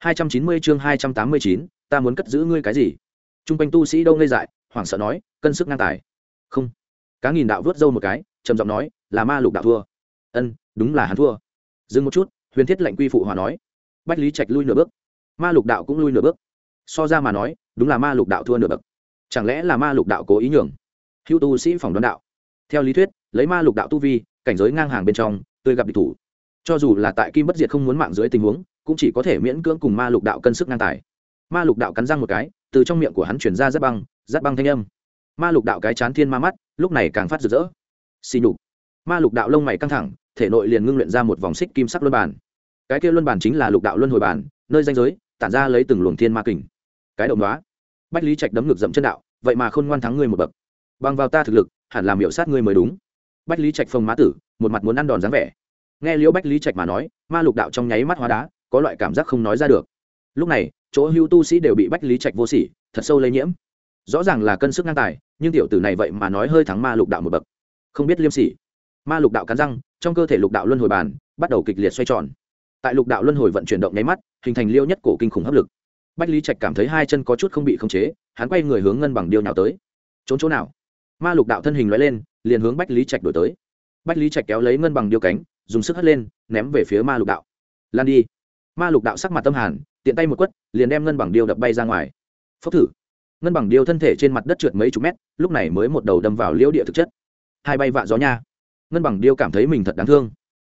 290 chương 289, ta muốn cất giữ ngươi cái gì? Trung quanh tu sĩ đâu ngây dại, hoảng sợ nói, cân sức ngang tài. Không. Cá nghìn đạo vớt dâu một cái, trầm giọng nói, là ma lục đạo thua. Ân, đúng là hắn thua. Dừng một chút, Huyền Thiết lệnh quy phụ hòa nói, Bách Lý Trạch lui nửa bước, ma lục đạo cũng lui nửa bước. So ra mà nói, đúng là ma lục đạo thua nửa bậc. Chẳng lẽ là ma lục đạo cố ý nhường? Hữu tu sĩ phòng đoán đạo. Theo lý thuyết, lấy ma lục đạo tu vi, cảnh giới ngang hàng bên trong, tươi gặp địch thủ. Cho dù là tại Kim Bất Diệt không muốn mạng dưới tình huống, cũng chỉ có thể miễn cưỡng cùng ma lục đạo cân sức ngang tài. Ma lục đạo cắn răng một cái, từ trong miệng của hắn chuyển ra rất băng rất băng thanh âm. Ma lục đạo cái chán thiên ma mắt, lúc này càng phát rực rỡ. Xì nhục. Ma lục đạo lông mày căng thẳng, thể nội liền ngưng luyện ra một vòng xích kim sắc luân bản cái kia luân bản chính là lục đạo luân hồi bản nơi danh giới, tản ra lấy từng luồng thiên ma kình. Cái động đó bách lý trạch đấm ngược dậm chân đạo, vậy mà khôn ngoan thắng ngươi một bậc. Bằng vào ta thực lực, hẳn làm hiệu sát ngươi mới đúng. Bách lý trạch phồng má tử, một mặt muốn ăn đòn dáng vẻ. Nghe liễu bách lý trạch mà nói, ma lục đạo trong nháy mắt hóa đá có loại cảm giác không nói ra được. Lúc này, chỗ hưu tu sĩ đều bị bách lý trạch vô sỉ, thật sâu lây nhiễm. Rõ ràng là cân sức ngang tài, nhưng tiểu tử này vậy mà nói hơi thắng ma lục đạo một bậc. Không biết liêm sỉ. Ma lục đạo cắn răng, trong cơ thể lục đạo luân hồi bàn bắt đầu kịch liệt xoay tròn. Tại lục đạo luân hồi vận chuyển động nháy mắt, hình thành liêu nhất cổ kinh khủng hấp lực. Bách lý trạch cảm thấy hai chân có chút không bị khống chế, hắn quay người hướng ngân bằng điêu nào tới. Trốn chỗ nào? Ma lục đạo thân hình loại lên, liền hướng bách lý trạch đổi tới. Bách lý trạch kéo lấy ngân bằng điêu cánh, dùng sức hất lên, ném về phía ma lục đạo. Lan đi ma lục đạo sắc mặt tâm hàn, tiện tay một quất, liền đem ngân bằng điêu đập bay ra ngoài. Phốc thử. Ngân bằng điêu thân thể trên mặt đất trượt mấy chục mét, lúc này mới một đầu đâm vào liễu địa thực chất. Hai bay vạ gió nha. Ngân bằng điêu cảm thấy mình thật đáng thương.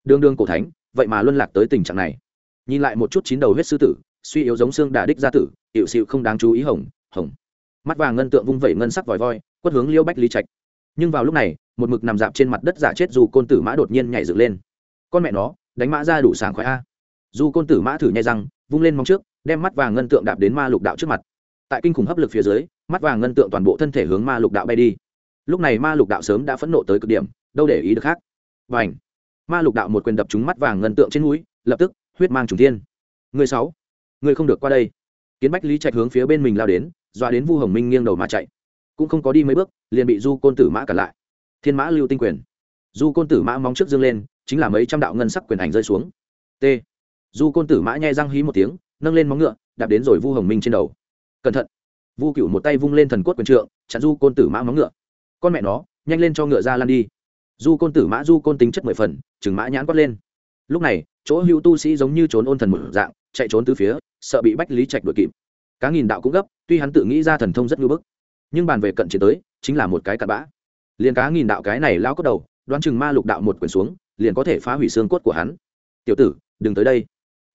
Đương đương cổ thánh, vậy mà luân lạc tới tình trạng này. Nhìn lại một chút chín đầu huyết sư tử, suy yếu giống xương đà đích gia tử, hiệu xịu không đáng chú ý hồng hồng. Mắt vàng ngân tượng vung vẩy ngân sắc vòi voi, quất hướng liêu bách lý trạch. Nhưng vào lúc này, một mực nằm dạp trên mặt đất giả chết dù côn tử mã đột nhiên nhảy dựng lên. Con mẹ nó, đánh mã ra đủ sáng khoái a du côn tử mã thử nhai răng, vung lên móng trước, đem mắt vàng ngân tượng đạp đến ma lục đạo trước mặt. Tại kinh khủng hấp lực phía dưới, mắt vàng ngân tượng toàn bộ thân thể hướng ma lục đạo bay đi. Lúc này ma lục đạo sớm đã phẫn nộ tới cực điểm, đâu để ý được khác. Và ảnh ma lục đạo một quyền đập trúng mắt vàng ngân tượng trên núi lập tức, huyết mang trùng thiên. Người sáu, người không được qua đây. Kiến bách lý trạch hướng phía bên mình lao đến doa đến vu hồng minh nghiêng đầu mà chạy. Cũng không có đi mấy bước, liền bị du côn tử mã cản lại. Thiên mã lưu tinh quyền. Du côn tử mã móng trước dương lên, chính là mấy trăm đạo ngân sắc quyền ảnh rơi xuống. T du côn tử mã nhai răng hí một tiếng, nâng lên móng ngựa, đạp đến rồi vu hồng minh trên đầu. Cẩn thận. Vu cựu một tay vung lên thần cốt quyền trượng, chặn du côn tử mã móng ngựa. Con mẹ nó, nhanh lên cho ngựa ra lăn đi. Du côn tử mã du côn tính chất mười phần, chừng mã nhãn quát lên. Lúc này, chỗ hữu tu sĩ giống như trốn ôn thần một dạng, chạy trốn từ phía, sợ bị bách lý trạch đuổi kịp. Cá nghìn đạo cũng gấp, tuy hắn tự nghĩ ra thần thông rất ngưỡng bức, nhưng bàn về cận chiến tới, chính là một cái cặn bã. Liền cá nghìn đạo cái này lao cốt đầu, đoán chừng ma lục đạo một quyển xuống, liền có thể phá hủy xương cốt của hắn. Tiểu tử, đừng tới đây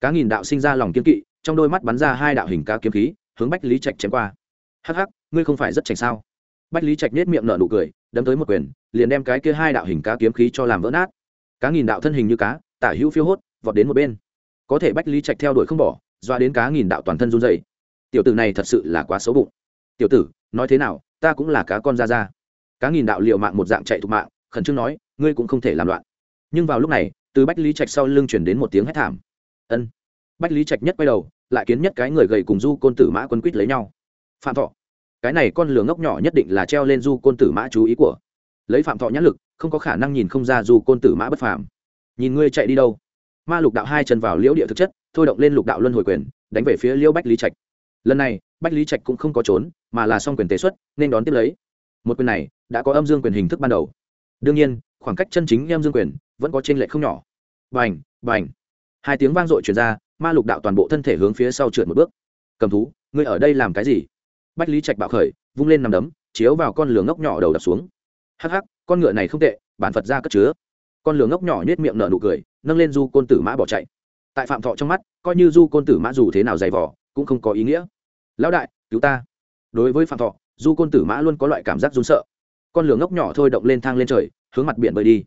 cá nghìn đạo sinh ra lòng kiên kỵ, trong đôi mắt bắn ra hai đạo hình cá kiếm khí, hướng bách lý trạch chém qua. Hắc hắc, ngươi không phải rất chảnh sao? Bách lý trạch nết miệng nở nụ cười, đấm tới một quyền, liền đem cái kia hai đạo hình cá kiếm khí cho làm vỡ nát. Cá nghìn đạo thân hình như cá, tả hữu phiêu hốt, vọt đến một bên. Có thể bách lý trạch theo đuổi không bỏ, doa đến cá nghìn đạo toàn thân run dày tiểu tử này thật sự là quá xấu bụng. Tiểu tử, nói thế nào, ta cũng là cá con ra ra cá nghìn đạo liệu mạng một dạng chạy thục mạng, khẩn trương nói, ngươi cũng không thể làm loạn. Nhưng vào lúc này, từ bách lý trạch sau lưng chuyển đến một tiếng hét thảm ân. Bách lý trạch nhất quay đầu, lại kiến nhất cái người gầy cùng du côn tử mã quân quýt lấy nhau. Phạm thọ. Cái này con lửa ngốc nhỏ nhất định là treo lên du côn tử mã chú ý của. Lấy phạm thọ nhãn lực, không có khả năng nhìn không ra du côn tử mã bất phàm. Nhìn ngươi chạy đi đâu? Ma lục đạo hai chân vào liễu địa thực chất, thôi động lên lục đạo luân hồi quyền, đánh về phía liễu bách lý trạch. Lần này, bách lý trạch cũng không có trốn, mà là xong quyền tế xuất, nên đón tiếp lấy. Một quyền này, đã có âm dương quyền hình thức ban đầu. Đương nhiên, khoảng cách chân chính âm dương quyền vẫn có t r ê n lệch không nhỏ. Bành bành hai tiếng vang dội truyền ra, ma lục đạo toàn bộ thân thể hướng phía sau trượt một bước. Cầm thú, ngươi ở đây làm cái gì? Bách lý trạch bạo khởi, vung lên nằm đấm, chiếu vào con lửa ngốc nhỏ đầu đập xuống. Hắc hắc, con ngựa này không tệ, bản phật ra cất chứa. Con lửa ngốc nhỏ nhét miệng nở nụ cười, nâng lên du côn tử mã bỏ chạy. Tại phạm thọ trong mắt, coi như du côn tử mã dù thế nào dày vỏ cũng không có ý nghĩa. Lão đại, cứu ta. Đối với phạm thọ, du côn tử mã luôn có loại cảm giác run sợ. Con lửa ngốc nhỏ thôi động lên thang lên trời, hướng mặt biển bơi đi.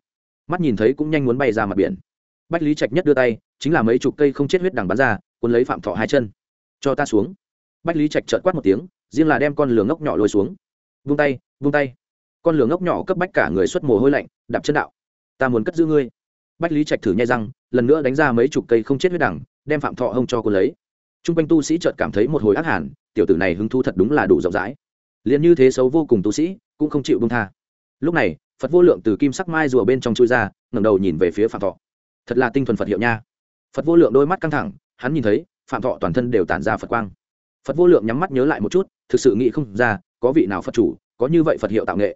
Mắt nhìn thấy cũng nhanh muốn bay ra mặt biển bách lý trạch nhất đưa tay, chính là mấy chục cây không chết huyết đằng bắn ra, cuốn lấy phạm thọ hai chân. Cho ta xuống. Bách lý trạch trợt quát một tiếng, riêng là đem con lửa ngốc nhỏ lôi xuống. Vung tay vung tay. Con lửa ngốc nhỏ cấp bách cả người xuất mồ hôi lạnh, đạp chân đạo. Ta muốn cất giữ ngươi. Bách lý trạch thử nhai răng, lần nữa đánh ra mấy chục cây không chết huyết đằng, đem phạm thọ hông cho cô lấy. T r u n g quanh tu sĩ chợt cảm thấy một hồi ác hẳn tiểu tử này hứng thu thật đúng là đủ rộng rãi. Liền như thế xấu vô cùng tu sĩ, cũng không chịu bông tha. Lúc này, phật vô lượng từ kim sắc mai rùa bên trong chui ra, ngẩng đầu nhìn về phía phạm thọ thật là tinh thuần phật hiệu nha. Phật vô lượng đôi mắt căng thẳng, hắn nhìn thấy, phạm thọ toàn thân đều tản ra phật quang. Phật vô lượng nhắm mắt nhớ lại một chút, thực sự nghĩ không ra, có vị nào phật chủ, có như vậy phật hiệu tạo nghệ.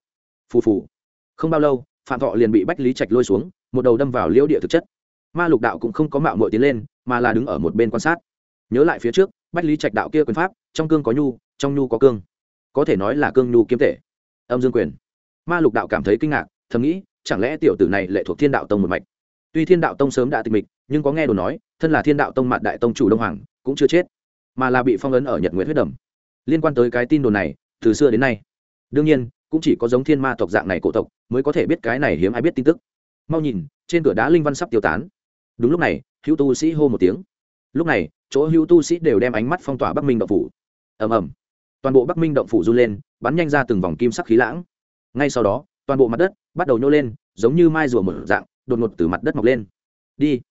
Phù phù. Không bao lâu, phạm thọ liền bị bách lý trạch lôi xuống, một đầu đâm vào liễu địa thực chất. Ma lục đạo cũng không có mạo mội tiến lên, mà là đứng ở một bên quan sát. Nhớ lại phía trước, bách lý trạch đạo kia quyền pháp, trong cương có nhu, trong nhu có cương. Có thể nói là cương nhu kiếm tể. Âm dương quyền. Ma lục đạo cảm thấy kinh ngạc, thầm nghĩ, chẳng lẽ tiểu tử này lệ thuộc thiên đạo tông một mạch? Tuy thiên đạo tông sớm đã tịch mịch, nhưng có nghe đồn nói, thân là thiên đạo tông mạn đại tông chủ đông hoàng, cũng chưa chết, mà là bị phong ấn ở nhật nguyện huyết đầm. Liên quan tới cái tin đồn này, từ xưa đến nay, đương nhiên, cũng chỉ có giống thiên ma tộc dạng này cổ tộc mới có thể biết cái này hiếm ai biết tin tức. Mau nhìn, trên cửa đá linh văn sắp tiêu tán. Đúng lúc này, hữu tu sĩ hô một tiếng. Lúc này, chỗ hữu tu sĩ đều đem ánh mắt phong tỏa bắc minh động phủ. Ầm ầm. Toàn bộ bắc minh động phủ run lên, bắn nhanh ra từng vòng kim sắc khí lãng. Ngay sau đó, toàn bộ mặt đất bắt đầu nhô lên, giống như mai rùa mở dạng đột ngột từ mặt đất mọc lên. Đi.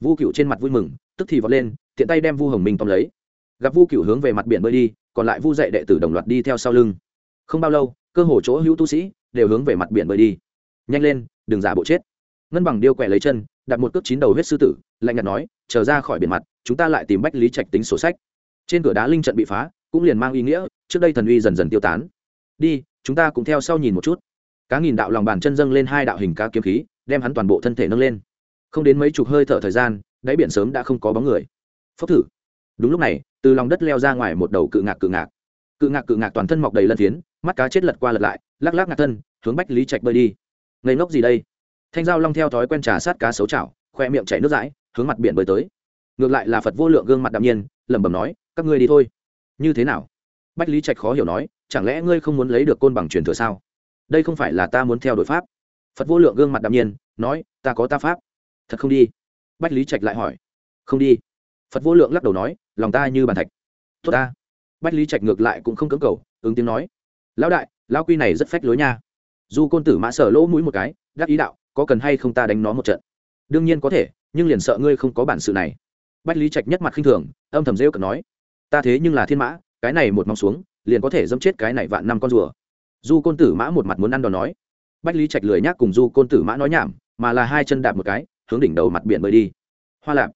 Vu cựu trên mặt vui mừng, tức thì vọt lên, tiện tay đem vu hồng minh tóm lấy. Gặp vu cựu hướng về mặt biển bơi đi, còn lại vu dạy đệ tử đồng loạt đi theo sau lưng. Không bao lâu, cơ hồ chỗ hữu tu sĩ đều hướng về mặt biển bơi đi. Nhanh lên, đừng giả bộ chết. Ngân bằng điêu quẹ lấy chân, đặt một cước chín đầu huyết sư tử, lạnh nhạt nói, chờ ra khỏi biển mặt, chúng ta lại tìm bách lý trạch tính sổ sách. Trên cửa đá linh trận bị phá, cũng liền mang ý nghĩa, trước đây thần uy dần dần tiêu tán. Đi, chúng ta cũng theo sau nhìn một chút. Cá nghìn đạo lòng bàn chân dâng lên hai đạo hình cá kiếm khí đem hắn toàn bộ thân thể nâng lên. Không đến mấy chục hơi thở thời gian, đáy biển sớm đã không có bóng người. Phốc thử. Đúng lúc này, từ lòng đất leo ra ngoài một đầu cự ngạc cự ngạc. Cự ngạc cự ngạc toàn thân mọc đầy lân phiến, mắt cá chết lật qua lật lại, lắc lắc ngạc thân, hướng bách lý trạch bơi đi. Ngây ngốc gì đây? Thanh giao long theo thói quen trà sát cá xấu chảo, khoe miệng chảy nước dãi hướng mặt biển bơi tới. Ngược lại là phật vô lượng gương mặt đạm nhiên, lẩm bẩm nói, các ngươi đi thôi. Như thế nào? Bách lý trạch khó hiểu nói, chẳng lẽ ngươi không muốn lấy được côn bằng truyền thừa sao? Đây không phải là ta muốn theo đội pháp phật vô lượng gương mặt đạm nhiên, nói, ta có ta pháp. Thật không đi? Bách lý trạch lại hỏi. Không đi. Phật vô lượng lắc đầu nói, lòng ta như bàn thạch. Tốt ta. Bách lý trạch ngược lại cũng không cưỡng cầu, ứng tiếng nói. Lão đại, lão quy này rất phách lối nha. Dù côn tử mã sở lỗ mũi một cái, đắc ý đạo, có cần hay không ta đánh nó một trận? Đương nhiên có thể, nhưng liền sợ ngươi không có bản sự này. Bách lý trạch nhất mặt khinh thường, âm thầm rêu cực nói. Ta thế nhưng là thiên mã, cái này một mong xuống, liền có thể dâm chết cái này vạn năm con rùa. Du côn tử mã một mặt muốn ăn đòn nói bách lý trạch lười nhác cùng du côn tử mã nói nhảm, mà là hai chân đạp một cái, hướng đỉnh đầu mặt biển bơi đi. Hoa lạp,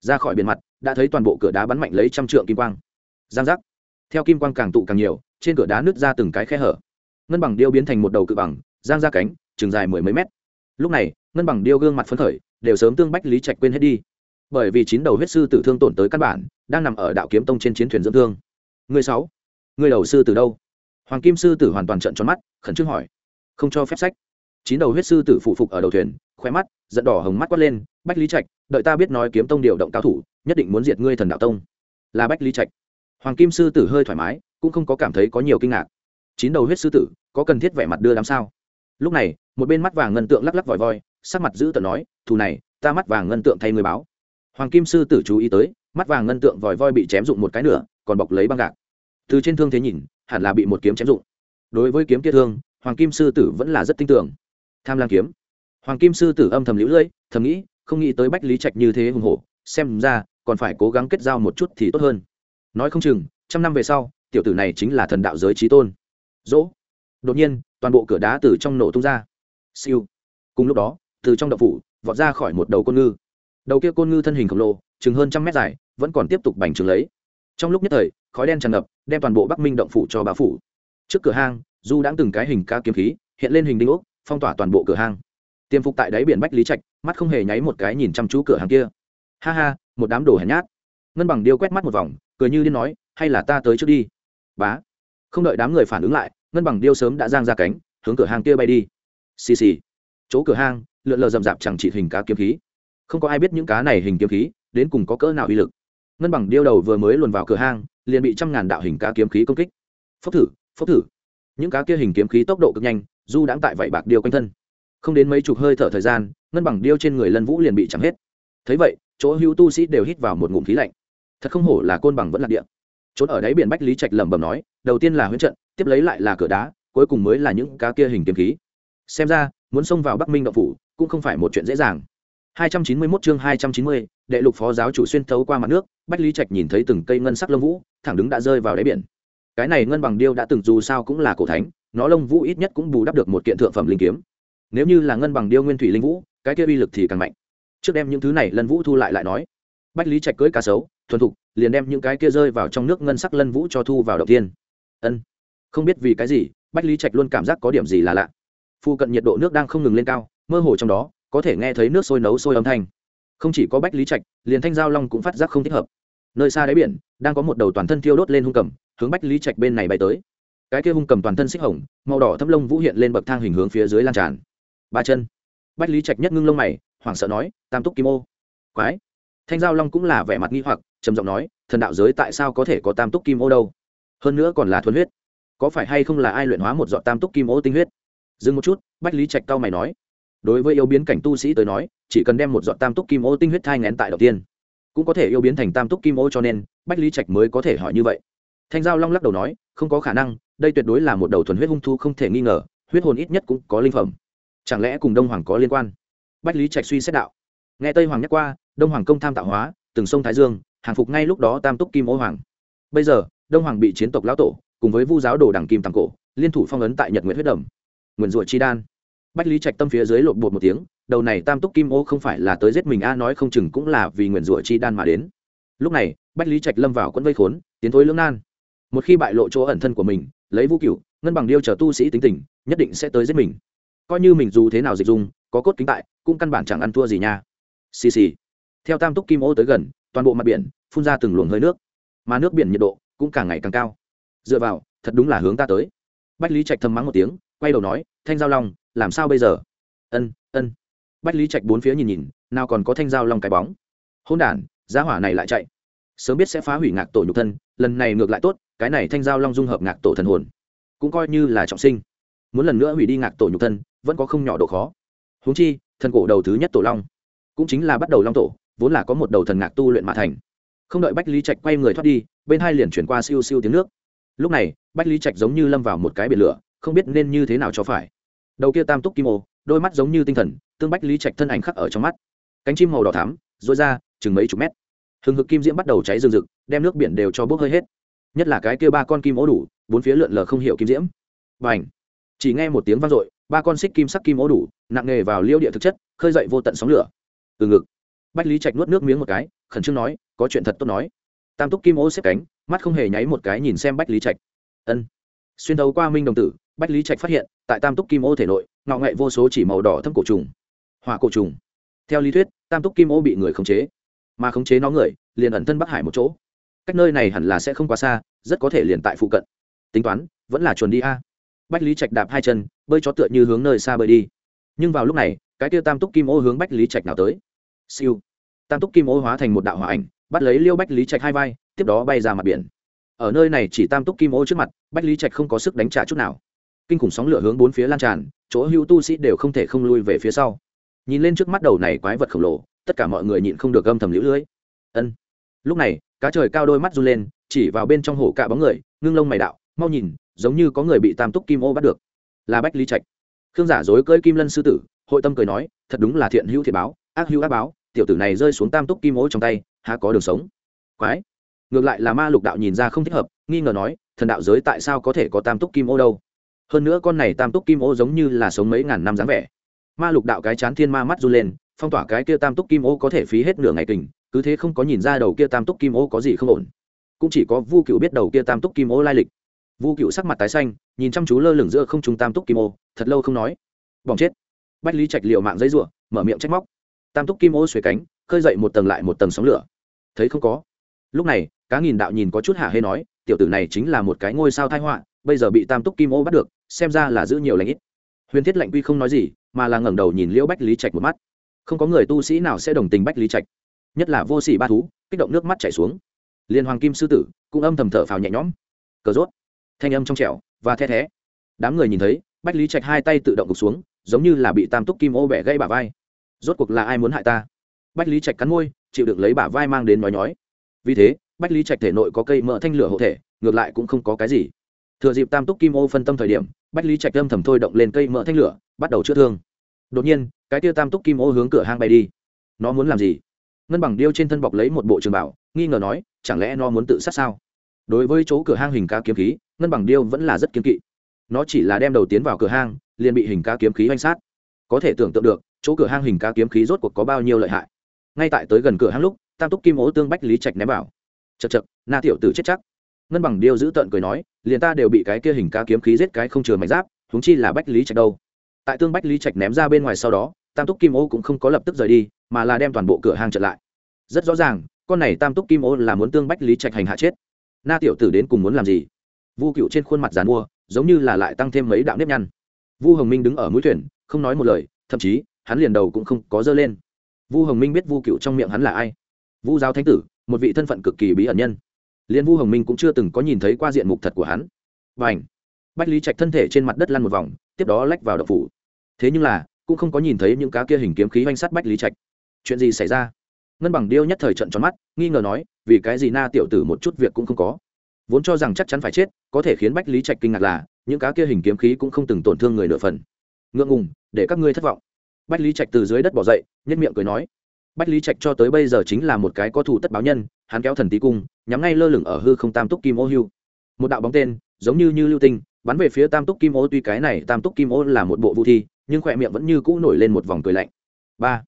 ra khỏi biển mặt, đã thấy toàn bộ cửa đá bắn mạnh lấy trăm trượng kim quang. Giang giác. Theo kim quang càng tụ càng nhiều, trên cửa đá nứt ra từng cái khe hở. Ngân bằng điêu biến thành một đầu cự bằng, giang ra cánh, chừng dài mười mấy mét. Lúc này, ngân bằng điêu gương mặt phấn khởi, đều sớm tương bách lý trạch quên hết đi. Bởi vì chín đầu huyết sư tử thương tổn tới căn bản, đang nằm ở đạo kiếm tông trên chiến thuyền dưỡng thương. Người sáu, người đầu sư từ đâu? Hoàng kim sư tử hoàn toàn trận tròn mắt, khẩn trương hỏi không cho phép sách. Chín đầu huyết sư tử phụ phục ở đầu thuyền khoe mắt, giận đỏ hồng mắt quát lên, bách lý trạch, đợi ta biết nói kiếm tông điều động cao thủ, nhất định muốn diệt ngươi thần đạo tông. Là bách lý trạch. Hoàng kim sư tử hơi thoải mái, cũng không có cảm thấy có nhiều kinh ngạc. Chín đầu huyết sư tử, có cần thiết vẻ mặt đưa đám sao? Lúc này, một bên mắt vàng ngân tượng lắc lắc vòi voi, sắc mặt giữ tợn nói, thù này, ta mắt vàng ngân tượng thay người báo. Hoàng kim sư tử chú ý tới, mắt vàng ngân tượng vòi voi bị chém dụng một cái nửa, còn bọc lấy băng gạc. Từ trên thương thế nhìn, hẳn là bị một kiếm chém dụng. Đối với kiếm kia thương hoàng kim sư tử vẫn là rất tin tưởng. Tham lang kiếm. Hoàng kim sư tử âm thầm lũ lưỡi thầm nghĩ, không nghĩ tới bách lý trạch như thế hùng hổ, xem ra, còn phải cố gắng kết giao một chút thì tốt hơn. Nói không chừng, trăm năm về sau, tiểu tử này chính là thần đạo giới trí tôn. Dỗ. Đột nhiên, toàn bộ cửa đá từ trong nổ tung ra. Siêu. Cùng lúc đó, từ trong đậu phủ, vọt ra khỏi một đầu côn ngư. Đầu kia côn ngư thân hình khổng lồ, chừng hơn trăm mét dài, vẫn còn tiếp tục bành trướng lấy. Trong lúc nhất thời, khói đen tràn ngập, đem toàn bộ bắc minh động phủ cho bà phủ. Trước cửa hang du đã từng cái hình ca kiếm khí hiện lên hình đinh ốc phong tỏa toàn bộ cửa hàng, tiêm phục tại đáy biển bách lý trạch mắt không hề nháy một cái nhìn chăm chú cửa hàng kia. Ha ha một đám đồ hèn nhát. Ngân bằng điêu quét mắt một vòng cười như điên nói hay là ta tới trước đi. Bá. Không đợi đám người phản ứng lại ngân bằng điêu sớm đã giang ra cánh hướng cửa hàng kia bay đi. Xì xì. Chỗ cửa hàng lượn lờ rậm rạp chẳng chỉ hình cá kiếm khí. Không có ai biết những cá này hình kiếm khí đến cùng có cỡ nào uy lực. Ngân bằng điêu đầu vừa mới luồn vào cửa hàng, liền bị trăm ngàn đạo hình cá kiếm khí công kích. Phốc thử phốc thử những cá kia hình kiếm khí tốc độ cực nhanh du đãng tại vảy bạc điêu quanh thân. Không đến mấy chục hơi thở thời gian ngân bằng điêu trên người lân vũ liền bị chẳng hết. Thấy vậy chỗ hữu tu sĩ đều hít vào một ngụm khí lạnh. Thật không hổ là côn bằng vẫn lạc địa. Trốn ở đáy biển bách lý trạch lẩm bẩm nói đầu tiên là huyễn trận tiếp lấy lại là cửa đá cuối cùng mới là những cá kia hình kiếm khí. Xem ra muốn xông vào bắc minh động phủ cũng không phải một chuyện dễ dàng. 291 chương 290, đệ lục phó giáo chủ xuyên thấu qua mặt nước bách lý trạch nhìn thấy từng cây ngân sắc lông vũ thẳng đứng đã rơi vào đáy biển cái này ngân bằng điêu đã từng dù sao cũng là cổ thánh, nó lông vũ ít nhất cũng bù đắp được một kiện thượng phẩm linh kiếm. Nếu như là ngân bằng điêu nguyên thủy linh vũ, cái kia uy lực thì càng mạnh. Trước đem những thứ này lân vũ thu lại lại nói. Bách lý trạch cưỡi cá sấu, thuần thục, liền đem những cái kia rơi vào trong nước ngân sắc lân vũ cho thu vào đầu tiên ân. Không biết vì cái gì, bách lý trạch luôn cảm giác có điểm gì là lạ. Phụ cận nhiệt độ nước đang không ngừng lên cao, mơ hồ trong đó, có thể nghe thấy nước sôi nấu sôi âm thanh. Không chỉ có bách lý trạch, liền thanh giao long cũng phát giác không thích hợp. Nơi xa đáy biển đang có một đầu toàn thân thiêu đốt lên hung cầm, hướng bách lý trạch bên này bay tới. Cái kia hung cầm toàn thân xích hồng, màu đỏ thâm lông vũ hiện lên bậc thang hình hướng phía dưới lan tràn. Ba chân. Bách lý trạch nhất ngưng lông mày, hoảng sợ nói, tam túc kim ô. Quái. Thanh giao long cũng là vẻ mặt nghi hoặc, trầm giọng nói, thần đạo giới tại sao có thể có tam túc kim ô đâu? Hơn nữa còn là thuần huyết. Có phải hay không là ai luyện hóa một dọn tam túc kim ô tinh huyết? Dừng một chút, bách lý trạch cao mày nói, đối với yêu biến cảnh tu sĩ tới nói, chỉ cần đem một dọn tam túc kim ô tinh huyết thai ngén tại đầu tiên cũng có thể yêu biến thành tam túc kim ô cho nên, bách lý trạch mới có thể hỏi như vậy. Thanh giao long lắc đầu nói, không có khả năng, đây tuyệt đối là một đầu thuần huyết hung thu không thể nghi ngờ, huyết hồn ít nhất cũng có linh phẩm. Chẳng lẽ cùng đông hoàng có liên quan? Bách lý trạch suy xét đạo. Nghe tây hoàng nhắc qua, đông hoàng công tham tạo hóa, từng sông thái dương, hàng phục ngay lúc đó tam túc kim ô hoàng. Bây giờ, đông hoàng bị chiến tộc lão tổ, cùng với vu giáo đồ đảng kim tàng cổ, liên thủ phong ấn tại nhật nguyện huyết đầm. Nguyền rủa chi đan bách lý trạch tâm phía dưới lộn bột một tiếng, đầu này tam túc kim ô không phải là tới giết mình a, nói không chừng cũng là vì nguyền rủa chi đan mà đến. Lúc này, bách lý trạch lâm vào quân vây khốn, tiến thối lưỡng nan. Một khi bại lộ chỗ ẩn thân của mình, lấy vũ cựu ngân bằng điêu chờ tu sĩ tính tình, nhất định sẽ tới giết mình. Coi như mình dù thế nào dịch dung, có cốt kính tại, cũng căn bản chẳng ăn thua gì nha. Xì xì. Theo tam túc kim ô tới gần, toàn bộ mặt biển phun ra từng luồng hơi nước. Mà nước biển nhiệt độ cũng càng ngày càng cao. Dựa vào, thật đúng là hướng ta tới. Bách lý trạch thầm mắng một tiếng quay đầu nói, thanh giao long, làm sao bây giờ? Ân ân. Bách lý trạch bốn phía nhìn nhìn, nào còn có thanh giao long cái bóng? Hôn đ giá hỏa này lại chạy. Sớm biết sẽ phá hủy ngạc tổ nhục thân, lần này ngược lại tốt, cái này thanh giao long dung hợp ngạc tổ thần hồn, cũng coi như là trọng sinh. Muốn lần nữa hủy đi ngạc tổ nhục thân, vẫn có không nhỏ độ khó. Huống chi, thần cổ đầu thứ nhất tổ long, cũng chính là bắt đầu long tổ, vốn là có một đầu thần ngạc tu luyện mã thành. Không đợi bách lý trạch quay người thoát đi, bên hai liền chuyển qua siêu siêu tiếng nước. Lúc này, bách lý trạch giống như lâm vào một cái biển lửa không biết nên như thế nào cho phải. Đầu kia tam túc kim ô, đôi mắt giống như tinh thần, tương bách lý trạch thân ảnh khắc ở trong mắt. Cánh chim màu đỏ thắm dối ra, chừng mấy chục mét. Hừng hực kim diễm bắt đầu cháy rừng rực, đem nước biển đều cho bốc hơi hết. Nhất là cái kia ba con kim ố đủ, bốn phía lượn lờ không hiểu kim diễm. Và ảnh chỉ nghe một tiếng vang dội, ba con xích kim sắc kim ố đủ, nặng nghề vào liêu địa thực chất, khơi dậy vô tận sóng lửa. Từ ngực, bách lý trạch nuốt nước miếng một cái, khẩn trương nói, có chuyện thật tốt nói. Tam túc kim ô xếp cánh, mắt không hề nháy một cái nhìn xem bách lý trạch. Ân. Xuyên thấu qua minh đồng tử bách lý trạch phát hiện, tại tam túc kim ô thể nội ngọ ngậy vô số chỉ màu đỏ thâm cổ trùng, hỏa cổ trùng. Theo lý thuyết, tam túc kim ô bị người khống chế, mà khống chế nó người, liền ẩn thân bắc hải một chỗ. Cách nơi này hẳn là sẽ không quá xa, rất có thể liền tại phụ cận. Tính toán, vẫn là chuồn đi a. Bách lý trạch đạp hai chân, bơi chó tựa như hướng nơi xa bơi đi. Nhưng vào lúc này, cái tiêu tam túc kim ô hướng bách lý trạch nào tới? Siêu. Tam túc kim ô hóa thành một đạo hỏa ảnh, bắt lấy liêu bách lý trạch hai vai, tiếp đó bay ra mặt biển. Ở nơi này chỉ tam túc kim ô trước mặt, bách lý trạch không có sức đánh trả chút nào kinh khủng sóng lửa hướng bốn phía lan tràn, chỗ hữu tu sĩ đều không thể không lui về phía sau. Nhìn lên trước mắt đầu này quái vật khổng lồ, tất cả mọi người nhịn không được gâm thầm lũ lưỡi ân. Lúc này, cá trời cao đôi mắt run lên, chỉ vào bên trong hổ cạ bóng người, ngưng lông mày đạo, mau nhìn, giống như có người bị tam túc kim ô bắt được. Là bách lý trạch. Khương giả dối cơi kim lân sư tử, hội tâm cười nói, thật đúng là thiện hữu thiệt báo, ác hữu ác báo, tiểu tử này rơi xuống tam túc kim ô trong tay, há có đường sống. Quái. Ngược lại là ma lục đạo nhìn ra không thích hợp, nghi ngờ nói, thần đạo giới tại sao có thể có tam túc kim ô đâu? Hơn nữa con này tam túc kim ô giống như là sống mấy ngàn năm dáng vẻ. Ma lục đạo cái chán thiên ma mắt run lên, phong tỏa cái kia tam túc kim ô có thể phí hết nửa ngày kình, cứ thế không có nhìn ra đầu kia tam túc kim ô có gì không ổn. Cũng chỉ có vu cựu biết đầu kia tam túc kim ô lai lịch. Vu cựu sắc mặt tái xanh, nhìn chăm chú lơ lửng giữa không trung tam túc kim ô, thật lâu không nói. Bỏng chết. Bách lý trạch liệu mạng giấy ruộng mở miệng trách móc. Tam túc kim ô xuề cánh, khơi dậy một tầng lại một tầng sóng lửa. Thấy không có. Lúc này, cá nghìn đạo nhìn có chút hạ hê nói, tiểu tử này chính là một cái ngôi sao thai họa bây giờ bị tam túc kim ô bắt được, xem ra là giữ nhiều lãnh ít. Huyền thiết lạnh quy không nói gì, mà là ngẩng đầu nhìn liễu bách lý trạch một mắt. Không có người tu sĩ nào sẽ đồng tình bách lý trạch. Nhất là vô sỉ ba thú, kích động nước mắt chảy xuống. Liên hoàng kim sư tử cũng âm thầm thở phào nhẹ nhõm. Cờ rốt. Thanh âm trong trẻo và the thé. Đám người nhìn thấy, bách lý trạch hai tay tự động gục xuống, giống như là bị tam túc kim ô bẻ gây bả vai. Rốt cuộc là ai muốn hại ta? Bách lý trạch cắn môi, chịu được lấy bả vai mang đến nói nhói. Vì thế, bách lý trạch thể nội có cây mỡ thanh lửa hộ thể, ngược lại cũng không có cái gì thừa dịp tam túc kim ô phân tâm thời điểm, bách lý trạch âm thầm thôi động lên cây mỡ thanh lửa, bắt đầu chữa thương. Đột nhiên, cái tia tam túc kim ô hướng cửa hang bay đi. Nó muốn làm gì? Ngân bằng điêu trên thân bọc lấy một bộ trường bảo, nghi ngờ nói, chẳng lẽ nó muốn tự sát sao? Đối với chỗ cửa hang hình cá kiếm khí, ngân bằng điêu vẫn là rất kiếm kỵ. Nó chỉ là đem đầu tiến vào cửa hang, liền bị hình cá kiếm khí oanh sát. Có thể tưởng tượng được, chỗ cửa hang hình cá kiếm khí rốt cuộc có bao nhiêu lợi hại. Ngay tại tới gần cửa hang lúc, tam túc kim ô tương bách lý trạch ném vào. Chật chật na tiểu tử chết chắc ngân bằng điêu giữ tợn cười nói, liền ta đều bị cái kia hình cá kiếm khí giết cái không chừa mảnh giáp húng chi là bách lý trạch đâu. Tại tương bách lý trạch ném ra bên ngoài sau đó, tam túc kim ô cũng không có lập tức rời đi, mà là đem toàn bộ cửa hàng trở lại. Rất rõ ràng, con này tam túc kim ô là muốn tương bách lý trạch hành hạ chết. Na tiểu tử đến cùng muốn làm gì? Vu cựu trên khuôn mặt dàn mua, giống như là lại tăng thêm mấy đạo nếp nhăn. Vu hồng minh đứng ở mũi thuyền, không nói một lời, thậm chí, hắn liền đầu cũng không có dơ lên. Vu hồng minh biết vu cựu trong miệng hắn là ai. Vu giáo thánh tử, một vị thân phận cực kỳ bí ẩn nhân liên vu hồng minh cũng chưa từng có nhìn thấy qua diện mục thật của hắn. Và ảnh bách lý trạch thân thể trên mặt đất lăn một vòng, tiếp đó lách vào đậu phủ. Thế nhưng là, cũng không có nhìn thấy những cá kia hình kiếm khí oanh sắt bách lý trạch. Chuyện gì xảy ra? Ngân bằng điêu nhất thời trận tròn mắt, nghi ngờ nói, vì cái gì na tiểu tử một chút việc cũng không có? Vốn cho rằng chắc chắn phải chết, có thể khiến bách lý trạch kinh ngạc là, những cá kia hình kiếm khí cũng không từng tổn thương người nửa phần. Ngượng ngùng, để các ngươi thất vọng. Bách lý trạch từ dưới đất bỏ dậy nhất miệng cười nói. Bách lý trạch cho tới bây giờ chính là một cái có thủ tất báo nhân hắn kéo thần tí cung, nhắm ngay lơ lửng ở hư không tam túc kim ô hưu. Một đạo bóng tên, giống như như lưu tinh, bắn về phía tam túc kim ô, tuy cái này tam túc kim ô là một bộ vũ thi, nhưng khỏe miệng vẫn như cũ nổi lên một vòng cười lạnh. Ba,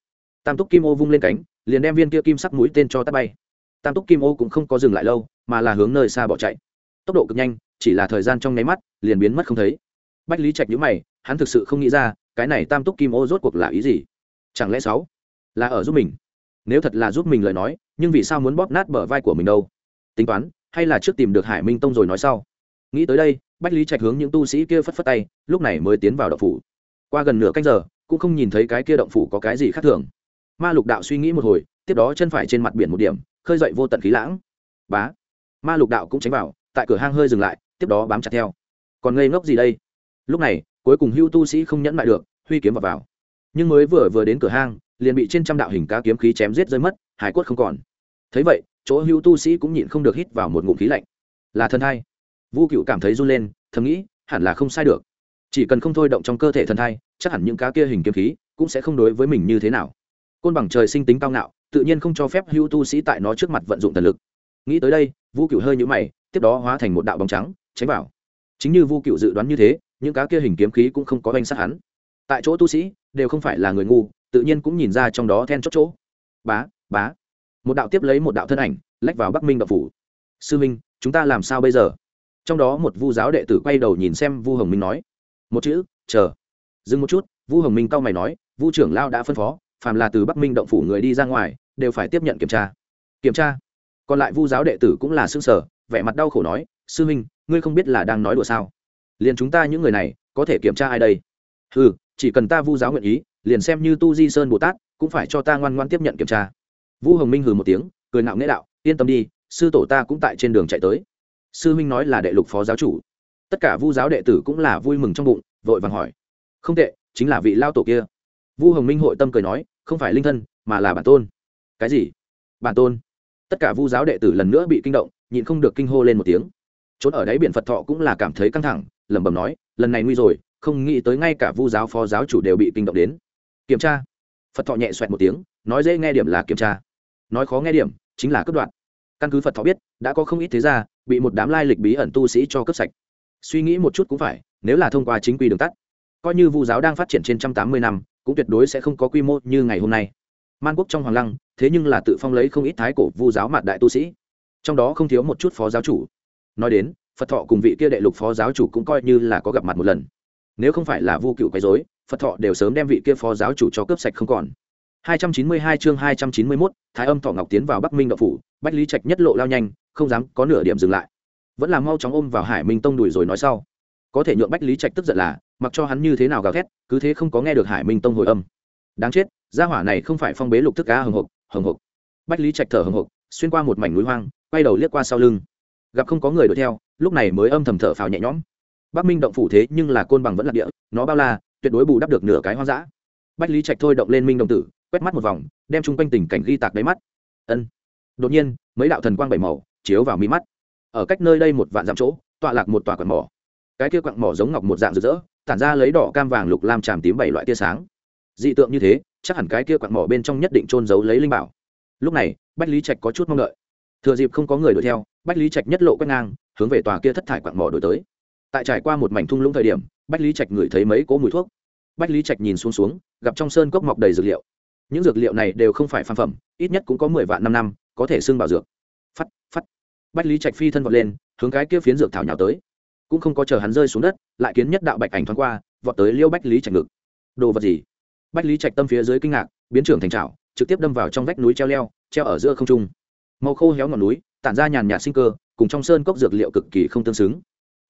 tam túc kim ô vung lên cánh, liền đem viên kia kim sắc mũi tên cho tắt bay. Tam túc kim ô cũng không có dừng lại lâu, mà là hướng nơi xa bỏ chạy. Tốc độ cực nhanh, chỉ là thời gian trong nháy mắt, liền biến mất không thấy. Bách lý trạch nhữ mày, hắn thực sự không nghĩ ra, cái này tam túc kim ô rốt cuộc là ý gì? Chẳng lẽ sáu là ở giúp mình? Nếu thật là giúp mình lời nói nhưng vì sao muốn bóp nát bờ vai của mình đâu? Tính toán hay là trước tìm được hải minh tông rồi nói sau? Nghĩ tới đây bách lý trạch hướng những tu sĩ kia phất phất tay lúc này mới tiến vào động phủ. Qua gần nửa canh giờ cũng không nhìn thấy cái kia động phủ có cái gì khác thường. Ma lục đạo suy nghĩ một hồi tiếp đó chân phải trên mặt biển một điểm khơi dậy vô tận khí lãng. Bá! Ma lục đạo cũng tránh vào tại cửa hang hơi dừng lại tiếp đó bám chặt theo. Còn ngây ngốc gì đây? Lúc này cuối cùng hưu tu sĩ không nhẫn lại được huy kiếm vào, vào. nhưng mới vừa vừa đến cửa hang liền bị trên trăm đạo hình cá kiếm khí chém giết rơi mất, hải quất không còn. Thấy vậy, chỗ hưu tu sĩ cũng nhịn không được hít vào một ngụm khí lạnh. Là thần thai. Vu cựu cảm thấy run lên, thầm nghĩ, hẳn là không sai được. Chỉ cần không thôi động trong cơ thể thần thai, chắc hẳn những cá kia hình kiếm khí cũng sẽ không đối với mình như thế nào. Côn bằng trời sinh tính cao ngạo, tự nhiên không cho phép hưu tu sĩ tại nó trước mặt vận dụng thần lực. Nghĩ tới đây, vu cựu hơi nhũ mày, tiếp đó hóa thành một đạo bóng trắng, tránh vào. Chính như vu cựu dự đoán như thế, những cá kia hình kiếm khí cũng không có oanh sát hắn. Tại chỗ tu sĩ, đều không phải là người ngu tự nhiên cũng nhìn ra trong đó then chốt chỗ. Bá bá. Một đạo tiếp lấy một đạo thân ảnh, lách vào bắc minh đậu phủ. Sư minh, chúng ta làm sao bây giờ? Trong đó một vu giáo đệ tử quay đầu nhìn xem vu hồng minh nói. Một chữ, chờ. Dừng một chút, vu hồng minh cau mày nói, vu trưởng lao đã phân phó, phàm là từ bắc minh động phủ người đi ra ngoài, đều phải tiếp nhận kiểm tra. Kiểm tra. Còn lại vu giáo đệ tử cũng là xương sở vẻ mặt đau khổ nói, sư minh, ngươi không biết là đang nói đùa sao? Liền chúng ta những người này, có thể kiểm tra ai đây? Ừ chỉ cần ta vu giáo nguyện ý, liền xem như tu di sơn bồ tát, cũng phải cho ta ngoan ngoan tiếp nhận kiểm tra. Vu hồng minh hừ một tiếng, cười nạo nghĩa đạo, yên tâm đi, sư tổ ta cũng tại trên đường chạy tới. Sư minh nói là đệ lục phó giáo chủ. Tất cả vu giáo đệ tử cũng là vui mừng trong bụng, vội vàng hỏi. Không tệ, chính là vị lao tổ kia. Vu hồng minh hội tâm cười nói, không phải linh thân, mà là bản tôn. Cái gì? Bản tôn? Tất cả vu giáo đệ tử lần nữa bị kinh động, nhịn không được kinh hô lên một tiếng. Trốn ở đáy biển phật thọ cũng là cảm thấy căng thẳng, lẩm bẩm nói, lần này nguy rồi không nghĩ tới ngay cả vu giáo phó giáo chủ đều bị kinh động đến. Kiểm tra. Phật thọ nhẹ xoẹt một tiếng, nói dễ nghe điểm là kiểm tra. Nói khó nghe điểm, chính là cướp đoạn căn cứ phật thọ biết, đã có không ít thế ra bị một đám lai lịch bí ẩn tu sĩ cho cướp sạch. Suy nghĩ một chút cũng phải, nếu là thông qua chính quy đường tắt, coi như vu giáo đang phát triển trên trăm tám mươi năm, cũng tuyệt đối sẽ không có quy mô như ngày hôm nay. Man quốc trong hoàng lăng, thế nhưng là tự phong lấy không ít thái cổ vu giáo mặt đại tu sĩ. Trong đó không thiếu một chút phó giáo chủ. Nói đến, phật thọ cùng vị kia đệ lục phó giáo chủ cũng coi như là có gặp mặt một lần nếu không phải là vu cựu quấy dối phật thọ đều sớm đem vị kia phó giáo chủ cho cướp sạch không còn 292 chương 291, Thái Âm Thọ Ngọc tiến vào Bắc Minh đạo phủ, Bách Lý Trạch nhất lộ lao nhanh, không dám có nửa điểm dừng lại. Vẫn là mau chóng ôm vào Hải Minh Tông đuổi rồi nói sau. Có thể nhượng Bách Lý Trạch tức giận là, mặc cho hắn như thế nào gào thét, cứ thế không có nghe được Hải Minh Tông hồi âm. Đáng chết, gia hỏa này không phải phong bế lục thức cá hồng hộc, hồng hộc. Bách Lý Trạch thở hồng hộc, xuyên qua một mảnh núi hoang, quay đầu liếc qua sau lưng. Gặp không có người đuổi theo, lúc này mới âm thầm thở phào nhẹ nhõm. Bắc Minh động phủ thế nhưng là côn bằng vẫn là địa, nó bao la, tuyệt đối bù đắp được nửa cái hoang dã. Bách Lý Trạch thôi động lên Minh đồng tử, quét mắt một vòng đem chung quanh tình cảnh ghi tạc đáy mắt. Ân. Đột nhiên mấy đạo thần quang bảy màu chiếu vào mi mắt. Ở cách nơi đây một vạn dặm chỗ tọa lạc một tòa quặng mỏ. Cái kia quặng mỏ giống ngọc một dạng rực rỡ tản ra lấy đỏ cam vàng lục lam tràm tím bảy loại tia sáng. Dị tượng như thế chắc hẳn cái kia quặng mỏ bên trong nhất định trôn giấu lấy linh bảo. Lúc này bách lý trạch có chút mong đợi. Thừa dịp không có người đuổi theo bách lý trạch nhất lộ quét ngang hướng về tòa kia thất thải quặng mỏ đổi tới tại trải qua một mảnh thung lũng thời điểm, bách lý trạch ngửi thấy mấy cỗ mùi thuốc. Bách lý trạch nhìn xuống xuống, gặp trong sơn cốc mọc đầy dược liệu. Những dược liệu này đều không phải phan phẩm, ít nhất cũng có mười vạn năm năm, có thể xưng bảo dược. Phắt phắt. Bách lý trạch phi thân vọt lên, hướng cái kia phiến dược thảo nhào tới. Cũng không có chờ hắn rơi xuống đất, lại kiến nhất đạo bạch ảnh thoáng qua, vọt tới liêu bách lý trạch ngực. Đồ vật gì? Bách lý trạch tâm phía dưới kinh ngạc, biến trưởng thành trào trực tiếp đâm vào trong vách núi treo leo, treo ở giữa không trung. Màu khô héo ngọn núi, tản ra nhàn nhạt sinh cơ, cùng trong sơn cốc dược liệu cực kỳ không tương xứng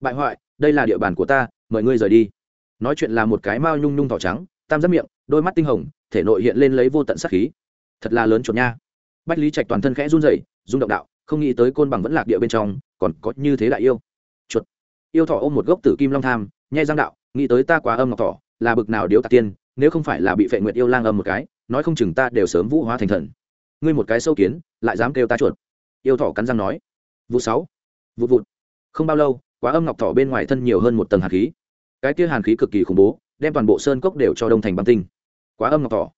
bại hoại, đây là địa bàn của ta, mời ngươi rời đi. Nói chuyện là một cái mao nhung nhung thỏ trắng, tam giác miệng, đôi mắt tinh hồng, thể nội hiện lên lấy vô tận sắc khí. Thật là lớn chuột nha. Bách lý trạch toàn thân khẽ run rẩy, rung động đạo, không nghĩ tới côn bằng vẫn lạc địa bên trong, còn có như thế đại yêu. Chuột. Yêu thỏ ôm một gốc tử kim long tham, nhai giang đạo, nghĩ tới ta quá âm ngọc thỏ, là bực nào điếu tạc tiên, nếu không phải là bị phệ nguyệt yêu lang âm một cái, nói không chừng ta đều sớm vũ hóa thành thần. Ngươi một cái sâu kiến, lại dám kêu ta chuột. Yêu thỏ cắn răng nói. Vụ sáu. Vụ vụt. Không bao lâu quá âm ngọc thỏ bên ngoài thân nhiều hơn một tầng hàn khí. Cái kia hàn khí cực kỳ khủng bố, đem toàn bộ sơn cốc đều cho đông thành băng tinh. Quá âm ngọc thỏ.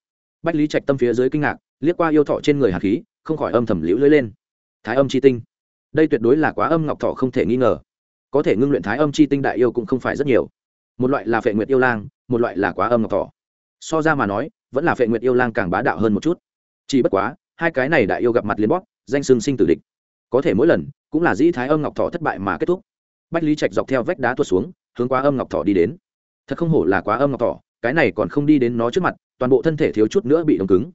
Bách lý trạch tâm phía dưới kinh ngạc, liếc qua yêu thọ trên người hàn khí, không khỏi âm thầm liễu lưỡi lên. Thái âm chi tinh. Đây tuyệt đối là quá âm ngọc thọ không thể nghi ngờ. Có thể ngưng luyện thái âm chi tinh đại yêu cũng không phải rất nhiều. Một loại là phệ nguyệt yêu lang, một loại là quá âm ngọc thọ so ra mà nói, vẫn là phệ nguyệt yêu lang càng bá đạo hơn một chút. Chỉ bất quá, hai cái này đại yêu gặp mặt liên bóp, danh xương sinh tử địch. Có thể mỗi lần, cũng là dĩ thái âm ngọc thọ thất bại mà kết thúc bách lý trạch dọc theo vách đá tuột xuống hướng quá âm ngọc Thỏ đi đến. Thật không hổ là quá âm ngọc Thỏ, cái này còn không đi đến nó trước mặt toàn bộ thân thể thiếu chút nữa bị đông cứng.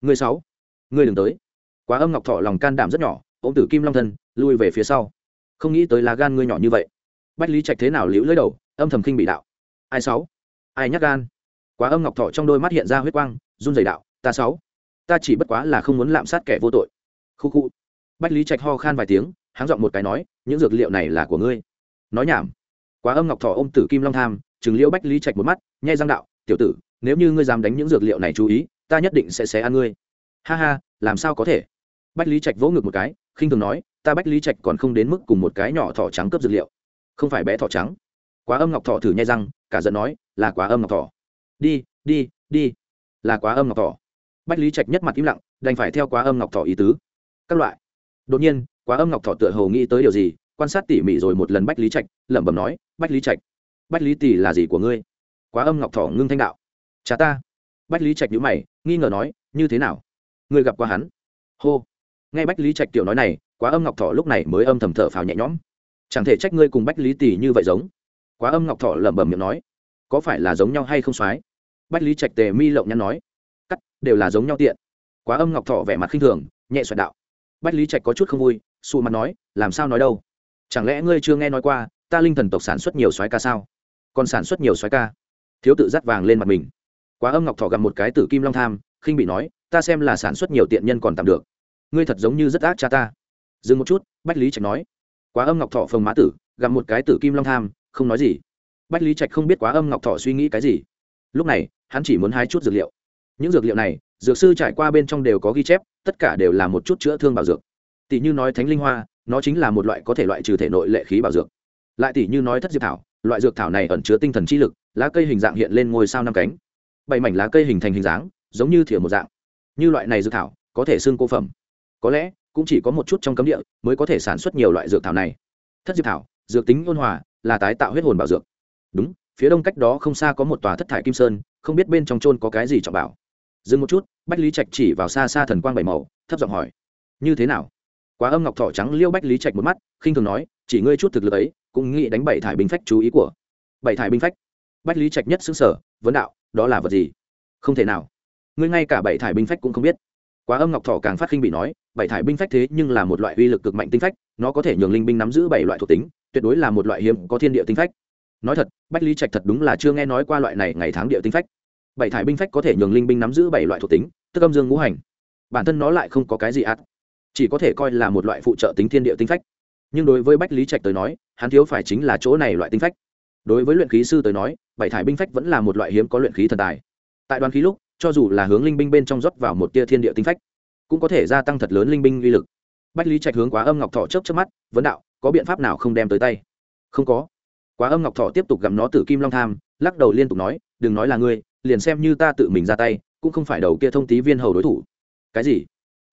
Người sáu người đừng tới. Quá âm ngọc Thỏ lòng can đảm rất nhỏ ông tử kim long thân lui về phía sau. Không nghĩ tới lá gan ngươi nhỏ như vậy. Bách lý trạch thế nào liễu lưỡi đầu âm thầm khinh bị đạo. Ai sáu? Ai nhắc gan? Quá âm ngọc thọ trong đôi mắt hiện ra huyết quang run rẩy đạo ta sáu ta chỉ bất quá là không muốn lạm sát kẻ vô tội. Khu khu. Bách lý trạch ho khan vài tiếng háng giọng một cái nói những dược liệu này là của ngươi nói nhảm. Quá âm ngọc thọ ôm tử kim long tham chừng liễu bách lý trạch một mắt, nhai răng đạo, tiểu tử, nếu như ngươi dám đánh những dược liệu này chú ý, ta nhất định sẽ xé ăn ngươi. Ha ha, làm sao có thể? Bách lý trạch vỗ ngực một cái, khinh thường nói, ta bách lý trạch còn không đến mức cùng một cái nhỏ thỏ trắng cướp dược liệu. Không phải bé thỏ trắng. Quá âm ngọc thỏ thử nhai răng, cả giận nói, là quá âm ngọc thỏ. Đi đi đi. Là quá âm ngọc thỏ. Bách lý trạch nhất mặt im lặng, đành phải theo quá âm ngọc thỏ ý tứ. Các loại. Đột nhiên, quá âm ngọc thỏ tựa hồ nghĩ tới điều gì quan sát tỉ mỉ rồi một lần bách lý trạch, lẩm bẩm nói, bách lý trạch, bách lý tỷ là gì của ngươi? Quá âm ngọc thỏ ngưng thanh đạo. Cha ta. Bách lý trạch nhữ mày, nghi ngờ nói, như thế nào? Ngươi gặp qua hắn? Hô. Nghe bách lý trạch tiểu nói này, quá âm ngọc thọ lúc này mới âm thầm thở phào nhẹ nhõm. Chẳng thể trách ngươi cùng bách lý tỷ như vậy giống. Quá âm ngọc thọ lẩm bẩm miệng nói, có phải là giống nhau hay không soái? Bách lý trạch tề mi lộng nhăn nói, cắt, đều là giống nhau tiện. Quá âm ngọc thọ vẻ mặt khinh thường, nhẹ xoẹt đạo. Bách lý trạch có chút không vui xù mặt nói, làm sao nói đâu? Chẳng lẽ ngươi chưa nghe nói qua, ta linh thần tộc sản xuất nhiều soái ca sao? Còn sản xuất nhiều soái ca? Thiếu tự dắt vàng lên mặt mình. Quá âm ngọc thọ gặp một cái tử kim long tham, khinh bị nói, ta xem là sản xuất nhiều tiện nhân còn tạm được. Ngươi thật giống như rất ác cha ta. Dừng một chút, bách lý trạch nói. Quá âm ngọc thọ phồng mã tử, gặp một cái tử kim long tham, không nói gì. Bách lý trạch không biết quá âm ngọc thọ suy nghĩ cái gì. Lúc này, hắn chỉ muốn hái chút dược liệu. Những dược liệu này, dược sư trải qua bên trong đều có ghi chép, tất cả đều là một chút chữa thương bảo dược. Tỷ như nói thánh linh hoa nó chính là một loại có thể loại trừ thể nội lệ khí bảo dược. Lại tỷ như nói thất diệp thảo, loại dược thảo này ẩn chứa tinh thần chi lực, lá cây hình dạng hiện lên ngôi sao năm cánh. Bảy mảnh lá cây hình thành hình dáng, giống như thìa một dạng. Như loại này dược thảo, có thể xương cô phẩm. Có lẽ, cũng chỉ có một chút trong cấm địa mới có thể sản xuất nhiều loại dược thảo này. Thất diệp thảo, dược tính ôn hòa, là tái tạo huyết hồn bảo dược. Đúng, phía đông cách đó không xa có một tòa thất thải kim sơn, không biết bên trong trôn có cái gì trọng bảo. Dừng một chút, bách lý trạch chỉ vào xa xa thần quang bảy màu, thấp giọng hỏi, như thế nào? Quá âm ngọc thỏ trắng liêu bách lý trạch một mắt, khinh thường nói, chỉ ngươi chút thực lực ấy, cũng nghĩ đánh bảy thải binh phách chú ý của. Bảy thải binh phách. Bách lý trạch nhất xứng sở vấn đạo, đó là vật gì? Không thể nào. Ngươi ngay cả bảy thải binh phách cũng không biết. Quá âm ngọc thọ càng phát khinh bị nói, bảy thải binh phách thế nhưng là một loại uy lực cực mạnh tinh phách, nó có thể nhường linh binh nắm giữ bảy loại thuộc tính, tuyệt đối là một loại hiếm có thiên địa tinh phách. Nói thật, bách lý trạch thật đúng là chưa nghe nói qua loại này ngày tháng địa tinh phách. Bảy thải binh phách có thể nhường linh binh nắm giữ bảy loại thuộc tính, tức âm dương ngũ hành. Bản thân nó lại không có cái gì ạt chỉ có thể coi là một loại phụ trợ tính thiên địa tinh phách. Nhưng đối với bách lý trạch tới nói, hắn thiếu phải chính là chỗ này loại tinh phách. Đối với luyện khí sư tới nói, bảy thải binh phách vẫn là một loại hiếm có luyện khí thần tài. Tại đoàn khí lúc, cho dù là hướng linh binh bên trong rót vào một tia thiên địa tinh phách, cũng có thể gia tăng thật lớn linh binh uy lực. Bách lý trạch hướng quá âm ngọc thọ chớp chớp mắt, vấn đạo, có biện pháp nào không đem tới tay? Không có. Quá âm ngọc thọ tiếp tục gặm nó từ kim long tham, lắc đầu liên tục nói, đừng nói là ngươi, liền xem như ta tự mình ra tay, cũng không phải đầu kia thông tí viên hầu đối thủ. Cái gì?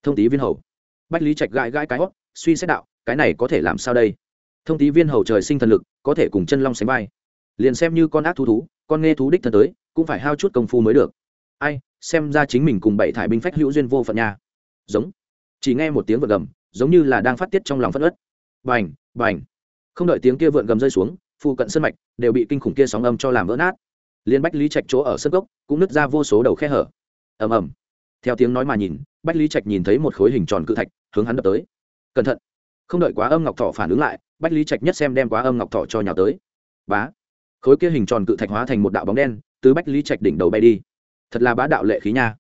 Thông tí viên hầu bách lý trạch gãi gãi cái hót suy xét đạo, cái này có thể làm sao đây? Thông tí viên hầu trời sinh thần lực, có thể cùng chân long sánh vai. Liền xem như con ác thú thú, con nghe thú đích thân tới, cũng phải hao chút công phu mới được. Ai, xem ra chính mình cùng bảy thải binh phách hữu duyên vô phận nha. Giống. Chỉ nghe một tiếng vượn gầm, giống như là đang phát tiết trong lòng phất ớt bành bành. Không đợi tiếng kia vượn gầm rơi xuống phụ cận sân mạch đều bị kinh khủng kia sóng âm cho làm vỡ nát. Liên bách lý trạch chỗ ở sân gốc cũng nứt ra vô số đầu khe hở. Ầm ầm theo tiếng nói mà nhìn, bách lý trạch nhìn thấy một khối hình tròn cự thạch, hướng hắn đập tới. Cẩn thận, không đợi quá âm ngọc thọ phản ứng lại, bách lý trạch nhất xem đem quá âm ngọc thọ cho nhào tới. Bá, khối kia hình tròn cự thạch hóa thành một đạo bóng đen, từ bách lý trạch đỉnh đầu bay đi. Thật là bá đạo lệ khí nha.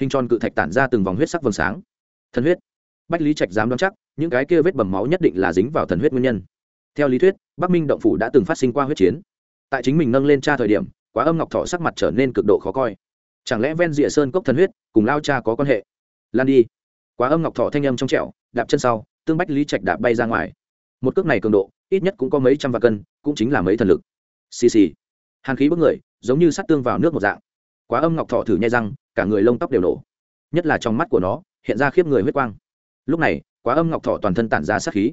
Hình tròn cự thạch tản ra từng vòng huyết sắc vầng sáng. Thần huyết. Bách lý trạch dám đoán chắc, những cái kia vết bầm máu nhất định là dính vào thần huyết nguyên nhân. Theo lý thuyết, bắc minh động phủ đã từng phát sinh qua huyết chiến. Tại chính mình nâng lên cha thời điểm, quá âm ngọc thọ sắc mặt trở nên cực độ khó coi chẳng lẽ ven rìa sơn cốc thần huyết cùng lao cha có quan hệ? Lan đi. Quá âm ngọc thọ thanh âm trong trẹo đạp chân sau, tương bách lý trạch đạp bay ra ngoài. Một cước này cường độ, ít nhất cũng có mấy trăm vạn cân, cũng chính là mấy thần lực. Xì xì. Hàn khí bức người, giống như sắt tương vào nước một dạng. Quá âm ngọc thọ thử nhai răng, cả người lông tóc đều nổ. Nhất là trong mắt của nó, hiện ra khiếp người huyết quang. Lúc này, quá âm ngọc thọ toàn thân tản ra sát khí.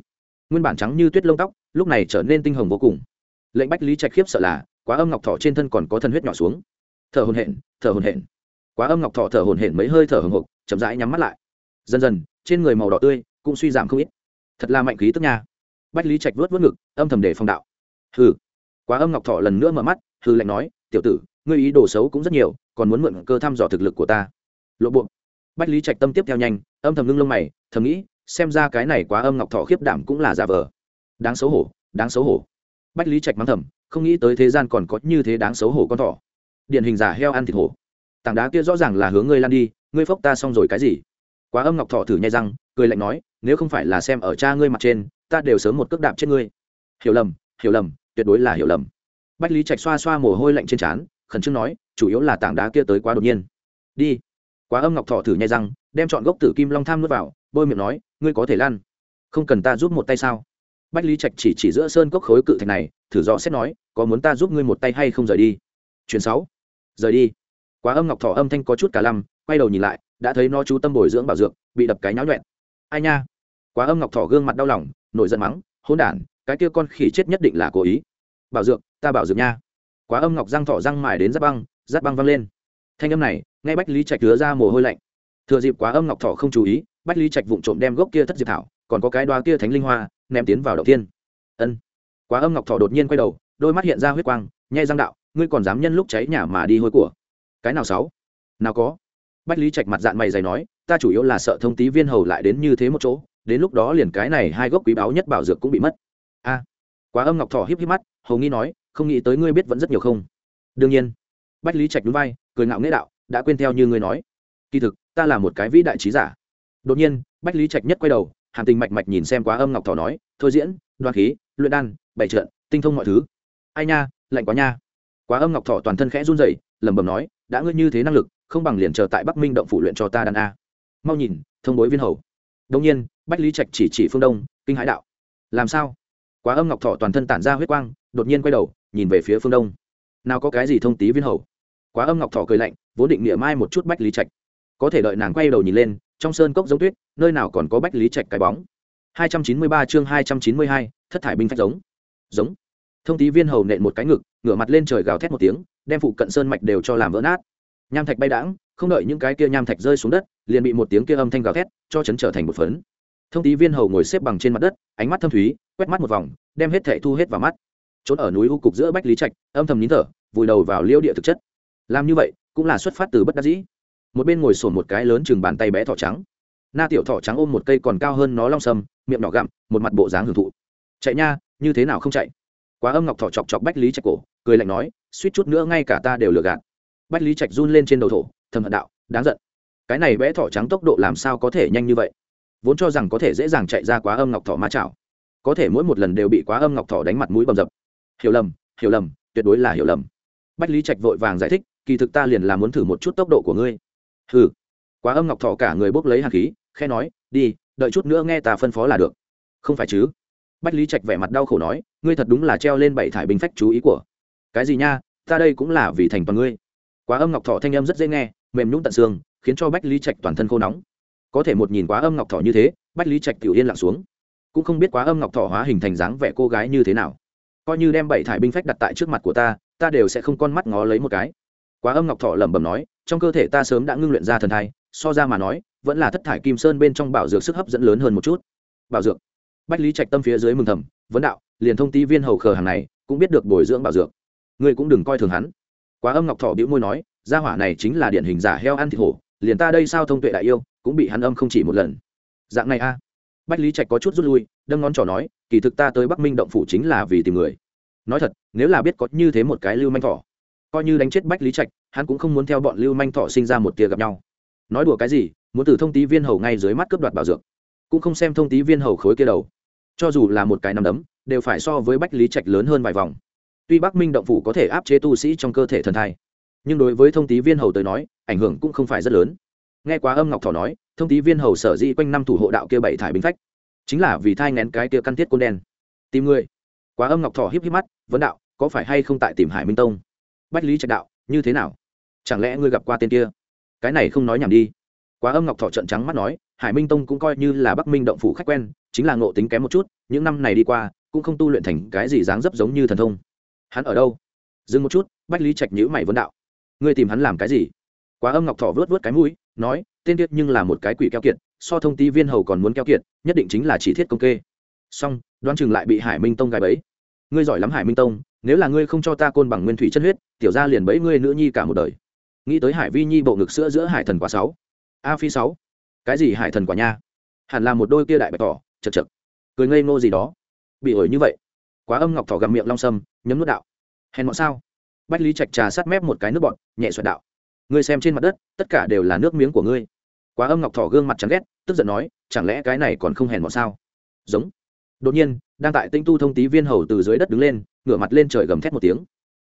Nguyên bản trắng như tuyết lông tóc, lúc này trở nên tinh hồng vô cùng. Lệnh bách lý trạch khiếp sợ là, quá âm ngọc thọ trên thân còn có thần huyết nhỏ xuống thở hồn hển, thở hồn hển. Quá âm ngọc thọ thở hồn hển mấy hơi thở hồng hộc, chậm rãi nhắm mắt lại. Dần dần, trên người màu đỏ tươi cũng suy giảm không ít. Thật là mạnh khí tức nha. Bách lý trạch vớt vớt ngực, âm thầm để phong đạo. Hừ. Quá âm ngọc thọ lần nữa mở mắt, hừ lạnh nói, tiểu tử, ngươi ý đồ xấu cũng rất nhiều, còn muốn mượn cơ thăm dò thực lực của ta. Lộ buộc bách lý trạch tâm tiếp theo nhanh, âm thầm ngưng lông mày, thầm nghĩ, xem ra cái này quá âm ngọc thọ khiếp đảm cũng là giả vờ. Đáng xấu hổ, đáng xấu hổ. Bách lý trạch mắng thầm, không nghĩ tới thế gian còn có như thế đáng xấu hổ con thỏ điển hình giả heo ăn thịt hổ. Tảng đá kia rõ ràng là hướng ngươi lan đi, ngươi phốc ta xong rồi cái gì? Quá âm ngọc thọ thử nhai răng, cười lạnh nói, nếu không phải là xem ở cha ngươi mặt trên, ta đều sớm một cước đạp trên ngươi. Hiểu lầm hiểu lầm, tuyệt đối là hiểu lầm. Bách lý trạch xoa xoa mồ hôi lạnh trên trán, khẩn trương nói, chủ yếu là tảng đá kia tới quá đột nhiên. Đi. Quá âm ngọc thọ thử nhai răng, đem chọn gốc tử kim long tham nuốt vào, bôi miệng nói, ngươi có thể lan. Không cần ta giúp một tay sao? Bách lý trạch chỉ chỉ giữa sơn cốc khối cự thạch này, thử rõ xét nói, có muốn ta giúp ngươi một tay hay không rời đi? Chuyển sáu rời đi. Quá âm ngọc thọ âm thanh có chút cả lăm, quay đầu nhìn lại, đã thấy nó chú tâm bồi dưỡng bảo dược, bị đập cái nháo nhuẹn. Ai nha? Quá âm ngọc thọ gương mặt đau lòng, nổi giận mắng hôn đản, cái kia con khỉ chết nhất định là cố ý. Bảo dược, ta bảo dược nha. Quá âm ngọc răng thọ răng mài đến giáp băng giáp băng văng lên. Thanh âm này ngay bách lý trạch đưa ra mồ hôi lạnh. Thừa dịp quá âm ngọc thọ không chú ý, bách lý trạch vụng trộm đem gốc kia thất diệp thảo, còn có cái đoa kia thánh linh hoa, ném tiến vào đầu tiên ân. Quá âm ngọc thọ đột nhiên quay đầu đôi mắt hiện ra huyết quang, nhai răng đạo, ngươi còn dám nhân lúc cháy nhà mà đi hôi của. Cái nào sáu? Nào có. Bách lý trạch mặt dạng mày dày nói, ta chủ yếu là sợ thông tí viên hầu lại đến như thế một chỗ, đến lúc đó liền cái này hai gốc quý báu nhất bảo dược cũng bị mất. A. Quá âm ngọc thọ híp híp mắt, hầu nghi nói, không nghĩ tới ngươi biết vẫn rất nhiều không? Đương nhiên. Bách lý trạch núi vai, cười ngạo nghĩa đạo, đã quên theo như ngươi nói. Kỳ thực, ta là một cái vĩ đại trí giả. Đột nhiên, bách lý trạch nhất quay đầu hàn tình mạch mạch nhìn xem quá âm ngọc thọ nói, thôi diễn, đoan khí, luyện đan, bày trượn tinh thông mọi thứ ai nha lạnh quá nha. Quá âm ngọc thọ toàn thân khẽ run rẩy lẩm bẩm nói đã ngươi như thế năng lực không bằng liền chờ tại bắc minh động phủ luyện cho ta đàn a. Mau nhìn thông bối viên hầu. Đông nhiên bách lý trạch chỉ chỉ phương đông kinh hãi đạo làm sao? Quá âm ngọc thọ toàn thân tản ra huyết quang đột nhiên quay đầu nhìn về phía phương đông. Nào có cái gì thông tí viên hầu? Quá âm ngọc thọ cười lạnh vốn định nghĩa mai một chút bách lý trạch. Có thể đợi nàng quay đầu nhìn lên trong sơn cốc giống tuyết nơi nào còn có bách lý trạch cái bóng. 293 chương 292, thất thải binh phách giống. Giống thông tí viên hầu nện một cái ngực, ngửa mặt lên trời gào thét một tiếng, đem phụ cận sơn mạch đều cho làm vỡ nát. Nham thạch bay đãng, không đợi những cái kia nham thạch rơi xuống đất, liền bị một tiếng kia âm thanh gào thét cho chấn trở thành một phấn. Thông tí viên hầu ngồi xếp bằng trên mặt đất, ánh mắt thâm thúy, quét mắt một vòng, đem hết thệ thu hết vào mắt. Trốn ở núi u cục giữa bách lý trạch, âm thầm nín thở, vùi đầu vào liêu địa thực chất. Làm như vậy, cũng là xuất phát từ bất đắc dĩ. Một bên ngồi sổn một cái lớn chừng bàn tay bé thỏ trắng. Na tiểu thỏ trắng ôm một cây còn cao hơn nó long sâm, miệng nhỏ gặm, một mặt bộ dáng hưởng thụ. Chạy nha, như thế nào không chạy? Quá âm ngọc thỏ chọc chọc bách lý trạch cổ, cười lạnh nói, suýt chút nữa ngay cả ta đều lừa gạt. Bách lý trạch run lên trên đầu thổ, thầm hận đạo, đáng giận. Cái này vẽ thỏ trắng tốc độ làm sao có thể nhanh như vậy? Vốn cho rằng có thể dễ dàng chạy ra quá âm ngọc thỏ ma chảo. Có thể mỗi một lần đều bị quá âm ngọc thỏ đánh mặt mũi bầm dập. Hiểu lầm hiểu lầm, tuyệt đối là hiểu lầm. Bách lý trạch vội vàng giải thích, kỳ thực ta liền là muốn thử một chút tốc độ của ngươi. Ừ quá âm ngọc thọ cả người bốc lấy hạt khí khe nói, đi, đợi chút nữa nghe ta phân phó là được. Không phải chứ? Bách lý trạch vẻ mặt đau khổ nói ngươi thật đúng là treo lên bảy thải bình phách chú ý của. Cái gì nha, ta đây cũng là vì thành toàn ngươi. Quá âm ngọc thọ thanh âm rất dễ nghe, mềm nhũng tận xương, khiến cho bách lý trạch toàn thân khô nóng. Có thể một nhìn quá âm ngọc thọ như thế, bách lý trạch tiểu yên lặng xuống. Cũng không biết quá âm ngọc thọ hóa hình thành dáng vẻ cô gái như thế nào. Coi như đem bảy thải binh phách đặt tại trước mặt của ta ta đều sẽ không con mắt ngó lấy một cái. Quá âm ngọc thọ lẩm bẩm nói, trong cơ thể ta sớm đã ngưng luyện ra thần thai, so ra mà nói, vẫn là thất thải kim sơn bên trong bảo dược sức hấp dẫn lớn hơn một chút. Bảo dược. Bách lý trạch tâm phía dưới mừng thầm, vấn đạo liền thông tí viên hầu khờ hàng này, cũng biết được bồi dưỡng bảo dược. Ngươi cũng đừng coi thường hắn. Quá âm ngọc thọ bĩu môi nói, gia hỏa này chính là điển hình giả heo ăn thịt hổ, liền ta đây sao thông tuệ đại yêu, cũng bị hắn âm không chỉ một lần. Dạng này a. Bách lý trạch có chút rút lui, đâm ngón trỏ nói, kỳ thực ta tới bắc minh động phủ chính là vì tìm người. Nói thật, nếu là biết có như thế một cái lưu manh thỏ coi như đánh chết bách lý trạch, hắn cũng không muốn theo bọn lưu manh thọ sinh ra một tia gặp nhau. Nói đùa cái gì, muốn từ thông tí viên hầu ngay dưới mắt cướp đoạt bảo dược, cũng không xem thông tí viên hầu khối kia đầu. Cho dù là một cái nằm đấm đều phải so với bách lý trạch lớn hơn vài vòng. Tuy bắc minh động phủ có thể áp chế tu sĩ trong cơ thể thần thai, nhưng đối với thông tí viên hầu tới nói, ảnh hưởng cũng không phải rất lớn. Nghe quá âm ngọc thỏ nói, thông tí viên hầu sở di quanh năm thủ hộ đạo kia bảy thải binh phách, chính là vì thai ngén cái kia căn thiết côn đen. Tìm người. Quá âm ngọc thỏ híp híp mắt, vấn đạo, có phải hay không tại tìm hải minh tông? Bách lý trạch đạo, như thế nào? Chẳng lẽ ngươi gặp qua tên kia? Cái này không nói nhảm đi. Quá âm ngọc thọ trận trắng mắt nói, hải minh tông cũng coi như là bắc minh động phủ khách quen, chính là ngộ tính kém một chút, những năm này đi qua cũng không tu luyện thành cái gì dáng dấp giống như thần thông. Hắn ở đâu? Dừng một chút, bách lý trạch nhữ mày vấn đạo. Ngươi tìm hắn làm cái gì? Quá âm ngọc thọ vớt vớt cái mũi, nói, tên tiết nhưng là một cái quỷ keo kiệt, so thông tí viên hầu còn muốn keo kiệt, nhất định chính là chỉ thiết công kê. Song đoan chừng lại bị hải minh tông gài bẫy. Ngươi giỏi lắm hải minh tông, nếu là ngươi không cho ta côn bằng nguyên thủy chân huyết, tiểu ra liền bẫy ngươi nữ nhi cả một đời. Nghĩ tới hải vi nhi bộ ngực sữa giữa hải thần quả sáu. A phi sáu. Cái gì hải thần quả nha? Hẳn là một đôi kia đại bạch tỏ, chật chật. Cười ngây ngô gì đó bị ổi như vậy. Quá âm ngọc thỏ gầm miệng long sâm, nhấm nước đạo. Hèn mọn sao? Bách lý trạch trà sát mép một cái nước bọt, nhẹ xoẹt đạo. Ngươi xem trên mặt đất, tất cả đều là nước miếng của ngươi. Quá âm ngọc thỏ gương mặt chán ghét, tức giận nói, chẳng lẽ cái này còn không hèn mọn sao? Giống. Đột nhiên, đang tại tinh tu thông tí viên hầu từ dưới đất đứng lên, ngửa mặt lên trời gầm thét một tiếng.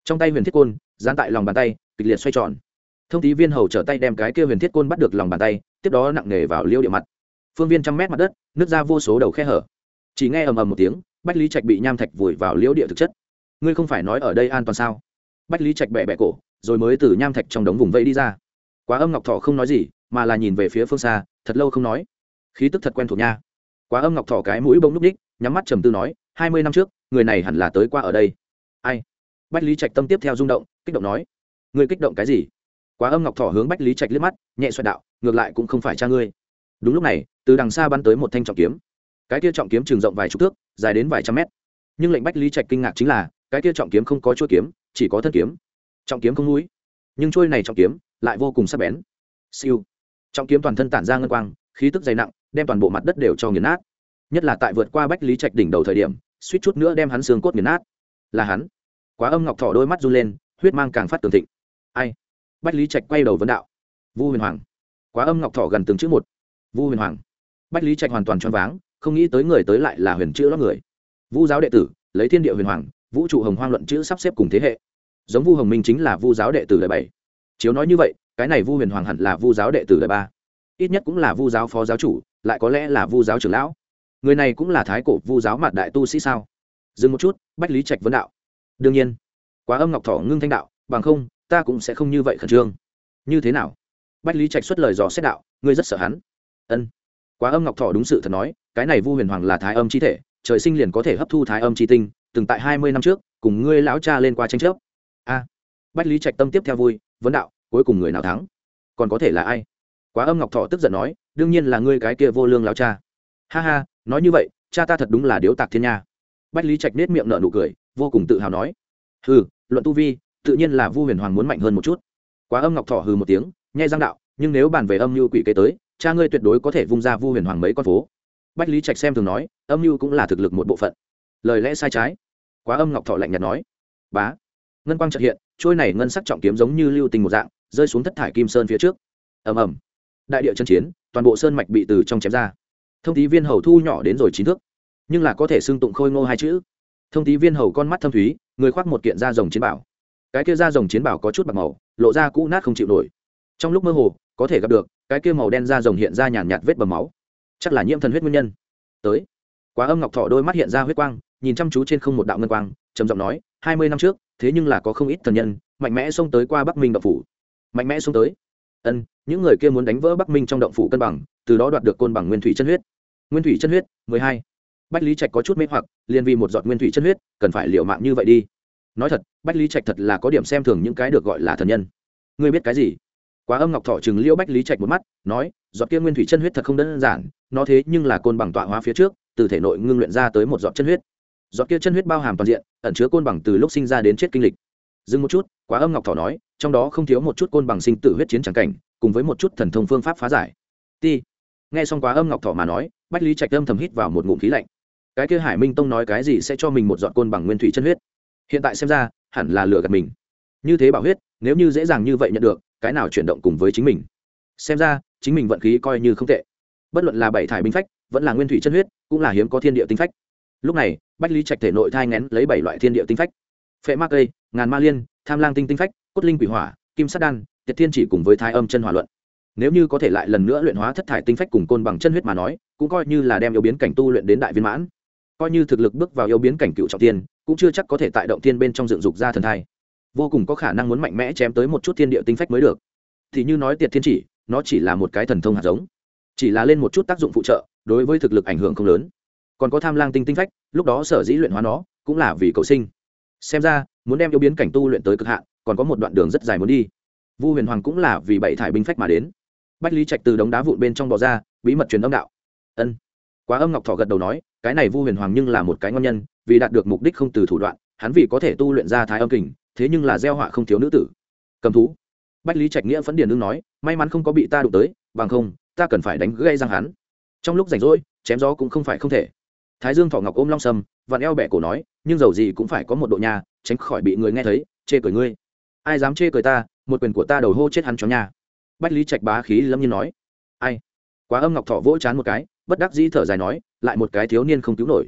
Trong tay huyền thiết côn, dán tại lòng bàn tay, kịch liệt xoay tròn. Thông tí viên hầu trở tay đem cái kia huyền thiết côn bắt được lòng bàn tay, tiếp đó nặng nề vào liêu địa mặt. Phương viên trăm mét mặt đất, nước ra vô số đầu khe hở. Chỉ nghe ầm ầm một tiếng bách lý trạch bị nham thạch vùi vào liễu địa thực chất. Ngươi không phải nói ở đây an toàn sao? Bách lý trạch bẹ bẹ cổ, rồi mới từ nham thạch trong đống vùng vẫy đi ra. Quá âm ngọc thọ không nói gì, mà là nhìn về phía phương xa, thật lâu không nói. Khí tức thật quen thuộc nha. Quá âm ngọc thọ cái mũi bông núp đích, nhắm mắt trầm tư nói, hai mươi năm trước, người này hẳn là tới qua ở đây. Ai? Bách lý trạch tâm tiếp theo rung động, kích động nói, ngươi kích động cái gì? Quá âm ngọc thỏ hướng bách lý trạch liếc mắt, nhẹ xoẹt đạo, ngược lại cũng không phải cha ngươi. Đúng lúc này, từ đằng xa bắn tới một thanh trọng kiếm. Cái kia trọng kiếm trường rộng vài chục thước dài đến vài trăm mét. Nhưng lệnh bách lý trạch kinh ngạc chính là, cái kia trọng kiếm không có chuôi kiếm, chỉ có thân kiếm. Trọng kiếm không núi. Nhưng chuôi này trọng kiếm lại vô cùng sắc bén. Siêu. Trọng kiếm toàn thân tản ra ngân quang, khí tức dày nặng, đem toàn bộ mặt đất đều cho nghiền nát. Nhất là tại vượt qua bách lý trạch đỉnh đầu thời điểm, suýt chút nữa đem hắn xương cốt nghiền nát. Là hắn. Quá âm ngọc thỏ đôi mắt run lên, huyết mang càng phát tường thịnh. Ai? Bách lý trạch quay đầu vấn đạo. Vu huyền hoàng. Quá âm ngọc thỏ gần từng chữ một. Vu huyền hoàng. Bách lý trạch hoàn toàn choáng váng không nghĩ tới người tới lại là huyền chữ lót người. Vu giáo đệ tử, lấy thiên địa huyền hoàng, vũ trụ hồng hoang luận chữ sắp xếp cùng thế hệ. Giống vu hồng minh chính là vu giáo đệ tử đời bảy. Chiếu nói như vậy, cái này vu huyền hoàng hẳn là vu giáo đệ tử đời ba. Ít nhất cũng là vu giáo phó giáo chủ, lại có lẽ là vu giáo trưởng lão. Người này cũng là thái cổ vu giáo mặt đại tu sĩ sao? Dừng một chút, bách lý trạch vấn đạo. Đương nhiên. Quá âm ngọc thọ ngưng thanh đạo, bằng không, ta cũng sẽ không như vậy khẩn trương. Như thế nào? Bách lý trạch xuất lời dò xét đạo, ngươi rất sợ hắn. Ân. Quá âm ngọc thọ đúng sự thật nói cái này vu huyền hoàng là thái âm chi thể trời sinh liền có thể hấp thu thái âm chi tinh từng tại hai mươi năm trước cùng ngươi lão cha lên qua tranh chấp. A. Bách lý trạch tâm tiếp theo vui vấn đạo cuối cùng người nào thắng? Còn có thể là ai? Quá âm ngọc thọ tức giận nói đương nhiên là ngươi cái kia vô lương lão cha. Ha ha nói như vậy cha ta thật đúng là điếu tạc thiên nha. Bách lý trạch nết miệng nở nụ cười vô cùng tự hào nói. Hừ, luận tu vi tự nhiên là vu huyền hoàng muốn mạnh hơn một chút. Quá âm ngọc thọ hừ một tiếng nhai răng đạo nhưng nếu bàn về âm như quỷ kế tới cha ngươi tuyệt đối có thể vung ra vu huyền hoàng mấy con phố bách lý trạch xem thường nói âm mưu cũng là thực lực một bộ phận. Lời lẽ sai trái. Quá âm ngọc thọ lạnh nhạt nói. Bá. Ngân quang trợ hiện trôi này ngân sắc trọng kiếm giống như lưu tình một dạng rơi xuống thất thải kim sơn phía trước. Ầm ầm. Đại địa chân chiến toàn bộ sơn mạch bị từ trong chém ra. Thông tí viên hầu thu nhỏ đến rồi chín thước nhưng là có thể xưng tụng khôi ngô hai chữ. Thông tí viên hầu con mắt thâm thúy người khoác một kiện da rồng chiến bảo. Cái kia da rồng chiến bảo có chút bạc màu lộ ra cũ nát không chịu nổi. Trong lúc mơ hồ có thể gặp được cái kia màu đen da rồng hiện ra nhàn nhạt, vết bầm máu chắc là nhiễm thần huyết nguyên nhân. Tới. Quá âm ngọc thọ đôi mắt hiện ra huyết quang, nhìn chăm chú trên không một đạo ngân quang, trầm giọng nói, hai mươi năm trước, thế nhưng là có không ít thần nhân, mạnh mẽ xông tới qua bắc minh động phủ. Mạnh mẽ xông tới. Ân, những người kia muốn đánh vỡ bắc minh trong động phủ cân bằng, từ đó đoạt được côn bằng nguyên thủy chân huyết. Nguyên thủy chân huyết, mười hai. Bách lý trạch có chút mê hoặc, liền vì một giọt nguyên thủy chân huyết, cần phải liều mạng như vậy đi. Nói thật, bách lý trạch thật là có điểm xem thường những cái được gọi là thần nhân. Ngươi biết cái gì? Quá âm ngọc thọ chừng liễu bách lý trạch một mắt, nói, giọt kia nguyên thủy chân huyết thật không đơn giản, nó thế nhưng là côn bằng tọa hóa phía trước, từ thể nội ngưng luyện ra tới một giọt chân huyết. Giọt kia chân huyết bao hàm toàn diện, ẩn chứa côn bằng từ lúc sinh ra đến chết kinh lịch. Dừng một chút, quá âm ngọc thọ nói, trong đó không thiếu một chút côn bằng sinh tự huyết chiến trắng cảnh, cùng với một chút thần thông phương pháp phá giải. Ti. Nghe xong quá âm ngọc thọ mà nói, bách lý trạch âm thầm hít vào một ngụm khí lạnh. Cái kia hải minh tông nói cái gì sẽ cho mình một giọt côn bằng nguyên thủy chân huyết? Hiện tại xem ra, hẳn là lừa gạt mình. Như thế bảo huyết, nếu như dễ dàng như vậy nhận được cái nào chuyển động cùng với chính mình. Xem ra, chính mình vận khí coi như không tệ. Bất luận là bảy thải binh phách, vẫn là nguyên thủy chân huyết, cũng là hiếm có thiên địa tinh phách. Lúc này, bách lý trạch thể nội thai ngén lấy bảy loại thiên địa tinh phách. Phệ ma cây, ngàn ma liên, tham lang tinh tinh phách, cốt linh quỷ hỏa, kim sát đan, tiệt thiên chỉ cùng với thai âm chân hỏa luận. Nếu như có thể lại lần nữa luyện hóa thất thải tinh phách cùng côn bằng chân huyết mà nói, cũng coi như là đem yêu biến cảnh tu luyện đến đại viên mãn. Coi như thực lực bước vào yêu biến cảnh cựu trọng tiên, cũng chưa chắc có thể tại động tiên bên trong dựng dục ra thần thai vô cùng có khả năng muốn mạnh mẽ chém tới một chút thiên địa tinh phách mới được. Thì như nói tiệt thiên chỉ, nó chỉ là một cái thần thông hạt giống. Chỉ là lên một chút tác dụng phụ trợ, đối với thực lực ảnh hưởng không lớn. Còn có tham lang tinh tinh phách, lúc đó sở dĩ luyện hóa nó, cũng là vì cầu sinh. Xem ra, muốn đem yêu biến cảnh tu luyện tới cực hạn, còn có một đoạn đường rất dài muốn đi. Vu huyền hoàng cũng là vì bảy thải binh phách mà đến. Bách lý trạch từ đống đá vụn bên trong bò ra, bí mật truyền âm đạo. Ân. Quá âm ngọc thọ gật đầu nói, cái này vu huyền hoàng nhưng là một cái ngon nhân, vì đạt được mục đích không từ thủ đoạn, hắn vì có thể tu luyện ra thái âm kình thế nhưng là gieo họa không thiếu nữ tử. Cầm thú. Bách lý trạch nghĩa phấn điền đương nói, may mắn không có bị ta đụng tới, bằng không, ta cần phải đánh gây răng hắn. Trong lúc rảnh rỗi, chém gió cũng không phải không thể. Thái dương thọ ngọc ôm long sâm, vặn eo bẹ cổ nói, nhưng dầu gì cũng phải có một độ nhà, tránh khỏi bị người nghe thấy, chê cười ngươi. Ai dám chê cười ta, một quyền của ta đầu hô chết hắn chó nhà. Bách lý trạch bá khí lâm nhiên nói. Ai? Quá âm ngọc thọ vỗ chán một cái, bất đắc dĩ thở dài nói, lại một cái thiếu niên không cứu nổi.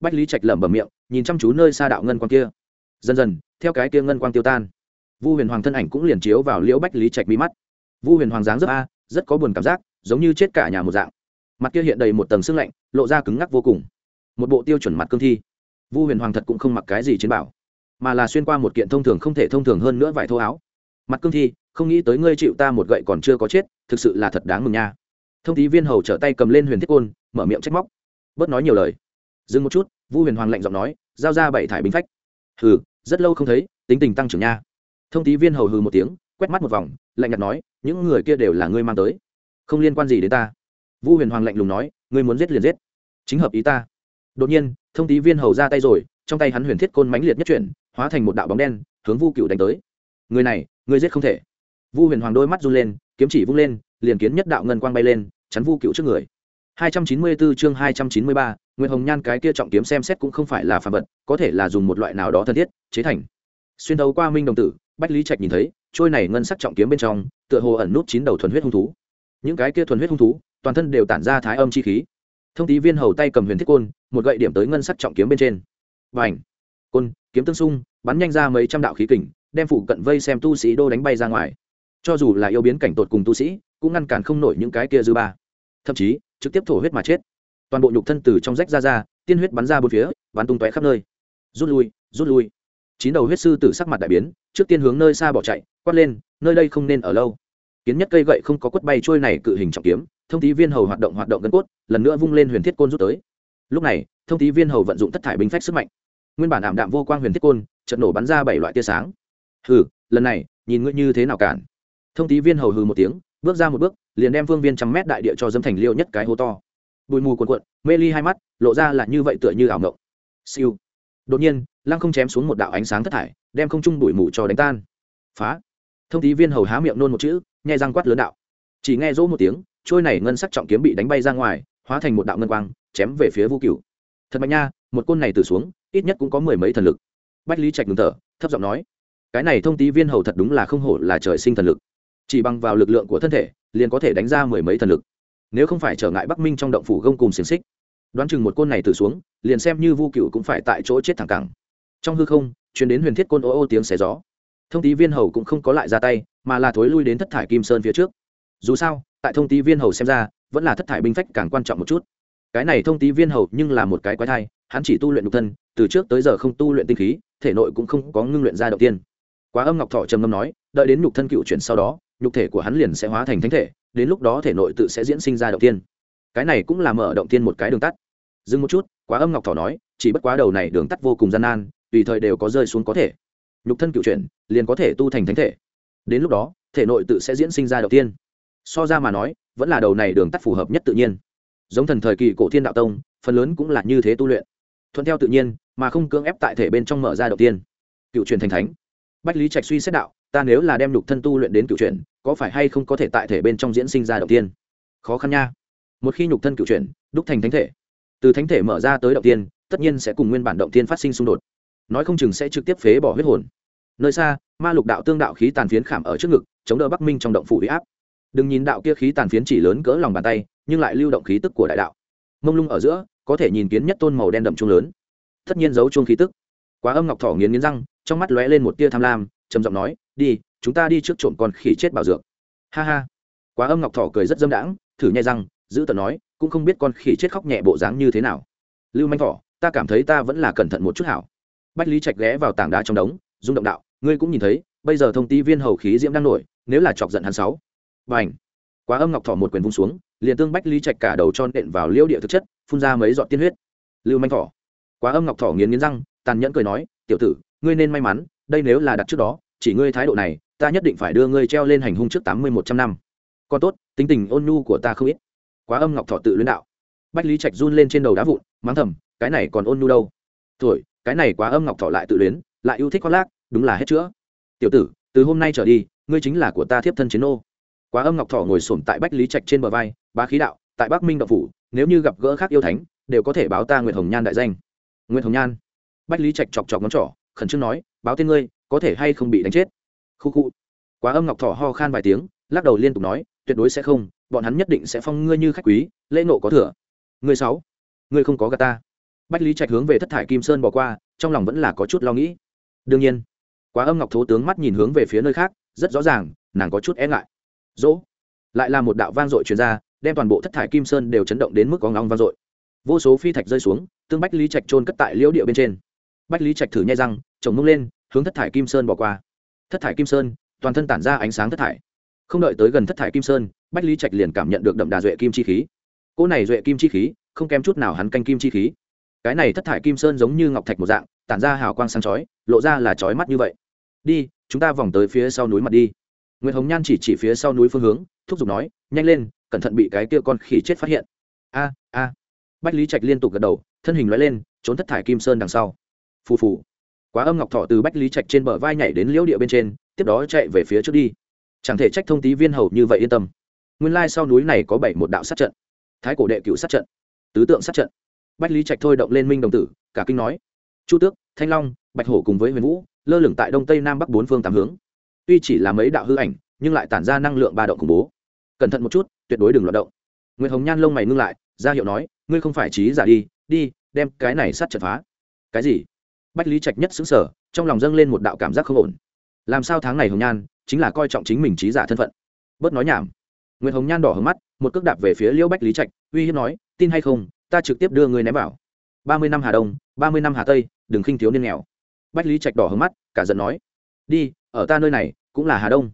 Bách lý trạch lẩm bẩm miệng, nhìn chăm chú nơi xa đạo ngân quan kia. Dần dần theo cái kia ngân quang tiêu tan. Vu huyền hoàng thân ảnh cũng liền chiếu vào liễu bách lý trạch mi mắt. Vu huyền hoàng dáng rất a, rất có buồn cảm giác, giống như chết cả nhà một dạng. Mặt kia hiện đầy một tầng sương lạnh, lộ ra cứng ngắc vô cùng. Một bộ tiêu chuẩn mặt cương thi. Vu huyền hoàng thật cũng không mặc cái gì chiến bảo, mà là xuyên qua một kiện thông thường không thể thông thường hơn nữa vải thô áo. Mặt cương thi, không nghĩ tới ngươi chịu ta một gậy còn chưa có chết, thực sự là thật đáng mừng nha. Thông tí viên hầu trở tay cầm lên huyền thiết côn, mở miệng trách móc. Bớt nói nhiều lời. Dừng một chút, vu huyền hoàng lạnh giọng nói, giao ra bảy thải binh phách. Hừ rất lâu không thấy tính tình tăng trưởng nha. Thông tí viên hầu hừ một tiếng quét mắt một vòng lạnh nhạt nói những người kia đều là ngươi mang tới. Không liên quan gì đến ta. Vu huyền hoàng lạnh lùng nói ngươi muốn giết liền giết. Chính hợp ý ta. Đột nhiên thông tí viên hầu ra tay rồi trong tay hắn huyền thiết côn mãnh liệt nhất chuyển hóa thành một đạo bóng đen hướng vu cựu đánh tới. Người này ngươi giết không thể. Vu huyền hoàng đôi mắt run lên kiếm chỉ vung lên liền kiến nhất đạo ngân quang bay lên chắn vu cựu trước người. 294 chương 293, Nguyệt Hồng Nhan cái kia trọng kiếm xem xét cũng không phải là phàm vật, có thể là dùng một loại nào đó thân thiết, chế thành. Xuyên thấu qua minh đồng tử, Bách Lý Trạch nhìn thấy, trôi này ngân sắc trọng kiếm bên trong, tựa hồ ẩn nút chín đầu thuần huyết hung thú. Những cái kia thuần huyết hung thú, toàn thân đều tản ra thái âm chi khí. Thông tí viên hầu tay cầm huyền thiết côn, một gậy điểm tới ngân sắc trọng kiếm bên trên. Bành! Côn, kiếm tương xung, bắn nhanh ra mấy trăm đạo khí kình, đem phụ cận vây xem tu sĩ đô đánh bay ra ngoài. Cho dù là yêu biến cảnh tột cùng tu sĩ, cũng ngăn cản không nổi những cái kia dư ba. Thậm chí, trực tiếp thổ huyết mà chết toàn bộ nhục thân từ trong rách ra ra, tiên huyết bắn ra bốn phía, bắn tung tóe khắp nơi. Rút lui rút lui. Chín đầu huyết sư tử sắc mặt đại biến, trước tiên hướng nơi xa bỏ chạy, quát lên, nơi đây không nên ở lâu. Kiến nhất cây gậy không có quất bay trôi này cự hình trọng kiếm, thông tí viên hầu hoạt động hoạt động gân cốt, lần nữa vung lên huyền thiết côn rút tới. Lúc này, thông tí viên hầu vận dụng tất thải binh phách sức mạnh. Nguyên bản ảm đạm vô quang huyền thiết côn trận nổ bắn ra bảy loại tia sáng. Hừ, lần này, nhìn ngươi như thế nào cản. Thông tí viên hầu hừ một tiếng, bước ra một bước, liền đem phương viên trăm mét đại địa cho dâm thành liêu nhất cái hố to bụi mù cuồn cuộn, mê ly hai mắt, lộ ra là như vậy tựa như ảo ngộng siêu. Đột nhiên, lăng không chém xuống một đạo ánh sáng thất thải, đem không trung bụi mù cho đánh tan. Phá. Thông tí viên hầu há miệng nôn một chữ nhai răng quát lớn đạo. Chỉ nghe rỗ một tiếng, trôi này ngân sắc trọng kiếm bị đánh bay ra ngoài, hóa thành một đạo ngân quang, chém về phía Vu cửu. Thật mạnh nha, một côn này từ xuống, ít nhất cũng có mười mấy thần lực. Bách lý trạch ngừng thở, thấp giọng nói, cái này thông tí viên hầu thật đúng là không hổ là trời sinh thần lực. Chỉ bằng vào lực lượng của thân thể, liền có thể đánh ra mười mấy thần lực nếu không phải trở ngại bắc minh trong động phủ gông cùng xiềng xích. Đoán chừng một côn này từ xuống, liền xem như vu cựu cũng phải tại chỗ chết thẳng cẳng. Trong hư không chuyển đến huyền thiết côn ô ô tiếng xé gió. Thông tí viên hầu cũng không có lại ra tay, mà là thối lui đến thất thải kim sơn phía trước. Dù sao, tại thông tí viên hầu xem ra, vẫn là thất thải binh phách càng quan trọng một chút. Cái này thông tí viên hầu nhưng là một cái quái thai, hắn chỉ tu luyện nhục thân, từ trước tới giờ không tu luyện tinh khí, thể nội cũng không có ngưng luyện ra đầu tiên. Quá âm ngọc thọ trầm ngâm nói, đợi đến nhục thân cựu chuyển sau đó, nhục thể của hắn liền sẽ hóa thành thánh thể đến lúc đó thể nội tự sẽ diễn sinh ra động tiên. Cái này cũng là mở động tiên một cái đường tắt. Dừng một chút, quá âm ngọc thỏ nói, chỉ bất quá đầu này đường tắt vô cùng gian nan, tùy thời đều có rơi xuống có thể. Nhục thân cựu chuyển, liền có thể tu thành thánh thể. Đến lúc đó, thể nội tự sẽ diễn sinh ra động tiên. So ra mà nói, vẫn là đầu này đường tắt phù hợp nhất tự nhiên. Giống thần thời kỳ cổ thiên đạo tông, phần lớn cũng là như thế tu luyện. Thuận theo tự nhiên, mà không cưỡng ép tại thể bên trong mở ra đầu tiên. Cựu truyền thành thánh. Bách lý trạch suy xét đạo ta nếu là đem nhục thân tu luyện đến cựu truyền có phải hay không có thể tại thể bên trong diễn sinh ra đầu tiên? Khó khăn nha. Một khi nhục thân cựu truyền đúc thành thánh thể, từ thánh thể mở ra tới động tiên, tất nhiên sẽ cùng nguyên bản động tiên phát sinh xung đột. Nói không chừng sẽ trực tiếp phế bỏ huyết hồn. Nơi xa, ma lục đạo tương đạo khí tàn phiến khảm ở trước ngực, chống đỡ bắc minh trong động phủ huy áp. Đừng nhìn đạo kia khí tàn phiến chỉ lớn cỡ lòng bàn tay, nhưng lại lưu động khí tức của đại đạo. Mông lung ở giữa, có thể nhìn kiến nhất tôn màu đen đậm trung lớn. Tất nhiên giấu chuông khí tức. Quá âm ngọc thỏ nghiến nghiến răng, trong mắt lóe lên một tia tham lam, trầm giọng nói đi, chúng ta đi trước trộm con khỉ chết bảo dược. Ha ha. Quá âm ngọc thỏ cười rất dâm đãng, thử nhai răng, giữ tờ nói, cũng không biết con khỉ chết khóc nhẹ bộ dáng như thế nào. Lưu manh thỏ, ta cảm thấy ta vẫn là cẩn thận một chút hảo. Bách lý trạch ghé vào tảng đá trong đống, rung động đạo, ngươi cũng nhìn thấy, bây giờ thông tí viên hầu khí diễm đang nổi, nếu là chọc giận hắn sáu. B quá âm ngọc thỏ một quyền vung xuống, liền tương bách lý trạch cả đầu cho nện vào liêu địa thực chất, phun ra mấy giọt tiên huyết. Lưu manh thỏ. Quá âm ngọc thỏ nghiến nghiến răng, tàn nhẫn cười nói, tiểu tử, ngươi nên may mắn, đây nếu là đặt trước đó chỉ ngươi thái độ này, ta nhất định phải đưa ngươi treo lên hành hung trước tám mươi một trăm năm. Còn tốt, tính tình ôn nhu của ta không ít. Quá âm ngọc thọ tự luyến đạo. Bách lý trạch run lên trên đầu đá vụn, mắng thầm, cái này còn ôn nhu đâu. Thổi cái này quá âm ngọc thọ lại tự luyến, lại yêu thích khoác lác, đúng là hết chữa. Tiểu tử, từ hôm nay trở đi, ngươi chính là của ta thiếp thân chiến ô quá âm ngọc thọ ngồi xổm tại bách lý trạch trên bờ vai, bá khí đạo, tại bắc minh đậu phủ, nếu như gặp gỡ khác yêu thánh, đều có thể báo ta nguyệt hồng nhan đại danh. Nguyệt hồng nhan. Bách lý trạch chọc chọc ngón trỏ, khẩn trương nói, báo tên ngươi có thể hay không bị đánh chết. Khu khu. Quá âm ngọc thọ ho khan vài tiếng, lắc đầu liên tục nói, tuyệt đối sẽ không, bọn hắn nhất định sẽ phong ngươi như khách quý, lễ nộ có thừa. Người sáu, ngươi không có gà ta. Bách lý trạch hướng về thất thải kim sơn bỏ qua, trong lòng vẫn là có chút lo nghĩ. Đương nhiên, quá âm ngọc thố tướng mắt nhìn hướng về phía nơi khác, rất rõ ràng, nàng có chút e ngại. Dỗ, lại là một đạo vang dội truyền ra, đem toàn bộ thất thải kim sơn đều chấn động đến mức có ngóng vang dội. Vô số phi thạch rơi xuống, tương bách lý trạch trôn cất tại liễu địa bên trên. Bách lý trạch thử nhai răng, chồng mông lên hướng thất thải kim sơn bỏ qua. Thất thải kim sơn, toàn thân tản ra ánh sáng thất thải. Không đợi tới gần thất thải kim sơn, bách lý trạch liền cảm nhận được đậm đà duệ kim chi khí. Cỗ này duệ kim chi khí, không kém chút nào hắn canh kim chi khí. Cái này thất thải kim sơn giống như ngọc thạch một dạng, tản ra hào quang sáng chói, lộ ra là chói mắt như vậy. Đi, chúng ta vòng tới phía sau núi mặt đi. Nguyễn hồng nhan chỉ chỉ phía sau núi phương hướng, thúc giục nói, nhanh lên, cẩn thận bị cái kia con khỉ chết phát hiện. A a. Bách lý trạch liên tục gật đầu, thân hình loại lên, trốn thất thải kim sơn đằng sau. Phù phù quá âm ngọc thọ từ bách lý trạch trên bờ vai nhảy đến liễu địa bên trên, tiếp đó chạy về phía trước đi. Chẳng thể trách thông tí viên hầu như vậy yên tâm. Nguyên lai sau núi này có bảy một đạo sát trận. Thái cổ đệ cựu sát trận, tứ tượng sát trận. Bách lý trạch thôi động lên minh đồng tử, cả kinh nói, chu tước, thanh long, bạch hổ cùng với huyền vũ, lơ lửng tại đông tây nam bắc bốn phương tám hướng. Tuy chỉ là mấy đạo hư ảnh, nhưng lại tản ra năng lượng ba động khủng bố. Cẩn thận một chút, tuyệt đối đừng loạt động. Nguyễn hồng nhan lông mày ngưng lại, ra hiệu nói, ngươi không phải trí giả đi đi, đem cái này sát trận phá. Cái gì? Bách lý trạch nhất xứng sở trong lòng dâng lên một đạo cảm giác không ổn. Làm sao tháng này hồng nhan chính là coi trọng chính mình trí giả thân phận? Bớt nói nhảm. Nguyễn hồng nhan đỏ hứng mắt, một cước đạp về phía liễu bách lý trạch, uy hiếp nói, tin hay không, ta trực tiếp đưa người ném vào. Ba mươi năm hà đông, ba mươi năm hà tây, đừng khinh thiếu niên nghèo. Bách lý trạch đỏ hứng mắt, cả giận nói, đi, ở ta nơi này, cũng là hà đông.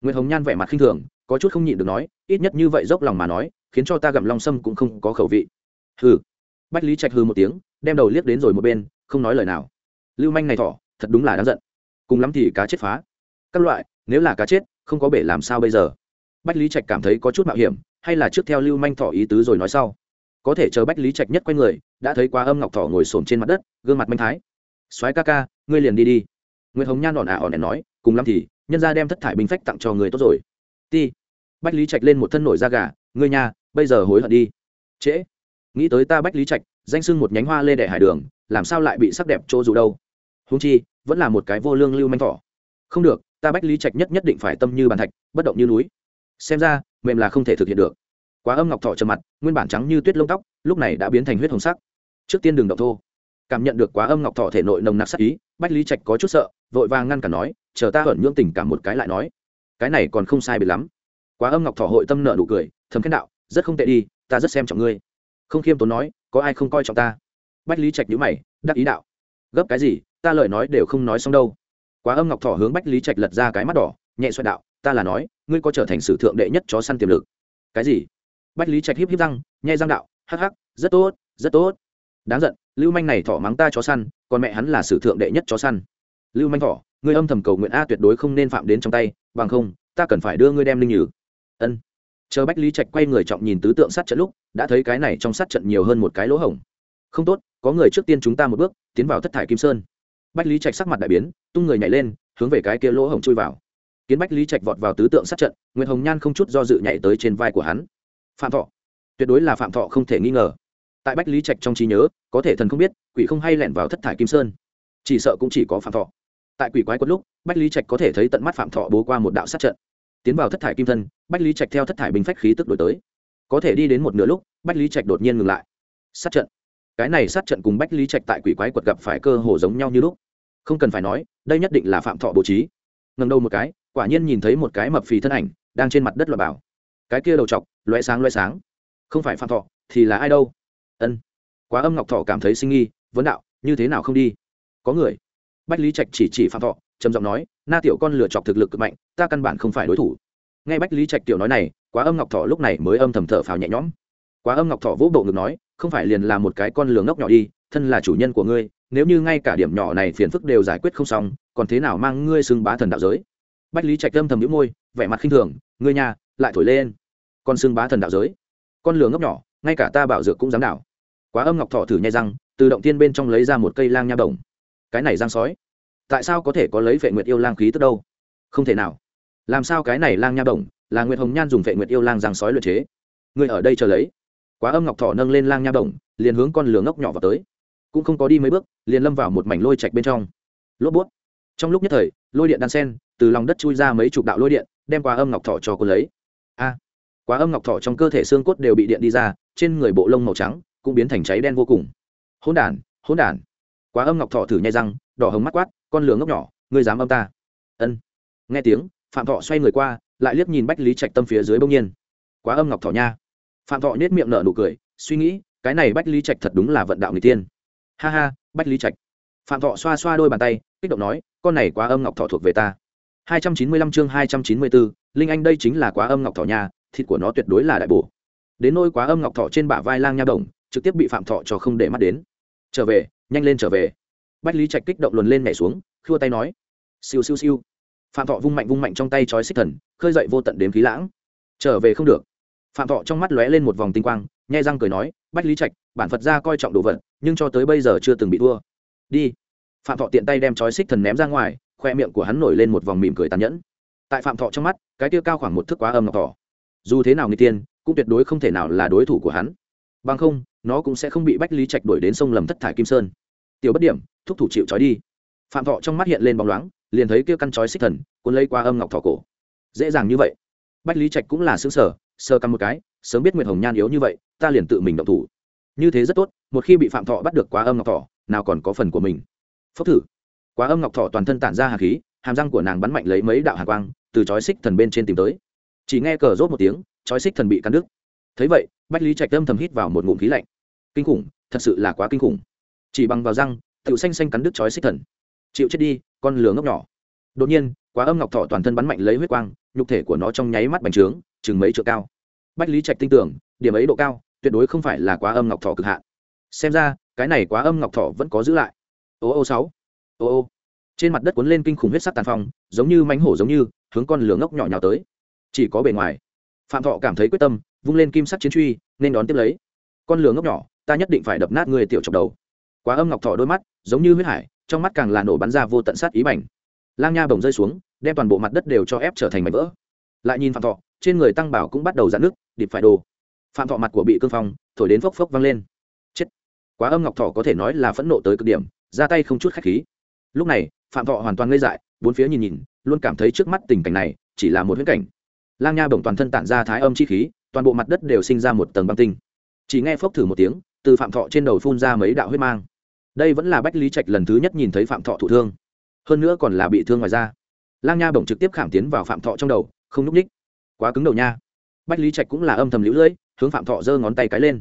Nguyễn hồng nhan vẻ mặt khinh thường, có chút không nhịn được nói, ít nhất như vậy dốc lòng mà nói, khiến cho ta gặm long sâm cũng không có khẩu vị. Hừ. Bách lý trạch hừ một tiếng, đem đầu liếc đến rồi một bên, không nói lời nào lưu manh này thỏ, thật đúng là đáng giận. Cùng lắm thì cá chết phá. Các loại, nếu là cá chết, không có bể làm sao bây giờ? Bách lý trạch cảm thấy có chút mạo hiểm, hay là trước theo lưu manh thỏ ý tứ rồi nói sau. Có thể chờ bách lý trạch nhất q u a y người, đã thấy quá âm ngọc thỏ ngồi xổm trên mặt đất, gương mặt manh thái. Soái ca ca, ngươi liền đi đi. Nguyễn hồng nhan ỏn ả ỏn ẻn nói, cùng lắm thì, nhân ra đem thất thải binh phách tặng cho người tốt rồi. Ti. Bách lý trạch lên một thân nổi da gà, ngươi nhà bây giờ hối hận đi. Trễ. Nghĩ tới ta bách lý trạch, danh sưng một nhánh hoa lê đệ hải đường, làm sao lại bị sắc đẹp chỗ dù đâu? Húng chi, vẫn là một cái vô lương lưu manh thỏ. Không được, ta bách lý trạch nhất nhất định phải tâm như bàn thạch, bất động như núi. Xem ra, mềm là không thể thực hiện được. Quá âm ngọc thọ trầm mặt, nguyên bản trắng như tuyết lông tóc, lúc này đã biến thành huyết hồng sắc. Trước tiên đường động thô. Cảm nhận được quá âm ngọc thọ thể nội nồng nặc sắc ý, bách lý trạch có chút sợ, vội vàng ngăn cản nói, chờ ta hởn nhưỡng tình cảm một cái lại nói. Cái này còn không sai biệt lắm. Quá âm ngọc thọ hội tâm nợ nụ cười thấm khen đạo, rất không tệ đi, ta rất xem trọng ngươi. Không khiêm tốn nói, có ai không coi trọng ta? Bách lý trạch nhữ mày, đắc ý đạo gấp cái gì, ta lời nói đều không nói xong đâu. Quá âm ngọc thọ hướng bách lý trạch lật ra cái mắt đỏ, nhẹ xoay đạo, ta là nói, ngươi có trở thành sử thượng đệ nhất chó săn tiềm lực. Cái gì? Bách lý trạch híp híp răng, nhẹ răng đạo, hắc hắc, rất tốt rất tốt. Đáng giận, lưu manh này thỏ mắng ta chó săn, còn mẹ hắn là sử thượng đệ nhất chó săn. Lưu manh thỏ, ngươi âm thầm cầu nguyện a tuyệt đối không nên phạm đến trong tay, bằng không, ta cần phải đưa ngươi đem linh nhử. Ân. Chờ bách lý trạch quay người trọng nhìn tứ tượng sát trận lúc, đã thấy cái này trong sát trận nhiều hơn một cái lỗ hổng. Không tốt có người trước tiên chúng ta một bước, tiến vào thất thải kim sơn. Bách lý trạch sắc mặt đại biến, tung người nhảy lên, hướng về cái kia lỗ hổng chui vào. Kiến bách lý trạch vọt vào tứ tượng sát trận nguyễn hồng nhan không chút do dự nhảy tới trên vai của hắn. Phạm thọ. Tuyệt đối là phạm thọ không thể nghi ngờ. Tại bách lý trạch trong trí nhớ, có thể thần không biết, quỷ không hay lẻn vào thất thải kim sơn. Chỉ sợ cũng chỉ có phạm thọ. Tại quỷ quái quất lúc, bách lý trạch có thể thấy tận mắt phạm thọ bố qua một đạo sát trận. Tiến vào thất thải kim thân, bách lý trạch theo thất thải bình phách khí tức đổi tới. Có thể đi đến một nửa lúc, bách lý trạch đột nhiên ngừng lại. Sát trận cái này sát trận cùng bách lý trạch tại quỷ quái quật gặp phải cơ hồ giống nhau như lúc. Không cần phải nói, đây nhất định là phạm thọ bố trí. Ngầm đầu một cái, quả nhiên nhìn thấy một cái mập phì thân ảnh đang trên mặt đất loại bảo. Cái kia đầu chọc loe sáng loe sáng. Không phải phạm thọ, thì là ai đâu? Ân. Quá âm ngọc thọ cảm thấy sinh nghi, vấn đạo, như thế nào không đi? Có người. Bách lý trạch chỉ chỉ phạm thọ, trầm giọng nói, na tiểu con lựa chọc thực lực cực mạnh, ta căn bản không phải đối thủ. Nghe bách lý trạch tiểu nói này, quá âm ngọc thọ lúc này mới âm thầm thở phào nhẹ nhõm. Quá âm ngọc thọ vỗ bộ ngực nói không phải liền là một cái con lừa ngốc nhỏ đi, thân là chủ nhân của ngươi, nếu như ngay cả điểm nhỏ này phiền phức đều giải quyết không xong, còn thế nào mang ngươi xưng bá thần đạo giới? Bách lý trạch âm thầm nhũ môi, vẻ mặt khinh thường, ngươi nhà lại thổi lên. Con xưng bá thần đạo giới. Con lừa ngốc nhỏ, ngay cả ta bảo dược cũng dám đảo. Quá âm ngọc thọ thử nhai răng, từ động tiên bên trong lấy ra một cây lang nha đồng cái này giang sói, tại sao có thể có lấy vệ nguyệt yêu lang khí tức đâu? Không thể nào. Làm sao cái này lang nha đồng là nguyệt hồng nhan dùng vệ nguyệt yêu lang giang sói luyện chế? Ngươi ở đây chờ lấy quá âm ngọc thọ nâng lên lang nha bổng, liền hướng con lửa ngốc nhỏ vào tới. Cũng không có đi mấy bước, liền lâm vào một mảnh lôi chạch bên trong. Lốp bút. Trong lúc nhất thời, lôi điện đan sen, từ lòng đất chui ra mấy chục đạo lôi điện, đem quá âm ngọc thọ cho cô lấy. A! Quá âm ngọc thọ trong cơ thể xương cốt đều bị điện đi ra, trên người bộ lông màu trắng cũng biến thành cháy đen vô cùng. Hỗn đản hỗn đản. Quá âm ngọc thọ thử nhai răng, đỏ hồng mắt quát, con lửa ngốc nhỏ, ngươi dám âm ta? Ân. Nghe tiếng, phạm thọ xoay người qua, lại liếc nhìn bách lý trạch tâm phía dưới bông nhiên. Quá âm ngọc thọ nha phạm thọ nết miệng nở nụ cười, suy nghĩ, cái này bách lý trạch thật đúng là vận đạo người tiên ha ha, bách lý trạch. Phạm thọ xoa xoa đôi bàn tay, kích động nói, con này quá âm ngọc thọ thuộc về ta. Hai trăm chín mươi lăm chương hai trăm chín mươi bốn linh anh đây chính là quá âm ngọc thọ nha, thịt của nó tuyệt đối là đại bổ. Đến nôi quá âm ngọc thọ trên bả vai lang nha đồng, trực tiếp bị phạm thọ cho không để mắt đến. Trở về, nhanh lên trở về. Bách lý trạch kích động luồn lên nhảy xuống, khua tay nói. Siêu siêu siêu. Phạm thọ vung mạnh vung mạnh trong tay chói xích thần, khơi dậy vô tận đếm khí lãng. Trở về không được phạm thọ trong mắt lóe lên một vòng tinh quang, nhai răng cười nói, bách lý trạch, bản phật ra coi trọng đồ vật, nhưng cho tới bây giờ chưa từng bị thua. Đi. Phạm thọ tiện tay đem trói xích thần ném ra ngoài, khoe miệng của hắn nổi lên một vòng mỉm cười tàn nhẫn. Tại phạm thọ trong mắt, cái tiêu cao khoảng một thước quá âm ngọc thọ dù thế nào người tiên, cũng tuyệt đối không thể nào là đối thủ của hắn. Bằng không, nó cũng sẽ không bị bách lý trạch đuổi đến sông lầm thất thải kim sơn. Tiểu bất điểm, thúc thủ chịu trói đi. Phạm thọ trong mắt hiện lên bóng loáng, liền thấy kia căn trói xích thần cuốn lấy qua âm ngọc thọ cổ. Dễ dàng như vậy. Bách lý trạch cũng là xứng sở sơ căm một cái, sớm biết nguyệt hồng nhan yếu như vậy, ta liền tự mình động thủ. Như thế rất tốt, một khi bị phạm thọ bắt được quá âm ngọc thọ, nào còn có phần của mình. Phốc thử. Quá âm ngọc thọ toàn thân tản ra hạt khí, hàm răng của nàng bắn mạnh lấy mấy đạo hạt quang, từ chói xích thần bên trên tìm tới. Chỉ nghe cờ rốt một tiếng, chói xích thần bị cắn đứt. Thấy vậy, bách lý trạch tâm thầm hít vào một ngụm khí lạnh. Kinh khủng, thật sự là quá kinh khủng. Chỉ bằng vào răng tự xanh xanh cắn đứt chói xích thần. Chịu chết đi, con lửa ngốc nhỏ. Đột nhiên, quá âm ngọc thọ toàn thân bắn mạnh lấy huyết quang nhục thể của nó trong nháy mắt bành trướng, chừng mấy trượng cao. Bách lý trạch tin tưởng, điểm ấy độ cao, tuyệt đối không phải là quá âm ngọc thọ cực hạn. Xem ra, cái này quá âm ngọc thọ vẫn có giữ lại. Ô ô sáu, ô ô. Trên mặt đất cuốn lên kinh khủng huyết sắc tàn phong, giống như mánh hổ giống như, hướng con lửa ngốc nhỏ nhào tới. Chỉ có bề ngoài. Phạm thọ cảm thấy quyết tâm, vung lên kim sắc chiến truy, nên đón tiếp lấy. Con lửa ngốc nhỏ, ta nhất định phải đập nát người tiểu chọc đầu. Quá âm ngọc thọ đôi mắt, giống như huyết hải, trong mắt càng là nổ bắn ra vô tận sát ý bảnh lang nha bồng rơi xuống đem toàn bộ mặt đất đều cho ép trở thành mảnh vỡ. Lại nhìn phạm thọ, trên người tăng bảo cũng bắt đầu dạn nước điệp phải đồ. Phạm thọ mặt của bị cương phong, thổi đến phốc phốc văng lên. Chết! Quá âm ngọc thọ có thể nói là phẫn nộ tới cực điểm, ra tay không chút khách khí. Lúc này, phạm thọ hoàn toàn ngây dại, bốn phía nhìn nhìn, luôn cảm thấy trước mắt tình cảnh này chỉ là một huyễn cảnh. Lang nha bổng toàn thân tản ra thái âm chi khí, toàn bộ mặt đất đều sinh ra một tầng băng tinh. Chỉ nghe phốc thử một tiếng, từ phạm thọ trên đầu phun ra mấy đạo huyết mang. Đây vẫn là bách lý trạch lần thứ nhất nhìn thấy phạm thọ thụ thương. Hơn nữa còn là bị thương ngoài da lang nha bổng trực tiếp khảm tiến vào phạm thọ trong đầu, không n ú c ních quá cứng đầu nha. Bách lý trạch cũng là âm thầm lũ lưỡi hướng phạm thọ giơ ngón tay cái lên.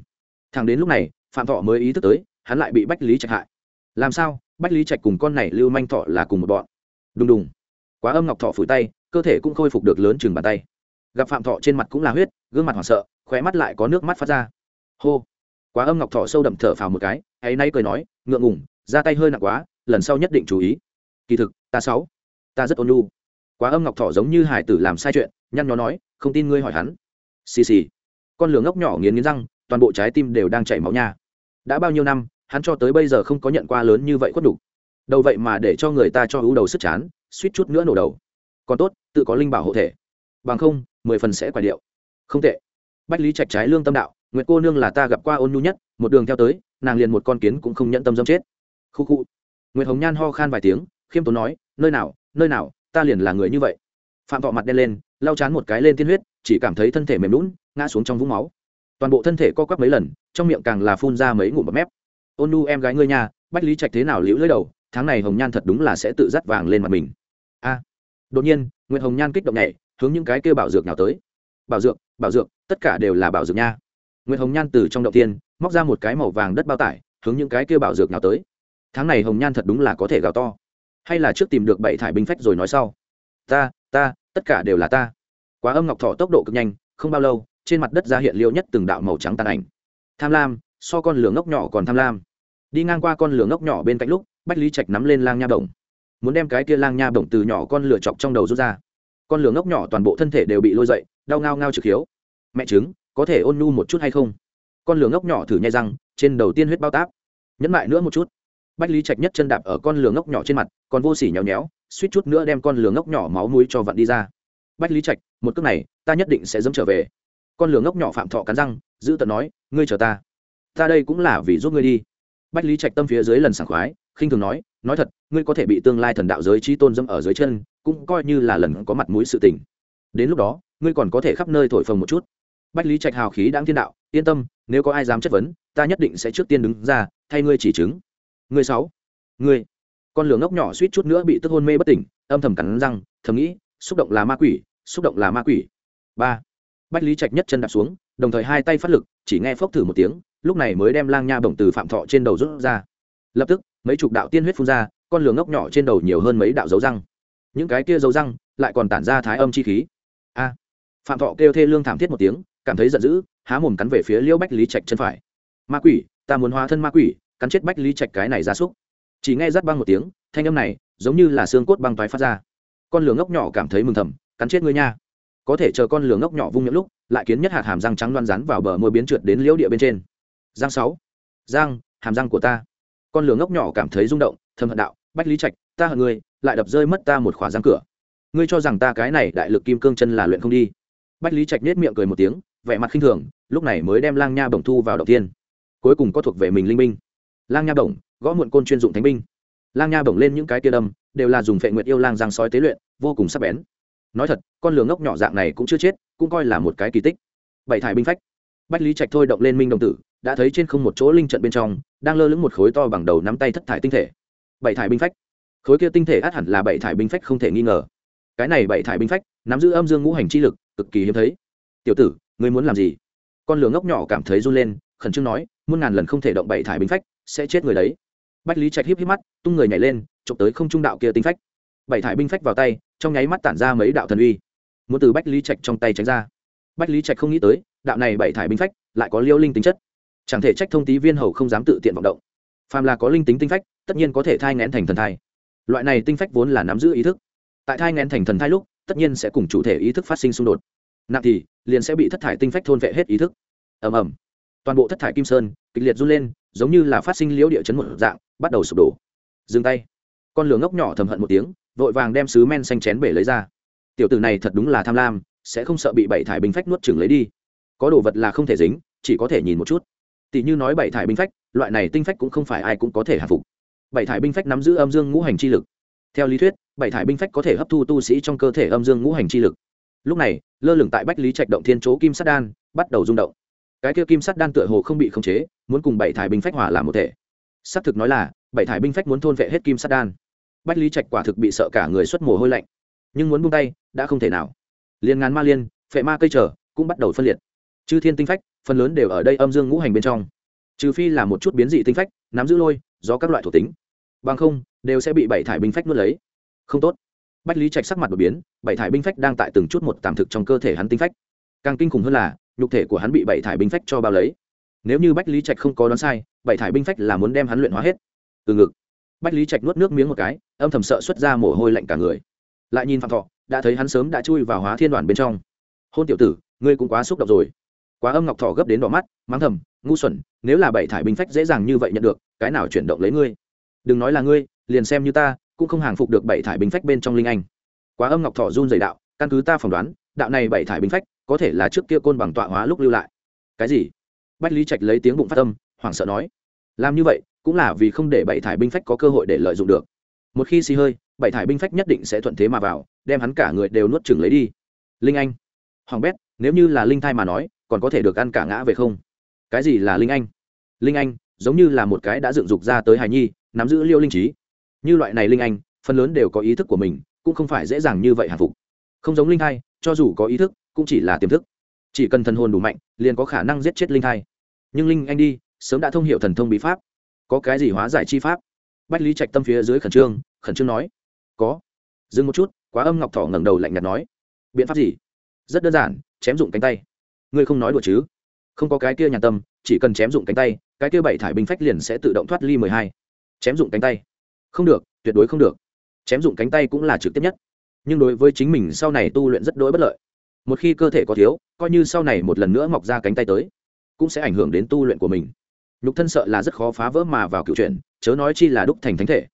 Thằng đến lúc này, phạm thọ mới ý thức tới, hắn lại bị bách lý trạch hại. Làm sao? Bách lý trạch cùng con này lưu manh thọ là cùng một bọn. Đùng đùng. Quá âm ngọc thọ phủi tay, cơ thể cũng khôi phục được lớn chừng bàn tay. Gặp phạm thọ trên mặt cũng là huyết, gương mặt hoảng sợ, khóe mắt lại có nước mắt phát ra. Hô. Quá âm ngọc thọ sâu đậm thở phào một cái hay nay cười nói, ngượng ngủng ra tay hơi nặng quá, lần sau nhất định chú ý. Kỳ thực, ta sáu ta rất ôn nhu quá âm ngọc thỏ giống như hải tử làm sai chuyện, nhăn nhó nói, không tin ngươi hỏi hắn. Xì xì. Con lửa ngốc nhỏ nghiến nghiến răng, toàn bộ trái tim đều đang chảy máu nha. Đã bao nhiêu năm, hắn cho tới bây giờ không có nhận qua lớn như vậy khuất đủ đầu vậy mà để cho người ta cho hữu đầu sức chán, suýt chút nữa nổ đầu. Còn tốt, tự có linh bảo hộ thể. Bằng không, mười phần sẽ quả điệu. Không tệ. Bách lý trạch trái lương tâm đạo, nguyệt cô nương là ta gặp qua ôn nhu nhất, một đường theo tới, nàng liền một con kiến cũng không nhận tâm dâm chết. Khu khu. Nguyệt hồng nhan ho khan vài tiếng, khiêm tốn nói, nơi nào nơi nào ta liền là người như vậy. Phạm thọ mặt đen lên, lau chán một cái lên tiên huyết, chỉ cảm thấy thân thể mềm lún ngã xuống trong vũng máu. Toàn bộ thân thể co quắp mấy lần, trong miệng càng là phun ra mấy ngụm bọt mép. Ôn nu, em gái ngươi nhà bách lý trạch thế nào liễu lưỡi đầu, tháng này hồng nhan thật đúng là sẽ tự dắt vàng lên mặt mình. A. Đột nhiên nguyễn hồng nhan kích động nhảy, hướng những cái kêu bảo dược nào tới. Bảo dược bảo dược, tất cả đều là bảo dược nha. Nguyễn hồng nhan từ trong đầu tiên, móc ra một cái màu vàng đất bao tải, hướng những cái kêu bảo dược nào tới. Tháng này hồng nhan thật đúng là có thể gào to hay là trước tìm được bảy thải binh phách rồi nói sau. Ta ta, tất cả đều là ta. Quá âm ngọc thọ tốc độ cực nhanh, không bao lâu, trên mặt đất ra hiện liêu nhất từng đạo màu trắng tàn ảnh. Tham lam, so con lửa ngốc nhỏ còn tham lam. Đi ngang qua con lửa ngốc nhỏ bên cạnh lúc, bách lý trạch nắm lên lang nha bổng. Muốn đem cái kia lang nha bổng từ nhỏ con lửa chọc trong đầu rút ra. Con lửa ngốc nhỏ toàn bộ thân thể đều bị lôi dậy, đau ngao ngao trực hiếu. Mẹ chứng có thể ôn nhu một chút hay không? Con lửa ngốc nhỏ thử nhai răng, trên đầu tiên huyết bao táp. Nhẫn lại nữa một chút bách lý trạch nhất chân đạp ở con lửa ngốc nhỏ trên mặt, còn vô s ỉ nhéo nhéo, suýt chút nữa đem con lửa ngốc nhỏ máu mũi cho vặn đi ra. Bách lý trạch, một cước này, ta nhất định sẽ dẫm trở về. Con lửa ngốc nhỏ phạm thọ cắn răng, giữ tận nói, ngươi chờ ta. Ta đây cũng là vì giúp ngươi đi. Bách lý trạch tâm phía dưới lần sảng khoái, khinh thường nói nói thật, ngươi có thể bị tương lai thần đạo giới trí tôn dâm ở dưới chân, cũng coi như là lần có mặt mũi sự tình. Đến lúc đó, ngươi còn có thể khắp nơi thổi phồng một chút. Bách lý trạch hào khí đáng thiên đạo, yên tâm, nếu có ai dám chất vấn, ta nhất định sẽ trước tiên đứng ra, thay ngươi chỉ chứng ngươi sáu. Ngươi con lửa ngốc nhỏ suýt chút nữa bị tức hôn mê bất tỉnh, âm thầm cắn răng, thầm nghĩ, xúc động là ma quỷ, xúc động là ma quỷ. Ba. Bách lý trạch nhất chân đạp xuống, đồng thời hai tay phát lực, chỉ nghe phốc thử một tiếng, lúc này mới đem lang nha bổng từ phạm thọ trên đầu rút ra. Lập tức, mấy chục đạo tiên huyết phun ra, con lửa ngốc nhỏ trên đầu nhiều hơn mấy đạo dấu răng. Những cái kia dấu răng lại còn tản ra thái âm chi khí. A. Phạm thọ kêu thê lương thảm thiết một tiếng, cảm thấy giận dữ, há mồm cắn về phía liêu bách lý trạch chân phải. Ma quỷ, ta muốn hóa thân ma quỷ cắn chết bách lý trạch cái này ra súc. Chỉ nghe rát băng một tiếng, thanh âm này giống như là xương cốt băng toái phát ra. Con lửa ngốc nhỏ cảm thấy mừng thầm, cắn chết ngươi nha. Có thể chờ con lửa ngốc nhỏ vung miệng lúc, lại kiến nhất hạt hàm răng trắng loan rắn vào bờ môi biến trượt đến liễu địa bên trên. Giang sáu. Giang, hàm răng của ta. Con lửa ngốc nhỏ cảm thấy rung động, thầm hận đạo, bách lý trạch, ta hận ngươi, lại đập rơi mất ta một khỏa răng cửa. Ngươi cho rằng ta cái này đại lực kim cương chân là luyện không đi. Bách lý trạch nết miệng cười một tiếng, vẻ mặt khinh thường, lúc này mới đem lang nha bổng thu vào đầu tiên cuối cùng có thuộc về mình linh minh lang nha bổng, gõ muộn côn chuyên dụng thánh binh. Lang nha bổng lên những cái tia đâm, đều là dùng phệ nguyệt yêu lang giang sói tế luyện, vô cùng sắc bén. Nói thật, con lửa ngốc nhỏ dạng này cũng chưa chết, cũng coi là một cái kỳ tích. Bảy thải binh phách. Bách lý trạch thôi động lên minh đồng tử, đã thấy trên không một chỗ linh trận bên trong, đang lơ lửng một khối to bằng đầu nắm tay thất thải tinh thể. Bảy thải binh phách. Khối kia tinh thể át hẳn là bảy thải binh phách không thể nghi ngờ. Cái này bảy thải binh phách, nắm giữ âm dương ngũ hành chi lực, cực kỳ hiếm thấy. Tiểu tử, ngươi muốn làm gì? Con lửa ngốc nhỏ cảm thấy run lên, khẩn trương nói, muôn ngàn lần không thể động bảy thải binh phách sẽ chết người đấy. Bách lý trạch híp híp mắt, tung người nhảy lên, chụp tới không trung đạo kia tinh phách. Bảy thải binh phách vào tay, trong nháy mắt tản ra mấy đạo thần uy. Muốn từ bách lý trạch trong tay tránh ra. Bách lý trạch không nghĩ tới, đạo này bảy thải binh phách lại có liêu linh tính chất. Chẳng thể trách thông tí viên hầu không dám tự tiện vọng động. Phàm là có linh tính tinh phách, tất nhiên có thể thai ngén thành thần thai. Loại này tinh phách vốn là nắm giữ ý thức. Tại thai ngén thành thần thai lúc, tất nhiên sẽ cùng chủ thể ý thức phát sinh xung đột. Nặng thì, liền sẽ bị thất thải tinh phách thôn vệ hết ý thức. Ầm ầm. Toàn bộ thất thải kim sơn kịch liệt run lên giống như là phát sinh liễu địa chấn một dạng, bắt đầu sụp đổ. Dừng tay. Con lửa ngốc nhỏ thầm hận một tiếng, vội vàng đem sứ men xanh chén bể lấy ra. Tiểu tử này thật đúng là tham lam, sẽ không sợ bị bảy thải binh phách nuốt chừng lấy đi. Có đồ vật là không thể dính, chỉ có thể nhìn một chút. Tỷ như nói bảy thải binh phách, loại này tinh phách cũng không phải ai cũng có thể hạ phục. Bảy thải binh phách nắm giữ âm dương ngũ hành chi lực. Theo lý thuyết, bảy thải binh phách có thể hấp thu tu sĩ trong cơ thể âm dương ngũ hành chi lực. Lúc này, lơ lửng tại bách lý trạch động thiên chỗ kim sắt đan, bắt đầu rung động cái kia kim sắt đan tựa hồ không bị khống chế, muốn cùng bảy thải binh phách hỏa làm một thể. Xác thực nói là, bảy thải binh phách muốn thôn vệ hết kim sắt đan. Bách lý trạch quả thực bị sợ cả người xuất mồ hôi lạnh. Nhưng muốn buông tay, đã không thể nào. Liên ngàn ma liên, phệ ma cây trở, cũng bắt đầu phân liệt. Chư thiên tinh phách, phần lớn đều ở đây âm dương ngũ hành bên trong. Trừ phi là một chút biến dị tinh phách, nắm giữ lôi do các loại thuộc tính. Bằng không, đều sẽ bị bảy thải binh phách nuốt lấy. Không tốt. Bách lý trạch sắc mặt đột biến, bảy thải binh phách đang tại từng chút một tạm thực trong cơ thể hắn tinh phách. Càng kinh khủng hơn là nhục thể của hắn bị bảy thải binh phách cho bao lấy. Nếu như bách lý trạch không có đoán sai, bảy thải binh phách là muốn đem hắn luyện hóa hết. Từ ngực, bách lý trạch nuốt nước miếng một cái, âm thầm sợ xuất ra mồ hôi lạnh cả người. Lại nhìn phạm thọ, đã thấy hắn sớm đã chui vào hóa thiên đoàn bên trong. Hôn tiểu tử, ngươi cũng quá xúc động rồi. Quá âm ngọc thọ gấp đến đỏ mắt, mắng thầm, ngu xuẩn, nếu là bảy thải binh phách dễ dàng như vậy nhận được, cái nào chuyển động lấy ngươi? Đừng nói là ngươi, liền xem như ta, cũng không hàng phục được bảy thải binh phách bên trong linh anh. Quá âm ngọc thọ run dày đạo, căn cứ ta phỏng đoán, đạo này bảy thải binh phách có thể là trước kia côn bằng tọa hóa lúc lưu lại. Cái gì? Bách lý trạch lấy tiếng bụng phát âm, hoảng sợ nói. Làm như vậy, cũng là vì không để bảy thải binh phách có cơ hội để lợi dụng được. Một khi xì hơi, bảy thải binh phách nhất định sẽ thuận thế mà vào, đem hắn cả người đều nuốt chừng lấy đi. Linh anh. Hoàng bét, nếu như là linh thai mà nói, còn có thể được ăn cả ngã về không? Cái gì là linh anh? Linh anh, giống như là một cái đã dựng dục ra tới hài nhi, nắm giữ liêu linh trí như loại này linh anh, phần lớn đều có ý thức của mình, cũng không phải dễ dàng như vậy hạng phục. Không giống linh thai, cho dù có ý thức cũng chỉ là tiềm thức. Chỉ cần thần hồn đủ mạnh, liền có khả năng giết chết linh thai. Nhưng linh anh đi, sớm đã thông h i ể u thần thông bí pháp. Có cái gì hóa giải chi pháp? Bách lý trạch tâm phía dưới khẩn trương khẩn trương nói. Có. Dừng một chút, quá âm ngọc thỏ ngẩng đầu lạnh nhạt nói. Biện pháp gì? Rất đơn giản, chém dụng cánh tay. Ngươi không nói đùa chứ? Không có cái kia nhàn tâm, chỉ cần chém dụng cánh tay, cái kia bảy thải binh phách liền sẽ tự động thoát ly mười hai. Chém dụng cánh tay. Không được, tuyệt đối không được. Chém dụng cánh tay cũng là trực tiếp nhất. Nhưng đối với chính mình sau này tu luyện rất đỗi bất lợi một khi cơ thể có thiếu, coi như sau này một lần nữa mọc ra cánh tay tới, cũng sẽ ảnh hưởng đến tu luyện của mình. Nhục thân sợ là rất khó phá vỡ mà vào cựu chuyện chớ nói chi là đúc thành thánh thể.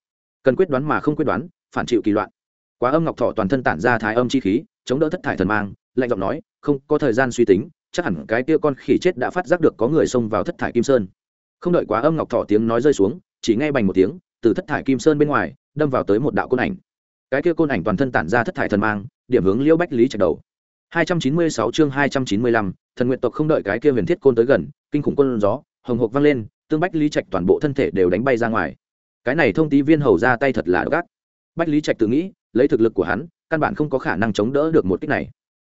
Cần quyết đoán mà không quyết đoán, phản chịu kỳ loạn. Quá âm ngọc thọ toàn thân tản ra thái âm chi khí, chống đỡ thất thải thần mang, lạnh giọng nói, không, có thời gian suy tính, chắc hẳn cái kia con khỉ chết đã phát giác được có người xông vào thất thải kim sơn. Không đợi quá âm ngọc thọ tiếng nói rơi xuống, chỉ nghe bành một tiếng, từ thất thải kim sơn bên ngoài, đâm vào tới một đạo côn ảnh. Cái kia côn ảnh toàn thân tản ra thất thải thần mang, điểm hướng liễu bách lý trạch đầu. 296 chương 295, thần nguyện tộc không đợi cái kia huyền thiết côn tới gần kinh khủng côn gió hồng hộc vang lên tương bách lý trạch toàn bộ thân thể đều đánh bay ra ngoài. Cái này thông tí viên hầu ra tay thật là gắt bách lý trạch tự nghĩ lấy thực lực của hắn căn bản không có khả năng chống đỡ được một kích này.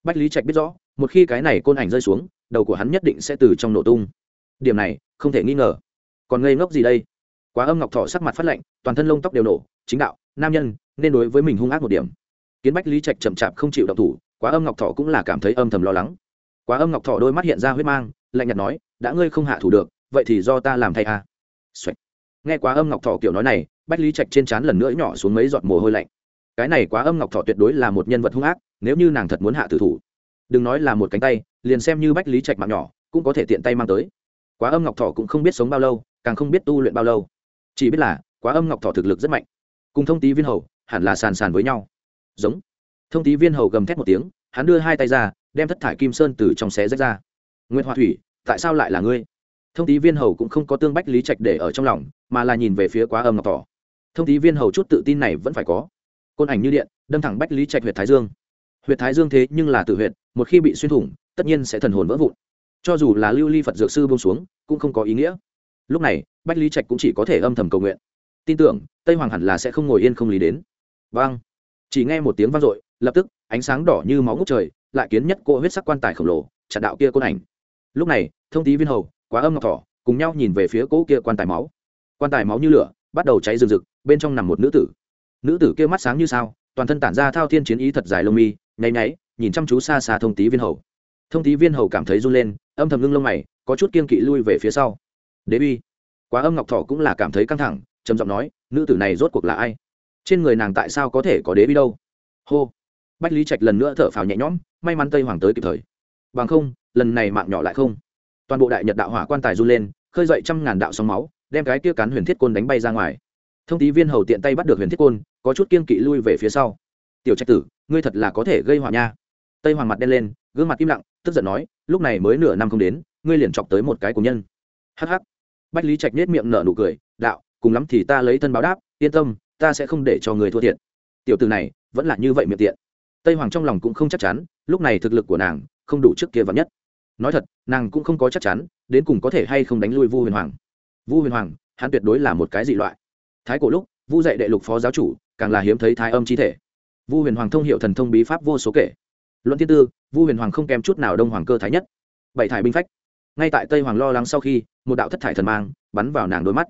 Bách lý trạch biết rõ một khi cái này côn ảnh rơi xuống đầu của hắn nhất định sẽ từ trong nổ tung. Điểm này không thể nghi ngờ. Còn ngây ngốc gì đây? Quá âm ngọc thọ sắc mặt phát lạnh toàn thân lông tóc đều nổ chính đạo nam nhân nên đối với mình hung ác một điểm. Kiến bách lý trạch chậm chạp không chịu động thủ quá âm ngọc thọ cũng là cảm thấy âm thầm lo lắng. Quá âm ngọc thọ đôi mắt hiện ra huyết mang, lạnh nhạt nói, đã ngươi không hạ thủ được, vậy thì do ta làm thay a. À. nghe quá âm ngọc thọ kiểu nói này, bách lý trạch trên trán lần nữa nhỏ xuống mấy giọt mồ hôi lạnh. Cái này quá âm ngọc thọ tuyệt đối là một nhân vật hung ác, nếu như nàng thật muốn hạ tử thủ, đừng nói là một cánh tay, liền xem như bách lý trạch mạng nhỏ, cũng có thể tiện tay mang tới. Quá âm ngọc thọ cũng không biết sống bao lâu, càng không biết tu luyện bao lâu. Chỉ biết là, quá âm ngọc thọ thực lực rất mạnh. Cùng thông tí viên hầu, hẳn là sàn sàn với nhau. Giống thông tí viên hầu gầm thét một tiếng, hắn đưa hai tay ra, đem thất thải kim sơn từ trong xé rách ra. Nguyễn hoa thủy, tại sao lại là ngươi? Thông tí viên hầu cũng không có tương bách lý trạch để ở trong lòng, mà là nhìn về phía quá âm ngọc tỏ. Thông tí viên hầu chút tự tin này vẫn phải có. Côn ảnh như điện, đâm thẳng bách lý trạch huyện thái dương. Huyện thái dương thế nhưng là tự huyện một khi bị xuyên thủng, tất nhiên sẽ thần hồn vỡ vụn. Cho dù là lưu ly phật dược sư bông xuống, cũng không có ý nghĩa. Lúc này, bách lý trạch cũng chỉ có thể âm thầm cầu nguyện. Tin tưởng, tây hoàng hẳn là sẽ không ngồi yên không lý đến. Vang chỉ nghe một tiếng vang dội lập tức, ánh sáng đỏ như máu ngút trời, lại kiến nhất cô huyết sắc quan tài khổng lồ chặt đạo kia côn ảnh. Lúc này, thông tí viên hầu, quá âm ngọc thỏ, cùng nhau nhìn về phía cỗ kia quan tài máu. Quan tài máu như lửa, bắt đầu cháy rừng rực, bên trong nằm một nữ tử. Nữ tử kia mắt sáng như sao, toàn thân tản ra thao thiên chiến ý thật dài lông mi, nháy nháy, nhìn chăm chú xa xa thông tí viên hầu. Thông tí viên hầu cảm thấy run lên, âm thầm ngưng lông mày, có chút kiên kỵ lui về phía sau. Đế bi. Quá âm ngọc thọ cũng là cảm thấy căng thẳng, trầm giọng nói, nữ tử này rốt cuộc là ai? Trên người nàng tại sao có thể có đế bi đâu? Hô bách lý trạch lần nữa thở phào nhẹ nhõm, may mắn tây hoàng tới kịp thời. Bằng không, lần này mạng nhỏ lại không. Toàn bộ đại nhật đạo hỏa quan tài run lên, khơi dậy trăm ngàn đạo sóng máu, đem cái kia cắn huyền thiết côn đánh bay ra ngoài. Thông tí viên hầu tiện tay bắt được huyền thiết côn, có chút kiên kỵ lui về phía sau. Tiểu trạch tử, ngươi thật là có thể gây hỏa nha. Tây hoàng mặt đen lên, gương mặt im lặng, tức giận nói, lúc này mới nửa năm không đến, ngươi liền chọc tới một cái cùng nhân. Hh bách lý trạch nết miệng nở nụ cười, đạo, cùng lắm thì ta lấy thân báo đáp, yên tâm, ta sẽ không để cho người thua thiệt. Tiểu từ này, vẫn là như vậy miệng tiện tây hoàng trong lòng cũng không chắc chắn, lúc này thực lực của nàng không đủ trước kia vắn nhất. Nói thật, nàng cũng không có chắc chắn, đến cùng có thể hay không đánh lui vu huyền hoàng. Vu huyền hoàng, hắn tuyệt đối là một cái dị loại. Thái cổ lúc, vu dạy đệ lục phó giáo chủ, càng là hiếm thấy thái âm chi thể. Vu huyền hoàng thông hiệu thần thông bí pháp vô số kể. Luận thiên tư, vu huyền hoàng không kém chút nào đông hoàng cơ thái nhất. Bảy thải binh phách. Ngay tại tây hoàng lo lắng sau khi, một đạo thất thải thần mang bắn vào nàng đôi mắt.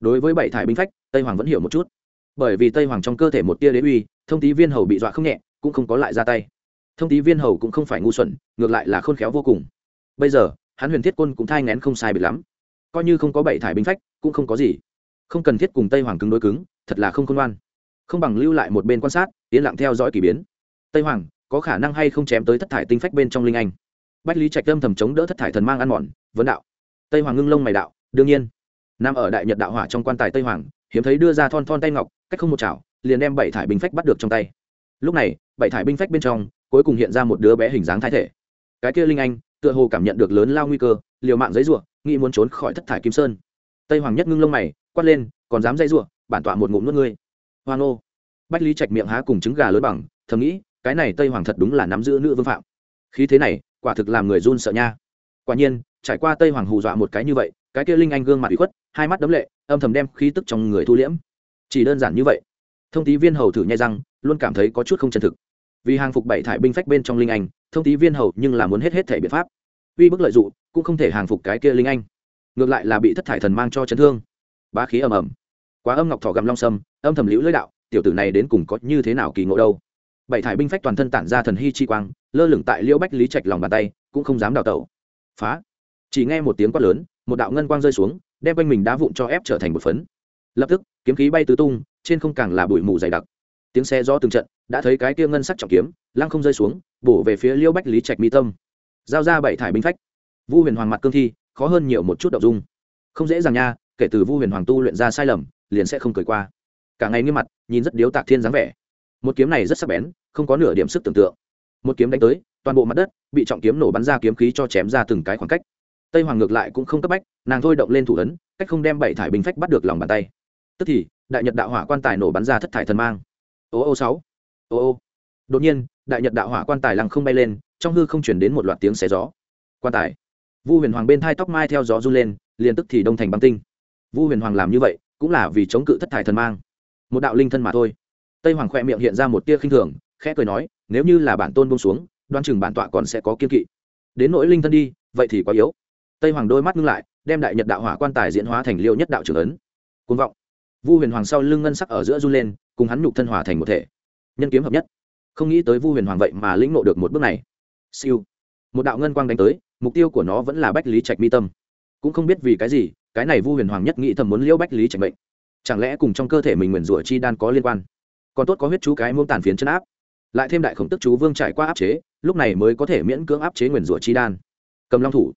Đối với bảy thải binh phách, tây hoàng vẫn hiểu một chút. Bởi vì tây hoàng trong cơ thể một tia đế uy, thông tí viên hầu bị dọa không nhẹ cũng không có lại ra tay. Thông tí viên hầu cũng không phải ngu xuẩn, ngược lại là khôn khéo vô cùng. Bây giờ, hắn huyền thiết quân cũng thai ngén không sai biệt lắm. Coi như không có bảy thải binh phách, cũng không có gì. Không cần thiết cùng tây hoàng cứng đối cứng, thật là không khôn ngoan. Không bằng lưu lại một bên quan sát, yên lặng theo dõi k ỳ biến. Tây hoàng, có khả năng hay không chém tới thất thải tinh phách bên trong linh anh? Bách lý trạch tâm thầm chống đỡ thất thải thần mang ăn mòn, vấn đạo. Tây hoàng ngưng lông mày đạo, đương nhiên. Nam ở đại nhật đạo hỏa trong quan tài tây hoàng, hiếm thấy đưa ra thon thon tay ngọc, cách không một chảo, liền đem bảy thải binh phách bắt được trong tay lúc này, bảy thải binh phách bên trong, cuối cùng hiện ra một đứa bé hình dáng thái thể. Cái kia linh anh, tựa hồ cảm nhận được lớn lao nguy cơ, liều mạng giấy ruộng nghĩ muốn trốn khỏi thất thải kim sơn. Tây hoàng nhất ngưng lông mày, quát lên, còn dám dây ruộng bản tọa một ngụm nuốt ngươi. Hoang ô bách lý trạch miệng há cùng trứng gà lớn bằng, thầm nghĩ, cái này tây hoàng thật đúng là nắm giữ nữ vương phạm. Khí thế này, quả thực làm người run sợ nha. Quả nhiên, trải qua tây hoàng hù dọa một cái như vậy, cái kia linh anh gương mặt bị khuất, hai mắt đấm lệ, âm thầm đem khí tức trong người thu liễm. Chỉ đơn giản như vậy. Thông tí viên hầu thử nhai răng luôn cảm thấy có chút không chân thực. Vì hàng phục bảy thải binh phách bên trong linh anh, thông tí viên hầu nhưng là muốn hết hết thể biện pháp. Uy bức lợi dụng cũng không thể hàng phục cái kia linh anh. Ngược lại là bị thất thải thần mang cho chấn thương. Ba khí ầm ầm. Quá âm ngọc thỏ gầm long sâm, âm thầm liễu lưỡi đạo, tiểu tử này đến cùng có như thế nào kỳ ngộ đâu. Bảy thải binh phách toàn thân tản ra thần hy chi quang, lơ lửng tại liễu bách lý trạch lòng bàn tay, cũng không dám đào tẩu. Phá. Chỉ nghe một tiếng quát lớn, một đạo ngân quang rơi xuống, đem quanh mình đá vụn cho ép trở thành một phấn. Lập tức, kiếm khí bay tứ tung, trên không càng là bụi mù dày đặc tiếng xe do từng trận, đã thấy cái kia ngân sắc trọng kiếm, lăng không rơi xuống, bổ về phía liêu bách lý trạch mi tâm. Giao ra bảy thải binh phách. Vu huyền hoàng mặt cương thi, khó hơn nhiều một chút đậu dung. Không dễ dàng nha, kể từ vu huyền hoàng tu luyện ra sai lầm, liền sẽ không cười qua. Cả ngày nghiêm mặt, nhìn rất điếu tạc thiên dáng vẻ. Một kiếm này rất sắc bén, không có nửa điểm sức tưởng tượng. Một kiếm đánh tới, toàn bộ mặt đất bị trọng kiếm nổ bắn ra kiếm khí cho chém ra từng cái khoảng cách. Tây hoàng ngược lại cũng không cấp bách, nàng thôi động lên thủ ấn, cách không đem bảy thải binh phách bắt được lòng bàn tay. Tức thì, đại nhật đạo hỏa quan tài nổ bắn ra thất thải thần mang ô ô sáu. Ô ô. Đột nhiên, đại nhật đạo hỏa quan tài lăng không bay lên, trong hư không chuyển đến một loạt tiếng xé gió. Quan tài. Vu huyền hoàng bên thai tóc mai theo gió run lên, liền tức thì đông thành băng tinh. Vu huyền hoàng làm như vậy, cũng là vì chống cự thất thải thần mang. Một đạo linh thân mà thôi. Tây hoàng khoe miệng hiện ra một tia khinh thường, khẽ cười nói, nếu như là bản tôn bông xuống, đoan chừng bản tọa còn sẽ có kiên kỵ. Đến nỗi linh thân đi, vậy thì quá yếu. Tây hoàng đôi mắt ngưng lại, đem đại nhật đạo hỏa quan tài diễn hóa thành liêu nhất đạo trưởng ấn. Côn vọng. Vu huyền hoàng sau lưng ngân sắc ở giữa run lên cùng hắn nhục thân hòa thành một thể. Nhân kiếm hợp nhất. Không nghĩ tới vu huyền hoàng vậy mà lĩnh ngộ được một bước này. Siêu. Một đạo ngân quang đánh tới, mục tiêu của nó vẫn là bách lý trạch mi tâm. Cũng không biết vì cái gì, cái này vu huyền hoàng nhất nghĩ thầm muốn liễu bách lý trạch bệnh chẳng lẽ cùng trong cơ thể mình nguyền rủa chi đan có liên quan? Còn tốt có huyết chú cái muông tàn phiến chân áp. Lại thêm đại khổng tức chú vương trải qua áp chế, lúc này mới có thể miễn cưỡng áp chế nguyền rủa chi đan. Cầm long thủ.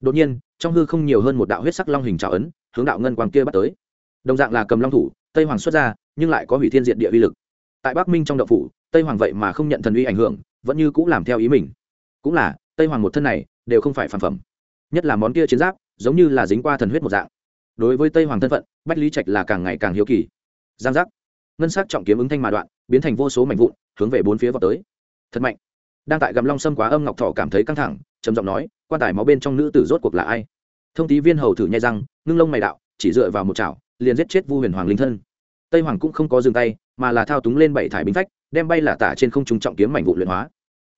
Đột nhiên, trong hư không nhiều hơn một đạo huyết sắc long hình trào ấn, hướng đạo ngân quang kia bắt tới. Đồng dạng là cầm long thủ, tây hoàng xuất ra nhưng lại có hủy thiên diện địa uy lực. Tại bắc minh trong đậu phủ, tây hoàng vậy mà không nhận thần uy ảnh hưởng, vẫn như cũng làm theo ý mình. Cũng là, tây hoàng một thân này, đều không phải phản phẩm. Nhất là món kia chiến giáp, giống như là dính qua thần huyết một dạng. Đối với tây hoàng thân phận, bách lý trạch là càng ngày càng hiếu kỳ. Giang giác. Ngân sắc trọng kiếm ứng thanh mà đoạn, biến thành vô số mảnh vụn, hướng về bốn phía vào tới. Thật mạnh. Đang tại gầm long sâm quá âm ngọc thọ cảm thấy căng thẳng, trầm giọng nói, quan tài máu bên trong nữ tử rốt cuộc là ai? Thông tí viên hầu thử nhai răng, ngưng lông mày đạo, chỉ dựa vào một chảo, liền giết chết vu huyền hoàng linh thân tây hoàng cũng không có dừng tay, mà là thao túng lên bảy thải binh phách, đem bay là tả trên không trung trọng kiếm mảnh vụ luyện hóa.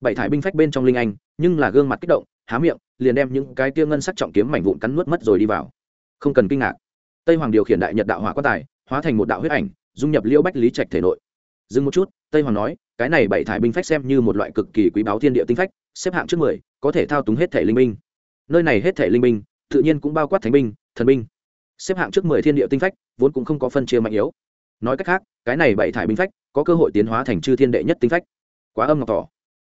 Bảy thải binh phách bên trong linh anh, nhưng là gương mặt kích động, há miệng, liền đem những cái tia ngân sắc trọng kiếm mảnh vụn cắn nuốt mất rồi đi vào. Không cần kinh ngạc. Tây hoàng điều khiển đại nhật đạo hỏa quan tài, hóa thành một đạo huyết ảnh, dung nhập liêu bách lý trạch thể nội. Dừng một chút, tây hoàng nói, cái này bảy thải binh phách xem như một loại cực kỳ quý báu thiên địa tinh phách, xếp hạng trước mười, có thể thao túng hết thể linh binh. Nơi này hết thể linh binh, tự nhiên cũng bao quát thánh binh, thần binh. Xếp hạng trước mười thiên địa tinh phách, vốn cũng không có phân chia mạnh yếu nói cách khác, cái này bảy thải binh phách, có cơ hội tiến hóa thành chư thiên đệ nhất tinh phách. Quá âm ngọc tỏ.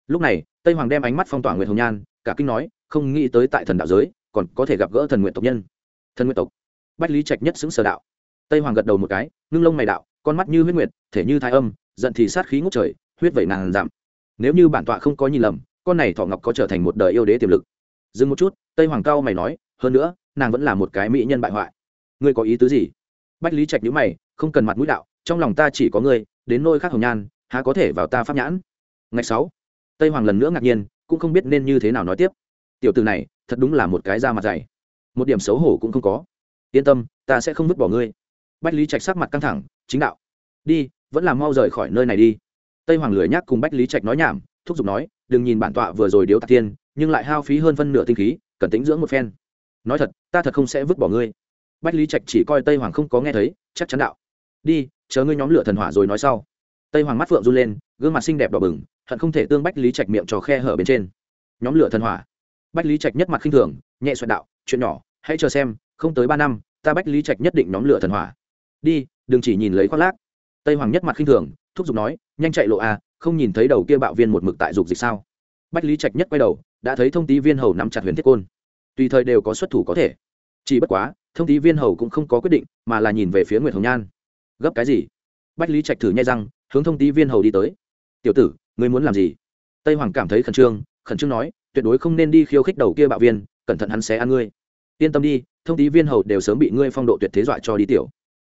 Lúc này, tây hoàng đem ánh mắt phong tỏa nguyệt hồng nhan, cả kinh nói, không nghĩ tới tại thần đạo giới, còn có thể gặp gỡ thần nguyện tộc nhân. Thần nguyện tộc. Bách lý trạch nhất xứng sở đạo. Tây hoàng gật đầu một cái, ngưng lông mày đạo, con mắt như huyết nguyệt, thể như thái âm, giận thì sát khí ngốc trời, huyết vẩy nàng giảm. Nếu như bản tọa không có nhìn lầm, con này thọ ngọc có trở thành một đời yêu đế tiềm lực. Dừng một chút, tây hoàng cao mày nói, hơn nữa, nàng vẫn là một cái mỹ nhân bại hoại. Ngươi có ý tứ gì? Bách lý trạch nhữ mày không cần mặt mũi đạo, trong lòng ta chỉ có ngươi, đến nôi khác hồng nhan, há có thể vào ta pháp nhãn? Ngày sáu, tây hoàng lần nữa ngạc nhiên, cũng không biết nên như thế nào nói tiếp. Tiểu từ này, thật đúng là một cái da mặt dày. Một điểm xấu hổ cũng không có. Yên tâm, ta sẽ không vứt bỏ ngươi. Bách lý trạch sắc mặt căng thẳng, chính đạo. Đi, vẫn là mau rời khỏi nơi này đi. Tây hoàng lười nhắc cùng bách lý trạch nói nhảm, thúc giục nói, đừng nhìn bản tọa vừa rồi điếu tạc tiên nhưng lại hao phí hơn phân nửa tinh khí, cần tính dưỡng một phen. Nói thật, ta thật không sẽ vứt bỏ ngươi. Bách lý trạch chỉ coi tây hoàng không có nghe thấy, chắc chắn đạo đi, chờ ngươi nhóm lửa thần hỏa rồi nói sau. Tây hoàng mắt phượng run lên, gương mặt xinh đẹp đỏ bừng, hận không thể tương bách lý trạch miệng trò khe hở bên trên. Nhóm lửa thần hỏa. Bách lý trạch nhất mặt khinh thường, nhẹ soạn đạo, chuyện nhỏ, hãy chờ xem, không tới ba năm, ta bách lý trạch nhất định nhóm lửa thần hỏa. Đi, đừng chỉ nhìn lấy khoác lác. Tây hoàng nhất mặt khinh thường, thúc giục nói, nhanh chạy lộ a không nhìn thấy đầu kia bạo viên một mực tại dục dịch sao? Bách lý trạch nhất quay đầu, đã thấy thông tí viên hầu nắm chặt huyền thiết côn. Tùy thời đều có xuất thủ có thể. Chỉ bất quá, thông tí viên hầu cũng không có quyết định, mà là nhìn về phía nguyệt hồng nhan gấp cái gì? Bách lý trạch thử nhai răng, hướng thông tí viên hầu đi tới. Tiểu tử, ngươi muốn làm gì? Tây hoàng cảm thấy khẩn trương khẩn trương nói, tuyệt đối không nên đi khiêu khích đầu kia bạo viên, cẩn thận hắn sẽ ăn ngươi. Yên tâm đi, thông tí viên hầu đều sớm bị ngươi phong độ tuyệt thế dọa cho đi tiểu.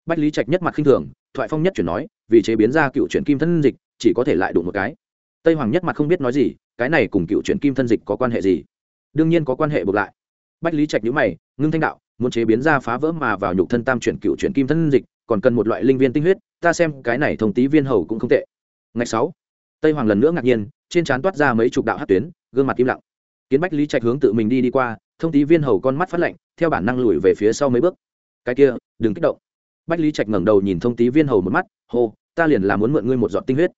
Bách lý trạch nhất mặt khinh thường, thoại phong nhất chuyển nói, vì chế biến ra cựu chuyển kim thân dịch, chỉ có thể lại đụng một cái. Tây hoàng nhất mặt không biết nói gì, cái này cùng cựu chuyển kim thân dịch có quan hệ gì? Đương nhiên có quan hệ buộc lại. Bách lý trạch nhữ mày, ngưng thanh đạo, muốn chế biến ra phá vỡ mà vào nhục thân tam chuyển cựu chuyển kim thân dịch còn cần một loại linh viên tinh huyết ta xem cái này thông tí viên hầu cũng không tệ. Ngày sáu tây hoàng lần nữa ngạc nhiên trên trán toát ra mấy chục đạo hát tuyến gương mặt im lặng. Kiến bách lý trạch hướng tự mình đi đi qua thông tí viên hầu con mắt phát lạnh theo bản năng lùi về phía sau mấy bước. Cái kia đừng kích động. Bách lý trạch ngẩng đầu nhìn thông tí viên hầu một mắt hô ta liền là muốn mượn ngươi một giọt tinh huyết.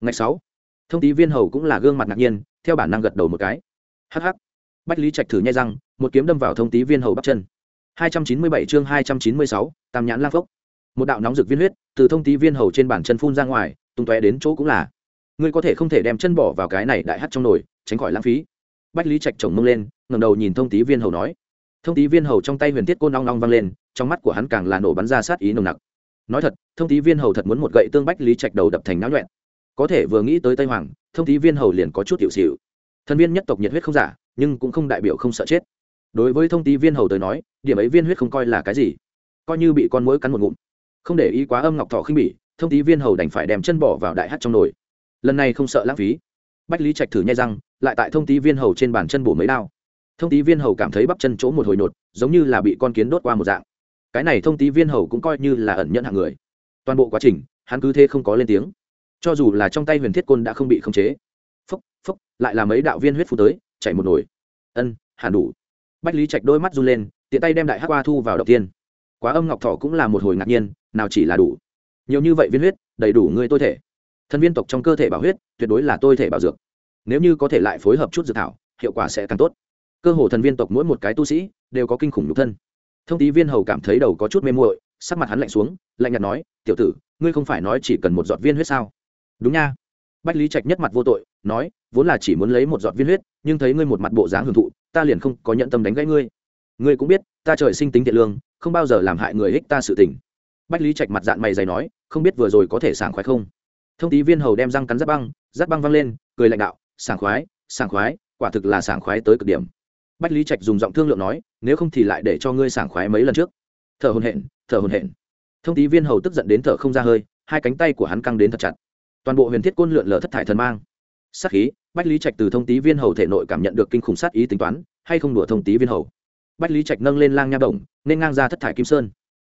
Ngày sáu thông tí viên hầu cũng là gương mặt ngạc nhiên theo bản năng gật đầu một cái. Hh bách lý trạch thử nhai răng một kiếm đâm vào thông tí viên hầu bắp chân. 297 chương 296, tam nhãn lang phốc một đạo nóng rực viên huyết từ thông tí viên hầu trên bàn chân phun ra ngoài, tung tóe đến chỗ cũng là. Ngươi có thể không thể đem chân bỏ vào cái này đại hắt trong nồi, tránh khỏi lãng phí. Bách lý trạch chồng mông lên, ngẩng đầu nhìn thông tí viên hầu nói. Thông tí viên hầu trong tay huyền thiết côn long long vang lên, trong mắt của hắn càng là nổ bắn ra sát ý nồng nặc. Nói thật, thông tí viên hầu thật muốn một gậy tương bách lý trạch đầu đập thành náo nhuẹn. Có thể vừa nghĩ tới tây hoàng, thông tí viên hầu liền có chút hiệu xịu thân viên nhất tộc nhiệt huyết không giả, nhưng cũng không đại biểu không sợ chết. Đối với thông tí viên hầu tới nói, điểm ấy viên huyết không coi là cái gì. Coi như bị con mũi cắn một ngụm không để ý quá âm ngọc thọ khinh bỉ, thông tí viên hầu đành phải đem chân bỏ vào đại hát trong nồi. Lần này không sợ lãng phí. Bách lý trạch thử nhai răng, lại tại thông tí viên hầu trên bàn chân bổ mấy đao. Thông tí viên hầu cảm thấy bắp chân chỗ một hồi nột, giống như là bị con kiến đốt qua một dạng. Cái này thông tí viên hầu cũng coi như là ẩn nhận hạng người. Toàn bộ quá trình, hắn cứ thế không có lên tiếng. Cho dù là trong tay huyền thiết côn đã không bị khống chế. Phốc phốc, lại là mấy đạo viên huyết phụ tới, chảy một nồi. Ân, hẳn đủ. Bách lý trạch đôi mắt run lên, tiện tay đem đại hát qua thu vào đầu tiên quá âm ngọc thọ cũng là một hồi ngạc nhiên, nào chỉ là đủ. Nhiều như vậy viên huyết, đầy đủ ngươi tôi thể. Thân viên tộc trong cơ thể bảo huyết, tuyệt đối là tôi thể bảo dược. Nếu như có thể lại phối hợp chút dược thảo, hiệu quả sẽ càng tốt. Cơ hồ thần viên tộc mỗi một cái tu sĩ, đều có kinh khủng nhục thân. Thông tí viên hầu cảm thấy đầu có chút mê muội, sắc mặt hắn lạnh xuống, lạnh nhạt nói, tiểu tử, ngươi không phải nói chỉ cần một giọt viên huyết sao? Đúng nha. Bách lý trạch nhất mặt vô tội, nói, vốn là chỉ muốn lấy một giọt viên huyết, nhưng thấy ngươi một mặt bộ dáng hưởng thụ, ta liền không có nhận tâm đánh gãy ngươi. Ngươi cũng biết ta trời sinh tính thiện lương, không bao giờ làm hại người ích ta sự tình. Bách lý trạch mặt dạng mày dày nói, không biết vừa rồi có thể sảng khoái không? Thông tí viên hầu đem răng cắn giáp băng giáp băng văng lên, cười lãnh đạo, sảng khoái sảng khoái, quả thực là sảng khoái tới cực điểm. Bách lý trạch dùng giọng thương lượng nói, nếu không thì lại để cho ngươi sảng khoái mấy lần trước. Thở hồn hển, thở hồn hển. Thông tí viên hầu tức giận đến thở không ra hơi, hai cánh tay của hắn căng đến thật chặt. Toàn bộ huyền thiết côn lượn lờ thất thải thần mang. Sát khí, bách lý trạch từ thông tí viên hầu thể nội cảm nhận được kinh khủng sát ý tính toán, hay không đùa thông tí viên hầu? Bách lý trạch nâng lên lang nha động, nên ngang ra thất thải kim sơn.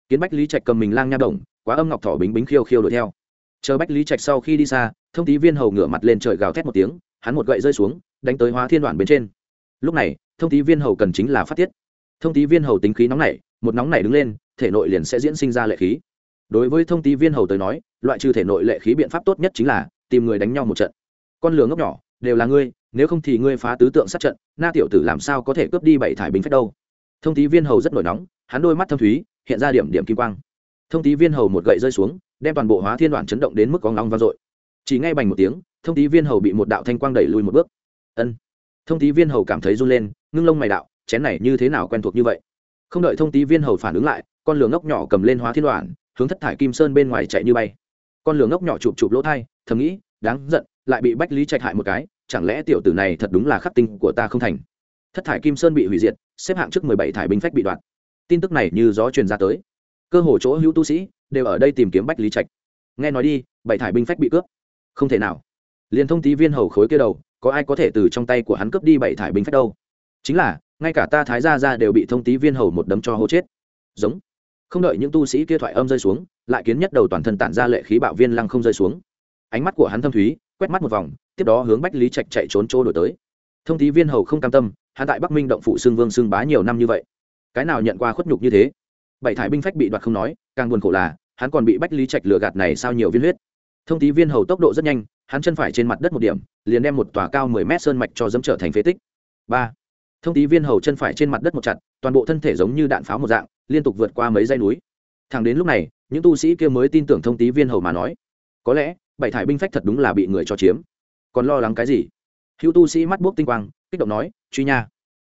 Kiến bách lý trạch cầm mình lang nha động, quá âm ngọc thỏ bính bính khiêu khiêu đuổi theo. Chờ bách lý trạch sau khi đi xa thông tí viên hầu ngửa mặt lên trời gào thét một tiếng hắn một gậy rơi xuống đánh tới hóa thiên đoạn bên trên. Lúc này thông tí viên hầu cần chính là phát tiết. Thông tí viên hầu tính khí nóng nảy một nóng nảy đứng lên thể nội liền sẽ diễn sinh ra lệ khí. Đối với thông tí viên hầu tới nói loại trừ thể nội lệ khí biện pháp tốt nhất chính là tìm người đánh nhau một trận. Con lửa ngốc nhỏ đều là ngươi nếu không thì ngươi phá tứ tượng sát trận na tiểu tử làm sao có thể cướp đi bảy thải bính phách đâu? Thông tí viên hầu rất nổi nóng, hắn đôi mắt thâm thúy, hiện ra điểm điểm kim quang. Thông tí viên hầu một gậy rơi xuống, đem toàn bộ hóa thiên đoạn chấn động đến mức có ngóng vang dội. Chỉ ngay bành một tiếng, thông tí viên hầu bị một đạo thanh quang đẩy lùi một bước. Ân. Thông tí viên hầu cảm thấy run lên, ngưng lông mày đạo, chén này như thế nào quen thuộc như vậy? Không đợi thông tí viên hầu phản ứng lại, con lửa ngốc nhỏ cầm lên hóa thiên đoạn, hướng thất thải kim sơn bên ngoài chạy như bay. Con lửa ngốc nhỏ chụp chụp lỗ thai, thầm nghĩ, đáng giận, lại bị bách lý trạch hại một cái, chẳng lẽ tiểu tử này thật đúng là khắc tinh của ta không thành? Thất thải kim sơn bị hủy diệt, xếp hạng trước mười bảy thải binh phách bị đoạt. Tin tức này như gió truyền ra tới. Cơ hồ chỗ hữu tu sĩ đều ở đây tìm kiếm bách lý trạch. Nghe nói đi, bảy thải binh phách bị cướp. Không thể nào. Liền thông tí viên hầu khối kia đầu, có ai có thể từ trong tay của hắn cướp đi bảy thải binh phách đâu? Chính là, ngay cả ta thái gia ra đều bị thông tí viên hầu một đấm cho hô chết. Giống. Không đợi những tu sĩ kia thoại âm rơi xuống, lại kiến nhất đầu toàn thân tản ra lệ khí bạo viên lăng không rơi xuống. Ánh mắt của hắn thâm thúy, quét mắt một vòng, tiếp đó hướng bách lý trạch chạy trốn chỗ đổi tới. Thông tí viên hầu không cam tâm hắn tại bắc minh động phụ xương vương xương bá nhiều năm như vậy cái nào nhận qua khuất nhục như thế bảy thải binh phách bị đoạt không nói càng buồn khổ là hắn còn bị bách lý trạch lừa gạt này sao nhiều viên huyết thông tí viên hầu tốc độ rất nhanh hắn chân phải trên mặt đất một điểm liền đem một tòa cao mười mét sơn mạch cho dẫm trở thành phế tích ba thông tí viên hầu chân phải trên mặt đất một chặt toàn bộ thân thể giống như đạn pháo một dạng liên tục vượt qua mấy dãy núi thẳng đến lúc này những tu sĩ kia mới tin tưởng thông tí viên hầu mà nói có lẽ bảy thải binh phách thật đúng là bị người cho chiếm còn lo lắng cái gì hữu tu sĩ mắt buốc tinh quang kích động nói, truy nha.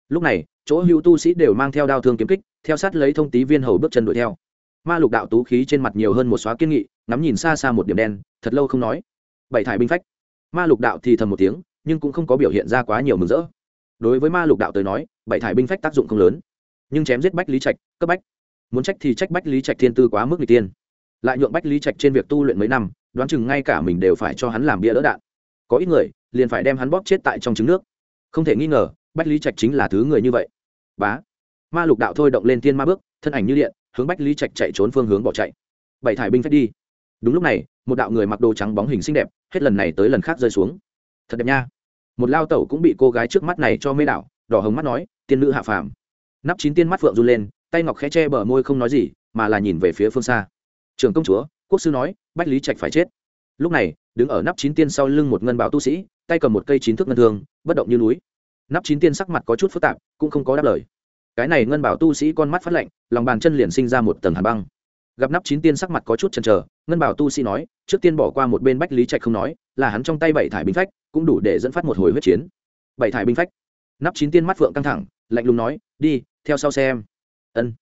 Lúc này, chỗ hữu tu sĩ đều mang theo đao thương kiếm kích, theo sát lấy thông tí viên hầu bước chân đuổi theo. Ma lục đạo tú khí trên mặt nhiều hơn một xóa kiên nghị, ngắm nhìn xa xa một điểm đen, thật lâu không nói. Bảy thải binh phách. Ma lục đạo thì thầm một tiếng, nhưng cũng không có biểu hiện ra quá nhiều mừng rỡ. Đối với ma lục đạo tới nói, bảy thải binh phách tác dụng không lớn. Nhưng chém giết bách lý trạch, cấp bách. Muốn trách thì trách bách lý trạch thiên tư quá mức người tiên. Lại nhượng bách lý trạch trên việc tu luyện mấy năm, đoán chừng ngay cả mình đều phải cho hắn làm bia đỡ đạn. Có ít người, liền phải đem hắn bóp chết tại trong trứng nước không thể nghi ngờ, bách lý trạch chính là thứ người như vậy. Bá. Ma lục đạo thôi động lên tiên ma bước, thân ảnh như điện, hướng bách lý trạch chạy trốn phương hướng bỏ chạy. Bảy thải binh phép đi. Đúng lúc này, một đạo người mặc đồ trắng bóng hình xinh đẹp, hết lần này tới lần khác rơi xuống. Thật đẹp nha. Một lao tẩu cũng bị cô gái trước mắt này cho mê đảo, đỏ hồng mắt nói, tiên nữ hạ phàm. Nắp chín tiên mắt phượng run lên, tay ngọc khẽ che bờ môi không nói gì, mà là nhìn về phía phương xa. Trường công chúa, quốc sư nói, bách lý trạch phải chết. Lúc này đứng ở nắp chín tiên sau lưng một ngân báo tu sĩ, tay cầm một cây chín thước ngân thương, bất động như núi. Nắp chín tiên sắc mặt có chút phức tạp, cũng không có đáp lời. Cái này ngân bảo tu sĩ con mắt phát lạnh, lòng bàn chân liền sinh ra một tầng hàn băng. Gặp nắp chín tiên sắc mặt có chút chần chờ, ngân bảo tu sĩ nói, trước tiên bỏ qua một bên bách lý trạch không nói, là hắn trong tay bảy thải binh phách, cũng đủ để dẫn phát một hồi huyết chiến. Bảy thải binh phách. Nắp chín tiên mắt phượng căng thẳng, lạnh lùng nói, đi, theo sau xem. Ân.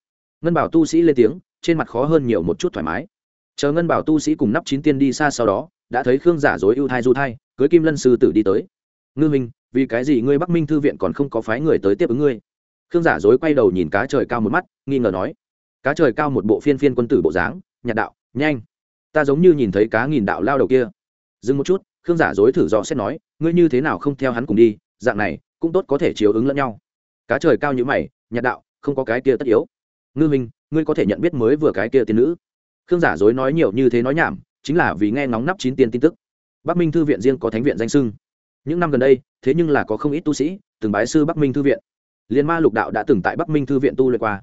Ngân bảo tu sĩ lên tiếng, trên mặt khó hơn nhiều một chút thoải mái. Chờ ngân bảo tu sĩ cùng nắp chín tiên đi xa sau đó đã thấy khương giả dối ưu thai du thai, cưới kim lân sư tử đi tới. Ngư minh, vì cái gì ngươi bắc minh thư viện còn không có phái người tới tiếp ứng ngươi? Khương giả dối quay đầu nhìn cá trời cao một mắt, nghi ngờ nói. Cá trời cao một bộ phiên phiên quân tử bộ dáng, nhạt đạo, nhanh. Ta giống như nhìn thấy cá nghìn đạo lao đầu kia. Dừng một chút, khương giả dối thử dò xét nói, ngươi như thế nào không theo hắn cùng đi, dạng này, cũng tốt có thể chiếu ứng lẫn nhau. Cá trời cao như mày, nhạt đạo, không có cái kia tất yếu. Ngư minh, ngươi có thể nhận biết mới vừa cái kia tiên nữ. Khương giả dối nói nhiều như thế nói nhảm chính là vì nghe ngóng nắp chín tiên tin tức. Bắc minh thư viện riêng có thánh viện danh sưng. Những năm gần đây thế nhưng là có không ít tu sĩ từng bái sư bắc minh thư viện. Liên ma lục đạo đã từng tại bắc minh thư viện tu luyện qua.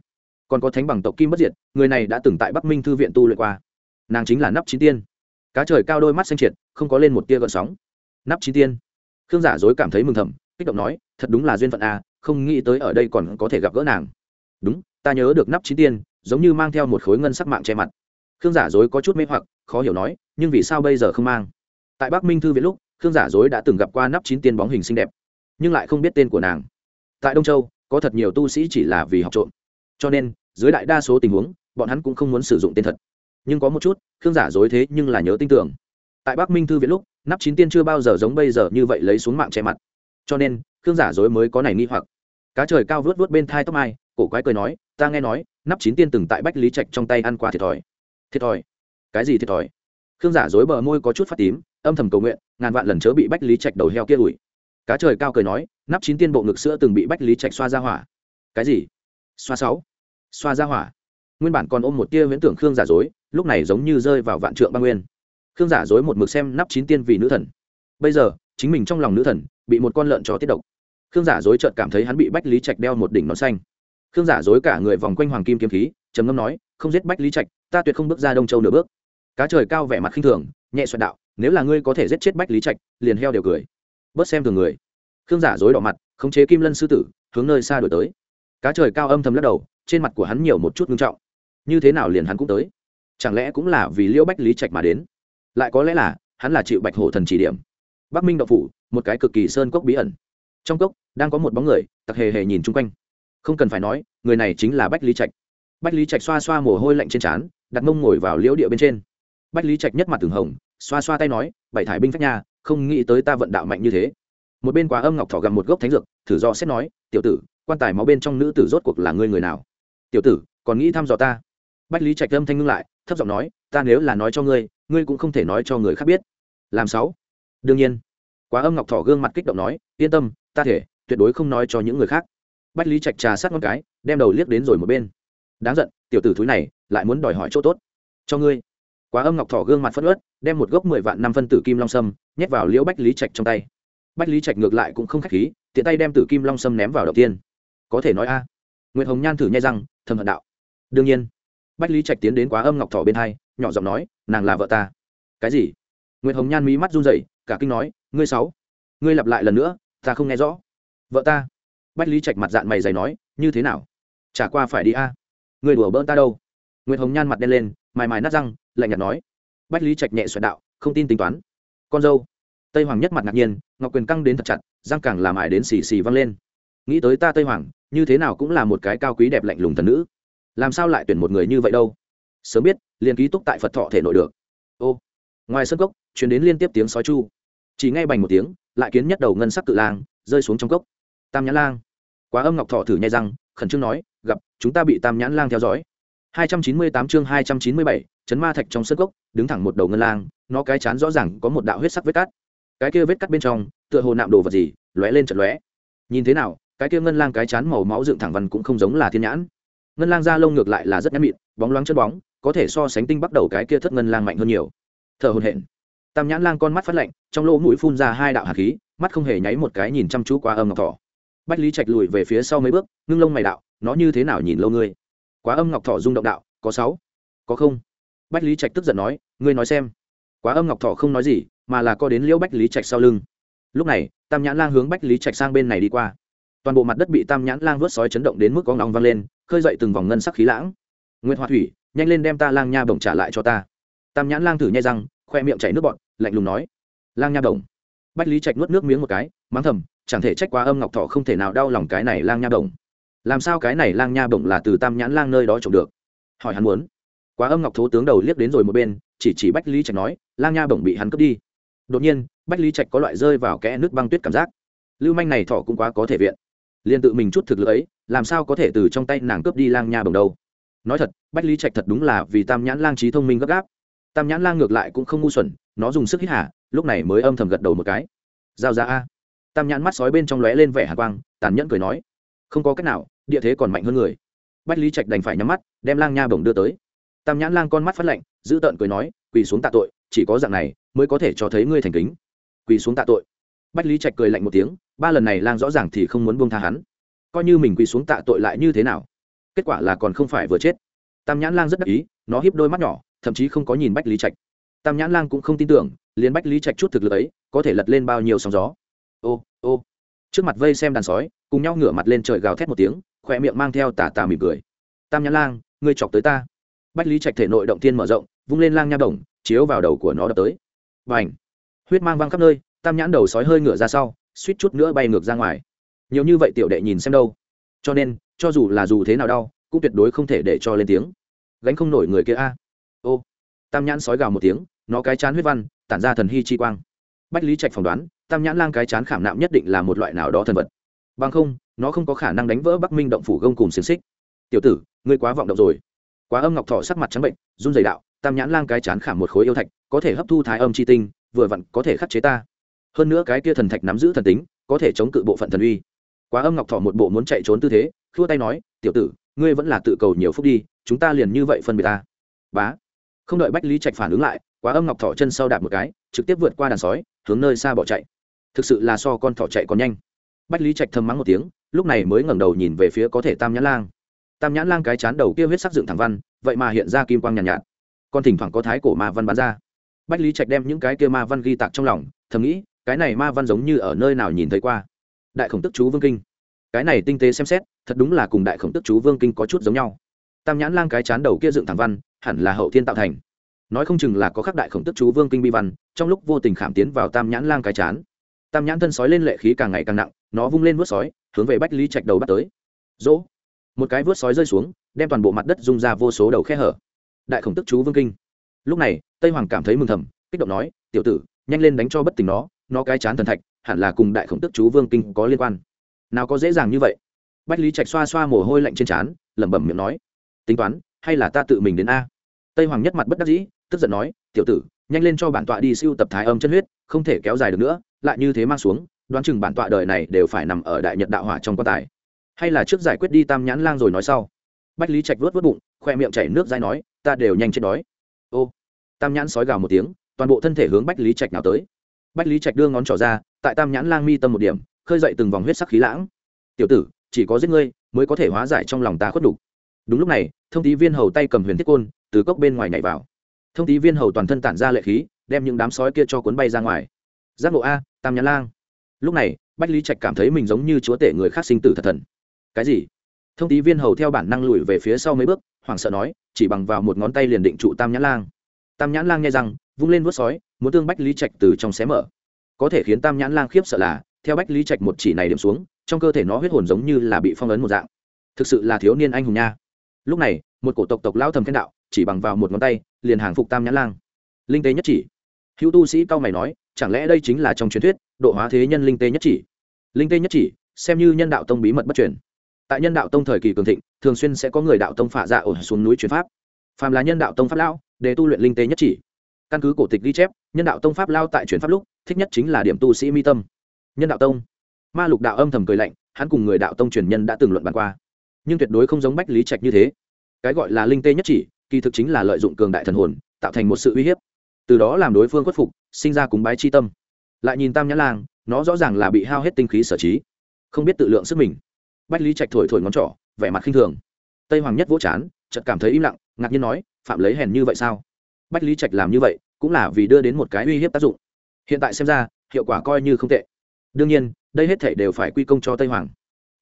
Còn có thánh bằng tộc kim bất diệt người này đã từng tại bắc minh thư viện tu luyện qua. Nàng chính là nắp chín tiên. Cá trời cao đôi mắt xanh triệt không có lên một tia gợn sóng. Nắp chín tiên. Khương giả dối cảm thấy mừng thầm kích động nói thật đúng là duyên phận a à, không nghĩ tới ở đây còn có thể gặp gỡ nàng. Đúng ta nhớ được nắp chín tiên giống như mang theo một khối ngân sắc mạng che mặt. Khương giả dối có chút mê hoặc khó hiểu nói, nhưng vì sao bây giờ không mang? Tại bắc minh thư viện lúc, khương giả dối đã từng gặp qua nắp chín tiên bóng hình xinh đẹp, nhưng lại không biết tên của nàng. Tại đông châu, có thật nhiều tu sĩ chỉ là vì học trộm. Cho nên, dưới đại đa số tình huống, bọn hắn cũng không muốn sử dụng tên thật. Nhưng có một chút, khương giả dối thế nhưng là nhớ tin tưởng. Tại bắc minh thư viện lúc, nắp chín tiên chưa bao giờ giống bây giờ như vậy lấy xuống mạng che mặt. Cho nên, khương giả dối mới có này nghi hoặc. Cá trời cao vớt vớt bên thai tóc mai, cổ quái cười nói, ta nghe nói, nắp chín tiên từng tại bách lý trạch trong tay ăn qua thiệt thòi. Thiệt thòi? Cái gì thiệt thòi? Khương giả dối bờ môi có chút phát tím, âm thầm cầu nguyện, ngàn vạn lần chớ bị bách lý trạch đầu heo kia ủi. Cá trời cao cười nói, nắp chín tiên bộ ngực sữa từng bị bách lý trạch xoa ra hỏa. Cái gì? Xoa sáu. Xoa ra hỏa. Nguyên bản còn ôm một tia viễn tưởng khương giả dối, lúc này giống như rơi vào vạn trượng băng nguyên. Khương giả dối một mực xem nắp chín tiên vì nữ thần. Bây giờ, chính mình trong lòng nữ thần, bị một con lợn chó tiết độc. Khương giả dối chợt cảm thấy hắn bị bách lý trạch đeo một đỉnh nón xanh. Khương giả dối cả người vòng quanh hoàng kim kiếm khí, trầm ngâm nói, không giết bách lý trạch, ta tuyệt không bước ra đông châu nửa bước cá trời cao vẻ mặt khinh thường, nhẹ xoẹt đạo, nếu là ngươi có thể giết chết bách lý trạch, liền heo đều cười. Bớt xem thường người. Khương giả dối đỏ mặt, khống chế kim lân sư tử, hướng nơi xa đổi tới. Cá trời cao âm thầm lắc đầu, trên mặt của hắn nhiều một chút ngưng trọng. Như thế nào liền hắn cũng tới? Chẳng lẽ cũng là vì liễu bách lý trạch mà đến? Lại có lẽ là, hắn là chịu bạch hổ thần chỉ điểm. Bắc minh đậu phủ, một cái cực kỳ sơn cốc bí ẩn. Trong cốc, đang có một bóng người, tặc hề hề nhìn chung quanh. Không cần phải nói, người này chính là bách lý trạch. Bách lý trạch xoa xoa mồ hôi lạnh trên trán, đặt mông ngồi vào liễu địa bên trên bách lý trạch nhất mặt từng hồng, xoa xoa tay nói, bảy thải binh phách nha, không nghĩ tới ta vận đạo mạnh như thế. Một bên quá âm ngọc thỏ gặm một gốc thánh dược, thử do xét nói, tiểu tử, quan tài máu bên trong nữ tử rốt cuộc là ngươi người nào? Tiểu tử, còn nghĩ thăm dò ta? Bách lý trạch âm thanh ngưng lại, thấp giọng nói, ta nếu là nói cho ngươi ngươi cũng không thể nói cho người khác biết. Làm sáu? Đương nhiên. Quá âm ngọc thỏ gương mặt kích động nói, yên tâm, ta thể, tuyệt đối không nói cho những người khác. Bách lý trạch trà sát con cái, đem đầu liếc đến rồi một bên. Đáng giận, tiểu tử thúi này, lại muốn đòi hỏi chỗ tốt. Cho ngươi quá âm ngọc thỏ gương mặt phất ớt đem một gốc mười vạn năm phân tử kim long sâm nhét vào liễu bách lý trạch trong tay. Bách lý trạch ngược lại cũng không k h á c h khí, tiện tay đem tử kim long sâm ném vào đầu tiên. Có thể nói a. À. nguyễn hồng nhan thử nhai răng, thầm hận đạo. Đương nhiên. Bách lý trạch tiến đến quá âm ngọc thỏ bên hai, nhỏ giọng nói, nàng là vợ ta. Cái gì? Nguyễn hồng nhan mí mắt run rẩy, cả kinh nói, ngươi sáu, ngươi lặp lại lần nữa, ta không nghe rõ. Vợ ta? Bách lý trạch mặt dạng mày dày nói, như thế nào? Chả qua phải đi a. À. người đùa bỡn ta đâu? Nguyễn hồng nhan mặt đen lên, mài mài nát răng lạnh nhạt nói. Bách lý trạch nhẹ xoẹt đạo không tin tính toán. Con dâu. Tây hoàng nhất mặt ngạc nhiên ngọc quyền căng đến thật chặt răng càng làm ải đến xì xì văng lên. Nghĩ tới ta tây hoàng như thế nào cũng là một cái cao quý đẹp lạnh lùng thần nữ. Làm sao lại tuyển một người như vậy đâu? Sớm biết liền ký túc tại phật thọ thể nội được. Ô. Ngoài sân cốc chuyển đến liên tiếp tiếng sói chu. Chỉ ngay bành một tiếng lại kiến nhất đầu ngân sắc cự lang rơi xuống trong cốc. Tam nhãn lang. Quá âm ngọc thọ thử nhai răng khẩn trương nói gặp chúng ta bị tam nhãn lang theo dõi. 298 chương 297, chấn ma thạch trong sân cốc, đứng thẳng một đầu ngân lang, nó cái chán rõ ràng có một đạo huyết sắc vết cắt. Cái kia vết cắt bên trong, tựa hồ nạm đồ vật gì, lóe lên chật lóe. Nhìn thế nào, cái kia ngân lang cái chán màu máu dựng thẳng văn cũng không giống là thiên nhãn. Ngân lang da lông ngược lại là rất nhắn mịn, bóng loáng chân bóng, có thể so sánh tinh bắt đầu cái kia thất ngân lang mạnh hơn nhiều. Thở hồn hển. Tam nhãn lang con mắt phát lạnh, trong lỗ mũi phun ra hai đạo hạt khí, mắt không hề nháy một cái nhìn chăm chú qua âm ngọc thỏ. Bách lý trạch lùi về phía sau mấy bước, ngưng lông mày đạo, nó như thế nào nhìn lâu ngươi? Quá âm ngọc thỏ rung động đạo, có sáu, có không? Bách lý trạch tức giận nói, ngươi nói xem. Quá âm ngọc thỏ không nói gì, mà là co đến liễu bách lý trạch sau lưng. Lúc này, tam nhãn lang hướng bách lý trạch sang bên này đi qua. Toàn bộ mặt đất bị tam nhãn lang vớt sói chấn động đến mức có ngóng văng lên, khơi dậy từng vòng ngân sắc khí lãng. Nguyễn hoa thủy, nhanh lên đem ta lang nha bổng trả lại cho ta. Tam nhãn lang thử nhai răng, khoe miệng chảy nước bọn lạnh lùng nói, lang nha bổng bách lý trạch nuốt nước miếng một cái, mắng thầm, chẳng thể trách quá âm ngọc thọ không thể nào đau lòng cái này lang nha bổng làm sao cái này lang nha bổng là từ tam nhãn lang nơi đó trộm được? Hỏi hắn muốn quá âm ngọc thố tướng đầu liếc đến rồi một bên, chỉ chỉ bách lý trạch nói, lang nha bổng bị hắn cướp đi. Đột nhiên, bách lý trạch có loại rơi vào kẽ nước băng tuyết cảm giác. Lưu manh này thọ cũng quá có thể viện. Liền tự mình chút thực lực ấy, làm sao có thể từ trong tay nàng cướp đi lang nha bồng đâu? Nói thật, bách lý trạch thật đúng là vì tam nhãn lang trí thông minh gấp gáp. Tam nhãn lang ngược lại cũng không ngu xuẩn, nó dùng sức hít hả lúc này mới âm thầm gật đầu một cái. Giao ra a. Tam nhãn mắt sói bên trong lóe lên vẻ hạ quang, tàn nhẫn cười nói, không có cách nào, địa thế còn mạnh hơn người. Bách lý trạch đành phải nhắm mắt, đem lang nha bồng đưa tới tam nhãn lang con mắt phát lạnh, giữ tợn cười nói, quỳ xuống tạ tội, chỉ có dạng này mới có thể cho thấy ngươi thành kính. Quỳ xuống tạ tội? Bách lý trạch cười lạnh một tiếng, ba lần này lang rõ ràng thì không muốn buông tha hắn. Coi như mình quỳ xuống tạ tội lại như thế nào? Kết quả là còn không phải vừa chết. Tam nhãn lang rất đắc ý, nó hiếp đôi mắt nhỏ, thậm chí không có nhìn bách lý trạch. Tam nhãn lang cũng không tin tưởng, liền bách lý trạch chút thực lực ấy có thể lật lên bao nhiêu sóng gió. Ô ô. Trước mặt vây xem đàn sói, cùng nhau ngửa mặt lên trời gào thét một tiếng khoe miệng mang theo tà tà mỉm cười. Tam nhãn lang, ngươi chọc tới ta bách lý trạch thể nội động tiên mở rộng, vung lên lang nha đồng, chiếu vào đầu của nó đập tới. Và ảnh huyết mang văng khắp nơi, tam nhãn đầu sói hơi ngửa ra sau, suýt chút nữa bay ngược ra ngoài. Nhiều như vậy tiểu đệ nhìn xem đâu. Cho nên, cho dù là dù thế nào đau, cũng tuyệt đối không thể để cho lên tiếng. Gánh không nổi người kia a. Ô! Tam nhãn sói gào một tiếng, nó cái chán huyết văn, tản ra thần hy chi quang. Bách lý trạch phỏng đoán, tam nhãn lang cái chán khảm nạm nhất định là một loại nào đó thần vật. Bằng không, nó không có khả năng đánh vỡ bắc minh động phủ gông cùng xiềng xích. Tiểu tử, ngươi quá vọng động rồi quá âm ngọc thọ sắc mặt trắng bệnh, run dày đạo, tam nhãn lang cái chán khảm một khối yêu thạch, có thể hấp thu thái âm chi tinh, vừa vặn có thể khắc chế ta. Hơn nữa cái kia thần thạch nắm giữ thần tính, có thể chống cự bộ phận thần uy. Quá âm ngọc thọ một bộ muốn chạy trốn tư thế, khua tay nói, tiểu tử, ngươi vẫn là tự cầu nhiều phúc đi, chúng ta liền như vậy phân biệt ta. Bá. Không đợi bách lý trạch phản ứng lại, quá âm ngọc thọ chân sau đạp một cái, trực tiếp vượt qua đàn sói, hướng nơi xa bỏ chạy. Thực sự là so con thọ chạy còn nhanh. Bách lý trạch thầm mắng một tiếng, lúc này mới ngẩng đầu nhìn về phía có thể tam nhãn lang tam nhãn lang cái chán đầu kia huyết sắc dựng thẳng văn vậy mà hiện ra kim quang nhàn nhạt, nhạt còn thỉnh thoảng có thái cổ ma văn bắn ra. Bách lý trạch đem những cái kia ma văn ghi tạc trong lòng thầm nghĩ cái này ma văn giống như ở nơi nào nhìn thấy qua. Đại khổng tức chú vương kinh. Cái này tinh tế xem xét thật đúng là cùng đại khổng tức chú vương kinh có chút giống nhau. Tam nhãn lang cái chán đầu kia dựng thẳng văn hẳn là hậu thiên tạo thành. Nói không chừng là có khắc đại khổng tức chú vương kinh bi văn trong lúc vô tình khảm tiến vào tam nhãn lang cái chán. Tam nhãn thân sói lên lệ khí càng ngày càng nặng nó vung lên vớt sói hướng về bách lý trạch đầu bắt tới. Dỗ! Một cái vớt sói rơi xuống, đem toàn bộ mặt đất rung ra vô số đầu khe hở. Đại khổng tức chú vương kinh. Lúc này, tây hoàng cảm thấy mừng thầm, kích động nói, tiểu tử, nhanh lên đánh cho bất tỉnh nó nó cái chán thần thạch, hẳn là cùng đại khổng tức chú vương kinh có liên quan. Nào có dễ dàng như vậy. Bách lý trạch xoa xoa mồ hôi lạnh trên trán, lẩm bẩm miệng nói, tính toán, hay là ta tự mình đến a? Tây hoàng nhất mặt bất đắc dĩ, tức giận nói, tiểu tử, nhanh lên cho bản tọa đi siêu tập thái âm chân huyết, không thể kéo dài được nữa, lại như thế mang xuống, đoán chừng bản tọa đời này đều phải nằm ở đại nhật đạo hỏa trong quan tài hay là trước giải quyết đi tam nhãn lang rồi nói sau. Bách lý trạch vớt vớt bụng, khoe miệng chảy nước dai nói, ta đều nhanh chết đói. Ô, tam nhãn sói gào một tiếng, toàn bộ thân thể hướng bách lý trạch nào tới. Bách lý trạch đưa ngón trỏ ra, tại tam nhãn lang mi tâm một điểm, khơi dậy từng vòng huyết sắc khí lãng. Tiểu tử, chỉ có giết ngươi mới có thể hóa giải trong lòng ta khuất đục đúng lúc này, thông tí viên hầu tay cầm huyền thiết côn, từ cốc bên ngoài nhảy vào. Thông tí viên hầu toàn thân tản ra lệ khí, đem những đám sói kia cho cuốn bay ra ngoài. Giác ngộ a, tam nhãn lang. Lúc này, bách lý trạch cảm thấy mình giống như chúa tể người khác sinh tử thật thần cái gì? Thông tí viên hầu theo bản năng lùi về phía sau mấy bước, hoảng sợ nói, chỉ bằng vào một ngón tay liền định trụ tam nhãn lang. Tam nhãn lang nghe rằng, vung lên vớt sói, muốn tương bách lý trạch từ trong xé mở. Có thể khiến tam nhãn lang khiếp sợ là, theo bách lý trạch một chỉ này điểm xuống, trong cơ thể nó huyết hồn giống như là bị phong ấn một dạng. Thực sự là thiếu niên anh hùng nha. Lúc này, một cổ tộc tộc lao thầm khen đạo, chỉ bằng vào một ngón tay, liền hàng phục tam nhãn lang. Linh tế nhất chỉ. Hữu tu sĩ cao mày nói, chẳng lẽ đây chính là trong truyền thuyết, độ hóa thế nhân linh tế nhất chỉ? Linh tế nhất chỉ, xem như nhân đạo tông bí mật bất truyền tại nhân đạo tông thời kỳ cường thịnh, thường xuyên sẽ có người đạo tông phả dạ ổ xuống núi truyền pháp. Phàm là nhân đạo tông pháp lão, để tu luyện linh tế nhất chỉ. Căn cứ cổ tịch ghi chép, nhân đạo tông pháp lao tại truyền pháp lúc, thích nhất chính là điểm tu sĩ mi tâm. Nhân đạo tông. Ma lục đạo âm thầm cười lạnh, hắn cùng người đạo tông truyền nhân đã từng luận bàn qua. Nhưng tuyệt đối không giống bách lý trạch như thế. Cái gọi là linh tê nhất chỉ, kỳ thực chính là lợi dụng cường đại thần hồn, tạo thành một sự uy hiếp. Từ đó làm đối phương khuất phục, sinh ra cúng bái chi tâm. Lại nhìn tam nhã lang, nó rõ ràng là bị hao hết tinh khí sở trí. Không biết tự lượng sức mình bách lý trạch thổi thổi ngón trỏ, vẻ mặt khinh thường. Tây hoàng nhất vỗ chán, chợt cảm thấy im lặng, ngạc nhiên nói, phạm lấy hèn như vậy sao? Bách lý trạch làm như vậy, cũng là vì đưa đến một cái uy hiếp tác dụng. Hiện tại xem ra, hiệu quả coi như không tệ. Đương nhiên, đây hết thể đều phải quy công cho tây hoàng.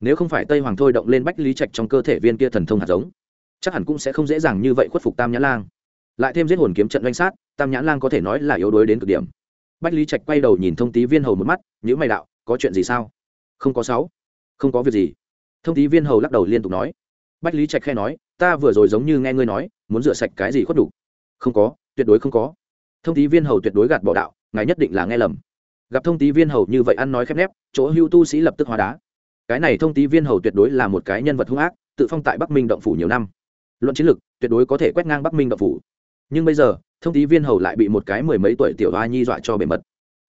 Nếu không phải tây hoàng thôi động lên bách lý trạch trong cơ thể viên kia thần thông hạt giống, chắc hẳn cũng sẽ không dễ dàng như vậy khuất phục tam nhãn lang. Lại thêm giết hồn kiếm trận danh sát, tam nhãn lang có thể nói là yếu đuối đến cực điểm. Bách lý trạch quay đầu nhìn thông tí viên hầu một mắt nhữ mày đạo, có chuyện gì sao? Không có sáu, không có việc gì thông tý viên hầu lắc đầu liên tục nói. Bách lý trạch khe nói, ta vừa rồi giống như nghe ngươi nói, muốn rửa sạch cái gì khuất đủ. Không có, tuyệt đối không có. Thông tý viên hầu tuyệt đối gạt bỏ đạo, ngài nhất định là nghe lầm. Gặp thông tý viên hầu như vậy ăn nói khép nép, chỗ hưu tu sĩ lập tức hóa đá. Cái này thông tý viên hầu tuyệt đối là một cái nhân vật hung ác, tự phong tại bắc minh động phủ nhiều năm. Luận chiến lược tuyệt đối có thể quét ngang bắc minh động phủ. Nhưng bây giờ, thông tý viên hầu lại bị một cái mười mấy tuổi tiểu hoa nhi dọa cho bề mật.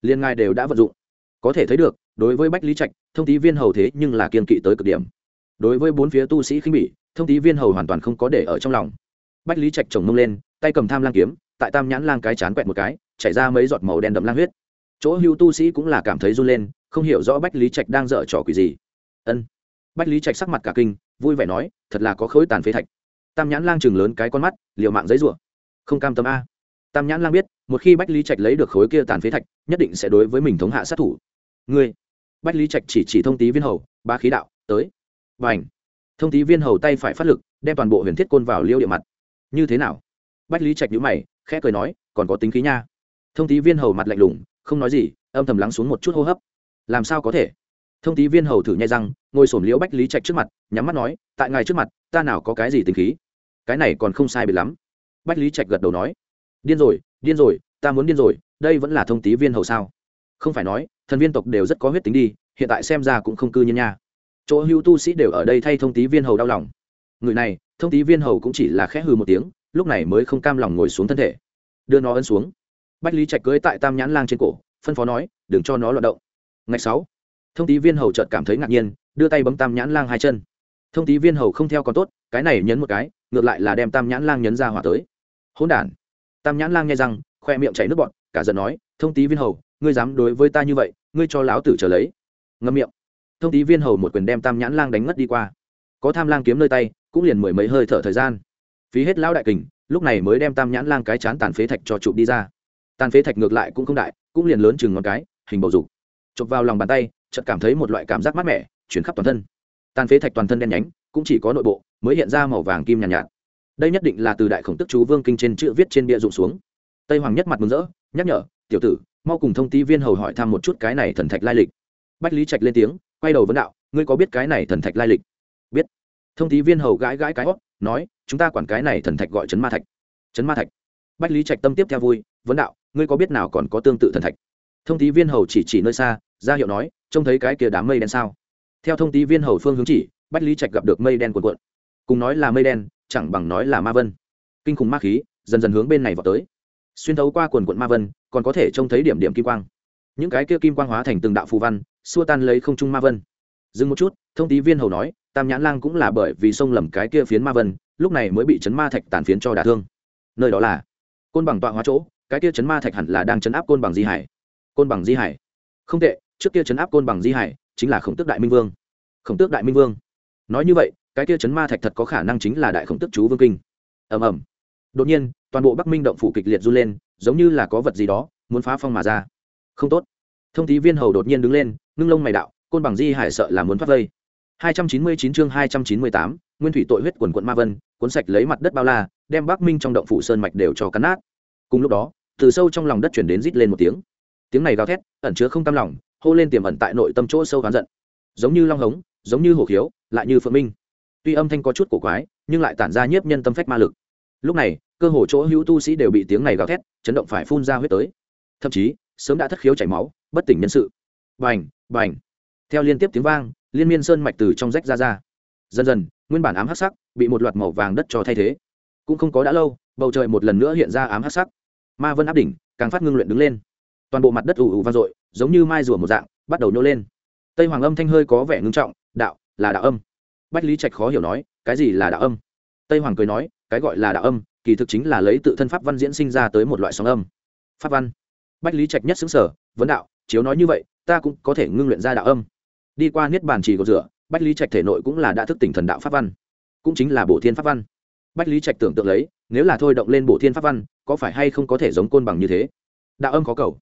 Liên ngai đều đã vận dụng. Có thể thấy được, đối với bách lý trạch, thông tý viên hầu thế nhưng là kiên kỵ tới cực điểm đối với bốn phía tu sĩ khinh bỉ, thông tí viên hầu hoàn toàn không có để ở trong lòng. Bách lý trạch chồng mông lên, tay cầm tham lang kiếm, tại tam nhãn lang cái chán quẹt một cái, chảy ra mấy giọt màu đen đậm lang huyết. Chỗ hưu tu sĩ cũng là cảm thấy run lên, không hiểu rõ bách lý trạch đang dở trò quỷ gì. Ân. Bách lý trạch sắc mặt cả kinh, vui vẻ nói, thật là có khối tàn phế thạch. Tam nhãn lang chừng lớn cái con mắt, liều mạng giấy rủa. Không cam tâm a. Tam nhãn lang biết, một khi bách lý trạch lấy được khối kia tàn phế thạch, nhất định sẽ đối với mình thống hạ sát thủ. Ngươi. Bách lý trạch chỉ chỉ thông tí viên hầu, ba khí đạo, tới và thông tí viên hầu tay phải phát lực, đem toàn bộ huyền thiết côn vào liêu địa mặt. Như thế nào? Bách lý trạch nhữ mày, khẽ cười nói, còn có tính khí nha. Thông tí viên hầu mặt lạnh lùng, không nói gì, âm thầm lắng xuống một chút hô hấp. Làm sao có thể? Thông tí viên hầu thử nhai răng, ngồi sổm liễu bách lý trạch trước mặt, nhắm mắt nói, tại ngài trước mặt, ta nào có cái gì tính khí? Cái này còn không sai biệt lắm. Bách lý trạch gật đầu nói, điên rồi điên rồi, ta muốn điên rồi, đây vẫn là thông tí viên hầu sao? Không phải nói, thần viên tộc đều rất có huyết tính đi, hiện tại xem ra cũng không cư nhiên nha chỗ hưu tu sĩ đều ở đây thay thông tí viên hầu đau lòng. Người này, thông tí viên hầu cũng chỉ là khẽ hư một tiếng, lúc này mới không cam lòng ngồi xuống thân thể. Đưa nó ân xuống. Bách lý trạch cưới tại tam nhãn lang trên cổ, phân phó nói, đừng cho nó loạt động. Ngày sáu, thông tí viên hầu chợt cảm thấy ngạc nhiên, đưa tay bấm tam nhãn lang hai chân. Thông tí viên hầu không theo còn tốt, cái này nhấn một cái, ngược lại là đem tam nhãn lang nhấn ra hỏa tới. Hỗn đản. Tam nhãn lang nghe rằng, khoe miệng chảy nước bọt, cả giận nói, thông tí viên hầu, ngươi dám đối với ta như vậy, ngươi cho láo tử trở lấy. Ngâm miệng thông tí viên hầu một quyền đem tam nhãn lang đánh ngất đi qua. Có tham lang kiếm nơi tay cũng liền mười mấy hơi thở thời gian. Phí hết lão đại kình lúc này mới đem tam nhãn lang cái chán tàn phế thạch cho chụp đi ra. Tàn phế thạch ngược lại cũng không đại cũng liền lớn chừng ngón cái hình bầu dục. Chụp vào lòng bàn tay chợt cảm thấy một loại cảm giác mát mẻ chuyển khắp toàn thân. Tàn phế thạch toàn thân đen nhánh cũng chỉ có nội bộ mới hiện ra màu vàng kim nhàn nhạt, nhạt. Đây nhất định là từ đại khổng tức chú vương kinh trên chữ viết trên bia rụng xuống. Tây hoàng nhất mặt mừng rỡ nhắc nhở tiểu tử mau cùng thông tí viên hầu hỏi thăm một chút cái này thần thạch lai lịch. Bách lý trạch lên tiếng quay đầu vấn đạo, ngươi có biết cái này thần thạch lai lịch? Biết. Thông tí viên hầu gãi gãi cái hót, nói, chúng ta quản cái này thần thạch gọi chấn ma thạch. Chấn ma thạch? Bách lý trạch tâm tiếp theo vui, vấn đạo, ngươi có biết nào còn có tương tự thần thạch? Thông tí viên hầu chỉ chỉ nơi xa, ra hiệu nói, trông thấy cái kia đám mây đen sao? Theo thông tí viên hầu phương hướng chỉ, bách lý trạch gặp được mây đen cuộn cuộn. Cùng nói là mây đen, chẳng bằng nói là ma vân. Kinh khủng ma khí, dần dần hướng bên này vào tới. Xuyên thấu qua quần quận ma vân, còn có thể trông thấy điểm điểm kim quang. Những cái kia kim quang hóa thành từng đạo phù văn xua tan lấy không trung ma vân. Dừng một chút, thông tí viên hầu nói, tam nhãn lang cũng là bởi vì sông lầm cái kia phiến ma vân, lúc này mới bị chấn ma thạch tàn phiến cho đả thương. Nơi đó là côn bằng tọa hóa chỗ, cái kia chấn ma thạch hẳn là đang chấn áp côn bằng di hải. Côn bằng di hải? Không tệ, trước kia chấn áp côn bằng di hải chính là khổng tước đại minh vương. Khổng tước đại minh vương. Nói như vậy, cái kia chấn ma thạch thật có khả năng chính là đại khổng tước chú vương kinh. Ầm ầm. Đột nhiên, toàn bộ bắc minh động phủ kịch liệt run lên, giống như là có vật gì đó muốn phá phong mà ra. Không tốt. Thông tí viên hầu đột nhiên đứng lên ngưng lông mày đạo côn bằng di hải sợ là muốn thoát vây. 299 chương 298, nguyên thủy tội huyết quần quận ma vân cuốn sạch lấy mặt đất bao la đem bắc minh trong động phủ sơn mạch đều cho cắn nát. Cùng lúc đó từ sâu trong lòng đất chuyển đến rít lên một tiếng. Tiếng này gào thét ẩn chứa không tam lòng hô lên tiềm ẩn tại nội tâm chỗ sâu oán giận. Giống như long hống giống như hổ khiếu lại như phượng minh. Tuy âm thanh có chút cổ quái nhưng lại tản ra nhiếp nhân tâm phách ma lực. Lúc này cơ hồ chỗ hữu tu sĩ đều bị tiếng này gào thét chấn động phải phun ra huyết tới. Thậm chí sớm đã thất khiếu chảy máu bất tỉnh nhân sự bành bành. Theo liên tiếp tiếng vang, liên miên sơn mạch từ trong rách ra ra. Dần dần, nguyên bản ám hắc sắc bị một loạt màu vàng đất cho thay thế. Cũng không có đã lâu, bầu trời một lần nữa hiện ra ám hắc sắc. Ma vân áp đỉnh, càng phát ngưng luyện đứng lên. Toàn bộ mặt đất ù ù vang dội, giống như mai rùa một dạng, bắt đầu nhô lên. Tây hoàng âm thanh hơi có vẻ ngưng trọng, đạo, là đạo âm. Bách lý trạch khó hiểu nói, cái gì là đạo âm? Tây hoàng cười nói, cái gọi là đạo âm, kỳ thực chính là lấy tự thân pháp văn diễn sinh ra tới một loại sóng âm. Pháp văn. Bách lý trạch nhất xứng sở vấn đạo, chiếu nói như vậy ta cũng có thể ngưng luyện ra đạo âm. Đi qua niết bàn trì cầu rửa, bách lý trạch thể nội cũng là đã thức tỉnh thần đạo pháp văn, cũng chính là bổ thiên pháp văn. Bách lý trạch tưởng tượng lấy, nếu là thôi động lên bổ thiên pháp văn, có phải hay không có thể giống côn bằng như thế? Đạo âm có cầu.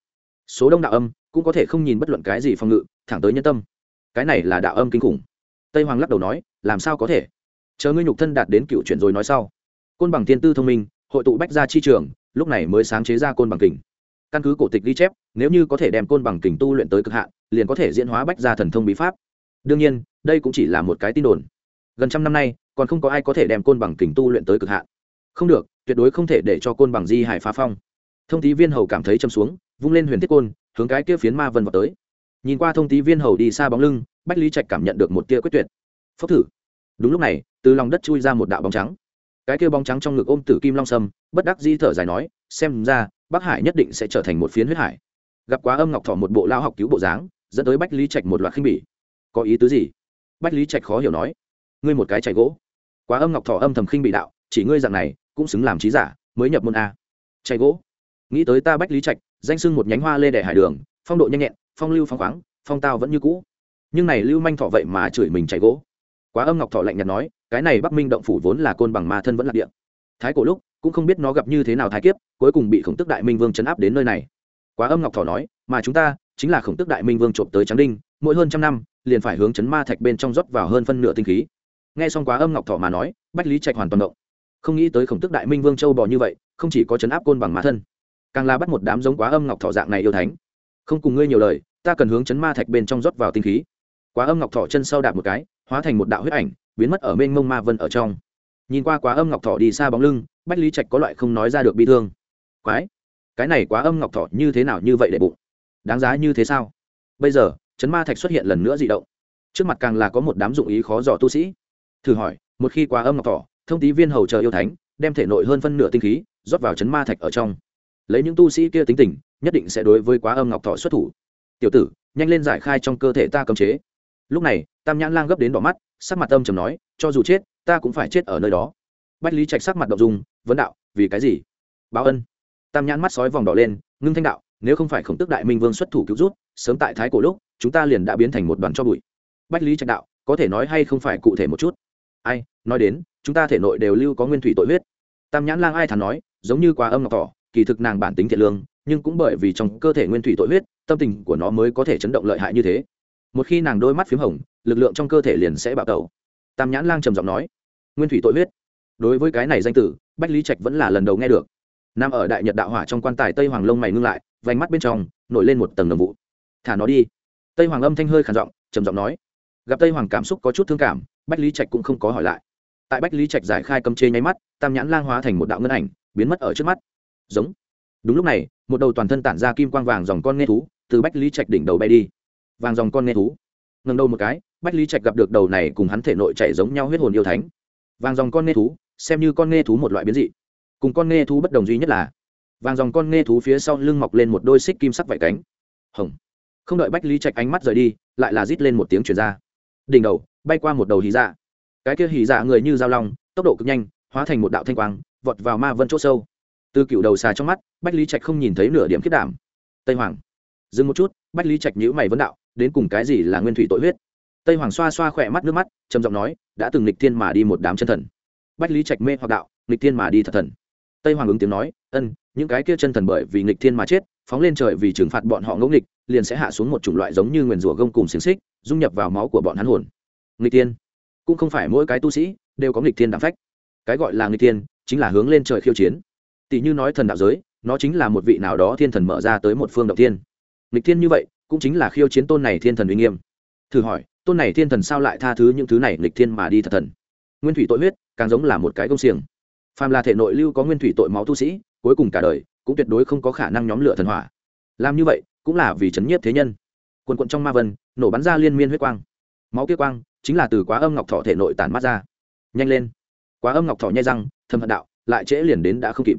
Số đông đạo âm cũng có thể không nhìn bất luận cái gì phòng ngự, thẳng tới nhân tâm. Cái này là đạo âm kinh khủng. Tây hoàng lắc đầu nói, làm sao có thể? Chờ ngươi nhục thân đạt đến cựu chuyển rồi nói sau. Côn bằng tiên tư thông minh, hội tụ bách ra chi trường, lúc này mới sáng chế ra côn bằng kình căn cứ cổ tịch ghi chép, nếu như có thể đem côn bằng kình tu luyện tới cực hạn, liền có thể diễn hóa bách ra thần thông bí pháp. Đương nhiên, đây cũng chỉ là một cái tin đồn. Gần trăm năm nay, còn không có ai có thể đem côn bằng kình tu luyện tới cực hạn. Không được, tuyệt đối không thể để cho côn bằng di hải phá phong. Thông tí viên hầu cảm thấy châm xuống, vung lên huyền thiết côn, hướng cái kia phiến ma vân vào tới. Nhìn qua thông tí viên hầu đi xa bóng lưng, bách lý trạch cảm nhận được một tia quyết tuyệt. Phốc thử. Đúng lúc này, từ lòng đất chui ra một đạo bóng trắng. Cái kia bóng trắng trong ngực ôm tử kim long sâm, bất đắc di thở dài nói, xem ra bắc hải nhất định sẽ trở thành một phiến huyết hải. Gặp quá âm ngọc thọ một bộ lao học cứu bộ dáng, dẫn tới bách lý trạch một loạt khinh bỉ. Có ý tứ gì? Bách lý trạch khó hiểu nói. Ngươi một cái chảy gỗ. Quá âm ngọc thọ âm thầm khinh bị đạo, chỉ ngươi dạng này, cũng xứng làm trí giả, mới nhập môn a. Chạy gỗ. Nghĩ tới ta bách lý trạch, danh sưng một nhánh hoa lê đệ hải đường, phong độ nhanh nhẹn, phong lưu phong khoáng, phong tao vẫn như cũ. Nhưng này lưu manh thọ vậy mà chửi mình chạy gỗ. Quá âm ngọc thọ lạnh nhạt nói, cái này bắc minh động phủ vốn là côn bằng ma thân vẫn là điện thái cổ lúc cũng không biết nó gặp như thế nào thái kiếp, cuối cùng bị khổng tức đại minh vương chấn áp đến nơi này. Quá âm ngọc thọ nói, mà chúng ta chính là khổng tức đại minh vương trộm tới trắng đinh, mỗi hơn trăm năm, liền phải hướng chấn ma thạch bên trong rót vào hơn phân nửa tinh khí. Nghe xong quá âm ngọc thọ mà nói, bách lý trạch hoàn toàn động. Không nghĩ tới khổng tức đại minh vương châu bò như vậy, không chỉ có chấn áp côn bằng mã thân, càng là bắt một đám giống quá âm ngọc thọ dạng này yêu thánh. Không cùng ngươi nhiều lời, ta cần hướng chấn ma thạch bên trong rót vào tinh khí. Quá âm ngọc thọ chân sau đạp một cái, hóa thành một đạo huyết ảnh, biến mất ở bên mông ma vân ở trong nhìn qua quá âm ngọc thọ đi xa bóng lưng, bách lý trạch có loại không nói ra được bi thương. Quái, cái này quá âm ngọc thọ như thế nào như vậy để bụng? Đáng giá như thế sao? Bây giờ chấn ma thạch xuất hiện lần nữa dị động. Trước mặt càng là có một đám dụng ý khó dò tu sĩ. Thử hỏi, một khi quá âm ngọc thọ, thông tí viên hầu chờ yêu thánh, đem thể nội hơn phân nửa tinh khí, rót vào chấn ma thạch ở trong. Lấy những tu sĩ kia tính tình, nhất định sẽ đối với quá âm ngọc thọ xuất thủ. Tiểu tử, nhanh lên giải khai trong cơ thể ta cấm chế. Lúc này, tam nhãn lang gấp đến đỏ mắt, sắc mặt âm trầm nói, cho dù chết ta cũng phải chết ở nơi đó. Bách lý trạch sắc mặt đậu dung, vấn đạo, vì cái gì? Báo ân. Tam nhãn mắt sói vòng đỏ lên, ngưng thanh đạo, nếu không phải khổng tức đại minh vương xuất thủ cứu rút, sớm tại thái cổ lúc, chúng ta liền đã biến thành một đoàn cho bụi. Bách lý trạch đạo, có thể nói hay không phải cụ thể một chút? Ai, nói đến, chúng ta thể nội đều lưu có nguyên thủy tội huyết. Tam nhãn lang ai thắn nói, giống như quá âm ngọc tỏ kỳ thực nàng bản tính thiện lương, nhưng cũng bởi vì trong cơ thể nguyên thủy tội huyết, tâm tình của nó mới có thể chấn động lợi hại như thế. Một khi nàng đôi mắt p h í m hồng, lực lượng trong cơ thể liền sẽ bạo tẩu tam nhãn lang trầm giọng nói, nguyên thủy tội huyết. Đối với cái này danh tử, bách lý trạch vẫn là lần đầu nghe được. Nam ở đại nhật đạo hỏa trong quan tài tây hoàng lông mày ngưng lại, vành mắt bên trong nổi lên một tầng đồng vụ. Thả nó đi. Tây hoàng âm thanh hơi khản giọng, trầm giọng nói, gặp tây hoàng cảm xúc có chút thương cảm, bách lý trạch cũng không có hỏi lại. Tại bách lý trạch giải khai cầm chê nháy mắt, tam nhãn lang hóa thành một đạo ngân ảnh, biến mất ở trước mắt. Giống. Đúng lúc này, một đầu toàn thân tản ra kim quang vàng dòng con nghe thú, từ bách lý trạch đỉnh đầu bay đi. Vàng dòng con nghe thú ngần đầu một cái, bách lý trạch gặp được đầu này cùng hắn thể nội chạy giống nhau huyết hồn yêu thánh. Vàng dòng con nghe thú, xem như con nghe thú một loại biến dị. Cùng con nghe thú bất đồng duy nhất là, vàng dòng con nghe thú phía sau lưng mọc lên một đôi xích kim sắc vải cánh. Hồng. Không đợi bách lý trạch ánh mắt rời đi, lại là rít lên một tiếng chuyển ra. Đỉnh đầu, bay qua một đầu hỉ dạ. Cái kia hỉ dạ người như dao long, tốc độ cực nhanh, hóa thành một đạo thanh quang, vọt vào ma vân chỗ sâu. Từ cựu đầu xà trong mắt, bách lý trạch không nhìn thấy nửa điểm khiết đảm. Tây hoàng dừng một chút, bách lý trạch nhữ mày vấn đạo, đến cùng cái gì là nguyên thủy tội huyết? Tây hoàng xoa xoa khỏe mắt nước mắt, trầm giọng nói, đã từng lịch thiên mà đi một đám chân thần. Bách lý trạch mê hoặc đạo lịch thiên mà đi thật thần. Tây hoàng ứng tiếng nói, ân, những cái kia chân thần bởi vì lịch thiên mà chết, phóng lên trời vì trừng phạt bọn họ ngẫu nghịch, liền sẽ hạ xuống một chủng loại giống như nguyền rủa gông cùng xiềng xích, dung nhập vào máu của bọn hắn hồn. Nghịch thiên? Cũng không phải mỗi cái tu sĩ đều có nghịch thiên đảm phách. Cái gọi là nghịch thiên chính là hướng lên trời khiêu chiến. Tỷ như nói thần đạo giới, nó chính là một vị nào đó thiên thần mở ra tới một phương động thiên nghịch thiên như vậy, cũng chính là khiêu chiến tôn này thiên thần uy nghiêm. Thử hỏi, tôn này thiên thần sao lại tha thứ những thứ này nghịch thiên mà đi thật thần? Nguyên thủy tội huyết, càng giống là một cái công xiềng. Phàm là thể nội lưu có nguyên thủy tội máu tu sĩ, cuối cùng cả đời, cũng tuyệt đối không có khả năng nhóm lửa thần hỏa. Làm như vậy, cũng là vì chấn nhiếp thế nhân. Quần quận trong ma vân, nổ bắn ra liên miên huyết quang. Máu kia quang, chính là từ quá âm ngọc thọ thể nội tản mát ra. Nhanh lên. Quá âm ngọc thọ nhai răng, thâm hận đạo, lại trễ liền đến đã không kịp.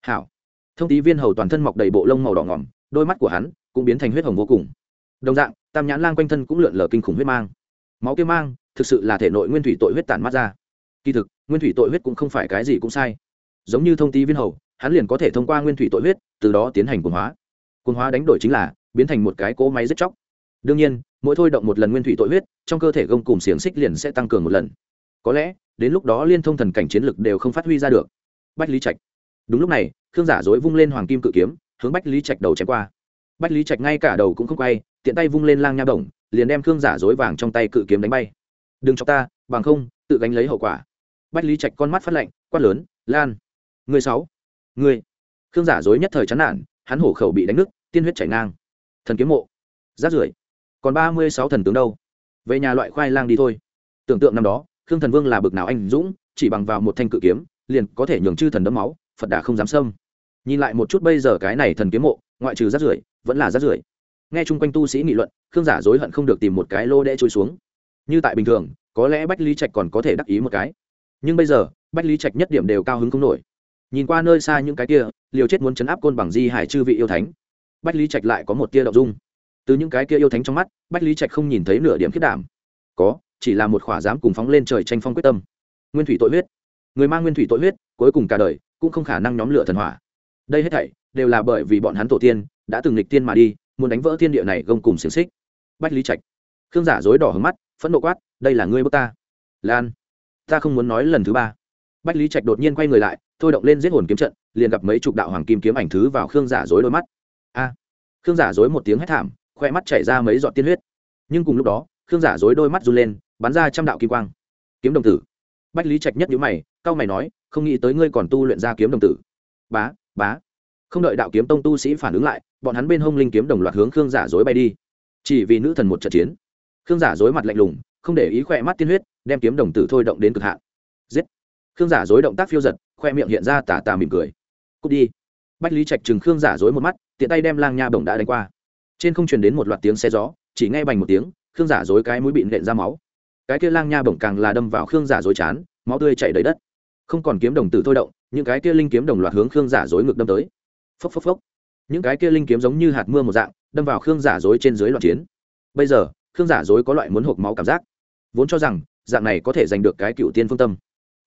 Hảo. Thông tí viên hầu toàn thân mọc đầy bộ lông màu đỏ ngỏm, đôi mắt của hắn cũng biến thành huyết hồng vô cùng. Đồng dạng, tam nhãn lang quanh thân cũng lượn lờ kinh khủng huyết mang. Máu kia mang, thực sự là thể nội nguyên thủy tội huyết tản mắt ra. Kỳ thực, nguyên thủy tội huyết cũng không phải cái gì cũng sai. Giống như thông tí viên hầu, hắn liền có thể thông qua nguyên thủy tội huyết, từ đó tiến hành cuồng hóa. Cuồng hóa đánh đổi chính là, biến thành một cái cỗ máy giết chóc. Đương nhiên, mỗi thôi động một lần nguyên thủy tội huyết, trong cơ thể gông cùng xiềng xích liền sẽ tăng cường một lần. Có lẽ, đến lúc đó liên thông thần cảnh chiến lực đều không phát huy ra được. Bách lý trạch. Đúng lúc này, khương giả dối vung lên hoàng kim cự kiếm, hướng bách lý trạch đầu chém qua bách lý trạch ngay cả đầu cũng không quay, tiện tay vung lên lang nha đồng liền đem khương giả dối vàng trong tay cự kiếm đánh bay. Đừng cho ta, bằng không, tự gánh lấy hậu quả. Bách lý trạch con mắt phát lạnh, quát lớn, lan, người sáu, người. Khương giả dối nhất thời chán nản, hắn hổ khẩu bị đánh nứt, tiên huyết chảy ngang. Thần kiếm mộ rát rưởi, còn ba mươi sáu thần tướng đâu? Về nhà loại khoai lang đi thôi. Tưởng tượng năm đó, khương thần vương là bực nào anh dũng, chỉ bằng vào một thanh cự kiếm, liền có thể nhường chư thần đấm máu, phật đà không dám xâm. Nhìn lại một chút bây giờ cái này thần kiếm mộ ngoại trừ rát rưởi, vẫn là rát rưởi. Nghe chung quanh tu sĩ nghị luận, khương giả dối hận không được tìm một cái lô đẽ trôi xuống. Như tại bình thường, có lẽ bách lý trạch còn có thể đắc ý một cái. Nhưng bây giờ, bách lý trạch nhất điểm đều cao hứng không nổi. Nhìn qua nơi xa những cái kia, liều chết muốn chấn áp côn bằng di hải chư vị yêu thánh, bách lý trạch lại có một tia đậu dung. Từ những cái kia yêu thánh trong mắt, bách lý trạch không nhìn thấy nửa điểm khiết đảm. Có, chỉ là một khỏa dám cùng phóng lên trời tranh phong quyết tâm. Nguyên thủy tội huyết. Người mang nguyên thủy tội huyết, cuối cùng cả đời, cũng không khả năng nhóm lửa thần hỏa đây hết thảy đều là bởi vì bọn hắn tổ tiên đã từng lịch tiên mà đi, muốn đánh vỡ thiên địa này gông cùng xiềng xích. Bách lý trạch, khương giả dối đỏ hứng mắt, phẫn nộ quát, đây là ngươi bước ta. Lan, ta không muốn nói lần thứ ba. Bách lý trạch đột nhiên quay người lại, thôi động lên giết hồn kiếm trận, liền gặp mấy chục đạo hoàng kim kiếm ảnh thứ vào khương giả dối đôi mắt. A! Khương giả dối một tiếng hét thảm, khoe mắt chảy ra mấy giọt tiên huyết. Nhưng cùng lúc đó, khương giả dối đôi mắt run lên, bắn ra trăm đạo kim quang. Kiếm đồng tử. Bách lý trạch nhất nhữ mày cao mày nói, không nghĩ tới ngươi còn tu luyện ra kiếm đồng tử. Bá bá. Không đợi đạo kiếm tông tu sĩ phản ứng lại, bọn hắn bên hông linh kiếm đồng loạt hướng khương giả dối bay đi. Chỉ vì nữ thần một trận chiến, khương giả dối mặt lạnh lùng, không để ý khỏe mắt tiên huyết, đem kiếm đồng tử thôi động đến cực hạn. Giết! Khương giả dối động tác phiêu giật, khoe miệng hiện ra tà tà mỉm cười. Cút đi! Bách lý trạch chừng khương giả dối một mắt, tiện tay đem lang nha bổng đã đánh qua. Trên không truyền đến một loạt tiếng xe gió, chỉ ngay bành một tiếng, khương giả dối cái mũi bị nện ra máu. Cái kia lang nha bổng càng là đâm vào khương giả dối chán, máu tươi chảy đầy đất. Không còn kiếm đồng tử thôi động những cái kia linh kiếm đồng loạt hướng khương giả dối ngực đâm tới. Phốc phốc phốc. Những cái kia linh kiếm giống như hạt mưa một dạng, đâm vào khương giả dối trên dưới loạn chiến. Bây giờ, khương giả dối có loại muốn hộp máu cảm giác. Vốn cho rằng, dạng này có thể giành được cái cựu tiên phương tâm.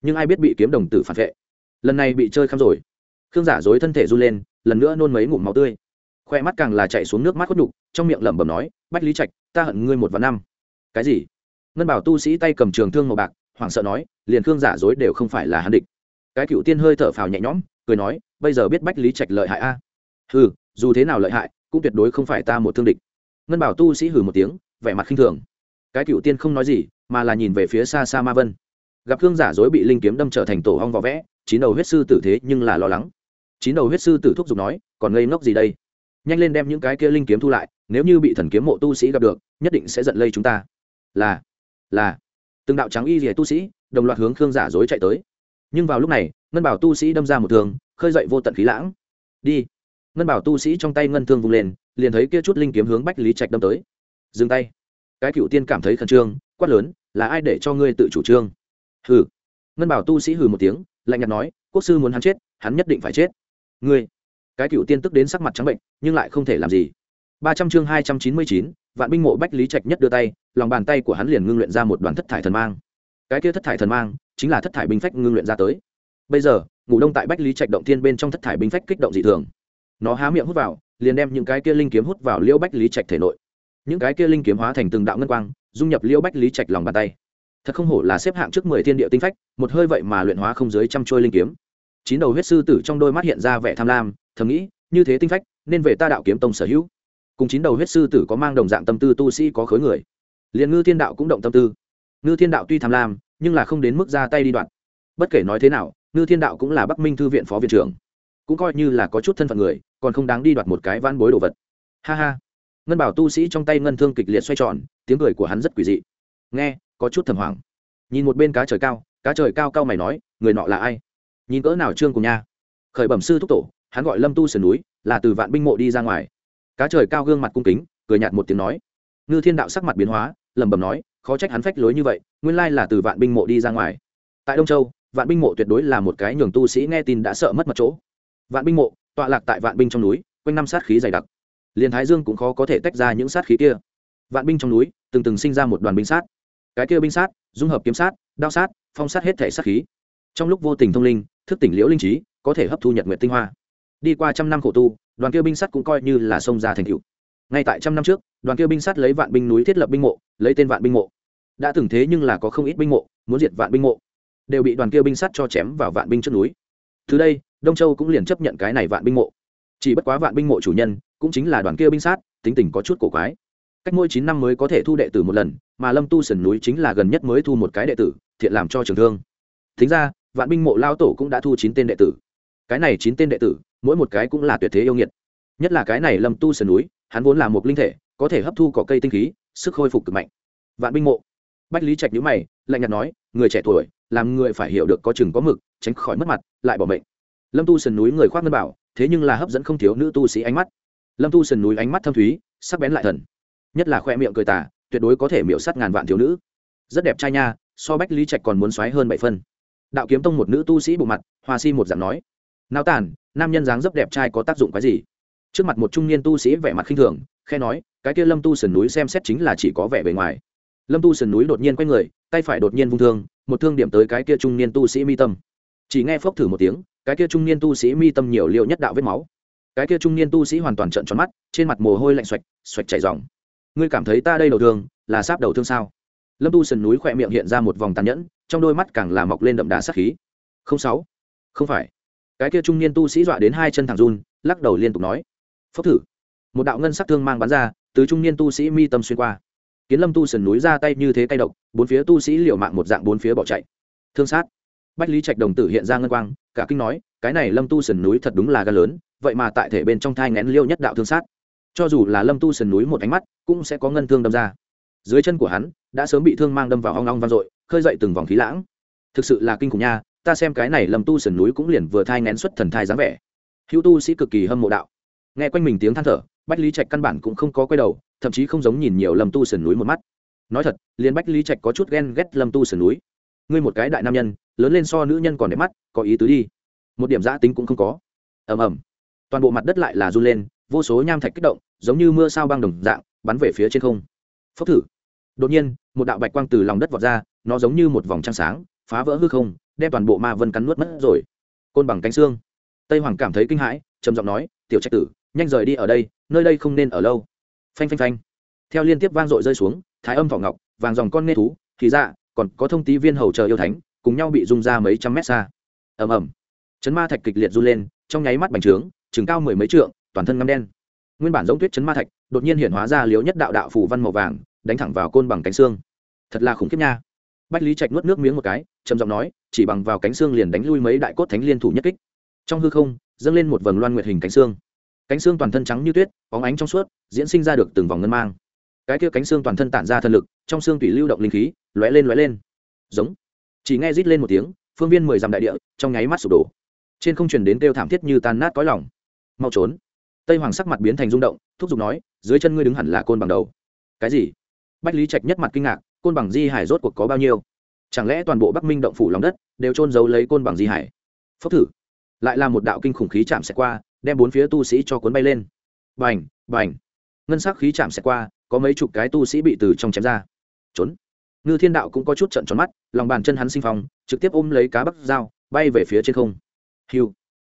Nhưng ai biết bị kiếm đồng tử phản vệ. Lần này bị chơi khăm rồi. Khương giả dối thân thể run lên, lần nữa nôn mấy ngụm máu tươi. Khoe mắt càng là chạy xuống nước mắt khuất nhục, trong miệng lẩm bẩm nói, bách lý trạch, ta hận ngươi một và năm. Cái gì? Ngân bảo tu sĩ tay cầm trường thương màu bạc, hoảng sợ nói, liền khương giả dối đều không phải là hắn địch cái cựu tiên hơi thở phào nhẹ nhõm, cười nói, bây giờ biết bách lý trạch lợi hại a. À? hừ, dù thế nào lợi hại, cũng tuyệt đối không phải ta một thương địch. Ngân bảo tu sĩ hừ một tiếng, vẻ mặt khinh thường. Cái cựu tiên không nói gì, mà là nhìn về phía xa xa ma vân. Gặp thương giả dối bị linh kiếm đâm trở thành tổ hong vỏ vẽ, chín đầu huyết sư tử thế nhưng là lo lắng. Chín đầu huyết sư tử thúc giục nói, còn ngây ngốc gì đây? Nhanh lên đem những cái kia linh kiếm thu lại, nếu như bị thần kiếm mộ tu sĩ gặp được, nhất định sẽ giận lây chúng ta. Là là. Từng đạo trắng y rìa tu sĩ, đồng loạt hướng khương giả dối chạy tới nhưng vào lúc này, ngân bảo tu sĩ đâm ra một thường khơi dậy vô tận khí lãng. Đi. Ngân bảo tu sĩ trong tay ngân thương vung lên, liền thấy kia chút linh kiếm hướng bách lý trạch đâm tới. Dừng tay. Cái cựu tiên cảm thấy khẩn trương, quát lớn, là ai để cho ngươi tự chủ trương? Hừ. Ngân bảo tu sĩ hừ một tiếng, lạnh nhạt nói, quốc sư muốn hắn chết, hắn nhất định phải chết. Ngươi. Cái cựu tiên tức đến sắc mặt trắng bệnh, nhưng lại không thể làm gì. Ba trăm chương hai trăm chín mươi chín, vạn binh mộ bách lý trạch nhất đưa tay, lòng bàn tay của hắn liền ngưng luyện ra một đoàn thất thải thần mang. Cái kia thất thải thần mang chính là thất thải binh phách ngưng luyện ra tới. Bây giờ, ngủ đông tại bách lý trạch động thiên bên trong thất thải binh phách kích động dị thường. Nó há miệng hút vào, liền đem những cái kia linh kiếm hút vào liễu bách lý trạch thể nội. Những cái kia linh kiếm hóa thành từng đạo ngân quang, dung nhập liễu bách lý trạch lòng bàn tay. Thật không hổ là xếp hạng trước mười thiên địa tinh phách, một hơi vậy mà luyện hóa không dưới trăm trôi linh kiếm. Chín đầu huyết sư tử trong đôi mắt hiện ra vẻ tham lam, thầm nghĩ, như thế tinh phách, nên về ta đạo kiếm tông sở hữu. Cùng chín đầu huyết sư tử có mang đồng dạng tâm tư tu sĩ có khối người. Liền ngư thiên đạo cũng động tâm tư. Ngư thiên đạo tuy tham lam nhưng là không đến mức ra tay đi đoạn. Bất kể nói thế nào, ngư thiên đạo cũng là bắc minh thư viện phó viện trưởng. Cũng coi như là có chút thân phận người, còn không đáng đi đoạt một cái van bối đồ vật. Ha ha. Ngân bảo tu sĩ trong tay ngân thương kịch liệt xoay tròn, tiếng cười của hắn rất quỷ dị. Nghe, có chút thầm hoảng. Nhìn một bên cá trời cao, cá trời cao cao mày nói, người nọ là ai? Nhìn cỡ nào trương cùng nha? Khởi bẩm sư thúc tổ, hắn gọi lâm tu sườn núi, là từ vạn binh mộ đi ra ngoài. Cá trời cao gương mặt cung kính, cười nhạt một tiếng nói. Ngư thiên đạo sắc mặt biến hóa, lẩm bẩm nói khó trách hắn phách lối như vậy, nguyên lai là từ vạn binh mộ đi ra ngoài. Tại đông châu, vạn binh mộ tuyệt đối là một cái nhường tu sĩ nghe tin đã sợ mất mặt chỗ. Vạn binh mộ, tọa lạc tại vạn binh trong núi, quanh năm sát khí dày đặc. Liền thái dương cũng khó có thể tách ra những sát khí kia. Vạn binh trong núi, từng từng sinh ra một đoàn binh sát. Cái kia binh sát, dung hợp kiếm sát, đao sát, phong sát hết thể sát khí. Trong lúc vô tình thông linh, thức tỉnh liễu linh trí có thể hấp thu nhật nguyện tinh hoa. Đi qua trăm năm khổ tu, đoàn kia binh sát cũng coi như là sông ra thành cựu ngay tại trăm năm trước, đoàn kia binh sát lấy vạn binh núi thiết lập binh mộ, lấy tên vạn binh mộ đã từng thế nhưng là có không ít binh mộ, muốn diệt vạn binh mộ. Đều bị đoàn kia binh sát cho chém vào vạn binh trước núi. Từ đây, đông châu cũng liền chấp nhận cái này vạn binh mộ. Chỉ bất quá vạn binh mộ chủ nhân, cũng chính là đoàn kia binh sát, tính tình có chút cổ quái. Cách mỗi chín năm mới có thể thu đệ tử một lần, mà lâm tu sườn núi chính là gần nhất mới thu một cái đệ tử, thiện làm cho trường thương. Thính ra, vạn binh mộ lao tổ cũng đã thu chín tên đệ tử. Cái này chín tên đệ tử, mỗi một cái cũng là tuyệt thế yêu nghiệt. Nhất là cái này lâm tu sườn núi, hắn vốn là một linh thể, có thể hấp thu cỏ cây tinh khí, sức khôi phục cực mạnh. Vạn binh mộ bách lý trạch nhữ mày, lạnh nhạt nói, người trẻ tuổi, làm người phải hiểu được có chừng có mực, tránh khỏi mất mặt, lại bỏ mệnh. Lâm tu sườn núi người khoác ngân bảo, thế nhưng là hấp dẫn không thiếu nữ tu sĩ ánh mắt. Lâm tu sườn núi ánh mắt thâm thúy, sắc bén lại thần. Nhất là khoe miệng cười tả tuyệt đối có thể miễu sát ngàn vạn thiếu nữ. Rất đẹp trai nha, so bách lý trạch còn muốn xoáy hơn bảy phân. Đạo kiếm tông một nữ tu sĩ bộ mặt, hoa si một dạng nói. Nao tản nam nhân dáng dấp đẹp trai có tác dụng cái gì? Trước mặt một trung niên tu sĩ vẻ mặt khinh thường khe nói, cái kia lâm tu sườn núi xem xét chính là chỉ có vẻ bề ngoài lâm tu sườn núi đột nhiên quay người, tay phải đột nhiên vung thương, một thương điểm tới cái kia trung niên tu sĩ mi tâm. Chỉ nghe phốc thử một tiếng, cái kia trung niên tu sĩ mi tâm nhiều liệu nhất đạo vết máu. Cái kia trung niên tu sĩ hoàn toàn trợn tròn mắt, trên mặt mồ hôi lạnh xoạch xoạch chảy dòng. Ngươi cảm thấy ta đây đầu thương, là sáp đầu thương sao? Lâm tu sườn núi khỏe miệng hiện ra một vòng tàn nhẫn, trong đôi mắt càng là mọc lên đậm đà sát khí. Không sáu, không phải. Cái kia trung niên tu sĩ dọa đến hai chân thẳng run, lắc đầu liên tục nói. Phốc thử. Một đạo ngân sắc thương mang bắn ra, từ trung niên tu sĩ mi tâm xuyên qua kiến lâm tu sườn núi ra tay như thế tay độc, bốn phía tu sĩ liều mạng một dạng bốn phía bỏ chạy. Thương sát. Bách lý trạch đồng tử hiện ra ngân quang, cả kinh nói, cái này lâm tu sườn núi thật đúng là ga lớn, vậy mà tại thể bên trong thai ngén liêu nhất đạo thương sát. Cho dù là lâm tu sườn núi một ánh mắt, cũng sẽ có ngân thương đâm ra. Dưới chân của hắn, đã sớm bị thương mang đâm vào hoang long vang dội, khơi dậy từng vòng khí lãng. Thực sự là kinh khủng nha, ta xem cái này lâm tu sườn núi cũng liền vừa thai ngén xuất thần thai dáng vẻ. Hữu tu sĩ cực kỳ hâm mộ đạo. Nghe quanh mình tiếng than thở bách lý trạch căn bản cũng không có quay đầu, thậm chí không giống nhìn nhiều lâm tu sườn núi một mắt. Nói thật, liền bách lý trạch có chút ghen ghét lâm tu sườn núi. Ngươi một cái đại nam nhân, lớn lên so nữ nhân còn đẹp mắt, có ý tứ đi. Một điểm giã tính cũng không có. Ầm ầm. Toàn bộ mặt đất lại là run lên, vô số nham thạch kích động, giống như mưa sao băng đồng dạng, bắn về phía trên không. Phốc thử. Đột nhiên, một đạo bạch quang từ lòng đất vọt ra, nó giống như một vòng trăng sáng, phá vỡ hư không, đem toàn bộ ma vân cắn nuốt mất rồi. Côn bằng cánh xương. Tây hoàng cảm thấy kinh hãi, trầm giọng nói, tiểu trạch tử nhanh rời đi ở đây, nơi đây không nên ở lâu. Phanh phanh phanh. Theo liên tiếp vang dội rơi xuống, thái âm vỏ ngọc, vàng dòng con nghe thú, thì ra, còn có thông tí viên hầu chờ yêu thánh, cùng nhau bị rung ra mấy trăm mét xa. Ầm ầm. Chấn ma thạch kịch liệt run lên, trong nháy mắt bành trướng, chừng cao mười mấy trượng, toàn thân ngâm đen. Nguyên bản giống tuyết chấn ma thạch, đột nhiên hiện hóa ra liếu nhất đạo đạo phủ văn màu vàng, đánh thẳng vào côn bằng cánh xương. Thật là khủng khiếp nha. Bách lý trạch nuốt nước miếng một cái, trầm giọng nói, chỉ bằng vào cánh xương liền đánh lui mấy đại cốt thánh liên thủ nhất kích. Trong hư không, dâng lên một vầng loan nguyệt hình cánh xương cánh xương toàn thân trắng như tuyết, bóng ánh trong suốt, diễn sinh ra được từng vòng ngân mang. Cái kia cánh xương toàn thân tản ra thần lực, trong xương tủy lưu động linh khí, lóe lên lóe lên. Giống. Chỉ nghe rít lên một tiếng, phương viên mười dặm đại địa, trong nháy mắt sụp đổ. Trên không truyền đến kêu thảm thiết như tan nát cõi lòng. Mau trốn. Tây hoàng sắc mặt biến thành rung động, thúc giục nói, dưới chân ngươi đứng hẳn là côn bằng đầu. Cái gì? Bách lý trạch nhất mặt kinh ngạc, côn bằng di hải rốt cuộc có bao nhiêu? Chẳng lẽ toàn bộ bắc minh động phủ lòng đất, đều trôn giấu lấy côn bằng di hải? Phốc thử. Lại là một đạo kinh khủng khí chạm xẹt qua đem bốn phía tu sĩ cho cuốn bay lên. Bành bành. Ngân sắc khí chạm xẹt qua, có mấy chục cái tu sĩ bị từ trong chém ra. Trốn. Ngư thiên đạo cũng có chút trận tròn mắt, lòng bàn chân hắn sinh phong, trực tiếp ôm lấy cá bắc dao, bay về phía trên không. Hiu.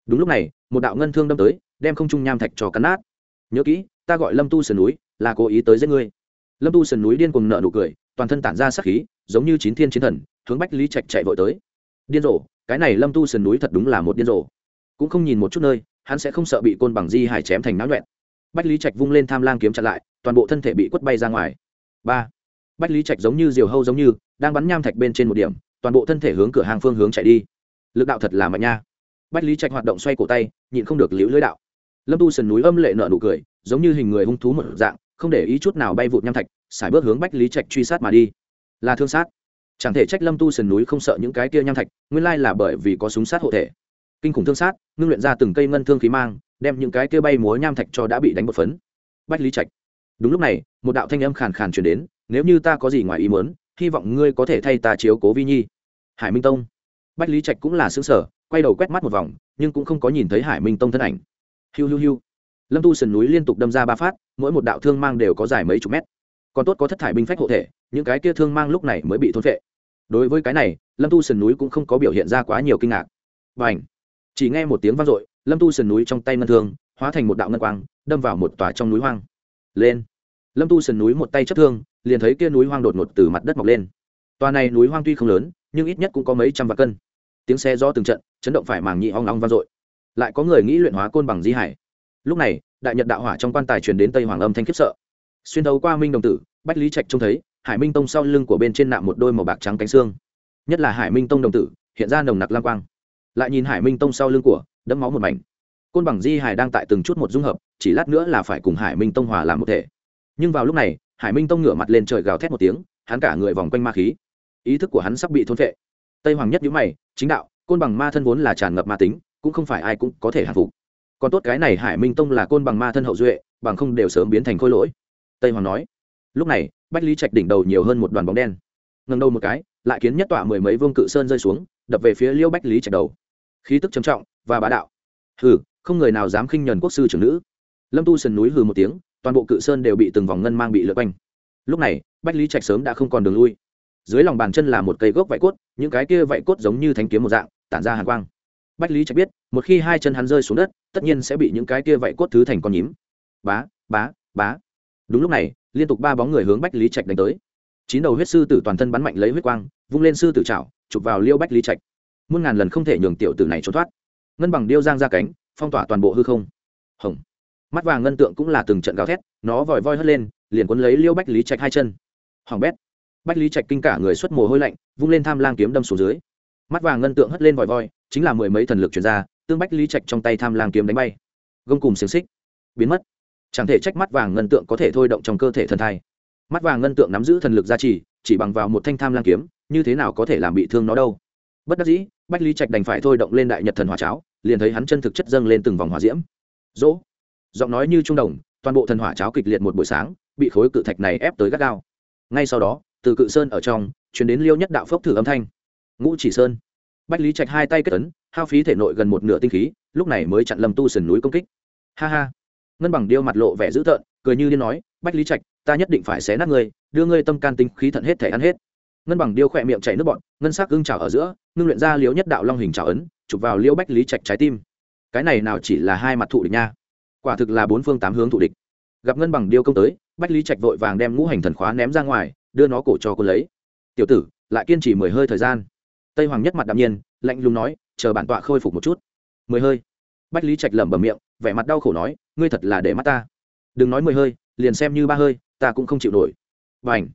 Đúng lúc này, một đạo ngân thương đâm tới, đem không trung nham thạch cho cắn nát. Nhớ kỹ, ta gọi lâm tu sườn núi, là cố ý tới giết ngươi. Lâm tu sườn núi điên cùng nợ nụ cười, toàn thân tản ra sắc khí, giống như chín thiên chiến thần, hướng bách lý trạch chạy vội tới. Điên rồ, cái này lâm tu sườn núi thật đúng là một điên rồ. Cũng không nhìn một chút nơi hắn sẽ không sợ bị côn bằng di hải chém thành náo nhuẹn. Bách lý trạch vung lên tham lang kiếm chặn lại, toàn bộ thân thể bị quất bay ra ngoài. Ba. Bách lý trạch giống như diều hâu giống như, đang bắn nham thạch bên trên một điểm, toàn bộ thân thể hướng cửa hàng phương hướng chạy đi. Lực đạo thật là mạnh nha. Bách lý trạch hoạt động xoay cổ tay, nhịn không được liễu lưỡi đạo. Lâm tu sườn núi âm lệ nợ nụ cười, giống như hình người hung thú một dạng, không để ý chút nào bay vụt nham thạch, xài bước hướng bách lý trạch truy sát mà đi. Là thương sát. Chẳng thể trách lâm tu sườn núi không sợ những cái kia nham thạch, nguyên lai là bởi vì có súng sát hộ thể kinh khủng thương sát, ngưng luyện ra từng cây ngân thương khí mang, đem những cái kia bay múa nham thạch cho đã bị đánh một phấn. Bách lý trạch. Đúng lúc này, một đạo thanh âm khàn khàn chuyển đến, nếu như ta có gì ngoài ý mớn hy vọng ngươi có thể thay ta chiếu cố vi nhi. Hải minh tông. Bách lý trạch cũng là xứng sở quay đầu quét mắt một vòng, nhưng cũng không có nhìn thấy hải minh tông thân ảnh. Hiu hiu hiu. Lâm tu sườn núi liên tục đâm ra ba phát, mỗi một đạo thương mang đều có dài mấy chục mét. Còn tốt có thất thải binh phách hộ thể, những cái kia thương mang lúc này mới bị thôn phệ. Đối với cái này, lâm tu sườn núi cũng không có biểu hiện ra quá nhiều kinh ngạc. Và ảnh chỉ nghe một tiếng vang dội, lâm tu sườn núi trong tay ngân thương hóa thành một đạo ngân quang, đâm vào một tòa trong núi hoang. Lên. Lâm tu sườn núi một tay chấp thương, liền thấy kia núi hoang đột ngột từ mặt đất mọc lên. Tòa này núi hoang tuy không lớn, nhưng ít nhất cũng có mấy trăm vạn cân. Tiếng xe do từng trận, chấn động phải màng nhị hoang long vang dội. Lại có người nghĩ luyện hóa côn bằng di hải. Lúc này, đại nhật đạo hỏa trong quan tài truyền đến tây hoàng âm thanh khiếp sợ. Xuyên thấu qua minh đồng tử, bách lý trạch trông thấy, hải minh tông sau lưng của bên trên nạm một đôi màu bạc trắng cánh xương. Nhất là hải minh tông đồng tử, hiện ra nồng nặc lang quang lại nhìn hải minh tông sau lưng của, đẫm máu một mảnh. Côn bằng di hải đang tại từng chút một dung hợp, chỉ lát nữa là phải cùng hải minh tông hòa làm một thể. Nhưng vào lúc này, hải minh tông ngửa mặt lên trời gào thét một tiếng, hắn cả người vòng quanh ma khí. Ý thức của hắn sắp bị thôn vệ tây hoàng nhất nhữ mày, chính đạo, côn bằng ma thân vốn là tràn ngập ma tính, cũng không phải ai cũng có thể hạ phục. Còn tốt cái này hải minh tông là côn bằng ma thân hậu duệ, bằng không đều sớm biến thành khôi lỗi. Tây hoàng nói. Lúc này, bách lý trạch đỉnh đầu nhiều hơn một đoàn bóng đen. Ngần đầu một cái lại kiến nhất tọa mười mấy vương cự sơn rơi xuống, đập về phía liêu bách lý trạch đầu. Khí tức trầm trọng và bá đạo. Hừ, không người nào dám khinh nhuần quốc sư trưởng nữ. Lâm tu sườn núi hừ một tiếng, toàn bộ cự sơn đều bị từng vòng ngân mang bị lượt quanh. Lúc này, bách lý trạch sớm đã không còn đường lui. Dưới lòng bàn chân là một cây gốc vải cốt, những cái kia vải cốt giống như thanh kiếm một dạng, tản ra hàn quang. Bách lý trạch biết, một khi hai chân hắn rơi xuống đất, tất nhiên sẽ bị những cái kia vải cốt thứ thành con nhím. Bá bá bá. Đúng lúc này, liên tục ba bóng người hướng bách lý trạch đánh tới chín đầu huyết sư tử toàn thân bắn mạnh lấy huyết quang, vung lên sư tử trào chụp vào liêu bách lý trạch. Muôn ngàn lần không thể nhường tiểu tử này trốn thoát. Ngân bằng điêu giang ra cánh, phong tỏa toàn bộ hư không. Hồng. Mắt vàng ngân tượng cũng là từng trận gào thét, nó vòi voi hất lên, liền cuốn lấy liêu bách lý trạch hai chân. Hoàng bét. Bách lý trạch kinh cả người xuất mồ hôi lạnh, vung lên tham lang kiếm đâm xuống dưới. Mắt vàng ngân tượng hất lên vòi voi, chính là mười mấy thần lực chuyển ra, tương bách lý trạch trong tay tham lang kiếm đánh bay. Gông cùng xiềng xích. Biến mất. Chẳng thể trách mắt vàng ngân tượng có thể thôi động trong cơ thể thần thai mắt vàng ngân tượng nắm giữ thần lực gia trì, chỉ bằng vào một thanh tham lang kiếm, như thế nào có thể làm bị thương nó đâu? Bất đắc dĩ, bách lý trạch đành phải thôi động lên đại nhật thần hỏa cháo, liền thấy hắn chân thực chất dâng lên từng vòng hỏa diễm. Dỗ! Giọng nói như trung đồng, toàn bộ thần hỏa cháo kịch liệt một buổi sáng, bị khối cự thạch này ép tới gắt gao. Ngay sau đó, từ cự sơn ở trong chuyển đến liêu nhất đạo phốc thử âm thanh. Ngũ chỉ sơn. Bách lý trạch hai tay kết ấn, hao phí thể nội gần một nửa tinh khí, lúc này mới chặn lầm tu sườn núi công kích. Ha ha! Ngân bằng điêu mặt lộ vẻ dữ tợn, cười như điên nói, bách lý trạch ta nhất định phải xé nát ngươi, đưa ngươi tâm can tinh khí thận hết thể ăn hết. Ngân bằng điêu khỏe miệng chảy nước bọn ngân sắc gương trào ở giữa, ngưng luyện ra liếu nhất đạo long hình trào ấn, chụp vào liêu bách lý trạch trái tim. Cái này nào chỉ là hai mặt thụ địch nha. Quả thực là bốn phương tám hướng thụ địch. Gặp ngân bằng điêu công tới, bách lý trạch vội vàng đem ngũ hành thần khóa ném ra ngoài, đưa nó cổ cho cô lấy. Tiểu tử, lại kiên trì mười hơi thời gian. Tây hoàng nhất mặt đạm nhiên, lạnh lùng nói, chờ bản tọa khôi phục một chút. Mười hơi? Bách lý trạch lẩm bẩm miệng, vẻ mặt đau khổ nói, ngươi thật là để mắt ta. Đừng nói mười hơi, liền xem như ba hơi ta cũng không chịu nổi. Và ảnh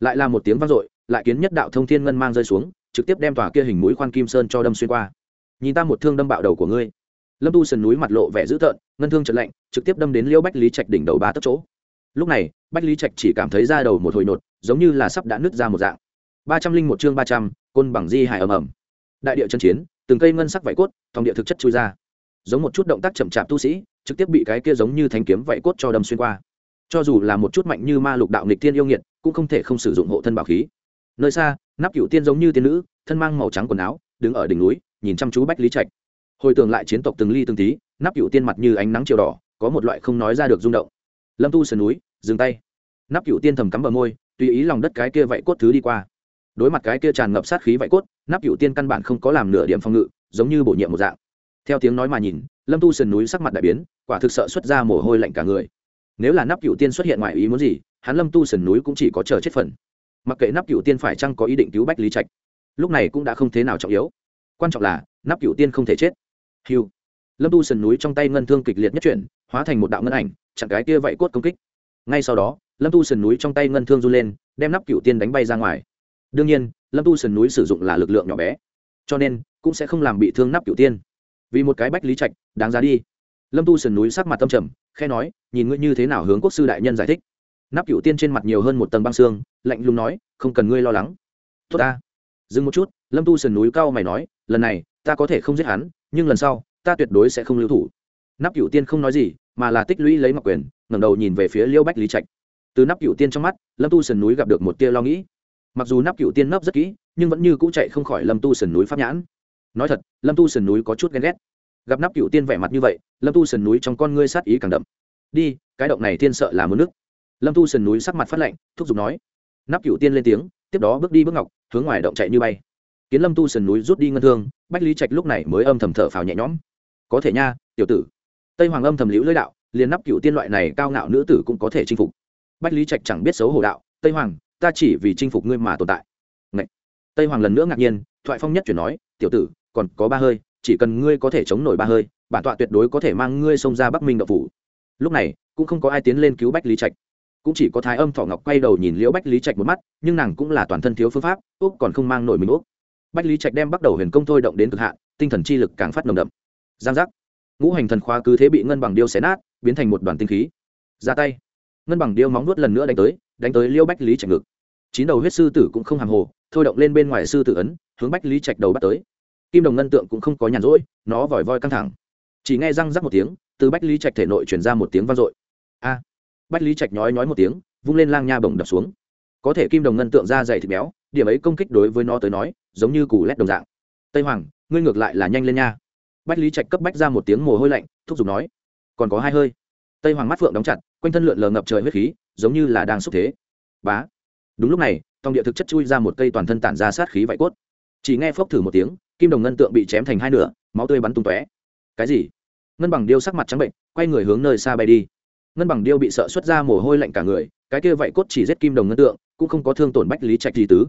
lại là một tiếng vang dội, lại kiến nhất đạo thông thiên ngân mang rơi xuống, trực tiếp đem tòa kia hình mũi khoan kim sơn cho đâm xuyên qua. Nhìn ta một thương đâm bạo đầu của ngươi. Lâm tu sườn núi mặt lộ vẻ dữ tợn, ngân thương trận lạnh, trực tiếp đâm đến liêu bách lý trạch đỉnh đầu ba tấc chỗ. Lúc này, bách lý trạch chỉ cảm thấy da đầu một hồi nột, giống như là sắp đã nứt ra một dạng. Ba trăm linh một chương ba trăm, côn bằng di hải ầm ầm. Đại địa chân chiến, từng cây ngân sắc vải cốt, thòng địa thực chất chui ra. Giống một chút động tác chậm chạp tu sĩ, trực tiếp bị cái kia giống như thanh kiếm vảy cốt cho đâm xuyên qua cho dù là một chút mạnh như ma lục đạo nghịch tiên yêu nghiệt, cũng không thể không sử dụng hộ thân bảo khí. Nơi xa, nắp cựu tiên giống như tiên nữ, thân mang màu trắng quần áo, đứng ở đỉnh núi, nhìn chăm chú bách lý trạch. Hồi tưởng lại chiến tộc từng ly từng tí, nắp cựu tiên mặt như ánh nắng chiều đỏ, có một loại không nói ra được rung động. Lâm tu sườn núi, dừng tay. Nắp cựu tiên thầm cắm bờ môi, tùy ý lòng đất cái kia vậy cốt thứ đi qua. Đối mặt cái kia tràn ngập sát khí vậy cốt, nắp cựu tiên căn bản không có làm nửa điểm phòng ngự, giống như bổ nhiệm một dạng. Theo tiếng nói mà nhìn, lâm tu sườn núi sắc mặt đại biến, quả thực sợ xuất ra mồ hôi lạnh cả người nếu là nắp cựu tiên xuất hiện ngoài ý muốn gì, hắn lâm tu sườn núi cũng chỉ có chờ chết phần. Mặc kệ nắp cựu tiên phải chăng có ý định cứu bách lý trạch, lúc này cũng đã không thế nào trọng yếu. Quan trọng là, nắp cựu tiên không thể chết. Hiu lâm tu sườn núi trong tay ngân thương kịch liệt nhất chuyển, hóa thành một đạo ngân ảnh, chặn cái kia vậy cốt công kích. Ngay sau đó, lâm tu sườn núi trong tay ngân thương run lên, đem nắp cựu tiên đánh bay ra ngoài. Đương nhiên, lâm tu sườn núi sử dụng là lực lượng nhỏ bé, cho nên cũng sẽ không làm bị thương nắp cựu tiên. Vì một cái bách lý trạch, đáng giá đi lâm tu sườn núi sắc mặt tâm trầm khe nói, nhìn ngươi như thế nào hướng quốc sư đại nhân giải thích. Nắp cựu tiên trên mặt nhiều hơn một tầng băng xương, lạnh lùng nói, không cần ngươi lo lắng. Tốt ta. Dừng một chút, lâm tu sườn núi cao mày nói, lần này, ta có thể không giết hắn, nhưng lần sau, ta tuyệt đối sẽ không lưu thủ. Nắp cựu tiên không nói gì, mà là tích lũy lấy ngọc quyền, ngẩng đầu nhìn về phía liêu bách lý trạch. Từ nắp cựu tiên trong mắt, lâm tu sườn núi gặp được một tia lo nghĩ. Mặc dù nắp cựu tiên nấp rất kỹ, nhưng vẫn như cũ chạy không khỏi lâm tu sườn núi pháp nhãn. Nói thật, lâm tu sườn núi có chút ghen ghét gặp nắp cựu tiên vẻ mặt như vậy, lâm tu sườn núi trong con ngươi sát ý càng đậm. Đi, cái động này tiên sợ là muốn nước lâm tu sườn núi sắc mặt phát lạnh, thúc giục nói. Nắp cựu tiên lên tiếng, tiếp đó bước đi bước ngọc, hướng ngoài động chạy như bay. Kiến lâm tu sườn núi rút đi ngân thương, bách lý trạch lúc này mới âm thầm thở phào nhẹ nhõm. Có thể nha, tiểu tử. Tây hoàng âm thầm liễu lưỡi đạo, liền nắp cựu tiên loại này cao ngạo nữ tử cũng có thể chinh phục. Bách lý trạch chẳng biết xấu hổ đạo, tây hoàng, ta chỉ vì chinh phục ngươi mà tồn tại. Ngậy! tây hoàng lần nữa ngạc nhiên, thoại phong nhất chuyển nói, tiểu tử, còn có ba hơi chỉ cần ngươi có thể chống nổi ba hơi, bản tọa tuyệt đối có thể mang ngươi xông ra bắc minh đậu phủ. Lúc này, cũng không có ai tiến lên cứu bách lý trạch. Cũng chỉ có thái âm thọ ngọc quay đầu nhìn liễu bách lý trạch một mắt, nhưng nàng cũng là toàn thân thiếu phương pháp, úc còn không mang nổi mình úc. Bách lý trạch đem bắt đầu huyền công thôi động đến cực hạn, tinh thần chi lực càng phát nồng đậm. Giang giác. Ngũ hành thần khoa cứ thế bị ngân bằng điêu xé nát, biến thành một đoàn tinh khí. Ra tay. Ngân bằng điêu móng nuốt lần nữa đánh tới đánh tới liêu bách lý trạch ngực. Chín đầu huyết sư tử cũng không hàng hồ, thôi động lên bên ngoài sư tử ấn, hướng bách lý trạch đầu bắt tới kim đồng ngân tượng cũng không có nhàn rỗi, nó vòi voi căng thẳng. Chỉ nghe răng rắc một tiếng, từ bách lý trạch thể nội chuyển ra một tiếng vang dội. A! Bách lý trạch nhói nhói một tiếng, vung lên lang nha bồng đập xuống. Có thể kim đồng ngân tượng ra dày thịt béo, điểm ấy công kích đối với nó tới nói, giống như củ lét đồng dạng. Tây hoàng, ngươi ngược lại là nhanh lên nha. Bách lý trạch cấp bách ra một tiếng mồ hôi lạnh, thúc giục nói, còn có hai hơi. Tây hoàng mắt phượng đóng chặt, quanh thân lượn lờ ngập trời huyết khí, giống như là đang xúc thế. Bá! Đúng lúc này, tòng địa thực chất chui ra một cây toàn thân tản ra sát khí vải cốt chỉ nghe phốc thử một tiếng kim đồng ngân tượng bị chém thành hai nửa, máu tươi bắn tung tóe. Cái gì? Ngân bằng điêu sắc mặt trắng bệnh, quay người hướng nơi xa bay đi. Ngân bằng điêu bị sợ xuất ra mồ hôi lạnh cả người, cái kia vậy cốt chỉ giết kim đồng ngân tượng, cũng không có thương tổn bách lý trạch gì tứ.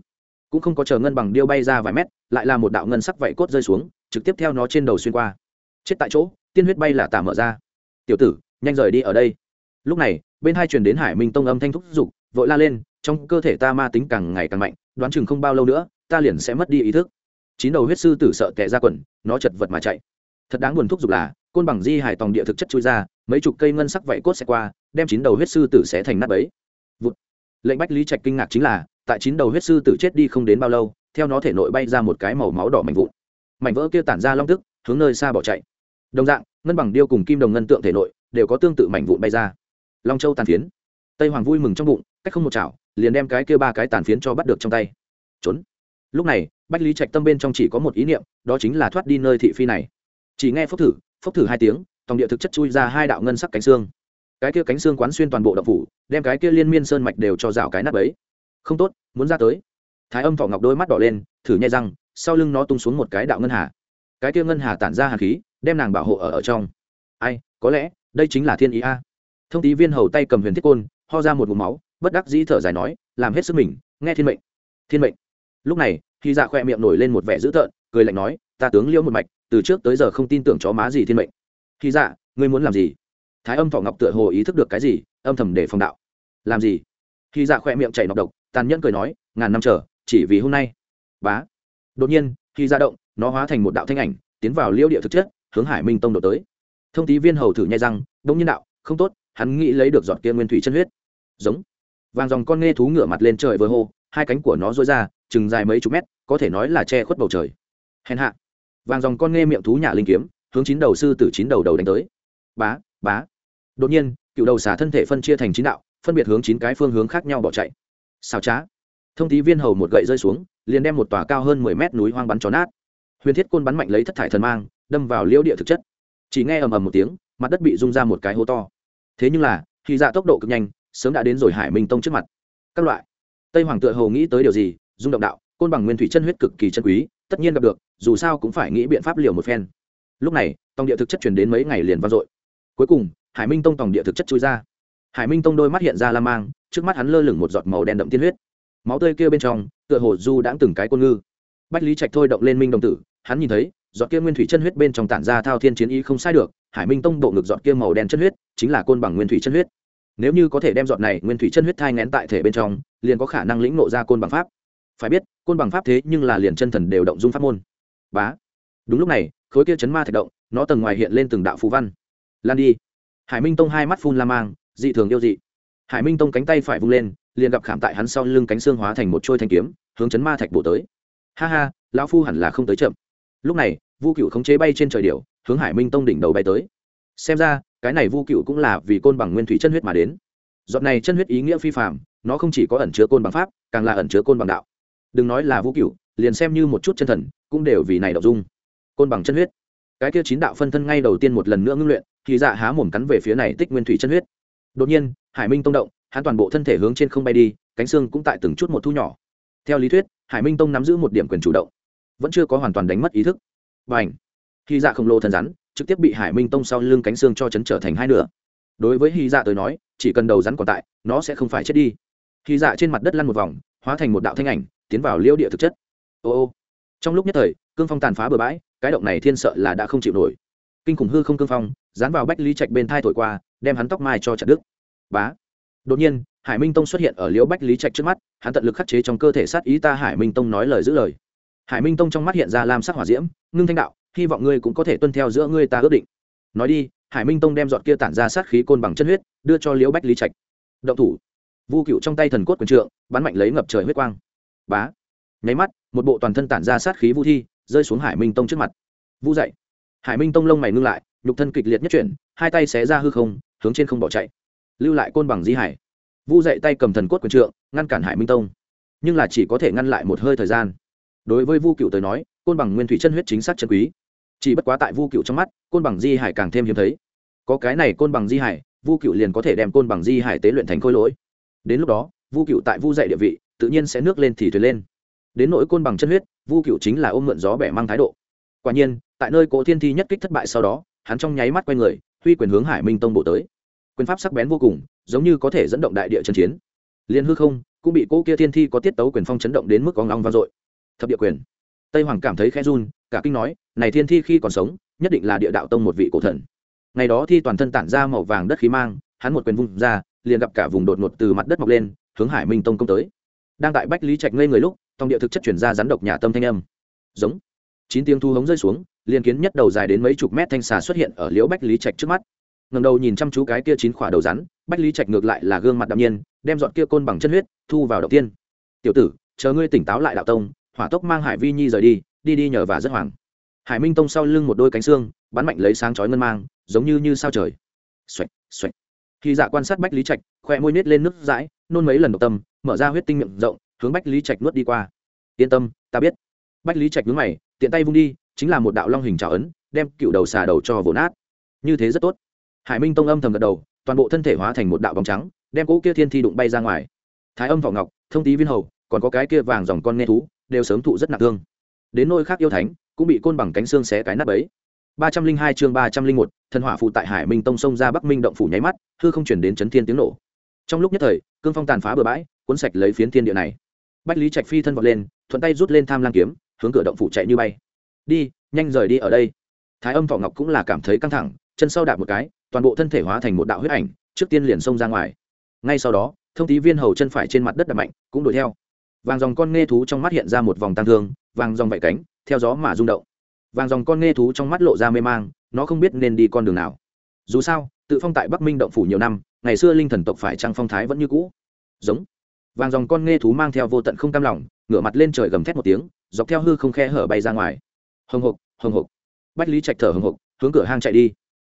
Cũng không có chờ ngân bằng điêu bay ra vài mét, lại là một đạo ngân sắc vậy cốt rơi xuống, trực tiếp theo nó trên đầu xuyên qua. Chết tại chỗ, tiên huyết bay là tả mở ra. Tiểu tử, nhanh rời đi ở đây. Lúc này, bên hai truyền đến hải minh tông âm thanh thúc giục, vội la lên, trong cơ thể ta ma tính càng ngày càng mạnh, đoán chừng không bao lâu nữa, ta liền sẽ mất đi ý thức chín đầu huyết sư tử sợ tệ ra quần, nó chật vật mà chạy. Thật đáng buồn thúc giục là, côn bằng di hải tòng địa thực chất chui ra, mấy chục cây ngân sắc vảy cốt sẽ qua, đem chín đầu huyết sư tử sẽ thành nát bấy. Vụt. lệnh bách lý trạch kinh ngạc chính là, tại chín đầu huyết sư tử chết đi không đến bao lâu, theo nó thể nội bay ra một cái màu máu đỏ mạnh vụn. Mảnh vỡ kia tản ra long tức, hướng nơi xa bỏ chạy. Đồng dạng, ngân bằng điêu cùng kim đồng ngân tượng thể nội, đều có tương tự mảnh vụn bay ra. Long châu tàn phiến. Tây hoàng vui mừng trong bụng, cách không một chảo, liền đem cái kia ba cái tàn phiến cho bắt được trong tay. Trốn. Lúc này bách lý trạch tâm bên trong chỉ có một ý niệm, đó chính là thoát đi nơi thị phi này. Chỉ nghe phốc thử phốc thử hai tiếng, tòng địa thực chất chui ra hai đạo ngân sắc cánh xương. Cái kia cánh xương quán xuyên toàn bộ đậu phủ, đem cái kia liên miên sơn mạch đều cho rào cái nắp ấy không tốt, muốn ra tới. Thái âm thọ ngọc đôi mắt đỏ lên, thử nhai răng, sau lưng nó tung xuống một cái đạo ngân hà. Cái kia ngân hà tản ra hàn khí, đem nàng bảo hộ ở ở trong. Ai, có lẽ, đây chính là thiên ý a. Thông tí viên hầu tay cầm huyền thiết côn, ho ra một vùng máu, bất đắc dĩ thở dài nói, làm hết sức mình, nghe thiên mệnh. Thiên mệnh. Lúc này khi dạ khoe miệng nổi lên một vẻ dữ tợn, cười lạnh nói, ta tướng liễu một mạch, từ trước tới giờ không tin tưởng chó má gì thiên mệnh. Khi dạ ngươi muốn làm gì? Thái âm thọ ngọc tựa hồ ý thức được cái gì, âm thầm để phòng đạo. Làm gì? Khi dạ khoe miệng chảy nọc độc, tàn nhẫn cười nói, ngàn năm chờ, chỉ vì hôm nay. Bá. Đột nhiên, khi ra động, nó hóa thành một đạo thanh ảnh, tiến vào liêu địa thực chất, hướng hải minh tông đổ tới. Thông tí viên hầu thử nhai răng đông nhiên đạo, không tốt, hắn nghĩ lấy được giọt kia nguyên thủy chân huyết. Giống. Vàng dòng con nghe thú ngửa mặt lên trời với hô hai cánh của nó dối ra, chừng dài mấy chục mét, có thể nói là che khuất bầu trời. Hèn hạ. Vàng dòng con nghe miệng thú nhà linh kiếm, hướng chín đầu sư tử chín đầu đầu đánh tới. Bá bá. Đột nhiên, cựu đầu xả thân thể phân chia thành chín đạo, phân biệt hướng chín cái phương hướng khác nhau bỏ chạy. Xào trá. Thông tí viên hầu một gậy rơi xuống, liền đem một tòa cao hơn mười mét núi hoang bắn tròn nát. Huyền thiết côn bắn mạnh lấy thất thải thần mang, đâm vào liễu địa thực chất. Chỉ nghe ầm ầm một tiếng, mặt đất bị rung ra một cái hố to. Thế nhưng là, khi dạ tốc độ cực nhanh, sớm đã đến rồi hải minh tông trước mặt. Các loại tây hoàng tựa hồ nghĩ tới điều gì, rung động đạo, côn bằng nguyên thủy chân huyết cực kỳ chân quý, tất nhiên gặp được, dù sao cũng phải nghĩ biện pháp liều một phen. Lúc này, tòng địa thực chất chuyển đến mấy ngày liền vang dội. Cuối cùng, hải minh tông tòng địa thực chất chui ra. Hải minh tông đôi mắt hiện ra la mang, trước mắt hắn lơ lửng một giọt màu đen đậm tiên huyết. Máu tươi kia bên trong, tựa hồ du đãng từng cái côn ngư. Bách lý trạch thôi động lên minh đồng tử, hắn nhìn thấy, giọt kia nguyên thủy chân huyết bên trong tản ra thao thiên chiến ý không sai được, hải minh tông bộ ngực giọt kia màu đen chân huyết, chính là côn bằng nguyên thủy chân huyết nếu như có thể đem giọt này nguyên thủy chân huyết thai ngén tại thể bên trong, liền có khả năng lĩnh nộ ra côn bằng pháp. Phải biết, côn bằng pháp thế nhưng là liền chân thần đều động dung pháp môn. Bá. Đúng lúc này, khối kia chấn ma thạch động, nó tầng ngoài hiện lên từng đạo phú văn. Lan đi. Hải minh tông hai mắt phun la mang, dị thường yêu dị. Hải minh tông cánh tay phải vung lên, liền gặp khảm tại hắn sau lưng cánh xương hóa thành một trôi thanh kiếm, hướng chấn ma thạch bổ tới. Ha ha, lão phu hẳn là không tới chậm. Lúc này, vu cựu khống chế bay trên trời điệu hướng hải minh tông đỉnh đầu bay tới. Xem ra cái này vu cựu cũng là vì côn bằng nguyên thủy chân huyết mà đến. Giọt này chân huyết ý nghĩa phi phạm nó không chỉ có ẩn chứa côn bằng pháp, càng là ẩn chứa côn bằng đạo. Đừng nói là vu cựu, liền xem như một chút chân thần, cũng đều vì này đọc dung. Côn bằng chân huyết. Cái kia chín đạo phân thân ngay đầu tiên một lần nữa ngưng luyện, thì dạ há mồm cắn về phía này tích nguyên thủy chân huyết. Đột nhiên, hải minh tông động, hắn toàn bộ thân thể hướng trên không bay đi, cánh xương cũng tại từng chút một thu nhỏ. Theo lý thuyết, hải minh tông nắm giữ một điểm quyền chủ động, vẫn chưa có hoàn toàn đánh mất ý thức. Và ảnh khi dạ khổng lồ thần rắn trực tiếp bị hải minh tông sau lưng cánh xương cho chấn trở thành hai nửa. Đối với hy dạ tới nói, chỉ cần đầu rắn còn tại, nó sẽ không phải chết đi. Hy dạ trên mặt đất lăn một vòng, hóa thành một đạo thanh ảnh, tiến vào liêu địa thực chất. Ô ô. Trong lúc nhất thời, cương phong tàn phá bừa bãi, cái động này thiên sợ là đã không chịu nổi. Kinh khủng hư không cương phong, dán vào bách lý trạch bên thai thổi qua, đem hắn tóc mai cho chặt đức bá. Đột nhiên, hải minh tông xuất hiện ở liễu bách lý trạch trước mắt, hắn tận lực khắc chế trong cơ thể sát ý ta hải minh tông nói lời giữ lời. Hải minh tông trong mắt hiện ra lam sắc hỏa diễm, ngưng thanh đạo hy vọng ngươi cũng có thể tuân theo giữa ngươi ta ước định. Nói đi, hải minh tông đem dọn kia tản ra sát khí côn bằng chân huyết, đưa cho liễu bách lý trạch. Động thủ. Vu cựu trong tay thần cốt quần trượng, bắn mạnh lấy ngập trời huyết quang. Bá. Nháy mắt, một bộ toàn thân tản ra sát khí vu thi, rơi xuống hải minh tông trước mặt. Vu dậy. Hải minh tông lông mày ngưng lại, nhục thân kịch liệt nhất chuyển, hai tay xé ra hư không, hướng trên không bỏ chạy. Lưu lại côn bằng di hải. Vu dậy tay cầm thần cốt quần trượng, ngăn cản hải minh tông. Nhưng là chỉ có thể ngăn lại một hơi thời gian. Đối với vu cựu tới nói, côn bằng nguyên thủy chân huyết chính xác chân quý chỉ bất quá tại vu cựu trong mắt, côn bằng di hải càng thêm hiếm thấy. Có cái này côn bằng di hải, vu cựu liền có thể đem côn bằng di hải tế luyện thành khôi lỗi. Đến lúc đó, vu cựu tại vu dạy địa vị, tự nhiên sẽ nước lên thì thuyền lên. Đến nỗi côn bằng chân huyết, vu cựu chính là ôm mượn gió bẻ mang thái độ. Quả nhiên, tại nơi Cố thiên thi nhất kích thất bại sau đó, hắn trong nháy mắt quay người, huy quyền hướng hải minh tông bộ tới. Quyền pháp sắc bén vô cùng, giống như có thể dẫn động đại địa chân chiến. Liên hư không, cũng bị cỗ kia thiên thi có tiết tấu quyền phong chấn động đến mức có ngóng vang dội. Thập địa quyền. Tây hoàng cảm thấy khe run cả kinh nói, này thiên thi khi còn sống, nhất định là địa đạo tông một vị cổ thần. Ngày đó thi toàn thân tản ra màu vàng đất khí mang, hắn một quyền vung ra, liền gặp cả vùng đột ngột từ mặt đất mọc lên, hướng hải minh tông công tới. Đang tại bách lý trạch ngây người lúc trong địa thực chất chuyển ra rắn độc nhà tâm thanh âm. Giống. Chín tiếng thu hống rơi xuống liền kiến nhất đầu dài đến mấy chục mét thanh xà xuất hiện ở liễu bách lý trạch trước mắt. Ngầm đầu nhìn chăm chú cái kia chín khỏa đầu rắn, bách lý trạch ngược lại là gương mặt đạm nhiên, đem dọn kia côn bằng chân huyết, thu vào đầu tiên. Tiểu tử, chờ ngươi tỉnh táo lại đạo tông, hỏa tốc mang hải vi nhi rời đi đi đi nhờ và rất hoàng hải minh tông sau lưng một đôi cánh xương, bắn mạnh lấy sáng chói ngân mang, giống như như sao trời. Xoạch xoạch khi dạ quan sát bách lý trạch, khoe môi nết lên nước dãi, nôn mấy lần độc tâm, mở ra huyết tinh miệng rộng, hướng bách lý trạch nuốt đi qua. Yên tâm, ta biết. Bách lý trạch nhướng mày, tiện tay vung đi, chính là một đạo long hình trào ấn, đem cựu đầu xà đầu cho vồn nát. Như thế rất tốt. Hải minh tông âm thầm gật đầu, toàn bộ thân thể hóa thành một đạo bóng trắng, đem cỗ kia thiên thi đụng bay ra ngoài. Thái âm vỏ ngọc, thông tý viên hầu, còn có cái kia vàng dòng con nghe thú, đều sớm thụ rất nặng thương đến nơi khác yêu thánh, cũng bị côn bằng cánh xương xé cái nát bấy. Ba trăm linh hai chương ba trăm linh một, thần hỏa phụ tại hải minh tông sông ra bắc minh động phủ nháy mắt, hư không chuyển đến chấn thiên tiếng nổ. Trong lúc nhất thời, cương phong tàn phá bừa bãi, cuốn sạch lấy phiến thiên địa này. Bách lý trạch phi thân vọt lên, thuận tay rút lên tham lang kiếm, hướng cửa động phủ chạy như bay. Đi, nhanh rời đi ở đây. Thái âm thọ ngọc cũng là cảm thấy căng thẳng, chân sau đạp một cái, toàn bộ thân thể hóa thành một đạo huyết ảnh, trước tiên liền xông ra ngoài. Ngay sau đó, thông tí viên hầu chân phải trên mặt đất đập mạnh, cũng đuổi theo vàng dòng con nghe thú trong mắt hiện ra một vòng tăng thương, vàng dòng vạy cánh, theo gió mà rung động. Vàng dòng con nghe thú trong mắt lộ ra mê mang, nó không biết nên đi con đường nào. Dù sao, tự phong tại bắc minh động phủ nhiều năm, ngày xưa linh thần tộc phải trăng phong thái vẫn như cũ. Giống. Vàng dòng con nghe thú mang theo vô tận không cam lòng, ngửa mặt lên trời gầm thét một tiếng, dọc theo hư không khe hở bay ra ngoài. Hồng hộc hồng hộc. Bách lý trạch thở hồng hộc, hướng cửa hang chạy đi.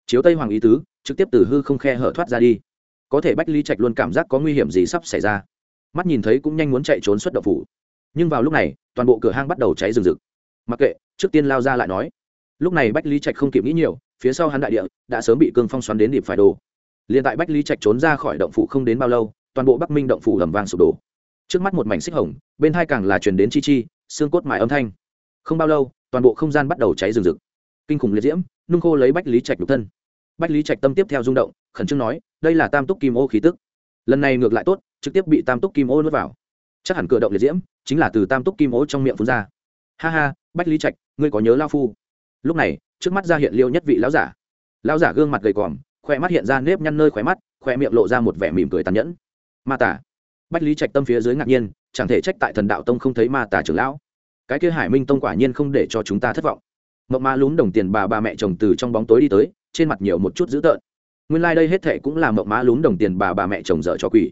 Chiếu tây hoàng ý tứ, trực tiếp từ hư không khe hở thoát ra đi. Có thể bách lý trạch luôn cảm giác có nguy hiểm gì sắp xảy ra mắt nhìn thấy cũng nhanh muốn chạy trốn xuất động phủ. Nhưng vào lúc này, toàn bộ cửa hang bắt đầu cháy rừng rực. Mặc kệ, trước tiên lao ra lại nói. Lúc này bách lý trạch không kịp nghĩ nhiều, phía sau hắn đại địa đã sớm bị cương phong xoắn đến điệp phải đồ liền tại bách lý trạch trốn ra khỏi động phủ không đến bao lâu, toàn bộ bắc minh động phủ lầm vang sụp đổ. Trước mắt một mảnh xích hồng, bên hai càng là truyền đến chi chi, xương cốt mài âm thanh. Không bao lâu, toàn bộ không gian bắt đầu cháy rừng rực. Kinh khủng liệt diễm, nung khô lấy bách lý trạch đục thân. Bách lý trạch tâm tiếp theo rung động, khẩn trương nói, đây là tam túc kim ô khí tức. Lần này ngược lại tốt trực tiếp bị tam túc kim ô nuốt vào. Chắc hẳn cửa động liệt diễm, chính là từ tam túc kim ô trong miệng phun ra. Ha ha, bách lý trạch, ngươi có nhớ lao phu? Lúc này, trước mắt ra hiện liêu nhất vị lão giả. Lão giả gương mặt gầy còm khoe mắt hiện ra nếp nhăn nơi khóe mắt khoe miệng lộ ra một vẻ mỉm cười tàn nhẫn. Ma tả. Bách lý trạch tâm phía dưới ngạc nhiên, chẳng thể trách tại thần đạo tông không thấy ma tả trưởng lão. Cái kia hải minh tông quả nhiên không để cho chúng ta thất vọng. Mộng ma lún đồng tiền bà bà mẹ chồng từ trong bóng tối đi tới, trên mặt nhiều một chút dữ tợn. Nguyên lai、like、đây hết thệ cũng là mộng má lún đồng tiền bà bà mẹ chồng dở cho quỷ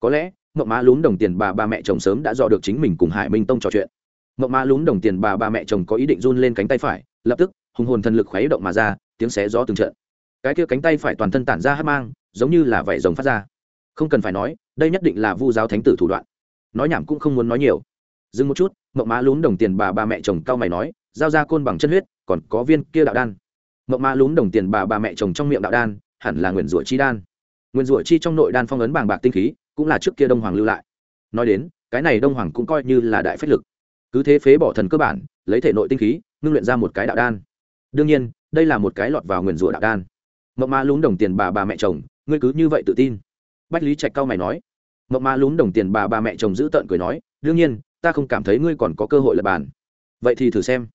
có lẽ, mộng má lún đồng tiền bà ba mẹ chồng sớm đã dò được chính mình cùng hải minh tông trò chuyện. Mộng má lún đồng tiền bà ba mẹ chồng có ý định run lên cánh tay phải, lập tức, hùng hồn thần lực khuấy động mà ra, tiếng xé gió từng trận. Cái kia cánh tay phải toàn thân tản ra hát mang, giống như là vảy rồng phát ra. Không cần phải nói, đây nhất định là vu giáo thánh tử thủ đoạn. Nói nhảm cũng không muốn nói nhiều. Dừng một chút, mộng má lún đồng tiền bà ba mẹ chồng cao mày nói, giao ra côn bằng chân huyết, còn có viên kia đạo đan. Mộng má lún đồng tiền bà ba mẹ chồng trong miệng đạo đan, hẳn là nguyền rủa chi đan. Nguyền rủa chi trong nội đan phong ấn bàng bạc tinh khí cũng là trước kia đông hoàng lưu lại. Nói đến, cái này đông hoàng cũng coi như là đại phách lực. Cứ thế phế bỏ thần cơ bản, lấy thể nội tinh khí, ngưng luyện ra một cái đạo đan. Đương nhiên, đây là một cái lọt vào nguyền rủa đạo đan. Mộng ma lún đồng tiền bà bà mẹ chồng, ngươi cứ như vậy tự tin. Bách lý trạch cao mày nói. Mộng ma lún đồng tiền bà bà mẹ chồng giữ tợn cười nói, đương nhiên, ta không cảm thấy ngươi còn có cơ hội lập bàn. Vậy thì thử xem.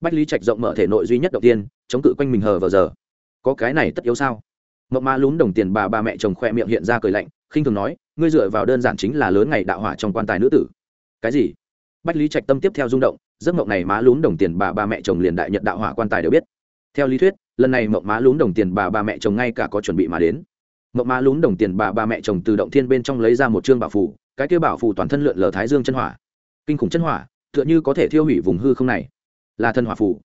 Bách lý trạch rộng mở thể nội duy nhất đầu tiên, chống cự quanh mình hờ vào giờ. Có cái này tất yếu sao? Mộng ma lún đồng tiền bà bà mẹ chồng khoe miệng hiện ra cười lạnh, khinh thường nói ngươi dựa vào đơn giản chính là lớn ngày đạo hỏa trong quan tài nữ tử. Cái gì? Bách lý trạch tâm tiếp theo rung động, giấc mộng này má lún đồng tiền bà ba mẹ chồng liền đại nhận đạo hỏa quan tài đều biết. Theo lý thuyết, lần này mộng má lún đồng tiền bà ba mẹ chồng ngay cả có chuẩn bị mà đến. Mộng má lún đồng tiền bà ba mẹ chồng từ động thiên bên trong lấy ra một chương bảo phủ cái kia bảo phủ toàn thân lượn lờ thái dương chân hỏa. Kinh khủng chân hỏa, tựa như có thể thiêu hủy vùng hư không này. Là thân hỏa phủ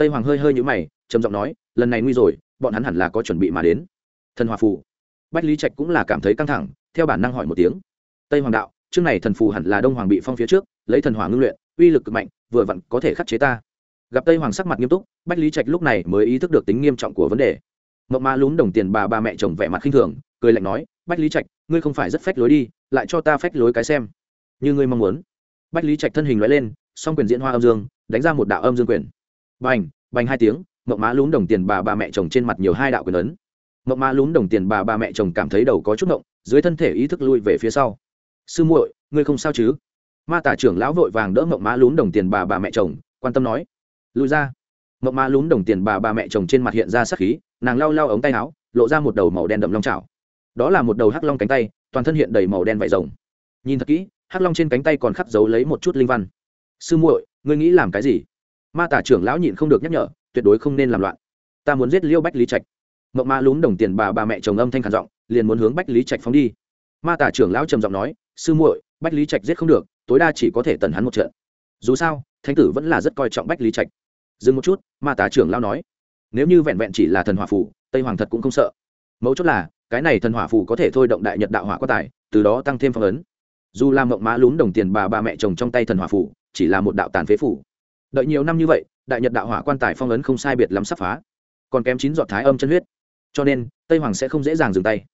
tây hoàng hơi hơi nhũ mày, trầm giọng nói, lần này nguy rồi, bọn hắn hẳn là có chuẩn bị mà đến. Thần hỏa phủ bách lý trạch cũng là cảm thấy căng thẳng, theo bản năng hỏi một tiếng. Tây hoàng đạo, chương này thần phù hẳn là đông hoàng bị phong phía trước, lấy thần hỏa ngưng luyện, uy lực cực mạnh, vừa vặn có thể khắc chế ta. Gặp tây hoàng sắc mặt nghiêm túc, bách lý trạch lúc này mới ý thức được tính nghiêm trọng của vấn đề. Mộng ma lún đồng tiền bà ba mẹ chồng vẻ mặt khinh thường, cười lạnh nói, bách lý trạch, ngươi không phải rất phách lối đi, lại cho ta phách lối cái xem. Như ngươi mong muốn. Bách lý trạch thân hình loại lên, song quyền diễn hoa âm dương, đánh ra một đạo âm dương quyền. Bành bành hai tiếng mộng má lún đồng tiền bà ba mẹ chồng trên mặt nhiều hai đạo quyền ấn mộng ma lún đồng tiền bà bà mẹ chồng cảm thấy đầu có chút mộng dưới thân thể ý thức lui về phía sau. Sư muội, ngươi không sao chứ? Ma tả trưởng lão vội vàng đỡ mộng ma lún đồng tiền bà bà mẹ chồng, quan tâm nói. Lùi ra. Mộng ma lún đồng tiền bà bà mẹ chồng trên mặt hiện ra sắc khí, nàng lau lau ống tay áo, lộ ra một đầu màu đen đậm long trào đó là một đầu hắc long cánh tay, toàn thân hiện đầy màu đen vải rồng. Nhìn thật kỹ, hắc long trên cánh tay còn khắc dấu lấy một chút linh văn. Sư muội, ngươi nghĩ làm cái gì? Ma tả trưởng lão nhịn không được nhắc nhở, tuyệt đối không nên làm loạn. Ta muốn giết liêu bách lý trạch mộng ma lún đồng tiền bà bà mẹ chồng âm thanh khản giọng, liền muốn hướng bách lý trạch phóng đi. Ma tả trưởng lão trầm giọng nói, sư muội, bách lý trạch giết không được, tối đa chỉ có thể tần hắn một trận. Dù sao, thánh tử vẫn là rất coi trọng bách lý trạch. Dừng một chút, ma Tả trưởng lão nói, nếu như vẹn vẹn chỉ là thần hỏa phủ tây hoàng thật cũng không sợ. Mấu chốt là, cái này thần hỏa phủ có thể thôi động đại nhật đạo hỏa quá tài, từ đó tăng thêm phong ấn. Dù làm mộng mã lún đồng tiền bà bà mẹ chồng trong tay thần hỏa phủ chỉ là một đạo tàn phế phủ đợi nhiều năm như vậy, đại nhật đạo hỏa quan tài phong ấn không sai biệt lắm sắp phá. Còn kém chín giọt thái âm chân huyết cho nên, tây hoàng sẽ không dễ dàng dừng tay.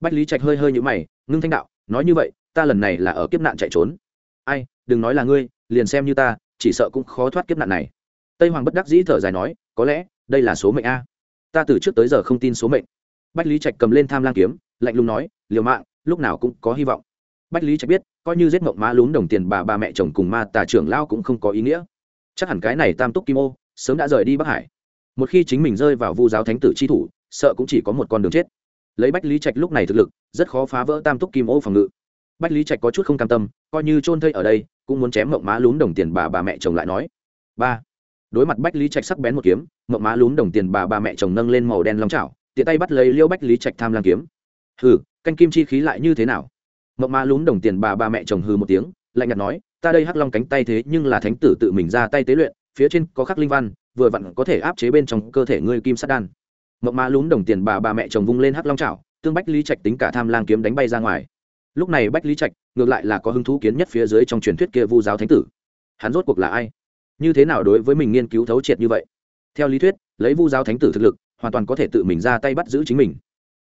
Bách lý trạch hơi hơi nhũ mày, ngưng thanh đạo, nói như vậy, ta lần này là ở kiếp nạn chạy trốn. Ai, đừng nói là ngươi, liền xem như ta, chỉ sợ cũng khó thoát kiếp nạn này. Tây hoàng bất đắc dĩ thở dài nói, có lẽ, đây là số mệnh a. Ta từ trước tới giờ không tin số mệnh. Bách lý trạch cầm lên tham lang kiếm, lạnh lùng nói, liều mạng, lúc nào cũng có hy vọng. Bách lý trạch biết, coi như giết mộng má lún đồng tiền bà bà mẹ chồng cùng ma tà trưởng lao cũng không có ý nghĩa. Chắc hẳn cái này tam túc kim ô, sớm đã rời đi bắc hải. Một khi chính mình rơi vào vu giáo thánh tử chi thủ sợ cũng chỉ có một con đường chết. Lấy bách lý trạch lúc này thực lực, rất khó phá vỡ tam túc kim ô phòng ngự. Bách lý trạch có chút không cam tâm, coi như trôn thây ở đây, cũng muốn chém mộng má lún đồng tiền bà bà mẹ chồng lại nói. Ba. Đối mặt bách lý trạch sắc bén một kiếm, mộng má lún đồng tiền bà bà mẹ chồng nâng lên màu đen long trào tiện tay bắt lấy liêu bách lý trạch tham lang kiếm. Hừ, canh kim chi khí lại như thế nào? Mộng má lún đồng tiền bà bà mẹ chồng hừ một tiếng, lạnh nhạt nói, ta đây hắc long cánh tay thế nhưng là thánh tử tự mình ra tay tế luyện, phía trên có khắc linh văn, vừa vặn có thể áp chế bên trong cơ thể ngươi kim sắt đan mộng má lún đồng tiền bà bà mẹ chồng vung lên hắc long trào tương bách lý trạch tính cả tham lang kiếm đánh bay ra ngoài. Lúc này bách lý trạch ngược lại là có hứng thú kiến nhất phía dưới trong truyền thuyết kia vu giáo thánh tử. Hắn rốt cuộc là ai? Như thế nào đối với mình nghiên cứu thấu triệt như vậy? Theo lý thuyết, lấy vu giáo thánh tử thực lực, hoàn toàn có thể tự mình ra tay bắt giữ chính mình.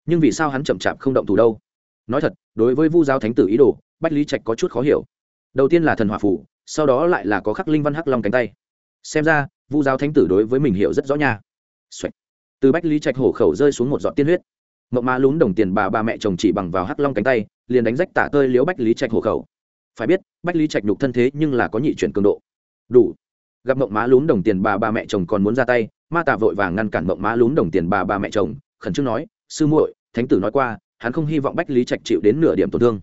Nhưng vì sao hắn chậm chạp không động thủ đâu? Nói thật, đối với vu giáo thánh tử ý đồ, bách lý trạch có chút khó hiểu. Đầu tiên là thần hỏa phủ sau đó lại là có khắc linh văn hắc long cánh tay. Xem ra, vu giáo thánh tử đối với mình hiểu rất rõ nha、Xoạch từ bách lý trạch hổ khẩu rơi xuống một giọt tiên huyết mộng Ma lún đồng tiền bà ba mẹ chồng chỉ bằng vào hắc long cánh tay liền đánh rách tả tơi liếu bách lý trạch hổ khẩu phải biết bách lý trạch nhục thân thế nhưng là có nhị chuyển cường độ đủ gặp mộng má lún đồng tiền bà ba mẹ chồng còn muốn ra tay ma Tạ vội vàng ngăn cản mộng má lún đồng tiền bà ba mẹ chồng khẩn trương nói sư muội thánh tử nói qua hắn không hy vọng bách lý trạch chịu đến nửa điểm tổn thương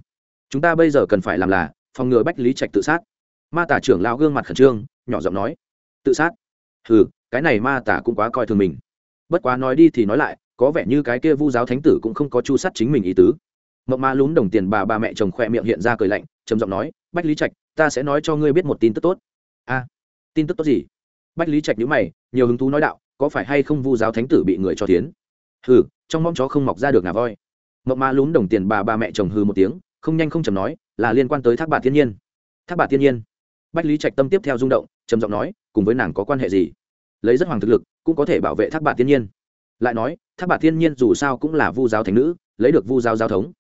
chúng ta bây giờ cần phải làm là phòng ngừa bách lý trạch tự sát ma tả trưởng lao gương mặt khẩn trương nhỏ giọng nói tự sát ừ cái này ma tả cũng quá coi thường mình bất quá nói đi thì nói lại, có vẻ như cái kia vu giáo thánh tử cũng không có chu sắt chính mình ý tứ. Mộng ma lún đồng tiền bà bà mẹ chồng khoe miệng hiện ra cười lạnh, trầm giọng nói, bách lý trạch, ta sẽ nói cho ngươi biết một tin tức tốt. A, tin tức tốt gì? Bách lý trạch nhữ mày, nhiều hứng thú nói đạo, có phải hay không vu giáo thánh tử bị người cho tiến hừ, trong mong chó không mọc ra được ngà voi. Mộng ma lún đồng tiền bà bà mẹ chồng hừ một tiếng, không nhanh không chầm nói, là liên quan tới thác bà thiên nhiên. Thác bà thiên nhiên? Bách lý trạch tâm tiếp theo rung động, trầm giọng nói, cùng với nàng có quan hệ gì? Lấy rất hoàng thực lực, cũng có thể bảo vệ thác bạt thiên nhiên. Lại nói, thác bạt thiên nhiên dù sao cũng là vu giáo thánh nữ, lấy được vu giáo giao thống.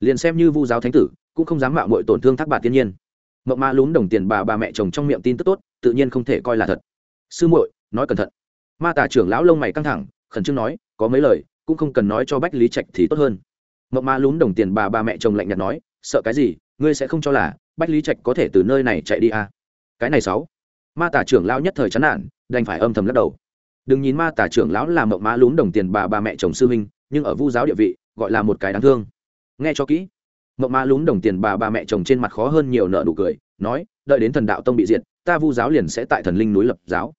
Liền xem như vu giáo thánh tử, cũng không dám mạo mọi tổn thương thác bạt thiên nhiên. Mộng ma lún đồng tiền bà bà mẹ chồng trong miệng tin tức tốt, tự nhiên không thể coi là thật. Sư muội, nói cẩn thận. Ma tả trưởng lão lông mày căng thẳng, khẩn trương nói, có mấy lời, cũng không cần nói cho bách lý trạch thì tốt hơn. Mộng ma lún đồng tiền bà bà mẹ chồng lạnh nhạt nói, sợ cái gì, ngươi sẽ không cho là bách lý trạch có thể từ nơi này chạy đi à. cái này sáu. Ma tả trưởng lão nhất thời chán nản đành phải âm thầm lắc đầu. Đừng nhìn ma tả trưởng lão là mộng ma lún đồng tiền bà bà mẹ chồng sư huynh, nhưng ở vu giáo địa vị, gọi là một cái đáng thương. Nghe cho kỹ. Mộng ma lún đồng tiền bà bà mẹ chồng trên mặt khó hơn nhiều nợ nụ cười, nói, đợi đến thần đạo tông bị diệt, ta vu giáo liền sẽ tại thần linh núi lập giáo.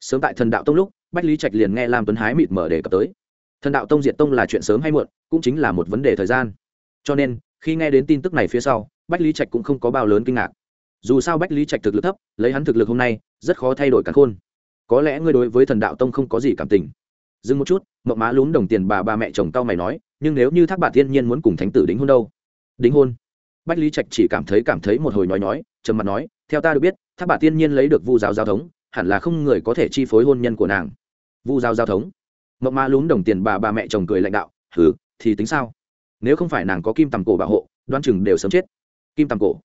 Sớm tại thần đạo tông lúc, bách lý trạch liền nghe lam tuấn hái mịt mở đề cập tới. Thần đạo tông diệt tông là chuyện sớm hay muộn, cũng chính là một vấn đề thời gian. Cho nên, khi nghe đến tin tức này phía sau, bách lý trạch cũng không có bao lớn kinh ngạc. Dù sao bách lý trạch thực lực thấp, lấy hắn thực lực hôm nay, rất khó thay đổi cả khôn có lẽ ngươi đối với thần đạo tông không có gì cảm tình. Dừng một chút mộng má lún đồng tiền bà ba mẹ chồng tao mày nói, nhưng nếu như thác bà thiên nhiên muốn cùng thánh tử đính hôn đâu? Đính hôn? Bách lý trạch chỉ cảm thấy cảm thấy một hồi nói nói, trầm mặt nói, theo ta được biết, thác bà thiên nhiên lấy được vu giáo giao thống, hẳn là không người có thể chi phối hôn nhân của nàng. Vu giao giao thống? Mộng má lún đồng tiền bà ba mẹ chồng cười lãnh đạo, hừ, thì tính sao? Nếu không phải nàng có kim tầm cổ bảo hộ, đoan chừng đều sớm chết. Kim tầm cổ?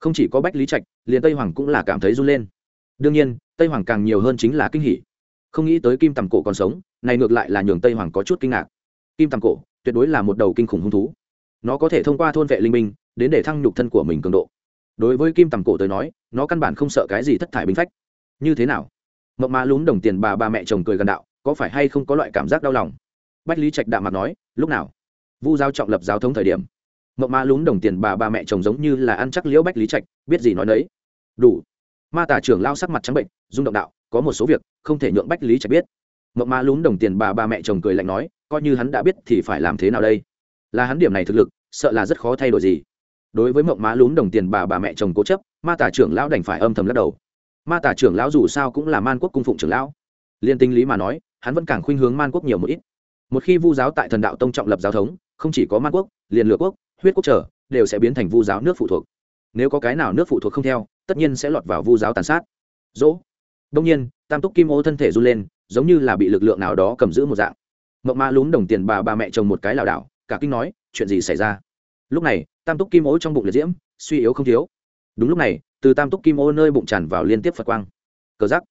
Không chỉ có bách lý trạch, liền tây hoàng cũng là cảm thấy run lên. Đương nhiên tây hoàng càng nhiều hơn chính là kinh hỉ. Không nghĩ tới kim tầm cổ còn sống, này ngược lại là nhường tây hoàng có chút kinh ngạc. Kim tầm cổ tuyệt đối là một đầu kinh khủng hung thú. Nó có thể thông qua thôn vệ linh minh, đến để thăng nhục thân của mình cường độ. Đối với kim tầm cổ tới nói, nó căn bản không sợ cái gì thất thải binh phách. Như thế nào? Mộng má lún đồng tiền bà ba mẹ chồng cười gần đạo, có phải hay không có loại cảm giác đau lòng? Bách lý trạch đạm mặt nói, lúc nào? Vu giao trọng lập giáo thống thời điểm. Mộng ma lún đồng tiền bà ba mẹ chồng giống như là ăn chắc liễu bách lý trạch, biết gì nói đấy đủ ma tả trưởng lao sắc mặt trắng bệnh, rung động đạo, có một số việc không thể nhượng bách lý trạch biết. Mộng ma lún đồng tiền bà ba mẹ chồng cười lạnh nói, coi như hắn đã biết thì phải làm thế nào đây? Là hắn điểm này thực lực, sợ là rất khó thay đổi gì. Đối với mộng má lún đồng tiền bà bà mẹ chồng cố chấp, ma tả trưởng lão đành phải âm thầm lắc đầu. Ma tả trưởng lão dù sao cũng là man quốc cung phụng trưởng lão. Liên tinh lý mà nói, hắn vẫn càng khuynh hướng man quốc nhiều một ít. Một khi vu giáo tại thần đạo tông trọng lập giáo thống, không chỉ có man quốc, liền Lược quốc, huyết quốc trở, đều sẽ biến thành vu giáo nước phụ thuộc. Nếu có cái nào nước phụ thuộc không theo tất nhiên sẽ lọt vào vu giáo tàn sát. Dỗ. Đông nhiên, tam túc kim ô thân thể run lên, giống như là bị lực lượng nào đó cầm giữ một dạng. Mộng ma lún đồng tiền bà bà mẹ chồng một cái lảo đảo, cả kinh nói, chuyện gì xảy ra? Lúc này, tam túc kim ô trong bụng liệt diễm, suy yếu không thiếu. Đúng lúc này, từ tam túc kim ô nơi bụng tràn vào liên tiếp phật quang. Cờ giắc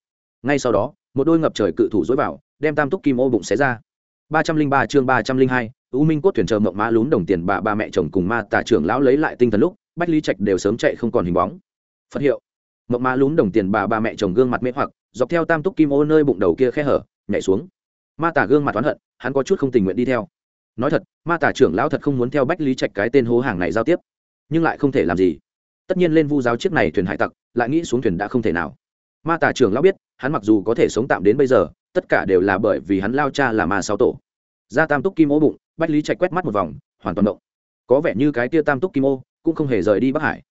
ngay sau đó, một đôi ngập trời cự thủ dối vào, đem tam túc kim ô bụng xé ra. Ba trăm linh ba chương ba trăm linh hai, u minh cốt thuyền chờ mộng mã lún đồng tiền bà ba mẹ chồng cùng ma tà trưởng lão lấy lại tinh thần lúc, bách lý trạch đều sớm chạy không còn hình bóng phật hiệu. Mộng mã lún đồng tiền bà bà mẹ chồng gương mặt mê hoặc, dọc theo tam túc kim ô nơi bụng đầu kia khe hở, nhảy xuống. Ma tà gương mặt oán hận, hắn có chút không tình nguyện đi theo. Nói thật, ma tà trưởng lão thật không muốn theo bách lý trạch cái tên hố hàng này giao tiếp. Nhưng lại không thể làm gì. Tất nhiên lên vu giáo chiếc này thuyền hải tặc, lại nghĩ xuống thuyền đã không thể nào. Ma tà trưởng lão biết, hắn mặc dù có thể sống tạm đến bây giờ, tất cả đều là bởi vì hắn lao cha là ma sáu tổ. Ra tam túc kim ô bụng, bách lý trạch quét mắt một vòng, hoàn toàn động. Có vẻ như cái tia tam túc kim ô cũng không hề rời đi bắc hải.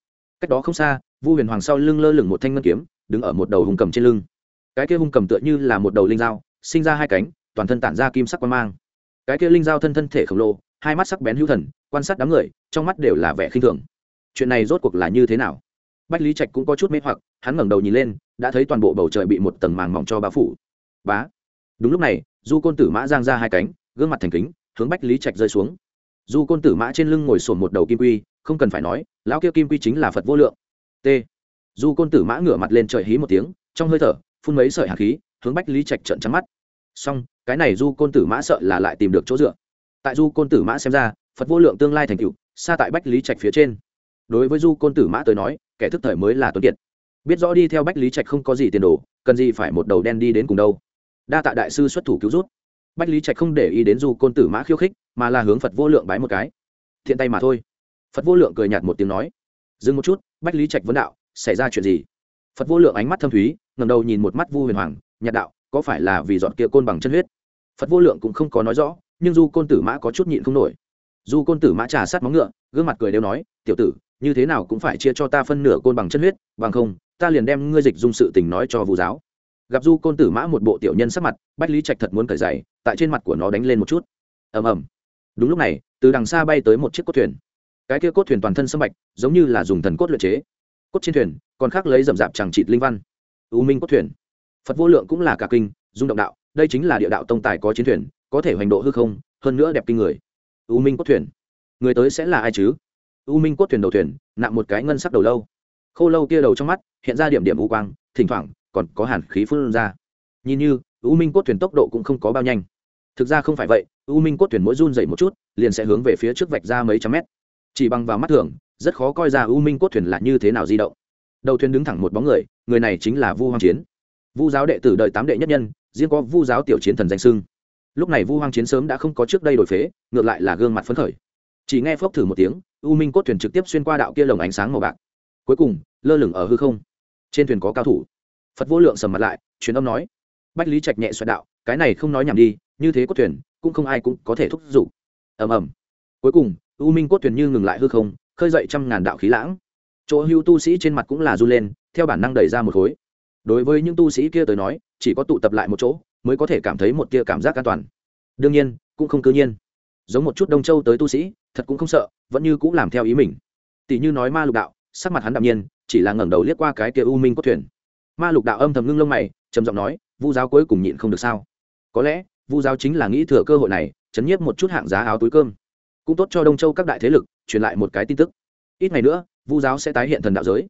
Cách đó không xa vu huyền hoàng sau lưng lơ lửng một thanh ngân kiếm, đứng ở một đầu hung cầm trên lưng. Cái kia hung cầm tựa như là một đầu linh dao, sinh ra hai cánh, toàn thân tản ra kim sắc quan mang. Cái kia linh dao thân thân thể khổng lồ, hai mắt sắc bén hữu thần, quan sát đám người, trong mắt đều là vẻ khinh thường. Chuyện này rốt cuộc là như thế nào? Bách lý trạch cũng có chút mê hoặc, hắn ngẩng đầu nhìn lên, đã thấy toàn bộ bầu trời bị một tầng màng mỏng cho bao phủ. Bá. Đúng lúc này, du côn tử mã giang ra hai cánh, gương mặt thành kính, hướng bách lý trạch rơi xuống. Du côn tử mã trên lưng ngồi sổn một đầu kim quy, không cần phải nói, lão kia kim quy chính là phật vô lượng t. Du côn tử mã ngửa mặt lên trời hí một tiếng, trong hơi thở, phun mấy sợi hạt khí, hướng bách lý trạch trận trắng mắt. Xong, cái này du côn tử mã sợ là lại tìm được chỗ dựa. Tại du côn tử mã xem ra, phật vô lượng tương lai thành cựu xa tại bách lý trạch phía trên. Đối với du côn tử mã tới nói, kẻ thức thời mới là tuấn kiệt. Biết rõ đi theo bách lý trạch không có gì tiền đồ, cần gì phải một đầu đen đi đến cùng đâu. Đa tạ đại sư xuất thủ cứu rút bách lý trạch không để ý đến du côn tử mã khiêu khích, mà là hướng phật vô lượng bái một cái. Thiện tay mà thôi. Phật vô lượng cười nhạt một tiếng nói dừng một chút, bách lý trạch vấn đạo, xảy ra chuyện gì? Phật vô lượng ánh mắt thâm thúy ngầm đầu nhìn một mắt vu huyền hoàng, nhạt đạo, có phải là vì dọn kia côn bằng chân huyết? Phật vô lượng cũng không có nói rõ, nhưng du côn tử mã có chút nhịn không nổi. Du côn tử mã trà sát móng ngựa, gương mặt cười đều nói, tiểu tử, như thế nào cũng phải chia cho ta phân nửa côn bằng chân huyết, bằng không, ta liền đem ngươi dịch dung sự tình nói cho vu giáo. Gặp du côn tử mã một bộ tiểu nhân sắc mặt, bách lý trạch thật muốn cởi dày tại trên mặt của nó đánh lên một chút. Ầm ầm. Đúng lúc này, từ đằng xa bay tới một chiếc cốt thuyền cái kia cốt thuyền toàn thân sâm bạch, giống như là dùng thần cốt luyện chế. Cốt trên thuyền, còn khác lấy rậm rạp chẳng trịt linh văn. U minh cốt thuyền. Phật vô lượng cũng là cả kinh, dung động đạo, đây chính là địa đạo tông tài có chiến thuyền, có thể hoành độ hư không, hơn nữa đẹp kinh người. U minh cốt thuyền. Người tới sẽ là ai chứ? U minh cốt thuyền đầu thuyền, nặng một cái ngân sắc đầu lâu. Khô lâu kia đầu trong mắt, hiện ra điểm điểm u quang, thỉnh thoảng, còn có hàn khí phun ra. Nhìn như, u minh cốt thuyền tốc độ cũng không có bao nhanh. Thực ra không phải vậy, u minh cốt thuyền mỗi run dậy một chút, liền sẽ hướng về phía trước vạch ra mấy trăm mét chỉ bằng vào mắt thường, rất khó coi ra u minh cốt thuyền là như thế nào di động. Đầu thuyền đứng thẳng một bóng người người này chính là vu hoàng chiến. Vu giáo đệ tử đời tám đệ nhất nhân, riêng có vu giáo tiểu chiến thần danh sưng lúc này vu hoàng chiến sớm đã không có trước đây đổi phế, ngược lại là gương mặt phấn khởi. Chỉ nghe phốc thử một tiếng, u minh cốt thuyền trực tiếp xuyên qua đạo kia lồng ánh sáng màu bạc. Cuối cùng, lơ lửng ở hư không. Trên thuyền có cao thủ. Phật vô lượng sầm mặt lại, truyền âm nói. Bách lý trạch nhẹ xoẹt đạo, cái này không nói nhảm đi, như thế cốt thuyền, cũng không ai cũng có thể thúc giục. Ầm ầm. Cuối cùng u minh cốt thuyền như ngừng lại hư không, khơi dậy trăm ngàn đạo khí lãng. Chỗ hưu tu sĩ trên mặt cũng là run lên, theo bản năng đẩy ra một khối. Đối với những tu sĩ kia tới nói, chỉ có tụ tập lại một chỗ, mới có thể cảm thấy một tia cảm giác an toàn. Đương nhiên, cũng không cứ nhiên. Giống một chút đông châu tới tu sĩ, thật cũng không sợ, vẫn như cũng làm theo ý mình. Tỷ như nói ma lục đạo, sắc mặt hắn đạm nhiên, chỉ là ngẩng đầu liếc qua cái kia u minh cốt thuyền. Ma lục đạo âm thầm ngưng lông mày, trầm giọng nói, vu giáo cuối cùng nhịn không được sao? Có lẽ, vu giáo chính là nghĩ thừa cơ hội này, chấn nhiếp một chút hạng giá áo túi cơm cũng tốt cho đông châu các đại thế lực truyền lại một cái tin tức ít ngày nữa vu giáo sẽ tái hiện thần đạo giới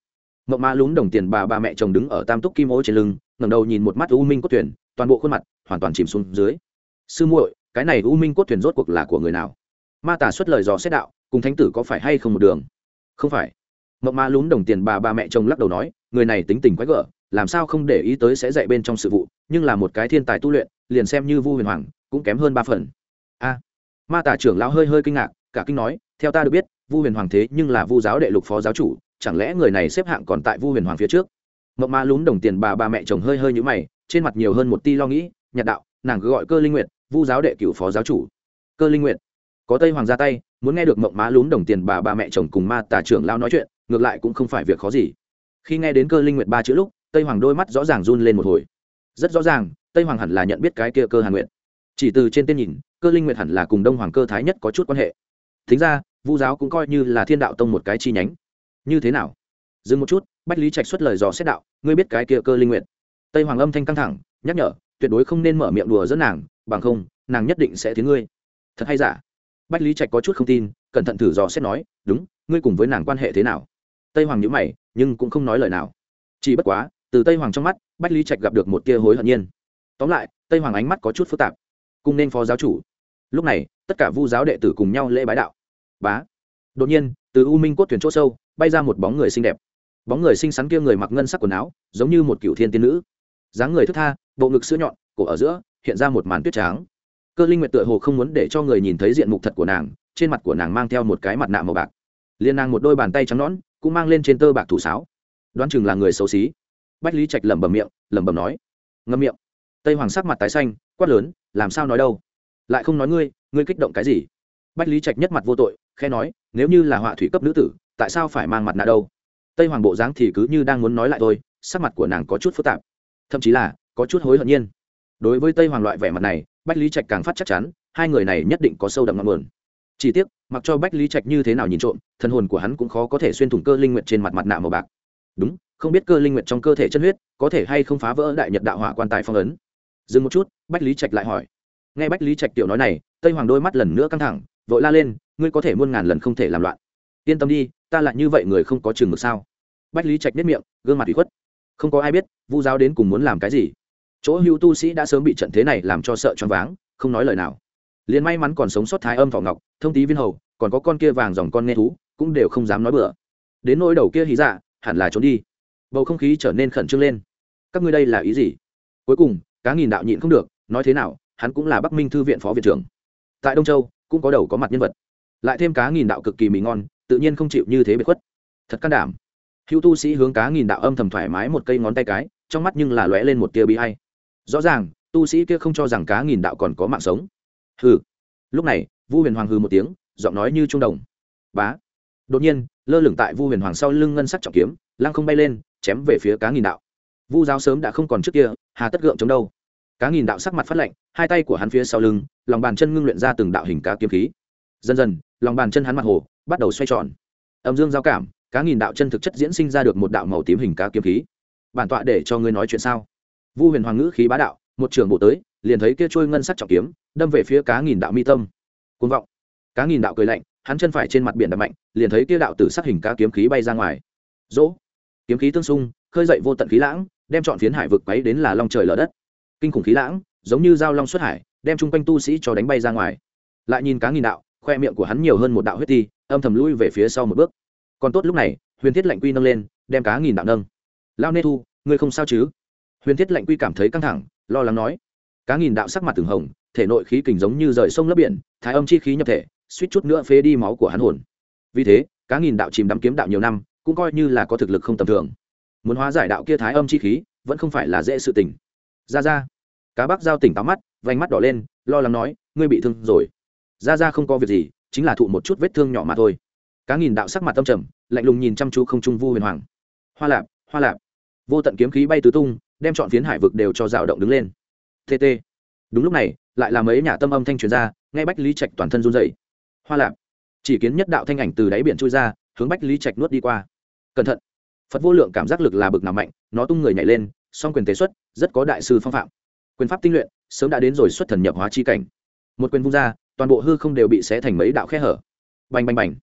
mộng ma lún đồng tiền bà bà mẹ chồng đứng ở tam túc kim ô trên lưng ngẩng đầu nhìn một mắt u minh cốt thuyền toàn bộ khuôn mặt hoàn toàn chìm xuống dưới sư muội cái này u minh cốt thuyền rốt cuộc là của người nào ma tả xuất lời dò xét đạo cùng thánh tử có phải hay không một đường không phải mộng ma lún đồng tiền bà bà mẹ chồng lắc đầu nói người này tính tình quái gở làm sao không để ý tới sẽ dạy bên trong sự vụ nhưng là một cái thiên tài tu luyện liền xem như vu huyền hoàng cũng kém hơn ba phần ma tả trưởng lão hơi hơi kinh ngạc, cả kinh nói, theo ta được biết, vu huyền hoàng thế nhưng là vu giáo đệ lục phó giáo chủ, chẳng lẽ người này xếp hạng còn tại vu huyền hoàng phía trước? Mộng ma lún đồng tiền bà bà mẹ chồng hơi hơi nhũ mày, trên mặt nhiều hơn một ti lo nghĩ, nhạt đạo, nàng cứ gọi cơ linh nguyện vu giáo đệ cửu phó giáo chủ. Cơ linh nguyện có tây hoàng ra tay, muốn nghe được mộng má lún đồng tiền bà bà mẹ chồng cùng ma tà trưởng lao nói chuyện, ngược lại cũng không phải việc khó gì. Khi nghe đến cơ linh nguyện ba chữ lúc, tây hoàng đôi mắt rõ ràng run lên một hồi. Rất rõ ràng, tây hoàng hẳn là nhận biết cái kia cơ hàn nguyện chỉ từ trên tên nhìn cơ linh nguyện hẳn là cùng đông hoàng cơ thái nhất có chút quan hệ. Thính ra, vu giáo cũng coi như là thiên đạo tông một cái chi nhánh. Như thế nào? Dừng một chút, bách lý trạch xuất lời dò xét đạo, ngươi biết cái kia cơ linh nguyện tây hoàng âm thanh căng thẳng, nhắc nhở, tuyệt đối không nên mở miệng đùa dẫn nàng, bằng không, nàng nhất định sẽ tiếng ngươi. Thật hay giả? Bách lý trạch có chút không tin, cẩn thận thử dò xét nói, đúng, ngươi cùng với nàng quan hệ thế nào? Tây hoàng nhữ mày, nhưng cũng không nói lời nào. Chỉ bất quá, từ tây hoàng trong mắt, bách lý trạch gặp được một tia hối hận nhiên. Tóm lại, tây hoàng ánh mắt có chút phức tạp. Cùng nên phó giáo chủ lúc này, tất cả vu giáo đệ tử cùng nhau lễ bái đạo. Bá. Đột nhiên, từ u minh cốt thuyền chỗ sâu, bay ra một bóng người xinh đẹp. Bóng người xinh xắn kia người mặc ngân sắc quần áo, giống như một cựu thiên tiên nữ. Dáng người thức tha, bộ ngực sữa nhọn, cổ ở giữa, hiện ra một màn tuyết tráng cơ linh nguyệt tựa hồ không muốn để cho người nhìn thấy diện mục thật của nàng, trên mặt của nàng mang theo một cái mặt nạ màu bạc. Liên nàng một đôi bàn tay trắng nõn, cũng mang lên trên tơ bạc thủ sáo. Đoán chừng là người xấu xí. Bách lý trạch lẩm bẩm miệng, lẩm bẩm nói. Ngâm miệng. Tây hoàng sắc mặt tái xanh, quát lớn, làm sao nói đâu? Lại không nói ngươi ngươi kích động cái gì? Bách lý trạch nhất mặt vô tội khe nói, nếu như là họa thủy cấp nữ tử, tại sao phải mang mặt nạ đâu? Tây hoàng bộ dáng thì cứ như đang muốn nói lại tôi sắc mặt của nàng có chút phức tạp. Thậm chí là, có chút hối hận nhiên. Đối với tây hoàng loại vẻ mặt này, bách lý trạch càng phát chắc chắn, hai người này nhất định có sâu đậm ngọn nguồn. Chỉ tiếc, mặc cho bách lý trạch như thế nào nhìn trộm thân hồn của hắn cũng khó có thể xuyên thủng cơ linh nguyện trên mặt mặt nạ màu bạc. Đúng, không biết cơ linh nguyện trong cơ thể chân huyết có thể hay không phá vỡ đại nhật đạo hỏa quan tài phong ấn. Dừng một chút, bách lý trạch lại hỏi nghe bách lý trạch tiểu nói này, tây hoàng đôi mắt lần nữa căng thẳng, vội la lên, ngươi có thể muôn ngàn lần không thể làm loạn. Yên tâm đi, ta lại như vậy người không có chừng mực sao? Bách lý trạch nếp miệng, gương mặt bị khuất. Không có ai biết, vu giáo đến cùng muốn làm cái gì. Chỗ hưu tu sĩ đã sớm bị trận thế này làm cho sợ choáng váng, không nói lời nào. Liền may mắn còn sống sót thái âm thọ ngọc, thông tí viên hầu, còn có con kia vàng dòng con nghe thú, cũng đều không dám nói bừa. Đến nỗi đầu kia hí dạ hẳn là trốn đi. Bầu không khí trở nên khẩn trương lên. Các ngươi đây là ý gì? Cuối cùng, cá nghìn đạo nhịn không được, nói thế nào? Hắn cũng là bắc minh thư viện phó viện trưởng. Tại đông châu, cũng có đầu có mặt nhân vật. Lại thêm cá nghìn đạo cực kỳ mì ngon, tự nhiên không chịu như thế bị khuất. Thật can đảm. Hữu tu sĩ hướng cá nghìn đạo âm thầm thoải mái một cây ngón tay cái, trong mắt nhưng là lóe lên một tia bị hay rõ ràng, tu sĩ kia không cho rằng cá nghìn đạo còn có mạng sống. Hừ. Lúc này, vu huyền hoàng hừ một tiếng, giọng nói như trung đồng. Bá. Đột nhiên, lơ lửng tại vu huyền hoàng sau lưng ngân sắc trọng kiếm, lăng không bay lên, chém về phía cá nghìn đạo. Vu giáo sớm đã không còn trước kia, hà tất gượng chống đâu cá nghìn đạo sắc mặt phát lạnh, hai tay của hắn phía sau lưng, lòng bàn chân ngưng luyện ra từng đạo hình cá kiếm khí. Dần dần, lòng bàn chân hắn mặt hồ bắt đầu xoay tròn. Âm dương giao cảm, cá nghìn đạo chân thực chất diễn sinh ra được một đạo màu tím hình cá kiếm khí. Bản tọa để cho ngươi nói chuyện sao? Vu huyền hoàng ngữ khí bá đạo, một trường bộ tới, liền thấy kia trôi ngân sắc trọng kiếm, đâm về phía cá nghìn đạo mi tâm. Côn vọng. Cá nghìn đạo cười lạnh, hắn chân phải trên mặt biển đập mạnh, liền thấy kia đạo tử sắc hình cá kiếm khí bay ra ngoài. Dỗ. Kiếm khí tương xung, khơi dậy vô tận khí lãng, đem chọn phiến hải vực quấy đến là long trời lở đất kinh khủng khí lãng, giống như dao long xuất hải, đem chung quanh tu sĩ cho đánh bay ra ngoài. Lại nhìn cá nghìn đạo, khoe miệng của hắn nhiều hơn một đạo huyết ti, âm thầm lui về phía sau một bước. Còn tốt lúc này, huyền thiết lạnh quy nâng lên, đem cá nghìn đạo nâng. Lao nê thu, ngươi không sao chứ? Huyền thiết lạnh quy cảm thấy căng thẳng, lo lắng nói. Cá nghìn đạo sắc mặt từng hồng, thể nội khí kình giống như rời sông lấp biển, thái âm chi khí nhập thể, suýt chút nữa phế đi máu của hắn hồn. Vì thế, cá nghìn đạo chìm đắm kiếm đạo nhiều năm, cũng coi như là có thực lực không tầm thường. Muốn hóa giải đạo kia thái âm chi khí, vẫn không phải là dễ sự tình. Ra ra cá bác giao tỉnh táo mắt, vành mắt đỏ lên, lo lắng nói, ngươi bị thương rồi. Ra ra không có việc gì, chính là thụ một chút vết thương nhỏ mà thôi. Cá nghìn đạo sắc mặt tâm trầm, lạnh lùng nhìn chăm chú không trung vu huyền hoàng. Hoa lạp hoa lạp. Vô tận kiếm khí bay tứ tung, đem chọn phiến hải vực đều cho dạo động đứng lên. Tt đúng lúc này, lại là mấy nhà tâm âm thanh truyền ra, nghe bách lý trạch toàn thân run dậy hoa lạp. Chỉ kiến nhất đạo thanh ảnh từ đáy biển trôi ra, hướng bách lý trạch nuốt đi qua. Cẩn thận. Phật vô lượng cảm giác lực là bực nào mạnh, nó tung người nhảy lên, song quyền tế xuất, rất có đại sư phong phạm quyền pháp tinh luyện, sớm đã đến rồi xuất thần nhập hóa chi cảnh. Một quyền vung ra, toàn bộ hư không đều bị xé thành mấy đạo khe hở. Bành bành bành.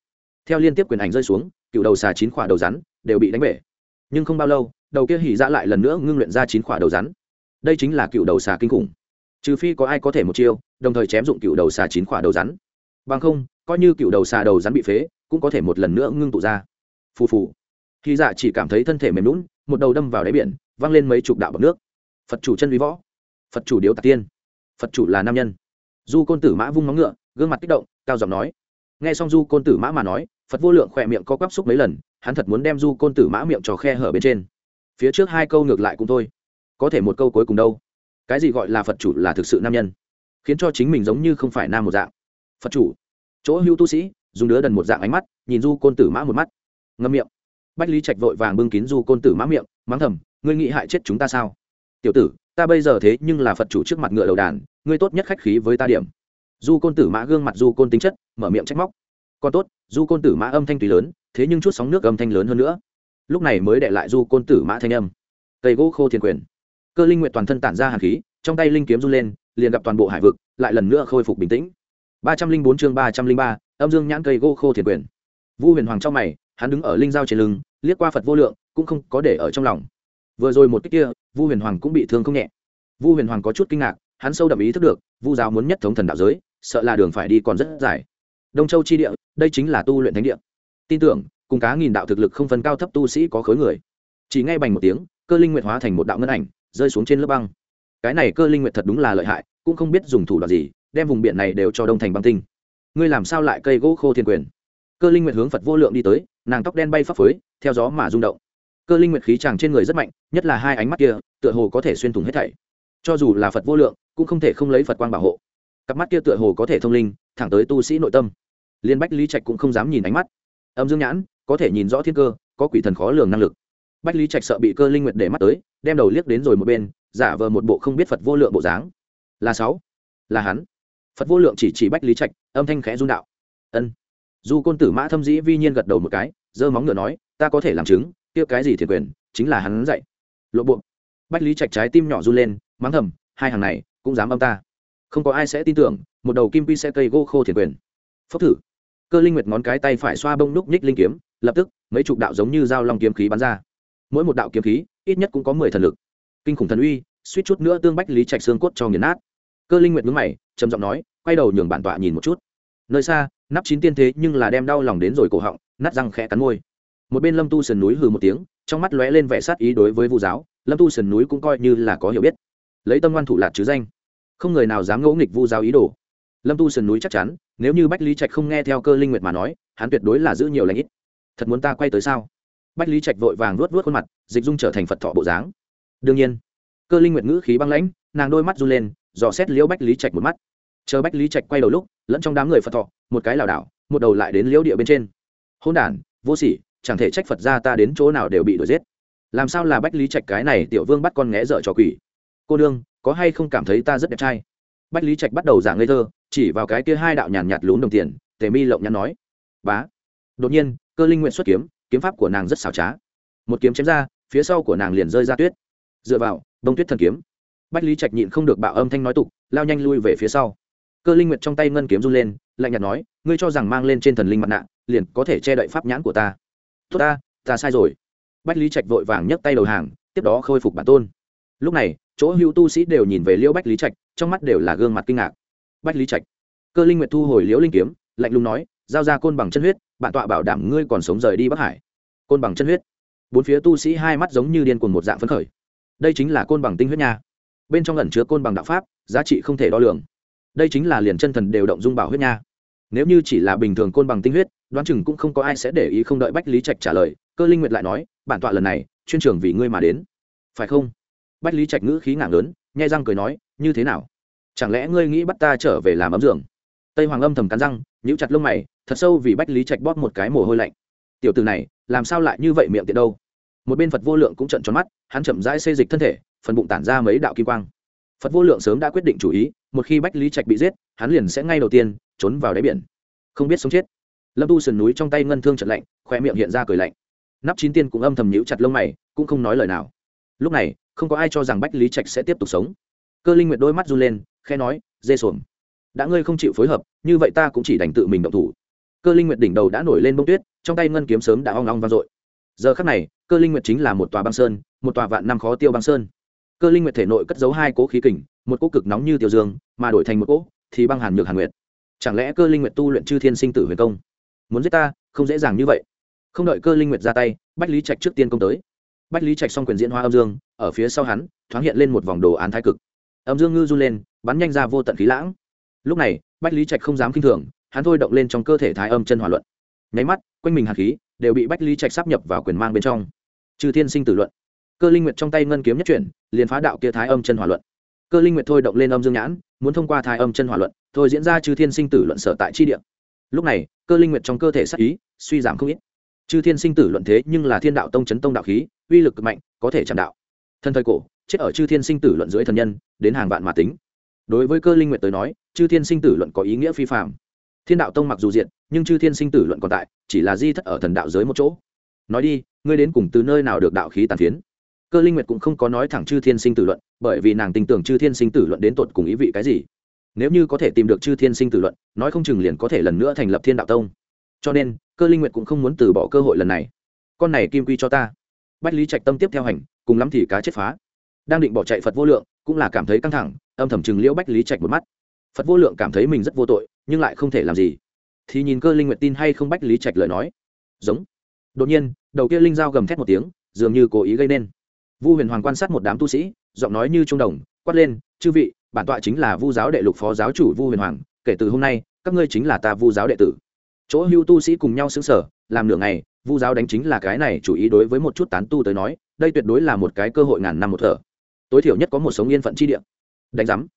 Theo liên tiếp quyền ảnh rơi xuống, cựu đầu xà chín khỏa đầu rắn đều bị đánh bể. Nhưng không bao lâu, đầu kia hỉ dã lại lần nữa ngưng luyện ra chín khỏa đầu rắn. Đây chính là cựu đầu xà kinh khủng. Trừ phi có ai có thể một chiêu, đồng thời chém dụng cựu đầu xà chín khỏa đầu rắn. Bằng không, coi như cựu đầu xà đầu rắn bị phế, cũng có thể một lần nữa ngưng tụ ra. Phù phù. Khi dạ chỉ cảm thấy thân thể mềm lún một đầu đâm vào đáy biển, văng lên mấy chục đạo bọc nước. Phật chủ chân lý võ phật chủ điếu tạc tiên. Phật chủ là nam nhân. Du côn tử mã vung móng ngựa, gương mặt kích động, cao giọng nói. Nghe xong du côn tử mã mà nói, phật vô lượng khỏe miệng co quắp xúc mấy lần, hắn thật muốn đem du côn tử mã miệng trò khe hở bên trên. Phía trước hai câu ngược lại cũng thôi. Có thể một câu cuối cùng đâu. Cái gì gọi là phật chủ là thực sự nam nhân? Khiến cho chính mình giống như không phải nam một dạng. Phật chủ. Chỗ hưu tu sĩ, dùng đứa đần một dạng ánh mắt, nhìn du côn tử mã một mắt. Ngâm miệng. Bách lý trạch vội vàng bưng kín du côn tử mã miệng, mắng thầm, ngươi nghĩ hại chết chúng ta sao? Tiểu tử ta bây giờ thế nhưng là phật chủ trước mặt ngựa đầu đàn, ngươi tốt nhất khách khí với ta điểm. Du côn tử mã gương mặt du côn tính chất, mở miệng trách móc. Còn tốt du côn tử mã âm thanh tùy lớn, thế nhưng chút sóng nước âm thanh lớn hơn nữa. Lúc này mới đệ lại du côn tử mã thanh âm. Cây gỗ khô thiên quyền. Cơ linh nguyện toàn thân tản ra hàn khí, trong tay linh kiếm run lên, liền gặp toàn bộ hải vực, lại lần nữa khôi phục bình tĩnh. Ba trăm linh bốn chương ba trăm linh ba, âm dương nhãn cây gỗ khô thiên quyền. Vu huyền hoàng trong mày, hắn đứng ở linh giao trên lưng, liếc qua phật vô lượng, cũng không có để ở trong lòng vừa rồi một cách kia, vu huyền hoàng cũng bị thương không nhẹ. Vu huyền hoàng có chút kinh ngạc, hắn sâu đậm ý thức được, vu giáo muốn nhất thống thần đạo giới, sợ là đường phải đi còn rất dài. Đông châu chi địa, đây chính là tu luyện thánh địa. Tin tưởng, cùng cá nghìn đạo thực lực không phân cao thấp tu sĩ có khối người. Chỉ ngay bành một tiếng, cơ linh nguyệt hóa thành một đạo ngân ảnh, rơi xuống trên lớp băng. Cái này cơ linh nguyệt thật đúng là lợi hại, cũng không biết dùng thủ đoạn gì, đem vùng biển này đều cho đông thành băng tinh. Ngươi làm sao lại cây gỗ khô thiên quyền? Cơ linh nguyệt hướng phật vô lượng đi tới, nàng tóc đen bay phấp phới, theo gió mà rung động cơ linh nguyệt khí chàng trên người rất mạnh, nhất là hai ánh mắt kia, tựa hồ có thể xuyên thủng hết thảy. Cho dù là phật vô lượng, cũng không thể không lấy phật quang bảo hộ. Cặp mắt kia tựa hồ có thể thông linh, thẳng tới tu sĩ nội tâm. Liên bách lý trạch cũng không dám nhìn ánh mắt. Âm dương nhãn, có thể nhìn rõ thiên cơ, có quỷ thần khó lường năng lực. Bách lý trạch sợ bị cơ linh nguyệt để mắt tới, đem đầu liếc đến rồi một bên, giả vờ một bộ không biết phật vô lượng bộ dáng. Là sáu, là hắn. Phật vô lượng chỉ chỉ bách lý trạch, âm thanh khẽ run đạo. Ân. Du côn tử mã thâm dĩ vi nhiên gật đầu một cái, giơ móng ngựa nói, ta có thể làm chứng kia cái gì thiệt quyền, chính là hắn dạy. Lộ bộ. Bách lý trạch trái tim nhỏ run lên, mắng thầm, hai hàng này, cũng dám âm ta. Không có ai sẽ tin tưởng, một đầu kim pi xe cây gỗ khô thiệt quyền. Phốc thử. Cơ linh nguyệt ngón cái tay phải xoa bông núc nhích linh kiếm, lập tức, mấy chục đạo giống như dao long kiếm khí bắn ra. Mỗi một đạo kiếm khí, ít nhất cũng có mười thần lực. Kinh khủng thần uy, suýt chút nữa tương bách lý trạch xương cốt cho nghiền nát. Cơ linh nguyệt ngứng mày, trầm giọng nói, quay đầu nhường bản tọa nhìn một chút. Nơi xa, nắp chín tiên thế nhưng là đem đau lòng đến rồi cổ họng, nát răng khẽ cắn môi một bên lâm tu sườn núi hừ một tiếng, trong mắt lóe lên vẻ sát ý đối với vu giáo. Lâm tu sườn núi cũng coi như là có hiểu biết. Lấy tâm ngoan thủ lạc chứ danh. Không người nào dám ngẫu nghịch vu giáo ý đồ. Lâm tu sườn núi chắc chắn, nếu như bách lý trạch không nghe theo cơ linh nguyệt mà nói, hắn tuyệt đối là giữ nhiều lãnh ít. Thật muốn ta quay tới sao? Bách lý trạch vội vàng luốt vớt khuôn mặt, dịch dung trở thành phật thọ bộ dáng. Đương nhiên, cơ linh nguyệt ngữ khí băng lãnh, nàng đôi mắt run lên, dò xét liễu bách lý trạch một mắt. Chờ bách lý trạch quay đầu lúc, lẫn trong đám người phật thọ, một cái lảo đảo, một đầu lại đến liễu địa bên trên. Hôn đản, vô sỉ chẳng thể trách phật ra ta đến chỗ nào đều bị đuổi giết. Làm sao là bách lý trạch cái này tiểu vương bắt con nghé dở trò quỷ? Cô đương có hay không cảm thấy ta rất đẹp trai? Bách lý trạch bắt đầu giảng ngây thơ chỉ vào cái kia hai đạo nhàn nhạt, nhạt lún đồng tiền tề mi lộng nhắn nói bá. Đột nhiên cơ linh nguyện xuất kiếm kiếm pháp của nàng rất xảo trá. Một kiếm chém ra phía sau của nàng liền rơi ra tuyết. Dựa vào đông tuyết thần kiếm. Bách lý trạch nhịn không được bạo âm thanh nói tục lao nhanh lui về phía sau. Cơ linh nguyệt trong tay ngân kiếm run lên lạnh nhạt nói ngươi cho rằng mang lên trên thần linh mặt nạ liền có thể che đậy pháp nhãn của ta tốt ta ta sai rồi. Bách lý trạch vội vàng nhấc tay đầu hàng, tiếp đó khôi phục bản tôn. Lúc này, chỗ hữu tu sĩ đều nhìn về liễu bách lý trạch, trong mắt đều là gương mặt kinh ngạc. Bách lý trạch, cơ linh nguyệt thu hồi liễu linh kiếm, lạnh lùng nói, giao ra côn bằng chân huyết, bản tọa bảo đảm ngươi còn sống rời đi bắc hải. Côn bằng chân huyết. Bốn phía tu sĩ hai mắt giống như điên cuồng một dạng phấn khởi. Đây chính là côn bằng tinh huyết nha. Bên trong ẩn chứa côn bằng đạo pháp, giá trị không thể đo lường. Đây chính là liền chân thần đều động dung bảo huyết nha. Nếu như chỉ là bình thường côn bằng tinh huyết đoán chừng cũng không có ai sẽ để ý không đợi bách lý trạch trả lời, cơ linh nguyệt lại nói, bản tọa lần này, chuyên trường vì ngươi mà đến. Phải không? Bách lý trạch ngữ khí ngảng lớn, nhai răng cười nói, như thế nào? Chẳng lẽ ngươi nghĩ bắt ta trở về làm ấm giường? Tây hoàng âm thầm cắn răng, nhíu chặt lông mày, thật sâu vì bách lý trạch bóp một cái mồ hôi lạnh. Tiểu từ này, làm sao lại như vậy miệng tiện đâu? Một bên phật vô lượng cũng trận tròn mắt, hắn chậm rãi xây dịch thân thể, phần bụng tản ra mấy đạo kim quang. Phật vô lượng sớm đã quyết định chủ ý, một khi bách lý trạch bị giết, hắn liền sẽ ngay đầu tiên trốn vào đáy biển. Không biết sống chết lâm tu sườn núi trong tay ngân thương trận lạnh khoe miệng hiện ra cười lạnh. Nắp chín tiên cũng âm thầm nhíu chặt lông mày, cũng không nói lời nào. Lúc này, không có ai cho rằng bách lý trạch sẽ tiếp tục sống. Cơ linh nguyệt đôi mắt run lên khe nói, dê xuồng đã ngươi không chịu phối hợp, như vậy ta cũng chỉ đành tự mình động thủ. Cơ linh nguyệt đỉnh đầu đã nổi lên bông tuyết, trong tay ngân kiếm sớm đã hoang long vang dội. Giờ khắc này, cơ linh nguyệt chính là một tòa băng sơn, một tòa vạn năm khó tiêu băng sơn. Cơ linh nguyệt thể nội cất giấu hai cỗ khí kình, một cỗ cực nóng như tiêu dương, mà đổi thành một cỗ thì băng hàn nhược hàn nguyệt. Chẳng lẽ cơ linh nguyệt tu luyện chư thiên sinh tử huyền công? Muốn giết ta, không dễ dàng như vậy. Không đợi cơ linh nguyệt ra tay, bách lý trạch trước tiên công tới. Bách lý trạch xong quyền diễn hoa âm dương, ở phía sau hắn, thoáng hiện lên một vòng đồ án thái cực. Âm dương ngư run lên, bắn nhanh ra vô tận khí lãng. Lúc này, bách lý trạch không dám k i n h thường, hắn thôi động lên trong cơ thể thái âm chân hỏa luận. Nháy mắt, quanh mình hạt khí đều bị bách lý trạch sắp nhập vào quyền mang bên trong. Trừ thiên sinh tử luận, cơ linh nguyệt trong tay ngân kiếm nhất chuyển, liền phá đạo kia thái âm chân hỏa luận. Cơ linh nguyệt thôi động lên âm dương nhãn, muốn thông qua thái âm chân hỏa luận, thôi diễn ra trừ thiên sinh tử luận sở tại chi địa lúc này, cơ linh nguyệt trong cơ thể sắc ý, suy giảm không ít. Chư thiên sinh tử luận thế nhưng là thiên đạo tông chấn tông đạo khí, uy lực cực mạnh, có thể chạm đạo. Thân thời cổ, chết ở chư thiên sinh tử luận dưới thần nhân, đến hàng vạn mà tính. Đối với cơ linh nguyện tới nói, chư thiên sinh tử luận có ý nghĩa phi phạm thiên đạo tông mặc dù diện nhưng chư thiên sinh tử luận còn tại, chỉ là di thất ở thần đạo giới một chỗ. Nói đi, ngươi đến cùng từ nơi nào được đạo khí tàn phiến? Cơ linh nguyệt cũng không có nói thẳng chư thiên sinh tử luận, bởi vì nàng tin tưởng chư thiên sinh tử luận đến tột cùng ý vị cái gì nếu như có thể tìm được chư thiên sinh tử luận, nói không chừng liền có thể lần nữa thành lập thiên đạo tông. Cho nên, cơ linh nguyệt cũng không muốn từ bỏ cơ hội lần này. Con này kim quy cho ta. Bách lý trạch tâm tiếp theo hành, cùng lắm thì cá chết phá. Đang định bỏ chạy phật vô lượng, cũng là cảm thấy căng thẳng, âm thầm chừng liễu bách lý trạch một mắt. Phật vô lượng cảm thấy mình rất vô tội, nhưng lại không thể làm gì. Thì nhìn cơ linh nguyệt tin hay không bách lý trạch lời nói. Giống. Đột nhiên, đầu kia linh dao gầm thét một tiếng, dường như cố ý gây nên. Vu huyền hoàng quan sát một đám tu sĩ, giọng nói như trung đồng, quát lên, chư vị bản tọa chính là vu giáo đệ lục phó giáo chủ vu huyền hoàng, kể từ hôm nay, các ngươi chính là ta vu giáo đệ tử. Chỗ hưu tu sĩ cùng nhau xứng sở, làm nửa ngày, vu giáo đánh chính là cái này chủ ý đối với một chút tán tu tới nói, đây tuyệt đối là một cái cơ hội ngàn năm một thở. Tối thiểu nhất có một sống yên phận chi địa. Đánh giám.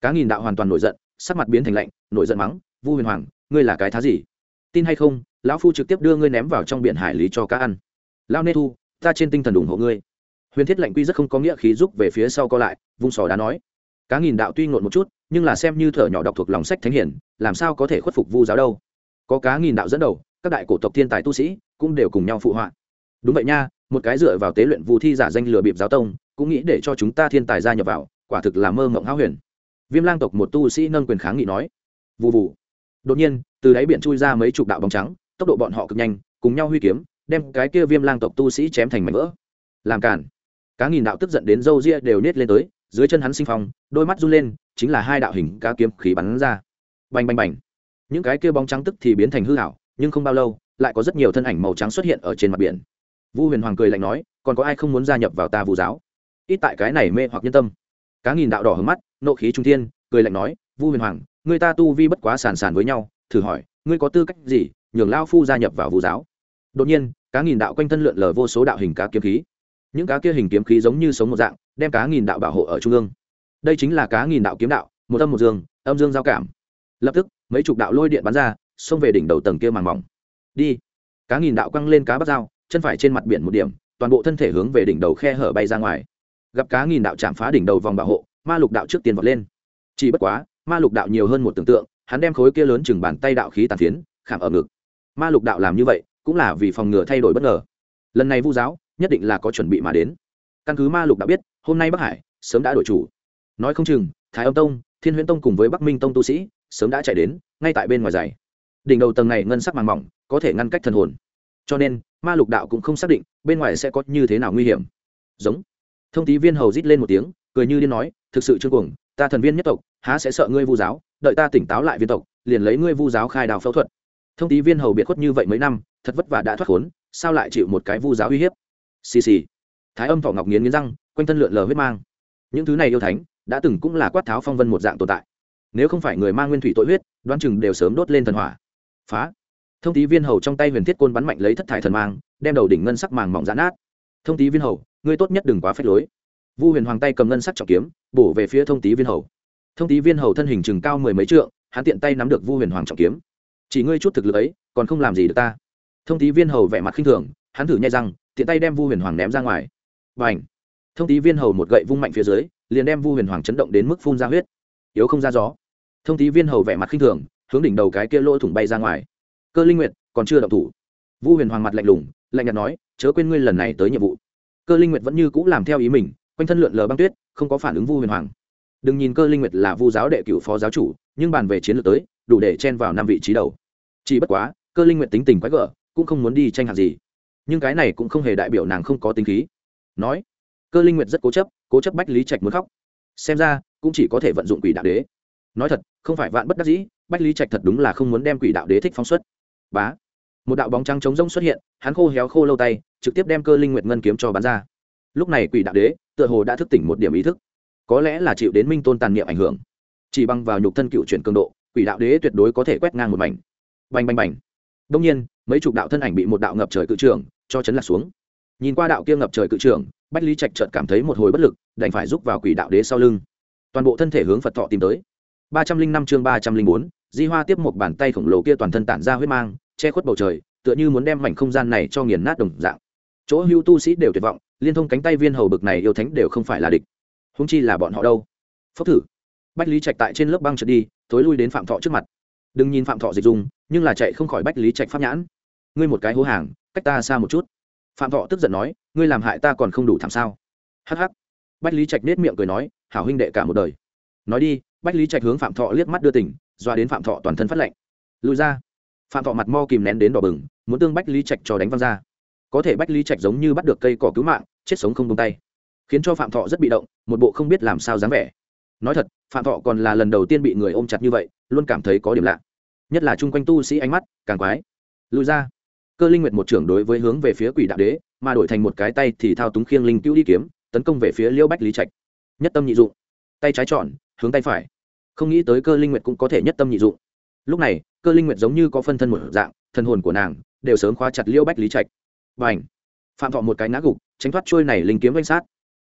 Cá nghìn đạo hoàn toàn nổi giận, sắc mặt biến thành lạnh, nổi giận mắng, vu huyền hoàng, ngươi là cái thá gì? Tin hay không, lão phu trực tiếp đưa ngươi ném vào trong biển hải lý cho cá ăn. Lao nê thu, ta trên tinh thần ủng hộ ngươi. Huyền thiết lạnh quy rất không có nghĩa khí giúp về phía sau co lại, vung sò đá nói cá nghìn đạo tuy ngộn một chút, nhưng là xem như thở nhỏ đọc thuộc lòng sách thánh hiển, làm sao có thể khuất phục vu giáo đâu. Có cá nghìn đạo dẫn đầu, các đại cổ tộc thiên tài tu sĩ cũng đều cùng nhau phụ họa. Đúng vậy nha, một cái dựa vào tế luyện vu thi giả danh lừa bịp giáo tông, cũng nghĩ để cho chúng ta thiên tài gia nhập vào, quả thực là mơ mộng háo huyền. Viêm lang tộc một tu sĩ nâng quyền kháng nghị nói. Vụ vụ đột nhiên, từ đáy biển chui ra mấy chục đạo bóng trắng, tốc độ bọn họ cực nhanh, cùng nhau huy kiếm, đem cái kia viêm lang tộc tu sĩ chém thành mảnh vỡ. Làm cản cá nghìn đạo tức giận đến râu ria đều nết lên tới dưới chân hắn sinh phong, đôi mắt run lên, chính là hai đạo hình cá kiếm khí bắn ra. Bành bành bành. Những cái kia bóng trắng tức thì biến thành hư hảo nhưng không bao lâu, lại có rất nhiều thân ảnh màu trắng xuất hiện ở trên mặt biển. Vu huyền hoàng cười lạnh nói, còn có ai không muốn gia nhập vào ta vu giáo? Ít tại cái này mê hoặc nhân tâm. Cá nghìn đạo đỏ hướng mắt, nộ khí trung thiên, cười lạnh nói, vu huyền hoàng, người ta tu vi bất quá sàn sàn với nhau, thử hỏi, ngươi có tư cách gì nhường lao phu gia nhập vào vu giáo? Đột nhiên, cá nghìn đạo quanh thân lượn lờ vô số đạo hình cá kiếm khí. Những cá kia hình kiếm khí giống như sống một dạng đem cá nghìn đạo bảo hộ ở trung ương. Đây chính là cá nghìn đạo kiếm đạo, một âm một dương, âm dương giao cảm. Lập tức, mấy chục đạo lôi điện bắn ra, xông về đỉnh đầu tầng kia màng mỏng. Đi. Cá nghìn đạo quăng lên cá bắt dao, chân phải trên mặt biển một điểm, toàn bộ thân thể hướng về đỉnh đầu khe hở bay ra ngoài. Gặp cá nghìn đạo chạm phá đỉnh đầu vòng bảo hộ, ma lục đạo trước tiên vọt lên. Chỉ bất quá, ma lục đạo nhiều hơn một tưởng tượng, hắn đem khối kia lớn chừng bàn tay đạo khí tàn phiến, khảm ở ngực. Ma lục đạo làm như vậy, cũng là vì phòng ngừa thay đổi bất ngờ. Lần này vu giáo, nhất định là có chuẩn bị mà đến. Căn cứ ma lục đạo biết hôm nay bắc hải, sớm đã đổi chủ. Nói không chừng, thái âm tông, thiên huyễn tông cùng với bắc minh tông tu sĩ, sớm đã chạy đến, ngay tại bên ngoài giày đỉnh đầu tầng này ngân sắc màng mỏng, có thể ngăn cách thần hồn. Cho nên, ma lục đạo cũng không xác định, bên ngoài sẽ có như thế nào nguy hiểm. Giống. Thông tí viên hầu rít lên một tiếng, cười như điên nói, thực sự chưa cuồng, ta thần viên nhất tộc, há sẽ sợ ngươi vu giáo, đợi ta tỉnh táo lại viên tộc, liền lấy ngươi vu giáo khai đào phẫu thuật. Thông tí viên hầu biệt khuất như vậy mấy năm, thật vất vả đã thoát khốn, sao lại chịu một cái vu giáo uy hiếp? Xì xì. Thái âm thọ ngọc nghiến nghiến răng quanh thân lượn lờ huyết mang. Những thứ này yêu thánh, đã từng cũng là quát tháo phong vân một dạng tồn tại. Nếu không phải người mang nguyên thủy tội huyết, đoán chừng đều sớm đốt lên thần hỏa. Phá. Thông tí viên hầu trong tay huyền thiết côn bắn mạnh lấy thất thải thần mang, đem đầu đỉnh ngân sắc màng mỏng giãn nát. Thông tí viên hầu, ngươi tốt nhất đừng quá phép lối. Vu huyền hoàng tay cầm ngân sắc trọng kiếm, bổ về phía thông tí viên hầu. Thông tí viên hầu thân hình chừng cao mười mấy trượng, hắn tiện tay nắm được vu huyền hoàng trọng kiếm. Chỉ ngươi chút thực lực ấy, còn không làm gì được ta. Thông tí viên hầu vẻ mặt khinh thường, hắn thử nhai răng, tiện tay đem vu huyền hoàng ném ra ngoài. Và ảnh thông tí viên hầu một gậy vung mạnh phía dưới, liền đem vu huyền hoàng chấn động đến mức phun ra huyết. Yếu không ra gió. Thông tí viên hầu vẻ mặt khinh thường, hướng đỉnh đầu cái kia lỗ thủng bay ra ngoài. Cơ linh nguyệt, còn chưa động thủ. Vu huyền hoàng mặt lạnh lùng, lạnh nhạt nói, chớ quên ngươi lần này tới nhiệm vụ. Cơ linh nguyệt vẫn như cũ làm theo ý mình, quanh thân lượn lờ băng tuyết, không có phản ứng vu huyền hoàng. Đừng nhìn cơ linh nguyệt là vu giáo đệ cựu phó giáo chủ, nhưng bàn về chiến lược tới, đủ để chen vào năm vị trí đầu. Chỉ bất quá, cơ linh nguyệt tính tình quái gở, cũng không muốn đi tranh hạt gì. Nhưng cái này cũng không hề đại biểu nàng không có tính khí. Nói cơ linh nguyệt rất cố chấp cố chấp bách lý trạch muốn khóc. Xem ra, cũng chỉ có thể vận dụng quỷ đạo đế. Nói thật, không phải vạn bất đắc dĩ, bách lý trạch thật đúng là không muốn đem quỷ đạo đế thích phóng xuất. Bá. Một đạo bóng trắng trống rông xuất hiện, hắn khô héo khô lâu tay, trực tiếp đem cơ linh nguyệt ngân kiếm cho bắn ra. Lúc này quỷ đạo đế, tựa hồ đã thức tỉnh một điểm ý thức. Có lẽ là chịu đến minh tôn tàn niệm ảnh hưởng. Chỉ bằng vào nhục thân cựu chuyển cường độ, quỷ đạo đế tuyệt đối có thể quét ngang một mảnh. Bành bành bành. Đông nhiên, mấy chục đạo thân ảnh bị một đạo ngập trời cự trường cho chấn lạc xuống. Nhìn qua đạo kia ngập trời cự trường bách lý trạch trợt cảm thấy một hồi bất lực đành phải rút vào quỷ đạo đế sau lưng. Toàn bộ thân thể hướng phật thọ tìm tới. Ba trăm linh năm chương ba trăm linh bốn di hoa tiếp một bàn tay khổng lồ kia toàn thân tản ra huyết mang che khuất bầu trời tựa như muốn đem mảnh không gian này cho nghiền nát đồng dạng. Chỗ hưu tu sĩ đều tuyệt vọng liên thông cánh tay viên hầu bực này yêu thánh đều không phải là địch. Húng chi là bọn họ đâu? Phốc thử. Bách lý trạch tại trên lớp băng trượt đi thối lui đến phạm thọ trước mặt. Đừng nhìn phạm thọ dịch dùng, nhưng là chạy không khỏi bách lý trạch pháp nhãn. Ngươi một cái hố hàng cách ta xa một chút. Phạm thọ tức giận nói ngươi làm hại ta còn không đủ thảm sao? Hh bách lý trạch nết miệng cười nói, hảo huynh đệ cả một đời. Nói đi, bách lý trạch hướng phạm thọ liếc mắt đưa tỉnh doa đến phạm thọ toàn thân phát lệnh lùi ra. Phạm thọ mặt mo kìm nén đến đỏ bừng, muốn tương bách lý trạch cho đánh văng ra. Có thể bách lý trạch giống như bắt được cây cỏ cứu mạng, chết sống không tung tay. Khiến cho phạm thọ rất bị động, một bộ không biết làm sao dám vẻ. Nói thật, phạm thọ còn là lần đầu tiên bị người ôm chặt như vậy, luôn cảm thấy có điểm lạ. Nhất là chung quanh tu sĩ ánh mắt, càng quái. Lùi ra cơ linh nguyệt một trưởng đối với hướng về phía quỷ đạo đế, mà đổi thành một cái tay thì thao túng khiêng linh cứu đi kiếm, tấn công về phía liêu bách lý trạch. Nhất tâm nhị dụng. Tay trái chọn hướng tay phải. Không nghĩ tới cơ linh nguyệt cũng có thể nhất tâm nhị dụng. Lúc này, cơ linh nguyệt giống như có phân thân một dạng, thần hồn của nàng đều sớm khóa chặt liêu bách lý trạch. Và ảnh phạm thọ một cái ngã gục, tránh thoát trôi này linh kiếm danh sát.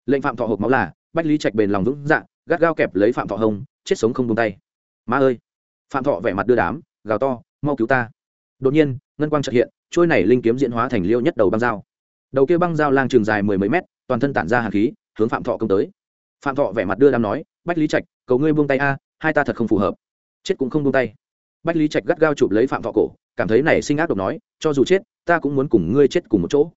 Lệnh phạm thọ hộp máu là, bách lý trạch bền lòng vững dạng gắt gao kẹp lấy phạm thọ hông, chết sống không tung tay. Ma ơi! Phạm thọ vẻ mặt đưa đám, gào to, mau cứu ta! Đột nhiên, ngân quang trợ hiện trôi này linh kiếm diễn hóa thành liêu nhất đầu băng dao. Đầu kia băng dao lang trường dài mười mấy mét, toàn thân tản ra hàn khí, hướng phạm thọ công tới. Phạm thọ vẻ mặt đưa đam nói, bách lý trạch, cầu ngươi buông tay a, hai ta thật không phù hợp. Chết cũng không buông tay. Bách lý trạch gắt gao chụp lấy phạm thọ cổ, cảm thấy này sinh ác độc nói, cho dù chết, ta cũng muốn cùng ngươi chết cùng một chỗ.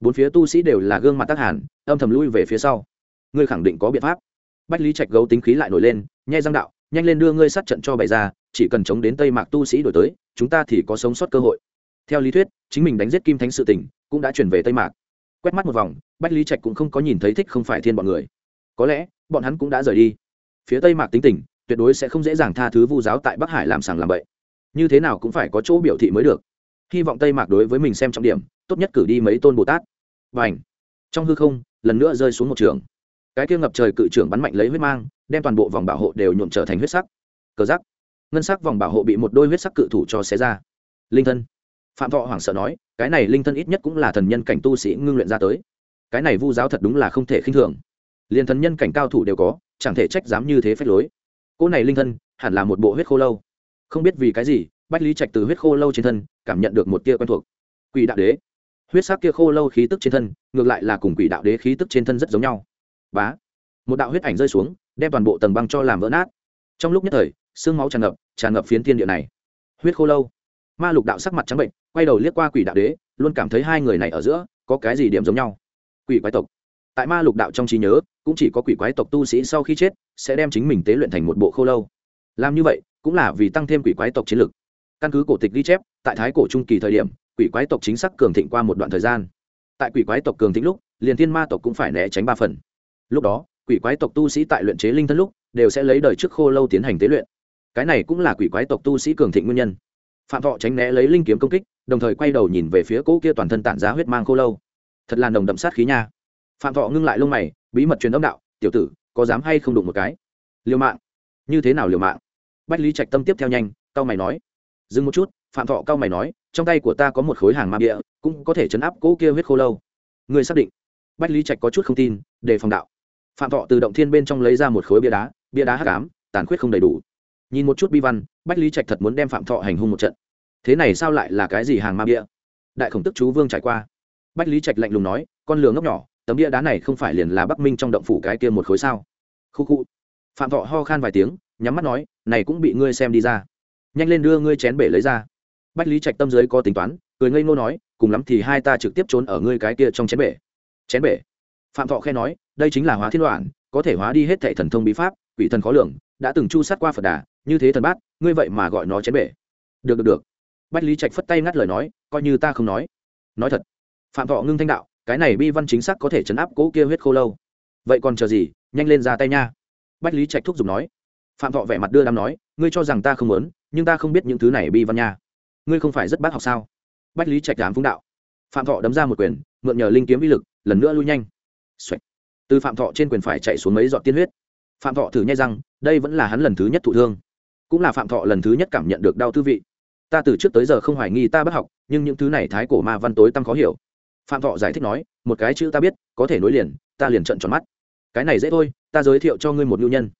Bốn phía tu sĩ đều là gương mặt tác hàn, âm thầm lui về phía sau. Ngươi khẳng định có biện pháp. Bách lý trạch gấu tính khí lại nổi lên, nhai răng đạo, nhanh lên đưa ngươi sát trận cho bày ra, chỉ cần chống đến tây mạc tu sĩ đổi tới, chúng ta thì có sống sót cơ hội theo lý thuyết, chính mình đánh giết kim thánh sự tình, cũng đã chuyển về tây mạc. Quét mắt một vòng, bách lý trạch cũng không có nhìn thấy thích không phải thiên bọn người. Có lẽ, bọn hắn cũng đã rời đi. Phía tây mạc tính tình, tuyệt đối sẽ không dễ dàng tha thứ vu giáo tại bắc hải làm sàng làm bậy. Như thế nào cũng phải có chỗ biểu thị mới được. Hy vọng tây mạc đối với mình xem trọng điểm, tốt nhất cử đi mấy tôn bồ tát. Và ảnh trong hư không, lần nữa rơi xuống một trường. Cái kia ngập trời cự trưởng bắn mạnh lấy huyết mang, đem toàn bộ vòng bảo hộ đều nhuộm trở thành huyết sắc. Cờ giắc ngân sắc vòng bảo hộ bị một đôi huyết sắc cự thủ cho xé ra. Linh thân phạm thọ hoảng sợ nói, cái này linh thân ít nhất cũng là thần nhân cảnh tu sĩ ngưng luyện ra tới. Cái này vu giáo thật đúng là không thể khinh thường. Liền thần nhân cảnh cao thủ đều có, chẳng thể trách dám như thế phách lối. Cỗ này linh thân, hẳn là một bộ huyết khô lâu. Không biết vì cái gì, bách lý trạch từ huyết khô lâu trên thân, cảm nhận được một tia quen thuộc. Quỷ đạo đế. Huyết sắc kia khô lâu khí tức trên thân, ngược lại là cùng quỷ đạo đế khí tức trên thân rất giống nhau. Bá. Một đạo huyết ảnh rơi xuống, đem toàn bộ tầng băng cho làm vỡ nát. Trong lúc nhất thời, xương máu tràn ngập tràn ngập phiến thiên địa này. Huyết khô lâu ma lục đạo sắc mặt trắng bệnh, quay đầu liếc qua quỷ đạo đế, luôn cảm thấy hai người này ở giữa có cái gì điểm giống nhau. Quỷ quái tộc. Tại ma lục đạo trong trí nhớ, cũng chỉ có quỷ quái tộc tu sĩ sau khi chết, sẽ đem chính mình tế luyện thành một bộ khô lâu. Làm như vậy, cũng là vì tăng thêm quỷ quái tộc chiến lực. Căn cứ cổ tịch ghi chép, tại thái cổ trung kỳ thời điểm, quỷ quái tộc chính xác cường thịnh qua một đoạn thời gian. Tại quỷ quái tộc cường thịnh lúc, liền thiên ma tộc cũng phải né tránh ba phần. Lúc đó, quỷ quái tộc tu sĩ tại luyện chế linh thân lúc, đều sẽ lấy đời trước khô lâu tiến hành tế luyện. Cái này cũng là quỷ quái tộc tu sĩ cường thịnh nguyên nhân phạm thọ tránh né lấy linh kiếm công kích, đồng thời quay đầu nhìn về phía cỗ kia toàn thân tản giá huyết mang khô lâu. Thật là nồng đậm sát khí nha. Phạm thọ ngưng lại lông mày, bí mật truyền âm đạo, tiểu tử, có dám hay không đụng một cái? Liều mạng. Như thế nào liều mạng? Bách lý trạch tâm tiếp theo nhanh cao mày nói. Dừng một chút. Phạm thọ cao mày nói, trong tay của ta có một khối hàng ma địa cũng có thể chấn áp cỗ kia huyết khô lâu. Người xác định? Bách lý trạch có chút không tin để phòng đạo. Phạm thọ từ động thiên bên trong lấy ra một khối bia đá bia đá hắc ám, tàn khuyết không đầy đủ nhìn một chút bi văn, bách lý trạch thật muốn đem phạm thọ hành hung một trận. Thế này sao lại là cái gì hàng ma bia? Đại khổng tức chú vương trải qua. Bách lý trạch lạnh lùng nói, con lừa ngốc nhỏ, tấm bia đá này không phải liền là bắc minh trong động phủ cái kia một khối sao? Khu khu. Phạm thọ ho khan vài tiếng, nhắm mắt nói, này cũng bị ngươi xem đi ra. Nhanh lên đưa ngươi chén bể lấy ra. Bách lý trạch tâm giới có tính toán, cười ngây ngô nói, cùng lắm thì hai ta trực tiếp trốn ở ngươi cái kia trong chén bể. Chén bể. Phạm thọ khe nói, đây chính là hóa thiên đoạn, có thể hóa đi hết thệ thần thông bí pháp, quỷ thần khó lường đã từng chu sát qua phật đà, như thế thần bát, ngươi vậy mà gọi nó chén bể. Được được được. Bách lý trạch phất tay ngắt lời nói, coi như ta không nói. Nói thật, phạm thọ ngưng thanh đạo, cái này bi văn chính xác có thể chấn áp cỗ kia huyết khô lâu. Vậy còn chờ gì, nhanh lên ra tay nha. Bách lý trạch thúc giục nói. Phạm thọ vẻ mặt đưa đám nói, ngươi cho rằng ta không muốn, nhưng ta không biết những thứ này bi văn nha. Ngươi không phải rất bác học sao? Bách lý trạch đám phúng đạo. Phạm thọ đấm ra một quyền, mượn nhờ linh kiếm vi lực, lần nữa lui nhanh、Xoạch. từ phạm thọ trên quyền phải chạy xuống mấy giọt tiên huyết. Phạm thọ thử nhai răng đây vẫn là hắn lần thứ nhất thụ thương. Cũng là phạm thọ lần thứ nhất cảm nhận được đau tư vị. Ta từ trước tới giờ không hoài nghi ta bất học, nhưng những thứ này thái cổ ma văn tối tăng khó hiểu. Phạm thọ giải thích nói, một cái chữ ta biết, có thể nối liền, ta liền trận tròn mắt. Cái này dễ thôi, ta giới thiệu cho ngươi một ngưu nhân.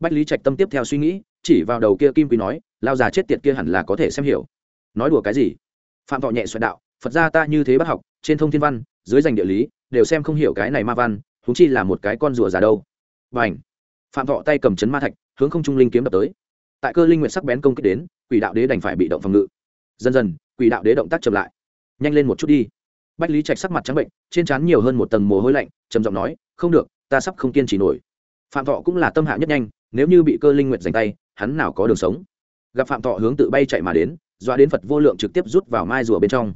Bách lý trạch tâm tiếp theo suy nghĩ, chỉ vào đầu kia kim quý nói, lao già chết tiệt kia hẳn là có thể xem hiểu. Nói đùa cái gì? Phạm thọ nhẹ xoẹt đạo, phật ra ta như thế bắt học, trên thông thiên văn, dưới danh địa lý, đều xem không hiểu cái này ma văn thúng chi là một cái con rùa già đâu. Và ảnh phạm thọ tay cầm chấn ma thạch, hướng không trung linh kiếm đập tới. Tại cơ linh nguyện sắc bén công kích đến, quỷ đạo đế đành phải bị động phòng ngự. Dần dần, quỷ đạo đế động tác chậm lại. Nhanh lên một chút đi. Bách lý trạch sắc mặt trắng bệnh, trên trán nhiều hơn một tầng mồ hôi lạnh, trầm giọng nói, không được, ta sắp không kiên trì nổi. Phạm thọ cũng là tâm hạ nhất nhanh, nếu như bị cơ linh nguyện giành tay, hắn nào có đường sống. Gặp phạm thọ hướng tự bay chạy mà đến, doa đến phật vô lượng trực tiếp rút vào mai rùa bên trong.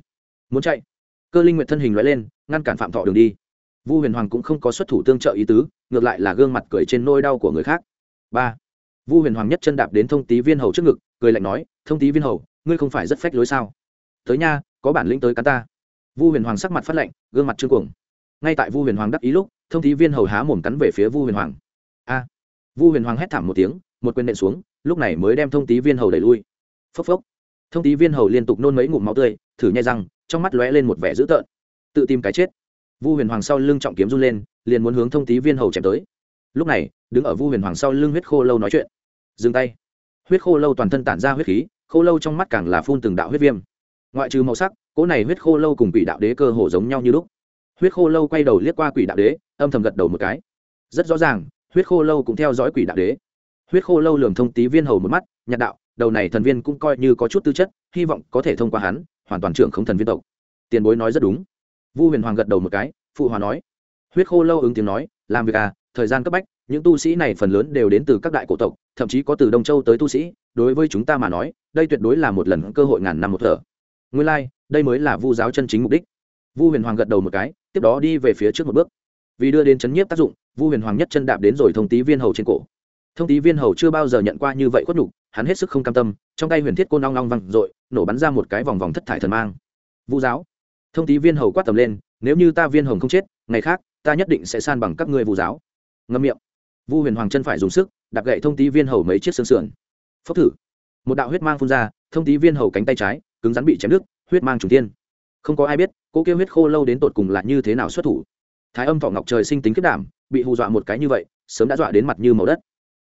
Muốn chạy, cơ linh nguyện thân hình loại lên, ngăn cản phạm thọ đường đi vu huyền hoàng cũng không có xuất thủ tương trợ ý tứ, ngược lại là gương mặt cười trên nôi đau của người khác. Ba. Vu huyền hoàng nhất chân đạp đến thông tý viên hầu trước ngực, cười lạnh nói, thông tý viên hầu, ngươi không phải rất phách lối sao? Tới nha, có bản lĩnh tới cắn ta. Vu huyền hoàng sắc mặt phát lạnh, gương mặt trương cuồng. Ngay tại vu huyền hoàng đắc ý lúc, thông tý viên hầu há mồm cắn về phía vu huyền hoàng. A. Vu huyền hoàng hét thảm một tiếng, một quyền nện xuống, lúc này mới đem thông tý viên hầu đẩy lui. Phốc phốc. Thông tý viên hầu liên tục nôn mấy ngụm máu tươi, thử nhai răng, trong mắt lóe lên một vẻ dữ tợn. Tự tìm cái chết vu huyền hoàng sau lưng trọng kiếm run lên, liền muốn hướng thông tí viên hầu chém tới. Lúc này, đứng ở vu huyền hoàng sau lưng huyết khô lâu nói chuyện. Dừng tay. Huyết khô lâu toàn thân tản ra huyết khí, khô lâu trong mắt càng là phun từng đạo huyết viêm. Ngoại trừ màu sắc, cỗ này huyết khô lâu cùng quỷ đạo đế cơ hồ giống nhau như lúc. Huyết khô lâu quay đầu liếc qua quỷ đạo đế, âm thầm gật đầu một cái. Rất rõ ràng, huyết khô lâu cũng theo dõi quỷ đạo đế. Huyết khô lâu lường thông tí viên hầu một mắt, nhạt đạo, đầu này thần viên cũng coi như có chút tư chất, hy vọng có thể thông qua hắn, hoàn toàn trưởng không thần viên tộc. Tiền bối nói rất đúng vu huyền hoàng gật đầu một cái phụ hòa nói. Huyết khô lâu ứng tiếng nói làm việc à thời gian cấp bách những tu sĩ này phần lớn đều đến từ các đại cổ tộc thậm chí có từ đông châu tới tu sĩ đối với chúng ta mà nói đây tuyệt đối là một lần cơ hội ngàn năm một thở. Nguyên lai、like, đây mới là vu giáo chân chính mục đích. Vu huyền hoàng gật đầu một cái tiếp đó đi về phía trước một bước. Vì đưa đến chấn nhiếp tác dụng vu huyền hoàng nhất chân đạp đến rồi thông tý viên hầu trên cổ. Thông tý viên hầu chưa bao giờ nhận qua như vậy khuất nhục hắn hết sức không cam tâm trong tay huyền thiết côn long long văng r ộ i nổ bắn ra một cái vòng vòng thất thải thần mang. Vu giáo thông tý viên hầu quát tầm lên, nếu như ta viên hồng không chết, ngày khác, ta nhất định sẽ san bằng các ngươi vu giáo. Ngâm miệng. Vu huyền hoàng chân phải dùng sức, đạp gậy thông tý viên hầu mấy chiếc xương sườn. Phốc thử. Một đạo huyết mang phun ra, thông tý viên hầu cánh tay trái, cứng rắn bị chém đứt, huyết mang trùng tiên không có ai biết cô kêu huyết khô lâu đến tột cùng là như thế nào xuất thủ. Thái âm thọ ngọc trời sinh tính kết đảm, bị hù dọa một cái như vậy, sớm đã dọa đến mặt như màu đất.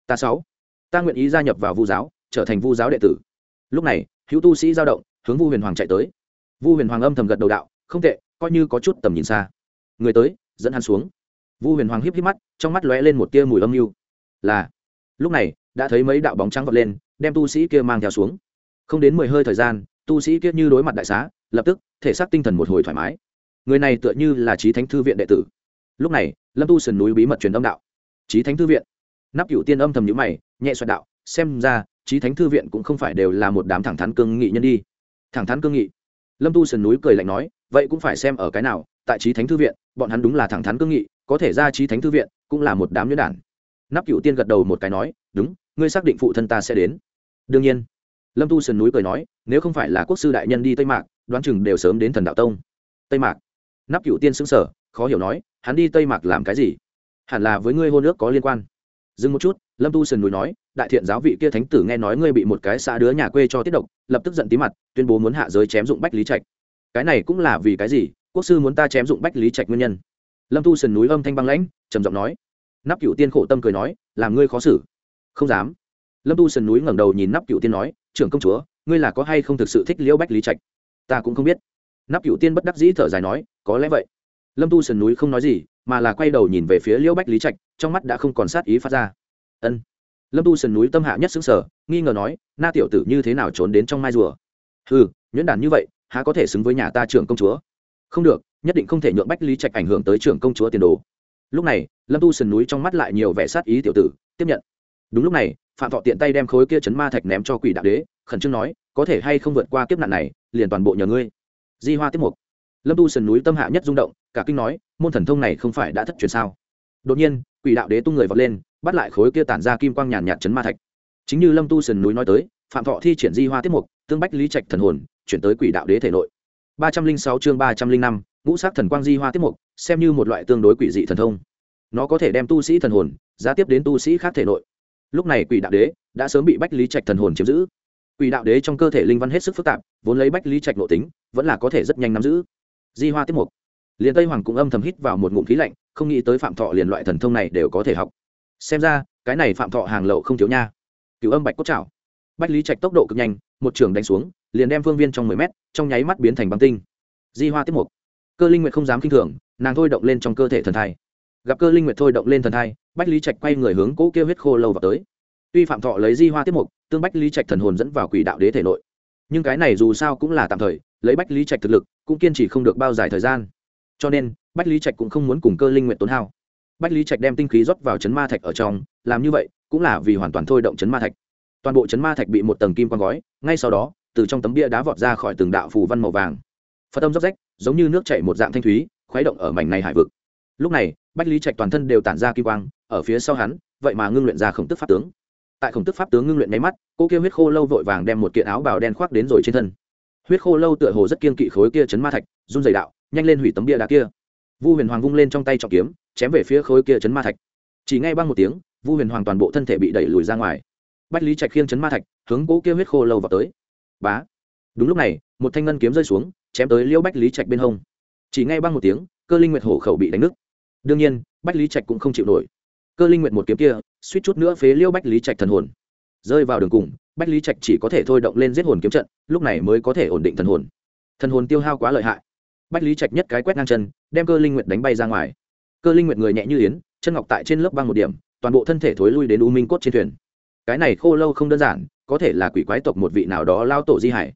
Ta sáu. Ta nguyện ý gia nhập vào vu giáo, trở thành vu giáo đệ tử. Lúc này, hữu tu sĩ giao động, hướng vu huyền hoàng chạy tới. Vu huyền hoàng âm thầm gật đầu đạo không tệ, coi như có chút tầm nhìn xa. Người tới, dẫn hắn xuống. Vu huyền hoàng híp híp mắt, trong mắt lóe lên một tia mùi âm mưu. Là, lúc này, đã thấy mấy đạo bóng trắng vọt lên, đem tu sĩ kia mang theo xuống. Không đến mười hơi thời gian, tu sĩ kia như đối mặt đại xá, lập tức, thể xác tinh thần một hồi thoải mái. Người này tựa như là trí thánh thư viện đệ tử. Lúc này, lâm tu sườn núi bí mật truyền âm đạo. Trí thánh thư viện. Nắp cựu tiên âm thầm nhữ mày, nhẹ soạn đạo, xem ra trí thánh thư viện cũng không phải đều là một đám thẳng thắn cương nghị nhân đi. Thẳng thắn cương nghị. Lâm tu sườn núi cười lạnh nói vậy cũng phải xem ở cái nào, tại trí thánh thư viện, bọn hắn đúng là thẳng thắn cương nghị, có thể ra trí thánh thư viện, cũng là một đám nhuyễn đản. Nắp cựu tiên gật đầu một cái nói, đúng, ngươi xác định phụ thân ta sẽ đến. Đương nhiên. Lâm tu sườn núi cười nói, nếu không phải là quốc sư đại nhân đi tây mạc, đoán chừng đều sớm đến thần đạo tông. Tây mạc? Nắp cựu tiên xứng sở khó hiểu nói, hắn đi tây mạc làm cái gì? Hẳn là với ngươi hôn nước có liên quan. Dừng một chút, lâm tu sườn núi nói, đại thiện giáo vị kia thánh tử nghe nói ngươi bị một cái xã đứa nhà quê cho tiết độc, lập tức giận tí mặt, tuyên bố muốn hạ giới chém dụng bách lý trạch cái này cũng là vì cái gì? Quốc sư muốn ta chém dụng bách lý trạch nguyên nhân. Lâm thu sườn núi âm thanh băng lãnh, trầm giọng nói. Nắp cựu tiên khổ tâm cười nói, làm ngươi khó xử. Không dám. Lâm tu sườn núi ngẩng đầu nhìn nắp cựu tiên nói, trưởng công chúa, ngươi là có hay không thực sự thích liễu bách lý trạch? Ta cũng không biết. Nắp cựu tiên bất đắc dĩ thở dài nói, có lẽ vậy. Lâm tu sườn núi không nói gì, mà là quay đầu nhìn về phía liễu bách lý trạch, trong mắt đã không còn sát ý phát ra. Ân. Lâm tu sườn núi tâm hạ nhất xứng sở nghi ngờ nói, na tiểu tử như thế nào trốn đến trong mai rùa? Ừ nhuyễn đàn như vậy há có thể xứng với nhà ta trưởng công chúa? Không được, nhất định không thể nhượng bách lý trạch ảnh hưởng tới trưởng công chúa tiền đồ. Lúc này, lâm tu sườn núi trong mắt lại nhiều vẻ sát ý tiểu tử, tiếp nhận. Đúng lúc này, phạm thọ tiện tay đem khối kia chấn ma thạch ném cho quỷ đạo đế, khẩn trương nói, có thể hay không vượt qua kiếp nạn này, liền toàn bộ nhờ ngươi. Di hoa tiếp mục. Lâm tu sườn núi tâm hạ nhất rung động, cả kinh nói, môn thần thông này không phải đã thất truyền sao? Đột nhiên, quỷ đạo đế tung người vọt lên, bắt lại khối kia tản ra kim quang nhàn nhạt chấn ma thạch. Chính như lâm tu sườn núi nói tới, phạm thọ thi triển di hoa tiếp mục, tương bách lý trạch thần hồn chuyển tới quỷ đạo đế thể nội. ba trăm linh sáu chương ba trăm linh năm, ngũ sắc thần quang di hoa tiếp mục, xem như một loại tương đối quỷ dị thần thông. Nó có thể đem tu sĩ thần hồn giá tiếp đến tu sĩ khác thể nội. Lúc này quỷ đạo đế đã sớm bị bách lý trạch thần hồn chiếm giữ. Quỷ đạo đế trong cơ thể linh văn hết sức phức tạp, vốn lấy bách lý trạch nội tính, vẫn là có thể rất nhanh nắm giữ. Di hoa tiếp mục. Liền tây hoàng cũng âm thầm hít vào một ngụm khí lạnh, không nghĩ tới phạm thọ liền loại thần thông này đều có thể học. Xem ra, cái này phạm thọ hàng lậu không thiếu nha. Cựu âm bạch cốt trào bách lý trạch tốc độ cực nhanh, một trường đánh xuống liền đem phương viên trong mười mét, trong nháy mắt biến thành băng tinh. Di hoa tiếp mục cơ linh nguyệt không dám k i n h thường, nàng thôi động lên trong cơ thể thần thai. Gặp cơ linh nguyệt thôi động lên thần thai, bách lý trạch quay người hướng cỗ kia huyết khô lâu vào tới. Tuy phạm thọ lấy di hoa tiếp mục tương bách lý trạch thần hồn dẫn vào quỷ đạo đế thể nội. Nhưng cái này dù sao cũng là tạm thời, lấy bách lý trạch thực lực, cũng kiên trì không được bao dài thời gian. Cho nên, bách lý trạch cũng không muốn cùng cơ linh nguyện tốn hao. Bách lý trạch đem tinh khí rót vào chấn ma thạch ở trong, làm như vậy, cũng là vì hoàn toàn thôi động chấn ma thạch. Toàn bộ chấn ma thạch bị một tầng kim quang gói, ngay sau đó từ trong tấm bia đá vọt ra khỏi từng đạo phù văn màu vàng. Phật tâm dốc rách, giống như nước chảy một dạng thanh thúy, khuấy động ở mảnh này hải vực. Lúc này, bách lý trạch toàn thân đều tản ra kim quang, ở phía sau hắn, vậy mà ngưng luyện ra khổng tức pháp tướng. Tại khổng tức pháp tướng ngưng luyện nháy mắt, cô kia huyết khô lâu vội vàng đem một kiện áo bào đen khoác đến rồi trên thân. Huyết khô lâu tựa hồ rất kiên kỵ khối kia chấn ma thạch, run dày đạo, nhanh lên hủy tấm bia đá kia. Vu huyền hoàng vung lên trong tay trọng kiếm, chém về phía khối kia chấn ma thạch. Chỉ ngay băng một tiếng, vu huyền hoàng toàn bộ thân thể bị đẩy lùi ra ngoài. Bách lý trạch khiêng chấn ma thạch, hướng cố kia huyết khô lâu vào tới bá. Đúng lúc này, một thanh ngân kiếm rơi xuống, chém tới liễu bách lý trạch bên hông. Chỉ ngay băng một tiếng, cơ linh nguyệt hổ khẩu bị đánh nứt. Đương nhiên, bách lý trạch cũng không chịu nổi. Cơ linh nguyệt một kiếm kia, suýt chút nữa phế liễu bách lý trạch thần hồn. Rơi vào đường cùng, bách lý trạch chỉ có thể thôi động lên giết hồn kiếm trận, lúc này mới có thể ổn định thần hồn. Thần hồn tiêu hao quá lợi hại. Bách lý trạch nhất cái quét ngang chân, đem cơ linh nguyệt đánh bay ra ngoài. Cơ linh nguyệt người nhẹ như yến, chân ngọc tại trên lớp băng một điểm, toàn bộ thân thể thối lui đến u minh cốt trên thuyền. Cái này khô lâu không đơn giản có thể là quỷ quái tộc một vị nào đó lao tổ di hải.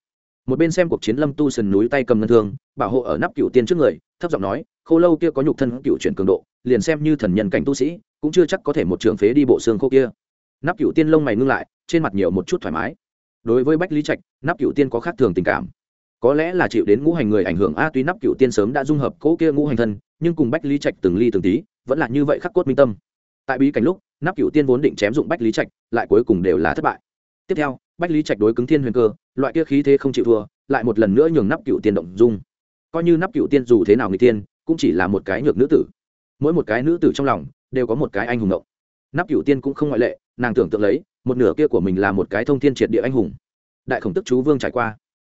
Một bên xem cuộc chiến lâm tu sần núi tay cầm ngân thương, bảo hộ ở nắp cựu tiên trước người, thấp giọng nói, khô lâu kia có nhục thân cựu chuyển cường độ, liền xem như thần nhân cảnh tu sĩ, cũng chưa chắc có thể một trường phế đi bộ xương khô kia. Nắp cựu tiên lông mày ngưng lại, trên mặt nhiều một chút thoải mái. Đối với bách lý trạch, nắp cựu tiên có khác thường tình cảm. Có lẽ là chịu đến ngũ hành người ảnh hưởng, a, tuy nắp cựu tiên sớm đã dung hợp cỗ kia ngũ hành thân, nhưng cùng bách lý trạch từng ly từng tí, vẫn là như vậy khắc cốt minh tâm. Tại bí cảnh lúc, nắp cựu tiên vốn định chém dụng bách lý trạch, lại cuối cùng đều là thất bại tiếp theo, bách lý trạch đối cứng thiên huyền cơ, loại kia khí thế không chịu thua, lại một lần nữa nhường nắp cựu tiên động dung. Coi như nắp cựu tiên dù thế nào người tiên cũng chỉ là một cái nhược nữ tử. Mỗi một cái nữ tử trong lòng đều có một cái anh hùng động nắp cựu tiên cũng không ngoại lệ, nàng tưởng tượng lấy, một nửa kia của mình là một cái thông thiên triệt địa anh hùng. Đại khổng tức chú vương trải qua.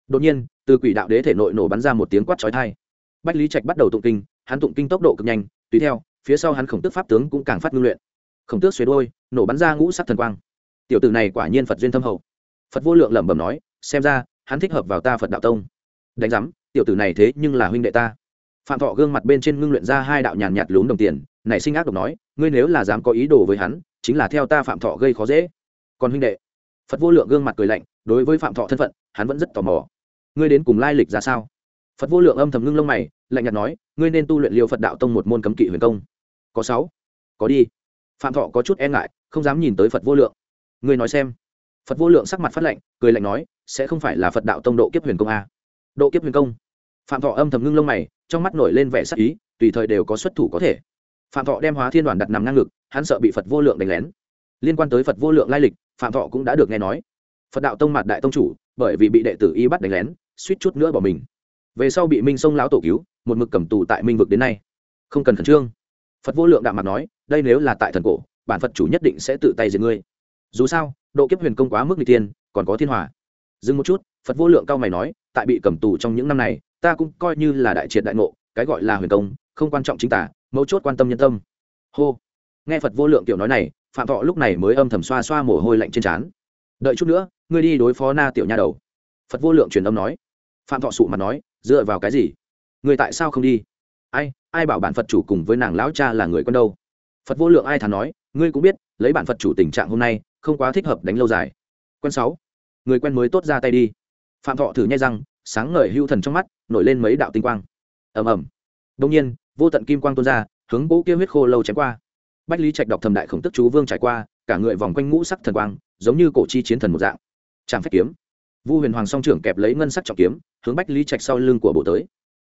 Đột nhiên, từ quỷ đạo đế thể nội nổ bắn ra một tiếng quát trói thai bách lý trạch bắt đầu tụng kinh, hắn tụng kinh tốc độ cực nhanh, tùy theo, phía sau hắn khổng tức pháp tướng cũng càng phát ngưng luyện. Khổng tước xuế đôi nổ bắn ra ngũ sắc thần quang tiểu tử này quả nhiên phật duyên thâm hậu. Phật vô lượng lẩm bẩm nói, xem ra, hắn thích hợp vào ta phật đạo tông. Đánh giám, tiểu tử này thế nhưng là huynh đệ ta. Phạm thọ gương mặt bên trên ngưng luyện ra hai đạo nhàn nhạt lún đồng tiền, nảy sinh ác độc nói, ngươi nếu là dám có ý đồ với hắn, chính là theo ta phạm thọ gây khó dễ. Còn huynh đệ, phật vô lượng gương mặt cười lạnh, đối với phạm thọ thân phận, hắn vẫn rất tò mò. Ngươi đến cùng lai lịch ra sao? Phật vô lượng âm thầm ngưng lông mày, lạnh nhạt nói, ngươi nên tu luyện liều phật đạo tông một môn cấm kỵ huyền công. Có sáu, có đi. Phạm thọ có chút e ngại, không dám nhìn tới phật vô lượng ngươi nói xem. Phật vô lượng sắc mặt phát lạnh cười lạnh nói, sẽ không phải là phật đạo tông độ kiếp huyền công a độ kiếp huyền công? Phạm thọ âm thầm ngưng lông mày, trong mắt nổi lên vẻ sắc ý, tùy thời đều có xuất thủ có thể. Phạm thọ đem hóa thiên đoàn đặt nằm ngang ngực, hắn sợ bị phật vô lượng đánh lén. Liên quan tới phật vô lượng lai lịch, phạm thọ cũng đã được nghe nói. Phật đạo tông mặt đại tông chủ, bởi vì bị đệ tử y bắt đánh lén, suýt chút nữa bỏ mình. Về sau bị minh sông lão tổ cứu, một mực cầm tù tại minh vực đến nay. Không cần khẩn trương. Phật vô lượng đạm mặt nói, đây nếu là tại thần cổ, bản phật chủ nhất định sẽ tự tay diệt ngươi dù sao, độ kiếp huyền công quá mức n g tiên còn có thiên hòa. Dừng một chút, phật vô lượng cao mày nói, tại bị cầm tù trong những năm này, ta cũng coi như là đại triệt đại ngộ, cái gọi là huyền công, không quan trọng chính tả, mấu chốt quan tâm nhân tâm. Hô. Nghe phật vô lượng tiểu nói này, phạm thọ lúc này mới âm thầm xoa xoa mồ hôi lạnh trên trán. Đợi chút nữa, ngươi đi đối phó na tiểu nha đầu. Phật vô lượng truyền âm nói. Phạm thọ sụ mặt nói, dựa vào cái gì? Người tại sao không đi? Ai ai bảo bản phật chủ cùng với nàng lão cha là người con đâu? Phật vô lượng ai thà nói, ngươi cũng biết, lấy bản phật chủ tình trạng hôm nay không quá thích hợp đánh lâu dài. Quen sáu. Người quen mới tốt ra tay đi. Phạm thọ thử nhai răng, sáng ngời hưu thần trong mắt, nổi lên mấy đạo tinh quang. Ầm ầm. Đông nhiên, vô tận kim quang tuôn ra, hướng bố kia huyết khô lâu chém qua. Bách lý trạch đọc thầm đại khổng tức chú vương trải qua, cả người vòng quanh ngũ sắc thần quang, giống như cổ chi chiến thần một dạng. Tràng phách kiếm. Vu huyền hoàng song trưởng kẹp lấy ngân sắc trọng kiếm, hướng bách lý trạch sau lưng của bộ tới.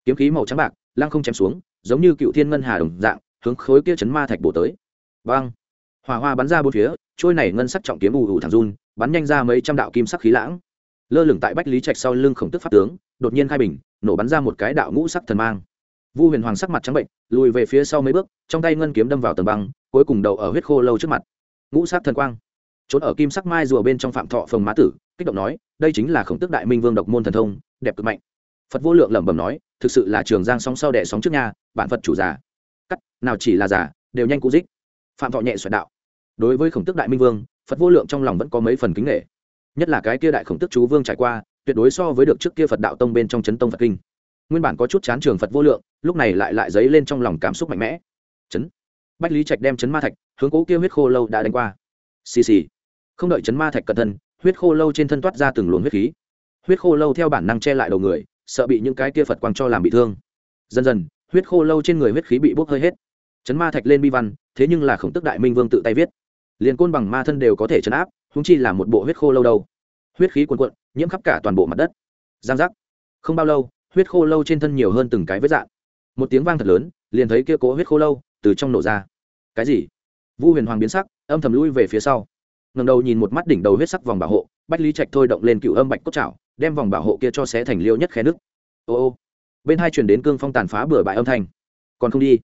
Kiếm khí màu trắng bạc, lăng không chém xuống, giống như cựu thiên ngân hà đồng dạng, hướng khối kia chấn ma thạch bổ tới. Băng hỏa hoa bắn ra bốn phía trôi này ngân sắc trọng kiếm ù ù thẳng run, bắn nhanh ra mấy trăm đạo kim sắc khí lãng. Lơ lửng tại bách lý trạch sau lưng khổng tức pháp tướng, đột nhiên khai bình, nổ bắn ra một cái đạo ngũ sắc thần mang. Vu huyền hoàng sắc mặt trắng bệnh, lùi về phía sau mấy bước, trong tay ngân kiếm đâm vào tầng băng, cuối cùng đầu ở huyết khô lâu trước mặt. Ngũ sắc thần quang, trốn ở kim sắc mai rùa bên trong phạm thọ phồng má tử, kích động nói, đây chính là khổng tức đại minh vương độc môn thần thông, đẹp cực mạnh. Phật vô lượng lẩm bẩm nói, thực sự là trường giang sóng sau đẻ sóng trước nhà bản phật chủ già. Cắt, nào chỉ là già, đều nhanh cú dích. Phạm thọ nhẹ xoẹt đạo đối với khổng tức đại minh vương, phật vô lượng trong lòng vẫn có mấy phần kính nghệ nhất là cái kia đại khổng tức chú vương trải qua, tuyệt đối so với được trước kia phật đạo tông bên trong chấn tông phật kinh. Nguyên bản có chút chán trường phật vô lượng, lúc này lại lại dấy lên trong lòng cảm xúc mạnh mẽ. Chấn. Bách lý trạch đem chấn ma thạch, hướng cố kia huyết khô lâu đã đánh qua. Xì xì. Không đợi chấn ma thạch cẩn thân huyết khô lâu trên thân toát ra từng luồng huyết khí. Huyết khô lâu theo bản năng che lại đầu người, sợ bị những cái kia phật quang cho làm bị thương. Dần dần, huyết khô lâu trên người huyết khí bị bốc hơi hết. Chấn ma thạch lên bi văn, thế nhưng là khổng tức đại minh vương tự tay viết liền côn bằng ma thân đều có thể chấn áp húng chi là một bộ huyết khô lâu đâu. Huyết khí cuồn cuộn nhiễm khắp cả toàn bộ mặt đất. Giang giác. Không bao lâu huyết khô lâu trên thân nhiều hơn từng cái vết dạn. Một tiếng vang thật lớn liền thấy kia cố huyết khô lâu từ trong nổ ra. Cái gì? Vu huyền hoàng biến sắc âm thầm lui về phía sau. Ngầm đầu nhìn một mắt đỉnh đầu huyết sắc vòng bảo hộ bách lý trạch thôi động lên cựu âm bạch cốt chảo, đem vòng bảo hộ kia cho xé thành liêu nhất khe nước. Ô ô. Bên hai chuyển đến cương phong tàn phá bừa bãi âm thanh. Còn không đi.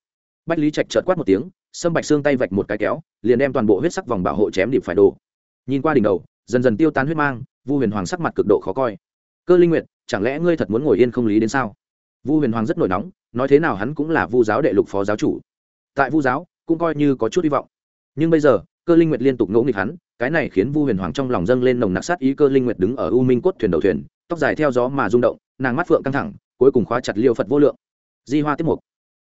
Bách lý trạch chợt quát một tiếng sâm bạch xương tay vạch một cái kéo, liền đem toàn bộ huyết sắc vòng bảo hộ chém điệp phải đồ. Nhìn qua đỉnh đầu, dần dần tiêu tan huyết mang, vu huyền hoàng sắc mặt cực độ khó coi. Cơ linh nguyệt, chẳng lẽ ngươi thật muốn ngồi yên không lý đến sao? Vu huyền hoàng rất nổi nóng, nói thế nào hắn cũng là vu giáo đệ lục phó giáo chủ. Tại vu giáo, cũng coi như có chút hy vọng. Nhưng bây giờ, cơ linh nguyệt liên tục ngỗ nghịch hắn, cái này khiến vu huyền hoàng trong lòng dâng lên nồng nặc sát ý. Cơ linh nguyệt đứng ở u minh cốt thuyền đầu thuyền, tóc dài theo gió mà rung động, nàng mắt phượng căng thẳng, cuối cùng khóa chặt liêu phật vô lượng. Di hoa tiếp mục.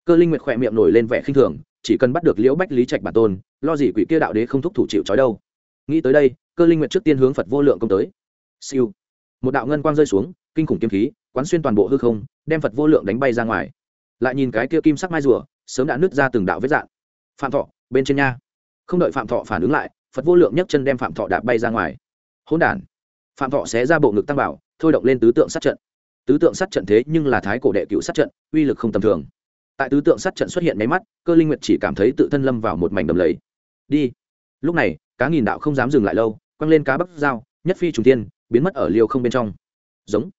Cơ linh nguyệt khỏe miệng nổi lên vẻ khinh thường chỉ cần bắt được liễu bách lý trạch bản tôn, lo gì quỷ kia đạo đế không thúc thủ chịu trói đâu. Nghĩ tới đây, cơ linh nguyện trước tiên hướng phật vô lượng công tới. Siêu. Một đạo ngân quang rơi xuống, kinh khủng kiếm khí, quán xuyên toàn bộ hư không, đem phật vô lượng đánh bay ra ngoài. Lại nhìn cái kia kim sắc mai rùa, sớm đã nứt ra từng đạo vết dạn phạm thọ, bên trên nha. Không đợi phạm thọ phản ứng lại, phật vô lượng nhấc chân đem phạm thọ đạp bay ra ngoài. Hỗn đản. Phạm thọ xé ra bộ ngực tăng bảo, thôi động lên tứ tượng sát trận. Tứ tượng sát trận thế nhưng là thái cổ đệ cựu sát trận, uy lực không tầm thường tại tứ tượng sát trận xuất hiện máy mắt, cơ linh nguyệt chỉ cảm thấy tự thân lâm vào một mảnh đầm lầy. Đi. Lúc này, cá nghìn đạo không dám dừng lại lâu, quăng lên cá bắc dao, nhất phi trùng tiên biến mất ở liều không bên trong. Giống.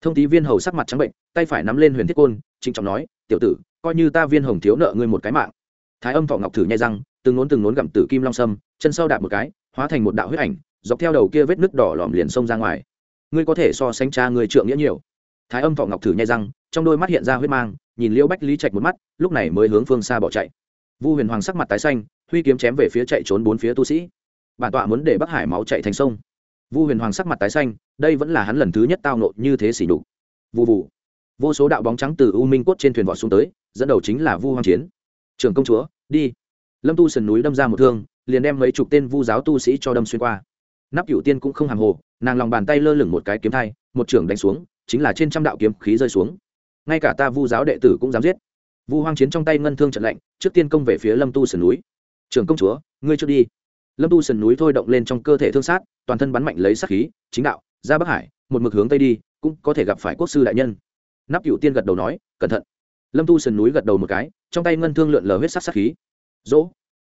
Thông tí viên hầu sắc mặt trắng bệnh, tay phải nắm lên huyền thiết côn, trịnh trọng nói, tiểu tử, coi như ta viên hồng thiếu nợ ngươi một cái mạng. Thái âm thọ ngọc thử nhai răng, từng nốn từng nốn gặm tử kim long sâm, chân sau đạp một cái, hóa thành một đạo huyết ảnh, dọc theo đầu kia vết nước đỏ lòm liền xông ra ngoài. Ngươi có thể so sánh cha người trượng nghĩa nhiều thái âm thọ ngọc thử nhai răng, trong đôi mắt hiện ra huyết mang, nhìn liễu bách lý trạch một mắt, lúc này mới hướng phương xa bỏ chạy. Vu huyền hoàng sắc mặt tái xanh, huy kiếm chém về phía chạy trốn bốn phía tu sĩ. Bản tọa muốn để bắc hải máu chạy thành sông. Vu huyền hoàng sắc mặt tái xanh, đây vẫn là hắn lần thứ nhất tao nộ như thế xỉ đục vụ vụ vô số đạo bóng trắng từ u minh cốt trên thuyền vọt xuống tới, dẫn đầu chính là vu hoàng chiến. Trưởng công chúa, đi. Lâm tu sườn núi đâm ra một thương, liền đem mấy chục tên vu giáo tu sĩ cho đâm xuyên qua. Nắp cựu tiên cũng không hàng hồ, nàng lòng bàn tay lơ lửng một cái kiếm thai, một trưởng đánh xuống chính là trên trăm đạo kiếm khí rơi xuống. Ngay cả ta vu giáo đệ tử cũng dám giết. Vu hoang chiến trong tay ngân thương trận lạnh, trước tiên công về phía lâm tu sườn núi. Trường công chúa, ngươi trước đi. Lâm tu sườn núi thôi động lên trong cơ thể thương sát, toàn thân bắn mạnh lấy sát khí, chính đạo, ra bắc hải, một mực hướng tây đi, cũng có thể gặp phải quốc sư đại nhân. Nắp cựu tiên gật đầu nói, cẩn thận. Lâm tu sườn núi gật đầu một cái, trong tay ngân thương lượn lờ huyết sắc sát khí. Dỗ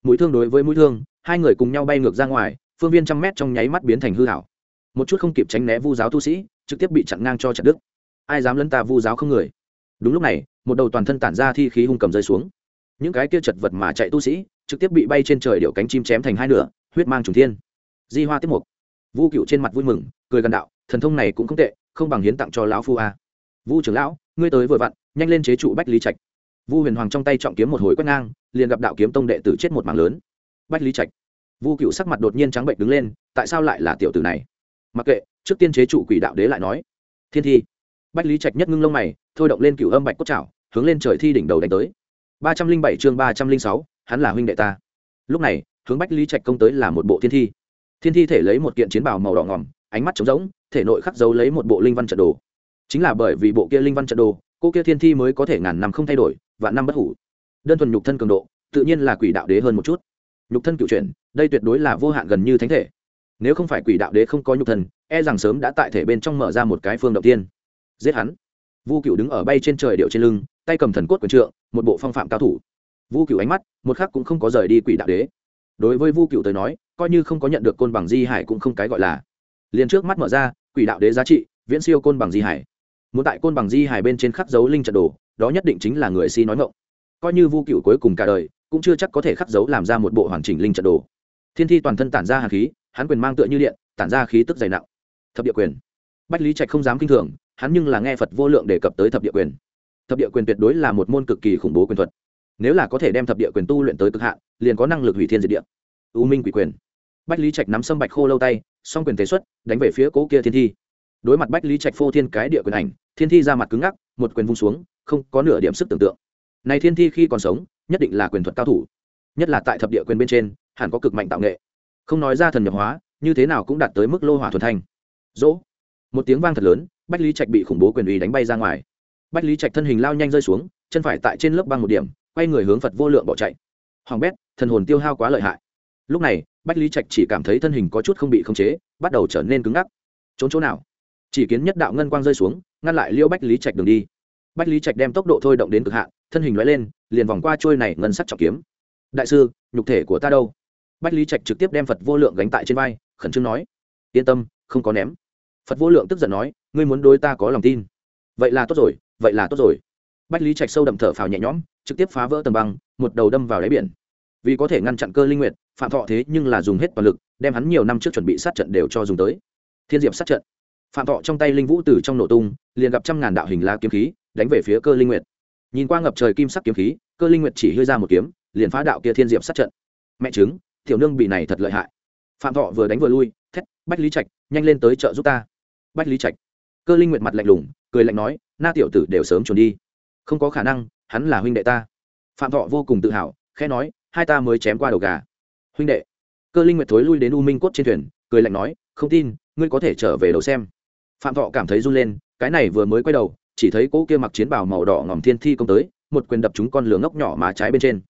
mũi thương đối với mũi thương, hai người cùng nhau bay ngược ra ngoài, phương viên trăm mét trong nháy mắt biến thành hư hảo một chút không kịp tránh né vu giáo tu sĩ trực tiếp bị chặn ngang cho chặt đứt. Ai dám lấn ta vu giáo không người. Đúng lúc này, một đầu toàn thân tản ra thi khí hung cầm rơi xuống. Những cái kia chật vật mà chạy tu sĩ, trực tiếp bị bay trên trời điệu cánh chim chém thành hai nửa, huyết mang trùng thiên. Di hoa tiếp mục. Vu cựu trên mặt vui mừng, cười gần đạo, thần thông này cũng không tệ, không bằng hiến tặng cho lão phu a. Vu trưởng lão, ngươi tới vừa vặn, nhanh lên chế trụ bách lý trạch. Vu huyền hoàng trong tay trọng kiếm một hồi quét ngang, liền gặp đạo kiếm tông đệ tử chết một mảng lớn. Bách lý trạch. Vu cựu sắc mặt đột nhiên trắng bệnh đứng lên, tại sao lại là tiểu tử này? Mặc kệ, trước tiên chế trụ quỷ đạo đế lại nói. Thiên thi. Bách lý trạch nhất ngưng lông mày, thôi động lên cựu âm bạch cốt trảo, hướng lên trời thi đỉnh đầu đánh tới. ba trăm linh bảy chương ba trăm linh sáu, hắn là huynh đệ ta. Lúc này, hướng bách lý trạch công tới là một bộ thiên thi. Thiên thi thể lấy một kiện chiến bào màu đỏ ngỏm ánh mắt trống rỗng, thể nội khắc dấu lấy một bộ linh văn trận đồ. Chính là bởi vì bộ kia linh văn trận đồ, cô kia thiên thi mới có thể ngàn năm không thay đổi và năm bất hủ. Đơn thuần nhục thân cường độ, tự nhiên là quỷ đạo đế hơn một chút. Nhục thân cựu chuyển, đây tuyệt đối là vô hạn gần như thánh thể nếu không phải quỷ đạo đế không có nhục thần, e rằng sớm đã tại thể bên trong mở ra một cái phương động tiên. Giết hắn. Vu cựu đứng ở bay trên trời điệu trên lưng tay cầm thần cốt quần trượng một bộ phong phạm cao thủ. Vu cựu ánh mắt một khắc cũng không có rời đi quỷ đạo đế. Đối với vu cựu tới nói coi như không có nhận được côn bằng di hải cũng không cái gọi là. Liền trước mắt mở ra quỷ đạo đế giá trị viễn siêu côn bằng di hải. Muốn tại côn bằng di hải bên trên khắc dấu linh trận đồ đó nhất định chính là người si nói ngộng coi như vu cựu cuối cùng cả đời cũng chưa chắc có thể khắc dấu làm ra một bộ hoàn chỉnh linh trận đồ. Thiên thi toàn thân tản ra hàn khí hắn quyền mang tựa như điện, tản ra khí tức dày nặng. Thập địa quyền. Bách lý trạch không dám kinh thường, hắn nhưng là nghe phật vô lượng đề cập tới thập địa quyền. Thập địa quyền tuyệt đối là một môn cực kỳ khủng bố quyền thuật. Nếu là có thể đem thập địa quyền tu luyện tới cực hạn, liền có năng lực hủy thiên diệt địa. U minh quỷ quyền. Bách lý trạch nắm sâm bạch khô lâu tay, song quyền thế xuất, đánh về phía cố kia thiên thi. Đối mặt bách lý trạch phô thiên cái địa quyền ảnh, thiên thi ra mặt cứng ngắc, một quyền vung xuống, không có nửa điểm sức tưởng tượng. Này thiên thi khi còn sống, nhất định là quyền thuật cao thủ. Nhất là tại thập địa quyền bên trên, hẳn có cực mạnh tạo nghệ không nói ra thần nhập hóa, như thế nào cũng đạt tới mức lô hỏa thuần thanh. Dỗ. Một tiếng vang thật lớn, bách lý trạch bị khủng bố quyền uy đánh bay ra ngoài. Bách lý trạch thân hình lao nhanh rơi xuống, chân phải tại trên lớp băng một điểm, quay người hướng phật vô lượng bỏ chạy. Hoàng bét, thần hồn tiêu hao quá lợi hại. Lúc này, bách lý trạch chỉ cảm thấy thân hình có chút không bị khống chế, bắt đầu trở nên cứng ngắc. Trốn chỗ nào? Chỉ kiến nhất đạo ngân quang rơi xuống, ngăn lại liêu bách lý trạch đường đi. Bách lý trạch đem tốc độ thôi động đến cực hạn, thân hình loại lên, liền vòng qua trôi này ngân sắc trọng kiếm. Đại sư, nhục thể của ta đâu? Bách lý trạch trực tiếp đem phật vô lượng gánh tại trên vai, khẩn trương nói, yên tâm, không có ném. Phật vô lượng tức giận nói, ngươi muốn đối ta có lòng tin. Vậy là tốt rồi, vậy là tốt rồi. Bách lý trạch sâu đậm thở phào nhẹ nhõm, trực tiếp phá vỡ tầng băng, một đầu đâm vào đáy biển. Vì có thể ngăn chặn cơ linh nguyệt, phạm thọ thế nhưng là dùng hết toàn lực, đem hắn nhiều năm trước chuẩn bị sát trận đều cho dùng tới. Thiên diệp sát trận. Phạm thọ trong tay linh vũ tử trong nổ tung, liền gặp trăm ngàn đạo hình lá kiếm khí đánh về phía cơ linh nguyệt. Nhìn qua ngập trời kim sắc kiếm khí, cơ linh nguyệt chỉ hơi ra một kiếm, liền phá đạo kia thiên diệp sát trận. Mẹ chứng tiểu nương bị này thật lợi hại. Phạm thọ vừa đánh vừa lui, thét, bách lý trạch, nhanh lên tới chợ giúp ta. Bách lý trạch? Cơ linh nguyệt mặt lạnh lùng, cười lạnh nói, na tiểu tử đều sớm trốn đi. Không có khả năng, hắn là huynh đệ ta. Phạm thọ vô cùng tự hào, khẽ nói, hai ta mới chém qua đầu gà. Huynh đệ? Cơ linh nguyệt thối lui đến u minh cốt trên thuyền, cười lạnh nói, không tin, ngươi có thể trở về đầu xem. Phạm thọ cảm thấy run lên, cái này vừa mới quay đầu, chỉ thấy cỗ kia mặc chiến bào màu đỏ ngòm thiên thi công tới, một quyền đập trúng con lửa ngốc nhỏ má trái bên trên.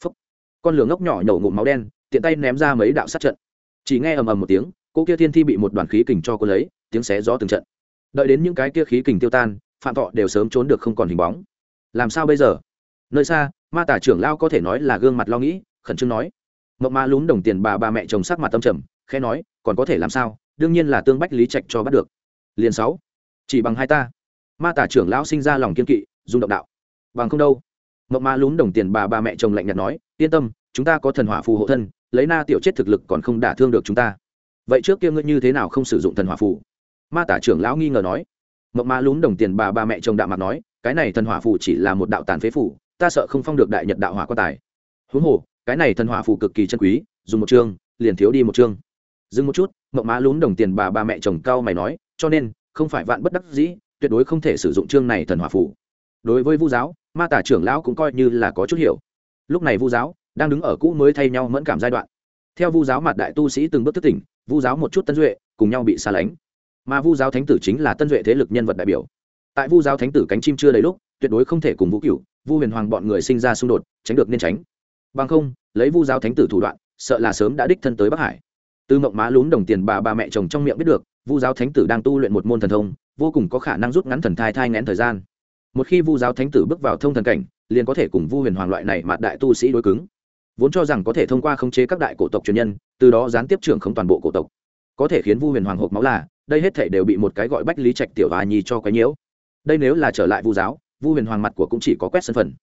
Phúc. con lửa ngốc nhỏ nhổ ngụm máu đen tiện tay ném ra mấy đạo sát trận. Chỉ nghe ầm ầm một tiếng, cô kia thiên thi bị một đoàn khí kình cho cô lấy, tiếng xé gió từng trận. Đợi đến những cái kia khí kình tiêu tan, phạm thọ đều sớm trốn được không còn hình bóng. Làm sao bây giờ? Nơi xa, ma tả trưởng lao có thể nói là gương mặt lo nghĩ, khẩn trương nói. Mộng ma lún đồng tiền bà bà mẹ chồng sắc mặt tâm trầm, khẽ nói, còn có thể làm sao? Đương nhiên là tương bách lý trạch cho bắt được. Liền sáu. Chỉ bằng hai ta. Ma tả trưởng lão sinh ra lòng kiên kỵ rung động đạo. Bằng không đâu. Mộng ma lún đồng tiền bà bà mẹ chồng lạnh nhạt nói, yên tâm chúng ta có thần hỏa phù hộ thân, lấy na tiểu chết thực lực còn không đả thương được chúng ta. Vậy trước kia ngươi như thế nào không sử dụng thần hỏa phù? Ma tả trưởng lão nghi ngờ nói. Mộng ma lún đồng tiền bà ba mẹ chồng đạo mặt nói, cái này thần hỏa phù chỉ là một đạo tàn phế phủ ta sợ không phong được đại nhật đạo hỏa quan tài. Huống hồ, cái này thần hỏa phù cực kỳ chân quý, dùng một chương, liền thiếu đi một chương. Dừng một chút mộng má lún đồng tiền bà ba mẹ chồng cao mày nói, cho nên, không phải vạn bất đắc dĩ, tuyệt đối không thể sử dụng chương này thần hỏa phù. Đối với vu giáo, ma tả trưởng lão cũng coi như là có chút hiểu. Lúc này vu giáo đang đứng ở cũ mới thay nhau mẫn cảm giai đoạn. Theo vu giáo mặt đại tu sĩ từng bước thức tỉnh, vu giáo một chút tân duệ cùng nhau bị xa lánh. Mà vu giáo thánh tử chính là tân duệ thế lực nhân vật đại biểu. Tại vu giáo thánh tử cánh chim chưa đầy lúc, tuyệt đối không thể cùng vũ cửu, vu huyền hoàng bọn người sinh ra xung đột, tránh được nên tránh. Bằng không, lấy vu giáo thánh tử thủ đoạn, sợ là sớm đã đích thân tới bắc hải. Tư mộng má lún đồng tiền bà bà mẹ chồng trong miệng biết được, vu giáo thánh tử đang tu luyện một môn thần thông, vô cùng có khả năng rút ngắn thần thai thai ngén thời gian. Một khi vu giáo thánh tử bước vào thông thần cảnh, liền có thể cùng vu huyền hoàng loại này mặt đại tu sĩ đối cứng vốn cho rằng có thể thông qua khống chế các đại cổ tộc truyền nhân, từ đó gián tiếp trưởng không toàn bộ cổ tộc. Có thể khiến vu huyền hoàng hộp máu là, đây hết thể đều bị một cái gọi bách lý trạch tiểu và nhi cho cái nhiễu. Đây nếu là trở lại vu giáo, vu huyền hoàng mặt của cũng chỉ có quét sân phần.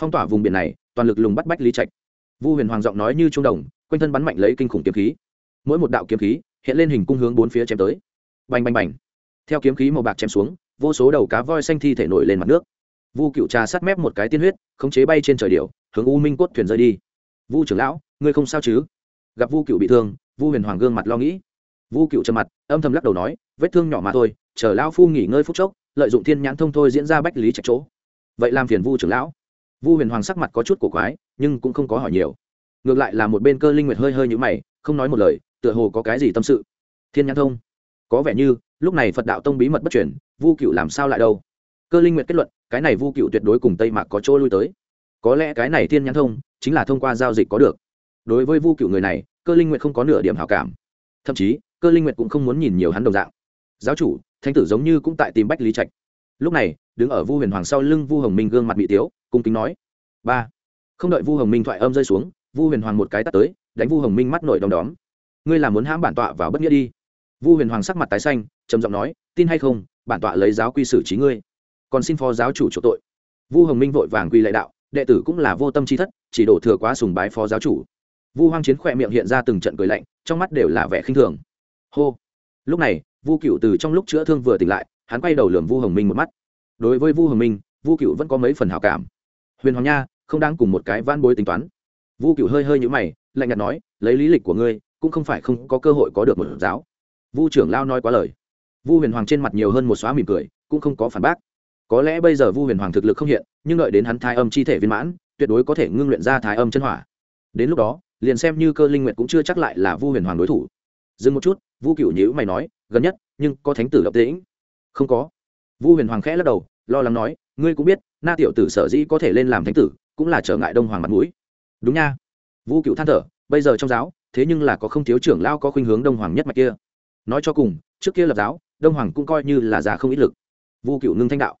Phong tỏa vùng biển này, toàn lực lùng bắt bách lý trạch. Vu huyền hoàng giọng nói như trung đồng, quanh thân bắn mạnh lấy kinh khủng kiếm khí. Mỗi một đạo kiếm khí, hiện lên hình cung hướng bốn phía chém tới. Bành bành bành. Theo kiếm khí màu bạc chém xuống, vô số đầu cá voi xanh thi thể nổi lên mặt nước. Vu cựu trà sát mép một cái tiên huyết, khống chế bay trên trời điệu hướng u minh cốt thuyền rơi đi vu trưởng lão ngươi không sao chứ gặp vu cựu bị thương vu huyền hoàng gương mặt lo nghĩ vu cựu trầm mặt âm thầm lắc đầu nói vết thương nhỏ mà thôi chờ lão phu nghỉ ngơi phút chốc lợi dụng thiên nhãn thông thôi diễn ra bách lý trạch chỗ vậy làm phiền vu trưởng lão vu huyền hoàng sắc mặt có chút cổ quái nhưng cũng không có hỏi nhiều ngược lại là một bên cơ linh nguyệt hơi hơi nhũ mày không nói một lời tựa hồ có cái gì tâm sự thiên nhãn thông có vẻ như lúc này phật đạo tông bí mật bất chuyển vu cựu làm sao lại đâu cơ linh nguyệt kết luận cái này vu cựu tuyệt đối cùng tây mạc có chỗ lui tới có lẽ cái này thiên nhãn thông chính là thông qua giao dịch có được. Đối với vu cựu người này, cơ linh nguyệt không có nửa điểm hảo cảm. Thậm chí, cơ linh nguyệt cũng không muốn nhìn nhiều hắn đồng dạng. Giáo chủ, thánh tử giống như cũng tại tìm bách lý trạch. Lúc này, đứng ở vu huyền hoàng sau lưng vu hồng minh gương mặt bị tiếu, cung kính nói, ba. Không đợi vu hồng minh thoại âm rơi xuống, vu huyền hoàng một cái tắt tới, đánh vu hồng minh mắt nổi đom đóm. Ngươi làm muốn hãm bản tọa vào bất nghĩa đi. Vu huyền hoàng sắc mặt tái xanh, trầm giọng nói, tin hay không, bản tọa lấy giáo quy xử trí ngươi. Còn xin phó giáo chủ chỗ tội. Vu hồng minh vội vàng quy lệ đạo đệ tử cũng là vô tâm chi thất, chỉ đổ thừa quá sùng bái phó giáo chủ. Vu hoang chiến khỏe miệng hiện ra từng trận cười lạnh, trong mắt đều là vẻ khinh thường. Hô. Lúc này, vu cựu từ trong lúc chữa thương vừa tỉnh lại, hắn quay đầu lườm vu hồng minh một mắt. Đối với vu hồng minh, vu cựu vẫn có mấy phần hảo cảm. Huyền hoàng nha, không đang cùng một cái van bối tính toán. Vu cựu hơi hơi nhũ mày, lạnh nhạt nói, lấy lý lịch của ngươi, cũng không phải không có cơ hội có được một giáo. Vu trưởng lao nói quá lời. Vu huyền hoàng trên mặt nhiều hơn một xóa mỉm cười, cũng không có phản bác có lẽ bây giờ vu huyền hoàng thực lực không hiện, nhưng đợi đến hắn thái âm chi thể viên mãn, tuyệt đối có thể ngưng luyện ra thái âm chân hỏa. Đến lúc đó, liền xem như cơ linh nguyện cũng chưa chắc lại là vu huyền hoàng đối thủ. Dừng một chút, vu cựu nhữ mày nói, gần nhất, nhưng có thánh tử động tĩnh. Không có. Vu huyền hoàng khẽ lắc đầu, lo lắng nói, ngươi cũng biết, na tiểu tử sở dĩ có thể lên làm thánh tử, cũng là trở ngại đông hoàng mặt mũi. Đúng nha. Vu cựu than thở, bây giờ trong giáo, thế nhưng là có không thiếu trưởng lao có khuynh hướng đông hoàng nhất mạch kia. Nói cho cùng, trước kia lập giáo, đông hoàng cũng coi như là già không ít lực. Vu cựu ngưng thanh đạo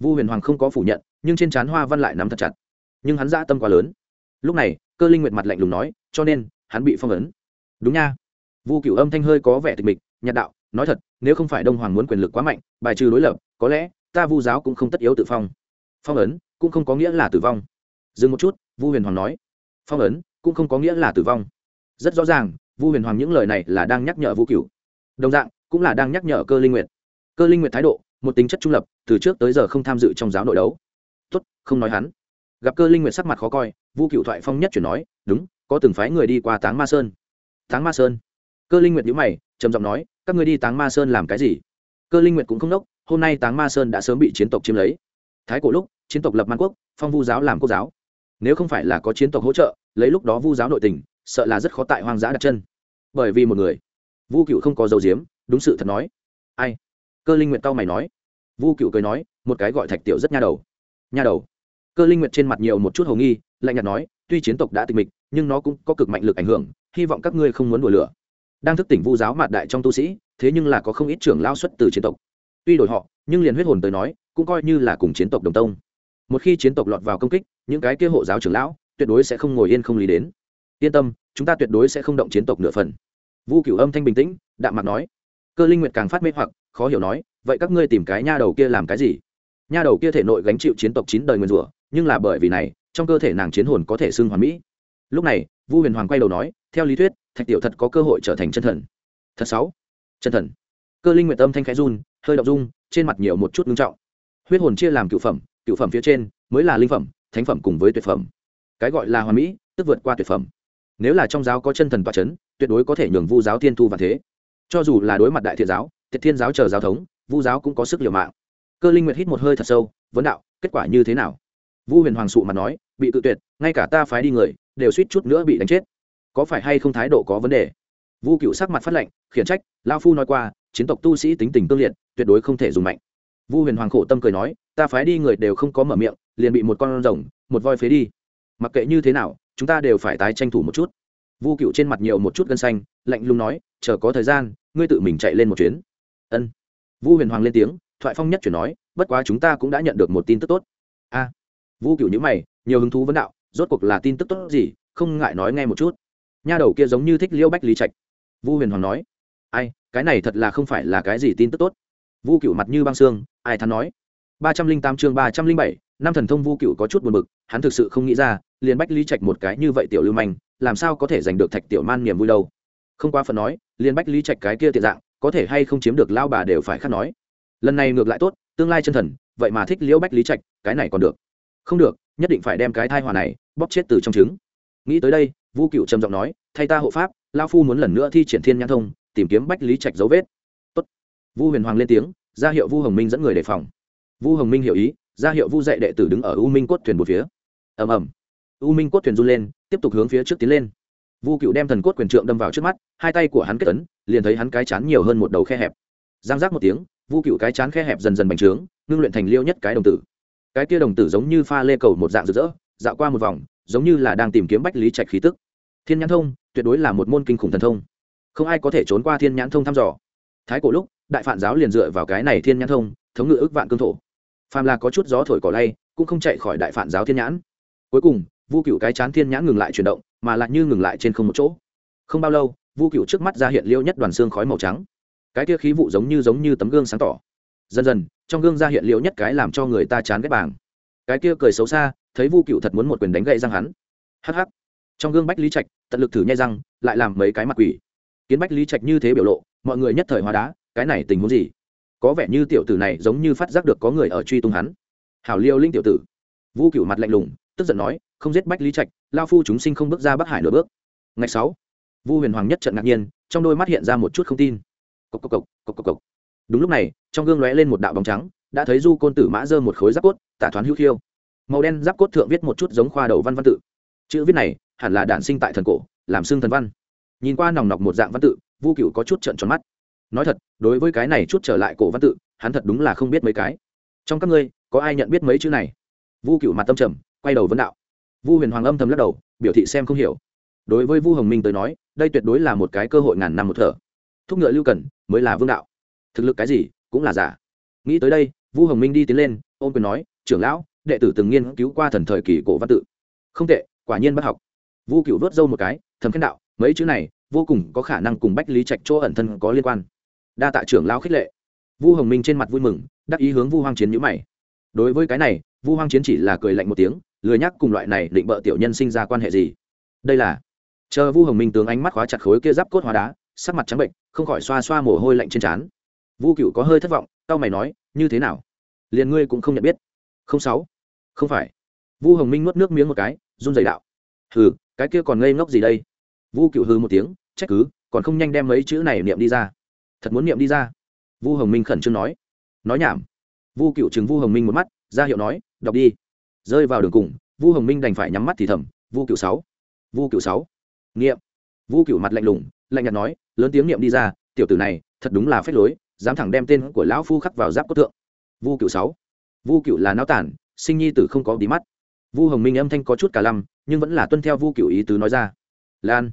vu huyền hoàng không có phủ nhận, nhưng trên trán hoa văn lại nắm thật chặt. Nhưng hắn dã tâm quá lớn. Lúc này, cơ linh nguyệt mặt lạnh lùng nói, cho nên, hắn bị phong ấn. Đúng nha. Vu cựu âm thanh hơi có vẻ tịch mịch, nhạt đạo, nói thật, nếu không phải đông hoàng muốn quyền lực quá mạnh, bài trừ đối lập, có lẽ, ta vu giáo cũng không tất yếu tự phong. Phong ấn, cũng không có nghĩa là tử vong. Dừng một chút, vu huyền hoàng nói. Phong ấn, cũng không có nghĩa là tử vong. Rất rõ ràng, vu huyền hoàng những lời này là đang nhắc nhở vu cựu đồng dạng, cũng là đang nhắc nhở cơ linh nguyệt. Cơ linh nguyệt thái độ một tính chất trung lập, từ trước tới giờ không tham dự trong giáo nội đấu. Tốt, không nói hắn. Gặp cơ linh nguyệt sắc mặt khó coi, vu cựu thoại phong nhất chuyển nói, đúng, có từng phái người đi qua táng ma sơn. Táng ma sơn? Cơ linh nguyệt nhữ mày, trầm giọng nói, các người đi táng ma sơn làm cái gì? Cơ linh nguyệt cũng không đốc, hôm nay táng ma sơn đã sớm bị chiến tộc chiếm lấy. Thái cổ lúc, chiến tộc lập man quốc, phong vu giáo làm quốc giáo. Nếu không phải là có chiến tộc hỗ trợ, lấy lúc đó vu giáo nội tình, sợ là rất khó tại hoang dã đặt chân. Bởi vì một người, vu cựu không có dấu diếm, đúng sự thật nói. Ai? Cơ linh nguyện tao mày nói. Vu cựu cười nói, một cái gọi thạch tiểu rất nha đầu. Nha đầu. Cơ linh nguyện trên mặt nhiều một chút hầu nghi, lạnh nhạt nói, tuy chiến tộc đã tịch mịch, nhưng nó cũng có cực mạnh lực ảnh hưởng, hy vọng các ngươi không muốn đùa lửa. Đang thức tỉnh vu giáo mạt đại trong tu sĩ, thế nhưng là có không ít trưởng lao xuất từ chiến tộc. Tuy đổi họ, nhưng liền huyết hồn tới nói, cũng coi như là cùng chiến tộc đồng tông. Một khi chiến tộc lọt vào công kích, những cái kia hộ giáo trưởng lão, tuyệt đối sẽ không ngồi yên không lý đến. Yên tâm, chúng ta tuyệt đối sẽ không động chiến tộc nửa phần. Vu cửu âm thanh bình tĩnh, đạm mặt nói cơ linh nguyệt càng phát mê hoặc, khó hiểu nói, vậy các ngươi tìm cái nha đầu kia làm cái gì? Nha đầu kia thể nội gánh chịu chiến tộc chín đời nguyên rủa, nhưng là bởi vì này, trong cơ thể nàng chiến hồn có thể xưng hoàn mỹ. Lúc này, vu huyền hoàng quay đầu nói, theo lý thuyết, thạch tiểu thật có cơ hội trở thành chân thần. Thật sáu. Chân thần. Cơ linh nguyệt âm thanh khẽ run, hơi động dung, trên mặt nhiều một chút ngưng trọng. Huyết hồn chia làm cựu phẩm cựu phẩm phía trên mới là linh phẩm, thánh phẩm cùng với tuyệt phẩm. Cái gọi là hoàn mỹ, tức vượt qua tuyệt phẩm. Nếu là trong giáo có chân thần toa c h ấ n tuyệt đối có thể nhường vu giáo thiên thu và thế cho dù là đối mặt đại thiện giáo thiệt thiên giáo chờ giáo thống, vu giáo cũng có sức liều mạng. Cơ linh nguyệt hít một hơi thật sâu, vấn đạo, kết quả như thế nào? Vu huyền hoàng sụ mặt nói, bị tự tuyệt, ngay cả ta phái đi người, đều suýt chút nữa bị đánh chết. Có phải hay không thái độ có vấn đề? Vu cựu sắc mặt phát lệnh khiển trách lao phu nói qua, chiến tộc tu sĩ tính tình tương liệt, tuyệt đối không thể dùng mạnh. Vu huyền hoàng khổ tâm cười nói, ta phái đi người đều không có mở miệng, liền bị một con rồng, một voi phế đi. Mặc kệ như thế nào, chúng ta đều phải tái tranh thủ một chút. Vu cựu trên mặt nhiều một chút gân xanh, lạnh lùng nói, chờ có thời gian ngươi tự mình chạy lên một chuyến. Ân. Vu huyền hoàng lên tiếng, thoại phong nhất chuyển nói, bất quá chúng ta cũng đã nhận được một tin tức tốt. A. Vu cựu nhữ mày, nhiều hứng thú vấn đạo, rốt cuộc là tin tức tốt gì, không ngại nói nghe một chút. Nha đầu kia giống như thích liêu bách lý trạch. Vu huyền hoàng nói, ai, cái này thật là không phải là cái gì tin tức tốt. Vu cựu mặt như băng xương, ai thắn nói. ba trăm linh tám chương ba trăm linh bảy, năm thần thông vu cựu có chút buồn bực, hắn thực sự không nghĩ ra, liền bách lý trạch một cái như vậy tiểu lưu manh, làm sao có thể giành được thạch tiểu man niềm vui đâu không quá phần nói liên bách lý trạch cái kia tiện dạng, có thể hay không chiếm được lao bà đều phải khác nói. Lần này ngược lại tốt, tương lai chân thần, vậy mà thích liễu bách lý trạch, cái này còn được. Không được, nhất định phải đem cái thai hòa này bóp chết từ trong trứng. Nghĩ tới đây, vu cựu trầm giọng nói, thay ta hộ pháp lao phu muốn lần nữa thi triển thiên nhãn thông, tìm kiếm bách lý trạch dấu vết. Tốt. vu huyền hoàng lên tiếng, ra hiệu vu hồng minh dẫn người đề phòng. Vu hồng minh hiểu ý, ra hiệu vu dạy đệ tử đứng ở u minh cốt thuyền một phía. Ầm ầm. U minh cốt thuyền run lên, tiếp tục hướng phía trước tiến lên vu cựu đem thần cốt quyền trượng đâm vào trước mắt, hai tay của hắn kết tấn liền thấy hắn cái chán nhiều hơn một đầu khe hẹp. Giang giác một tiếng, vu cựu cái chán khe hẹp dần dần bành trướng, ngưng luyện thành liêu nhất cái đồng tử. Cái kia đồng tử giống như pha lê cầu một dạng rực rỡ, dạo qua một vòng, giống như là đang tìm kiếm bách lý trạch khí tức. Thiên nhãn thông, tuyệt đối là một môn kinh khủng thần thông. Không ai có thể trốn qua thiên nhãn thông thăm dò. Thái cổ lúc, đại phản giáo liền dựa vào cái này thiên nhãn thông, thống ngự ước vạn cương thổ. Phàm là có chút gió thổi cỏ lay, cũng không chạy khỏi đại phản giáo thiên nhãn. Cuối cùng, vu cựu cái chán thiên nhãn ngừng lại chuyển động mà lại như ngừng lại trên không một chỗ. Không bao lâu, vu cựu trước mắt ra hiện liêu nhất đoàn xương khói màu trắng. Cái kia khí vụ giống như giống như tấm gương sáng tỏ. Dần dần, trong gương ra hiện liêu nhất cái làm cho người ta chán ghét bảng cái kia cười xấu xa, thấy vu cựu thật muốn một quyền đánh gậy răng hắn. Hh trong gương bách lý trạch, tận lực thử nhai răng, lại làm mấy cái mặt quỷ. Kiến bách lý trạch như thế biểu lộ, mọi người nhất thời hóa đá, cái này tình huống gì? Có vẻ như tiểu tử này giống như phát giác được có người ở truy tung hắn. Hảo liêu linh tiểu tử. Vu cựu mặt lạnh lùng tức giận nói, không giết bách lý trạch, lao phu chúng sinh không bước ra bắc hải nửa bước. Ngày sáu, vu huyền hoàng nhất trận ngạc nhiên, trong đôi mắt hiện ra một chút không tin. Cộc cộc cộc cộc cộc cộc. Đúng lúc này, trong gương lóe lên một đạo bóng trắng, đã thấy du côn tử mã dơ một khối giáp cốt, tả thoán hữu khiêu. Màu đen giáp cốt thượng viết một chút giống khoa đầu văn văn tự. Chữ viết này, hẳn là đản sinh tại thần cổ, làm xương thần văn. Nhìn qua nòng nọc một dạng văn tự, vu cựu có chút trận tròn mắt. Nói thật, đối với cái này chút trở lại cổ văn tự, hắn thật đúng là không biết mấy cái. Trong các ngươi, có ai nhận biết mấy chữ này? Vu cựu mặt tâm trầm quay đầu vấn đạo. Vu huyền hoàng âm thầm lắc đầu, biểu thị xem không hiểu. Đối với vu hồng minh tới nói, đây tuyệt đối là một cái cơ hội ngàn năm một thở. Thúc ngựa lưu cần mới là vương đạo. Thực lực cái gì, cũng là giả. Nghĩ tới đây, vu hồng minh đi tiến lên ôm quyền nói, trưởng lão, đệ tử từng nghiên cứu qua thần thời kỳ cổ văn tự. Không tệ, quả nhiên bất học. Vu cựu vớt dâu một cái, thầm khen đạo, mấy chữ này, vô cùng có khả năng cùng bách lý trạch chỗ ẩn thân có liên quan. Đa tạ trưởng lão khích lệ. Vu hồng minh trên mặt vui mừng, đắc ý hướng vu hoang chiến nhữ mày. Đối với cái này, vu hoang chiến chỉ là cười lạnh một tiếng lười nhắc cùng loại này định bợ tiểu nhân sinh ra quan hệ gì. Đây là, chờ vu hồng minh tướng ánh mắt khóa chặt khối kia giáp cốt hóa đá, sắc mặt trắng bệnh, không khỏi xoa xoa mồ hôi lạnh trên trán. Vu cựu có hơi thất vọng tao mày nói, như thế nào? Liền ngươi cũng không nhận biết. Không sáu. Không phải. Vu hồng minh nuốt nước miếng một cái, run dày đạo. Hừ, cái kia còn ngây ngốc gì đây? Vu cựu hừ một tiếng, trách cứ, còn không nhanh đem mấy chữ này niệm đi ra. Thật muốn niệm đi ra? Vu hồng minh khẩn trương nói. Nói nhảm. Vu cựu chừng vu hồng minh một mắt, ra hiệu nói, đọc đi rơi vào đường cùng, vu hồng minh đành phải nhắm mắt thì thầm, vu cựu sáu, vu cựu sáu. Niệm vu cựu mặt lạnh lùng, lạnh nhạt nói, lớn tiếng niệm đi ra, tiểu tử này, thật đúng là phép lối, dám thẳng đem tên của lão phu khắc vào giáp cốt thượng. Vu cựu sáu. Vu cựu là náo tản, sinh nhi tử không có tí mắt. Vu hồng minh âm thanh có chút cả lăm, nhưng vẫn là tuân theo vu cựu ý tứ nói ra. Lan.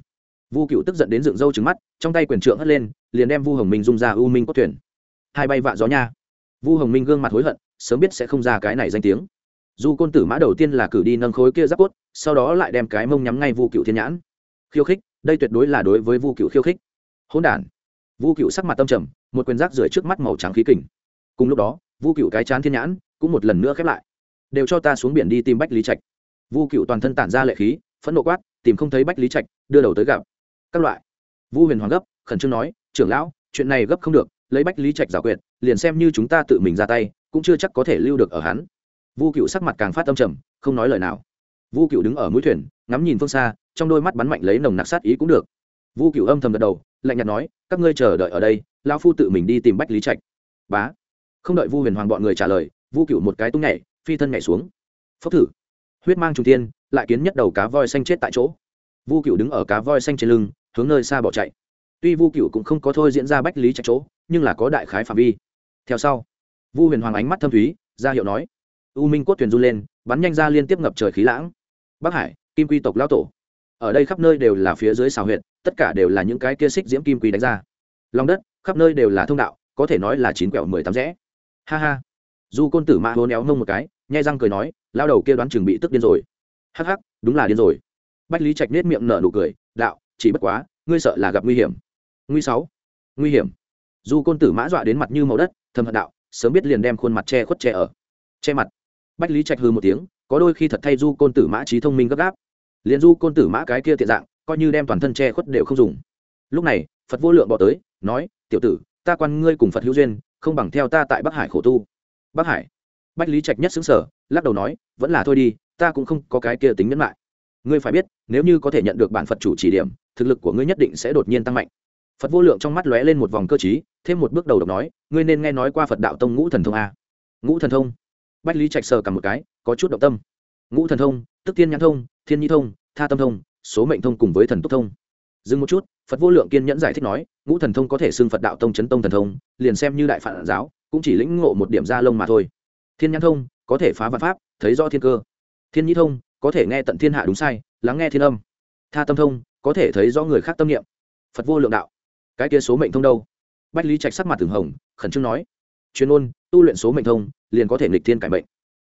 Vu cựu tức giận đến dựng râu trứng mắt, trong tay quyền trượng hất lên, liền đem vu hồng minh dung ra u minh cốt thuyền. Hai bay vạ gió nha. Vu hồng minh gương mặt hối hận, sớm biết sẽ không ra cái này danh tiếng du côn tử mã đầu tiên là cử đi nâng khối kia giáp cốt, sau đó lại đem cái mông nhắm ngay vu cựu thiên nhãn. Khiêu khích, đây tuyệt đối là đối với vu cựu khiêu khích. Hôn đản. Vu cựu sắc mặt tâm trầm, một quyền rác rưởi trước mắt màu trắng khí kình. Cùng lúc đó, vu cựu cái chán thiên nhãn cũng một lần nữa khép lại. Đều cho ta xuống biển đi tìm bách lý trạch. Vu cựu toàn thân tản ra lệ khí, phẫn nộ quát, tìm không thấy bách lý trạch, đưa đầu tới gặp. Các loại. Vu huyền hoàng gấp, khẩn trương nói, trưởng lão, chuyện này gấp không được, lấy bách lý trạch giả quyệt, liền xem như chúng ta tự mình ra tay, cũng chưa chắc có thể lưu được ở hắn vu cựu sắc mặt càng phát tâm trầm, không nói lời nào. Vu cựu đứng ở mũi thuyền, ngắm nhìn phương xa, trong đôi mắt bắn mạnh lấy nồng nặc sát ý cũng được. Vu cựu âm thầm gật đầu, lạnh nhạt nói, các ngươi chờ đợi ở đây lao phu tự mình đi tìm bách lý trạch. Bá. Không đợi vu huyền hoàng bọn người trả lời, vu cựu một cái tung nhảy, phi thân nhảy xuống. Phốc thử. Huyết mang trùng tiên lại kiến nhất đầu cá voi xanh chết tại chỗ. Vu cựu đứng ở cá voi xanh trên lưng, hướng nơi xa bỏ chạy. Tuy vu cựu cũng không có thôi diễn ra bách lý trạch chỗ, nhưng là có đại khái phạm vi. Theo sau, vu huyền hoàng ánh mắt thâm thúy, ra hiệu nói u minh cốt thuyền run lên, bắn nhanh ra liên tiếp ngập trời khí lãng. Bắc hải, kim quy tộc lao tổ. Ở đây khắp nơi đều là phía dưới xào huyện tất cả đều là những cái kia xích diễm kim quy đánh ra. Lòng đất, khắp nơi đều là thông đạo, có thể nói là chín quẹo mười tám rẽ. Ha ha. Du côn tử mã hố néo nông một cái, nhai răng cười nói lao đầu kia đoán chừng bị tức điên rồi. Hắc hắc, đúng là điên rồi. Bách lý trạch nết miệng nở nụ cười, đạo, chỉ bất quá, ngươi sợ là gặp nguy hiểm. Nguy sáu. Nguy hiểm. Du côn tử mã dọa đến mặt như màu đất, thầm hận đạo, sớm biết liền đem khuôn mặt che khuất che ở. Che mặt bách lý trạch hư một tiếng, có đôi khi thật thay du côn tử mã trí thông minh gấp gáp. Liền du côn tử mã cái kia tiện dạng, coi như đem toàn thân che khuất đều không dùng. Lúc này, phật vô lượng bỏ tới, nói, tiểu tử, ta quan ngươi cùng phật hữu duyên, không bằng theo ta tại bắc hải khổ tu. Bắc hải. Bách lý trạch nhất xứng sở lắc đầu nói, vẫn là thôi đi, ta cũng không có cái kia tính nhẫn lại ngươi phải biết, nếu như có thể nhận được bản phật chủ chỉ điểm, thực lực của ngươi nhất định sẽ đột nhiên tăng mạnh. Phật vô lượng trong mắt lóe lên một vòng cơ t thêm một bước đầu đọc nói, ngươi nên nghe nói qua phật đạo tông ngũ thần thông a. Ngũ thần thông? Bách lý trạch sờ cầm một cái, có chút động tâm. Ngũ thần thông, tức thiên nhãn thông, thiên nhi thông, tha tâm thông, số mệnh thông cùng với thần túc thông. Dừng một chút, phật vô lượng kiên nhẫn giải thích nói, ngũ thần thông có thể xưng phật đạo tông chấn tông thần thông, liền xem như đại phản giáo, cũng chỉ lĩnh ngộ một điểm da lông mà thôi. Thiên nhãn thông, có thể phá vạn pháp, thấy rõ thiên cơ. Thiên nhi thông, có thể nghe tận thiên hạ đúng sai, lắng nghe thiên âm. Tha tâm thông, có thể thấy rõ người khác tâm niệm. Phật vô lượng đạo. Cái kia số mệnh thông đâu? Bách lý trạch sắc mặt từng hồng, khẩn trương nói. Chuyên ôn tu luyện số mệnh thông liền có thể nghịch thiên cải mệnh.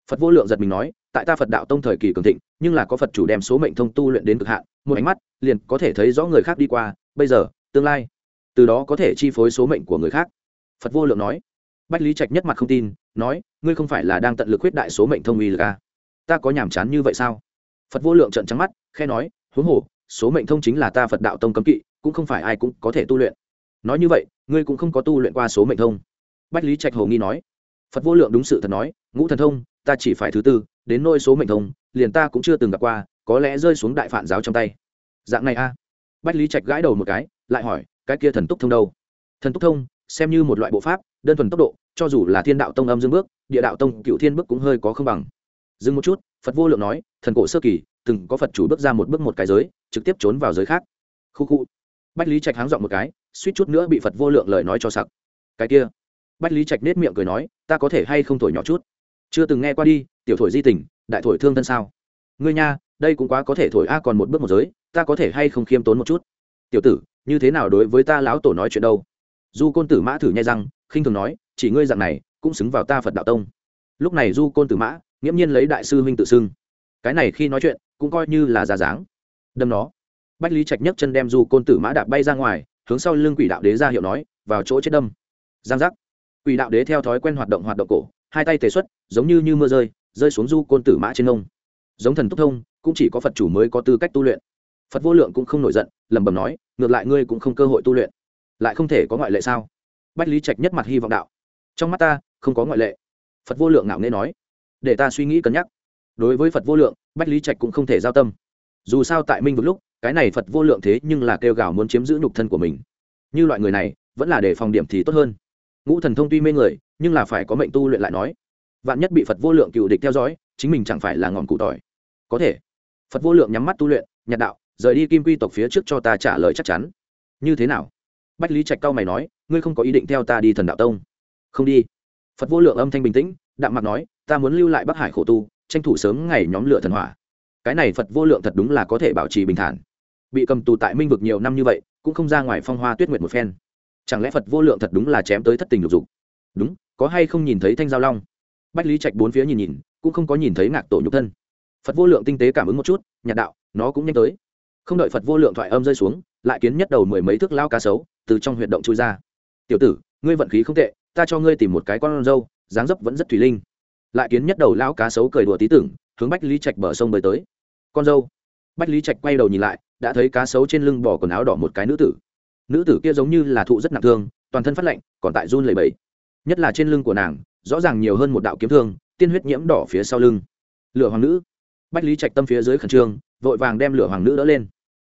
Phật vô lượng giật mình nói, tại ta phật đạo tông thời kỳ cường thịnh, nhưng là có phật chủ đem số mệnh thông tu luyện đến cực hạn, một ánh mắt, liền có thể thấy rõ người khác đi qua, bây giờ, tương lai. Từ đó có thể chi phối số mệnh của người khác. Phật vô lượng nói. Bách lý trạch nhất mặt không tin, nói, ngươi không phải là đang tận lực huyết đại số mệnh thông uy lực à? ta có nhàm chán như vậy sao? Phật vô lượng trận trắng mắt khe nói, huống hồ, số mệnh thông chính là ta phật đạo tông cấm kỵ, cũng không phải ai cũng có thể tu luyện. Nói như vậy, ngươi cũng không có tu luyện qua số mệnh thông. Bách lý trạch hồ nghi nói phật vô lượng đúng sự thật nói, ngũ thần thông, ta chỉ phải thứ tư, đến nôi số mệnh thông, liền ta cũng chưa từng gặp qua, có lẽ rơi xuống đại phản giáo trong tay. Dạng này a. Bách lý trạch gãi đầu một cái, lại hỏi, cái kia thần túc thông đâu? Thần túc thông, xem như một loại bộ pháp, đơn thuần tốc độ, cho dù là thiên đạo tông âm dương bước, địa đạo tông cựu thiên bước cũng hơi có không bằng. Dừng một chút, phật vô lượng nói, thần cổ sơ kỳ, từng có phật chủ bước ra một bước một cái giới, trực tiếp trốn vào giới khác. Khu khu. Bách lý trạch háng dọn một cái, suýt chút nữa bị phật vô lượng lời nói cho sặc. Cái kia bách lý trạch nết miệng cười nói, ta có thể hay không thổi nhỏ chút? Chưa từng nghe qua đi, tiểu thổi di tình, đại thổi thương thân sao? Ngươi nha, đây cũng quá có thể thổi a, còn một bước một giới, ta có thể hay không khiêm tốn một chút? Tiểu tử, như thế nào đối với ta lão tổ nói chuyện đâu? Du côn tử mã thử nhai răng, khinh thường nói, chỉ ngươi dạng này, cũng xứng vào ta phật đạo tông. Lúc này du côn tử mã, nghiễm nhiên lấy đại sư huynh tự xưng. Cái này khi nói chuyện, cũng coi như là ra dáng. Đâm nó. Bách lý trạch nhấc chân đem du côn tử mã đạp bay ra ngoài, hướng sau lưng quỷ đạo đế ra hiệu nói, vào chỗ chết đâm. Giang giác quỷ đạo đế theo thói quen hoạt động hoạt động cổ, hai tay tề xuất, giống như như mưa rơi rơi xuống du côn tử mã trên ông giống thần túc thông, cũng chỉ có phật chủ mới có tư cách tu luyện. Phật vô lượng cũng không nổi giận, lẩm bẩm nói, ngược lại ngươi cũng không cơ hội tu luyện. Lại không thể có ngoại lệ sao? Bách lý trạch nhất mặt hy vọng đạo. Trong mắt ta, không có ngoại lệ. Phật vô lượng ngạo nghễ nói, để ta suy nghĩ cân nhắc. Đối với phật vô lượng, bách lý trạch cũng không thể giao tâm. Dù sao tại minh vực lúc, cái này phật vô lượng thế nhưng là kêu gào muốn chiếm giữ nhục thân của mình. Như loại người này, vẫn là để phòng điểm thì tốt hơn ngũ thần thông tuy mê người, nhưng là phải có mệnh tu luyện lại nói. Vạn nhất bị phật vô lượng cựu địch theo dõi, chính mình chẳng phải là ngọn cụ tỏi. Có thể. Phật vô lượng nhắm mắt tu luyện, nhạt đạo, rời đi kim quy tộc phía trước cho ta trả lời chắc chắn. Như thế nào? Bách lý trạch cao mày nói, ngươi không có ý định theo ta đi thần đạo tông. Không đi. Phật vô lượng âm thanh bình tĩnh, đạm mặt nói, ta muốn lưu lại bắc hải khổ tu, tranh thủ sớm ngày nhóm lửa thần hỏa. Cái này phật vô lượng thật đúng là có thể bảo trì bình thản. Bị cầm tù tại minh vực nhiều năm như vậy, cũng không ra ngoài phong hoa tuyết nguyệt một phen chẳng lẽ phật vô lượng thật đúng là chém tới thất tình lục dục? Đúng, có hay không nhìn thấy thanh giao long? Bách lý trạch bốn phía nhìn nhìn, cũng không có nhìn thấy ngạc tổ nhục thân. Phật vô lượng tinh tế cảm ứng một chút, nhạt đạo, nó cũng nhanh tới. Không đợi phật vô lượng thoại âm rơi xuống, lại kiến nhất đầu mười mấy thước lao cá sấu, từ trong huyệt động chui ra. Tiểu tử, ngươi vận khí không tệ, ta cho ngươi tìm một cái con râu, dáng dấp vẫn rất thủy linh. Lại kiến nhất đầu lão cá sấu cười đùa tí tưởng, hướng bách lý trạch bờ sông bơi tới. Con dâu bách lý trạch quay đầu nhìn lại, đã thấy cá sấu trên lưng bỏ quần áo đỏ một cái nữ tử nữ tử kia giống như là thụ rất nặng thương, toàn thân phát lạnh, còn tại run lầy bẫy nhất là trên lưng của nàng, rõ ràng nhiều hơn một đạo kiếm thương, tiên huyết nhiễm đỏ phía sau lưng. Lửa hoàng nữ. Bách lý trạch tâm phía dưới khẩn trương, vội vàng đem lửa hoàng nữ đỡ lên.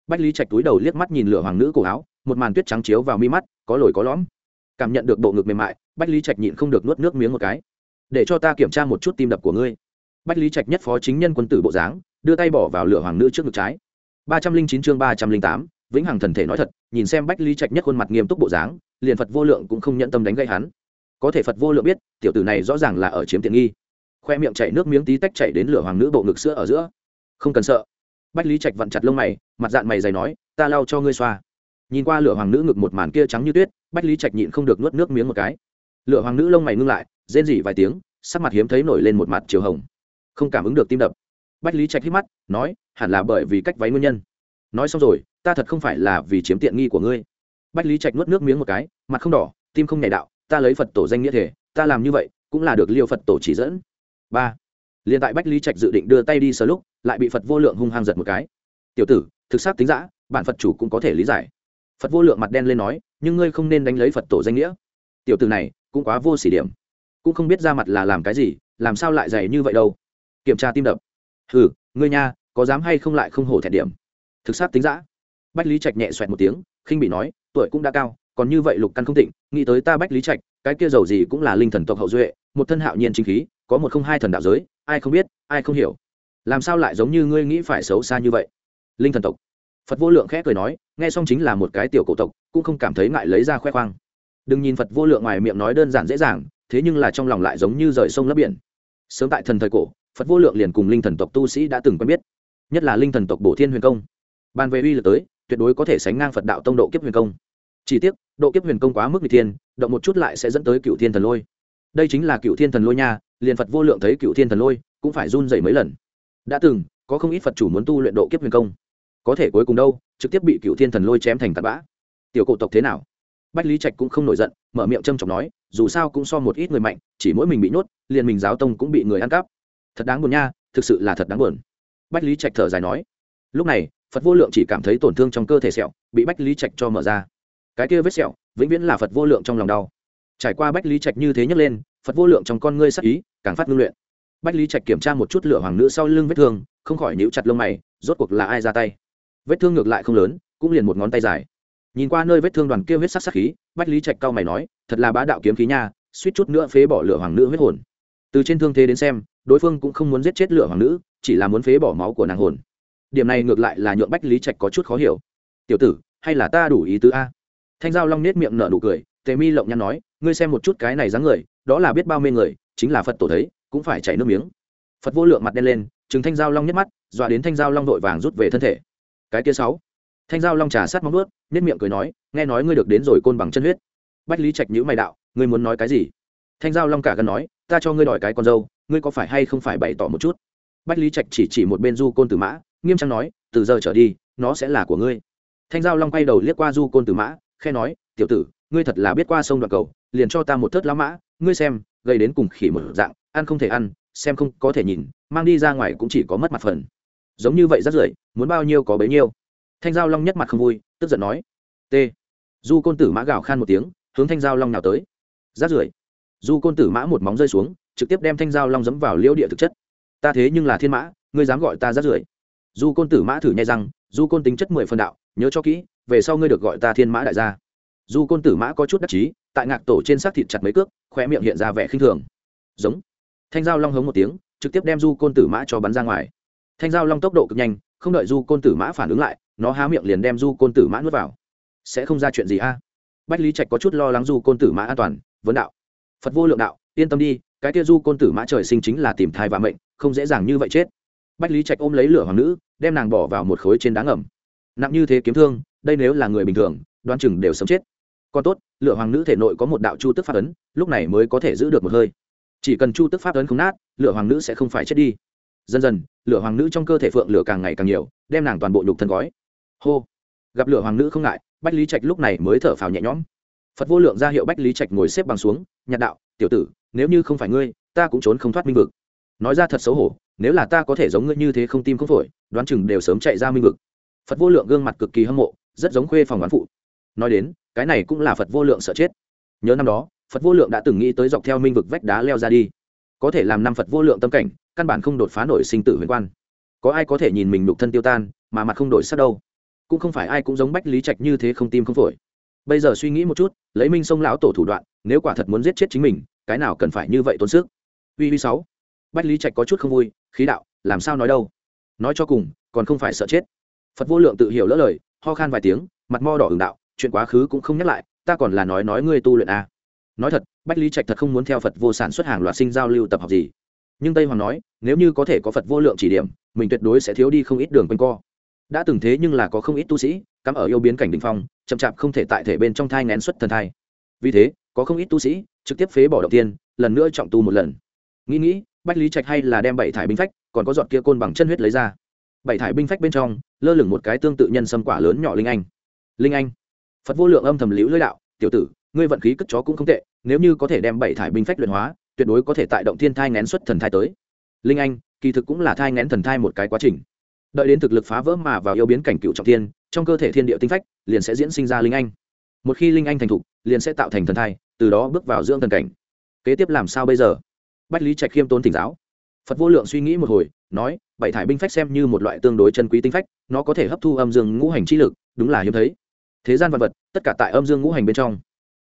Bách lý trạch túi đầu liếc mắt nhìn lửa hoàng nữ cổ áo, một màn tuyết trắng chiếu vào mi mắt, có lồi có lõm. Cảm nhận được bộ ngực mềm mại, bách lý trạch nhịn không được nuốt nước miếng một cái. Để cho ta kiểm tra một chút tim đập của ngươi. Bách lý trạch nhất phó chính nhân quân tử bộ dáng, đưa tay bỏ vào lửa hoàng nữ trước ngực trái. Ba trăm linh chín chương ba trăm linh tám vĩnh hằng thần thể nói thật, nhìn xem bách lý trạch nhất khuôn mặt nghiêm túc bộ dáng, liền phật vô lượng cũng không nhận tâm đánh gây hắn. Có thể phật vô lượng biết, tiểu tử này rõ ràng là ở chiếm tiện nghi. Khoe miệng chảy nước miếng tí tách chảy đến lửa hoàng nữ bộ ngực sữa ở giữa. Không cần sợ. Bách lý trạch vặn chặt lông mày, mặt dạng mày dày nói, ta lau cho ngươi xoa. Nhìn qua lửa hoàng nữ ngực một màn kia trắng như tuyết, bách lý trạch nhịn không được nuốt nước miếng một cái. Lửa hoàng nữ lông mày ngưng lại, rên rỉ vài tiếng, sắc mặt hiếm thấy nổi lên một mặt chiều hồng. Không cảm ứng được tim đập. Bách lý trạch hít mắt, nói, hẳn là bởi vì cách váy nguyên nhân. Nói xong rồi ta thật không phải là vì chiếm tiện nghi của ngươi. Bách lý trạch nuốt nước miếng một cái, mặt không đỏ, tim không nhảy đạo, ta lấy phật tổ danh nghĩa thể, ta làm như vậy, cũng là được liêu phật tổ chỉ dẫn. Ba. Liền tại bách lý trạch dự định đưa tay đi sờ lúc, lại bị phật vô lượng hung hăng giật một cái. Tiểu tử, thực xác tính giã bản phật chủ cũng có thể lý giải. Phật vô lượng mặt đen lên nói, nhưng ngươi không nên đánh lấy phật tổ danh nghĩa. Tiểu tử này, cũng quá vô sỉ điểm. Cũng không biết ra mặt là làm cái gì, làm sao lại dày như vậy đâu. Kiểm tra tim đập. Hừ, ngươi nha, có dám hay không lại không hổ thẹn điểm. Thực xác tính giã bách lý trạch nhẹ xoẹt một tiếng, khinh bị nói, tuổi cũng đã cao, còn như vậy lục căn không tịnh nghĩ tới ta bách lý trạch, cái kia giàu gì cũng là linh thần tộc hậu duệ, một thân hạo nhiên chính khí, có một không hai thần đạo giới, ai không biết, ai không hiểu. Làm sao lại giống như ngươi nghĩ phải xấu xa như vậy? Linh thần tộc. Phật vô lượng khẽ cười nói, nghe xong chính là một cái tiểu cổ tộc, cũng không cảm thấy ngại lấy ra khoe khoang. Đừng nhìn phật vô lượng ngoài miệng nói đơn giản dễ dàng, thế nhưng là trong lòng lại giống như rời sông lấp biển. Sớm tại thần thời cổ, phật vô lượng liền cùng linh thần tộc tu sĩ đã từng quen biết, nhất là linh thần tộc bổ thiên huyền công. Ban về uy lực tới tuyệt đối có thể sánh ngang phật đạo tông độ kiếp huyền công. Chỉ tiếc, độ kiếp huyền công quá mức n g thiên, động một chút lại sẽ dẫn tới cựu thiên thần lôi. Đây chính là cựu thiên thần lôi nha, liền phật vô lượng thấy cựu thiên thần lôi, cũng phải run rẩy mấy lần. Đã từng, có không ít phật chủ muốn tu luyện độ kiếp huyền công. Có thể cuối cùng đâu, trực tiếp bị cựu thiên thần lôi chém thành tạt bã. Tiểu cổ tộc thế nào? Bách lý trạch cũng không nổi giận, mở miệng châm chọc nói, dù sao cũng so một ít người mạnh, chỉ mỗi mình bị nhốt, liền mình giáo tông cũng bị người ăn cắp. Thật đáng buồn nha, thực sự là thật đáng buồn. Bách lý trạch thở dài nói. Lúc này phật vô lượng chỉ cảm thấy tổn thương trong cơ thể sẹo, bị bách lý trạch cho mở ra. Cái kia vết sẹo, vĩnh viễn là phật vô lượng trong lòng đau. Trải qua bách lý trạch như thế nhấc lên, phật vô lượng trong con ngươi sắc ý, càng phát ngưng luyện. Bách lý trạch kiểm tra một chút lửa hoàng nữ sau lưng vết thương, không khỏi níu chặt lông mày, rốt cuộc là ai ra tay? Vết thương ngược lại không lớn, cũng liền một ngón tay dài. Nhìn qua nơi vết thương đoàn kia huyết sắc sắc khí, bách lý trạch cao mày nói, thật là bá đạo kiếm khí nha, suýt chút nữa phế bỏ lửa hoàng nữ huyết hồn. Từ trên thương thế đến xem, đối phương cũng không muốn giết chết lửa hoàng nữ, chỉ là muốn phế bỏ máu của nàng hồn điểm này ngược lại là nhượng bách lý trạch có chút khó hiểu. Tiểu tử, hay là ta đủ ý tứ a? Thanh giao long nết miệng nở nụ cười, tề mi lộng nhăn nói, ngươi xem một chút cái này dáng người, đó là biết bao mê người, chính là phật tổ thấy, cũng phải chảy nước miếng. Phật vô lượng mặt đen lên chừng thanh giao long nhấc mắt, dọa đến thanh giao long vội vàng rút về thân thể. Cái kia sáu. Thanh giao long trà sát móng ướt nết miệng cười nói, nghe nói ngươi được đến rồi côn bằng chân huyết. Bách lý trạch nhữ mày đạo, ngươi muốn nói cái gì? Thanh giao long cả gần nói, ta cho ngươi đòi cái con dâu, ngươi có phải hay không phải bày tỏ một chút? Bách lý trạch chỉ chỉ một bên du côn tử mã nghiêm trang nói, từ giờ trở đi, nó sẽ là của ngươi. Thanh giao long quay đầu liếc qua du côn tử mã khe nói, tiểu tử, ngươi thật là biết qua sông đoạn cầu, liền cho ta một thớt lá mã, ngươi xem gây đến cùng khỉ một dạng, ăn không thể ăn, xem không có thể nhìn, mang đi ra ngoài cũng chỉ có mất mặt phần. Giống như vậy rất rưởi, muốn bao nhiêu có bấy nhiêu. Thanh giao long nhất mặt không vui, tức giận nói, t. Du côn tử mã gào khan một tiếng, hướng thanh giao long nào tới. Rát rưởi. Du côn tử mã một móng rơi xuống, trực tiếp đem thanh giao long dẫm vào liễu địa thực chất. Ta thế nhưng là thiên mã, ngươi dám gọi ta rát rưởi du côn tử mã thử nhai rằng du côn tính chất mười phần đạo, nhớ cho kỹ, về sau ngươi được gọi ta thiên mã đại gia. Du côn tử mã có chút đắc chí, tại ngạc tổ trên xác thịt chặt mấy cước khoe miệng hiện ra vẻ khinh thường. Giống. Thanh giao long hống một tiếng, trực tiếp đem du côn tử mã cho bắn ra ngoài. Thanh giao long tốc độ cực nhanh, không đợi du côn tử mã phản ứng lại, nó há miệng liền đem du côn tử mã nuốt vào. Sẽ không ra chuyện gì a? Bách lý trạch có chút lo lắng du côn tử mã an toàn, vấn đạo. Phật vô lượng đạo, yên tâm đi, cái kia du côn tử mã trời sinh chính là tìm thai và mệnh, không dễ dàng như vậy chết bách lý trạch ôm lấy lửa hoàng nữ, đem nàng bỏ vào một khối trên đá ngầm. Nặng như thế kiếm thương, đây nếu là người bình thường đoan chừng đều sống chết. Còn tốt, Lửa hoàng nữ thể nội có một đạo chu tức pháp ấn, lúc này mới có thể giữ được một hơi. Chỉ cần chu tức pháp ấn không nát, Lửa hoàng nữ sẽ không phải chết đi. Dần dần, lửa hoàng nữ trong cơ thể phượng lửa càng ngày càng nhiều, đem nàng toàn bộ nhục thân gói. Hô! Gặp lửa hoàng nữ không ngại, bách lý trạch lúc này mới thở phào nhẹ nhõm. Phật vô lượng ra hiệu bách lý trạch ngồi xếp bằng xuống, nhạt đạo, tiểu tử, nếu như không phải ngươi, ta cũng trốn không thoát minh vực. Nói ra thật xấu hổ nếu là ta có thể giống ngươi như thế không tim không phổi, đoán chừng đều sớm chạy ra minh vực. Phật vô lượng gương mặt cực kỳ hâm mộ, rất giống khuê phòng đoán phụ. Nói đến, cái này cũng là phật vô lượng sợ chết. Nhớ năm đó, phật vô lượng đã từng nghĩ tới dọc theo minh vực vách đá leo ra đi. Có thể làm năm phật vô lượng tâm cảnh, căn bản không đột phá nổi sinh tử huyền quan. Có ai có thể nhìn mình đục thân tiêu tan, mà mặt không đổi sắc đâu? Cũng không phải ai cũng giống bách lý trạch như thế không tim không phổi. Bây giờ suy nghĩ một chút, lấy minh sông lão tổ thủ đoạn, nếu quả thật muốn giết chết chính mình, cái nào cần phải như vậy tốn sức? Uy uy sáu bách lý trạch có chút không vui, khí đạo, làm sao nói đâu? Nói cho cùng, còn không phải sợ chết. Phật vô lượng tự hiểu lỡ lời, ho khan vài tiếng, mặt mo đỏ hưởng đạo, chuyện quá khứ cũng không nhắc lại, ta còn là nói nói ngươi tu luyện a à. nói thật, bách lý trạch thật không muốn theo phật vô sản xuất hàng loạt sinh giao lưu tập học gì. Nhưng tây hoàng nói, nếu như có thể có phật vô lượng chỉ điểm, mình tuyệt đối sẽ thiếu đi không ít đường quanh co. Đã từng thế nhưng là có không ít tu sĩ, cắm ở yêu biến cảnh đình phong, chậm chạp không thể tại thể bên trong thai ngén xuất thần thai. Vì thế, có không ít tu sĩ trực tiếp phế bỏ đầu tiên, lần nữa trọng tu một lần. Nghĩ nghĩ bách lý trạch hay là đem bảy thải binh phách, còn có giọt kia côn bằng chân huyết lấy ra. Bảy thải binh phách bên trong, lơ lửng một cái tương tự nhân sâm quả lớn nhỏ linh anh. Linh anh. Phật vô lượng âm thầm liễu lưỡi đạo, tiểu tử, ngươi vận khí cất chó cũng không tệ, nếu như có thể đem bảy thải binh phách luyện hóa, tuyệt đối có thể tại động thiên thai ngén xuất thần thai tới. Linh anh, kỳ thực cũng là thai ngén thần thai một cái quá trình. Đợi đến thực lực phá vỡ mà vào yêu biến cảnh cựu trọng thiên, trong cơ thể thiên địa tinh phách, liền sẽ diễn sinh ra linh anh. Một khi linh anh thành thục, liền sẽ tạo thành thần thai, từ đó bước vào dưỡng thần cảnh. Kế tiếp làm sao bây giờ? Bách lý trạch khiêm tốn thỉnh giáo. Phật vô lượng suy nghĩ một hồi, nói, bảy thải binh phách xem như một loại tương đối chân quý tinh phách, nó có thể hấp thu âm dương ngũ hành chi lực, đúng là hiếm thấy. Thế gian vật vật, tất cả tại âm dương ngũ hành bên trong.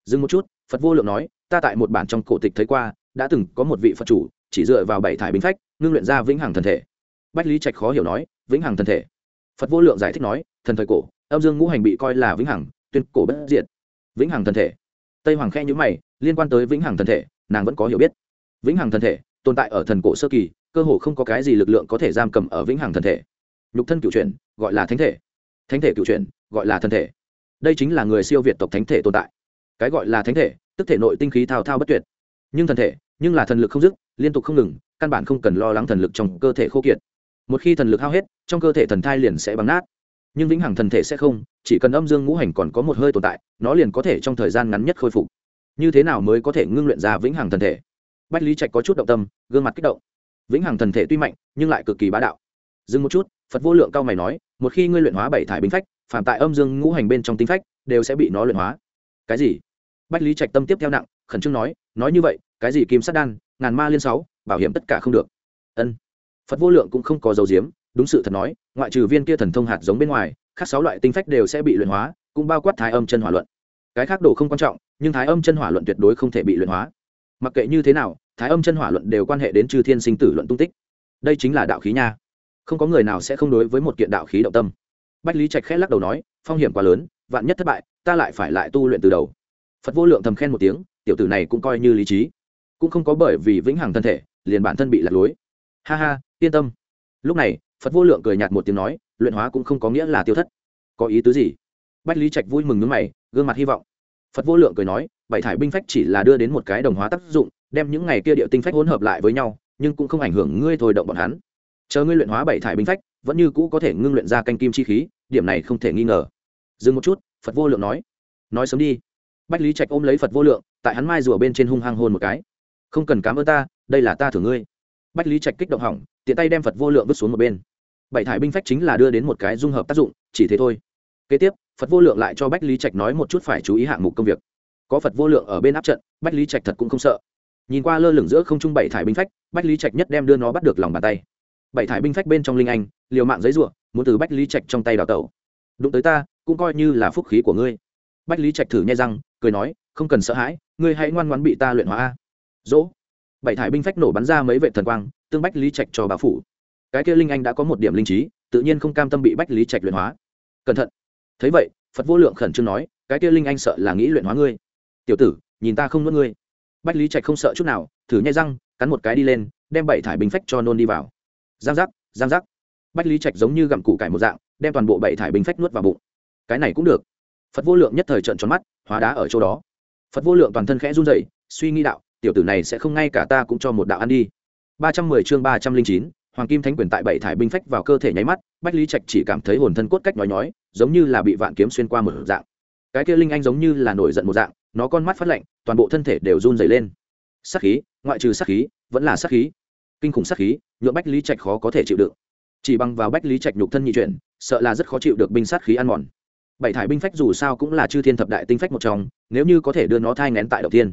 Dừng một chút, phật vô lượng nói, ta tại một bản trong cổ tịch thấy qua, đã từng có một vị phật chủ, chỉ dựa vào bảy thải binh phách, ngưng luyện ra vĩnh hằng thần thể. Bách lý trạch khó hiểu nói, vĩnh hằng thần thể. Phật vô lượng giải thích nói, thần thời cổ, âm dương ngũ hành bị coi là vĩnh hằng, tuyên cổ bất diệt. Vĩnh hằng thần thể. Tây hoàng khe nhữ mày, liên quan tới vĩnh hằng thần thể, nàng vẫn có hiểu biết vĩnh hằng thần thể, tồn tại ở thần cổ sơ kỳ, cơ hồ không có cái gì lực lượng có thể giam cầm ở vĩnh hằng thần thể. Nhục thân cựu chuyển, gọi là thánh thể. Thánh thể cựu chuyển, gọi là thần thể. Đây chính là người siêu việt tộc thánh thể tồn tại. Cái gọi là thánh thể, tức thể nội tinh khí thao thao bất tuyệt. Nhưng thần thể, nhưng là thần lực không dứt, liên tục không ngừng, căn bản không cần lo lắng thần lực trong cơ thể khô kiệt. Một khi thần lực hao hết, trong cơ thể thần thai liền sẽ bắn nát. Nhưng vĩnh hằng thần thể sẽ không, chỉ cần âm dương ngũ hành còn có một hơi tồn tại, nó liền có thể trong thời gian ngắn nhất khôi phục. Như thế nào mới có thể ngưng luyện ra vĩnh hằng thần thể? Bách lý trạch có chút động tâm, gương mặt kích động. Vĩnh hằng thần thể tuy mạnh, nhưng lại cực kỳ bá đạo. Dừng một chút, phật vô lượng cao mày nói, một khi ngươi luyện hóa bảy thải binh phách phạm tại âm dương ngũ hành bên trong tinh phách, đều sẽ bị nó luyện hóa. Cái gì? Bách lý trạch tâm tiếp theo nặng, khẩn trương nói nói như vậy, cái gì kim sát đan, ngàn ma liên sáu, bảo hiểm tất cả không được. Ân. Phật vô lượng cũng không có dấu diếm đúng sự thật nói, ngoại trừ viên kia thần thông hạt giống bên ngoài, khác sáu loại tinh phách đều sẽ bị luyện hóa, cũng bao quát thái âm chân hỏa luận. Cái khác đồ không quan trọng, nhưng thái âm chân hỏa luận tuyệt đối không thể bị luyện hóa. Mặc kệ như thế nào thái âm chân hỏa luận đều quan hệ đến chư thiên sinh tử luận tung tích. Đây chính là đạo khí nha. Không có người nào sẽ không đối với một kiện đạo khí động tâm. Bách lý trạch khẽ lắc đầu nói, phong hiểm quá lớn, vạn nhất thất bại, ta lại phải lại tu luyện từ đầu. Phật vô lượng thầm khen một tiếng, tiểu tử này cũng coi như lý trí. Cũng không có bởi vì vĩnh hằng thân thể, liền bản thân bị lạc lối. Ha ha, yên tâm. Lúc này, phật vô lượng cười nhạt một tiếng nói, luyện hóa cũng không có nghĩa là tiêu thất. Có ý tứ gì? Bách lý trạch vui mừng nước mày, gương mặt hy vọng. Phật vô lượng cười nói, bảy thải binh phách chỉ là đưa đến một cái đồng hóa tác dụng đem những ngày kia địa tinh phách hỗn hợp lại với nhau, nhưng cũng không ảnh hưởng ngươi thôi động bọn hắn. Chờ ngươi luyện hóa bảy thải binh phách, vẫn như cũ có thể ngưng luyện ra canh kim chi khí, điểm này không thể nghi ngờ. Dừng một chút, phật vô lượng nói. Nói sớm đi. Bách lý trạch ôm lấy phật vô lượng, tại hắn mai rùa bên trên hung hăng hôn một cái. Không cần cám ơn ta, đây là ta thưởng ngươi. Bách lý trạch kích động hỏng, tiện tay đem phật vô lượng vứt xuống một bên. Bảy thải binh phách chính là đưa đến một cái dung hợp tác dụng, chỉ thế thôi. Kế tiếp, phật vô lượng lại cho bách lý trạch nói một chút phải chú ý hạng mục công việc. Có phật vô lượng ở bên áp trận, bách lý trạch thật cũng không sợ nhìn qua lơ lửng giữa không trung bảy thải binh phách, bách lý trạch nhất đem đưa nó bắt được lòng bàn tay. Bảy thải binh phách bên trong linh anh, liều mạng giấy ruộng muốn từ bách lý trạch trong tay đào tẩu. Đụng tới ta, cũng coi như là phúc khí của ngươi. Bách lý trạch thử nhai răng, cười nói, không cần sợ hãi, ngươi hãy ngoan ngoãn bị ta luyện hóa a. Dỗ. Bảy thải binh phách nổ bắn ra mấy vệ thần quang, tương bách lý trạch cho bà phủ. Cái kia linh anh đã có một điểm linh trí, tự nhiên không cam tâm bị bách lý trạch luyện hóa. Cẩn thận. Thấy vậy, phật vô lượng khẩn trương nói, cái kia linh anh sợ là nghĩ luyện hóa ngươi. Tiểu tử, nhìn ta không nuốt ngươi bách lý trạch không sợ chút nào, thử nhai răng, cắn một cái đi lên, đem bảy thải binh phách cho nôn đi vào. Giang giác giang giác. Bách lý trạch giống như gặm củ cải một dạng, đem toàn bộ bảy thải binh phách nuốt vào bụng. Cái này cũng được. Phật vô lượng nhất thời trợn tròn mắt, hóa đá ở chỗ đó. Phật vô lượng toàn thân khẽ run rẩy, suy nghĩ đạo, tiểu tử này sẽ không ngay cả ta cũng cho một đạo ăn đi. Ba trăm mười chương ba trăm linh chín, hoàng kim thánh quyền tại bảy thải binh phách vào cơ thể nháy mắt, bách lý trạch chỉ cảm thấy hồn thân cốt cách nói nhói, giống như là bị vạn kiếm xuyên qua một dạng. Cái kia linh anh giống như là nổi giận một dạng nó con mắt phát lạnh, toàn bộ thân thể đều run dày lên. Sát khí, ngoại trừ sát khí, vẫn là sát khí. Kinh khủng sát khí nhuộm bách lý trạch khó có thể chịu đựng. Chỉ bằng vào bách lý trạch nhục thân nhị chuyển, sợ là rất khó chịu được binh sát khí ăn mòn. Bảy thải binh phách dù sao cũng là chư thiên thập đại tinh phách một trong, nếu như có thể đưa nó thai ngén tại đầu tiên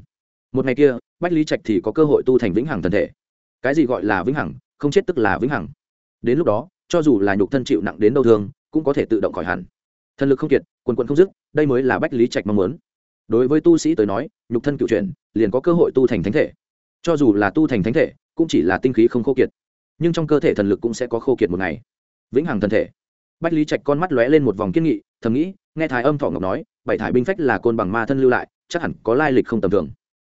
một ngày kia, bách lý trạch thì có cơ hội tu thành vĩnh hằng thân thể. Cái gì gọi là vĩnh hằng, không chết tức là vĩnh hằng. Đến lúc đó, cho dù là nhục thân chịu nặng đến đâu thương, cũng có thể tự động khỏi hẳn. Thần lực không kiệt, quần quần không dứt, đây mới là bách lý trạch mong muốn đối với tu sĩ tới nói, nhục thân cựu chuyển, liền có cơ hội tu thành thánh thể. Cho dù là tu thành thánh thể, cũng chỉ là tinh khí không khô kiệt. Nhưng trong cơ thể thần lực cũng sẽ có khô kiệt một ngày. Vĩnh hằng thân thể. Bách lý trạch con mắt lóe lên một vòng kiên nghị, thầm nghĩ, nghe thái âm thọ ngọc nói, bảy thải binh phách là côn bằng ma thân lưu lại, chắc hẳn có lai lịch không tầm thường.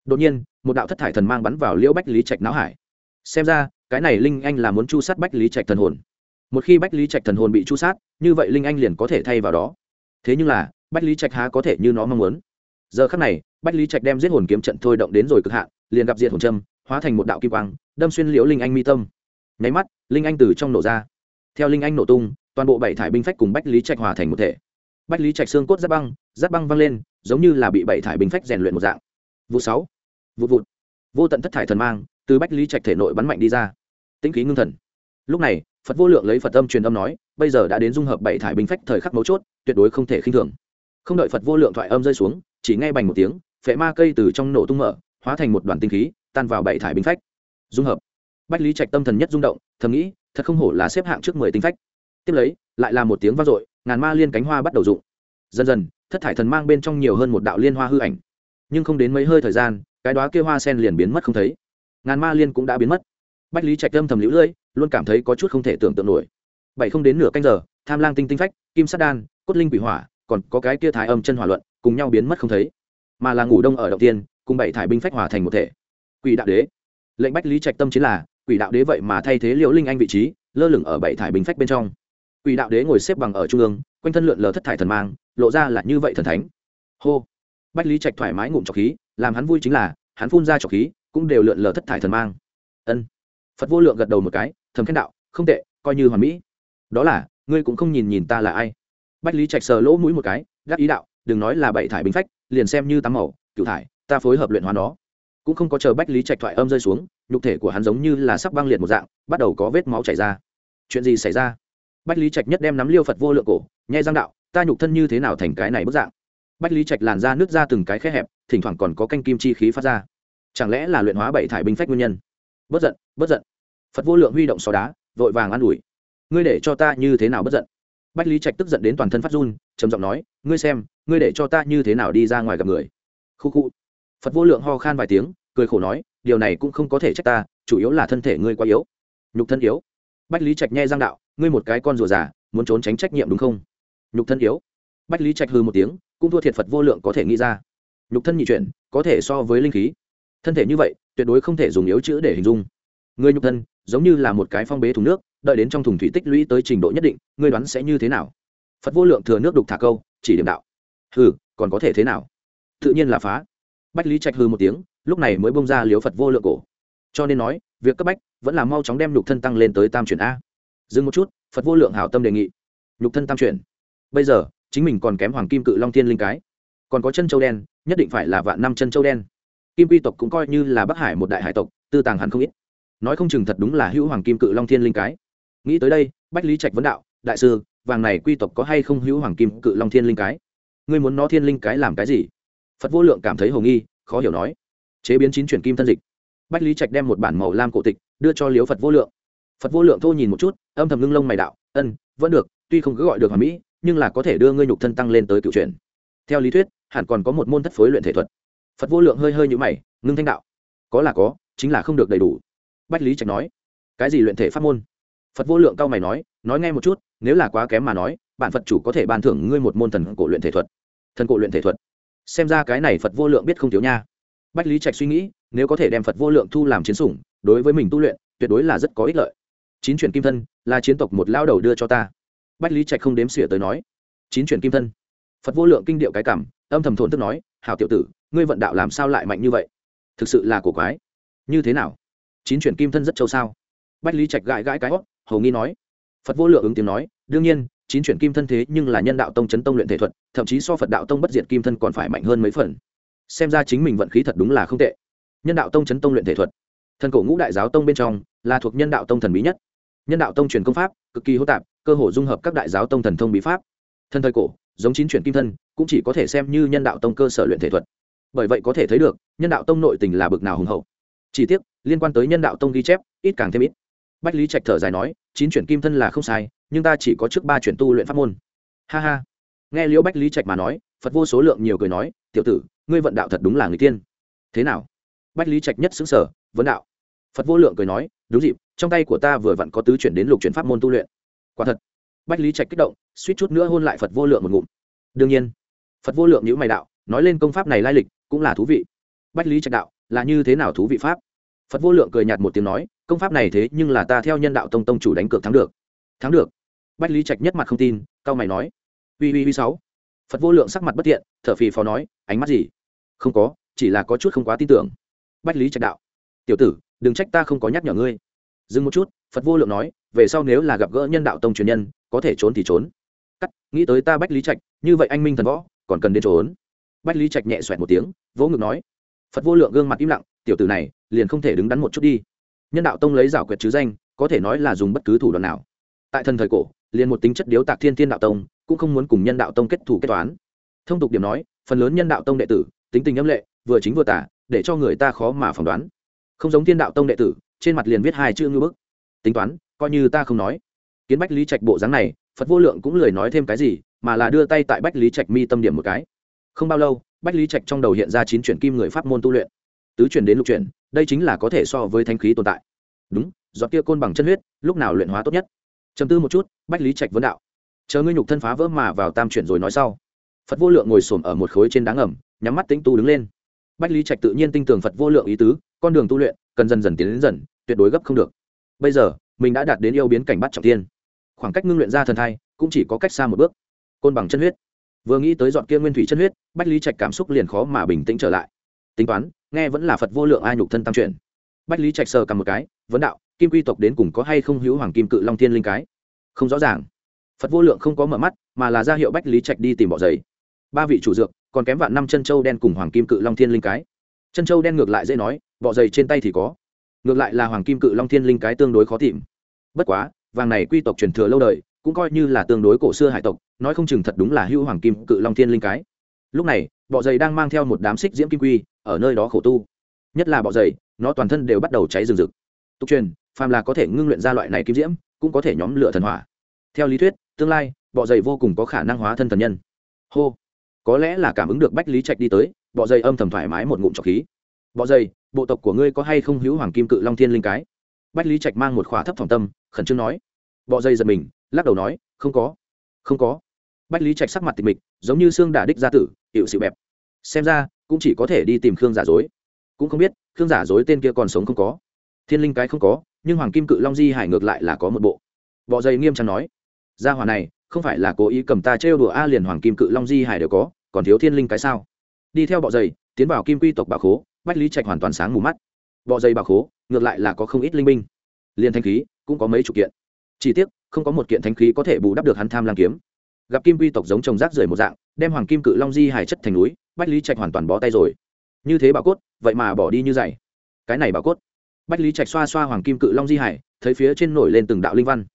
Đột nhiên, một đạo thất thải thần mang bắn vào liễu bách lý trạch não hải. Xem ra, cái này linh anh là muốn chu sát bách lý trạch thần hồn. Một khi bách lý trạch thần hồn bị chu sát, như vậy linh anh liền có thể thay vào đó. Thế nhưng là, bách lý trạch há có thể như nó mong muốn? Giờ khắc này, bách lý trạch đem giết hồn kiếm trận thôi động đến rồi cực hạn, liền gặp diệt hồn trâm hóa thành một đạo kim quang, đâm xuyên liễu linh anh mi tâm. Nháy mắt, linh anh từ trong nổ ra. Theo linh anh nổ tung, toàn bộ bảy thải binh phách cùng bách lý trạch hòa thành một thể. Bách lý trạch xương cốt giáp băng giáp băng văng lên, giống như là bị bảy thải binh phách rèn luyện một dạng. Vụ sáu. Vụ vụt. Vô tận thất thải thần mang, từ bách lý trạch thể nội bắn mạnh đi ra. Tĩnh khí ngưng thần. Lúc này, phật vô lượng lấy phật âm truyền âm nói, bây giờ đã đến dung hợp bảy thải binh phách thời khắc mấu chốt, tuyệt đối không thể khinh thường. Không đợi phật vô lượng thoại âm rơi xuống chỉ nghe bành một tiếng, phệ ma cây từ trong nổ tung mở, hóa thành một đoàn tinh khí, tan vào bảy thải binh phách. Dung hợp. Bách lý trạch tâm thần nhất rung động, thầm nghĩ, thật không hổ là xếp hạng trước mười tinh phách. Tiếp lấy, lại là một tiếng vang dội, ngàn ma liên cánh hoa bắt đầu rụng. Dần dần, thất thải thần mang bên trong nhiều hơn một đạo liên hoa hư ảnh. Nhưng không đến mấy hơi thời gian, cái đó kia hoa sen liền biến mất không thấy. Ngàn ma liên cũng đã biến mất. Bách lý trạch tâm thầm lũ lưỡi, luôn cảm thấy có chút không thể tưởng tượng nổi. Bảy không đến nửa canh giờ, tham lang tinh tinh phách, kim sát đan, cốt linh quỷ hỏa, còn có cái kia thái âm chân hỏa luận cùng nhau biến mất không thấy. Mà là ngủ đông ở đầu tiên, cùng bảy thải binh phách hòa thành một thể. Quỷ đạo đế. Lệnh bách lý trạch tâm chính là, quỷ đạo đế vậy mà thay thế liễu linh anh vị trí, lơ lửng ở bảy thải binh phách bên trong. Quỷ đạo đế ngồi xếp bằng ở trung ương, quanh thân lượn lờ thất thải thần mang, lộ ra là như vậy thần thánh. Hô. Bách lý trạch thoải mái ngụm trọc khí, làm hắn vui chính là, hắn phun ra trọc khí, cũng đều lượn lờ thất thải thần mang. Ân. Phật vô lượng gật đầu một cái, thầm khen đạo, không tệ, coi như hoàn mỹ. Đó là, ngươi cũng không nhìn nhìn ta là ai. Bách lý trạch sờ lỗ mũi một cái gác ý đạo đừng nói là bảy thải binh phách, liền xem như tắm màu cựu thải, ta phối hợp luyện hóa nó. Cũng không có chờ bách lý trạch thoại âm rơi xuống, nhục thể của hắn giống như là sắc băng liệt một dạng, bắt đầu có vết máu chảy ra. Chuyện gì xảy ra? Bách lý trạch nhất đem nắm liêu phật vô lượng cổ, nhẹ giang đạo, ta nhục thân như thế nào thành cái này bức dạng? Bách lý trạch làn ra nước ra từng cái khe hẹp, thỉnh thoảng còn có canh kim chi khí phát ra. Chẳng lẽ là luyện hóa bảy thải binh phách nguyên nhân? Bất giận bất giận. Phật vô lượng huy động xó đá, vội vàng an ủi. Ngươi để cho ta như thế nào bất giận? Bách lý trạch tức giận đến toàn thân phát run, trầm giọng nói, ngươi xem ngươi để cho ta như thế nào đi ra ngoài gặp người? Khu khu. Phật vô lượng ho khan vài tiếng, cười khổ nói, điều này cũng không có thể trách ta, chủ yếu là thân thể ngươi quá yếu. Nhục thân yếu. Bách lý trạch nghe giang đạo, ngươi một cái con rùa già, muốn trốn tránh trách nhiệm đúng không? Nhục thân yếu. Bách lý trạch hư một tiếng, cũng thua thiệt phật vô lượng có thể nghĩ ra. Nhục thân nhị chuyển, có thể so với linh khí. Thân thể như vậy, tuyệt đối không thể dùng yếu chữ để hình dung. Người nhục thân, giống như là một cái phong bế thùng nước, đợi đến trong thùng thủy tích lũy tới trình độ nhất định, ngươi đoán sẽ như thế nào? Phật vô lượng thừa nước đục thả câu, chỉ điểm đạo hừ, còn có thể thế nào? Tự nhiên là phá. Bách lý trạch hư một tiếng, lúc này mới bông ra liếu phật vô lượng cổ. Cho nên nói, việc cấp bách vẫn là mau chóng đem nhục thân tăng lên tới tam chuyển a. Dừng một chút, phật vô lượng hảo tâm đề nghị. Nhục thân tam chuyển. Bây giờ, chính mình còn kém hoàng kim cự long thiên linh cái. Còn có chân châu đen, nhất định phải là vạn năm chân châu đen. Kim quy tộc cũng coi như là bắc hải một đại hải tộc, tư tàng hẳn không ít. Nói không chừng thật đúng là hữu hoàng kim cự long thiên linh cái. Nghĩ tới đây, bách lý trạch vấn đạo, đại sư, vàng này quy tộc có hay không hữu hoàng kim cự long thiên linh cái? Ngươi muốn nó thiên linh cái làm cái gì? Phật vô lượng cảm thấy hồ nghi, khó hiểu nói. Chế biến chín chuyển kim thân dịch. Bách lý trạch đem một bản màu lam cổ tịch đưa cho liếu phật vô lượng. Phật vô lượng thô nhìn một chút, âm thầm ngưng lông mày đạo, ân, vẫn được, tuy không cứ gọi được hoàn mỹ, nhưng là có thể đưa ngươi nhục thân tăng lên tới cựu chuyển. Theo lý thuyết, hẳn còn có một môn thất phối luyện thể thuật. Phật vô lượng hơi hơi nhũ mày, ngưng thanh đạo. Có là có, chính là không được đầy đủ. Bách lý trạch nói. Cái gì luyện thể pháp môn? Phật vô lượng cao mày nói nói nghe một chút, nếu là quá kém mà nói bạn phật chủ có thể ban thưởng ngươi một môn thần cổ luyện thể thuật. Thần cổ luyện thể thuật. Xem ra cái này phật vô lượng biết không thiếu nha. Bách lý trạch suy nghĩ, nếu có thể đem phật vô lượng thu làm chiến sủng, đối với mình tu luyện, tuyệt đối là rất có ích lợi. Chín chuyển kim thân, là chiến tộc một lao đầu đưa cho ta. Bách lý trạch không đếm xỉa tới nói. Chín chuyển kim thân. Phật vô lượng kinh điệu cái cảm, âm thầm thổn thức nói, hảo tiểu tử, ngươi vận đạo làm sao lại mạnh như vậy? Thực sự là cổ quái. Như thế nào? Chín chuyển kim thân rất châu sao? Bách lý trạch gãi gãi cái hót, hầu nghi nói. Phật vô lượng ứng tiếng nói, đương nhiên chín chuyển kim thân thế nhưng là nhân đạo tông chấn tông luyện thể thuật, thậm chí so phật đạo tông bất diệt kim thân còn phải mạnh hơn mấy phần. Xem ra chính mình vận khí thật đúng là không tệ. Nhân đạo tông chấn tông luyện thể thuật. Thần cổ ngũ đại giáo tông bên trong là thuộc nhân đạo tông thần bí nhất. Nhân đạo tông truyền công pháp, cực kỳ hô tạp, cơ hồ dung hợp các đại giáo tông thần thông bí pháp. Thân thời cổ, giống chín chuyển kim thân, cũng chỉ có thể xem như nhân đạo tông cơ sở luyện thể thuật. Bởi vậy có thể thấy được, nhân đạo tông nội tình là bực nào hùng hậu. Chỉ tiếc, liên quan tới nhân đạo tông ghi chép, ít càng thêm ít. Bách lý trạch thở dài nói, chín chuyển kim thân là không sai nhưng ta chỉ có trước ba chuyển tu luyện pháp môn. Ha ha. Nghe liễu bách lý trạch mà nói, phật vô số lượng nhiều cười nói, tiểu tử, ngươi vận đạo thật đúng là người tiên. Thế nào? Bách lý trạch nhất xứng sở vấn đạo. Phật vô lượng cười nói, đúng dịp, trong tay của ta vừa vặn có tứ chuyển đến lục chuyển pháp môn tu luyện. Quả thật. Bách lý trạch kích động, suýt chút nữa hôn lại phật vô lượng một ngụm. Đương nhiên, phật vô lượng nhữ mày đạo, nói lên công pháp này lai lịch cũng là thú vị. Bách lý trạch đạo, là như thế nào thú vị pháp? Phật vô lượng cười nhạt một tiếng nói, công pháp này thế nhưng là ta theo nhân đạo tông tông chủ đánh cược thắng được. Thắng được bách lý trạch nhất mặt không tin cao mày nói ui ui ui sáu. Phật vô lượng sắc mặt bất thiện, thở phì phò nói, ánh mắt gì? Không có, chỉ là có chút không quá tin tưởng. Bách lý trạch đạo, tiểu tử, đừng trách ta không có nhắc nhở ngươi. Dừng một chút, phật vô lượng nói, về sau nếu là gặp gỡ nhân đạo tông truyền nhân, có thể trốn thì trốn. Cắt, nghĩ tới ta bách lý trạch, như vậy anh minh thần võ, còn cần đến trốn. Bách lý trạch nhẹ xoẹt một tiếng, vỗ ngực nói, phật vô lượng gương mặt im lặng, tiểu tử này, liền không thể đứng đắn một chút đi. Nhân đạo tông lấy rảo quyệt chứ danh, có thể nói là dùng bất cứ thủ đoạn nào. Tại thần thời cổ liền một tính chất điếu tạc thiên thiên đạo tông, cũng không muốn cùng nhân đạo tông kết thủ kết toán. Thông tục điểm nói, phần lớn nhân đạo tông đệ tử, tính tình âm lệ, vừa chính vừa tả để cho người ta khó mà phỏng đoán. Không giống thiên đạo tông đệ tử, trên mặt liền viết hai chữ ngư bức. Tính toán, coi như ta không nói. Kiến bách lý trạch bộ dáng này, phật vô lượng cũng lười nói thêm cái gì, mà là đưa tay tại bách lý trạch mi tâm điểm một cái. Không bao lâu, bách lý trạch trong đầu hiện ra chín chuyển kim người pháp môn tu luyện. Tứ chuyển đến lục chuyển, đây chính là có thể so với thanh khí tồn tại. Đúng, giọt kia côn bằng chân huyết, lúc nào luyện hóa tốt nhất? Trầm tư một chút, bách lý trạch vấn đạo. Chờ ngươi nhục thân phá vỡ mà vào tam chuyển rồi nói sau. Phật vô lượng ngồi s ổ m ở một khối trên đá ngầm, nhắm mắt tĩnh tu đứng lên. Bách lý trạch tự nhiên tin tưởng phật vô lượng ý tứ, con đường tu luyện, cần dần dần tiến đến dần, tuyệt đối gấp không được. Bây giờ, mình đã đạt đến yêu biến cảnh bắt trọng tiên. Khoảng cách ngưng luyện ra thần thai, cũng chỉ có cách xa một bước. Côn bằng chân huyết. Vừa nghĩ tới dọn kia nguyên thủy chân huyết, bách lý trạch cảm xúc liền khó mà bình tĩnh trở lại. Tính toán, nghe vẫn là phật vô lượng ai nhục thân tam chuyển bách lý trạch sờ cầm một cái, vấn đạo, kim quy tộc đến cùng có hay không hữu hoàng kim cự long thiên linh cái? Không rõ ràng. Phật vô lượng không có mở mắt, mà là ra hiệu bách lý trạch đi tìm bỏ giấy ba vị chủ dược, còn kém vạn năm chân châu đen cùng hoàng kim cự long thiên linh cái? Chân châu đen ngược lại dễ nói, bọ dày trên tay thì có. Ngược lại là hoàng kim cự long thiên linh cái tương đối khó tìm. Bất quá, vàng này quy tộc truyền thừa lâu đời, cũng coi như là tương đối cổ xưa hải tộc, nói không chừng thật đúng là hữu hoàng kim cự long thiên linh cái. Lúc này, bọ dày đang mang theo một đám xích diễm kim quy, ở nơi đó khổ tu. Nhất là bọ dày nó toàn thân đều bắt đầu cháy rừng rực. Tục truyền, phàm là có thể ngưng luyện ra loại này kim diễm, cũng có thể nhóm lửa thần hỏa. Theo lý thuyết, tương lai, bọ dày vô cùng có khả năng hóa thân thần nhân. Hô. Có lẽ là cảm ứng được bách lý trạch đi tới, bọ dày âm thầm thoải mái một ngụm trọc khí. Bọ dày bộ tộc của ngươi có hay không hữu hoàng kim cự long thiên linh cái? Bách lý trạch mang một khỏa thấp phòng tâm, khẩn trương nói. Bọ dày giật mình, lắc đầu nói, không có không có. Bách lý trạch sắc mặt tịch mịch, giống như xương đả đích gia tử, hiệu sự bẹp. Xem ra, cũng chỉ có thể đi tìm khương giả dối. Cũng không biết khương giả dối tên kia còn sống không có. Thiên linh cái không có, nhưng hoàng kim cự long di hải ngược lại là có một bộ. Bọ dày nghiêm trang nói, gia hòa này, không phải là cố ý cầm ta trêu đùa a liền hoàng kim cự long di hải đều có, còn thiếu thiên linh cái sao? Đi theo bọ dày tiến vào kim quy tộc bà khố, bách lý trạch hoàn toàn sáng mù mắt. Bọ dày bà khố, ngược lại là có không ít linh binh. Liền thanh khí, cũng có mấy chục kiện. Chỉ tiếc, không có một kiện thanh khí có thể bù đắp được hắn tham lam kiếm. Gặp kim quy tộc giống trồng rác rưởi một dạng, đem hoàng kim cự long di hải chất thành núi, bách lý trạch hoàn toàn bó tay rồi như thế bảo cốt, vậy mà bỏ đi như dày. Cái này bảo cốt. Bách lý trạch xoa xoa hoàng kim cự long di hải, thấy phía trên nổi lên từng đạo linh văn.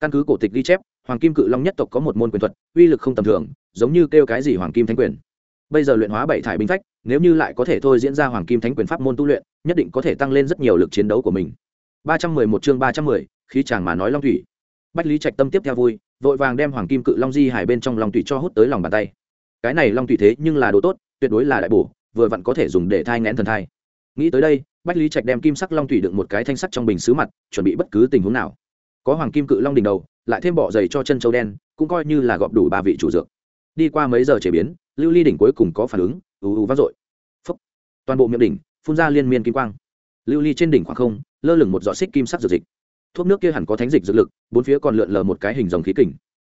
Căn cứ cổ tịch ghi chép, hoàng kim cự long nhất tộc có một môn quyền thuật, uy lực không tầm thường, giống như kêu cái gì hoàng kim thánh quyền. Bây giờ luyện hóa bảy thải binh phách, nếu như lại có thể thôi diễn ra hoàng kim thánh quyền pháp môn tu luyện, nhất định có thể tăng lên rất nhiều lực chiến đấu của mình. Ba trăm mười một chương ba trăm mười, khí chàng mà nói long thủy. Bách lý trạch tâm tiếp theo vui, vội vàng đem hoàng kim cự long di hải bên trong lòng thủy cho hút tới lòng bàn tay. Cái này long thủy thế nhưng là đồ tốt, tuyệt đối là đại bổ vừa vặn có thể dùng để thai ngén thần thai. Nghĩ tới đây, bách lý trạch đem kim sắc long thủy đựng một cái thanh sắt trong bình xứ mặt, chuẩn bị bất cứ tình huống nào. Có hoàng kim cự long đỉnh đầu, lại thêm bỏ giày cho chân châu đen, cũng coi như là gọp đủ ba vị chủ dược. Đi qua mấy giờ chế biến, lưu ly đỉnh cuối cùng có phản ứng, ù ù vang dội. Phấp toàn bộ miệng đỉnh, phun ra liên miên kim quang. Lưu ly trên đỉnh khoảng không, lơ lửng một giọt xích kim sắc dược dịch. Thuốc nước kia hẳn có thánh dịch dược lực, bốn phía còn lượn lờ một cái hình dòng khí kình.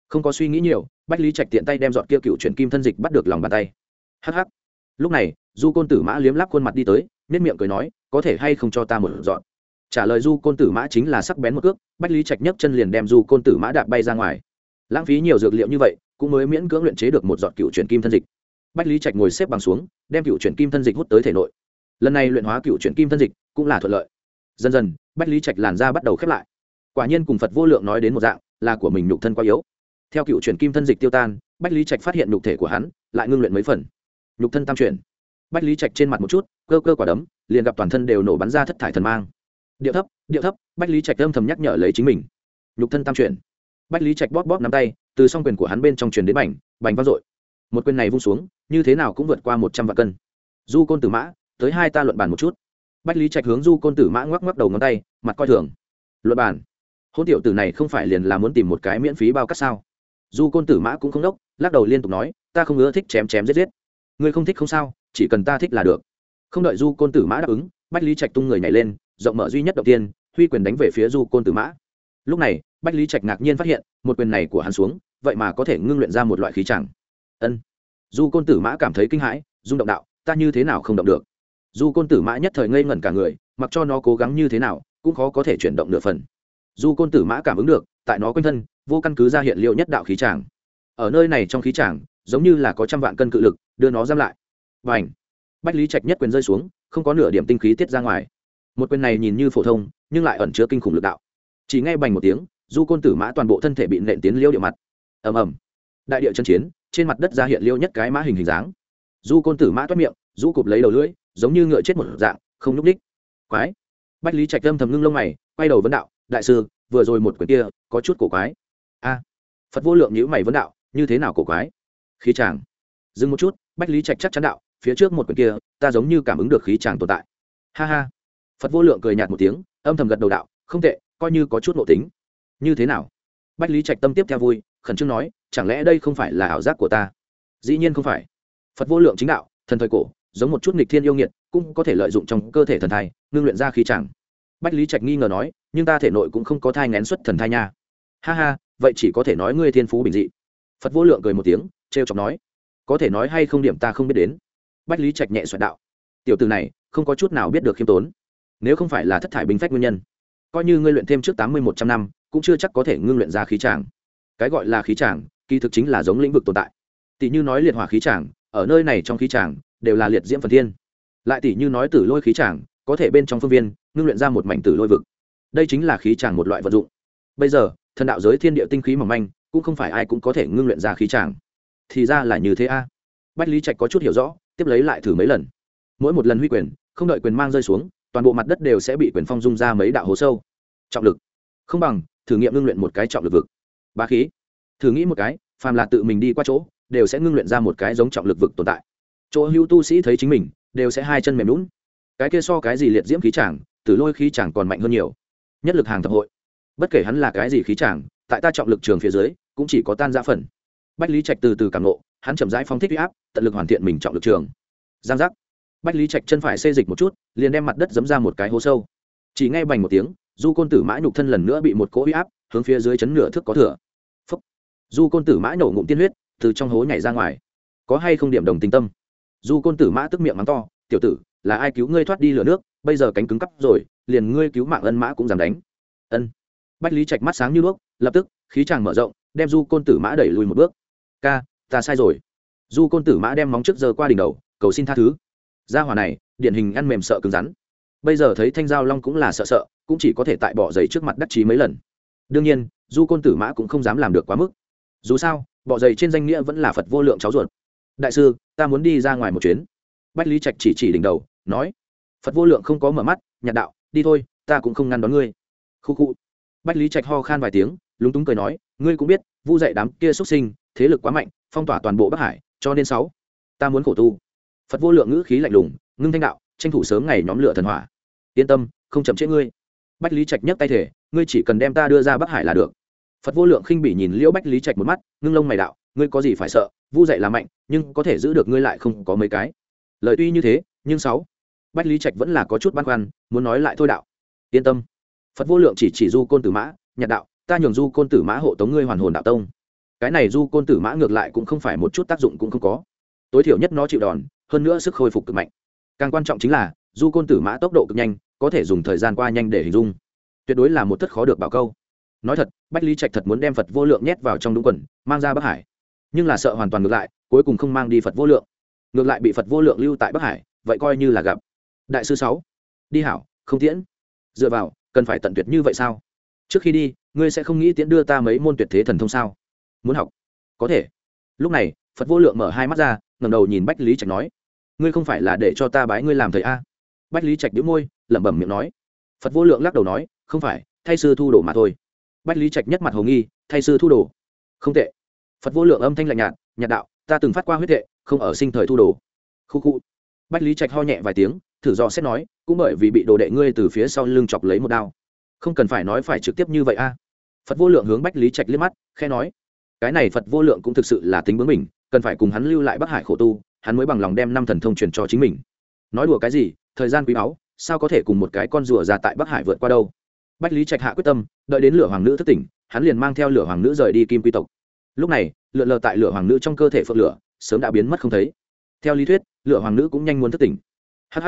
Không có suy nghĩ nhiều, bách lý trạch tiện tay đem giọt kia cựu chuyển kim thân dịch bắt được lòng bàn tay. Hh lúc này, du côn tử mã liếm láp khuôn mặt đi tới nếp miệng cười nói, có thể hay không cho ta một dọn trả lời du côn tử mã chính là sắc bén một cước, bách lý trạch nhấc chân liền đem du côn tử mã đạp bay ra ngoài. Lãng phí nhiều dược liệu như vậy, cũng mới miễn cưỡng luyện chế được một dọn cựu chuyển kim thân dịch. Bách lý trạch ngồi xếp bằng xuống, đem cựu chuyển kim thân dịch hút tới thể nội. Lần này luyện hóa cựu chuyển kim thân dịch cũng là thuận lợi. Dần dần, bách lý trạch làn da bắt đầu khép lại. Quả nhiên cùng phật vô lượng nói đến một dạng, là của mình nhục thân quá yếu. Theo cựu chuyển kim thân dịch tiêu tan, bách lý trạch phát hiện nhục thể của hắn, lại ngưng luyện mấy phần nhục thân tam chuyển. Bách lý trạch trên mặt một chút, cơ cơ quả đấm, liền gặp toàn thân đều nổ bắn ra thất thải thần mang. Điệu thấp điệu thấp, bách lý trạch âm thầm nhắc nhở lấy chính mình. Nhục thân tam chuyển. Bách lý trạch bóp bóp nắm tay, từ song quyền của hắn bên trong truyền đến bành bành vang dội. Một quyền này vung xuống, như thế nào cũng vượt qua một trăm vạn cân. Du côn tử mã, tới hai ta luận bàn một chút. Bách lý trạch hướng du côn tử mã ngoắc ngoắc đầu ngón tay, mặt coi thường. Luận bàn. Hôn tiểu tử này không phải liền là muốn tìm một cái miễn phí bao cắt sao? Du côn tử mã cũng không đốc, lắc đầu liên tục nói, ta không ưa thích chém chém giết giết ngươi không thích không sao, chỉ cần ta thích là được. Không đợi du côn tử mã đáp ứng, bách lý trạch tung người nhảy lên, rộng mở duy nhất đầu tiên, huy quyền đánh về phía du côn tử mã. Lúc này, bách lý trạch ngạc nhiên phát hiện, một quyền này của hắn xuống, vậy mà có thể ngưng luyện ra một loại khí chẳng. Ân. Du côn tử mã cảm thấy kinh hãi, rung động đạo, ta như thế nào không động được? Du côn tử mã nhất thời ngây ngẩn cả người, mặc cho nó cố gắng như thế nào, cũng khó có thể chuyển động nửa phần. Du côn tử mã cảm ứng được, tại nó quanh thân, vô căn cứ ra hiện liệu nhất đạo khí tràng ở nơi này trong khí tràng giống như là có trăm vạn cân cự lực, đưa nó giam lại. Và ảnh bách lý trạch nhất quyền rơi xuống, không có nửa điểm tinh khí tiết ra ngoài. Một quyền này nhìn như phổ thông, nhưng lại ẩn chứa kinh khủng lực đạo. Chỉ nghe bành một tiếng, du côn tử mã toàn bộ thân thể bị nện tiến liêu địa mặt. Ầm ầm! Đại địa chân chiến, trên mặt đất ra hiện liêu nhất cái mã hình hình dáng. Du côn tử mã toát miệng du cụp lấy đầu lưỡi, giống như ngựa chết một dạng, không nhúc ních quái! Bách lý trạch âm thầm ngưng lông mày, quay đầu vấn đạo, đại sư, vừa rồi một quyền kia có chút cổ quái. A, phật vô lượng nhữ mày vấn đạo, như thế nào cổ quái? Khí tràng dừng một chút, bách lý trạch chắc chắn đạo, phía trước một quyển kia, ta giống như cảm ứng được khí tràng tồn tại. Ha ha. Phật vô lượng cười nhạt một tiếng, âm thầm gật đầu đạo, không tệ, coi như có chút nội tính. Như thế nào? Bách lý trạch tâm tiếp theo vui, khẩn trương nói, chẳng lẽ đây không phải là ảo giác của ta? Dĩ nhiên không phải. Phật vô lượng chính đạo, thần thời cổ, giống một chút nghịch thiên yêu nghiệt, cũng có thể lợi dụng trong cơ thể thần thai, ngưng luyện ra khí chẳng bách lý trạch nghi ngờ nói, nhưng ta thể nội cũng không có thai ngén xuất thần thai nha. Ha ha, vậy chỉ có thể nói ngươi thiên phú bình dị. Phật vô lượng cười một tiếng trêu chọc nói, có thể nói hay không điểm ta không biết đến. Bách lý trạch nhẹ soạn đạo, tiểu từ này, không có chút nào biết được khiêm tốn. Nếu không phải là thất thải binh phách nguyên nhân, coi như ngươi luyện thêm trước tám mươi một trăm năm, cũng chưa chắc có thể ngưng luyện ra khí tràng. Cái gọi là khí tràng, kỳ thực chính là giống lĩnh vực tồn tại. Tỷ như nói liệt hỏa khí tràng, ở nơi này trong khí tràng, đều là liệt diễm phần thiên. Lại tỷ như nói tử lôi khí tràng, có thể bên trong phương viên, ngưng luyện ra một mảnh tử lôi vực. Đây chính là khí tràng một loại vật dụng. Bây giờ, thần đạo giới thiên địa tinh khí mỏng manh, cũng không phải ai cũng có thể ngưng luyện ra khí tràng thì ra là như thế a. Bách lý trạch có chút hiểu rõ, tiếp lấy lại thử mấy lần. Mỗi một lần huy quyền, không đợi quyền mang rơi xuống, toàn bộ mặt đất đều sẽ bị quyền phong dung ra mấy đạo hố sâu. Trọng lực. Không bằng, thử nghiệm ngưng luyện một cái trọng lực vực. Ba khí. Thử nghĩ một cái, phàm là tự mình đi qua chỗ, đều sẽ ngưng luyện ra một cái giống trọng lực vực tồn tại. Chỗ hữu tu sĩ thấy chính mình, đều sẽ hai chân mềm lún cái kia so cái gì liệt diễm khí chàng, tử lôi khí chàng còn mạnh hơn nhiều. Nhất lực hàng thập hội. Bất kể hắn là cái gì khí chàng, tại ta trọng lực trường phía dưới, cũng chỉ có tan ra phần bách lý trạch từ từ cảm nộ hắn chậm rãi phóng thích huy áp, tận lực hoàn thiện mình trọng lực trường. Giang giác. Bách lý trạch chân phải xê dịch một chút, liền đem mặt đất dấm ra một cái hố sâu. Chỉ ngay bành một tiếng, du côn tử mã nhục thân lần nữa bị một cỗ huy áp, hướng phía dưới chấn nửa thước có thừa. Phúc. du côn tử mã nổ ngụm tiên huyết, từ trong hố nhảy ra ngoài. Có hay không điểm đồng tình tâm? Du côn tử mã tức miệng mắng to, tiểu tử, là ai cứu ngươi thoát đi lửa nước? Bây giờ cánh cứng cắp rồi, liền ngươi cứu mạng ân mã cũng dám đánh. Ân. Bách lý trạch mắt sáng như đuốc, lập tức, khí tràng mở rộng, đem du côn tử mã đẩy lùi một bước ca, ta sai rồi. Du côn tử mã đem móng trước giờ qua đỉnh đầu, cầu xin tha thứ. Gia hỏa này, điển hình ăn mềm sợ cứng rắn. Bây giờ thấy thanh giao long cũng là sợ sợ, cũng chỉ có thể tại bỏ giày trước mặt đắc chí mấy lần. Đương nhiên, du côn tử mã cũng không dám làm được quá mức. Dù sao, bỏ giày trên danh nghĩa vẫn là phật vô lượng cháu ruột. Đại sư, ta muốn đi ra ngoài một chuyến. Bách lý trạch chỉ chỉ đỉnh đầu, nói, phật vô lượng không có mở mắt, nhạt đạo, đi thôi, ta cũng không ngăn đón ngươi. Khu khu. Bách lý trạch ho khan vài tiếng, lúng túng cười nói, ngươi cũng biết, vu dạy đám kia xuất sinh thế lực quá mạnh, phong tỏa toàn bộ bắc hải, cho nên sáu. Ta muốn khổ tu. Phật vô lượng ngữ khí lạnh lùng, ngưng thanh đạo, tranh thủ sớm ngày nhóm lửa thần hỏa. Yên tâm, không chậm trễ ngươi. Bách lý trạch nhấc tay thể ngươi chỉ cần đem ta đưa ra bắc hải là được. Phật vô lượng khinh bỉ nhìn liễu bách lý trạch một mắt, ngưng lông mày đạo, ngươi có gì phải sợ, vu dạy là mạnh, nhưng có thể giữ được ngươi lại không có mấy cái. Lời tuy như thế, nhưng sáu. Bách lý trạch vẫn là có chút băn khoăn, muốn nói lại thôi đạo. Yên tâm. Phật vô lượng chỉ chỉ du côn tử mã, nhạt đạo, ta nhường du côn tử mã hộ tống ngươi hoàn hồn đạo tông cái này du côn tử mã ngược lại cũng không phải một chút tác dụng cũng không có. Tối thiểu nhất nó chịu đòn, hơn nữa sức khôi phục cực mạnh. Càng quan trọng chính là, du côn tử mã tốc độ cực nhanh, có thể dùng thời gian qua nhanh để hình dung. Tuyệt đối là một thất khó được bảo câu. Nói thật, bách lý trạch thật muốn đem phật vô lượng nhét vào trong đúng quần, mang ra bắc hải. Nhưng là sợ hoàn toàn ngược lại, cuối cùng không mang đi phật vô lượng. Ngược lại bị phật vô lượng lưu tại bắc hải, vậy coi như là gặp. Đại sư sáu, đi hảo, không tiễn. Dựa vào, cần phải tận tuyệt như vậy sao? Trước khi đi, ngươi sẽ không nghĩ tiễn đưa ta mấy môn tuyệt thế thần thông sao? Muốn học. Có thể. Lúc này, phật vô lượng mở hai mắt ra ngầm đầu nhìn bách lý trạch nói, ngươi không phải là để cho ta bái ngươi làm thầy a? Bách lý trạch đĩu môi, lẩm bẩm miệng nói. Phật vô lượng lắc đầu nói, không phải, thay sư thu đồ mà thôi. Bách lý trạch nhất mặt hồ nghi, thay sư thu đồ? Không tệ. Phật vô lượng âm thanh lạnh nhạt nhạt đạo, ta từng phát qua huyết tệ không ở sinh thời thu đồ. Khu khu. Bách lý trạch ho nhẹ vài tiếng, thử do xét nói, cũng bởi vì bị đồ đệ ngươi từ phía sau lưng chọc lấy một đao. Không cần phải nói phải trực tiếp như vậy a. Phật vô lượng hướng bách lý trạch liếc mắt khe nói cái này phật vô lượng cũng thực sự là tính bướng mình, cần phải cùng hắn lưu lại bắc hải khổ tu, hắn mới bằng lòng đem năm thần thông truyền cho chính mình. Nói đùa cái gì, thời gian quý báu, sao có thể cùng một cái con rùa ra tại bắc hải vượt qua đâu? Bách lý trạch hạ quyết tâm, đợi đến lửa hoàng nữ thất tỉnh, hắn liền mang theo lửa hoàng nữ rời đi kim quy tộc. Lúc này, lượn lờ tại lửa hoàng nữ trong cơ thể phượng lửa, sớm đã biến mất không thấy. Theo lý thuyết, lửa hoàng nữ cũng nhanh muốn thất tỉnh. Hh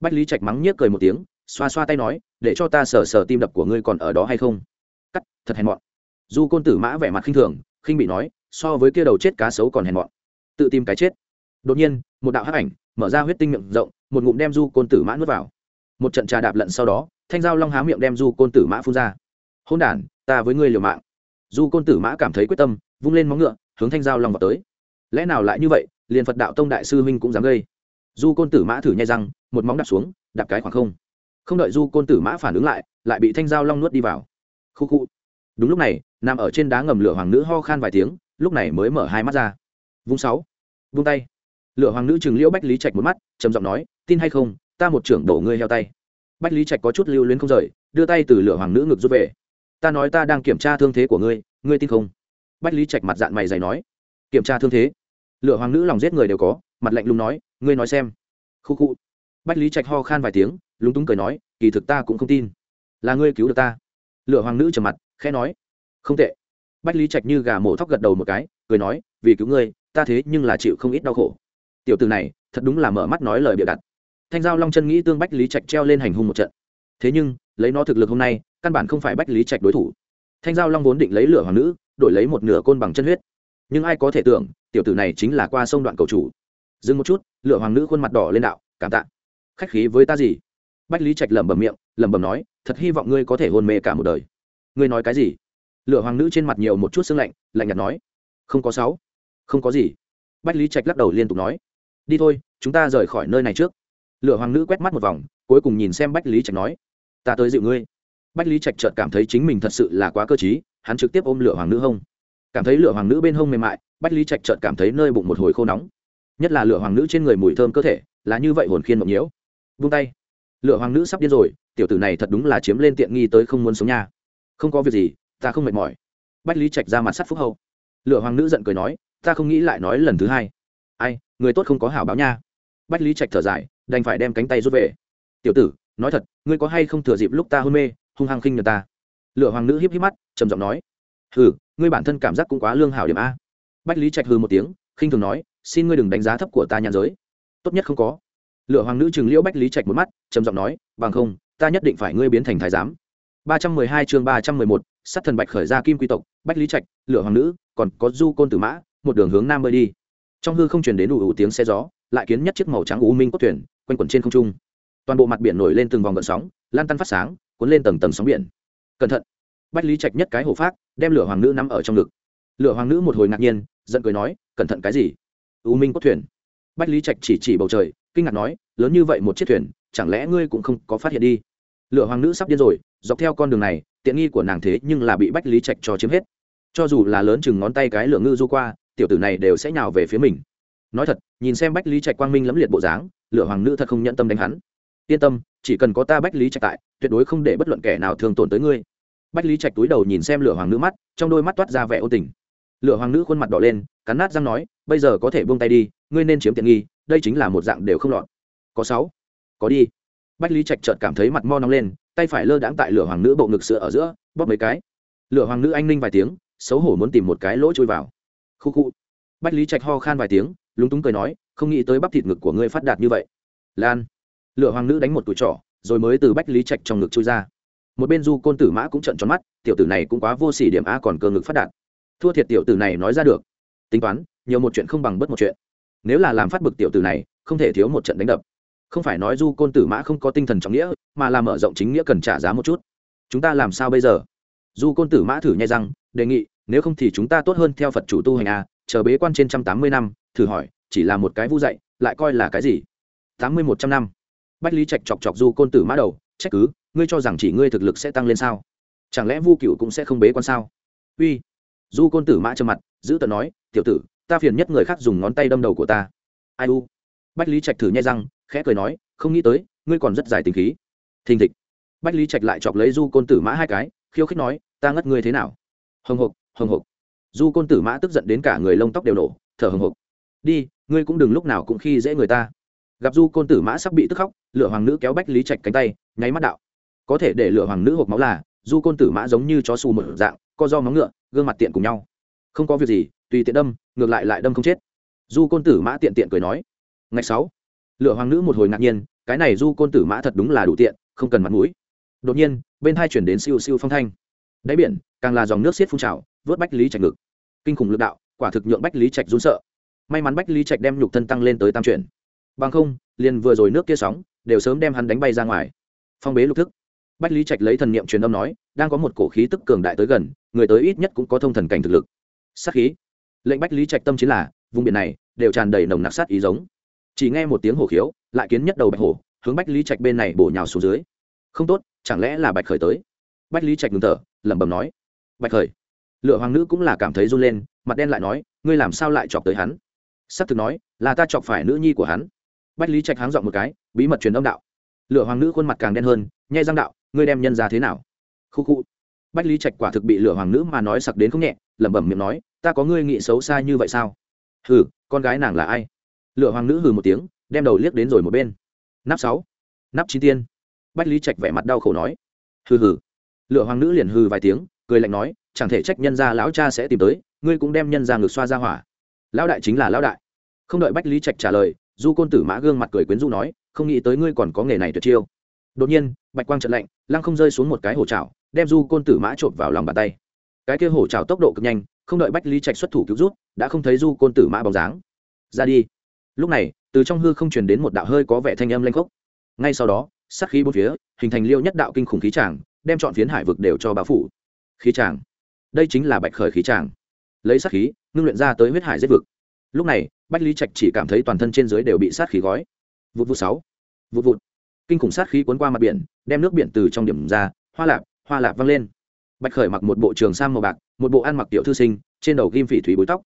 bách lý trạch mắng nhiếc cười một tiếng, xoa xoa tay nói, để cho ta sờ sờ tim đập của ngươi còn ở đó hay không? Cắt, thật hèn mọn. Du côn tử mã vẻ mặt khinh thường khinh bị nói, so với kia đầu chết cá sấu còn hèn mọn. Tự tìm cái chết. Đột nhiên, một đạo hắc ảnh mở ra huyết tinh miệng rộng, một ngụm đem du côn tử mã nuốt vào. Một trận trà đạp lận sau đó, thanh dao long há miệng đem du côn tử mã phun ra. Hôn đ ta với ngươi liều mạng. Du côn tử mã cảm thấy quyết tâm, vung lên móng ngựa, hướng thanh dao long vào tới. Lẽ nào lại như vậy, liền phật đạo tông đại sư huynh cũng dám gây? Du côn tử mã thử nhai răng, một móng đạp xuống, đạp cái khoảng không. Không đợi du côn tử mã phản ứng lại lại bị thanh dao long nuốt đi vào. Khu khu. Đúng lúc này nằm ở trên đá ngầm lửa hoàng nữ ho khan vài tiếng, lúc này mới mở hai mắt ra. Vung sáu, vung tay. Lửa hoàng nữ chừng liễu bách lý trạch một mắt, trầm giọng nói, tin hay không, ta một trưởng đổ ngươi heo tay. Bách lý trạch có chút lưu luyến không rời, đưa tay từ lửa hoàng nữ ngực rút về. Ta nói ta đang kiểm tra thương thế của ngươi ngươi tin không? Bách lý trạch mặt dạng mày dày nói. Kiểm tra thương thế? Lửa hoàng nữ lòng giết người đều có, mặt lạnh lùng nói, ngươi nói xem. Khu khu. Bách lý trạch ho khan vài tiếng, lúng túng cười nói, kỳ thực ta cũng không tin. Là ngươi cứu được ta. Lửa hoàng nữ trầm mặt, khẽ nói không tệ. Bách lý trạch như gà mổ thóc gật đầu một cái, cười nói, vì cứu ngươi, ta thế nhưng là chịu không ít đau khổ. Tiểu từ này, thật đúng là mở mắt nói lời bịa đặt. Thanh giao long chân nghĩ tương bách lý trạch treo lên hành hung một trận. Thế nhưng, lấy nó thực lực hôm nay, căn bản không phải bách lý trạch đối thủ. Thanh giao long vốn định lấy lửa hoàng nữ, đổi lấy một nửa côn bằng chân huyết. Nhưng ai có thể tưởng, tiểu tử này chính là qua sông đoạn cầu chủ. Dừng một chút, lửa hoàng nữ khuôn mặt đỏ lên đạo, cảm tạ. Khách khí với ta gì? Bách lý trạch lẩm bẩm miệng, lẩm bẩm nói, thật hy vọng ngươi có thể hôn mê cả một đời. Ngươi nói cái gì? Lửa hoàng nữ trên mặt nhiều một chút sưng lạnh lạnh nhạt nói, không có sáu, không có gì. Bách lý trạch lắc đầu liên tục nói, đi thôi, chúng ta rời khỏi nơi này trước. Lửa hoàng nữ quét mắt một vòng, cuối cùng nhìn xem bách lý trạch nói, ta tới dịu ngươi. Bách lý trạch chợt cảm thấy chính mình thật sự là quá cơ t hắn trực tiếp ôm lửa hoàng nữ hông. Cảm thấy lửa hoàng nữ bên hông mềm mại, bách lý trạch chợt cảm thấy nơi bụng một hồi khô nóng. Nhất là lửa hoàng nữ trên người mùi thơm cơ thể, là như vậy hồn khiên mộng nhiễu. Vung tay, lửa hoàng nữ sắp điên rồi, tiểu tử này thật đúng là chiếm lên tiện nghi tới không muốn sống nha. Không có việc gì ta không mệt mỏi. Bách lý trạch ra mặt sắt phúc hậu. Lửa hoàng nữ giận cười nói, ta không nghĩ lại nói lần thứ hai. Ai, người tốt không có hảo báo nha. Bách lý trạch thở dài, đành phải đem cánh tay rút về. Tiểu tử, nói thật, ngươi có hay không thừa dịp lúc ta hôn mê, hung hăng khinh người ta? Lửa hoàng nữ híp híp mắt, trầm giọng nói, hừ, ngươi bản thân cảm giác cũng quá lương hảo điểm a. Bách lý trạch hừ một tiếng, khinh thường nói, xin ngươi đừng đánh giá thấp của ta nhàn giới. Tốt nhất không có. Lửa hoàng nữ chừng liễu bách lý trạch một mắt, trầm giọng nói, bằng không, ta nhất định phải ngươi biến thành thái giám ba trăm mười hai chương ba trăm mười một, sát thần bạch khởi ra kim quy tộc, bách lý trạch, lửa hoàng nữ, còn có du côn tử mã, một đường hướng nam bơi đi. Trong hư không truyền đến đủ ủ tiếng xe gió, lại kiến nhất chiếc màu trắng u minh cốt thuyền, quanh quẩn trên không trung. Toàn bộ mặt biển nổi lên từng vòng gợn sóng, lan tăn phát sáng, cuốn lên tầng tầng sóng biển. Cẩn thận! Bách lý trạch nhất cái hổ phát, đem lửa hoàng nữ nắm ở trong ngực. Lửa hoàng nữ một hồi ngạc nhiên, giận cười nói, cẩn thận cái gì? U minh cốt thuyền. Bách lý trạch chỉ chỉ bầu trời, kinh ngạc nói, lớn như vậy một chiếc thuyền, chẳng lẽ ngươi cũng không có phát hiện đi? Lửa hoàng nữ sắp điên rồi, dọc theo con đường này, tiện nghi của nàng thế nhưng là bị bách lý trạch cho chiếm hết. Cho dù là lớn chừng ngón tay cái lửa ngư du qua, tiểu tử này đều sẽ nhào về phía mình. Nói thật, nhìn xem bách lý trạch quang minh lẫm liệt bộ dáng, lửa hoàng nữ thật không nhận tâm đánh hắn. Yên tâm, chỉ cần có ta bách lý trạch tại, tuyệt đối không để bất luận kẻ nào thường tổn tới ngươi. Bách lý trạch túi đầu nhìn xem lửa hoàng nữ mắt, trong đôi mắt toát ra vẻ ô tình. Lửa hoàng nữ khuôn mặt đỏ lên, cắn nát răng nói, bây giờ có thể buông tay đi, ngươi nên chiếm tiện nghi, đây chính là một dạng đều không lọt. Có sáu, có đi bách lý trạch chợt cảm thấy mặt mo nóng lên, tay phải lơ đãng tại lửa hoàng nữ bộ ngực sữa ở giữa, bóp mấy cái. Lửa hoàng nữ anh ninh vài tiếng, xấu hổ muốn tìm một cái lỗ chui vào. Khu khu. Bách lý trạch ho khan vài tiếng, lúng túng cười nói, không nghĩ tới bắp thịt ngực của ngươi phát đạt như vậy. Lan. Lửa hoàng nữ đánh một tuổi trỏ, rồi mới từ bách lý trạch trong ngực chui ra. Một bên du côn tử mã cũng trận tròn mắt, tiểu tử này cũng quá vô sỉ điểm a, còn cơ ngực phát đạt. Thua thiệt tiểu tử này nói ra được. Tính toán, nhiều một chuyện không bằng bất một chuyện. Nếu là làm phát bực tiểu tử này, không thể thiếu một trận đánh đập không phải nói du côn tử mã không có tinh thần trọng nghĩa, mà là mở rộng chính nghĩa cần trả giá một chút. Chúng ta làm sao bây giờ? Du côn tử mã thử nhai răng, đề nghị, nếu không thì chúng ta tốt hơn theo phật chủ tu hành a chờ bế quan trên trăm tám mươi năm, thử hỏi, chỉ là một cái vu dạy, lại coi là cái gì? tám mươi một trăm năm. Bách lý trạch chọc chọc du côn tử mã đầu, trách cứ, ngươi cho rằng chỉ ngươi thực lực sẽ tăng lên sao? Chẳng lẽ vu cựu cũng sẽ không bế quan sao? Uy. Du côn tử mã trầm mặt, giữ tận nói, tiểu tử, ta phiền nhất người khác dùng ngón tay đâm đầu của ta. Ai u? Bách lý trạch thử nhai răng khẽ cười nói, không nghĩ tới, ngươi còn rất dài tình khí. Thình thịch. Bách lý trạch lại chọc lấy du côn tử mã hai cái, khiêu khích nói, ta ngất ngươi thế nào? Hồng hộc hồng hộc. Du côn tử mã tức giận đến cả người lông tóc đều nổ thở hồng hộc. Đi, ngươi cũng đừng lúc nào cũng khi dễ người ta. Gặp du côn tử mã sắp bị tức khóc, lửa hoàng nữ kéo bách lý trạch cánh tay, nháy mắt đạo. Có thể để lửa hoàng nữ hộp máu là, du côn tử mã giống như chó xù một dạng, co do móng ngựa, gương mặt tiện cùng nhau. Không có việc gì, tùy tiện đâm, ngược lại lại đâm không chết. Du côn tử mã tiện tiện cười nói. Ngày sáu Lựa hoàng nữ một hồi ngạc nhiên, cái này du côn tử mã thật đúng là đủ tiện, không cần mặt mũi. Đột nhiên, bên hai chuyển đến siêu siêu phong thanh. Đáy biển, càng là dòng nước xiết phun trào, vớt bách lý trạch ngực. Kinh khủng lực đạo, quả thực nhượng bách lý trạch run sợ. May mắn bách lý trạch đem nhục thân tăng lên tới tam chuyển. Bằng không, liền vừa rồi nước kia sóng, đều sớm đem hắn đánh bay ra ngoài. Phong bế lục thức. Bách lý trạch lấy thần niệm truyền âm nói, đang có một cổ khí tức cường đại tới gần, người tới ít nhất cũng có thông thần cảnh thực lực. Sát khí. Lệnh bách lý trạch tâm chính là, vùng biển này, đều tràn đầy nồng nặc sát ý giống chỉ nghe một tiếng hổ khiếu, lại kiến nhất đầu bạch hổ, hướng bách lý trạch bên này bổ nhào xuống dưới. Không tốt, chẳng lẽ là bạch khởi tới? Bách lý trạch ngừng thở, lẩm bẩm nói. Bạch khởi. Lựa hoàng nữ cũng là cảm thấy run lên, mặt đen lại nói, ngươi làm sao lại chọc tới hắn? S ắ c thực nói, là ta chọc phải nữ nhi của hắn. Bách lý trạch háng dọn một cái, bí mật truyền âm đạo. Lựa hoàng nữ khuôn mặt càng đen hơn nhai răng đạo, ngươi đem nhân ra thế nào? Khu khu. Bách lý trạch quả thực bị lựa hoàng nữ mà nói sặc đến không nhẹ, lẩm bẩm miệng nói, ta có ngươi nghĩ xấu xa như vậy sao? Hừ, con gái nàng là ai? Lựa hoàng nữ hừ một tiếng, đem đầu liếc đến rồi một bên. Nắp sáu, nắp chín tiên. Bách lý trạch vẻ mặt đau khổ nói. Hừ hừ. Lựa hoàng nữ liền hừ vài tiếng, cười lạnh nói, chẳng thể trách nhân gia lão cha sẽ tìm tới, ngươi cũng đem nhân ra ngược xoa ra hỏa. Lão đại chính là lão đại. Không đợi bách lý trạch trả lời, du côn tử mã gương mặt cười quyến du nói, không nghĩ tới ngươi còn có nghề này tuyệt chiêu. Đột nhiên, bạch quang trận lạnh, lăng không rơi xuống một cái hổ trào đem du côn tử mã trộm vào lòng bàn tay. Cái kia hổ trào tốc độ cực nhanh, không đợi bách lý trạch xuất thủ cứu rút, đã không thấy du côn tử mã bóng dáng. Ra đi lúc này, từ trong hư không truyền đến một đạo hơi có vẻ thanh âm lanh khốc. Ngay sau đó, sát khí bốn phía, hình thành liêu nhất đạo kinh khủng khí tràng, đem chọn phiến hải vực đều cho báo phủ. Khí tràng. Đây chính là bạch khởi khí tràng. Lấy sát khí, ngưng luyện ra tới huyết hải giết vực. Lúc này, bách lý trạch chỉ cảm thấy toàn thân trên dưới đều bị sát khí gói. Vụt vụt sáu. Vụt vụt. Kinh khủng sát khí cuốn qua mặt biển, đem nước biển từ trong điểm ra, hoa lạp hoa lạp văng lên. Bạch khởi mặc một bộ trường sam màu bạc, một bộ ăn mặc tiểu thư sinh, trên đầu ghim phỉ thủy búi tóc.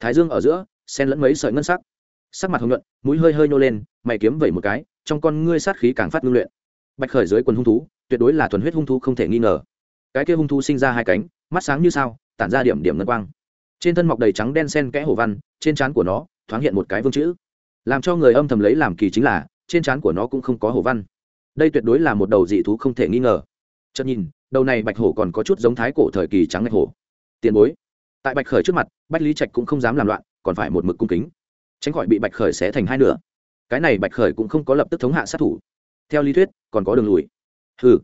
Thái dương ở giữa sen lẫn mấy sợi ngân sắc sắc mặt hồng nhuận, mũi hơi hơi nô lên, mày kiếm vẩy một cái, trong con ngươi sát khí càng phát ngưng luyện. Bạch khởi dưới quần hung thú, tuyệt đối là thuần huyết hung thú không thể nghi ngờ. Cái kia hung thú sinh ra hai cánh, mắt sáng như sao, tản ra điểm điểm ngân quang. Trên thân mọc đầy trắng đen sen kẽ hổ văn, trên trán của nó thoáng hiện một cái vương chữ. Làm cho người âm thầm lấy làm kỳ chính là, trên trán của nó cũng không có hổ văn. Đây tuyệt đối là một đầu dị thú không thể nghi ngờ. Chợt nhìn, đầu này bạch hổ còn có chút giống thái cổ thời kỳ trắng ngạch hổ. Tiền bối. Tại bạch khởi trước mặt, bách lý trạch cũng không dám làm loạn, còn phải một mực cung kính tránh khỏi bị bạch khởi xé thành hai nửa. Cái này bạch khởi cũng không có lập tức thống hạ sát thủ. Theo lý thuyết, còn có đường lùi. Hừ.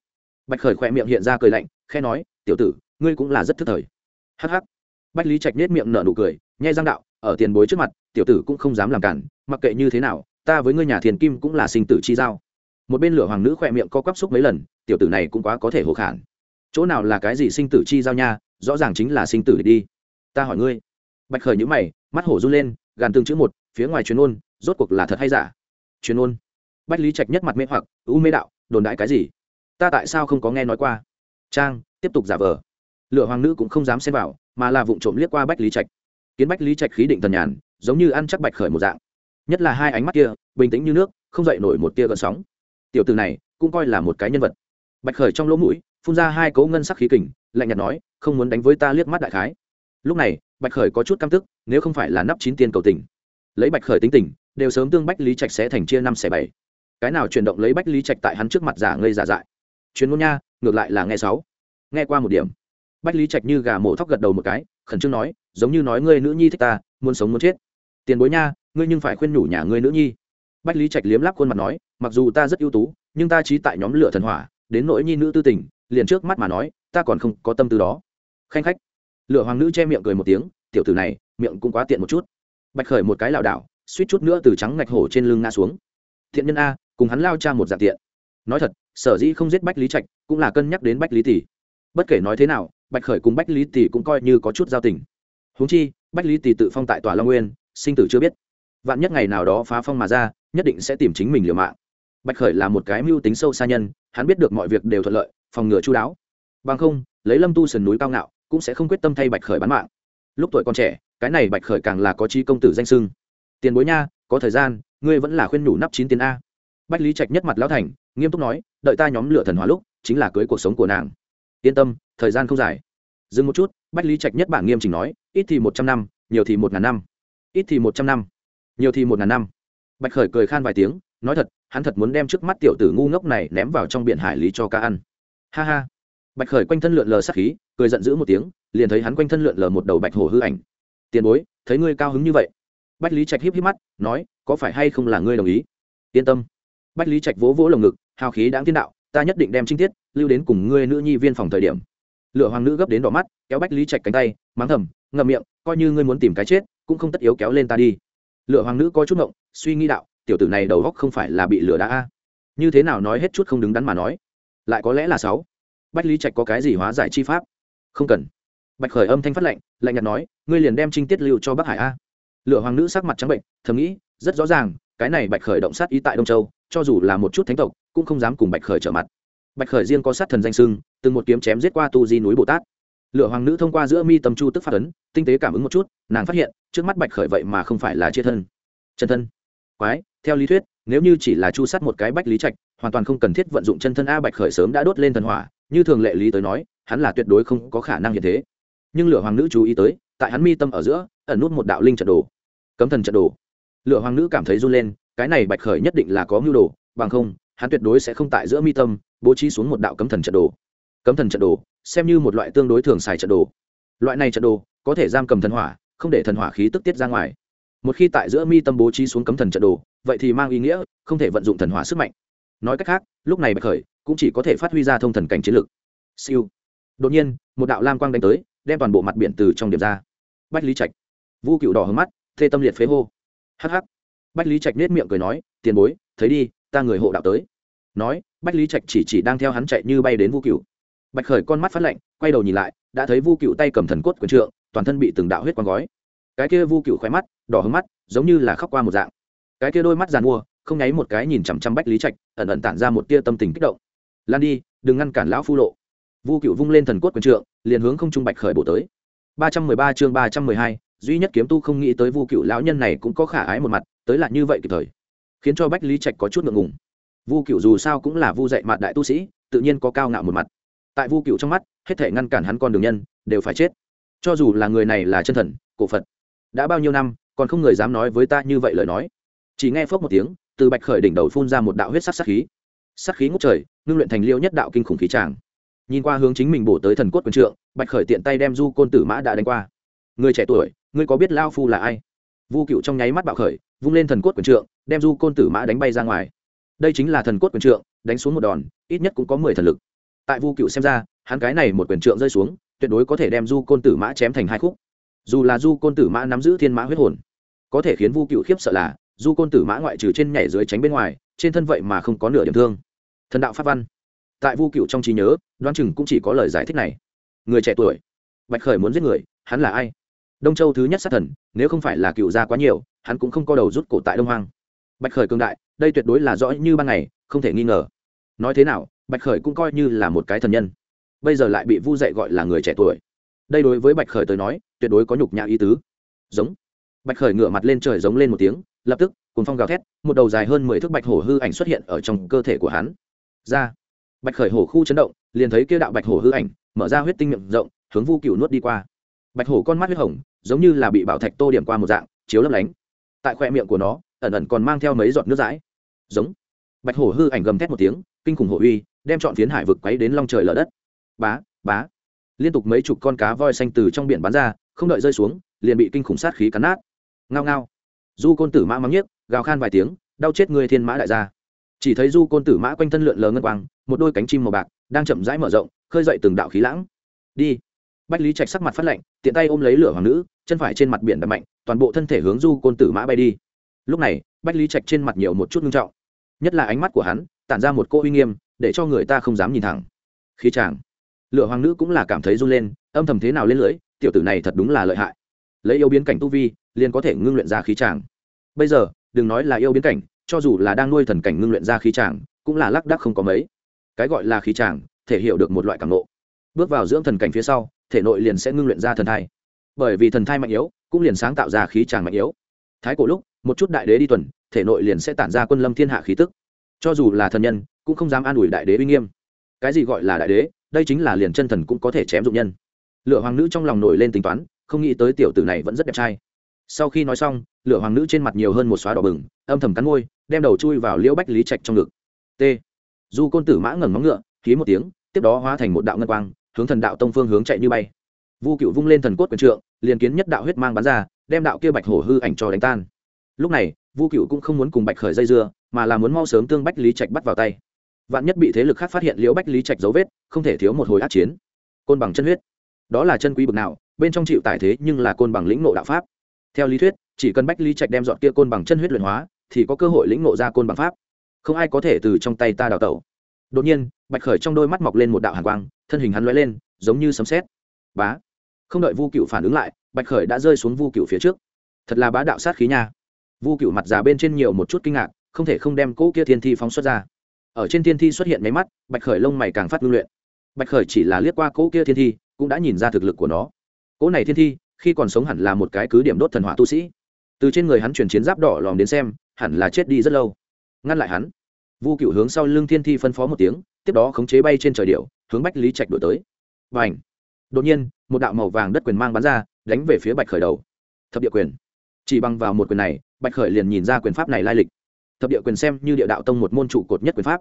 Bạch khởi khỏe miệng hiện ra cười lạnh khe nói, tiểu tử, ngươi cũng là rất thức thời. Hh bách lý trạch nết miệng nở nụ cười, nhai răng đạo, ở tiền bối trước mặt, tiểu tử cũng không dám làm cản, mặc kệ như thế nào, ta với ngươi nhà thiền kim cũng là sinh tử chi giao. Một bên lửa hoàng nữ khỏe miệng co quắp xúc mấy lần, tiểu tử này cũng quá có thể hồ khản. Chỗ nào là cái gì sinh tử chi giao nha, rõ ràng chính là sinh tử đi. Ta hỏi ngươi. Bạch khởi nhữ mày, mắt hổ run lên, gàn tương chữ một phía ngoài truyền ôn rốt cuộc là thật hay giả? Truyền ôn bách lý trạch nhất mặt mê hoặc, u mê đạo, đồn đại cái gì? Ta tại sao không có nghe nói qua? Trang, tiếp tục giả vờ. Lựa hoàng nữ cũng không dám xem vào, mà là vụng trộm liếc qua bách lý trạch. Kiến bách lý trạch khí định thần nhàn, giống như ăn chắc bạch khởi một dạng. Nhất là hai ánh mắt kia, bình tĩnh như nước, không dậy nổi một tia gợn sóng. Tiểu từ này, cũng coi là một cái nhân vật. Bạch khởi trong lỗ mũi, phun ra hai cấu ngân sắc khí kình, lạnh nhạt nói, không muốn đánh với ta liếc mắt đại khái. Lúc này, bạch khởi có chút căm tức, nếu không phải là nắp chín tiền cầu tình lấy bạch khởi tính tình, đều sớm tương bách lý trạch sẽ thành chia năm xẻ bảy. Cái nào chuyển động lấy bách lý trạch tại hắn trước mặt giả ngây giả dại? Chuyến ngôn nha, ngược lại là nghe sáu. Nghe qua một điểm. Bách lý trạch như gà mổ thóc gật đầu một cái, khẩn trương nói, giống như nói ngươi nữ nhi thích ta, muốn sống muốn chết. Tiền bối nha, ngươi nhưng phải khuyên nhủ nhà ngươi nữ nhi. Bách lý trạch liếm láp khuôn mặt nói, mặc dù ta rất ưu tú, nhưng ta trí tại nhóm lửa thần hỏa, đến nỗi nhi nữ tư tình, liền trước mắt mà nói, ta còn không có tâm tư đó. Khanh khách. Lửa hoàng nữ che miệng cười một tiếng, tiểu tử này, miệng cũng quá tiện một chút bạch khởi một cái lảo đảo, suýt chút nữa từ trắng ngạch hổ trên lưng ngã xuống. Thiện nhân a, cùng hắn lao cha một dạng tiện. Nói thật, sở dĩ không giết bách lý trạch, cũng là cân nhắc đến bách lý tỷ. Bất kể nói thế nào, bạch khởi cùng bách lý tỷ cũng coi như có chút giao tình. Huống chi, bách lý tỷ tự phong tại tòa long nguyên, sinh tử chưa biết. Vạn nhất ngày nào đó phá phong mà ra, nhất định sẽ tìm chính mình liều mạng. Bạch khởi là một cái mưu tính sâu xa nhân, hắn biết được mọi việc đều thuận lợi, phòng ngừa chú đáo. Bằng không, lấy lâm tu sườn núi cao ngạo, cũng sẽ không quyết tâm thay bạch khởi bán mạng. Lúc tuổi còn trẻ cái này bạch khởi càng là có chi công tử danh sưng tiền bối nha, có thời gian, ngươi vẫn là khuyên nhủ nắp chín tiền a. Bách lý trạch nhất mặt lão thành, nghiêm túc nói, đợi ta nhóm lửa thần hóa lúc, chính là cưới cuộc sống của nàng. Yên tâm, thời gian không dài. Dừng một chút, bách lý trạch nhất bản nghiêm chỉnh nói, ít thì một trăm năm, nhiều thì một ngàn năm. Ít thì một trăm năm, nhiều thì một ngàn năm. Bạch khởi cười khan vài tiếng, nói thật, hắn thật muốn đem trước mắt tiểu tử ngu ngốc này ném vào trong biển hải lý cho ca ăn. Ha ha. Bạch khởi quanh thân lượn lờ sát khí, cười giận dữ một tiếng, liền thấy hắn quanh thân lượn lờ một đầu bạch hổ hư ảnh tiền bối, thấy ngươi cao hứng như vậy. Bách lý trạch híp híp mắt, nói, có phải hay không là ngươi đồng ý? Yên tâm. Bách lý trạch vỗ vỗ lồng ngực, hào khí đáng tiên đạo, ta nhất định đem trinh tiết lưu đến cùng ngươi nữ nhi viên phòng thời điểm. Lựa hoàng nữ gấp đến đỏ mắt, kéo bách lý trạch cánh tay, mắng thầm, ngậm miệng, coi như ngươi muốn tìm cái chết, cũng không tất yếu kéo lên ta đi. Lựa hoàng nữ có chút ngộng, suy nghĩ đạo, tiểu tử này đầu góc không phải là bị lửa đã a. Như thế nào nói hết chút không đứng đắn mà nói? Lại có lẽ là sáu. Bách lý trạch có cái gì hóa giải chi pháp? Không cần bạch khởi âm thanh phát lệnh lạnh nhạt nói, ngươi liền đem trinh tiết lưu cho bắc hải a. Lựa hoàng nữ sắc mặt trắng bệnh, thầm nghĩ, rất rõ ràng, cái này bạch khởi động sát ý tại đông châu, cho dù là một chút thánh tộc, cũng không dám cùng bạch khởi trở mặt. Bạch khởi riêng có sát thần danh sưng, từng một kiếm chém giết qua tu di núi bồ tát. Lựa hoàng nữ thông qua giữa mi tâm chu tức phát ấn, tinh tế cảm ứng một chút, nàng phát hiện, trước mắt bạch khởi vậy mà không phải là chia thân. Chân thân. Quái, theo lý thuyết, nếu như chỉ là chu sát một cái bách lý trạch, hoàn toàn không cần thiết vận dụng chân thân a bạch khởi sớm đã đốt lên thần hỏa, như thường lệ lý tới nói, hắn là tuyệt đối không có khả năng như thế nhưng lửa hoàng nữ chú ý tới, tại hắn mi tâm ở giữa, ẩn nút một đạo linh trận đồ. Cấm thần trận đồ. Lửa hoàng nữ cảm thấy run lên, cái này bạch khởi nhất định là có mưu đồ, bằng không, hắn tuyệt đối sẽ không tại giữa mi tâm, bố trí xuống một đạo cấm thần trận đồ. Cấm thần trận đồ, xem như một loại tương đối thường xài trận đồ. Loại này trận đồ, có thể giam cầm thần hỏa, không để thần hỏa khí tức tiết ra ngoài. Một khi tại giữa mi tâm bố trí xuống cấm thần trận đồ, vậy thì mang ý nghĩa, không thể vận dụng thần hỏa sức mạnh. Nói cách khác, lúc này bạch khởi cũng chỉ có thể phát huy ra thông thần cảnh chiến lực. Siêu. Đột nhiên, một đạo lam quang đánh tới đem toàn bộ mặt biển từ trong điểm ra. Bách lý trạch. Vu cựu đỏ hứng mắt, thê tâm liệt phế hô. Hh bách lý trạch nết miệng cười nói, tiền bối, thấy đi, ta người hộ đạo tới. Nói, bách lý trạch chỉ chỉ đang theo hắn chạy như bay đến vu cựu bạch khởi con mắt phát lạnh, quay đầu nhìn lại, đã thấy vu cựu tay cầm thần cốt quần trượng, toàn thân bị từng đạo huyết quang gói. Cái kia vu cựu khóe mắt, đỏ hứng mắt, giống như là khóc qua một dạng. Cái kia đôi mắt giàn mua, không nháy một cái nhìn chằm chằm bách lý trạch, ẩn ẩn tản ra một tia tâm tình kích động. Lan đi, đừng ngăn cản lão phu lộ. Vu cựu vung lên thần cốt quần trượng liền hướng không trung bạch khởi bổ tới. Ba trăm mười ba chương ba trăm mười hai, duy nhất kiếm tu không nghĩ tới vu cựu lão nhân này cũng có khả ái một mặt, tới là như vậy kịp thời. Khiến cho bách lý trạch có chút ngượng ngùng. Vu cựu dù sao cũng là vu dạy mặt đại tu sĩ, tự nhiên có cao ngạo một mặt. Tại vu cựu trong mắt, hết thể ngăn cản hắn con đường nhân, đều phải chết. Cho dù là người này là chân thần, cổ phật, đã bao nhiêu năm, còn không người dám nói với ta như vậy lời nói. Chỉ nghe phốc một tiếng, từ bạch khởi đỉnh đầu phun ra một đạo huyết sắc sát khí. Sát khí ngút trời, ngưng luyện thành liêu nhất đạo kinh khủng khí tràng nhìn qua hướng chính mình bổ tới thần cốt quần trượng, bạch khởi tiện tay đem du côn tử mã đã đánh qua. Người trẻ tuổi, ngươi có biết lao phu là ai? Vu cựu trong nháy mắt bạo khởi, vung lên thần cốt quần trượng, đem du côn tử mã đánh bay ra ngoài. Đây chính là thần cốt quyền trượng, đánh xuống một đòn, ít nhất cũng có mười thần lực. Tại vu cựu xem ra, hắn cái này một quyền trượng rơi xuống, tuyệt đối có thể đem du côn tử mã chém thành hai khúc. Dù là du côn tử mã nắm giữ thiên mã huyết hồn, có thể khiến vu cựu khiếp sợ là, du côn tử mã ngoại trừ trên nhảy dưới tránh bên ngoài, trên thân vậy mà không có nửa điểm thương. Thần đạo pháp văn tại vu cựu trong trí nhớ đoan chừng cũng chỉ có lời giải thích này. Người trẻ tuổi. Bạch khởi muốn giết người, hắn là ai? Đông châu thứ nhất sát thần, nếu không phải là cựu gia quá nhiều, hắn cũng không có đầu rút cổ tại đông hoang. Bạch khởi cường đại, đây tuyệt đối là rõ như ban ngày, không thể nghi ngờ. Nói thế nào, bạch khởi cũng coi như là một cái thần nhân. Bây giờ lại bị vu dạy gọi là người trẻ tuổi. Đây đối với bạch khởi tới nói, tuyệt đối có nhục nhã ý tứ. Giống. Bạch khởi ngửa mặt lên trời giống lên một tiếng, lập tức cùng phong gào thét, một đầu dài hơn mười thước bạch hổ hư ảnh xuất hiện ở trong cơ thể của hắn. Ra bạch khởi hổ khu chấn động, liền thấy kia đạo bạch hổ hư ảnh, mở ra huyết tinh miệng rộng, hướng vu cựu nuốt đi qua. Bạch hổ con mắt huyết hồng, giống như là bị bảo thạch tô điểm qua một dạng, chiếu lấp lánh. Tại khoe miệng của nó, ẩn ẩn còn mang theo mấy giọt nước dãi. Giống. Bạch hổ hư ảnh gầm thét một tiếng, kinh khủng hổ uy, đem chọn phiến hải vực quấy đến long trời lở đất. Bá bá. Liên tục mấy chục con cá voi xanh từ trong biển bắn ra, không đợi rơi xuống, liền bị kinh khủng sát khí cắn nát. Ngao ngao. Du côn tử mã mắng nhiếc, gào khan vài tiếng, đau chết người thiên mã đại gia chỉ thấy du côn tử mã quanh thân lượn lờ ngân quang, một đôi cánh chim màu bạc đang chậm rãi mở rộng, khơi dậy từng đạo khí lãng. Đi. Bách lý trạch sắc mặt phát lạnh, tiện tay ôm lấy lửa hoàng nữ, chân phải trên mặt biển đập mạnh, toàn bộ thân thể hướng du côn tử mã bay đi. Lúc này, bách lý trạch trên mặt nhiều một chút nghiêm trọng. Nhất là ánh mắt của hắn, tản ra một cô uy nghiêm, để cho người ta không dám nhìn thẳng. Khí chàng. Lửa hoàng nữ cũng là cảm thấy run lên, âm thầm thế nào lên lưỡi, tiểu tử này thật đúng là lợi hại. Lấy yêu biến cảnh tu vi, liền có thể ngưng luyện ra khí chàng. Bây giờ, đừng nói là yêu biến cảnh cho dù là đang nuôi thần cảnh ngưng luyện ra khí tràng cũng là lác đắc không có mấy. Cái gọi là khí tràng thể hiểu được một loại cảm nộ bước vào dưỡng thần cảnh phía sau, thể nội liền sẽ ngưng luyện ra thần thai. Bởi vì thần thai mạnh yếu, cũng liền sáng tạo ra khí tràng mạnh yếu. Thái cổ lúc, một chút đại đế đi tuần, thể nội liền sẽ tản ra quân lâm thiên hạ khí tức. Cho dù là thần nhân, cũng không dám an ủi đại đế uy nghiêm. Cái gì gọi là đại đế, đây chính là liền chân thần cũng có thể chém dụng nhân. Lựa hoàng nữ trong lòng nổi lên tính toán, không nghĩ tới tiểu tử này vẫn rất đẹp trai. Sau khi nói xong, lửa hoàng nữ trên mặt nhiều hơn một xóa đỏ bừng, âm thầm cắn môi đem đầu chui vào liễu bách lý trạch trong ngực. T. Du côn tử mã ngẩng móng ngựa ký một tiếng, tiếp đó hóa thành một đạo ngân quang, hướng thần đạo tông phương hướng chạy như bay. Vu cựu vung lên thần cốt quyền trượng, liền kiến nhất đạo huyết mang bắn ra, đem đạo kia bạch hổ hư ảnh cho đánh tan. Lúc này, vu cựu cũng không muốn cùng bạch khởi dây dưa, mà là muốn mau sớm tương bách lý trạch bắt vào tay. Vạn nhất bị thế lực khác phát hiện liễu bách lý trạch dấu vết, không thể thiếu một hồi át chiến. Côn bằng chân huyết. Đó là chân quý bực nào, bên trong chịu tải thế nhưng là côn bằng lĩnh nộ đạo pháp. Theo lý thuyết, chỉ cần bách lý trạch đem dọn kia côn bằng chân huyết luyện hóa thì có cơ hội lĩnh ngộ ra côn bằng pháp. Không ai có thể từ trong tay ta đào tẩu. Đột nhiên, bạch khởi trong đôi mắt mọc lên một đạo hàn quang, thân hình hắn lóe lên, giống như sấm sét. Bá! Không đợi vu cựu phản ứng lại, bạch khởi đã rơi xuống vu cựu phía trước. Thật là bá đạo sát khí nha. Vu cựu mặt già bên trên nhiều một chút kinh ngạc, không thể không đem cỗ kia thiên thi phóng xuất ra. Ở trên thiên thi xuất hiện máy mắt, bạch khởi lông mày càng phát ngưng luyện. Bạch khởi chỉ là liếc qua cỗ kia thiên thi, cũng đã nhìn ra thực lực của nó. Cỗ này thiên thi, khi còn sống hẳn là một cái cứ điểm đốt thần hỏa tu sĩ từ trên người hắn chuyển chiến giáp đỏ lòm đến xem, hẳn là chết đi rất lâu. Ngăn lại hắn. Vu cựu hướng sau lưng thiên thi phân phó một tiếng, tiếp đó khống chế bay trên trời điệu hướng bách lý trạch đổi tới. Và ảnh đột nhiên, một đạo màu vàng đất quyền mang bắn ra, đánh về phía bạch khởi đầu. Thập địa quyền. Chỉ bằng vào một quyền này, bạch khởi liền nhìn ra quyền pháp này lai lịch. Thập địa quyền xem như địa đạo tông một môn trụ cột nhất quyền pháp.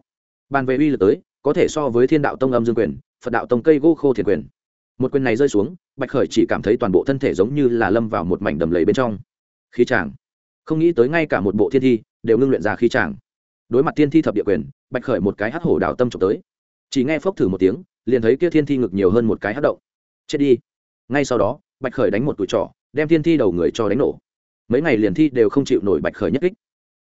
Bàn về uy lực tới, có thể so với thiên đạo tông âm dương quyền, phật đạo tông cây gỗ khô thiền quyền. Một quyền này rơi xuống, bạch khởi chỉ cảm thấy toàn bộ thân thể giống như là lâm vào một mảnh đầm lầy bên trong khí tràng không nghĩ tới ngay cả một bộ thiên thi đều ngưng luyện ra khí tràng đối mặt thiên thi thập địa quyền, bạch khởi một cái hát hổ đào tâm trộm tới. Chỉ nghe phốc thử một tiếng, liền thấy kia thiên thi ngực nhiều hơn một cái hát động. Chết đi. Ngay sau đó, bạch khởi đánh một tuổi trỏ đem thiên thi đầu người cho đánh nổ. Mấy ngày liền thi đều không chịu nổi bạch khởi nhất kích.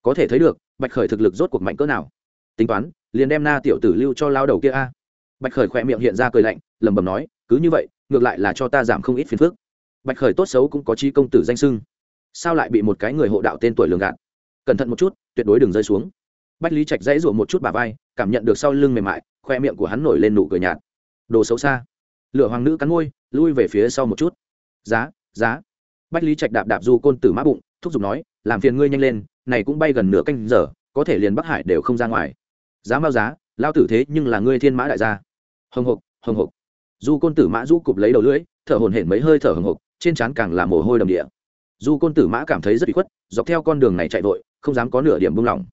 Có thể thấy được, bạch khởi thực lực rốt cuộc mạnh cỡ nào. Tính toán, liền đem na tiểu tử lưu cho lao đầu kia a. Bạch khởi khỏe miệng hiện ra cười lạnh, lẩm bẩm nói, cứ như vậy, ngược lại là cho ta giảm không ít phiền phức. Bạch khởi tốt xấu cũng có chi công tử danh sưng sao lại bị một cái người hộ đạo tên tuổi lường gạt? Cẩn thận một chút, tuyệt đối đừng rơi xuống. Bách lý trạch dãy rụa một chút bà vai, cảm nhận được sau lưng mềm mại, khoe miệng của hắn nổi lên nụ cười nhạt. Đồ xấu xa. Lửa hoàng nữ cắn môi, lui về phía sau một chút. Giá giá. Bách lý trạch đạp đạp du côn tử mã bụng, thúc giục nói, làm phiền ngươi nhanh lên, này cũng bay gần nửa canh giờ, có thể liền bắc hải đều không ra ngoài. Giá mao giá, lao tử thế nhưng là ngươi thiên mã đại gia. Hồng hộc hồng hộc. Du côn tử mã du cụp lấy đầu lưỡi, thở hồn hển mấy hơi thở hồng hộc, trên trán càng là mồ hôi đầm địa. Dù côn tử mã cảm thấy rất bị khuất, dọc theo con đường này chạy vội, không dám có nửa điểm buông lỏng.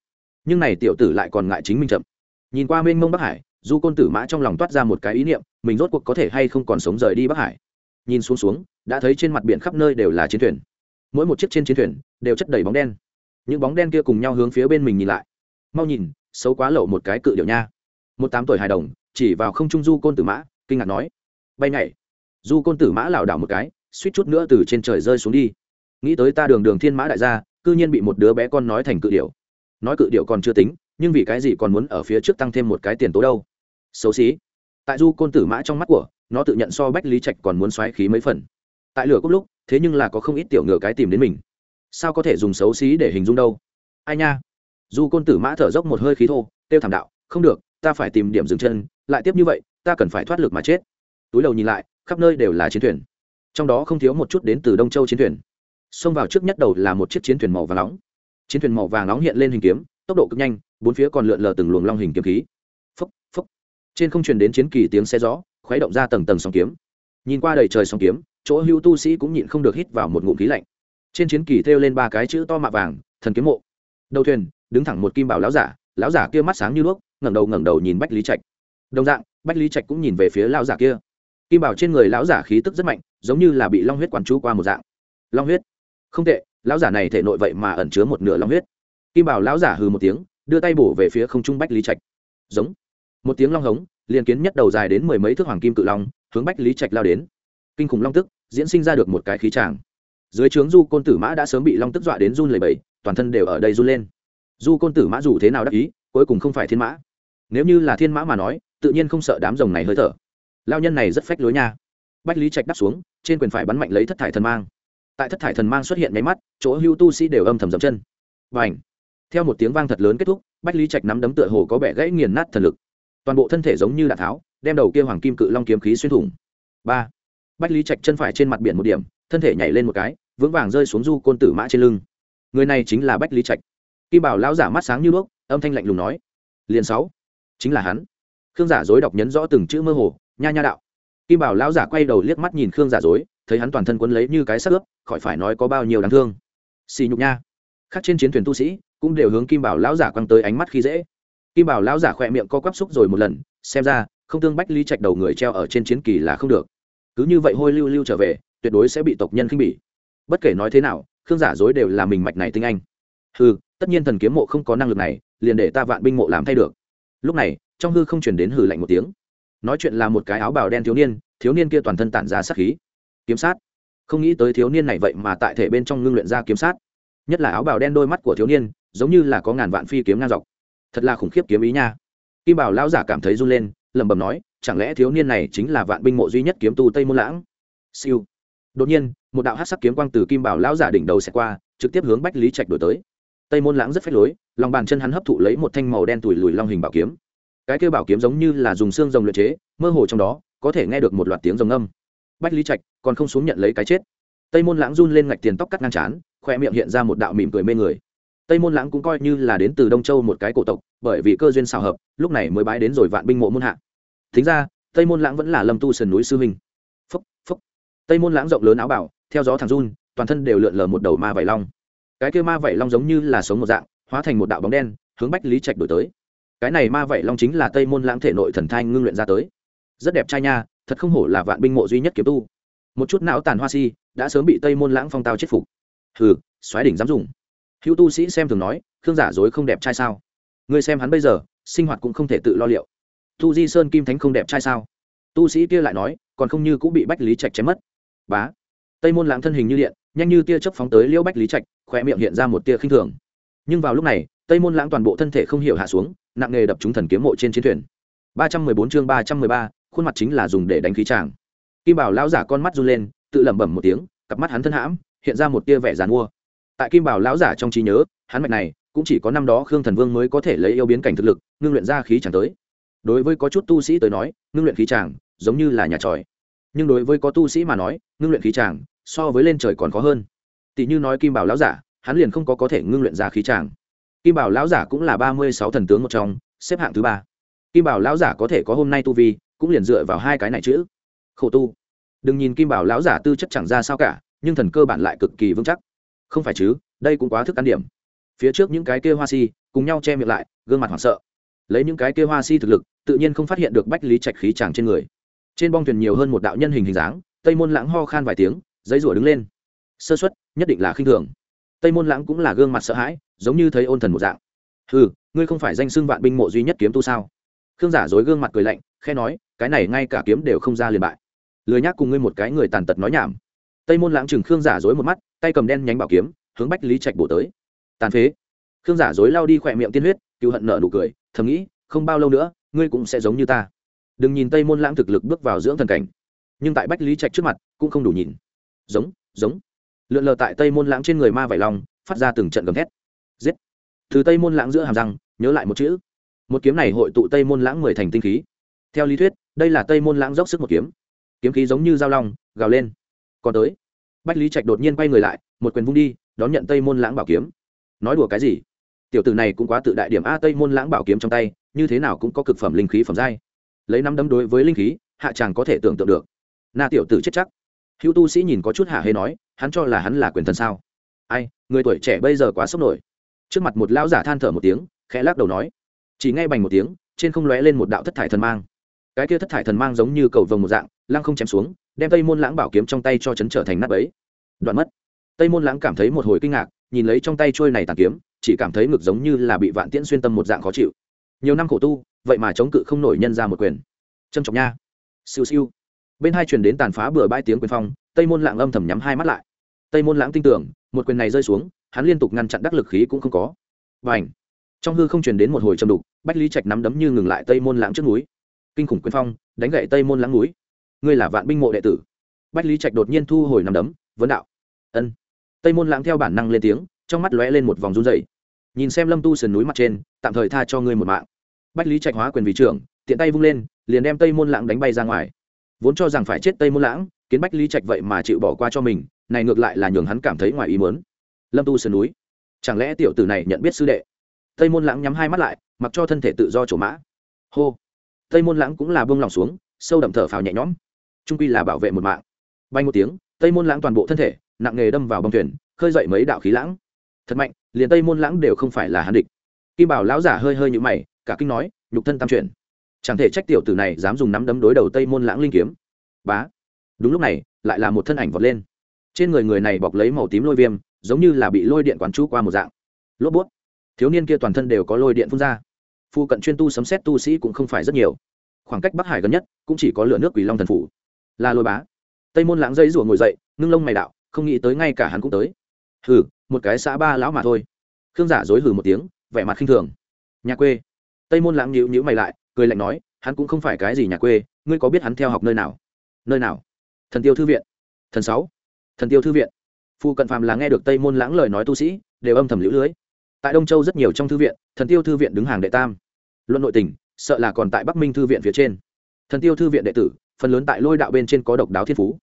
Nhưng này tiểu tử lại còn ngại chính mình chậm. Nhìn qua mênh mông bắc hải, du côn tử mã trong lòng toát ra một cái ý niệm, mình rốt cuộc có thể hay không còn sống rời đi bắc hải. Nhìn xuống xuống, đã thấy trên mặt biển khắp nơi đều là chiến thuyền. Mỗi một chiếc trên chiến thuyền đều chất đầy bóng đen. Những bóng đen kia cùng nhau hướng phía bên mình nhìn lại. Mau nhìn, xấu quá lậu một cái cự điệu nha. Một tám tuổi hài đồng, chỉ vào không trung du côn tử mã, kinh ngạc nói. Bay nhảy. Du côn tử mã lảo đảo một cái, suýt chút nữa từ trên trời rơi xuống đi nghĩ tới ta đường đường thiên mã đại gia, cư nhiên bị một đứa bé con nói thành cự điệu nói cự điệu còn chưa tính, nhưng vì cái gì còn muốn ở phía trước tăng thêm một cái tiền tố đâu? Xấu xí. Tại du côn tử mã trong mắt của, nó tự nhận so bách lý trạch còn muốn xoáy khí mấy phần. Tại lửa cốc lúc, thế nhưng là có không ít tiểu ngựa cái tìm đến mình. Sao có thể dùng xấu xí để hình dung đâu? Ai nha? Du côn tử mã thở dốc một hơi khí thô tiêu thảm đạo, không được, ta phải tìm điểm dừng chân, lại tiếp như vậy, ta cần phải thoát lực mà chết. Túi đầu nhìn lại, khắp nơi đều là chiến thuyền. Trong đó không thiếu một chút đến từ đông châu chiến thuyền xông vào trước nhất đầu là một chiếc chiến thuyền màu vàng nóng. Chiến thuyền màu vàng nóng hiện lên hình kiếm, tốc độ cực nhanh, bốn phía còn lượn lờ từng luồng long hình kiếm khí. Phốc phốc. Trên không truyền đến chiến kỳ tiếng xe gió, khuấy động ra tầng tầng sóng kiếm. Nhìn qua đầy trời sóng kiếm, chỗ hưu tu sĩ cũng nhịn không được hít vào một ngụm khí lạnh. Trên chiến kỳ thêu lên ba cái chữ to mạ vàng, thần kiếm mộ. Đầu thuyền, đứng thẳng một kim bảo lão giả lão giả kia mắt sáng như đuốc, ngẩng đầu ngẩng đầu nhìn bách lý trạch. Đồng dạng, bách lý trạch cũng nhìn về phía lão giả kia. Kim bảo trên người lão giả khí tức rất mạnh, giống như là bị long huyết quán chú qua một dạng. Long huyết không tệ, lão giả này thể nội vậy mà ẩn chứa một nửa long huyết. Kim bảo lão giả hừ một tiếng, đưa tay bổ về phía không trung bách lý trạch. Giống. Một tiếng long hống, liền kiến nhất đầu dài đến mười mấy thước hoàng kim cự long, hướng bách lý trạch lao đến. Kinh khủng long tức, diễn sinh ra được một cái khí tràng. Dưới trướng du côn tử mã đã sớm bị long tức dọa đến run lầy bầy toàn thân đều ở đây run lên. Du côn tử mã dù thế nào đắc ý, cuối cùng không phải thiên mã. Nếu như là thiên mã mà nói, tự nhiên không sợ đám rồng này hơi thở. Lao nhân này rất phách lối nha. Bách lý trạch đáp xuống, trên quyền phải bắn mạnh lấy thất thải thần mang tại thất thải thần mang xuất hiện nháy mắt, chỗ hưu tu sĩ đều âm thầm dậm chân. Và ảnh theo một tiếng vang thật lớn kết thúc, bách lý trạch nắm đấm tựa hồ có bẻ gãy nghiền nát thần lực. Toàn bộ thân thể giống như đạn tháo, đem đầu kia hoàng kim cự long kiếm khí xuyên thủng. Ba! Bách lý trạch chân phải trên mặt biển một điểm, thân thể nhảy lên một cái, vững vàng rơi xuống du côn tử mã trên lưng. Người này chính là bách lý trạch. Kim bảo lão giả mắt sáng như đuốc, âm thanh lạnh lùng nói. Liền sáu. Chính là hắn. Khương giả dối đọc nhấn rõ từng chữ mơ hồ, nha nha đạo. Kim bảo lão giả quay đầu liếc mắt nhìn khương giả dối thấy hắn toàn thân quấn lấy như cái sắc ướp, khỏi phải nói có bao nhiêu đáng thương. Xì nhục nha. Khác trên chiến thuyền tu sĩ, cũng đều hướng kim bảo lão giả quăng tới ánh mắt khi dễ. Kim bảo lão giả khỏe miệng co quắp xúc rồi một lần, xem ra, không tương bách ly trạch đầu người treo ở trên chiến kỳ là không được. Cứ như vậy hôi lưu lưu trở về, tuyệt đối sẽ bị tộc nhân khinh bỉ. Bất kể nói thế nào, khương giả dối đều là mình mạch này tinh anh. Ừ tất nhiên thần kiếm mộ không có năng lực này, liền để ta vạn binh mộ làm thay được. Lúc này, trong hư không chuyển đến hử lạnh một tiếng. Nói chuyện là một cái áo bào đen thiếu niên thiếu niên kia toàn thân tản ra sát khí kiếm sát. Không nghĩ tới thiếu niên này vậy mà tại thể bên trong ngưng luyện ra kiếm sát. Nhất là áo bào đen đôi mắt của thiếu niên, giống như là có ngàn vạn phi kiếm ngang dọc. Thật là khủng khiếp kiếm ý nha. Kim bảo lão giả cảm thấy run lên, lẩm bẩm nói, chẳng lẽ thiếu niên này chính là vạn binh mộ duy nhất kiếm tu tây môn lãng? Siêu. Đột nhiên, một đạo hát sắc kiếm quang từ kim bảo lão giả đỉnh đầu xẹt qua, trực tiếp hướng bách lý trạch đổi tới. Tây môn lãng rất phách lối, lòng bàn chân hắn hấp thụ lấy một thanh màu đen tủi lùi long hình bảo kiếm. Cái kêu bảo kiếm giống như là dùng xương rồng luyện chế, mơ hồ trong đó, có thể nghe được một loạt tiếng rồng âm bách lý trạch, còn không xuống nhận lấy cái chết. Tây môn lãng run lên ngạch tiền tóc cắt ngang chán khoe miệng hiện ra một đạo mỉm cười mê người. Tây môn lãng cũng coi như là đến từ đông châu một cái cổ tộc, bởi vì cơ duyên xào hợp, lúc này mới bái đến rồi vạn binh mộ môn hạ. Thính ra, tây môn lãng vẫn là lâm tu sườn núi sư huynh. Phúc phúc. Tây môn lãng rộng lớn áo bảo theo gió thằng run, toàn thân đều lượn lờ một đầu ma vảy long. Cái kia ma vảy long giống như là sống một dạng, hóa thành một đạo bóng đen, hướng bách lý trạch đổi tới. Cái này ma vảy long chính là tây môn lãng thể nội thần thanh ngưng luyện ra tới. Rất đẹp trai nha thật không hổ là vạn binh mộ duy nhất kiếm tu. Một chút não tàn hoa si, đã sớm bị tây môn lãng phong tao chết phục. Hừ xoáy đỉnh dám dùng. Hữu tu sĩ xem thường nói, khương giả dối không đẹp trai sao? Người xem hắn bây giờ, sinh hoạt cũng không thể tự lo liệu. Tu di sơn kim thánh không đẹp trai sao? Tu sĩ kia lại nói, còn không như cũng bị bách lý trạch chém mất. Bá. Tây môn lãng thân hình như điện, nhanh như tia chớp phóng tới liễu bách lý trạch khoe miệng hiện ra một tia khinh thường. Nhưng vào lúc này, tây môn lãng toàn bộ thân thể không hiểu hạ xuống, nặng nghề đập trúng thần kiếm mộ trên chiến thuyền. Ba trăm mười bốn chương ba trăm mười ba khuôn mặt chính là dùng để đánh khí tràng kim bảo lão giả con mắt run lên, tự lẩm bẩm một tiếng, cặp mắt hắn thân hãm, hiện ra một tia vẻ dàn mua. Tại kim bảo lão giả trong trí nhớ, hắn mạch này cũng chỉ có năm đó khương thần vương mới có thể lấy yêu biến cảnh thực lực, ngưng luyện ra khí tràng tới. Đối với có chút tu sĩ tới nói, ngưng luyện khí tràng giống như là nhà tròi. Nhưng đối với có tu sĩ mà nói, ngưng luyện khí tràng so với lên trời còn khó hơn. Tỷ như nói kim bảo lão giả, hắn liền không có có thể ngưng luyện ra khí tràng kim bảo lão giả cũng là ba mươi sáu thần tướng một trong, xếp hạng thứ ba. Kim bảo lão giả có thể có hôm nay tu vi cũng liền dựa vào hai cái này chữ. Khổ tu. Đừng nhìn kim bảo lão giả tư chất chẳng ra sao cả, nhưng thần cơ bản lại cực kỳ vững chắc. Không phải chứ, đây cũng quá thức ăn điểm. Phía trước những cái kia hoa si, cùng nhau che miệng lại, gương mặt hoảng sợ. Lấy những cái kia hoa si thực lực, tự nhiên không phát hiện được bách lý trạch khí chàng trên người. Trên bong thuyền nhiều hơn một đạo nhân hình hình dáng, tây môn lãng ho khan vài tiếng, giấy rủa đứng lên. Sơ xuất nhất định là khinh thường. Tây môn lãng cũng là gương mặt sợ hãi, giống như thấy ôn thần một dạng. Ừ ngươi không phải danh xưng vạn binh mộ duy nhất kiếm tu sao? Khương giả dối gương mặt cười lạnh khe nói cái này ngay cả kiếm đều không ra liền bại. Lười nhác cùng ngươi một cái người tàn tật nói nhảm. Tây môn lãng chừng khương giả dối một mắt, tay cầm đen nhánh bảo kiếm, hướng bách lý trạch bổ tới. Tàn phế. Khương giả dối lao đi khỏe miệng tiên huyết cựu hận nợ nụ cười, thầm nghĩ, không bao lâu nữa, ngươi cũng sẽ giống như ta. Đừng nhìn tây môn lãng thực lực bước vào dưỡng thần cảnh, nhưng tại bách lý trạch trước mặt, cũng không đủ nhìn. Giống giống. Lượn lờ tại tây môn lãng trên người ma vải long phát ra từng trận gầm thét. Giết. Từ tây môn lãng giữa hàm răng, nhớ lại một chữ. Một kiếm này hội tụ tây môn lãng mười thành tinh khí theo lý thuyết, đây là tây môn lãng dốc sức một kiếm. Kiếm khí giống như dao long, gào lên. Còn tới, bách lý trạch đột nhiên quay người lại, một quyền vung đi, đón nhận tây môn lãng bảo kiếm. Nói đùa cái gì? Tiểu tử này cũng quá tự đại điểm a, tây môn lãng bảo kiếm trong tay, như thế nào cũng có cực phẩm linh khí phẩm giai. Lấy năm đấm đối với linh khí, hạ chàng có thể tưởng tượng được. Na tiểu tử chết chắc. Hữu tu sĩ nhìn có chút hạ hê nói, hắn cho là hắn là quyền thần sao? Ai, người tuổi trẻ bây giờ quá sốc nổi. Trước mặt một lão giả than thở một tiếng, khẽ lắc đầu nói. Chỉ ngay bành một tiếng, trên không lóe lên một đạo thất thải thần mang cái kia thất thải thần mang giống như cầu vồng một dạng, lăng không chém xuống, đem tây môn lãng bảo kiếm trong tay cho chấn trở thành nắp ấy đoạn mất. Tây môn lãng cảm thấy một hồi kinh ngạc, nhìn lấy trong tay trôi này tàn kiếm, chỉ cảm thấy ngực giống như là bị vạn tiễn xuyên tâm một dạng khó chịu. Nhiều năm khổ tu, vậy mà chống cự không nổi nhân ra một quyền. Trâm trọng nha. Siêu siêu. Bên hai truyền đến tàn phá bừa bãi tiếng quyền phong, tây môn lãng âm thầm nhắm hai mắt lại. Tây môn lãng tin tưởng, một quyền này rơi xuống, hắn liên tục ngăn chặn đắc lực khí cũng không có. Và ảnh trong hư không truyền đến một hồi châm đục, bách lý trạch nắm đấm như ngừng lại tây môn lãng trước núi kinh khủng quyền phong, đánh gậy tây môn lãng núi. Ngươi là vạn binh mộ đệ tử. Bách lý trạch đột nhiên thu hồi nằm đấm, vấn đạo. Ân. Tây môn lãng theo bản năng lên tiếng, trong mắt lóe lên một vòng run dày nhìn xem lâm tu sườn núi mặt trên, tạm thời tha cho ngươi một mạng. Bách lý trạch hóa quyền vị trưởng, tiện tay vung lên, liền đem tây môn lãng đánh bay ra ngoài. Vốn cho rằng phải chết tây môn lãng, kiến bách lý trạch vậy mà chịu bỏ qua cho mình, này ngược lại là nhường hắn cảm thấy ngoài ý mớn lâm tu sườn núi. Chẳng lẽ tiểu tử này nhận biết sư đệ? Tây môn lãng nhắm hai mắt lại, mặc cho thân thể tự do trổ mã. Hô tây môn lãng cũng là bông lòng xuống, sâu đậm thở phào nhẹ nhõm. Trung quy là bảo vệ một mạng. Bay một tiếng, tây môn lãng toàn bộ thân thể, nặng nghề đâm vào bông thuyền, khơi dậy mấy đạo khí lãng. Thật mạnh, liền tây môn lãng đều không phải là hàn địch. Kim bảo lão giả hơi hơi nhũ mày, cả kinh nói, nhục thân tam chuyển. Chẳng thể trách tiểu tử này dám dùng nắm đấm đối đầu tây môn lãng linh kiếm. Bá. Đúng lúc này, lại là một thân ảnh vọt lên. Trên người người này bọc lấy màu tím lôi viêm, giống như là bị lôi điện quán chú qua một dạng. Lốp bút. Thiếu niên kia toàn thân đều có lôi điện phun ra phu cận chuyên tu sấm xét tu sĩ cũng không phải rất nhiều. Khoảng cách bắc hải gần nhất cũng chỉ có lửa nước quỷ long thần phủ. Là lôi bá. Tây môn lãng dây rủa ngồi dậy, ngưng lông mày đạo, không nghĩ tới ngay cả hắn cũng tới. Hừ, một cái xã ba lão mà thôi. Khương giả dối hừ một tiếng, vẻ mặt khinh thường. Nhà quê. Tây môn lãng nhíu nhíu mày lại, cười lạnh nói, hắn cũng không phải cái gì nhà quê, ngươi có biết hắn theo học nơi nào? Nơi nào? Thần tiêu thư viện. Thần sáu. Thần tiêu thư viện. Phu cận phàm là nghe được tây môn lãng lời nói tu sĩ, đều âm thầm lũ lưới tại đông châu rất nhiều trong thư viện, thần tiêu thư viện đứng hàng đệ tam. Luận nội tình, sợ là còn tại bắc minh thư viện phía trên. Thần tiêu thư viện đệ tử, phần lớn tại lôi đạo bên trên có độc đáo thiên phú.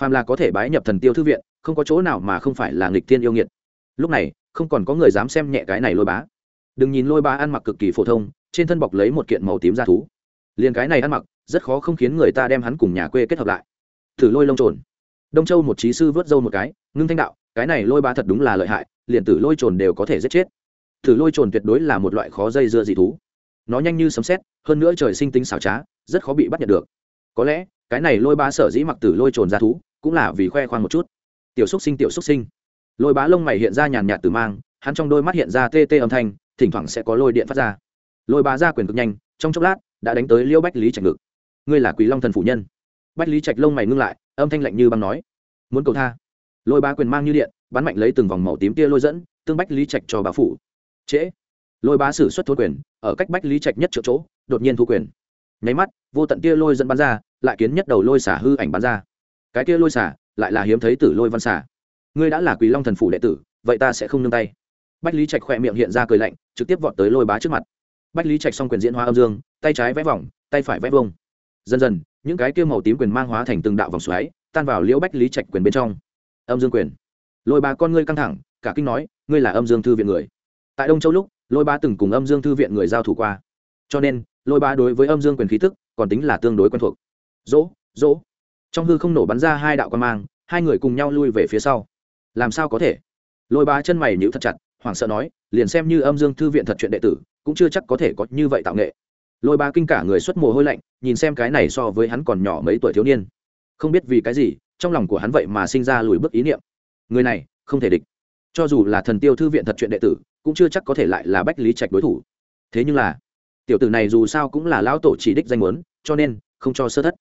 Phàm là có thể bái nhập thần tiêu thư viện, không có chỗ nào mà không phải là nghịch thiên yêu nghiệt. Lúc này, không còn có người dám xem nhẹ cái này lôi bá. Đừng nhìn lôi bá ăn mặc cực kỳ phổ thông, trên thân bọc lấy một kiện màu tím da thú. Liền cái này ăn mặc, rất khó không khiến người ta đem hắn cùng nhà quê kết hợp lại. Thử lôi lông trồn. Đông châu một trí sư vớt dâu một cái, ngưng thanh đạo, cái này lôi bá thật đúng là lợi hại liền tử lôi trồn đều có thể giết chết. Tử lôi trồn tuyệt đối là một loại khó dây dưa dị thú. Nó nhanh như sấm xét hơn nữa trời sinh tính xảo trá, rất khó bị bắt nhận được. Có lẽ, cái này lôi bá sở dĩ mặc tử lôi trồn ra thú, cũng là vì khoe khoang một chút. Tiểu xúc sinh, tiểu xúc sinh. Lôi bá lông mày hiện ra nhàn nhạt từ mang, hắn trong đôi mắt hiện ra tê tê âm thanh, thỉnh thoảng sẽ có lôi điện phát ra. Lôi bá ra quyền cực nhanh, trong chốc lát, đã đánh tới liêu bách lý trạch ngực. Ngươi là quý long thần phủ nhân. Bách lý trạch lông mày ngưng lại, âm thanh lạnh như băng nói, muốn cầu tha lôi bá quyền mang như điện, bắn mạnh lấy từng vòng màu tím tia lôi dẫn, tương bách lý trạch cho bá phủ. Trễ. Lôi bá sử xuất thối quyền, ở cách bách lý trạch nhất triệu chỗ, đột nhiên thu quyền. Nháy mắt, vô tận tia lôi dẫn bắn ra, lại kiến nhất đầu lôi xả hư ảnh bắn ra. Cái tia lôi xả, lại là hiếm thấy tử lôi văn xả. Ngươi đã là quỳ long thần phủ đệ tử, vậy ta sẽ không nương tay. Bách lý trạch khỏe miệng hiện ra cười lạnh, trực tiếp vọt tới lôi bá trước mặt. Bách lý trạch xong quyền diễn hóa âm dương, tay trái vẽ vòng, tay phải vẽ vông dần dần, những cái kia màu tím quyền mang hóa thành từng đạo vòng xoáy, tan vào liễu bách lý trạch quyền bên trong âm dương quyền. Lôi ba con ngươi căng thẳng, cả kinh nói, ngươi là âm dương thư viện người. Tại đông châu lúc, lôi ba từng cùng âm dương thư viện người giao thủ qua. Cho nên, lôi ba đối với âm dương quyền khí tức, còn tính là tương đối quen thuộc. Dỗ dỗ. Trong hư không nổ bắn ra hai đạo quan mang, hai người cùng nhau lui về phía sau. Làm sao có thể? Lôi ba chân mày nhíu thật chặt, hoảng sợ nói, liền xem như âm dương thư viện thật chuyện đệ tử, cũng chưa chắc có thể có như vậy tạo nghệ. Lôi ba kinh cả người xuất mồ hôi lạnh, nhìn xem cái này so với hắn còn nhỏ mấy tuổi thiếu niên. Không biết vì cái gì trong lòng của hắn vậy mà sinh ra lùi bước ý niệm. Người này, không thể địch. Cho dù là thần tiêu thư viện thật chuyện đệ tử, cũng chưa chắc có thể lại là bách lý trạch đối thủ. Thế nhưng là, tiểu tử này dù sao cũng là lão tổ chỉ đích danh muốn, cho nên, không cho sơ thất.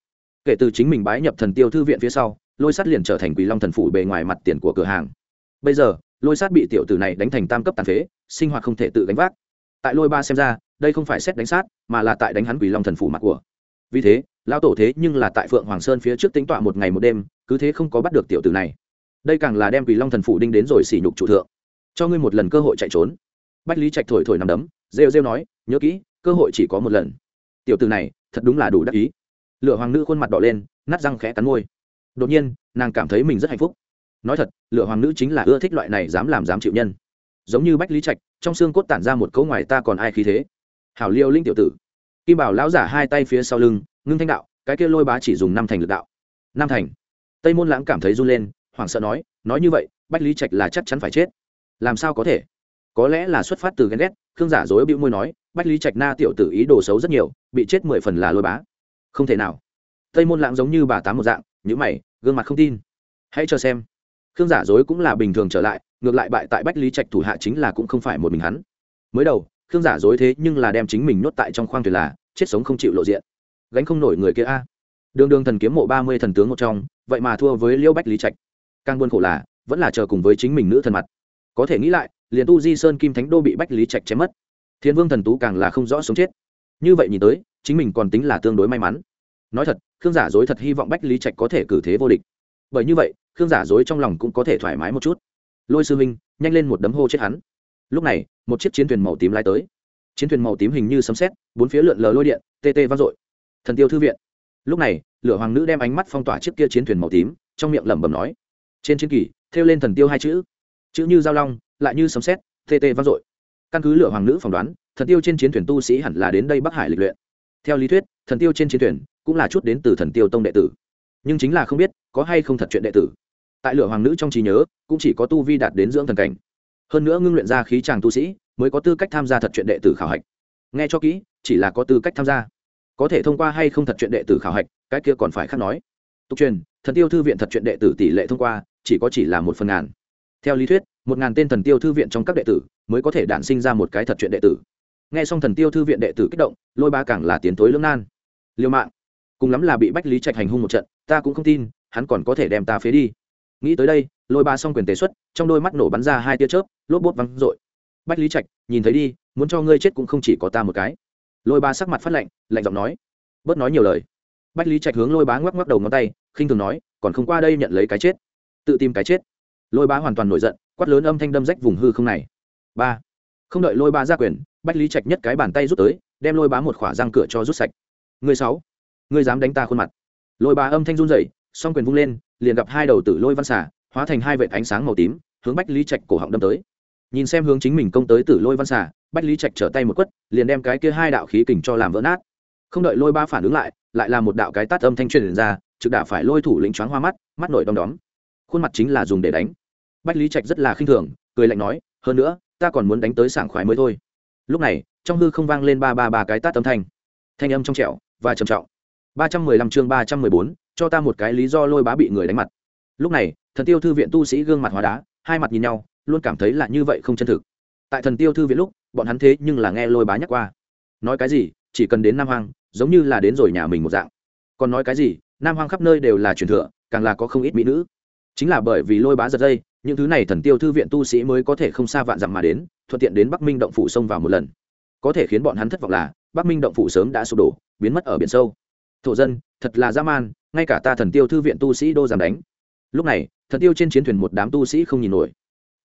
Kể từ chính mình bái nhập thần tiêu thư viện phía sau, lôi sát liền trở thành quỷ long thần phủ bề ngoài mặt tiền của cửa hàng. Bây giờ, lôi sát bị tiểu tử này đánh thành tam cấp tàn phế, sinh hoạt không thể tự gánh vác. Tại lôi ba xem ra, đây không phải xét đánh sát, mà là tại đánh hắn quỷ long thần phủ mặt của. Vì thế lão tổ thế nhưng là tại phượng hoàng sơn phía trước tính tọa một ngày một đêm, cứ thế không có bắt được tiểu tử này. Đây càng là đem quỷ long thần phủ đinh đến rồi xỉ nhục trụ thượng. Cho ngươi một lần cơ hội chạy trốn. Bách lý trạch thổi thổi nằm đấm, rêu rêu nói, nhớ kỹ, cơ hội chỉ có một lần. Tiểu tử này, thật đúng là đủ đắc ý. Lựa hoàng nữ khuôn mặt đỏ lên, nát răng khẽ cắn môi. Đột nhiên, nàng cảm thấy mình rất hạnh phúc. Nói thật lựa hoàng nữ chính là ưa thích loại này dám làm dám chịu nhân. Giống như bách lý trạch, trong xương cốt tản ra một câu ngoài ta còn ai khí thế. Hảo liêu linh tiểu tử. Kim bảo lão giả hai tay phía sau lưng ngưng thanh đạo, cái kia lôi bá chỉ dùng năm thành lực đạo. Năm thành. Tây môn lãng cảm thấy run lên, hoảng sợ nói nói như vậy, bách lý trạch là chắc chắn phải chết. Làm sao có thể? Có lẽ là xuất phát từ ghen ghét, khương giả dối bĩu môi nói, bách lý trạch na tiểu tử ý đồ xấu rất nhiều, bị chết mười phần là lôi bá. Không thể nào. Tây môn lãng giống như bà tám một dạng nhữ mày, gương mặt không tin. Hãy cho xem. Khương giả dối cũng là bình thường trở lại, ngược lại bại tại bách lý trạch thủ hạ chính là cũng không phải một mình hắn. Mới đầu, khương giả dối thế nhưng là đem chính mình nhốt tại trong khoang thuyền là, chết sống không chịu lộ diện gánh không nổi người kia a. Đường đường thần kiếm mộ ba mươi thần tướng một trong, vậy mà thua với liêu bách lý trạch. Càng buồn khổ là, vẫn là chờ cùng với chính mình nữ thần mặt. Có thể nghĩ lại, liền tu di sơn kim thánh đô bị bách lý trạch chém mất. Thiên vương thần tú càng là không rõ sống chết. Như vậy nhìn tới, chính mình còn tính là tương đối may mắn. Nói thật, khương giả dối thật hy vọng bách lý trạch có thể cử thế vô địch. Bởi như vậy, khương giả dối trong lòng cũng có thể thoải mái một chút. Lôi sư minh, nhanh lên một đấm hô chết hắn. Lúc này, một chiếc chiến thuyền màu tím lai tới. Chiến thuyền màu tím hình như sấm xét bốn phía lượn lờ lôi điện, tê tê vang dội thần tiêu thư viện. Lúc này, lửa hoàng nữ đem ánh mắt phong tỏa chiếc kia chiến thuyền màu tím, trong miệng lẩm bẩm nói, trên chiến kỳ, thêu lên thần tiêu hai chữ. Chữ như giao long, lại như sấm sét, tê tê vang dội. Căn cứ lửa hoàng nữ phỏng đoán, thần tiêu trên chiến thuyền tu sĩ hẳn là đến đây bắc hải lịch luyện. Theo lý thuyết, thần tiêu trên chiến thuyền cũng là chút đến từ thần tiêu tông đệ tử. Nhưng chính là không biết, có hay không thật chuyện đệ tử. Tại lửa hoàng nữ trong trí nhớ, cũng chỉ có tu vi đạt đến dưỡng thần cảnh. Hơn nữa ngưng luyện ra khí tràng tu sĩ, mới có tư cách tham gia thật chuyện đệ tử khảo hạch. Nghe cho kỹ, chỉ là có tư cách tham gia có thể thông qua hay không thật chuyện đệ tử khảo hạch, cái kia còn phải khác nói. Tục truyền, thần tiêu thư viện thật chuyện đệ tử tỷ lệ thông qua, chỉ có chỉ là một phần ngàn. Theo lý thuyết, một ngàn tên thần tiêu thư viện trong các đệ tử mới có thể đản sinh ra một cái thật chuyện đệ tử. Nghe xong thần tiêu thư viện đệ tử kích động, lôi ba càng là tiến tối lưỡng nan. Liêu mạng, cùng lắm là bị bách lý trạch hành hung một trận, ta cũng không tin, hắn còn có thể đem ta phế đi. Nghĩ tới đây, lôi ba xong quyền tế xuất, trong đôi mắt nổ bắn ra hai tia chớp, lốp bốt văng r bách lý trạch, nhìn thấy đi, muốn cho ngươi chết cũng không chỉ có ta một cái lôi ba sắc mặt phát lạnh lạnh giọng nói, bớt nói nhiều lời. Bách lý trạch hướng lôi bá ngoắc ngoắc đầu ngón tay, khinh thường nói, còn không qua đây nhận lấy cái chết. Tự tìm cái chết. Lôi bá hoàn toàn nổi giận, quát lớn âm thanh đâm rách vùng hư không này. Ba. Không đợi lôi bá ra quyền, bách lý trạch nhất cái bàn tay rút tới, đem lôi bá một khỏa răng cửa cho rút sạch. Người sáu người dám đánh ta khuôn mặt. Lôi bá âm thanh run rẩy, song quyền vung lên, liền gặp hai đầu tử lôi văn xả hóa thành hai vệt ánh sáng màu tím, hướng bách lý trạch cổ họng đâm tới nhìn xem hướng chính mình công tới tử lôi văn xả bách lý trạch trở tay một quất, liền đem cái kia hai đạo khí kình cho làm vỡ nát. Không đợi lôi ba phản ứng lại lại là một đạo cái tát âm thanh truyền ra, trực đả phải lôi thủ lĩnh choáng hoa mắt mắt nổi đom đóm. Khuôn mặt chính là dùng để đánh. Bách lý trạch rất là khinh thường, cười lạnh nói, hơn nữa, ta còn muốn đánh tới sảng khoái mới thôi. Lúc này, trong hư không vang lên ba ba ba cái tát âm thanh. Thanh âm trong trẻo và trầm trọng. Ba trăm mười lăm chương ba trăm mười bốn, cho ta một cái lý do lôi bá bị người đánh mặt. Lúc này, thần tiêu thư viện tu sĩ gương mặt hóa đá, hai mặt nhìn nhau luôn cảm thấy là như vậy không chân thực. Tại thần tiêu thư viện lúc, bọn hắn thế nhưng là nghe lôi bá nhắc qua. Nói cái gì, chỉ cần đến nam hoang, giống như là đến rồi nhà mình một dạng. Còn nói cái gì, nam hoang khắp nơi đều là truyền thừa, càng là có không ít mỹ nữ. Chính là bởi vì lôi bá giật dây, những thứ này thần tiêu thư viện tu sĩ mới có thể không xa vạn dặm mà đến, thuận tiện đến bắc minh động phủ sông vào một lần. Có thể khiến bọn hắn thất vọng là, bắc minh động phủ sớm đã sụp đổ, biến mất ở biển sâu. Thổ dân, thật là dã man, ngay cả ta thần tiêu thư viện tu sĩ đô giảm đánh. Lúc này, thần tiêu trên chiến thuyền một đám tu sĩ không nhìn nổi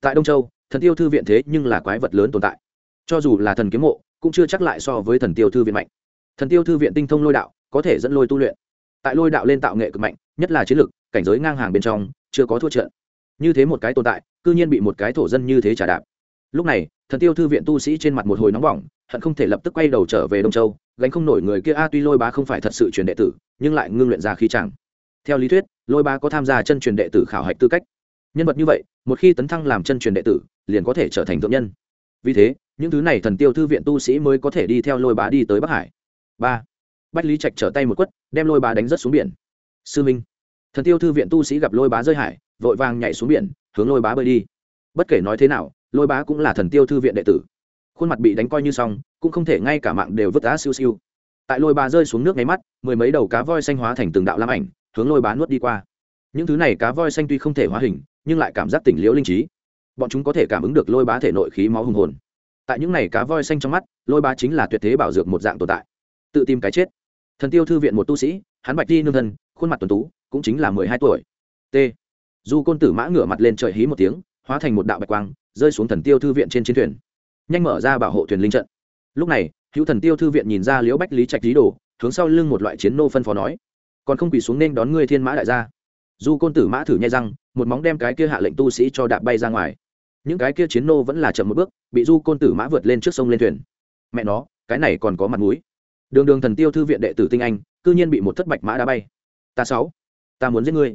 tại đông châu, thần tiêu thư viện thế nhưng là quái vật lớn tồn tại. Cho dù là thần kiếm mộ, cũng chưa chắc lại so với thần tiêu thư viện mạnh. Thần tiêu thư viện tinh thông lôi đạo, có thể dẫn lôi tu luyện. Tại lôi đạo lên tạo nghệ cực mạnh, nhất là chiến lực, cảnh giới ngang hàng bên trong, chưa có thua trận. Như thế một cái tồn tại, cư nhiên bị một cái thổ dân như thế trả đạp. Lúc này, thần tiêu thư viện tu sĩ trên mặt một hồi nóng bỏng, hận không thể lập tức quay đầu trở về đông châu, gánh không nổi người kia a tuy lôi bá không phải thật sự truyền đệ tử, nhưng lại ngưng luyện ra khí chẳng. Theo lý thuyết, lôi bá có tham gia chân truyền đệ tử khảo hạch tư cách nhân vật như vậy, một khi tấn thăng làm chân truyền đệ tử, liền có thể trở thành thượng nhân. Vì thế, những thứ này thần tiêu thư viện tu sĩ mới có thể đi theo lôi bá đi tới bắc hải. Ba, bách lý trạch trở tay một quất, đem lôi bá đánh rất xuống biển. Sư minh, thần tiêu thư viện tu sĩ gặp lôi bá rơi hải, vội vàng nhảy xuống biển, hướng lôi bá bơi đi. Bất kể nói thế nào, lôi bá cũng là thần tiêu thư viện đệ tử. Khuôn mặt bị đánh coi như xong, cũng không thể ngay cả mạng đều vứt đá siêu siêu. Tại lôi bá rơi xuống nước nháy mắt, mười mấy đầu cá voi xanh hóa thành từng đạo lam ảnh, hướng lôi bá nuốt đi qua. Những thứ này cá voi xanh tuy không thể hóa hình nhưng lại cảm giác tỉnh liễu linh trí. Bọn chúng có thể cảm ứng được lôi bá thể nội khí máu hùng hồn. Tại những này cá voi xanh trong mắt, lôi bá chính là tuyệt thế bảo dược một dạng tồn tại. Tự tìm cái chết. Thần tiêu thư viện một tu sĩ, hắn bạch đi nương thân, khuôn mặt tuần tú, cũng chính là mười hai tuổi. T. Du côn tử mã ngửa mặt lên trời hí một tiếng, hóa thành một đạo bạch quang, rơi xuống thần tiêu thư viện trên chiến thuyền. Nhanh mở ra bảo hộ thuyền linh trận. Lúc này, hữu thần tiêu thư viện nhìn ra liễu bách lý trạch lý đồ, hướng sau lưng một loại chiến nô phân phó nói, còn không quỳ xuống nên đón ngươi thiên mã đại gia du côn tử mã thử nhai răng, một móng đem cái kia hạ lệnh tu sĩ cho đạp bay ra ngoài. Những cái kia chiến nô vẫn là chậm một bước, bị du côn tử mã vượt lên trước sông lên thuyền. Mẹ nó, cái này còn có mặt mũi. Đường đường thần tiêu thư viện đệ tử tinh anh, cư nhiên bị một thất bạch mã đá bay. Ta sáu, ta muốn giết ngươi.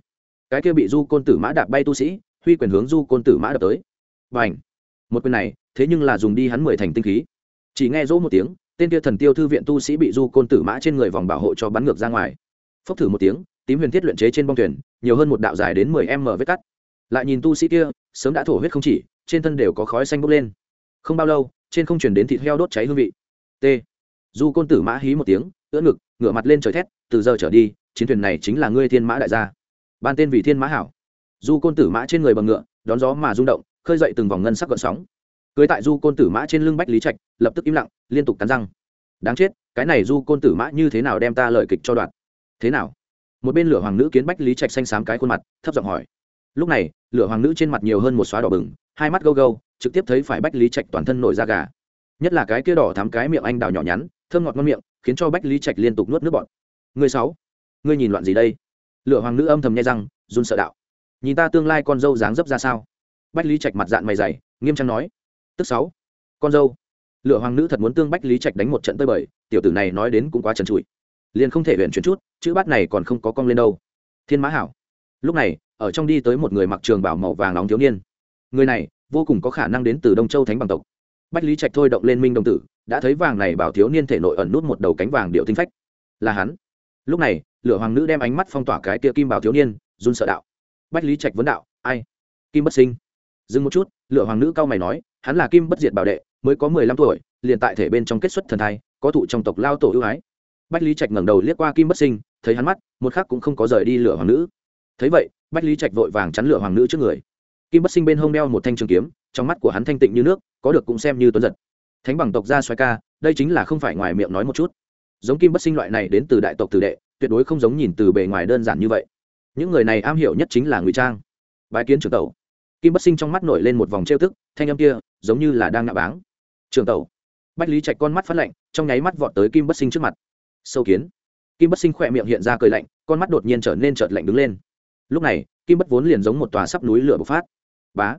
Cái kia bị du côn tử mã đạp bay tu sĩ, huy quyền hướng du côn tử mã đập tới. Và ảnh một quyền này, thế nhưng là dùng đi hắn mười thành tinh khí. Chỉ nghe rỗ một tiếng, tên kia thần tiêu thư viện tu sĩ bị du côn tử mã trên người vòng bảo hộ cho bắn ngược ra ngoài. Phốc thử một tiếng tím huyền thiết luyện chế trên bong thuyền, nhiều hơn một đạo dài đến mười m vết cắt. Lại nhìn tu sĩ kia, sớm đã thổ huyết không chỉ, trên thân đều có khói xanh bốc lên. Không bao lâu, trên không chuyển đến thịt heo đốt cháy hương vị. T. Du côn tử mã hí một tiếng, ưỡn ngực, ngửa mặt lên trời thét, từ giờ trở đi, chiến thuyền này chính là ngươi thiên mã đại gia. Ban tên vì thiên mã hảo. Du côn tử mã trên người bằng ngựa, đón gió mà rung động, khơi dậy từng vòng ngân sắc gợn sóng. Cưới tại du côn tử mã trên lưng bách lý trạch, lập tức im lặng, liên tục cắn răng. Đáng chết, cái này du côn tử mã như thế nào đem ta lời kịch cho đoạn thế nào? Một bên lửa hoàng nữ kiến bách lý trạch xanh xám cái khuôn mặt, thấp giọng hỏi. Lúc này, lửa hoàng nữ trên mặt nhiều hơn một xóa đỏ bừng, hai mắt gâu gâu, trực tiếp thấy phải bách lý trạch toàn thân nổi da gà. Nhất là cái kia đỏ thắm cái miệng anh đào nhỏ nhắn, thơm ngọt ngon miệng, khiến cho bách lý trạch liên tục nuốt nước bọt. Người sáu, ngươi nhìn loạn gì đây? Lửa hoàng nữ âm thầm nhai răng, run sợ đạo. Nhìn ta tương lai con dâu dáng dấp ra sao? Bách lý trạch mặt dạng mày dày, nghiêm trang nói. Tức sáu, con dâu. Lửa hoàng nữ thật muốn tương bách lý trạch đánh một trận tơi bời, tiểu tử này nói đến cũng quá trần trụi liền không thể huyện chuyển chút, chữ bát này còn không có cong lên đâu. Thiên mã hảo. Lúc này, ở trong đi tới một người mặc trường bảo màu vàng nóng thiếu niên. Người này, vô cùng có khả năng đến từ đông châu thánh bằng tộc. Bách lý trạch thôi động lên minh đồng tử, đã thấy vàng này bảo thiếu niên thể nội ẩn nút một đầu cánh vàng điệu tinh phách. Là hắn. Lúc này, lửa hoàng nữ đem ánh mắt phong tỏa cái tia kim bảo thiếu niên, run sợ đạo. Bách lý trạch vấn đạo, ai? Kim bất sinh? Dừng một chút, lửa hoàng nữ cao mày nói, hắn là kim bất diệt bảo đệ, mới có mười lăm tuổi, liền tại thể bên trong kết xuất thần thai, có thụ trong tộc lao tổ ưu ái bách lý trạch ngẩng đầu liếc qua kim bất sinh, thấy hắn mắt, một khắc cũng không có rời đi lửa hoàng nữ. Thấy vậy, bách lý trạch vội vàng chắn lửa hoàng nữ trước người. Kim bất sinh bên hông đeo một thanh trường kiếm, trong mắt của hắn thanh tịnh như nước, có được cũng xem như tuấn giật. Thánh bằng tộc gia xoay ca, đây chính là không phải ngoài miệng nói một chút. Giống kim bất sinh loại này đến từ đại tộc tử đệ, tuyệt đối không giống nhìn từ bề ngoài đơn giản như vậy. Những người này am hiểu nhất chính là ngụy trang. Bái kiến trưởng tẩu. Kim bất sinh trong mắt nổi lên một vòng trêu tức, thanh âm kia, giống như là đang ngạ báng. Trưởng tẩu. Bách lý chạch con mắt phát lạnh, trong nháy mắt vọt tới kim bất sinh trước mặt sâu kiến. Kim bất sinh khỏe miệng hiện ra cười lạnh, con mắt đột nhiên trở nên trợt lạnh đứng lên. Lúc này, kim bất vốn liền giống một tòa sắp núi lửa bộc phát. Bá!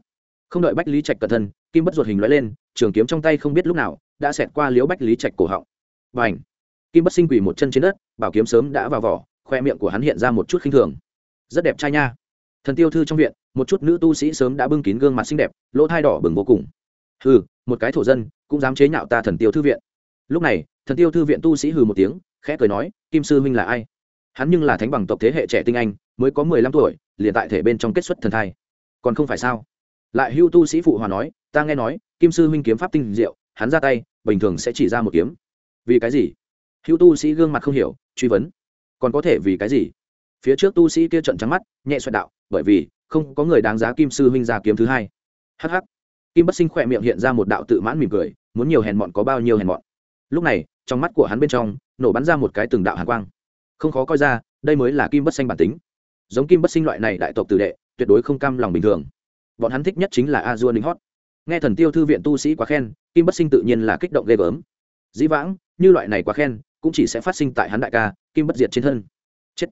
Không đợi bách lý trạch cẩn thân kim bất ruột hình loại lên, trường kiếm trong tay không biết lúc nào đã xẹt qua liếu bách lý trạch cổ họng. Và ảnh kim bất sinh quỳ một chân trên đất, bảo kiếm sớm đã vào vỏ khoe miệng của hắn hiện ra một chút khinh thường. Rất đẹp trai nha. Thần tiêu thư trong viện, một chút nữ tu sĩ sớm đã bưng kín gương mặt xinh đẹp, lỗ thai đỏ bừng vô cùng. Hừ, một cái thổ dân, cũng dám chế nhạo ta thần tiêu thư viện. Lúc này, thần tiêu thư viện tu sĩ hừ một tiếng khẽ cười nói, kim sư huynh là ai? Hắn nhưng là thánh bằng tộc thế hệ trẻ tinh anh, mới có mười lăm tuổi, liền tại thể bên trong kết xuất thần thai. Còn không phải sao? Lại hưu tu sĩ phụ hòa nói, ta nghe nói, kim sư huynh kiếm pháp tinh diệu, hắn ra tay, bình thường sẽ chỉ ra một kiếm. Vì cái gì? Hưu tu sĩ gương mặt không hiểu, truy vấn. Còn có thể vì cái gì? Phía trước tu sĩ kia trận trắng mắt, nhẹ xoẹt đạo, bởi vì, không có người đáng giá kim sư huynh ra kiếm thứ hai. Hh kim bất sinh khỏe miệng hiện ra một đạo tự mãn mỉm cười, muốn nhiều hèn mọn có bao nhiêu hèn mọn. Lúc này, trong mắt của hắn bên trong nổ bắn ra một cái từng đạo hàn quang. Không khó coi ra, đây mới là kim bất xanh bản tính. Giống kim bất sinh loại này đại tộc tử đệ, tuyệt đối không cam lòng bình thường. Bọn hắn thích nhất chính là a dua ninh hót. Nghe thần tiêu thư viện tu sĩ quá khen, kim bất sinh tự nhiên là kích động ghê gớm. Dĩ vãng, như loại này quá khen, cũng chỉ sẽ phát sinh tại hắn đại ca, kim bất diệt trên thân. Chết.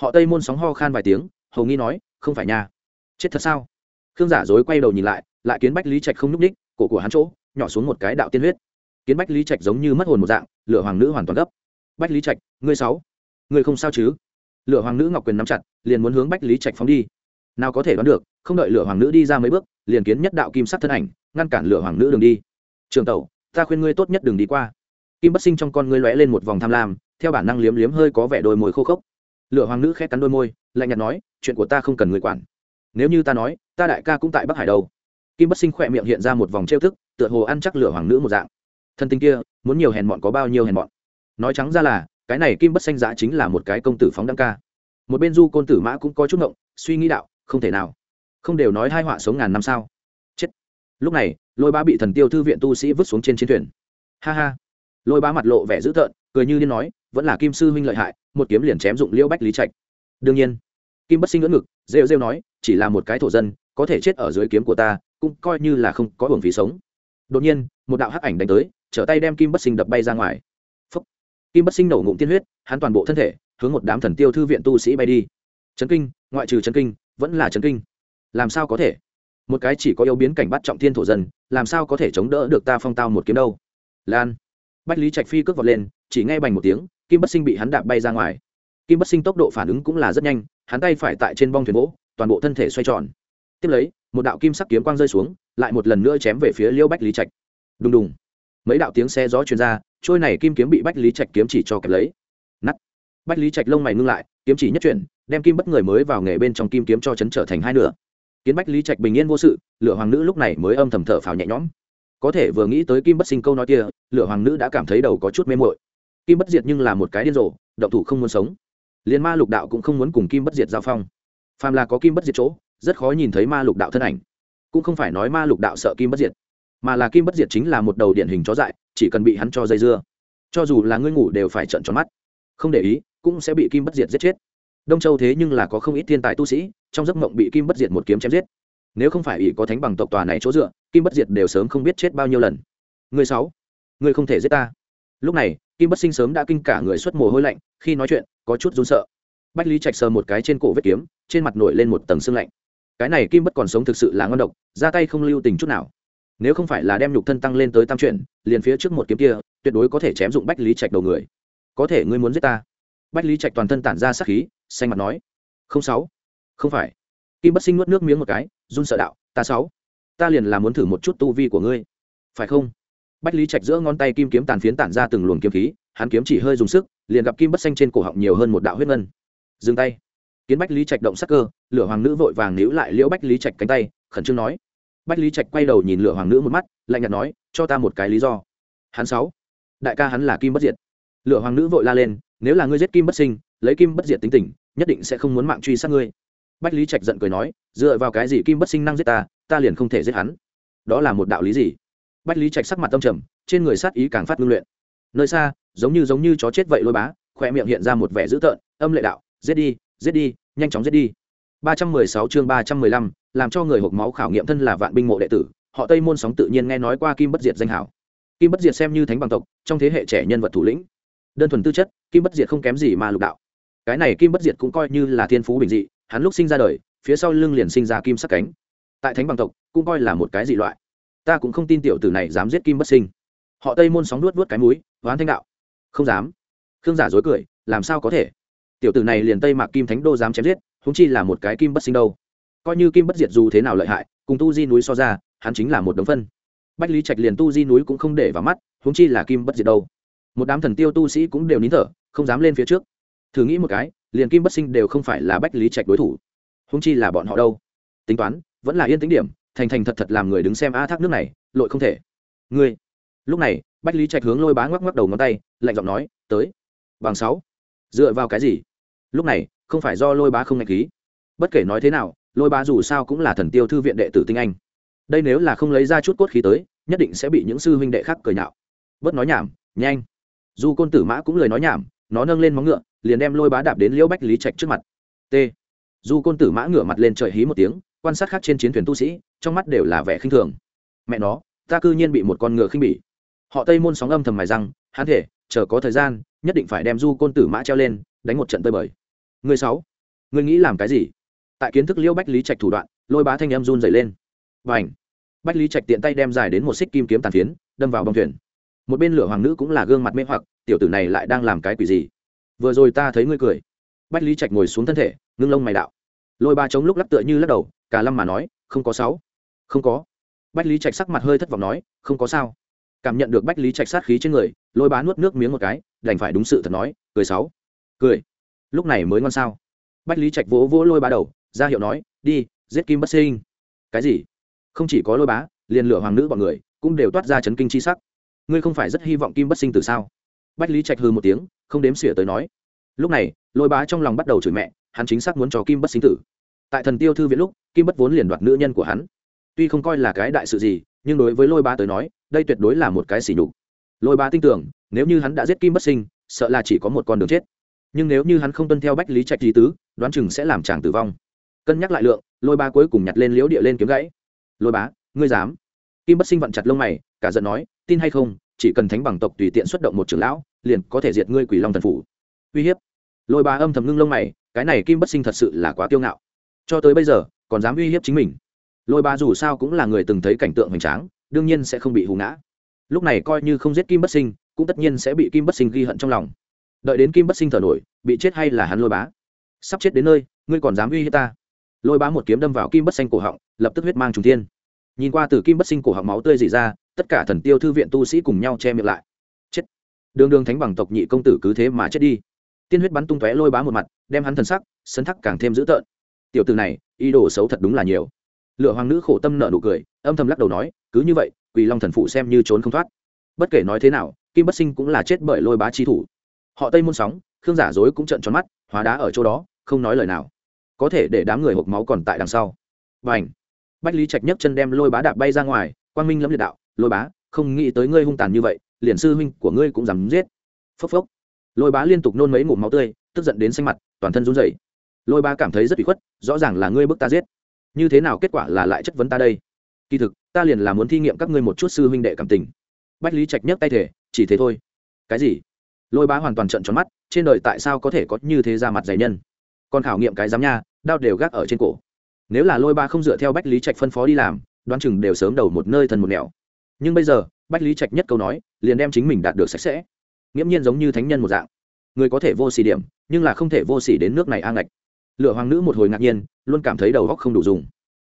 Họ tây môn sóng ho khan vài tiếng, hầu nghi nói, không phải nha. Chết thật sao? Khương giả dối quay đầu nhìn lại lại kiến bách lý trạch không n ú c ních cổ của hắn chỗ, nhỏ xuống một cái đạo tiên huyết. Kiến bách lý trạch giống như mất hồn một dạng, lửa hoàng nữ hoàn toàn gấp bách lý trạch, ngươi sáu. Ngươi không sao chứ? Lửa hoàng nữ ngọc quyền nắm chặt, liền muốn hướng bách lý trạch phóng đi. Nào có thể đoán được, không đợi lửa hoàng nữ đi ra mấy bước, liền kiến nhất đạo kim sắc thân ảnh, ngăn cản lửa hoàng nữ đường đi. Trường tẩu, ta khuyên ngươi tốt nhất đừng đi qua. Kim bất sinh trong con ngươi lóe lên một vòng tham lam, theo bản năng liếm liếm hơi có vẻ đôi môi khô khốc. Lửa hoàng nữ khét cắn đôi môi, lạnh nhạt nói, chuyện của ta không cần người quản. Nếu như ta nói, ta đại ca cũng tại bắc hải đâu. Kim bất sinh khỏe miệng hiện ra một vòng trêu thức tựa hồ ăn chắc lửa hoàng nữ một dạng. Thân tình kia, muốn nhiều hèn mọn có bao nhiêu hèn mọn? Nói trắng ra là, cái này kim bất xanh giá chính là một cái công tử phóng đăng ca. Một bên du côn tử mã cũng có chút ngộng, suy nghĩ đạo, không thể nào. Không đều nói hai họa sống ngàn năm sao. Chết. Lúc này, lôi Bá bị thần tiêu thư viện tu sĩ vứt xuống trên chiến thuyền. Ha ha. Lôi Bá mặt lộ vẻ dữ tợn, cười như điên nói, vẫn là kim sư huynh lợi hại, một kiếm liền chém dụng liễu bách lý trạch. Đương nhiên. Kim bất sinh ngỡ ngực, rêu rêu nói, chỉ là một cái thổ dân, có thể chết ở dưới kiếm của ta, cũng coi như là không có hưởng phí sống. Đột nhiên, một đạo hắc ảnh đánh tới, trở tay đem kim bất sinh đập bay ra ngoài kim bất sinh nổ ngụm tiên huyết, hắn toàn bộ thân thể, hướng một đám thần tiêu thư viện tu sĩ bay đi. Trấn kinh, ngoại trừ trấn kinh, vẫn là trấn kinh. Làm sao có thể? Một cái chỉ có yêu biến cảnh bắt trọng thiên thổ dân, làm sao có thể chống đỡ được ta phong tao một kiếm đâu? Lan. Bách lý trạch phi cướp vọt lên, chỉ nghe bành một tiếng, kim bất sinh bị hắn đạp bay ra ngoài. Kim bất sinh tốc độ phản ứng cũng là rất nhanh, hắn tay phải tại trên bong thuyền gỗ toàn bộ thân thể xoay tròn. Tiếp lấy, một đạo kim sắc kiếm quang rơi xuống, lại một lần nữa chém về phía liêu bách lý trạch. Đùng đùng mấy đạo tiếng xe gió truyền ra, trôi này kim kiếm bị bách lý trạch kiếm chỉ cho kẹp lấy. Nắt bách lý trạch lông mày ngưng lại, kiếm chỉ nhất chuyển, đem kim bất người mới vào nghề bên trong kim kiếm cho chấn trở thành hai nửa. Kiến bách lý trạch bình yên vô sự, lửa hoàng nữ lúc này mới âm thầm thở phào nhẹ nhõm. Có thể vừa nghĩ tới kim bất sinh câu nói kia, lửa hoàng nữ đã cảm thấy đầu có chút mê mội kim bất diệt nhưng là một cái điên rồ, động thủ không muốn sống. Liền ma lục đạo cũng không muốn cùng kim bất diệt giao phong. Phàm là có kim bất diệt chỗ, rất khó nhìn thấy ma lục đạo thân ảnh. Cũng không phải nói ma lục đạo sợ kim bất diệt mà là kim bất diệt chính là một đầu điển hình chó dại, chỉ cần bị hắn cho dây dưa. Cho dù là ngươi ngủ đều phải trận tròn mắt. Không để ý, cũng sẽ bị kim bất diệt giết chết. Đông châu thế nhưng là có không ít thiên tài tu sĩ, trong giấc mộng bị kim bất diệt một kiếm chém giết. Nếu không phải ỷ có thánh bằng tộc tòa này chỗ dựa, kim bất diệt đều sớm không biết chết bao nhiêu lần. Người sáu, người không thể giết ta. Lúc này, kim bất sinh sớm đã kinh cả người xuất mồ hôi lạnh, khi nói chuyện, có chút run sợ. Bách lý trạch sờ một cái trên cổ vết kiếm, trên mặt nổi lên một tầng xương lạnh. Cái này kim bất còn sống thực sự là ngon độc, ra tay không lưu tình chút nào nếu không phải là đem nhục thân tăng lên tới tam chuyển, liền phía trước một kiếm kia, tuyệt đối có thể chém dụng bách lý trạch đầu người. Có thể ngươi muốn giết ta? Bách lý trạch toàn thân tản ra sắc khí, xanh mặt nói. Không sáu. Không phải. Kim bất sinh nuốt nước miếng một cái, run sợ đạo, ta sáu. Ta liền là muốn thử một chút tu vi của ngươi. Phải không? Bách lý trạch giữa ngón tay kim kiếm tàn phiến tản ra từng luồng kiếm khí, hắn kiếm chỉ hơi dùng sức, liền gặp kim bất xanh trên cổ họng nhiều hơn một đạo huyết ngân. Dừng tay. Kiến bách lý trạch động sắc cơ, lửa hoàng nữ vội vàng níu lại liễu bách lý trạch cánh tay, khẩn trương nói bách lý trạch quay đầu nhìn lửa hoàng nữ một mắt, lạnh nhạt nói, cho ta một cái lý do. Hắn sáu. Đại ca hắn là kim bất diệt. Lửa hoàng nữ vội la lên, nếu là ngươi giết kim bất sinh, lấy kim bất diệt tính tình, nhất định sẽ không muốn mạng truy sát ngươi. Bách lý trạch giận cười nói, dựa vào cái gì kim bất sinh năng giết ta ta liền không thể giết hắn. Đó là một đạo lý gì? Bách lý trạch sắc mặt tâm trầm, trên người sát ý càng phát ngưng luyện. Nơi xa, giống như giống như chó chết vậy lôi bá khoe miệng hiện ra một vẻ dữ tợn, âm lệ đạo, giết đi giết đi, nhanh chóng giết đi. 316 chương 315, làm cho người hộp máu khảo nghiệm thân là vạn binh mộ đệ tử họ tây môn sóng tự nhiên nghe nói qua kim bất diệt danh hiệu. kim bất diệt xem như thánh bằng tộc trong thế hệ trẻ nhân vật thủ lĩnh. Đơn thuần tư chất kim bất diệt không kém gì mà lục đạo. Cái này kim bất diệt cũng coi như là thiên phú bình dị hắn lúc sinh ra đời phía sau lưng liền sinh ra kim sắc cánh. Tại thánh bằng tộc cũng coi là một cái dị loại. Ta cũng không tin tiểu tử này dám giết kim bất sinh. Họ tây môn sóng nuốt nuốt cái mũi hoán thanh đạo. Không dám. Khương giả dối cười làm sao có thể? Tiểu tử này liền tây mạc kim thánh đô dám chém giết húng chi là một cái kim bất sinh đâu. Coi như kim bất diệt dù thế nào lợi hại, cùng tu di núi so ra, hắn chính là một đống phân. Bách lý trạch liền tu di núi cũng không để vào mắt húng chi là kim bất diệt đâu. Một đám thần tiêu tu sĩ cũng đều nín thở, không dám lên phía trước. Thử nghĩ một cái, liền kim bất sinh đều không phải là bách lý trạch đối thủ. Húng chi là bọn họ đâu. Tính toán, vẫn là yên tính điểm, thành thành thật thật làm người đứng xem a thác nước này, lội không thể. Ngươi. Lúc này, bách lý trạch hướng lôi bá ngoắc ngoắc đầu ngón tay, lạnh giọng nói, tới. Bằng sáu. Dựa vào cái gì? Lúc này không phải do lôi bá không ngạch khí. Bất kể nói thế nào, lôi bá dù sao cũng là thần tiêu thư viện đệ tử tinh anh. Đây nếu là không lấy ra chút cốt khí tới, nhất định sẽ bị những sư huynh đệ khác cười nhạo. Bớt nói nhảm, nhanh. Dù côn tử mã cũng lời nói nhảm, nó nâng lên móng ngựa, liền đem lôi bá đạp đến liễu bách lý trạch trước mặt. T. Dù côn tử mã ngửa mặt lên trời hí một tiếng, quan sát khác trên chiến thuyền tu sĩ, trong mắt đều là vẻ khinh thường. Mẹ nó, ta cư nhiên bị một con ngựa khinh bỉ. Họ tây môn sóng âm thầm mài răng, hắn thể, chờ có thời gian, nhất định phải đem du côn tử mã treo lên, đánh một trận tơi bời. Ngươi sáu, ngươi nghĩ làm cái gì? Tại kiến thức liêu bách lý trạch thủ đoạn, lôi bá thanh em run dày lên. Và ảnh bách lý trạch tiện tay đem dài đến một xích kim kiếm tàn phiến, đâm vào bông thuyền. Một bên lửa hoàng nữ cũng là gương mặt mê hoặc, tiểu tử này lại đang làm cái quỷ gì? Vừa rồi ta thấy ngươi cười. Bách lý trạch ngồi xuống thân thể, ngưng lông mày đạo. Lôi ba chống lúc lắc tựa như lắc đầu, cả lâm mà nói, không có sáu. Không có. Bách lý trạch sắc mặt hơi thất vọng nói, không có sao. Cảm nhận được bách lý trạch sát khí trên người, lôi bá nuốt nước miếng một cái, đành phải đúng sự thật nói, cười sáu. Cười lúc này mới ngon sao? Bách lý trạch vỗ vỗ lôi bá đầu, ra hiệu nói, đi, giết kim bất sinh. Cái gì? Không chỉ có lôi bá, liền lửa hoàng nữ bọn người cũng đều toát ra chấn kinh chi sắc. Ngươi không phải rất hy vọng kim bất sinh từ sao? Bách lý trạch hư một tiếng, không đếm xỉa tới nói, lúc này, lôi bá trong lòng bắt đầu chửi mẹ, hắn chính xác muốn cho kim bất sinh tử. Tại thần tiêu thư viện lúc, kim bất vốn liền đoạt nữ nhân của hắn. Tuy không coi là cái đại sự gì, nhưng đối với lôi bá tới nói, đây tuyệt đối là một cái sỉ nhục. Lôi bá tin tưởng, nếu như hắn đã giết kim bất sinh, sợ là chỉ có một con đường chết nhưng nếu như hắn không tuân theo bách lý trạch lý tứ, đoán chừng sẽ làm chàng tử vong. Cân nhắc lại lượng, lôi ba cuối cùng nhặt lên liễu địa lên kiếm gãy. Lôi bá, ngươi dám? Kim bất sinh vặn chặt lông mày, cả giận nói, tin hay không, chỉ cần thánh bằng tộc tùy tiện xuất động một trưởng lão, liền có thể diệt ngươi quỷ long thần phủ. Uy hiếp. Lôi bá âm thầm ngưng lông mày, cái này kim bất sinh thật sự là quá kiêu ngạo. Cho tới bây giờ, còn dám uy hiếp chính mình. Lôi bá dù sao cũng là người từng thấy cảnh tượng hoành tráng, đương nhiên sẽ không bị hù ngã. Lúc này coi như không giết kim bất sinh, cũng tất nhiên sẽ bị kim bất sinh ghi hận trong lòng đợi đến kim bất sinh thở nổi, bị chết hay là hắn lôi bá? Sắp chết đến nơi, ngươi còn dám uy hiếp ta? Lôi bá một kiếm đâm vào kim bất xanh cổ họng, lập tức huyết mang trùng thiên. Nhìn qua từ kim bất sinh cổ họng máu tươi dị ra, tất cả thần tiêu thư viện tu sĩ cùng nhau che miệng lại. Chết! Đường đường thánh bằng tộc nhị công tử cứ thế mà chết đi. Tiên huyết bắn tung tóe lôi bá một mặt, đem hắn thần sắc, sấn thắc càng thêm dữ tợn. Tiểu từ này, ý đồ xấu thật đúng là nhiều. Lựa hoàng nữ khổ tâm nợ nụ cười, âm thầm lắc đầu nói, cứ như vậy, quỳ long thần phụ xem như trốn không thoát. Bất kể nói thế nào, kim bất sinh cũng là chết bởi lôi bá chi thủ họ tây môn sóng, khương giả dối cũng trận tròn mắt, hóa đá ở chỗ đó, không nói lời nào. Có thể để đám người hộp máu còn tại đằng sau. Và ảnh bách lý trạch nhấc chân đem lôi bá đạp bay ra ngoài, quang minh lâm liệt đạo, lôi bá, không nghĩ tới ngươi hung tàn như vậy, liền sư huynh của ngươi cũng dám giết. Phốc phốc. Lôi bá liên tục nôn mấy ngụm máu tươi, tức giận đến xanh mặt, toàn thân run rẩy. Lôi bá cảm thấy rất bị khuất, rõ ràng là ngươi bức ta giết. Như thế nào kết quả là lại chất vấn ta đây? Kỳ thực, ta liền là muốn thi nghiệm các ngươi một chút sư huynh đệ cảm tình. Bách lý trạch nhấc tay thể chỉ thế thôi. Cái gì? Lôi bá hoàn toàn trận tròn mắt, trên đời tại sao có thể có như thế ra mặt dày nhân? Còn khảo nghiệm cái giám nha, đao đều gác ở trên cổ. Nếu là lôi ba không dựa theo bách lý trạch phân phó đi làm, đoán chừng đều sớm đầu một nơi thần một nẻo. Nhưng bây giờ, bách lý trạch nhất câu nói, liền đem chính mình đạt được sạch sẽ. Nghiễm nhiên giống như thánh nhân một dạng. Người có thể vô xỉ điểm, nhưng là không thể vô xỉ đến nước này a ngạch. Lựa hoàng nữ một hồi ngạc nhiên, luôn cảm thấy đầu góc không đủ dùng.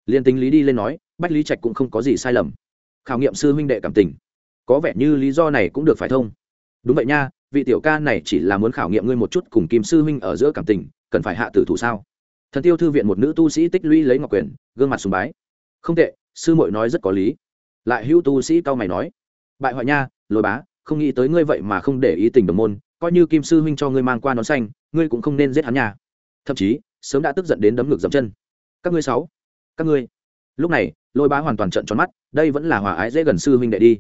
Liền tính lý đi lên nói, bách lý trạch cũng không có gì sai lầm. Khảo nghiệm sư huynh đệ cảm tình. Có vẻ như lý do này cũng được phải thông. Đúng vậy nha vị tiểu ca này chỉ là muốn khảo nghiệm ngươi một chút cùng kim sư huynh ở giữa cảm tình, cần phải hạ tử thủ sao? Thần tiêu thư viện một nữ tu sĩ tích lũy lấy ngọc quyền, gương mặt sùng bái. Không tệ, sư muội nói rất có lý. Lại hữu tu sĩ cao mày nói, bại hoại nha, lôi bá, không nghĩ tới ngươi vậy mà không để ý tình đồng môn, coi như kim sư huynh cho ngươi mang qua nón xanh, ngươi cũng không nên giết hắn nha. Thậm chí, sớm đã tức giận đến đấm ngực dậm chân. Các ngươi sáu, các ngươi. Lúc này, lôi bá hoàn toàn trận tròn mắt, đây vẫn là hòa ái dễ gần sư huynh đệ đi.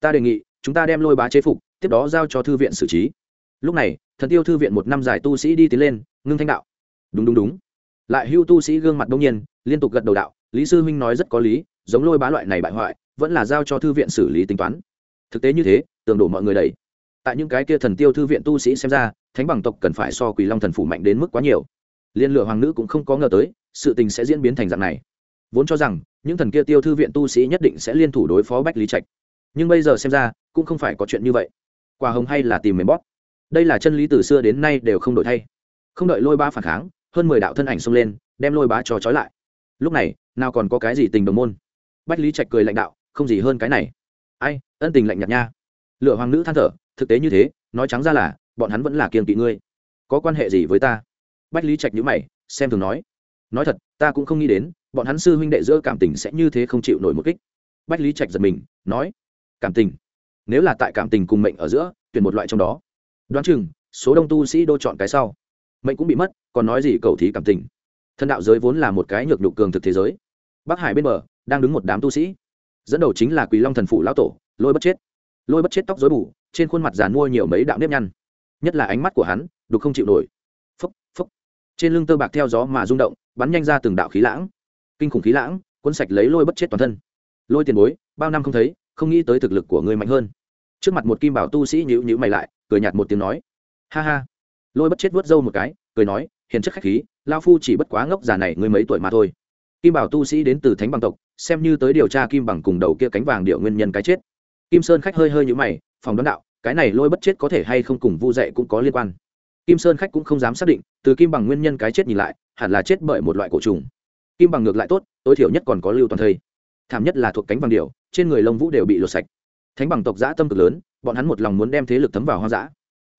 Ta đề nghị chúng ta đem lôi bá chế phục, tiếp đó giao cho thư viện xử trí. Lúc này, thần tiêu thư viện một năm giải tu sĩ đi tiến lên, ngưng thanh đạo. Đúng đúng đúng. Lại hưu tu sĩ gương mặt đông nhiên, liên tục gật đầu đạo, lý sư huynh nói rất có lý, giống lôi bá loại này bại hoại, vẫn là giao cho thư viện xử lý tính toán. Thực tế như thế, tường đổ mọi người đầy. Tại những cái kia thần tiêu thư viện tu sĩ xem ra, thánh bằng tộc cần phải so quỳ long thần phủ mạnh đến mức quá nhiều. Liên lựa hoàng nữ cũng không có ngờ tới, sự tình sẽ diễn biến thành dạng này. Vốn cho rằng, những thần kia tiêu thư viện tu sĩ nhất định sẽ liên thủ đối phó bách lý trạch nhưng bây giờ xem ra, cũng không phải có chuyện như vậy. Quả hồng hay là tìm mềm bóp. Đây là chân lý từ xưa đến nay đều không đổi thay. Không đợi lôi ba phản kháng, hơn mười đạo thân ảnh xông lên, đem lôi bá cho trói lại. Lúc này, nào còn có cái gì tình đồng môn? Bách lý trạch cười lãnh đạo, không gì hơn cái này. Ai, ân tình lạnh nhạt nha. Lựa hoàng nữ than thở, thực tế như thế, nói trắng ra là, bọn hắn vẫn là kiềm kỵ ngươi. Có quan hệ gì với ta? Bách lý trạch nhữ mày, xem thường nói. Nói thật, ta cũng không nghĩ đến, bọn hắn sư huynh đệ giữa cảm tình sẽ như thế không chịu nổi một kích. Bách lý trạch giật mình, nói cảm tình. Nếu là tại cảm tình cùng mệnh ở giữa, tuyển một loại trong đó. Đoán chừng, số đông tu sĩ đô chọn cái sau. Mệnh cũng bị mất, còn nói gì cầu thí cảm tình. Thân đạo giới vốn là một cái nhược nhục cường thực thế giới. Bắc hải bên bờ, đang đứng một đám tu sĩ. Dẫn đầu chính là quỳ long thần phủ lão tổ, lôi bất chết. Lôi bất chết tóc dối bù, trên khuôn mặt giàn mua nhiều mấy đạo nếp nhăn. Nhất là ánh mắt của hắn, đục không chịu nổi. Phốc phốc trên lưng tơ bạc theo gió mà rung động, bắn nhanh ra từng đạo khí lãng. Kinh khủng khí lãng, cuốn sạch lấy lôi bất chết toàn thân. Lôi tiền bối, bao năm không thấy không nghĩ tới thực lực của ngươi mạnh hơn. Trước mặt một kim bảo tu sĩ nhữ nhữ mày lại, cười nhạt một tiếng nói, ha ha. Lôi bất chết vớt râu một cái, cười nói, hiền chất khách khí lao phu chỉ bất quá ngốc già này ngươi mấy tuổi mà thôi. Kim bảo tu sĩ đến từ thánh bằng tộc, xem như tới điều tra kim bằng cùng đầu kia cánh vàng điệu nguyên nhân cái chết. Kim sơn khách hơi hơi nhũ mày, phòng đoán đạo, cái này lôi bất chết có thể hay không cùng vu dạy cũng có liên quan. Kim sơn khách cũng không dám xác định, từ kim bằng nguyên nhân cái chết nhìn lại, hẳn là chết bởi một loại cổ trùng. Kim bằng ngược lại tốt, tối thiểu nhất còn có lưu toàn thây thảm nhất là thuộc cánh bằng điệu trên người lông vũ đều bị lột sạch. Thánh bằng tộc giã tâm cực lớn, bọn hắn một lòng muốn đem thế lực thấm vào hoang dã.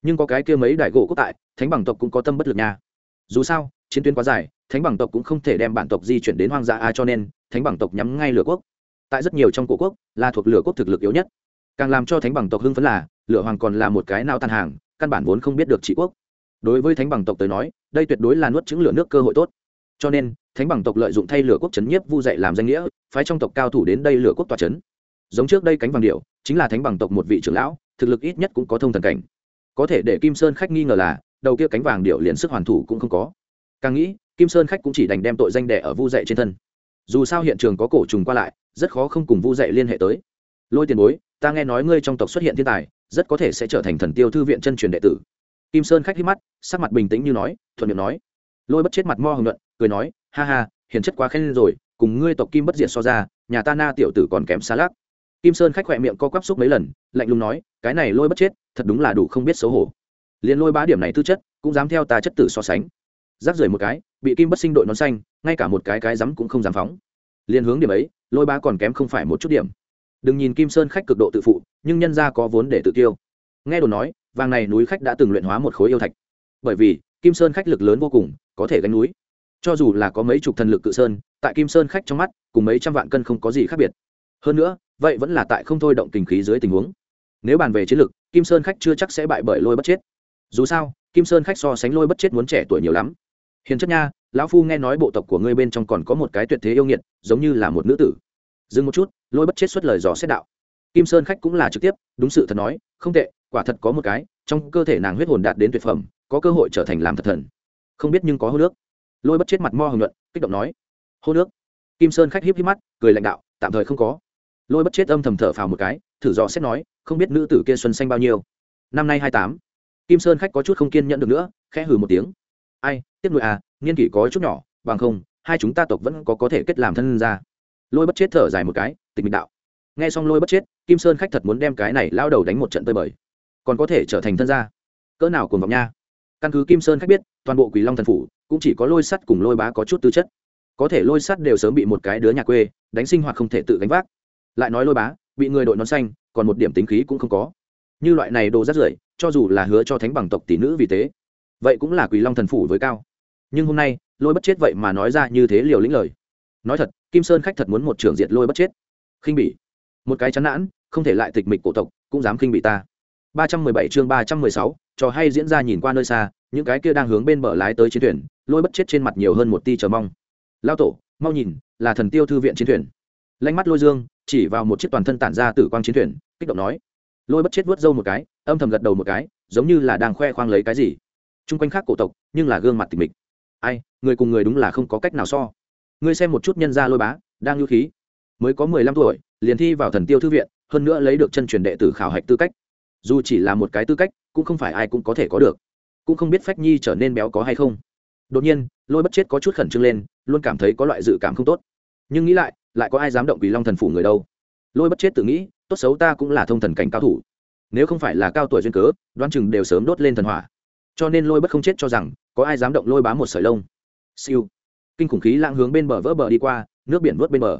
Nhưng có cái kia mấy đại gỗ quốc tại, thánh bằng tộc cũng có tâm bất lực nha. Dù sao, chiến tuyến quá dài, thánh bằng tộc cũng không thể đem bản tộc di chuyển đến hoang dã a cho nên, thánh bằng tộc nhắm ngay lửa quốc. Tại rất nhiều trong cổ quốc, là thuộc lửa quốc thực lực yếu nhất. Càng làm cho thánh bằng tộc hưng phấn là, lửa hoàng còn là một cái nao tàn hàng, căn bản vốn không biết được trị quốc. Đối với thánh bằng tộc tới nói, đây tuyệt đối là nuốt chứng lửa nước cơ hội tốt. Cho nên thánh bằng tộc lợi dụng thay lửa quốc chấn nhiếp vu dạy làm danh nghĩa, phái trong tộc cao thủ đến đây lửa quốc tòa chấn. Giống trước đây cánh vàng điệu chính là thánh bằng tộc một vị trưởng lão, thực lực ít nhất cũng có thông thần cảnh. Có thể để kim sơn khách nghi ngờ là, đầu kia cánh vàng điệu liền sức hoàn thủ cũng không có. Càng nghĩ, kim sơn khách cũng chỉ đành đem tội danh đẻ ở vu dạy trên thân. Dù sao hiện trường có cổ trùng qua lại, rất khó không cùng vu dạy liên hệ tới. Lôi tiền bối, ta nghe nói ngươi trong tộc xuất hiện thiên tài, rất có thể sẽ trở thành thần tiêu thư viện chân truyền đệ tử. Kim sơn khách hít mắt, sắc mặt bình tĩnh như nói, thuận miệng nói. Lôi bất chết mặt mo hồng luận cười nói ha ha, hiền chất quá khen rồi, cùng ngươi tộc kim bất diệt so ra, nhà ta na tiểu tử còn kém xa lắc. Kim sơn khách khỏe miệng co quắp xúc mấy lần, lạnh lùng nói, cái này lôi bất chết, thật đúng là đủ không biết xấu hổ. Liền lôi ba điểm này tư chất, cũng dám theo ta chất tử so sánh. Rác rưởi một cái, bị kim bất sinh đội nón xanh, ngay cả một cái cái rắm cũng không dám phóng. Liền hướng điểm ấy, lôi ba còn kém không phải một chút điểm. Đừng nhìn kim sơn khách cực độ tự phụ, nhưng nhân ra có vốn để tự tiêu. Nghe đồn nói, vàng này núi khách đã từng luyện hóa một khối yêu thạch. Bởi vì, kim sơn khách lực lớn vô cùng, có thể gánh núi cho dù là có mấy chục thần lực cự sơn, tại kim sơn khách trong mắt, cùng mấy trăm vạn cân không có gì khác biệt. Hơn nữa, vậy vẫn là tại không thôi động kinh khí dưới tình huống. Nếu bàn về chiến lược kim sơn khách chưa chắc sẽ bại bởi lôi bất chết. Dù sao, kim sơn khách so sánh lôi bất chết muốn trẻ tuổi nhiều lắm. Hiền chất nha, lão phu nghe nói bộ tộc của ngươi bên trong còn có một cái tuyệt thế yêu nghiệt, giống như là một nữ tử. Dừng một chút, lôi bất chết xuất lời dò xét đạo. Kim sơn khách cũng là trực tiếp, đúng sự thật nói, không tệ, quả thật có một cái, trong cơ thể nàng huyết hồn đạt đến tuyệt phẩm, có cơ hội trở thành làm thật thần. Không biết nhưng có hô nước lôi bất chết mặt mo hồng nhuận, kích động nói, hô nước. Kim sơn khách híp híp mắt, cười lãnh đạo, tạm thời không có. Lôi bất chết âm thầm thở phào một cái, thử dò xét nói, không biết nữ tử kia xuân xanh bao nhiêu? Năm nay hai tám. Kim sơn khách có chút không kiên nhẫn được nữa, khẽ hừ một tiếng. Ai tiếp nuôi à nghiên kỷ có chút nhỏ, bằng không, hai chúng ta tộc vẫn có có thể kết làm thân ra lôi bất chết thở dài một cái, tịch mịch đạo. Nghe xong lôi bất chết, kim sơn khách thật muốn đem cái này lao đầu đánh một trận tơi bời. Còn có thể trở thành thân gia? Cỡ nào cùng vọng nha. Căn cứ kim sơn khách biết, toàn bộ quỷ long thần phủ cũng chỉ có lôi sắt cùng lôi bá có chút tư chất. Có thể lôi sắt đều sớm bị một cái đứa nhà quê đánh sinh hoạt không thể tự gánh vác. Lại nói lôi bá, bị người đội nón xanh, còn một điểm tính khí cũng không có. Như loại này đồ rắt rưởi, cho dù là hứa cho thánh bằng tộc tỷ nữ vì thế, vậy cũng là quỷ long thần phủ với cao. Nhưng hôm nay, lôi bất chết vậy mà nói ra như thế liều lĩnh lời. Nói thật, kim sơn khách thật muốn một trưởng diệt lôi bất chết. Khinh bỉ. Một cái chán nản, không thể lại tịch mịch cổ tộc, cũng dám khinh bỉ ta. Ba trăm mười bảy chương ba trăm mười sáu trò hay diễn ra nhìn qua nơi xa, những cái kia đang hướng bên bờ lái tới chiến thuyền, lôi bất chết trên mặt nhiều hơn một ti chờ mong. Lao tổ, mau nhìn, là thần tiêu thư viện chiến thuyền. Lanh mắt lôi dương, chỉ vào một chiếc toàn thân tản ra tử quang chiến thuyền, kích động nói. Lôi bất chết vớt râu một cái, âm thầm gật đầu một cái, giống như là đang khoe khoang lấy cái gì. T r u n g quanh khác cổ tộc, nhưng là gương mặt tịch mịch. Ai, người cùng người đúng là không có cách nào so. Ngươi xem một chút nhân gia lôi bá, đang lưu khí. Mới có mười lăm tuổi, liền thi vào thần tiêu thư viện, hơn nữa lấy được chân truyền đệ tử khảo hạch tư cách. Dù chỉ là một cái tư cách cũng không phải ai cũng có thể có được. Cũng không biết phách nhi trở nên béo có hay không. Đột nhiên, lôi bất chết có chút khẩn trương lên, luôn cảm thấy có loại dự cảm không tốt. Nhưng nghĩ lại lại có ai dám động vì long thần phủ người đâu? Lôi bất chết tự nghĩ, tốt xấu ta cũng là thông thần cảnh cao thủ. Nếu không phải là cao tuổi duyên cớ đoan chừng đều sớm đốt lên thần hỏa. Cho nên lôi bất không chết cho rằng, có ai dám động lôi bám một sợi lông. Siêu. Kinh khủng khí lãng hướng bên bờ vỡ bờ đi qua, nước biển vớt bên bờ.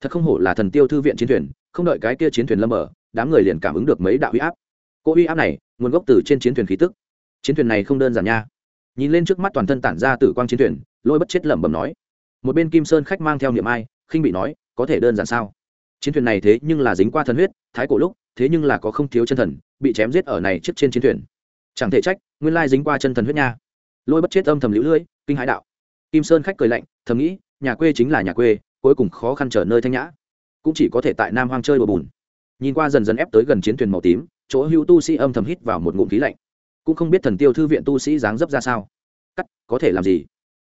Thật không hổ là thần tiêu thư viện chiến thuyền, không đợi cái kia chiến thuyền lâm bờ, đám người liền cảm ứng được mấy đạo huy áp cô uy áp này, nguồn gốc từ trên chiến thuyền khí tức. Chiến thuyền này không đơn giản nha. Nhìn lên trước mắt toàn thân tản ra tử quang chiến thuyền, lôi bất chết lẩm bẩm nói. Một bên kim sơn khách mang theo niệm ai, khinh bị nói, có thể đơn giản sao? Chiến thuyền này thế nhưng là dính qua thần huyết, thái cổ lúc, thế nhưng là có không thiếu chân thần, bị chém giết ở này trước trên chiến thuyền. Chẳng thể trách, nguyên lai dính qua chân thần huyết nha. Lôi bất chết âm thầm lũ lưỡi kinh hãi đạo. Kim sơn khách cười lạnh, thầm nghĩ, nhà quê chính là nhà quê, cuối cùng khó khăn trở nơi thanh nhã. Cũng chỉ có thể tại nam hoang chơi bờ bùn. Nhìn qua dần dần ép tới gần chiến thuyền màu tím chỗ hữu tu sĩ âm thầm hít vào một ngụm khí lạnh. Cũng không biết thần tiêu thư viện tu sĩ dáng dấp ra sao. Cắt, có thể làm gì?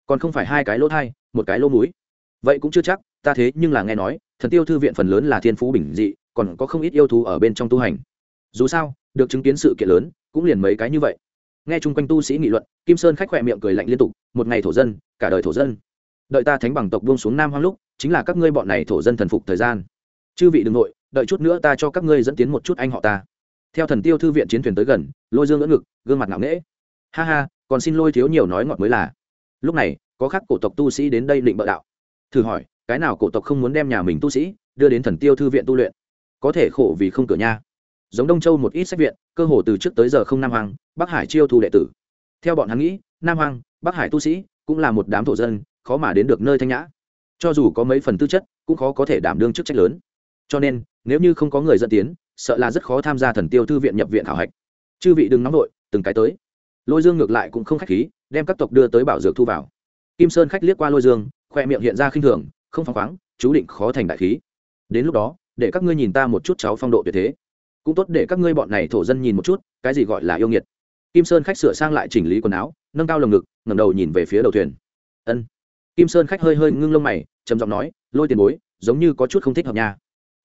Còn không phải hai cái lỗ thai, một cái lỗ mũi. Vậy cũng chưa chắc, ta thế nhưng là nghe nói, thần tiêu thư viện phần lớn là thiên phú bình dị, còn có không ít yêu thú ở bên trong tu hành. Dù sao, được chứng kiến sự kiện lớn, cũng liền mấy cái như vậy. Nghe chung quanh tu sĩ nghị luận, kim sơn khách khỏe miệng cười lạnh liên tục, một ngày thổ dân, cả đời thổ dân. Đợi ta thánh bằng tộc buông xuống nam hoang lúc, chính là các ngươi bọn này thổ dân thần phục thời gian. Chư vị đ ừ n g nội, đợi chút nữa ta cho các ngươi dẫn tiến một chút anh họ ta theo thần tiêu thư viện chiến thuyền tới gần, lôi dương ngỡ ngực, gương mặt ngạo nghễ. Ha ha, còn xin lôi thiếu nhiều nói ngọt mới là. Lúc này, có khắc cổ tộc tu sĩ đến đây định bợ đạo. Thử hỏi, cái nào cổ tộc không muốn đem nhà mình tu sĩ đưa đến thần tiêu thư viện tu luyện? Có thể khổ vì không cửa nha. Giống đông châu một ít sách viện, cơ hồ từ trước tới giờ không nam hoàng bắc hải chiêu thu đệ tử. Theo bọn hắn nghĩ, nam hoàng bắc hải tu sĩ cũng là một đám thổ dân, khó mà đến được nơi thanh nhã. Cho dù có mấy phần tư chất, cũng khó có thể đảm đương chức trách lớn. Cho nên, nếu như không có người dẫn tiến sợ là rất khó tham gia thần tiêu thư viện nhập viện thảo hạch. Chư vị đừng nóng vội, từng cái tới. Lôi dương ngược lại cũng không khách khí, đem các tộc đưa tới bảo dược thu vào. Kim sơn khách liếc qua lôi dương, khoe miệng hiện ra khinh thường, không phăng khoáng, chú định khó thành đại khí. Đến lúc đó, để các ngươi nhìn ta một chút cháu phong độ tuyệt thế. Cũng tốt để các ngươi bọn này thổ dân nhìn một chút, cái gì gọi là yêu nghiệt. Kim sơn khách sửa sang lại chỉnh lý quần áo, nâng cao lồng ngực, ngẩng đầu nhìn về phía đầu thuyền. Ân. Kim sơn khách hơi hơi ngưng lông mày, trầm giọng nói, lôi tiền bối, giống như có chút không thích hợp nha.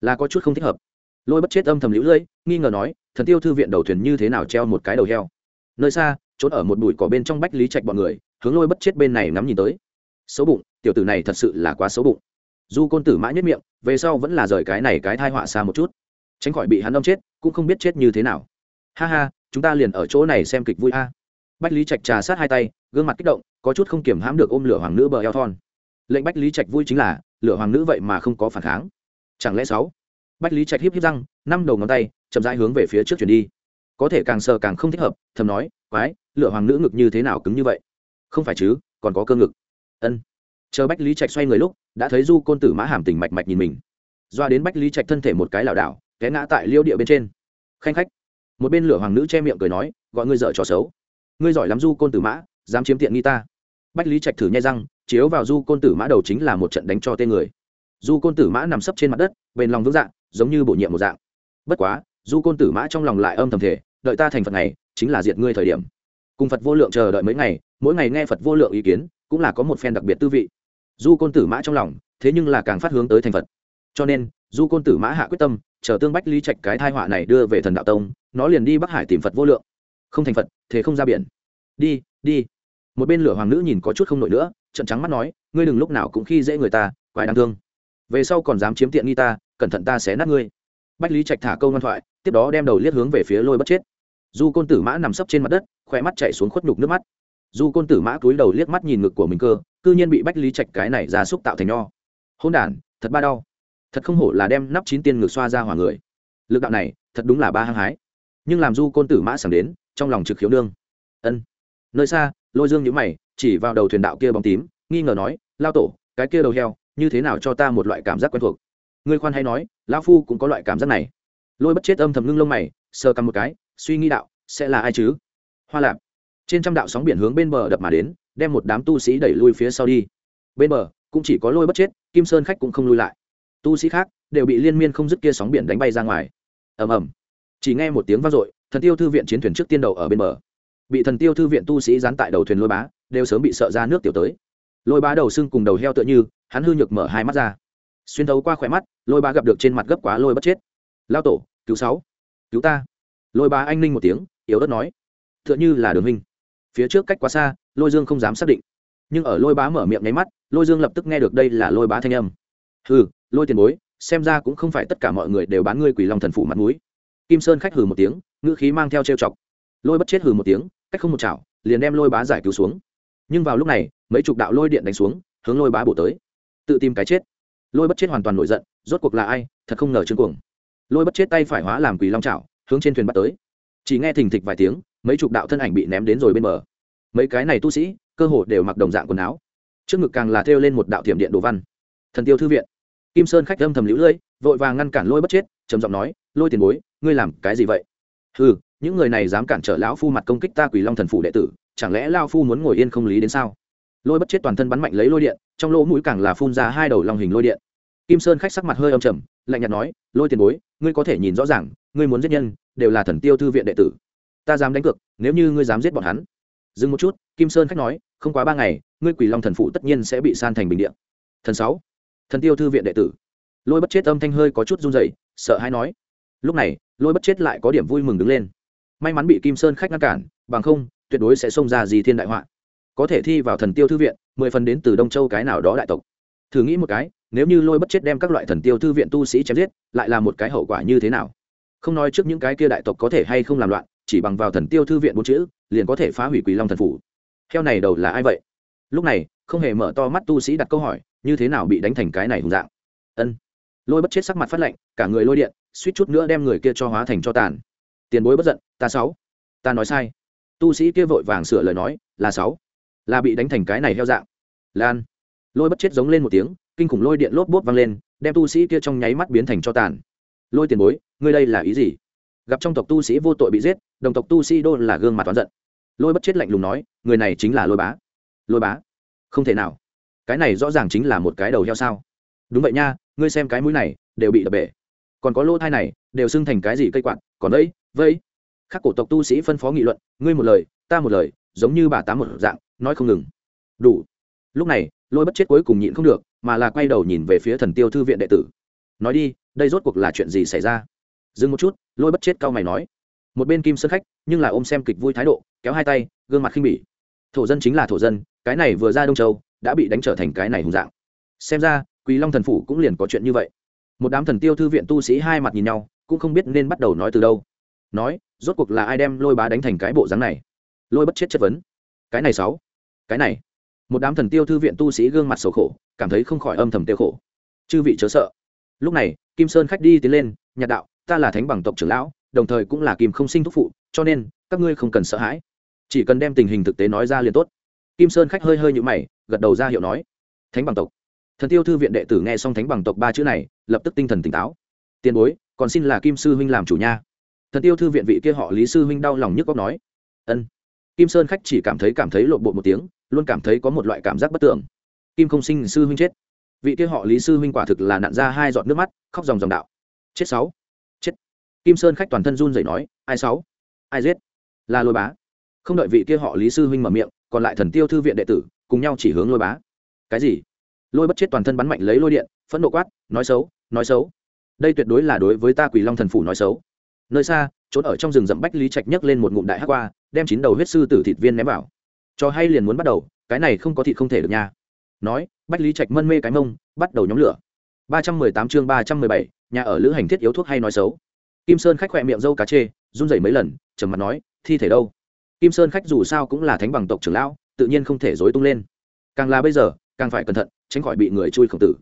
Là có chút không thích hợp lôi bất chết âm thầm lũ lưỡi nghi ngờ nói, thần tiêu thư viện đầu thuyền như thế nào treo một cái đầu heo? Nơi xa, trốn ở một bụi cỏ bên trong bách lý trạch bọn người, hướng lôi bất chết bên này ngắm nhìn tới. Xấu bụng, tiểu tử này thật sự là quá xấu bụng. Du côn tử mã nhất miệng, về sau vẫn là rời cái này cái thai họa xa một chút, tránh khỏi bị hắn đâm chết, cũng không biết chết như thế nào. Ha ha, chúng ta liền ở chỗ này xem kịch vui a. Bách lý trạch trà sát hai tay, gương mặt kích động, có chút không kiểm hãm được ôm lửa hoàng nữ bờ eo thon. Lệnh bách lý trạch vui chính là, lửa hoàng nữ vậy mà không có phản kháng. Chẳng lẽ sáu bách lý trạch híp híp răng, năm đầu ngón tay, chậm rãi hướng về phía trước chuyển đi. Có thể càng sờ càng không thích hợp, thầm nói, quái, lửa hoàng nữ ngực như thế nào cứng như vậy? Không phải chứ, còn có cơ ngực. Ân. Chờ bách lý trạch xoay người lúc, đã thấy du côn tử mã hàm tình mạch mạch nhìn mình. Doa đến bách lý trạch thân thể một cái lảo đảo, té ngã tại liêu địa bên trên. Khanh khách. Một bên lửa hoàng nữ che miệng cười nói, gọi ngươi dợ trò xấu. Ngươi giỏi lắm du côn tử mã, dám chiếm tiện nghi ta. Bách lý trạch thử nhai răng, chiếu vào du côn tử mã đầu chính là một trận đánh cho tên người. Du côn tử mã nằm sấp trên mặt đất, bền lòng vững dạng giống như bổ nhiệm một dạng. Bất quá, du côn tử mã trong lòng lại âm thầm thể đợi ta thành phật này, chính là diệt ngươi thời điểm. Cùng phật vô lượng chờ đợi mấy ngày, mỗi ngày nghe phật vô lượng ý kiến, cũng là có một phen đặc biệt tư vị. Du côn tử mã trong lòng, thế nhưng là càng phát hướng tới thành phật. Cho nên, du côn tử mã hạ quyết tâm, chờ tương bách lý trạch cái thai họa này đưa về thần đạo tông, nó liền đi bắc hải tìm phật vô lượng. Không thành phật, thế không ra biển. Đi đi. Một bên lửa hoàng nữ nhìn có chút không nổi nữa trận trắng mắt nói, ngươi đừng lúc nào cũng khi dễ người ta, quái đáng thương. Về sau còn dám chiếm tiện nghi ta cẩn thận ta sẽ nát ngươi. Bách lý trạch thả câu ngoan thoại, tiếp đó đem đầu liếc hướng về phía lôi bất chết. Du côn tử mã nằm sấp trên mặt đất khỏe mắt chạy xuống khuất nhục nước mắt. Du côn tử mã cúi đầu liếc mắt nhìn ngực của mình cơ, cư nhiên bị bách lý trạch cái này ra xúc tạo thành nho. Hôn đản, thật ba đau. Thật không hổ là đem nắp chín tiên ngực xoa ra hỏa người. Lực đạo này, thật đúng là ba hăng hái. Nhưng làm du côn tử mã sảng đến, trong lòng trực khiếu nương. Ân. Nơi xa, lôi dương nhữ mày, chỉ vào đầu thuyền đạo kia bóng tím, nghi ngờ nói, lao tổ, cái kia đầu heo, như thế nào cho ta một loại cảm giác quen thuộc? Ngươi khoan hay nói, lão phu cũng có loại cảm giác này. Lôi bất chết âm thầm ngưng lông mày, sờ cầm một cái, suy nghĩ đạo, sẽ là ai chứ? Hoa lạp. Trên trăm đạo sóng biển hướng bên bờ đập mà đến, đem một đám tu sĩ đẩy lui phía sau đi. Bên bờ, cũng chỉ có lôi bất chết, kim sơn khách cũng không lui lại. Tu sĩ khác đều bị liên miên không dứt kia sóng biển đánh bay ra ngoài. Ầm ầm. Chỉ nghe một tiếng vang dội, thần tiêu thư viện chiến thuyền trước tiên đầu ở bên bờ. Bị thần tiêu thư viện tu sĩ dán tại đầu thuyền lôi bá, đều sớm bị sợ ra nước tiểu tới. Lôi bá đầu xương cùng đầu heo tựa như, hắn hư nhược mở hai mắt ra xuyên thấu qua khỏe mắt, lôi bá gặp được trên mặt gấp quá lôi bất chết. Lao tổ, cứu sáu. Cứu ta. Lôi bá anh ninh một tiếng, yếu đất nói. T h ư ợ n h ư là đường hình phía trước cách quá xa, lôi dương không dám xác định. Nhưng ở lôi bá mở miệng nháy mắt, lôi dương lập tức nghe được đây là lôi bá thanh âm. Hừ, lôi tiền bối, xem ra cũng không phải tất cả mọi người đều bán ngươi quỷ long thần phủ mặt núi kim sơn khách hừ một tiếng, ngữ khí mang theo trêu chọc. Lôi bất chết hừ một tiếng, cách không một chảo, liền đem lôi bá giải cứu xuống. Nhưng vào lúc này, mấy chục đạo lôi điện đánh xuống, hướng lôi bá bổ tới. Tự tìm cái chết lôi bất chết hoàn toàn nổi giận, rốt cuộc là ai, thật không ngờ trương cuồng. Lôi bất chết tay phải hóa làm quỷ long trào hướng trên thuyền bắt tới. Chỉ nghe thình thịch vài tiếng, mấy chục đạo thân ảnh bị ném đến rồi bên bờ. Mấy cái này tu sĩ, cơ hồ đều mặc đồng dạng quần áo. Trước ngực càng là thêu lên một đạo thiểm điện đồ văn. Thần tiêu thư viện. Kim sơn khách âm thầm lũ lưỡi vội vàng ngăn cản lôi bất chết, trầm giọng nói, lôi tiền bối, ngươi làm cái gì vậy? Ừ những người này dám cản trở lão phu mặt công kích ta quỷ long thần phủ đệ tử, chẳng lẽ lao phu muốn ngồi yên không lý đến sao? Lôi bất chết toàn thân bắn mạnh lấy lôi điện, trong lỗ mũi càng là phun ra hai đầu long hình lôi điện. Kim sơn khách sắc mặt hơi âm trầm, lạnh nhạt nói, lôi tiền bối, ngươi có thể nhìn rõ ràng, ngươi muốn giết nhân, đều là thần tiêu thư viện đệ tử. Ta dám đánh cược, nếu như ngươi dám giết bọn hắn. Dừng một chút, kim sơn khách nói, không quá ba ngày, ngươi quỷ long thần phụ tất nhiên sẽ bị san thành bình điện thần sáu, thần tiêu thư viện đệ tử. Lôi bất chết âm thanh hơi có chút run rẩy, sợ hãi nói, lúc này, lôi bất chết lại có điểm vui mừng đứng lên. May mắn bị kim sơn khách ngăn cản, bằng không, tuyệt đối sẽ xông ra gì thiên đại họa có thể thi vào thần tiêu thư viện, mười phần đến từ đông châu cái nào đó đại tộc. Thử nghĩ một cái, nếu như lôi bất chết đem các loại thần tiêu thư viện tu sĩ chém giết, lại là một cái hậu quả như thế nào? Không nói trước những cái kia đại tộc có thể hay không làm loạn, chỉ bằng vào thần tiêu thư viện bốn chữ, liền có thể phá hủy quỷ long thần phủ. Theo này đầu là ai vậy? Lúc này, không hề mở to mắt tu sĩ đặt câu hỏi, như thế nào bị đánh thành cái này hùng dạng? Ân. Lôi bất chết sắc mặt phát lạnh, cả người lôi điện, suýt chút nữa đem người kia cho hóa thành cho tàn. Tiền bối bất giận, ta sáu. Ta nói sai. Tu sĩ kia vội vàng sửa lời nói, là sáu là bị đánh thành cái này heo dạng. Lan. Lôi bất chết giống lên một tiếng, kinh khủng lôi điện lốp bốt vang lên, đem tu sĩ kia trong nháy mắt biến thành cho tàn. Lôi tiền bối, ngươi đây là ý gì? Gặp trong tộc tu sĩ vô tội bị giết, đồng tộc tu sĩ đô là gương mặt toán giận. Lôi bất chết lạnh lùng nói, người này chính là lôi bá. Lôi bá? Không thể nào. Cái này rõ ràng chính là một cái đầu heo sao? Đúng vậy nha, ngươi xem cái mũi này, đều bị đập bể. Còn có lỗ thai này, đều xưng thành cái gì cây quạt, còn đây vây. Các cổ tộc tu sĩ phân phó nghị luận, ngươi một lời, ta một lời, giống như bà tám một dạng nói không ngừng. Đủ. Lúc này, lôi bất chết cuối cùng nhịn không được, mà là quay đầu nhìn về phía thần tiêu thư viện đệ tử. Nói đi, đây rốt cuộc là chuyện gì xảy ra? Dừng một chút, lôi bất chết cao mày nói. Một bên kim sơn khách, nhưng là ôm xem kịch vui thái độ, kéo hai tay, gương mặt khinh bỉ. Thổ dân chính là thổ dân, cái này vừa ra đông châu, đã bị đánh trở thành cái này hùng dạng. Xem ra quý long thần phủ cũng liền có chuyện như vậy. Một đám thần tiêu thư viện tu sĩ hai mặt nhìn nhau, cũng không biết nên bắt đầu nói từ đâu. Nói, rốt cuộc là ai đem lôi bá đánh thành cái bộ dáng này? Lôi bất chết chất vấn. Cái này sáu cái này, một đám thần tiêu thư viện tu sĩ gương mặt sầu khổ, cảm thấy không khỏi âm thầm tiêu khổ. Chư vị chớ sợ. Lúc này, kim sơn khách đi tiến lên nhạt đạo, ta là thánh bằng tộc trưởng lão, đồng thời cũng là kim không sinh thúc phụ, cho nên, các ngươi không cần sợ hãi. Chỉ cần đem tình hình thực tế nói ra liền tốt. Kim sơn khách hơi hơi nhũ mày, gật đầu ra hiệu nói, thánh bằng tộc. Thần tiêu thư viện đệ tử nghe xong thánh bằng tộc ba chữ này, lập tức tinh thần tỉnh táo. Tiền bối, còn xin là kim sư huynh làm chủ nha. Thần tiêu thư viện vị kia họ lý sư huynh đau lòng nhức góc nói, ân. Kim sơn khách chỉ cảm thấy cảm thấy lộn bộ một tiếng luôn cảm thấy có một loại cảm giác bất tưởng kim không sinh sư huynh chết. Vị kia họ lý sư huynh quả thực là nạn ra hai giọt nước mắt, khóc dòng dòng đạo. Chết sáu. Chết. Kim sơn khách toàn thân run rẩy nói, ai sáu? Ai giết? Là lôi bá. Không đợi vị kia họ lý sư huynh mở miệng, còn lại thần tiêu thư viện đệ tử cùng nhau chỉ hướng lôi bá. Cái gì? Lôi bất chết toàn thân bắn mạnh lấy lôi điện, phẫn nộ quát, nói xấu nói xấu. Đây tuyệt đối là đối với ta quỷ long thần phủ nói xấu. Nơi xa, trốn ở trong rừng rậm bách lý trạch nhấc lên một ngụm đại hắc qua đem chín đầu huyết sư tử thịt viên ném vào cho hay liền muốn bắt đầu, cái này không có thịt không thể được nha. Nói, bách lý trạch mân mê cái mông, bắt đầu nhóm lửa. Ba trăm mười tám chương ba trăm mười bảy, nhà ở lữ hành thiết yếu thuốc hay nói xấu. Kim sơn khách khỏe miệng dâu cá chê, run rẩy mấy lần, trầm mặt nói, thi thể đâu? Kim sơn khách dù sao cũng là thánh bằng tộc trưởng lão, tự nhiên không thể dối tung lên. Càng là bây giờ, càng phải cẩn thận, tránh khỏi bị người chui khổng tử.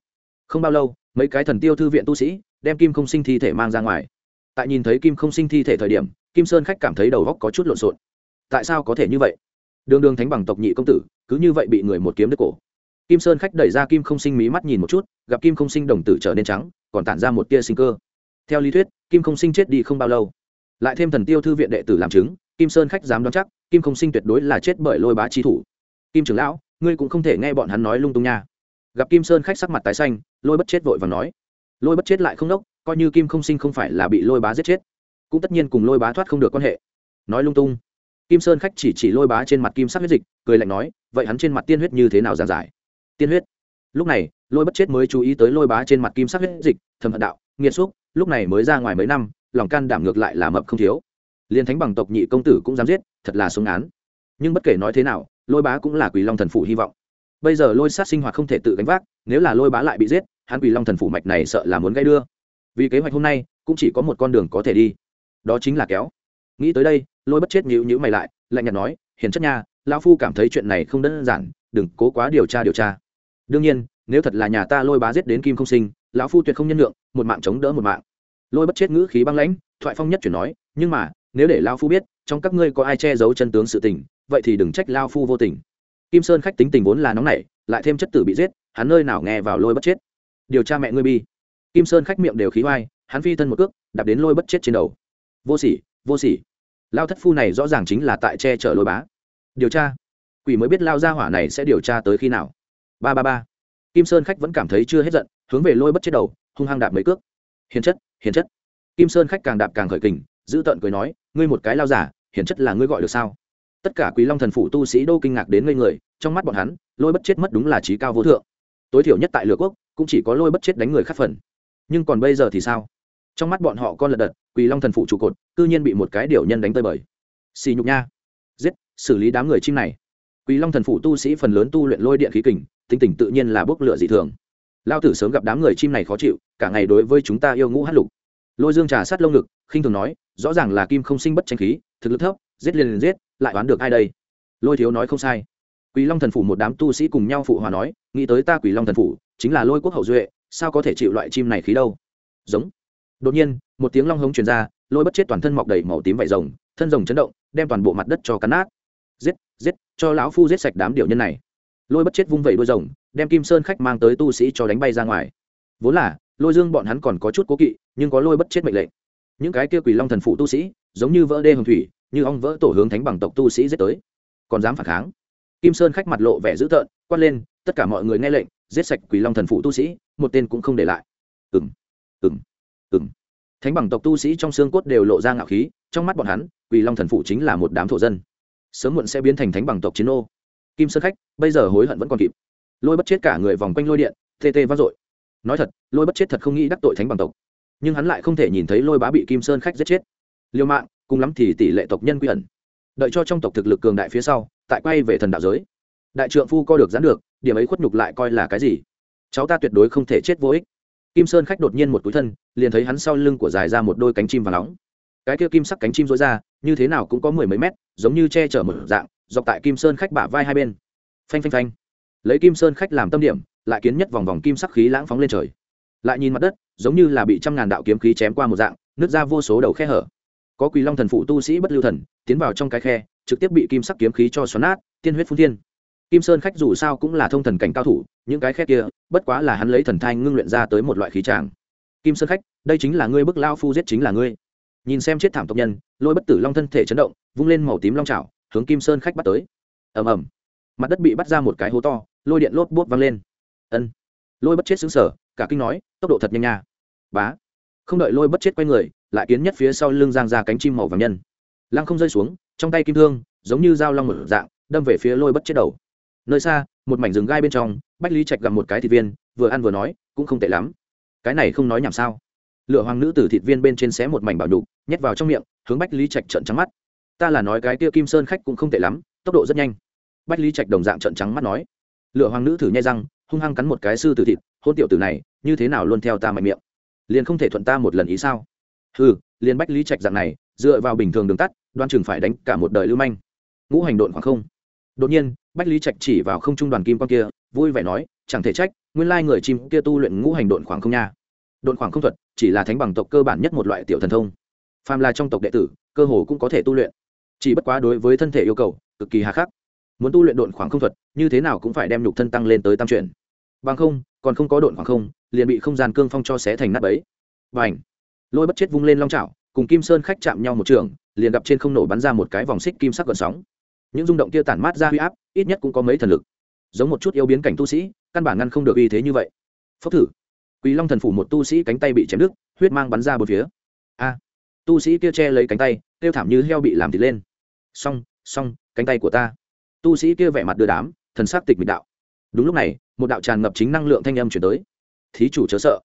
Không bao lâu, mấy cái thần tiêu thư viện tu sĩ, đem kim không sinh thi thể mang ra ngoài. Tại nhìn thấy kim không sinh thi thể thời điểm, kim sơn khách cảm thấy đầu góc có chút lộn xộn. Tại sao có thể như vậy? Đường đường thánh bằng tộc nhị công tử, cứ như vậy bị người một kiếm đứt cổ. Kim sơn khách đẩy ra kim không sinh mí mắt nhìn một chút, gặp kim không sinh đồng tử trở nên trắng, còn tản ra một tia sinh cơ. Theo lý thuyết, kim không sinh chết đi không bao lâu. Lại thêm thần tiêu thư viện đệ tử làm chứng, kim sơn khách dám đoán chắc, kim không sinh tuyệt đối là chết bởi lôi bá trí thủ. Kim trưởng lão, ngươi cũng không thể nghe bọn hắn nói lung tung nha. Gặp kim sơn khách sắc mặt tái xanh, lôi bất chết vội và nói. Lôi bất chết lại không đốc, coi như kim không sinh không phải là bị lôi bá giết chết, cũng tất nhiên cùng lôi bá thoát không được quan hệ. Nói lung tung kim sơn khách chỉ chỉ lôi bá trên mặt kim sắc huyết dịch, cười lạnh nói, vậy hắn trên mặt tiên huyết như thế nào giàn giải? Tiên huyết? Lúc này, lôi bất chết mới chú ý tới lôi bá trên mặt kim sắc huyết dịch, thầm hận đạo, nghiệt xúc, lúc này mới ra ngoài mấy năm, lòng can đảm ngược lại là mập không thiếu. Liên thánh bằng tộc nhị công tử cũng dám giết, thật là xuống án nhưng bất kể nói thế nào, lôi bá cũng là quỷ long thần phủ hy vọng. Bây giờ lôi sát sinh hoạt không thể tự gánh vác, nếu là lôi bá lại bị giết, hắn quỷ long thần phủ mạch này sợ là muốn gây đưa. Vì kế hoạch hôm nay, cũng chỉ có một con đường có thể đi. Đó chính là kéo nghĩ tới đây, lôi bất chết nhữ nhữ mày lại, lạnh nhạt nói, hiền chất nha, lão phu cảm thấy chuyện này không đơn giản, đừng cố quá điều tra điều tra. Đương nhiên, nếu thật là nhà ta lôi bá giết đến kim không sinh, lão phu tuyệt không nhân lượng một mạng chống đỡ một mạng. Lôi bất chết ngữ khí băng lãnh, thoại phong nhất chuyển nói, nhưng mà, nếu để lao phu biết, trong các ngươi có ai che giấu chân tướng sự tình, vậy thì đừng trách lao phu vô tình. Kim sơn khách tính tình vốn là nóng nảy, lại thêm chất tử bị giết, hắn nơi nào nghe vào lôi bất chết? Điều tra mẹ ngươi bi. Kim sơn khách miệng đều khí hoai hắn phi thân một cước, đạp đến lôi bất chết trên đầu. Vô sỉ vô sỉ lao thất phu này rõ ràng chính là tại che chở lôi bá. Điều tra. Quỷ mới biết lao ra hỏa này sẽ điều tra tới khi nào. Ba ba ba. Kim sơn khách vẫn cảm thấy chưa hết giận, hướng về lôi bất chết đầu, hung hăng đạp mấy cước. Hiền chất hiền chất. Kim sơn khách càng đạp càng khởi kình, giữ tợn cười nói, ngươi một cái lao giả, hiền chất là ngươi gọi được sao? Tất cả quý long thần phủ tu sĩ đô kinh ngạc đến ngây người, trong mắt bọn hắn, lôi bất chết mất đúng là trí cao vô thượng. Tối thiểu nhất tại lửa quốc, cũng chỉ có lôi bất chết đánh người khắc phần. Nhưng còn bây giờ thì sao? Trong mắt bọn họ con lật đật, quỳ long thần phụ trụ cột, cư nhiên bị một cái điểu nhân đánh tơi bời. Xì nhục nha. Giết, xử lý đám người chim này. Quỳ long thần phụ tu sĩ phần lớn tu luyện lôi điện khí kình tinh tỉnh tự nhiên là bốc lửa dị thường. Lao tử sớm gặp đám người chim này khó chịu, cả ngày đối với chúng ta yêu ngũ hát lục. Lôi dương trà sát lông ngực, khinh thường nói, rõ ràng là kim không sinh bất tranh khí, thực lực thấp, giết liền liền giết, lại đoán được ai đây? Lôi thiếu nói không sai. Quỳ long thần phủ một đám tu sĩ cùng nhau phụ hòa nói, nghĩ tới ta quỳ long thần phủ chính là lôi quốc hậu duệ, sao có thể chịu loại chim này khí đâu? Giống đột nhiên, một tiếng long hống truyền ra, lôi bất chết toàn thân mọc đầy màu tím vải rồng, thân rồng chấn động, đem toàn bộ mặt đất cho cắn nát. Giết giết, cho lão phu giết sạch đám điều nhân này. Lôi bất chết vung vẩy đôi rồng, đem kim sơn khách mang tới tu sĩ cho đánh bay ra ngoài. Vốn là, lôi dương bọn hắn còn có chút cố kỵ, nhưng có lôi bất chết mệnh lệnh. Những cái kia quỷ long thần phụ tu sĩ, giống như vỡ đê hồng thủy, như ong vỡ tổ hướng thánh bằng tộc tu sĩ giết tới. Còn dám phản kháng? Kim sơn khách mặt lộ vẻ dữ tợn, quát lên, tất cả mọi người nghe lệnh, giết sạch quỷ long thần phụ tu sĩ, một tên cũng không để lại. Ừng ừng ừng thánh bằng tộc tu sĩ trong xương cốt đều lộ ra ngạo khí, trong mắt bọn hắn quỷ long thần phụ chính là một đám thổ dân. Sớm muộn sẽ biến thành thánh bằng tộc chiến ô. Kim sơn khách, bây giờ hối hận vẫn còn kịp. Lôi bất chết cả người vòng quanh lôi điện, tê tê vang dội. Nói thật, lôi bất chết thật không nghĩ đắc tội thánh bằng tộc. Nhưng hắn lại không thể nhìn thấy lôi bá bị kim sơn khách giết chết. Liêu mạng, cùng lắm thì tỷ lệ tộc nhân quy ẩn. Đợi cho trong tộc thực lực cường đại phía sau, tại quay về thần đạo giới. Đại trượng phu coi được gián được, điểm ấy khuất nhục lại coi là cái gì? Cháu ta tuyệt đối không thể chết vô ích kim sơn khách đột nhiên một túi thân, liền thấy hắn sau lưng của dài ra một đôi cánh chim và nóng. Cái kia kim sắc cánh chim rối ra, như thế nào cũng có mười mấy mét, giống như che chở một dạng, dọc tại kim sơn khách bả vai hai bên. Phanh phanh phanh. Lấy kim sơn khách làm tâm điểm, lại kiến nhất vòng vòng kim sắc khí lãng phóng lên trời. Lại nhìn mặt đất, giống như là bị trăm ngàn đạo kiếm khí chém qua một dạng, nứt ra vô số đầu khe hở. Có quỳ long thần phụ tu sĩ bất lưu thần, tiến vào trong cái khe, trực tiếp bị kim sắc kiếm khí cho xoắn nát, tiên huyết phun thiên kim sơn khách dù sao cũng là thông thần cảnh cao thủ, những cái khét kia, bất quá là hắn lấy thần thanh ngưng luyện ra tới một loại khí tràng. Kim sơn khách, đây chính là ngươi bức lao phu giết chính là ngươi. Nhìn xem chết thảm tộc nhân, lôi bất tử long thân thể chấn động, vung lên màu tím long trào hướng kim sơn khách bắt tới. Ầm ầm. Mặt đất bị bắt ra một cái hố to, lôi điện lốp bút văng lên. Ân. Lôi bất chết xứng sở cả kinh nói, tốc độ thật nhanh nha. Bá. Không đợi lôi bất chết quay người, lại kiến nhất phía sau lưng giang ra cánh chim màu vàng nhân. Lăng không rơi xuống, trong tay kim thương, giống như dao long một dạng, đâm về phía lôi bất chết đầu nơi xa, một mảnh rừng gai bên trong, bách lý trạch gặp một cái thịt viên, vừa ăn vừa nói, cũng không tệ lắm. Cái này không nói nhảm sao? Lựa hoàng nữ tử thịt viên bên trên xé một mảnh bảo nhục, nhét vào trong miệng, hướng bách lý trạch trợn trắng mắt. Ta là nói cái kia kim sơn khách cũng không tệ lắm, tốc độ rất nhanh. Bách lý trạch đồng dạng trận trắng mắt nói. Lựa hoàng nữ thử nhai răng, hung hăng cắn một cái sư tử thịt, hôn tiểu tử này, như thế nào luôn theo ta mạnh miệng? Liền không thể thuận ta một lần ý sao? Ừ liền bách lý trạch dạng này, dựa vào bình thường đường tắt, đoan chừng phải đánh cả một đời lưu manh. Ngũ hành độn khoảng không. Đột nhiên bách lý trạch chỉ vào không trung đoàn kim quan kia, vui vẻ nói, chẳng thể trách, nguyên lai người chim kia tu luyện ngũ hành độn khoảng không nha. Độn khoảng không thuật, chỉ là thánh bằng tộc cơ bản nhất một loại tiểu thần thông. Phàm là trong tộc đệ tử, cơ hồ cũng có thể tu luyện. Chỉ bất quá đối với thân thể yêu cầu, cực kỳ hà khắc. Muốn tu luyện độn khoảng không thuật, như thế nào cũng phải đem nhục thân tăng lên tới tam chuyển. Bằng không, còn không có độn khoảng không, liền bị không gian cương phong cho xé thành nắp ấy và ảnh lôi bất chết vung lên long trào cùng kim sơn khách chạm nhau một trường, liền gặp trên không nổ bắn ra một cái vòng xích kim sắc gợn sóng. Những rung động kia tản mát ra huy áp ít nhất cũng có mấy thần lực. Giống một chút yêu biến cảnh tu sĩ, căn bản ngăn không được uy thế như vậy. Phốc thử. Quỳ long thần phủ một tu sĩ cánh tay bị chém đứt, huyết mang bắn ra bốn phía. A. Tu sĩ kia che lấy cánh tay, kêu thảm như heo bị làm thịt lên. Xong xong, cánh tay của ta. Tu sĩ kia vẻ mặt đưa đám, thần sắc tịch mịch đạo. Đúng lúc này, một đạo tràn ngập chính năng lượng thanh âm chuyển tới. Thí chủ chớ sợ.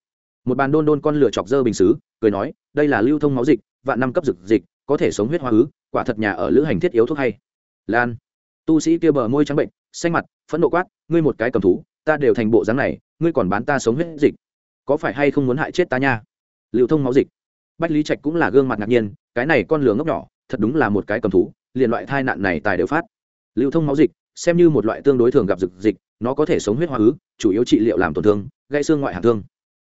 Một bàn đôn đôn con lửa chọc dơ bình xứ, cười nói, đây là lưu thông máu dịch, vạn năm cấp dực dịch, có thể sống huyết hoa ứ, quả thật nhà ở lữ hành thiết yếu thuốc hay. Lan tu sĩ kia bờ môi trắng bệnh, xanh mặt, phẫn nộ quát, ngươi một cái cầm thú, ta đều thành bộ dáng này, ngươi còn bán ta sống huyết dịch. Có phải hay không muốn hại chết ta nha? Lưu thông máu dịch. Bách lý trạch cũng là gương mặt ngạc nhiên, cái này con lửa ngốc nhỏ, thật đúng là một cái cầm thú, liền loại tai nạn này tài đều phát. Lưu thông máu dịch, xem như một loại tương đối thường gặp dược dịch, nó có thể sống huyết hoa ứ, chủ yếu trị liệu làm tổn thương gây xương ngoại hạng thương.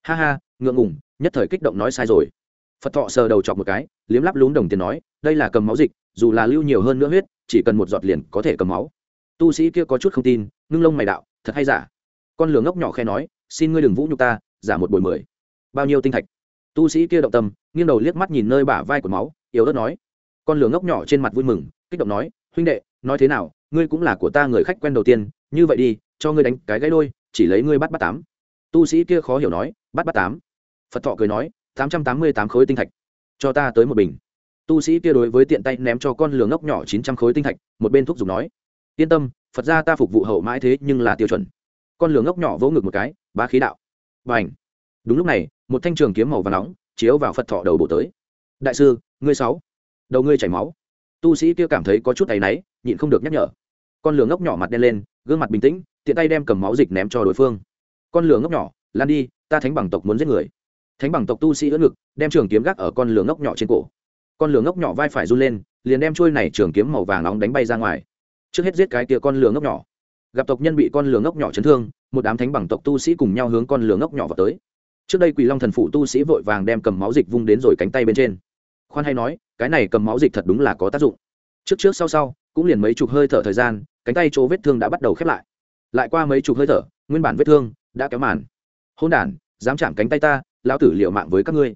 Ha ha, ngượng ngùng, nhất thời kích động nói sai rồi. Phật thọ sờ đầu chọc một cái, liếm lắp lún đồng tiền nói, đây là cầm máu dịch, dù là lưu nhiều hơn nữa huyết chỉ cần một giọt liền có thể cầm máu. Tu sĩ kia có chút không tin, ngưng lông mày đạo, thật hay giả? Con lửa ngốc nhỏ khe nói, xin ngươi đừng vũ nhục ta, giả một buổi mười. Bao nhiêu tinh thạch? Tu sĩ kia động tâm, nghiêng đầu liếc mắt nhìn nơi bả vai của máu, yếu ớt nói. Con lửa ngốc nhỏ trên mặt vui mừng, kích động nói, huynh đệ, nói thế nào, ngươi cũng là của ta người khách quen đầu tiên, như vậy đi, cho ngươi đánh cái gãy đôi, chỉ lấy ngươi bắt bắt tám. Tu sĩ kia khó hiểu nói, bắt bắt tám? Phật thọ cười nói, tám trăm tám mươi tám khối tinh thạch, cho ta tới một bình tu sĩ kia đối với tiện tay ném cho con lường ngốc nhỏ chín trăm khối tinh thạch, một bên thúc giục nói, yên tâm, phật ra ta phục vụ hậu mãi thế nhưng là tiêu chuẩn. Con lường ngốc nhỏ vỗ ngực một cái ba khí đạo. B đúng lúc này, một thanh trường kiếm màu và nóng chiếu vào phật thọ đầu bộ tới. Đại sư, ngươi sáu, đầu ngươi chảy máu. Tu sĩ kia cảm thấy có chút tay náy, nhịn không được nhắc nhở. Con lửa ngốc nhỏ mặt đen lên, gương mặt bình tĩnh, tiện tay đem cầm máu dịch ném cho đối phương. Con lửa ngốc nhỏ, lan đi, ta thánh bằng tộc muốn giết người. Thánh bằng tộc tu sĩ ưỡn ngực, đem trường kiếm gác ở con lửa ngốc nhỏ trên cổ con lửa ngốc nhỏ vai phải run lên, liền đem trôi này trường kiếm màu vàng nóng đánh bay ra ngoài. Trước hết giết cái kia con lửa ngốc nhỏ. Gặp tộc nhân bị con lửa ngốc nhỏ chấn thương, một đám thánh bằng tộc tu sĩ cùng nhau hướng con lửa ngốc nhỏ vào tới. Trước đây quỳ long thần phụ tu sĩ vội vàng đem cầm máu dịch vung đến rồi cánh tay bên trên. Khoan hay nói, cái này cầm máu dịch thật đúng là có tác dụng. Trước trước sau sau, cũng liền mấy chục hơi thở thời gian, cánh tay chỗ vết thương đã bắt đầu khép lại. Lại qua mấy chục hơi thở, nguyên bản vết thương đã kéo màn. Hôn đản, dám chạm cánh tay ta, lão tử liệu mạng với các ngươi.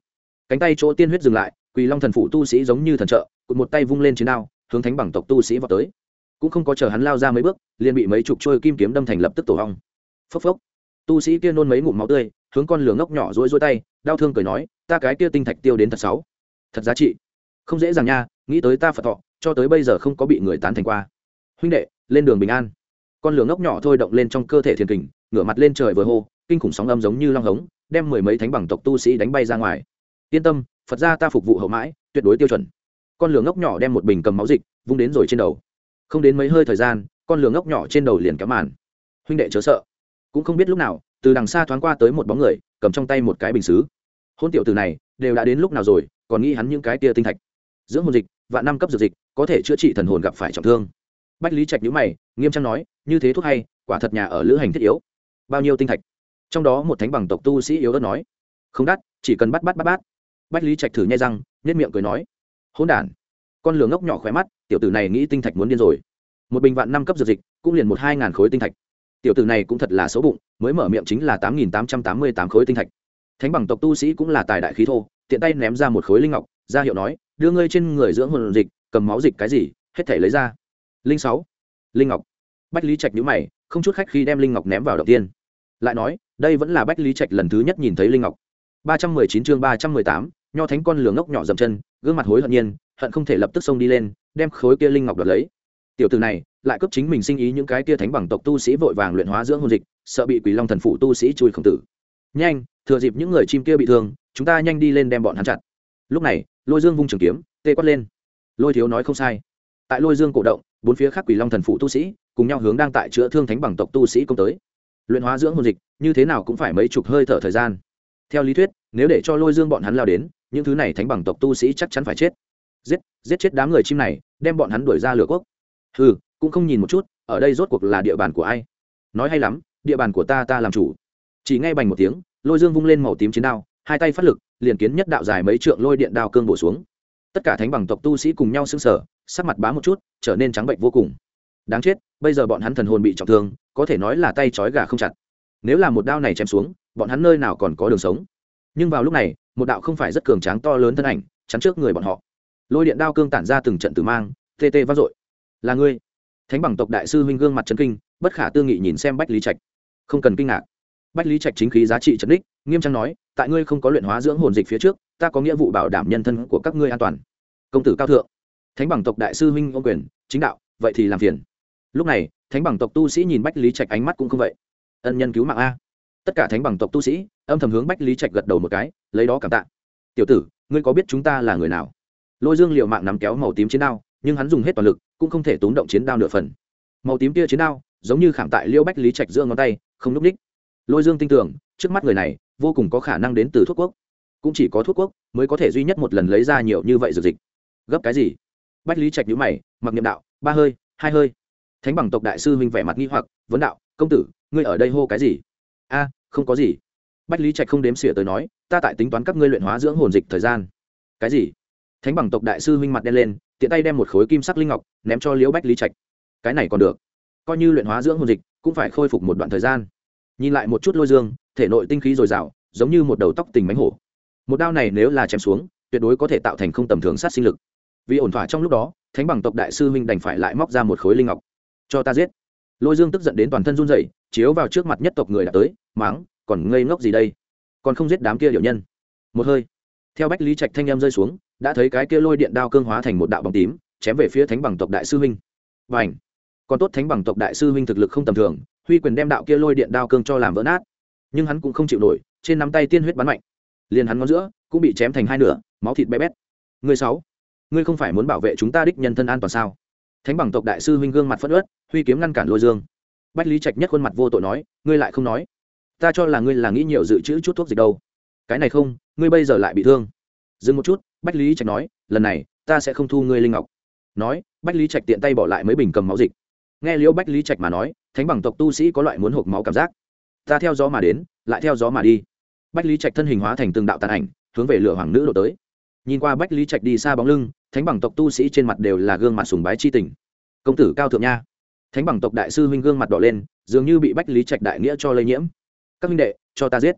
Cánh tay chỗ tiên huyết dừng lại quỳ long thần phụ tu sĩ giống như thần trợ, cụt một tay vung lên chiến đao, hướng thánh bằng tộc tu sĩ vào tới. Cũng không có chờ hắn lao ra mấy bước, liền bị mấy chục trôi kim kiếm đâm thành lập tức tổ hong. Phốc phốc. Tu sĩ kia nôn mấy ngụm máu tươi, hướng con lửa ngốc nhỏ rối rối tay, đau thương cười nói, ta cái kia tinh thạch tiêu đến thật sáu thật giá trị. Không dễ dàng nha, nghĩ tới ta phật thọ, cho tới bây giờ không có bị người tán thành qua. Huynh đệ, lên đường bình an. Con lửa ngốc nhỏ thôi động lên trong cơ thể thiền kình, ngửa mặt lên trời vừa hô, kinh khủng sóng âm giống như long hống, đem mười mấy thánh bằng tộc tu sĩ đánh bay ra ngoài. Yên tâm phật ra ta phục vụ hậu mãi, tuyệt đối tiêu chuẩn. Con lửa ngốc nhỏ đem một bình cầm máu dịch, vung đến rồi trên đầu. Không đến mấy hơi thời gian, con lửa ngốc nhỏ trên đầu liền kéo màn. Huynh đệ chớ sợ. Cũng không biết lúc nào, từ đằng xa thoáng qua tới một bóng người, cầm trong tay một cái bình xứ. Hôn tiểu từ này, đều đã đến lúc nào rồi, còn nghĩ hắn những cái tia tinh thạch. Dưỡng hồn dịch và năm cấp dược dịch, có thể chữa trị thần hồn gặp phải trọng thương. Bách lý trạch nhữ mày, nghiêm trang nói, như thế thuốc hay, quả thật nhà ở lữ hành thiết yếu. Bao nhiêu tinh thạch? Trong đó một thánh bằng tộc tu sĩ yếu đất nói. Không đắt, chỉ cần bắt bắt bắt bắt bách lý trạch thử nhai răng nhất miệng cười nói hôn đản. Con lửa ngốc nhỏ khỏe mắt, tiểu tử này nghĩ tinh thạch muốn điên rồi. Một bình vạn năm cấp dược dịch, cũng liền một hai ngàn khối tinh thạch. Tiểu tử này cũng thật là xấu bụng, mới mở miệng chính là tám nghìn tám trăm tám mươi tám khối tinh thạch. Thánh bằng tộc tu sĩ cũng là tài đại khí thô, tiện tay ném ra một khối linh ngọc, ra hiệu nói, đưa ngươi trên người dưỡng hồn dịch, cầm máu dịch cái gì, hết thể lấy ra. Linh sáu. Linh ngọc. Bách lý trạch nhữ mày, không chút khách khi đem linh ngọc ném vào đầu tiên. Lại nói, đây vẫn là bách lý trạch lần thứ nhất nhìn thấy linh ngọc. Ba trăm mười chín chương ba trăm mười tám nho thánh con lường ngốc nhỏ dậm chân, gương mặt hối hận nhiên, hận không thể lập tức xông đi lên, đem khối kia linh ngọc đoạt lấy. Tiểu từ này lại cấp chính mình sinh ý những cái kia thánh bằng tộc tu sĩ vội vàng luyện hóa dưỡng hồn dịch, sợ bị quỷ long thần phụ tu sĩ chui khổng tử. Nhanh, thừa dịp những người chim kia bị thương, chúng ta nhanh đi lên đem bọn hắn chặt. Lúc này, lôi dương vung trường kiếm, tê quát lên. Lôi thiếu nói không sai. Tại lôi dương cổ động, bốn phía khác quỷ long thần phụ tu sĩ cùng nhau hướng đang tại chữa thương thánh bằng tộc tu sĩ công tới. Luyện hóa dưỡng hồn dịch, như thế nào cũng phải mấy chục hơi thở thời gian. Theo lý thuyết nếu để cho lôi dương bọn hắn lao đến, những thứ này thánh bằng tộc tu sĩ chắc chắn phải chết. Giết giết chết đám người chim này, đem bọn hắn đuổi ra lửa quốc. Ừ cũng không nhìn một chút, ở đây rốt cuộc là địa bàn của ai? Nói hay lắm, địa bàn của ta ta làm chủ. Chỉ ngay bành một tiếng, lôi dương vung lên màu tím chiến đao, hai tay phát lực, liền kiến nhất đạo dài mấy trượng lôi điện đao cương bổ xuống. Tất cả thánh bằng tộc tu sĩ cùng nhau xưng sở sắc mặt bá một chút, trở nên trắng bệnh vô cùng. Đáng chết, bây giờ bọn hắn thần hồn bị trọng thương, có thể nói là tay trói gà không chặt. Nếu là một đao này chém xuống, bọn hắn nơi nào còn có đường sống? Nhưng vào lúc này, một đạo không phải rất cường tráng to lớn thân ảnh, chắn trước người bọn họ. Lôi điện đao cương tản ra từng trận tử mang, tê tê vang dội. Là ngươi? Thánh bằng tộc đại sư huynh gương mặt trấn kinh, bất khả tư nghị nhìn xem bách lý trạch. Không cần kinh ngạc. Bách lý trạch chính khí giá trị trấn đích, nghiêm trang nói, tại ngươi không có luyện hóa dưỡng hồn dịch phía trước, ta có nghĩa vụ bảo đảm nhân thân của các ngươi an toàn. Công tử cao thượng. Thánh bằng tộc đại sư huynh ô quyền, chính đạo, vậy thì làm phiền. Lúc này, thánh bằng tộc tu sĩ nhìn bách lý trạch ánh mắt cũng không vậy. Ân nhân cứu mạng a tất cả thánh bằng tộc tu sĩ, âm thầm hướng bách lý trạch gật đầu một cái, lấy đó cảm tạ. Tiểu tử, ngươi có biết chúng ta là người nào? Lôi dương liệu mạng nắm kéo màu tím chiến đao, nhưng hắn dùng hết toàn lực, cũng không thể tốn động chiến đao nửa phần. Màu tím kia chiến đao, giống như khảm tại liêu bách lý trạch giữa ngón tay, không núp ních lôi dương tin tưởng, trước mắt người này, vô cùng có khả năng đến từ thuốc quốc. Cũng chỉ có thuốc quốc mới có thể duy nhất một lần lấy ra nhiều như vậy dược dịch. Gấp cái gì? Bách lý trạch nhữ mày, mặc niệm đạo, ba hơi, hai hơi. Thánh bằng tộc đại sư huynh vẻ mặt nghi hoặc, vấn đạo, công tử, ngươi ở đây hô cái gì? A không có gì. Bách lý trạch không đếm xỉa tới nói, ta tại tính toán các ngươi luyện hóa dưỡng hồn dịch thời gian. Cái gì? Thánh bằng tộc đại sư huynh mặt đen lên, tiện tay đem một khối kim sắc linh ngọc ném cho liễu bách lý trạch. Cái này còn được. Coi như luyện hóa dưỡng hồn dịch, cũng phải khôi phục một đoạn thời gian. Nhìn lại một chút lôi dương, thể nội tinh khí dồi dào, giống như một đầu tóc tình mánh hổ. Một đao này nếu là chém xuống, tuyệt đối có thể tạo thành không tầm thường sát sinh lực. Vì ổn thỏa trong lúc đó, thánh bằng tộc đại sư huynh đành phải lại móc ra một khối linh ngọc. Cho ta giết. Lôi dương tức giận đến toàn thân run rẩy chiếu vào trước mặt nhất tộc người đã tới, máng, còn ngây ngốc gì đây? Còn không giết đám kia điệu nhân. Một hơi, theo bách lý trạch thanh em rơi xuống, đã thấy cái kia lôi điện đao cương hóa thành một đạo bóng tím, chém về phía thánh bằng tộc đại sư huynh. Và ảnh còn tốt thánh bằng tộc đại sư huynh thực lực không tầm thường, huy quyền đem đạo kia lôi điện đao cương cho làm vỡ nát. Nhưng hắn cũng không chịu nổi, trên nắm tay tiên huyết bắn mạnh. Liền hắn ngón giữa, cũng bị chém thành hai nửa, máu thịt bé bét. Người sáu, ngươi không phải muốn bảo vệ chúng ta đích nhân thân an toàn sao? Thánh bằng tộc đại sư huynh gương mặt phất ớt huy kiếm ngăn cản lôi dương bách lý trạch nhất khuôn mặt vô tội nói, ngươi lại không nói. Ta cho là ngươi là nghĩ nhiều dự trữ chút thuốc dịch đâu. Cái này không, ngươi bây giờ lại bị thương. Dừng một chút, bách lý trạch nói, lần này, ta sẽ không thu ngươi linh ngọc. Nói, bách lý trạch tiện tay bỏ lại mấy bình cầm máu dịch. Nghe liễu bách lý trạch mà nói, thánh bằng tộc tu sĩ có loại muốn hộp máu cảm giác. Ta theo gió mà đến, lại theo gió mà đi. Bách lý trạch thân hình hóa thành từng đạo tàn ảnh, hướng về lửa hoàng nữ độ tới. Nhìn qua bách lý trạch đi xa bóng lưng, thánh bằng tộc tu sĩ trên mặt đều là gương mặt sùng bái chi tình. Công tử cao thượng nha thánh bằng tộc đại sư huynh gương mặt đỏ lên, dường như bị bách lý trạch đại nghĩa cho lây nhiễm. Các huynh đệ, cho ta giết.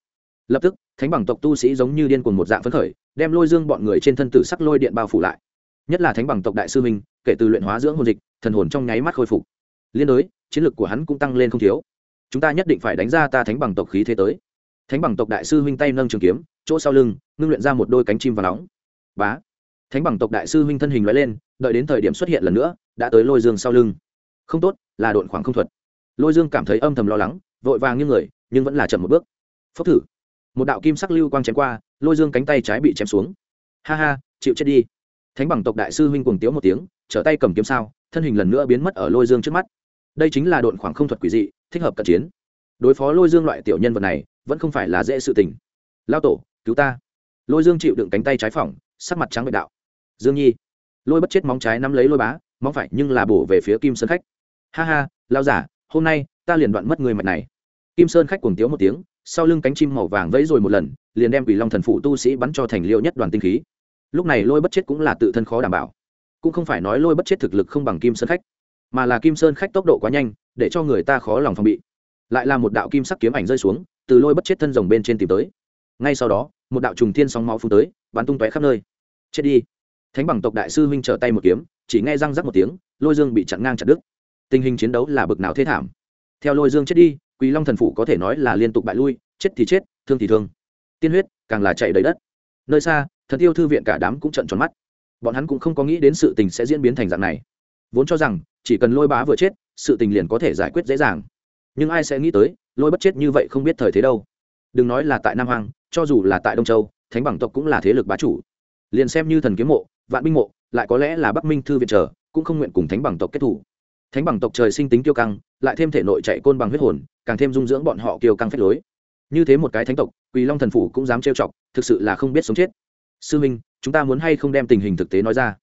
Lập tức, thánh bằng tộc tu sĩ giống như điên cuồng một dạng phấn khởi, đem lôi dương bọn người trên thân tử sắc lôi điện bao phủ lại. Nhất là thánh bằng tộc đại sư huynh, kể từ luyện hóa dưỡng hồn dịch, thần hồn trong nháy mắt khôi phục. Liên đối, chiến lược của hắn cũng tăng lên không thiếu. Chúng ta nhất định phải đánh ra ta thánh bằng tộc khí thế tới. Thánh bằng tộc đại sư huynh tay nâng trường kiếm, chỗ sau lưng, ngưng luyện ra một đôi cánh chim và nóng. Bá! Thánh bằng tộc đại sư huynh thân hình loại lên, đợi đến thời điểm xuất hiện lần nữa, đã tới lôi dương sau lưng không tốt, là độn khoảng không thuật. Lôi dương cảm thấy âm thầm lo lắng, vội vàng như người, nhưng vẫn là chậm một bước. Phốc thử. Một đạo kim sắc lưu quang chém qua, lôi dương cánh tay trái bị chém xuống. Ha ha, chịu chết đi. Thánh bằng tộc đại sư huynh cuồng tiếu một tiếng, trở tay cầm kiếm sao, thân hình lần nữa biến mất ở lôi dương trước mắt. Đây chính là độn khoảng không thuật quỷ dị, thích hợp cận chiến. Đối phó lôi dương loại tiểu nhân vật này, vẫn không phải là dễ sự tình. Lao tổ, cứu ta. Lôi dương chịu đựng cánh tay trái phỏng, sắc mặt trắng bệ đạo. Dương nhi. Lôi bất chết móng trái nắm lấy lôi bá, móng phải nhưng là bổ về phía kim sơn khách ha ha lao giả, hôm nay ta liền đoạn mất người mạch này. Kim sơn khách cuồng tiếu một tiếng, sau lưng cánh chim màu vàng vẫy rồi một lần, liền đem quỷ long thần phụ tu sĩ bắn cho thành liêu nhất đoàn tinh khí. Lúc này lôi bất chết cũng là tự thân khó đảm bảo. Cũng không phải nói lôi bất chết thực lực không bằng kim sơn khách, mà là kim sơn khách tốc độ quá nhanh, để cho người ta khó lòng phòng bị. Lại là một đạo kim sắc kiếm ảnh rơi xuống, từ lôi bất chết thân rồng bên trên tìm tới. Ngay sau đó, một đạo trùng thiên sóng máu phun tới, bắn tung tóe khắp nơi. Chết đi. Thánh bằng tộc đại sư huynh trở tay một kiếm, chỉ nghe răng rắc một tiếng, lôi dương bị chặn ngang chặt đứt tình hình chiến đấu là bực nào thế thảm. Theo lôi dương chết đi quỷ long thần phụ có thể nói là liên tục bại lui, chết thì chết, thương thì thương. Tiên huyết, càng là chạy đầy đất. Nơi xa, thần tiêu thư viện cả đám cũng trận tròn mắt. Bọn hắn cũng không có nghĩ đến sự tình sẽ diễn biến thành dạng này. Vốn cho rằng, chỉ cần lôi bá vừa chết, sự tình liền có thể giải quyết dễ dàng. Nhưng ai sẽ nghĩ tới, lôi bất chết như vậy không biết thời thế đâu. Đừng nói là tại nam hoàng cho dù là tại đông châu, thánh bằng tộc cũng là thế lực bá chủ. Liền xem như thần kiếm mộ, vạn binh mộ, lại có lẽ là bắc minh thư viện trở cũng không nguyện cùng thánh bằng tộc kết thủ thánh bằng tộc trời sinh tính kiêu căng, lại thêm thể nội chạy côn bằng huyết hồn, càng thêm dung dưỡng bọn họ kiêu căng phép lối. Như thế một cái thánh tộc, quỳ long thần phủ cũng dám trêu chọc, thực sự là không biết sống chết. Sư minh, chúng ta muốn hay không đem tình hình thực tế nói ra?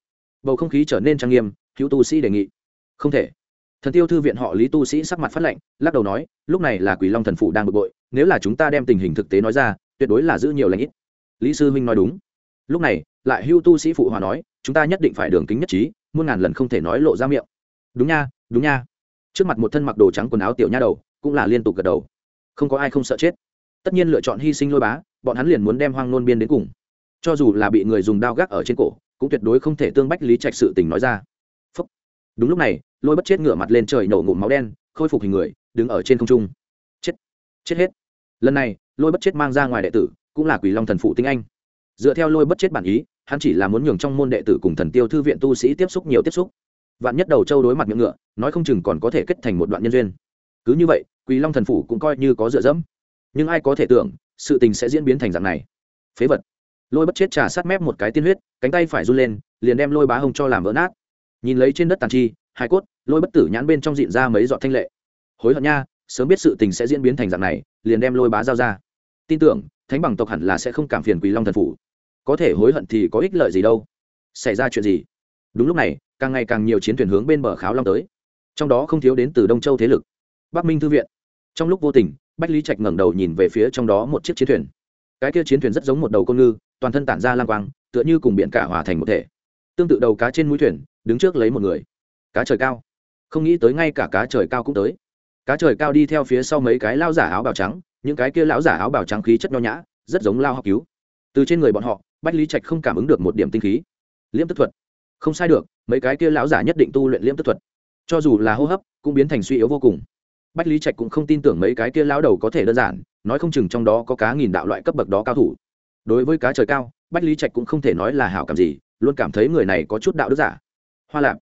Bầu không khí trở nên trang nghiêm, hữu tu sĩ đề nghị. Không thể. Thần tiêu thư viện họ lý tu sĩ sắc mặt phát lệnh lắc đầu nói, lúc này là quỳ long thần phủ đang bực bội, nếu là chúng ta đem tình hình thực tế nói ra, tuyệt đối là giữ nhiều lãnh ít. Lý sư minh nói đúng. Lúc này, lại hưu tu sĩ phụ hòa nói, chúng ta nhất định phải đường kính nhất trí, muôn ngàn lần không thể nói lộ ra miệng. Đúng nha đúng nha. Trước mặt một thân mặc đồ trắng quần áo tiểu nha đầu, cũng là liên tục gật đầu. Không có ai không sợ chết. Tất nhiên lựa chọn hy sinh lôi bá, bọn hắn liền muốn đem hoang nôn biên đến cùng. Cho dù là bị người dùng đao gác ở trên cổ, cũng tuyệt đối không thể tương bách lý trạch sự tình nói ra. Phúc. đúng lúc này, lôi bất chết ngửa mặt lên trời nổ ngụm máu đen, khôi phục hình người, đứng ở trên không trung. Chết. Chết hết. Lần này, lôi bất chết mang ra ngoài đệ tử, cũng là quỷ long thần phụ tinh anh. Dựa theo lôi bất chết bản ý, hắn chỉ là muốn nhường trong môn đệ tử cùng thần tiêu thư viện tu sĩ tiếp xúc nhiều tiếp xúc vạn nhất đầu châu đối mặt miệng ngựa, nói không chừng còn có thể kết thành một đoạn nhân duyên. Cứ như vậy quỷ long thần phủ cũng coi như có dựa dẫm. Nhưng ai có thể tưởng, sự tình sẽ diễn biến thành dạng này. Phế vật. Lôi bất chết trà sát mép một cái tiên huyết, cánh tay phải run lên, liền đem lôi bá hông cho làm vỡ nát. Nhìn lấy trên đất tàn chi hai cốt, lôi bất tử nhãn bên trong dịn ra mấy giọt thanh lệ. Hối hận nha, sớm biết sự tình sẽ diễn biến thành dạng này, liền đem lôi bá giao ra. Tin tưởng, thánh bằng tộc hẳn là sẽ không cảm phiền quỳ long thần phủ. Có thể hối hận thì có ích lợi gì đâu. Xảy ra chuyện gì? Đúng lúc này càng ngày càng nhiều chiến thuyền hướng bên bờ kháo long tới. Trong đó không thiếu đến từ đông châu thế lực. Bắc minh thư viện. Trong lúc vô tình, bách lý trạch ngẩng đầu nhìn về phía trong đó một chiếc chiến thuyền. Cái kia chiến thuyền rất giống một đầu con ngư, toàn thân tản ra lang quang, tựa như cùng biển cả hòa thành một thể. Tương tự đầu cá trên mũi thuyền, đứng trước lấy một người. Cá trời cao. Không nghĩ tới ngay cả cá trời cao cũng tới. Cá trời cao đi theo phía sau mấy cái lao giả áo bào trắng, những cái kia lão giả áo bào trắng khí chất nho nhã, rất giống lao học cứu. Từ trên người bọn họ, bách lý trạch không cảm ứng được một điểm tinh khí. Liễm tức thuật không sai được, mấy cái kia lão giả nhất định tu luyện liễm tức thuật. Cho dù là hô hấp, cũng biến thành suy yếu vô cùng. Bách lý trạch cũng không tin tưởng mấy cái kia lão đầu có thể đơn giản, nói không chừng trong đó có cá nghìn đạo loại cấp bậc đó cao thủ. Đối với cá trời cao, bách lý trạch cũng không thể nói là hảo cảm gì, luôn cảm thấy người này có chút đạo đức giả. Hoa lạp,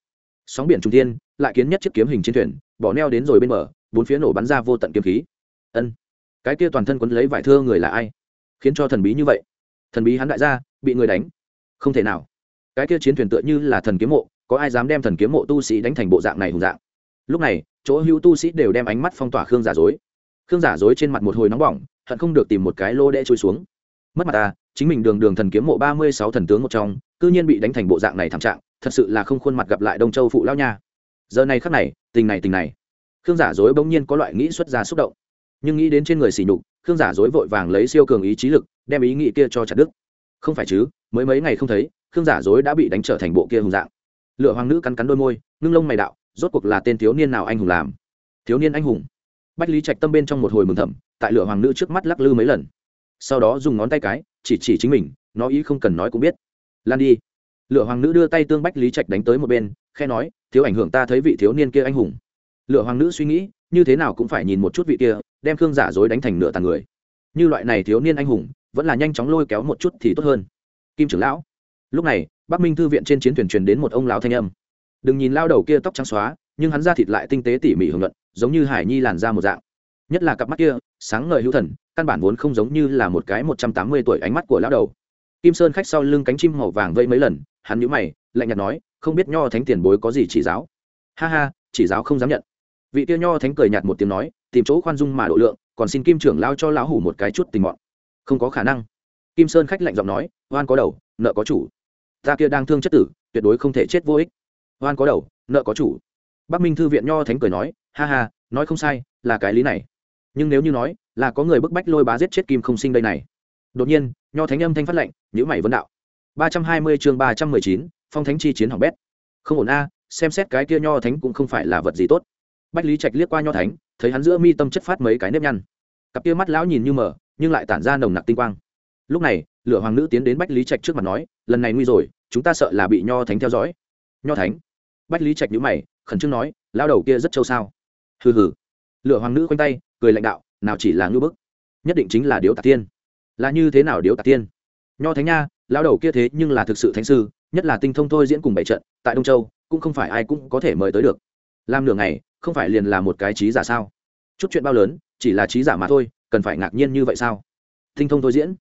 sóng biển trung tiên lại kiến nhất chiếc kiếm hình trên thuyền, bỏ neo đến rồi bên bờ, bốn phía nổ bắn ra vô tận kiếm khí. Ân, cái kia toàn thân quấn lấy vải thưa người là ai? Khiến cho thần bí như vậy. Thần bí hắn đại gia, bị người đánh. Không thể nào cái kia chiến thuyền tựa như là thần kiếm mộ, có ai dám đem thần kiếm mộ tu sĩ đánh thành bộ dạng này hùng dạng? Lúc này, chỗ hữu tu sĩ đều đem ánh mắt phong tỏa khương giả dối. Khương giả dối trên mặt một hồi nóng bỏng, hận không được tìm một cái lô đẽ trôi xuống. Mất mặt ta, chính mình đường đường thần kiếm mộ ba mươi sáu thần tướng một trong, cư nhiên bị đánh thành bộ dạng này thảm trạng, thật sự là không khuôn mặt gặp lại đông châu phụ lao nha. Giờ này khắc này, tình này tình này. Khương giả dối bỗng nhiên có loại nghĩ xuất ra xúc động. Nhưng nghĩ đến trên người xỉ nhục, khương giả dối vội vàng lấy siêu cường ý chí lực, đem ý nghĩ kia cho chặt đức không phải chứ, mới mấy ngày không thấy khương giả dối đã bị đánh trở thành bộ kia hùng dạng. Lựa hoàng nữ cắn cắn đôi môi, ngưng lông mày đạo, rốt cuộc là tên thiếu niên nào anh hùng làm? Thiếu niên anh hùng. Bách lý trạch tâm bên trong một hồi mừng thầm, tại lửa hoàng nữ trước mắt lắc lư mấy lần. Sau đó dùng ngón tay cái, chỉ chỉ chính mình, nó ý không cần nói cũng biết. Lan đi. Lửa hoàng nữ đưa tay tương bách lý trạch đánh tới một bên khe nói, thiếu ảnh hưởng ta thấy vị thiếu niên kia anh hùng. Lửa hoàng nữ suy nghĩ, như thế nào cũng phải nhìn một chút vị kia, đem khương giả dối đánh thành nửa tàn người. Như loại này thiếu niên anh hùng, vẫn là nhanh chóng lôi kéo một chút thì tốt hơn. Kim trưởng lão lúc này, bắc minh thư viện trên chiến thuyền truyền đến một ông lão thanh âm. Đừng nhìn lao đầu kia tóc trắng xóa, nhưng hắn ra thịt lại tinh tế tỉ mỉ hưởng luận, giống như hải nhi làn ra một dạng. Nhất là cặp mắt kia, sáng ngời hữu thần, căn bản vốn không giống như là một cái một trăm tám mươi tuổi ánh mắt của lão đầu. Kim sơn khách sau lưng cánh chim màu vàng vây mấy lần, hắn nhíu mày, lạnh nhạt nói, không biết nho thánh tiền bối có gì chỉ giáo? Ha ha, chỉ giáo không dám nhận. Vị kia nho thánh cười nhạt một tiếng nói, tìm chỗ khoan dung mà độ lượng, còn xin kim trưởng lao cho lão hủ một cái chút tình mọn. Không có khả năng. Kim sơn khách lạnh giọng nói, oan có đầu, nợ có chủ ta kia đang thương chất tử, tuyệt đối không thể chết vô ích. Oan có đầu, nợ có chủ. Bắc minh thư viện nho thánh cười nói, ha ha, nói không sai, là cái lý này. Nhưng nếu như nói, là có người bức bách lôi bá giết chết kim không sinh đây này. Đột nhiên, nho thánh âm thanh phát lệnh nhữ mày vấn đạo. ba trăm hai mươi chương ba trăm mười chín, phong thánh chi chiến hỏng bét. Không ổn a, xem xét cái kia nho thánh cũng không phải là vật gì tốt. Bách lý trạch liếc qua nho thánh, thấy hắn giữa mi tâm chất phát mấy cái nếp nhăn. Cặp kia mắt lão nhìn như mờ, nhưng lại tản ra nồng nặc tinh quang. Lúc này lửa hoàng nữ tiến đến bách lý trạch trước mặt nói, lần này nguy rồi, chúng ta sợ là bị nho thánh theo dõi. Nho thánh? Bách lý trạch nhữ mày, khẩn trương nói, lao đầu kia rất trâu sao? Hừ hừ. Lửa hoàng nữ quanh tay, cười lãnh đạo, nào chỉ là ngư bức, nhất định chính là điếu tạc tiên. Là như thế nào điếu tạc tiên? Nho thánh nha, lao đầu kia thế nhưng là thực sự thánh sư, nhất là tinh thông thôi diễn cùng bảy trận, tại đông châu, cũng không phải ai cũng có thể mời tới được. Làm nửa ngày, không phải liền là một cái trí giả sao? Chút chuyện bao lớn, chỉ là trí giả mà thôi, cần phải ngạc nhiên như vậy sao? Tinh thông thôi diễn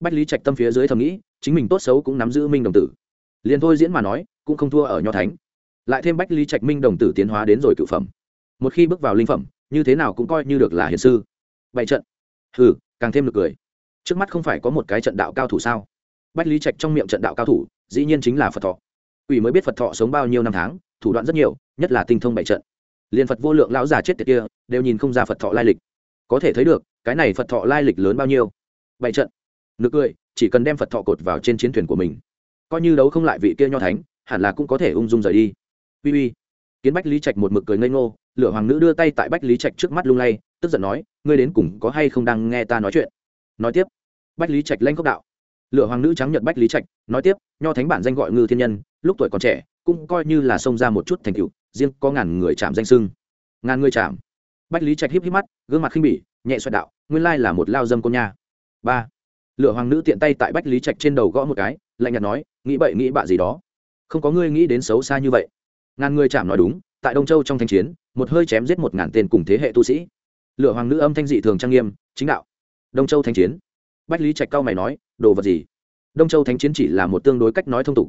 bách lý trạch tâm phía dưới thầm nghĩ, chính mình tốt xấu cũng nắm giữ minh đồng tử. Liền thôi diễn mà nói, cũng không thua ở nho thánh. Lại thêm bách lý trạch minh đồng tử tiến hóa đến rồi cựu phẩm. Một khi bước vào linh phẩm, như thế nào cũng coi như được là hiền sư. Bảy trận. Hừ, càng thêm được cười. Trước mắt không phải có một cái trận đạo cao thủ sao? Bách lý trạch trong miệng trận đạo cao thủ, dĩ nhiên chính là phật thọ. Ủy mới biết phật thọ sống bao nhiêu năm tháng, thủ đoạn rất nhiều, nhất là tinh thông bảy trận. Liền phật vô lượng lão già chết tiệt kia, đều nhìn không ra phật thọ lai lịch. Có thể thấy được, cái này phật thọ lai lịch lớn bao nhiêu? Bảy trận nực cười, chỉ cần đem phật thọ cột vào trên chiến thuyền của mình. Coi như đấu không lại vị kia nho thánh, hẳn là cũng có thể ung dung rời đi. Uy uy. Kiến bách lý trạch một mực cười ngây ngô, lửa hoàng nữ đưa tay tại bách lý trạch trước mắt lung lay, tức giận nói, ngươi đến cùng có hay không đang nghe ta nói chuyện? Nói tiếp, bách lý trạch lanh cốc đạo. Lửa hoàng nữ trắng nhận bách lý trạch, nói tiếp, nho thánh bản danh gọi ngư thiên nhân, lúc tuổi còn trẻ, cũng coi như là xông ra một chút thành tựu, riêng có ngàn người chạm danh sưng ngàn người chạm? Bách lý trạch híp híp mắt, gương mặt khinh bỉ, nhẹ xoẹt đạo, nguyên lai là một lao dâm cô nha. Ba lửa hoàng nữ tiện tay tại bách lý trạch trên đầu gõ một cái, lạnh nhạt nói, nghĩ bậy, nghĩ bạ gì đó? Không có ngươi nghĩ đến xấu xa như vậy. Ngàn người chạm nói đúng, tại đông châu trong thanh chiến, một hơi chém giết một ngàn tên cùng thế hệ tu sĩ. Lửa hoàng nữ âm thanh dị thường trang nghiêm, chính đạo, đông châu thanh chiến. Bách lý trạch cao mày nói, đồ vật gì? Đông châu thánh chiến chỉ là một tương đối cách nói thông tục.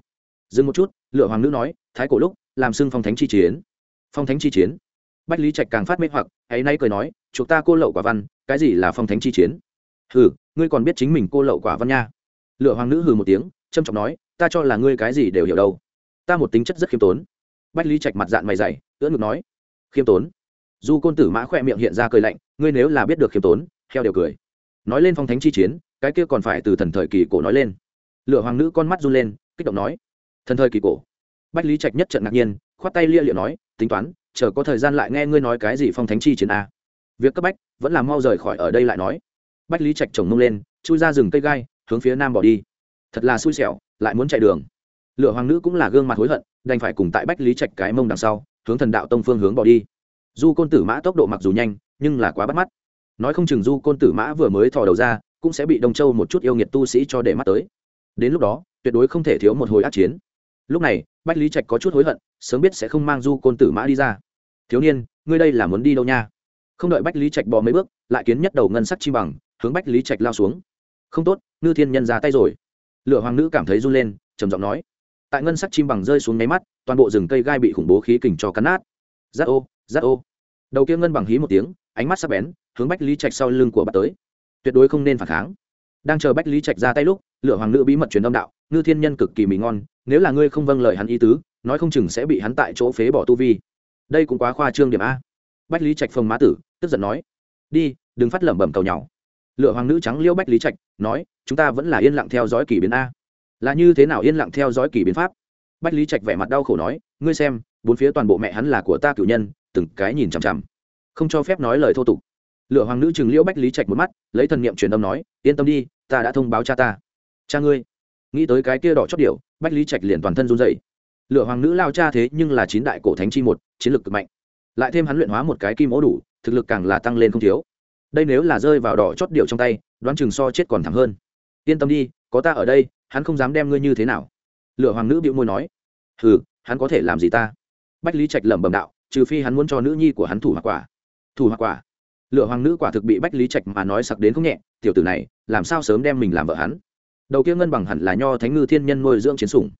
Dừng một chút lựa hoàng nữ nói, thái cổ lúc, làm xưng phong thánh chi chiến. Phong thánh chi chiến? Bách lý trạch càng phát mê hoặc, ấy nay cười nói chúng ta cô lậu quả văn, cái gì là phong thánh chi chiến? Hừ, ngươi còn biết chính mình cô lậu quả văn nha. Lựa hoàng nữ hừ một tiếng trâm trọng nói, ta cho là ngươi cái gì đều hiểu đâu. Ta một tính chất rất khiêm tốn. Bách lý trạch mặt dạng mày dày, ưỡn ngực nói, khiêm tốn. Du côn tử mã khoe miệng hiện ra cười lạnh, ngươi nếu là biết được khiêm tốn, heo đều cười. Nói lên phong thánh chi chiến, cái kia còn phải từ thần thời kỳ cổ nói lên. Lựa hoàng nữ con mắt run lên, kích động nói, thần thời kỳ cổ. Bách lý trạch nhất trận ngạc nhiên, khoát tay lia liệu nói, tính toán, chờ có thời gian lại nghe ngươi nói cái gì phong thánh chi chiến a. Việc cấp bách, vẫn là mau rời khỏi ở đây lại nói bách lý trạch chồng mông lên, chui ra rừng cây gai, hướng phía nam bỏ đi. Thật là xui xẻo, lại muốn chạy đường. Lựa hoàng nữ cũng là gương mặt hối hận, đành phải cùng tại bách lý trạch cái mông đằng sau, hướng thần đạo tông phương hướng bỏ đi. Du côn tử mã tốc độ mặc dù nhanh, nhưng là quá bắt mắt. Nói không chừng du côn tử mã vừa mới thò đầu ra, cũng sẽ bị đông châu một chút yêu nghiệt tu sĩ cho để mắt tới. Đến lúc đó, tuyệt đối không thể thiếu một hồi ác chiến. Lúc này, bách lý trạch có chút hối hận, sớm biết sẽ không mang du côn tử mã đi ra. Thiếu niên, ngươi đây là muốn đi đâu nha? Không đợi bách lý trạch bỏ mấy bước, lại kiến nhất đầu ngân sắc chi bằng hướng bách lý trạch lao xuống. Không tốt, ngư thiên nhân ra tay rồi. Lửa hoàng nữ cảm thấy run lên, trầm giọng nói. Tại ngân sắc chim bằng rơi xuống nháy mắt, toàn bộ rừng cây gai bị khủng bố khí kình cho cắn nát. Giáp ô giáp ô. Đầu kia ngân bằng hí một tiếng, ánh mắt sắc bén, hướng bách lý trạch sau lưng của bà tới. Tuyệt đối không nên phản kháng. Đang chờ bách lý trạch ra tay lúc, Lửa hoàng nữ bí mật truyền âm đạo, ngư thiên nhân cực kỳ mì ngon, nếu là ngươi không vâng lời hắn ý tứ, nói không chừng sẽ bị hắn tại chỗ phế bỏ tu vi. Đây cũng quá khoa trương điểm a. Bách lý trạch phồng má tử, tức giận nói. Đi, đừng phát lẩm bẩm cầu nhau lựa hoàng nữ trắng liêu bách lý trạch, nói, chúng ta vẫn là yên lặng theo dõi kỷ biến a. Là như thế nào yên lặng theo dõi kỷ biến pháp? Bách lý trạch vẻ mặt đau khổ nói, ngươi xem, bốn phía toàn bộ mẹ hắn là của ta cử nhân, từng cái nhìn chằm chằm. Không cho phép nói lời thô tục. Lựa hoàng nữ chừng liễu bách lý trạch một mắt, lấy thần niệm truyền âm nói, yên tâm đi, ta đã thông báo cha ta. Cha ngươi? Nghĩ tới cái kia đỏ chót điệu bách lý trạch liền toàn thân run dậy lựa hoàng nữ lao cha thế nhưng là chín đại cổ thánh chi một, chiến lược cực mạnh. Lại thêm hắn luyện hóa một cái kim ố đủ, thực lực càng là tăng lên không thiếu đây nếu là rơi vào đỏ chót điệu trong tay, đoán chừng so chết còn thẳng hơn. Yên tâm đi, có ta ở đây, hắn không dám đem ngươi như thế nào. Lựa hoàng nữ bịu môi nói. Hừ, hắn có thể làm gì ta? Bách lý trạch lẩm bẩm đạo, trừ phi hắn muốn cho nữ nhi của hắn thủ hoặc quả. Thủ hoặc quả? Lựa hoàng nữ quả thực bị bách lý trạch mà nói sặc đến không nhẹ, tiểu tử này, làm sao sớm đem mình làm vợ hắn? Đầu kia ngân bằng hẳn là nho thánh ngư thiên nhân nuôi dưỡng chiến sủng.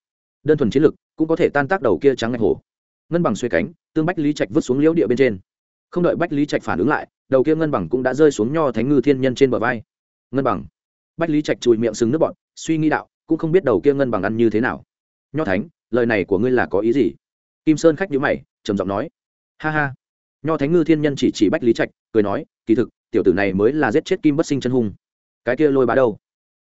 Đơn thuần chiến lực cũng có thể tan tác đầu kia trắng ngạch hổ. Ngân bằng xuê cánh, tương bách lý trạch vứt xuống liễu địa bên trên không đợi bách lý trạch phản ứng lại, đầu kia ngân bằng cũng đã rơi xuống nho thánh ngư thiên nhân trên bờ vai. Ngân bằng. Bách lý trạch chùi miệng sừng nước bọn suy nghĩ đạo, cũng không biết đầu kia ngân bằng ăn như thế nào. Nho thánh, lời này của ngươi là có ý gì? Kim sơn khách nhữ mày, trầm giọng nói. Ha ha. Nho thánh ngư thiên nhân chỉ chỉ bách lý trạch, cười nói, kỳ thực, tiểu tử này mới là giết chết kim bất sinh chân hung. Cái kia lôi bá đâu?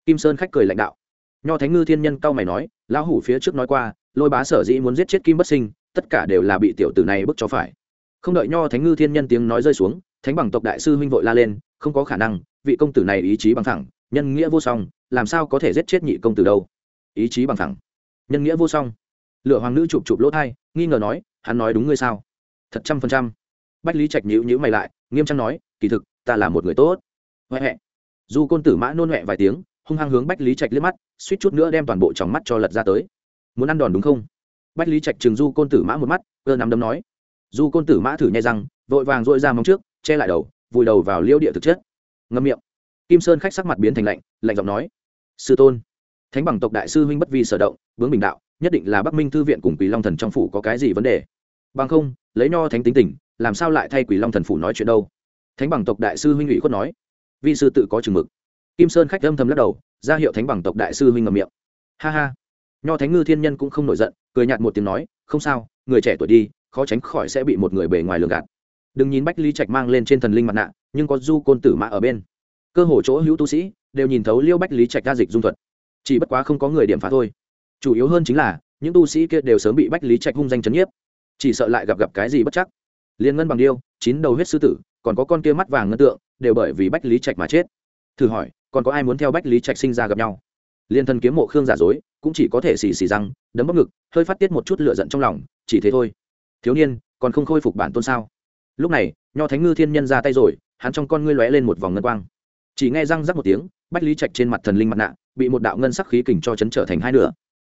Kim sơn khách cười lãnh đạo. Nho thánh ngư thiên nhân cau mày nói, lão hủ phía trước nói qua, lôi bá sở dĩ muốn giết chết kim bất sinh, tất cả đều là bị tiểu tử này bức cho phải không đợi nho thánh ngư thiên nhân tiếng nói rơi xuống, thánh bằng tộc đại sư huynh vội la lên, không có khả năng, vị công tử này ý chí bằng thẳng, nhân nghĩa vô song, làm sao có thể giết chết nhị công tử đâu? Ý chí bằng thẳng, nhân nghĩa vô song. Lựa hoàng nữ chụp chụp lỗ thai, nghi ngờ nói, hắn nói đúng ngươi sao? Thật trăm phần trăm. Bách lý trạch nhữ nhữ mày lại, nghiêm trang nói, kỳ thực, ta là một người tốt. Huệ huệ dù côn tử mã nôn huệ vài tiếng, hung hăng hướng bách lý trạch liếc mắt, suýt chút nữa đem toàn bộ trong mắt cho lật ra tới. Muốn ăn đòn đúng không? Bách lý trạch trừng du côn tử mã một mắt ơ nắm đấm nói du côn tử mã thử nhai răng, vội vàng dội ra móng trước, che lại đầu, vùi đầu vào liêu địa thực chất. Ngâm miệng. Kim sơn khách sắc mặt biến thành lạnh lạnh giọng nói, sư tôn. Thánh bằng tộc đại sư huynh bất vi sở động, bướng bình đạo, nhất định là bắc minh thư viện cùng quỷ long thần trong phủ có cái gì vấn đề? Bằng không, lấy nho thánh tính tình, làm sao lại thay quỷ long thần phủ nói chuyện đâu? Thánh bằng tộc đại sư huynh ủy khuất nói, vi sư tự có chừng mực. Kim sơn khách âm thầm lắc đầu, ra hiệu thánh bằng tộc đại sư huynh ngầm miệng. Ha ha. Nho thánh ngư thiên nhân cũng không nổi giận, cười nhạt một tiếng nói, không sao, người trẻ tuổi đi khó tránh khỏi sẽ bị một người bề ngoài lường gạt. Đừng nhìn bách lý trạch mang lên trên thần linh mặt nạ, nhưng có du côn tử mã ở bên. Cơ hồ chỗ hữu tu sĩ đều nhìn thấu liêu bách lý trạch ra dịch dung thuật. Chỉ bất quá không có người điểm phá thôi. Chủ yếu hơn chính là, những tu sĩ kia đều sớm bị bách lý trạch hung danh chấn nhiếp. Chỉ sợ lại gặp gặp cái gì bất chắc. Liên ngân bằng điêu, chín đầu huyết sư tử, còn có con kia mắt vàng ngân tượng, đều bởi vì bách lý trạch mà chết. Thử hỏi, còn có ai muốn theo bách lý trạch sinh ra gặp nhau? Liên thân kiếm mộ khương giả dối cũng chỉ có thể xì xì răng, đấm bóc ngực, hơi phát tiết một chút lựa giận trong lòng, chỉ thế thôi thiếu niên, còn không khôi phục bản tôn sao? Lúc này, nho thánh ngư thiên nhân ra tay rồi, hắn trong con ngươi lóe lên một vòng ngân quang. Chỉ nghe răng rắc một tiếng, bách lý trạch trên mặt thần linh mặt nạ, bị một đạo ngân sắc khí kình cho chấn trở thành hai nửa.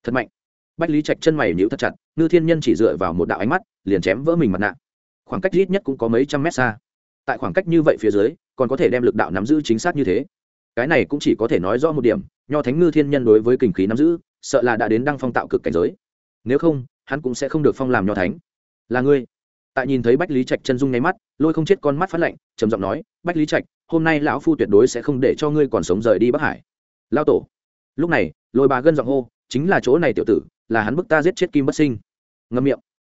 Thật mạnh. Bách lý trạch chân mày nhíu thật chặt, ngư thiên nhân chỉ dựa vào một đạo ánh mắt, liền chém vỡ mình mặt nạ. Khoảng cách ít nhất cũng có mấy trăm mét xa. Tại khoảng cách như vậy phía dưới, còn có thể đem lực đạo nắm giữ chính xác như thế. Cái này cũng chỉ có thể nói rõ một điểm, nho thánh ngư thiên nhân đối với kình khí nắm giữ, sợ là đã đến đăng phong tạo cực cảnh giới. Nếu không, hắn cũng sẽ không được phong làm nho thánh là ngươi. Tại nhìn thấy bách lý trạch chân dung nháy mắt, lôi không chết con mắt phát lạnh, trầm giọng nói, bách lý trạch, hôm nay lão phu tuyệt đối sẽ không để cho ngươi còn sống rời đi bắc hải. Lao tổ. Lúc này, lôi bà gân giọng hô, chính là chỗ này tiểu tử, là hắn bức ta giết chết kim bất sinh. Ngâm miệng.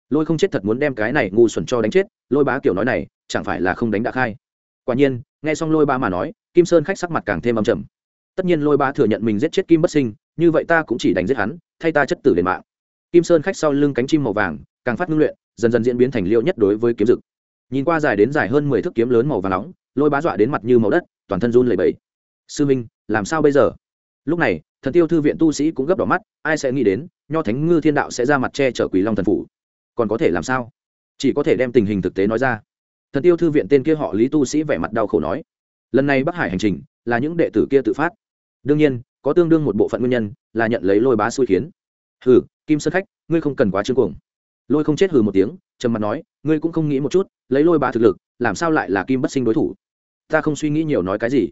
Lôi không chết thật muốn đem cái này ngu xuẩn cho đánh chết, lôi bá kiểu nói này, chẳng phải là không đánh đã khai. Quả nhiên, nghe xong lôi ba mà nói, kim sơn khách sắc mặt càng thêm âm trầm. Tất nhiên lôi ba thừa nhận mình giết chết kim bất sinh, như vậy ta cũng chỉ đánh giết hắn, thay ta chất tử đền mạng. Kim sơn khách sau lưng cánh chim màu vàng, càng phát ngưng luyện dần dần diễn biến thành liêu nhất đối với kiếm dực. Nhìn qua dài đến dài hơn mười thước kiếm lớn màu vàng nóng, lôi bá dọa đến mặt như màu đất, toàn thân run lẩy bẩy. Sư minh, làm sao bây giờ? Lúc này, thần tiêu thư viện tu sĩ cũng gấp đỏ mắt, ai sẽ nghĩ đến, nho thánh ngư thiên đạo sẽ ra mặt che chở quỷ long thần phủ. Còn có thể làm sao? Chỉ có thể đem tình hình thực tế nói ra. Thần tiêu thư viện tên kia họ lý tu sĩ vẻ mặt đau khổ nói, lần này bắc hải hành trình là những đệ tử kia tự phát. Đương nhiên, có tương đương một bộ phận nguyên nhân là nhận lấy lôi bá xui khiến. Hừ, kim sơn khách, ngươi không cần quá trương cuồng lôi không chết hừ một tiếng, trầm mặt nói, ngươi cũng không nghĩ một chút, lấy lôi bá thực lực, làm sao lại là kim bất sinh đối thủ? Ta không suy nghĩ nhiều nói cái gì.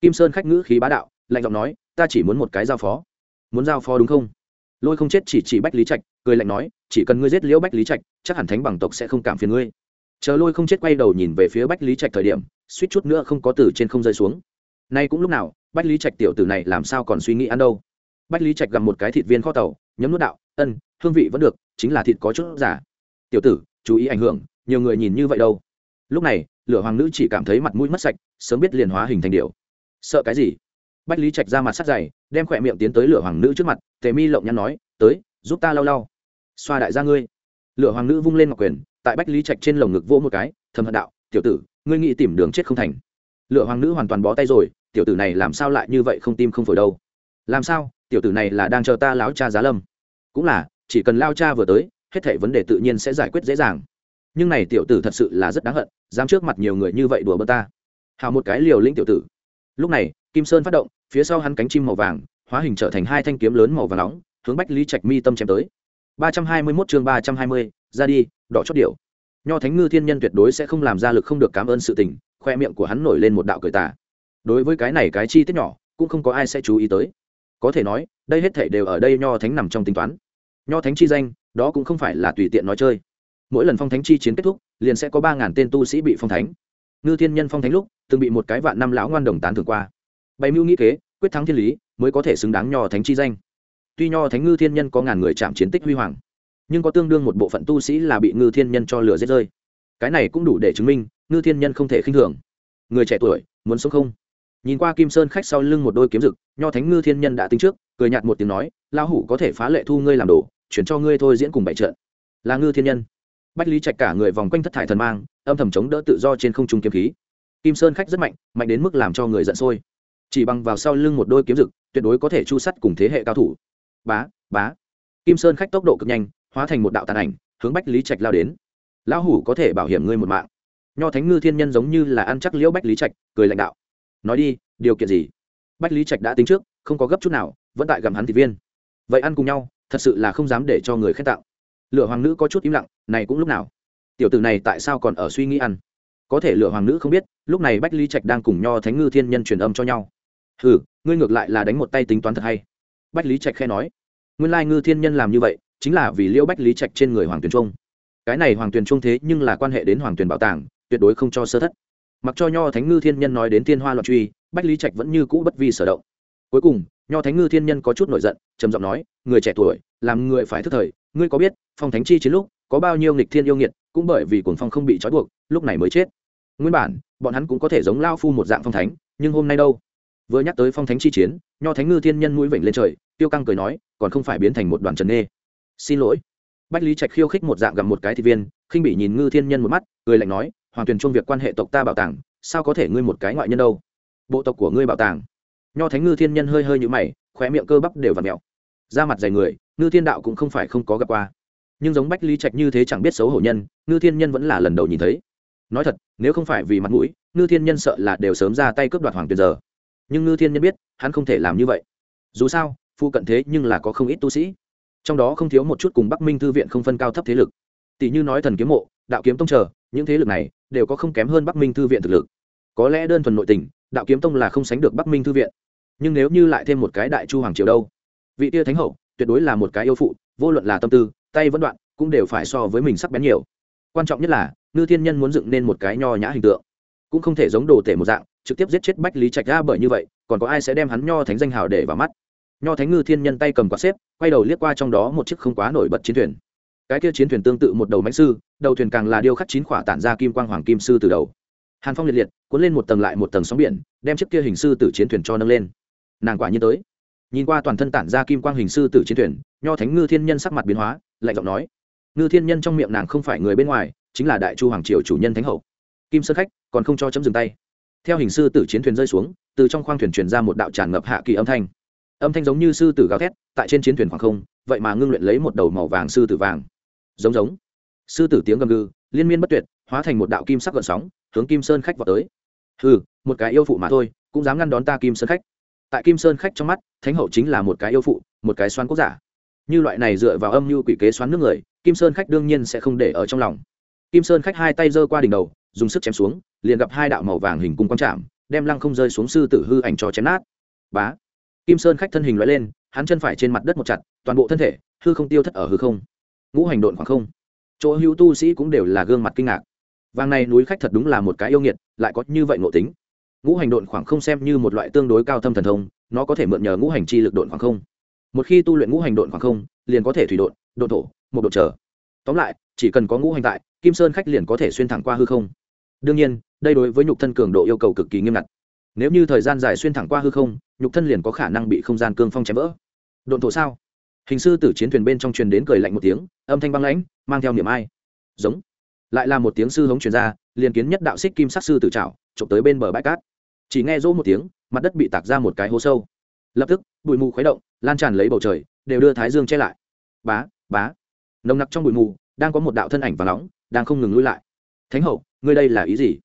Kim sơn khách ngữ khí bá đạo, lạnh giọng nói, ta chỉ muốn một cái giao phó. Muốn giao phó đúng không? Lôi không chết chỉ chỉ bách lý trạch, cười lạnh nói, chỉ cần ngươi giết liễu bách lý trạch, chắc hẳn thánh bằng tộc sẽ không cảm phiền ngươi. Chờ lôi không chết quay đầu nhìn về phía bách lý trạch thời điểm, suýt chút nữa không có từ trên không rơi xuống. Nay cũng lúc nào, bách lý trạch tiểu tử này làm sao còn suy nghĩ ăn đâu? Bách lý trạch gặp một cái thịt viên kho tàu, nhấm nút đạo, ân hương vị vẫn được, chính là thịt có chút giả tiểu tử, chú ý ảnh hưởng, nhiều người nhìn như vậy đâu. Lúc này, lửa hoàng nữ chỉ cảm thấy mặt mũi mất sạch, sớm biết liền hóa hình thành điệu sợ cái gì? Bách lý trạch ra mặt sắt dày, đem khỏe miệng tiến tới lửa hoàng nữ trước mặt, tề mi lộng nhăn nói, tới, giúp ta lau lau. Xoa đại gia ngươi. Lửa hoàng nữ vung lên ngọc quyền, tại bách lý trạch trên lồng ngực vỗ một cái, thầm hận đạo, tiểu tử, ngươi nghĩ tìm đường chết không thành. Lửa hoàng nữ hoàn toàn bó tay rồi, tiểu tử này làm sao lại như vậy không tim không phổi đâu? Làm sao? Tiểu tử này là đang chờ ta láo cha giá lâm. Cũng là chỉ cần lao cha vừa tới, hết thảy vấn đề tự nhiên sẽ giải quyết dễ dàng. Nhưng này tiểu tử thật sự là rất đáng hận, dám trước mặt nhiều người như vậy đùa bơ ta. Hào một cái liều lĩnh tiểu tử. Lúc này, kim sơn phát động, phía sau hắn cánh chim màu vàng, hóa hình trở thành hai thanh kiếm lớn màu vàng nóng, hướng bách lý trạch mi tâm chém tới. ba trăm hai mươi mốt chương ba trăm hai mươi, ra đi, đỏ chót điệu nho thánh ngư thiên nhân tuyệt đối sẽ không làm ra lực không được cảm ơn sự tình, khoe miệng của hắn nổi lên một đạo cười tà. Đối với cái này cái chi tiết nhỏ, cũng không có ai sẽ chú ý tới. Có thể nói, đây hết thể đều ở đây nho thánh nằm trong tính toán nho thánh chi danh, đó cũng không phải là tùy tiện nói chơi. Mỗi lần phong thánh chi chiến kết thúc, liền sẽ có ba ngàn tên tu sĩ bị phong thánh. Ngư thiên nhân phong thánh lúc, từng bị một cái vạn năm lão ngoan đồng tán thường qua. Bày mưu nghĩ kế, quyết thắng thiên lý, mới có thể xứng đáng nho thánh chi danh. Tuy nho thánh ngư thiên nhân có ngàn người chạm chiến tích huy hoàng, nhưng có tương đương một bộ phận tu sĩ là bị ngư thiên nhân cho lửa giết rơi. Cái này cũng đủ để chứng minh, ngư thiên nhân không thể khinh thường. Người trẻ tuổi, muốn sống không? Nhìn qua kim sơn khách sau lưng một đôi kiếm rực, nho thánh ngư thiên nhân đã tính trước, cười nhạt một tiếng nói, lão hủ có thể phá lệ thu ngươi làm đồ chuyển cho ngươi thôi diễn cùng bảy trận. Là ngư thiên nhân. Bách lý trạch cả người vòng quanh thất thải thần mang, âm thầm chống đỡ tự do trên không trung kiếm khí. Kim sơn khách rất mạnh mạnh đến mức làm cho người giận sôi. Chỉ bằng vào sau lưng một đôi kiếm rực tuyệt đối có thể chu sắt cùng thế hệ cao thủ. Bá bá. Kim sơn khách tốc độ cực nhanh, hóa thành một đạo tàn ảnh, hướng bách lý trạch lao đến. Lão hủ có thể bảo hiểm ngươi một mạng. Nho thánh ngư thiên nhân giống như là ăn chắc liễu bách lý trạch, cười lãnh đạo. Nói đi, điều kiện gì? Bách lý trạch đã tính trước, không có gấp chút nào, vẫn tại gặm hắn thị viên. Vậy ăn cùng nhau thật sự là không dám để cho người khen tặng. lửa hoàng nữ có chút im lặng, này cũng lúc nào? Tiểu tử này tại sao còn ở suy nghĩ ăn? Có thể lửa hoàng nữ không biết, lúc này bách lý trạch đang cùng nho thánh ngư thiên nhân truyền âm cho nhau. Hừ, ngươi ngược lại là đánh một tay tính toán thật hay. Bách lý trạch khe nói. Nguyên lai ngư thiên nhân làm như vậy, chính là vì liễu bách lý trạch trên người hoàng tuyền trung. Cái này hoàng tuyền trung thế nhưng là quan hệ đến hoàng tuyền bảo tàng, tuyệt đối không cho sơ thất. Mặc cho nho thánh ngư thiên nhân nói đến thiên hoa loạn truy, bách lý trạch vẫn như cũ bất vi sở động. Cuối cùng nho thánh ngư thiên nhân có chút nổi giận, trầm giọng nói, người trẻ tuổi, làm người phải thức thời, ngươi có biết, phong thánh chi chiến lúc, có bao nhiêu nghịch thiên yêu nghiệt, cũng bởi vì cuồng phong không bị trói buộc, lúc này mới chết. Nguyên bản, bọn hắn cũng có thể giống lao phu một dạng phong thánh, nhưng hôm nay đâu? Vừa nhắc tới phong thánh chi chiến, nho thánh ngư thiên nhân mũi vểnh lên trời, tiêu căng cười nói, còn không phải biến thành một đoàn trần nê. Xin lỗi. Bách lý trạch khiêu khích một dạng gặp một cái thị viên, khinh bị nhìn ngư thiên nhân một mắt, cười lạnh nói, hoàng tuyền chung việc quan hệ tộc ta bảo tàng, sao có thể ngươi một cái ngoại nhân đâu? Bộ tộc của ngươi bảo tàng nho thánh ngư thiên nhân hơi hơi nhũ mày, khóe miệng cơ bắp đều và mẹo da mặt dày người, ngư thiên đạo cũng không phải không có gặp qua. Nhưng giống bách lý trạch như thế chẳng biết xấu hổ nhân, ngư thiên nhân vẫn là lần đầu nhìn thấy. Nói thật, nếu không phải vì mặt mũi, ngư thiên nhân sợ là đều sớm ra tay cướp đoạt hoàng tuyền giờ. Nhưng ngư thiên nhân biết, hắn không thể làm như vậy. Dù sao phu cận thế nhưng là có không ít tu sĩ. Trong đó không thiếu một chút cùng bắc minh thư viện không phân cao thấp thế lực. Tỷ như nói thần kiếm mộ, đạo kiếm tông chờ, những thế lực này đều có không kém hơn bắc minh thư viện thực lực. Có lẽ đơn thuần nội tình, đạo kiếm tông là không sánh được bắc minh thư viện nhưng nếu như lại thêm một cái đại chu hoàng triều đâu? Vị tia thánh hậu, tuyệt đối là một cái yêu phụ, vô luận là tâm tư, tay vẫn đoạn, cũng đều phải so với mình sắc bén nhiều. Quan trọng nhất là, ngư thiên nhân muốn dựng nên một cái nho nhã hình tượng. Cũng không thể giống đồ tể một dạng, trực tiếp giết chết bách lý trạch ra bởi như vậy, còn có ai sẽ đem hắn nho thánh danh hào để vào mắt? Nho thánh ngư thiên nhân tay cầm quạt xếp, quay đầu liếc qua trong đó một chiếc không quá nổi bật chiến thuyền. Cái kia chiến thuyền tương tự một đầu mãnh sư, đầu thuyền càng là điêu khắc chín khỏa tản ra kim quang hoàng kim sư từ đầu. Hàn phong liệt liệt, cuốn lên một tầng lại một tầng sóng biển, đem chiếc kia hình sư từ chiến thuyền cho nâng lên nàng quả nhiên tới. Nhìn qua toàn thân tản ra kim quang hình sư tử chiến thuyền, nho thánh ngư thiên nhân sắc mặt biến hóa, lạnh giọng nói, ngư thiên nhân trong miệng nàng không phải người bên ngoài, chính là đại chu hoàng triều chủ nhân thánh hậu. Kim sơn khách, còn không cho chấm dừng tay. Theo hình sư tử chiến thuyền rơi xuống, từ trong khoang thuyền truyền ra một đạo tràn ngập hạ kỳ âm thanh. Âm thanh giống như sư tử gào thét, tại trên chiến thuyền khoảng không, vậy mà ngưng luyện lấy một đầu màu vàng sư tử vàng. Giống giống. Sư tử tiếng gầm gừ, liên miên bất tuyệt, hóa thành một đạo kim sắc gợn sóng, hướng kim sơn khách vào tới. Hừ, một cái yêu phụ mà thôi, cũng dám ngăn đón ta kim sơn khách tại kim sơn khách trong mắt, thánh hậu chính là một cái yêu phụ, một cái xoan quốc giả. Như loại này dựa vào âm mưu quỷ kế xoắn nước người, kim sơn khách đương nhiên sẽ không để ở trong lòng. Kim sơn khách hai tay giơ qua đỉnh đầu, dùng sức chém xuống, liền gặp hai đạo màu vàng hình cung quang trạm đem lăng không rơi xuống sư tử hư ảnh cho chém nát. Bá! Kim sơn khách thân hình loại lên, hắn chân phải trên mặt đất một chặt, toàn bộ thân thể, hư không tiêu thất ở hư không. Ngũ hành độn khoảng không. Chỗ hữu tu sĩ cũng đều là gương mặt kinh ngạc. Vàng này núi khách thật đúng là một cái yêu nghiệt, lại có như vậy ngộ tính ngũ hành độn khoảng không xem như một loại tương đối cao thâm thần thông, nó có thể mượn nhờ ngũ hành chi lực độn khoảng không. Một khi tu luyện ngũ hành độn khoảng không, liền có thể thủy độn độn thổ, một độ trở. Tóm lại, chỉ cần có ngũ hành tại, kim sơn khách liền có thể xuyên thẳng qua hư không. Đương nhiên, đây đối với nhục thân cường độ yêu cầu cực kỳ nghiêm ngặt. Nếu như thời gian dài xuyên thẳng qua hư không, nhục thân liền có khả năng bị không gian cương phong chém vỡ. Độn thổ sao? Hình sư tử chiến thuyền bên trong truyền đến cười lạnh một tiếng, âm thanh băng lãnh, mang theo niềm ai. Giống. Lại là một tiếng sư hống truyền ra, liền kiến nhất đạo xích kim sắc sư tử trào trộm tới bên bờ bãi cát chỉ nghe rỗ một tiếng, mặt đất bị tạc ra một cái hố sâu. Lập tức, bụi mù khuấy động, lan tràn lấy bầu trời, đều đưa thái dương che lại. Bá bá. Nồng nặc trong bụi mù, đang có một đạo thân ảnh và nóng, đang không ngừng lui lại. Thánh hậu, ngươi đây là ý gì?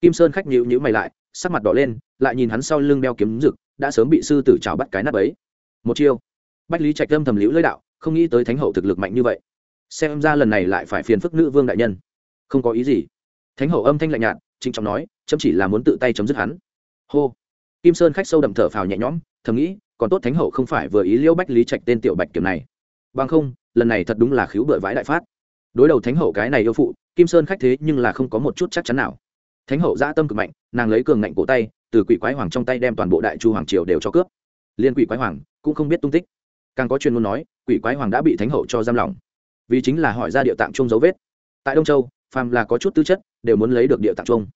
Kim sơn khách nhịu nhữ mày lại, sắc mặt đỏ lên, lại nhìn hắn sau lưng đeo kiếm rực, đã sớm bị sư tử trào bắt cái nắp ấy. Một chiêu. Bách lý trạch lâm thầm liễu lưỡi đạo, không nghĩ tới thánh hậu thực lực mạnh như vậy. Xem ra lần này lại phải phiền phức nữ vương đại nhân. Không có ý gì. Thánh hậu âm thanh lạnh nhạt, trịnh trọng nói, chấm chỉ là muốn tự tay chấm dứt hắn hô. Kim sơn khách sâu đậm thở phào nhẹ nhõm, thầm nghĩ, còn tốt thánh hậu không phải vừa ý liễu bách lý trạch tên tiểu bạch kiểm này. Bằng không, lần này thật đúng là khiếu bựa vãi đại phát. Đối đầu thánh hậu cái này yêu phụ, kim sơn khách thế nhưng là không có một chút chắc chắn nào. Thánh hậu dã tâm cực mạnh, nàng lấy cường ngạnh cổ tay, từ quỷ quái hoàng trong tay đem toàn bộ đại chu hoàng triều đều cho cướp. Liên quỷ quái hoàng cũng không biết tung tích. Càng có chuyên môn nói, quỷ quái hoàng đã bị thánh hậu cho giam lỏng. Vì chính là hỏi ra địa tạng chung dấu vết. Tại đông châu, phàm là có chút tư chất, đều muốn lấy được địa tạng chung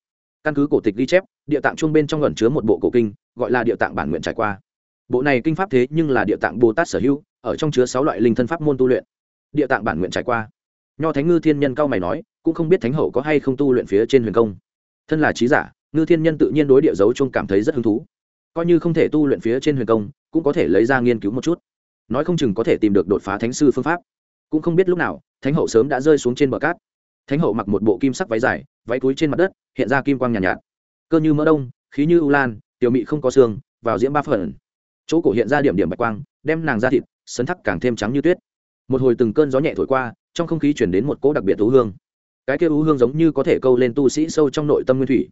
căn cứ cổ tịch ghi chép, địa tạng chung bên trong ẩn chứa một bộ cổ kinh, gọi là địa tạng bản nguyện trải qua. Bộ này kinh pháp thế nhưng là địa tạng bồ tát sở hữu, ở trong chứa sáu loại linh thân pháp môn tu luyện. Địa tạng bản nguyện trải qua. Nho thánh ngư thiên nhân cao mày nói, cũng không biết thánh hậu có hay không tu luyện phía trên huyền công. Thân là trí giả, ngư thiên nhân tự nhiên đối địa dấu chung cảm thấy rất hứng thú. Coi như không thể tu luyện phía trên huyền công, cũng có thể lấy ra nghiên cứu một chút. Nói không chừng có thể tìm được đột phá thánh sư phương pháp. Cũng không biết lúc nào, thánh hậu sớm đã rơi xuống trên bờ cát. Thánh hậu mặc một bộ kim sắc váy dài váy túi trên mặt đất hiện ra kim quang nhàn nhạt, nhạt. Cơ như mỡ đông khí như u lan tiểu mị không có xương vào diễm ba phần. Chỗ cổ hiện ra điểm điểm bạch quang đem nàng ra thịt sấn thắc càng thêm trắng như tuyết. Một hồi từng cơn gió nhẹ thổi qua trong không khí chuyển đến một cỗ đặc biệt thú hương. Cái kia u hương giống như có thể câu lên tu sĩ sâu trong nội tâm nguyên thủy.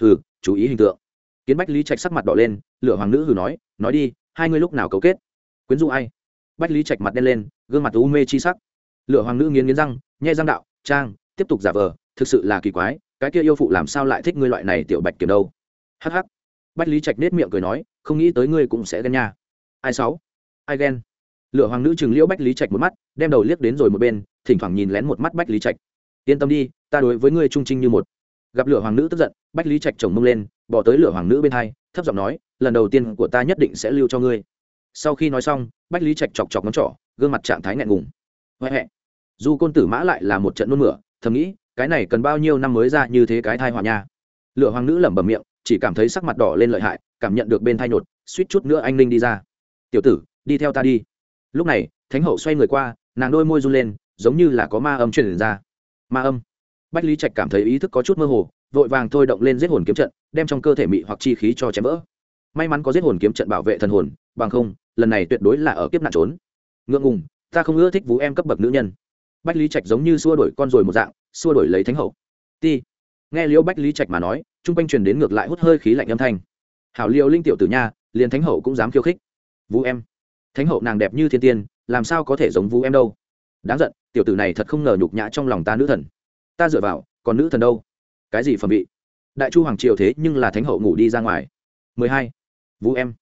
Hừ chú ý hình tượng. Kiến bách lý trạch sắc mặt đỏ lên lửa hoàng nữ hừ nói nói đi hai ngươi lúc nào cấu kết? Quyến dụ ai? Bách lý trạch mặt đen lên gương mặt u mê chi sắc. Lửa hoàng nữ nghiến nghiến răng nhai răng đạo trang tiếp tục giả vờ thực sự là kỳ quái, cái kia yêu phụ làm sao lại thích ngươi loại này tiểu bạch kiểm đâu? Hh bách lý trạch nết miệng cười nói, không nghĩ tới ngươi cũng sẽ ghen nha. Ai sáu? Ai ghen? Lửa hoàng nữ chừng liễu bách lý trạch một mắt, đem đầu liếc đến rồi một bên, thỉnh thoảng nhìn lén một mắt bách lý trạch. Yên tâm đi, ta đối với ngươi trung trinh như một. Gặp lửa hoàng nữ tức giận, bách lý trạch chồng mông lên, bỏ tới lửa hoàng nữ bên hai, thấp giọng nói, lần đầu tiên của ta nhất định sẽ lưu cho ngươi. Sau khi nói xong, bách lý trạch chọc chọc ngón trỏ, gương mặt trạng thái ngại ngùng. Huệ huệ dù côn tử mã lại là một trận nôn mửa, thầm nghĩ cái này cần bao nhiêu năm mới ra như thế cái thai họa nha. Lựa hoàng nữ lẩm bẩm miệng, chỉ cảm thấy sắc mặt đỏ lên lợi hại, cảm nhận được bên thai nhột, suýt chút nữa anh linh đi ra. Tiểu tử, đi theo ta đi. Lúc này, thánh hậu xoay người qua, nàng đôi môi run lên, giống như là có ma âm truyền ra. Ma âm. Bách lý trạch cảm thấy ý thức có chút mơ hồ, vội vàng thôi động lên giết hồn kiếm trận, đem trong cơ thể mị hoặc chi khí cho chém vỡ. May mắn có giết hồn kiếm trận bảo vệ thần hồn, bằng không, lần này tuyệt đối là ở kiếp nạn trốn. Ngượng ngùng, ta không ưa thích vũ em cấp bậc nữ nhân. Bách lý trạch giống như xua đổi con rồi một dạng xua đổi lấy thánh hậu. Ti. Nghe liễu bách lý trạch mà nói chung quanh truyền đến ngược lại hút hơi khí lạnh âm thanh. Hảo liễu linh tiểu tử nha, liền thánh hậu cũng dám khiêu khích. Vũ em. Thánh hậu nàng đẹp như thiên tiên, làm sao có thể giống vũ em đâu? Đáng giận, tiểu tử này thật không ngờ nhục nhã trong lòng ta nữ thần. Ta dựa vào, còn nữ thần đâu? Cái gì phẩm vị? Đại chu hoàng triều thế nhưng là thánh hậu ngủ đi ra ngoài. 12. vũ em.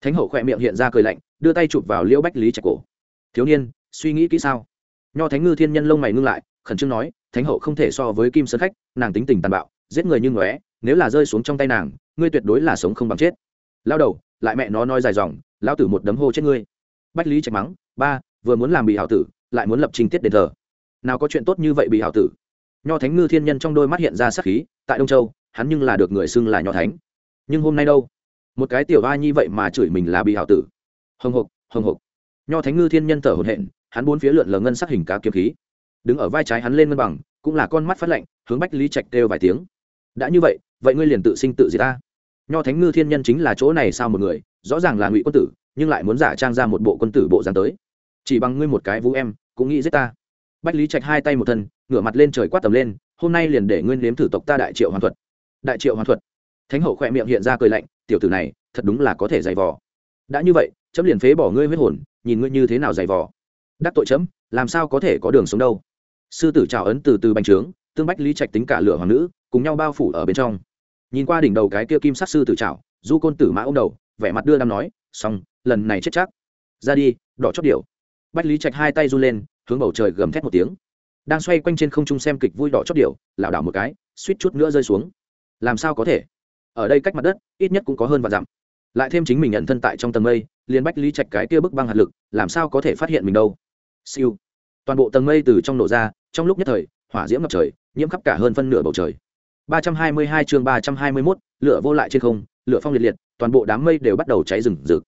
Thánh hậu khỏe miệng hiện ra cười lạnh, đưa tay chụp vào liễu bách lý trạch cổ. Thiếu niên, suy nghĩ kỹ sao? Nho thánh ngư thiên nhân lông mày ngưng lại, khẩn trương nói thánh hậu không thể so với kim sơn khách, nàng tính tình tàn bạo, giết người như ngóe, nếu là rơi xuống trong tay nàng, ngươi tuyệt đối là sống không bằng chết. Lao đầu, lại mẹ nó nói dài dòng lao tử một đấm hô chết ngươi. Bách lý trạch mắng, ba, vừa muốn làm bị hảo tử, lại muốn lập trình tiết đền thờ. Nào có chuyện tốt như vậy bị hảo tử? Nho thánh ngư thiên nhân trong đôi mắt hiện ra sắc khí, tại đông châu, hắn nhưng là được người xưng là nho thánh. Nhưng hôm nay đâu? Một cái tiểu va nhi vậy mà chửi mình là bị hảo tử. Hồng hộc hồng hộc. Nho thánh ngư thiên nhân thở hồn hện hắn bốn phía lượn lờ ngân sắc hình cá kiếm khí đứng ở vai trái hắn lên ngân bằng, cũng là con mắt phát lạnh, hướng bách lý trạch kêu vài tiếng. Đã như vậy vậy ngươi liền tự sinh tự diệt ta. Nho thánh ngư thiên nhân chính là chỗ này sao một người, rõ ràng là ngụy quân tử, nhưng lại muốn giả trang ra một bộ quân tử bộ dáng tới. Chỉ bằng ngươi một cái vũ em, cũng nghĩ giết ta. Bách lý trạch hai tay một thân, ngửa mặt lên trời quát tầm lên, hôm nay liền để nguyên nếm thử tộc ta đại triệu hoàn thuật. Đại triệu hoàn thuật. Thánh hậu khỏe miệng hiện ra cười lạnh, tiểu tử này, thật đúng là có thể giày vò. Đã như vậy, chấm liền phế bỏ ngươi huyết hồn, nhìn ngươi như thế nào giày vò. Đắc tội chấm, làm sao có thể có đường sống đâu? Sư tử trào ấn từ từ bành trướng, tương bách lý trạch tính cả lửa hoàng nữ, cùng nhau bao phủ ở bên trong. Nhìn qua đỉnh đầu cái kia kim sắc sư tử trào, du côn tử mã ô m đầu, vẻ mặt đưa đam nói, xong, lần này chết chắc. Ra đi, đỏ chót điệu bách lý trạch hai tay run lên, hướng bầu trời gầm thét một tiếng. Đang xoay quanh trên không trung xem kịch vui đỏ chót điệu lảo đảo một cái, suýt chút nữa rơi xuống. Làm sao có thể? Ở đây cách mặt đất, ít nhất cũng có hơn và dặm. Lại thêm chính mình nhận thân tại trong tầng mây, liền bách lý trạch cái kia bức băng hạt lực, làm sao có thể phát hiện mình đâu? Siêu. Toàn bộ tầng mây từ trong nổ ra trong lúc nhất thời hỏa diễm ngập trời nhiễm khắp cả hơn phân nửa bầu trời. 322 chương 321, lửa vô lại trên không lửa phong liệt liệt toàn bộ đám mây đều bắt đầu cháy rừng rực.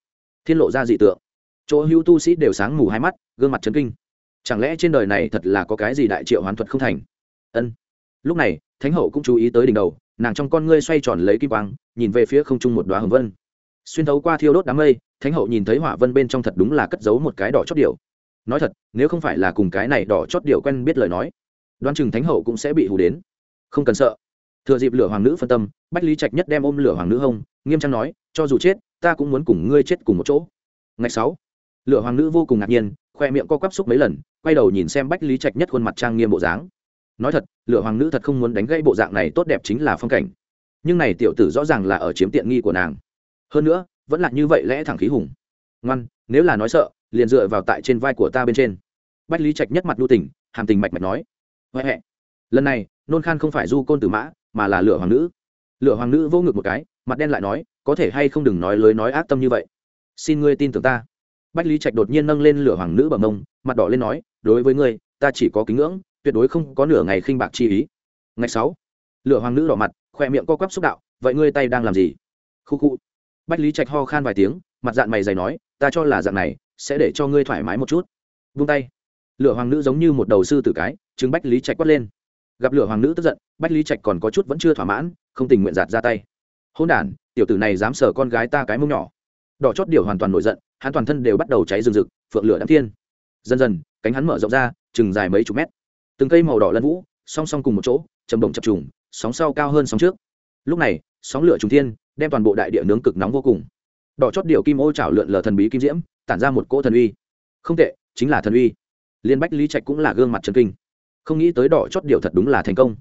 Thiên lộ ra dị tượng. Chỗ hữu tu sĩ đều sáng mù hai mắt gương mặt chấn kinh. Chẳng lẽ trên đời này thật là có cái gì đại triệu hoàn thuật không thành? Ân. Lúc này thánh hậu cũng chú ý tới đỉnh đầu nàng trong con ngươi xoay tròn lấy kim quang nhìn về phía không trung một đoá hồng vân. Xuyên thấu qua thiêu đốt đám mây thánh hậu nhìn thấy hỏa vân bên trong thật đúng là cất giấu một cái đỏ chót điều nói thật, nếu không phải là cùng cái này đỏ chót điệu quen biết lời nói đoan chừng thánh hậu cũng sẽ bị hù đến. Không cần sợ. Thừa dịp lửa hoàng nữ phân tâm, bách lý trạch nhất đem ôm lửa hoàng nữ hông, nghiêm trang nói, cho dù chết, ta cũng muốn cùng ngươi chết cùng một chỗ. Ngày sáu, lửa hoàng nữ vô cùng ngạc nhiên, khoe miệng co quắp xúc mấy lần, quay đầu nhìn xem bách lý trạch nhất khuôn mặt trang nghiêm bộ dáng. Nói thật, lửa hoàng nữ thật không muốn đánh gãy bộ dạng này tốt đẹp chính là phong cảnh. Nhưng này tiểu tử rõ ràng là ở chiếm tiện nghi của nàng. Hơn nữa, vẫn là như vậy lẽ thẳng khí hùng. Ngoan, nếu là nói sợ liền dựa vào tại trên vai của ta bên trên. Bách lý trạch nhất mặt lưu tỉnh, hàm tình mạch mạch nói huệ huệ lần này nôn khan không phải du côn tử mã mà là lửa hoàng nữ. Lửa hoàng nữ vô ngực một cái mặt đen lại nói có thể hay không đừng nói lối nói ác tâm như vậy. Xin ngươi tin tưởng ta. Bách lý trạch đột nhiên nâng lên lửa hoàng nữ bằng mông mặt đỏ lên nói đối với ngươi ta chỉ có kính ngưỡng tuyệt đối không có nửa ngày khinh bạc chi ý. Ngày sáu lửa hoàng nữ đỏ mặt khoe miệng co quắp xúc đạo vậy ngươi tay đang làm gì? Khu khu. Bách lý trạch ho khan vài tiếng mặt dạng mày dày nói ta cho là dạng này sẽ để cho ngươi thoải mái một chút. Vung tay. Lửa hoàng nữ giống như một đầu sư tử cái chứng bách lý trạch quất lên. Gặp lửa hoàng nữ tức giận, bách lý trạch còn có chút vẫn chưa thỏa mãn, không tình nguyện giạt ra tay. Hôn đản, tiểu tử này dám sờ con gái ta cái mông nhỏ. Đỏ chót điều hoàn toàn nổi giận, hắn toàn thân đều bắt đầu cháy rừng rực, phượng lửa đắm thiên. Dần dần, cánh hắn mở rộng ra, chừng dài mấy chục mét. Từng cây màu đỏ lân vũ, song song cùng một chỗ, chầm đồng chập trùng, sóng sau cao hơn sóng trước. Lúc này, sóng lửa trùng thiên, đem toàn bộ đại địa nướng cực nóng vô cùng đỏ chót điều kim ô chảo lượn lờ thần bí kim diễm, tản ra một cỗ thần uy. Không tệ, chính là thần uy. Liên bách lý trạch cũng là gương mặt trần kinh. Không nghĩ tới đỏ chót điều thật đúng là thành công.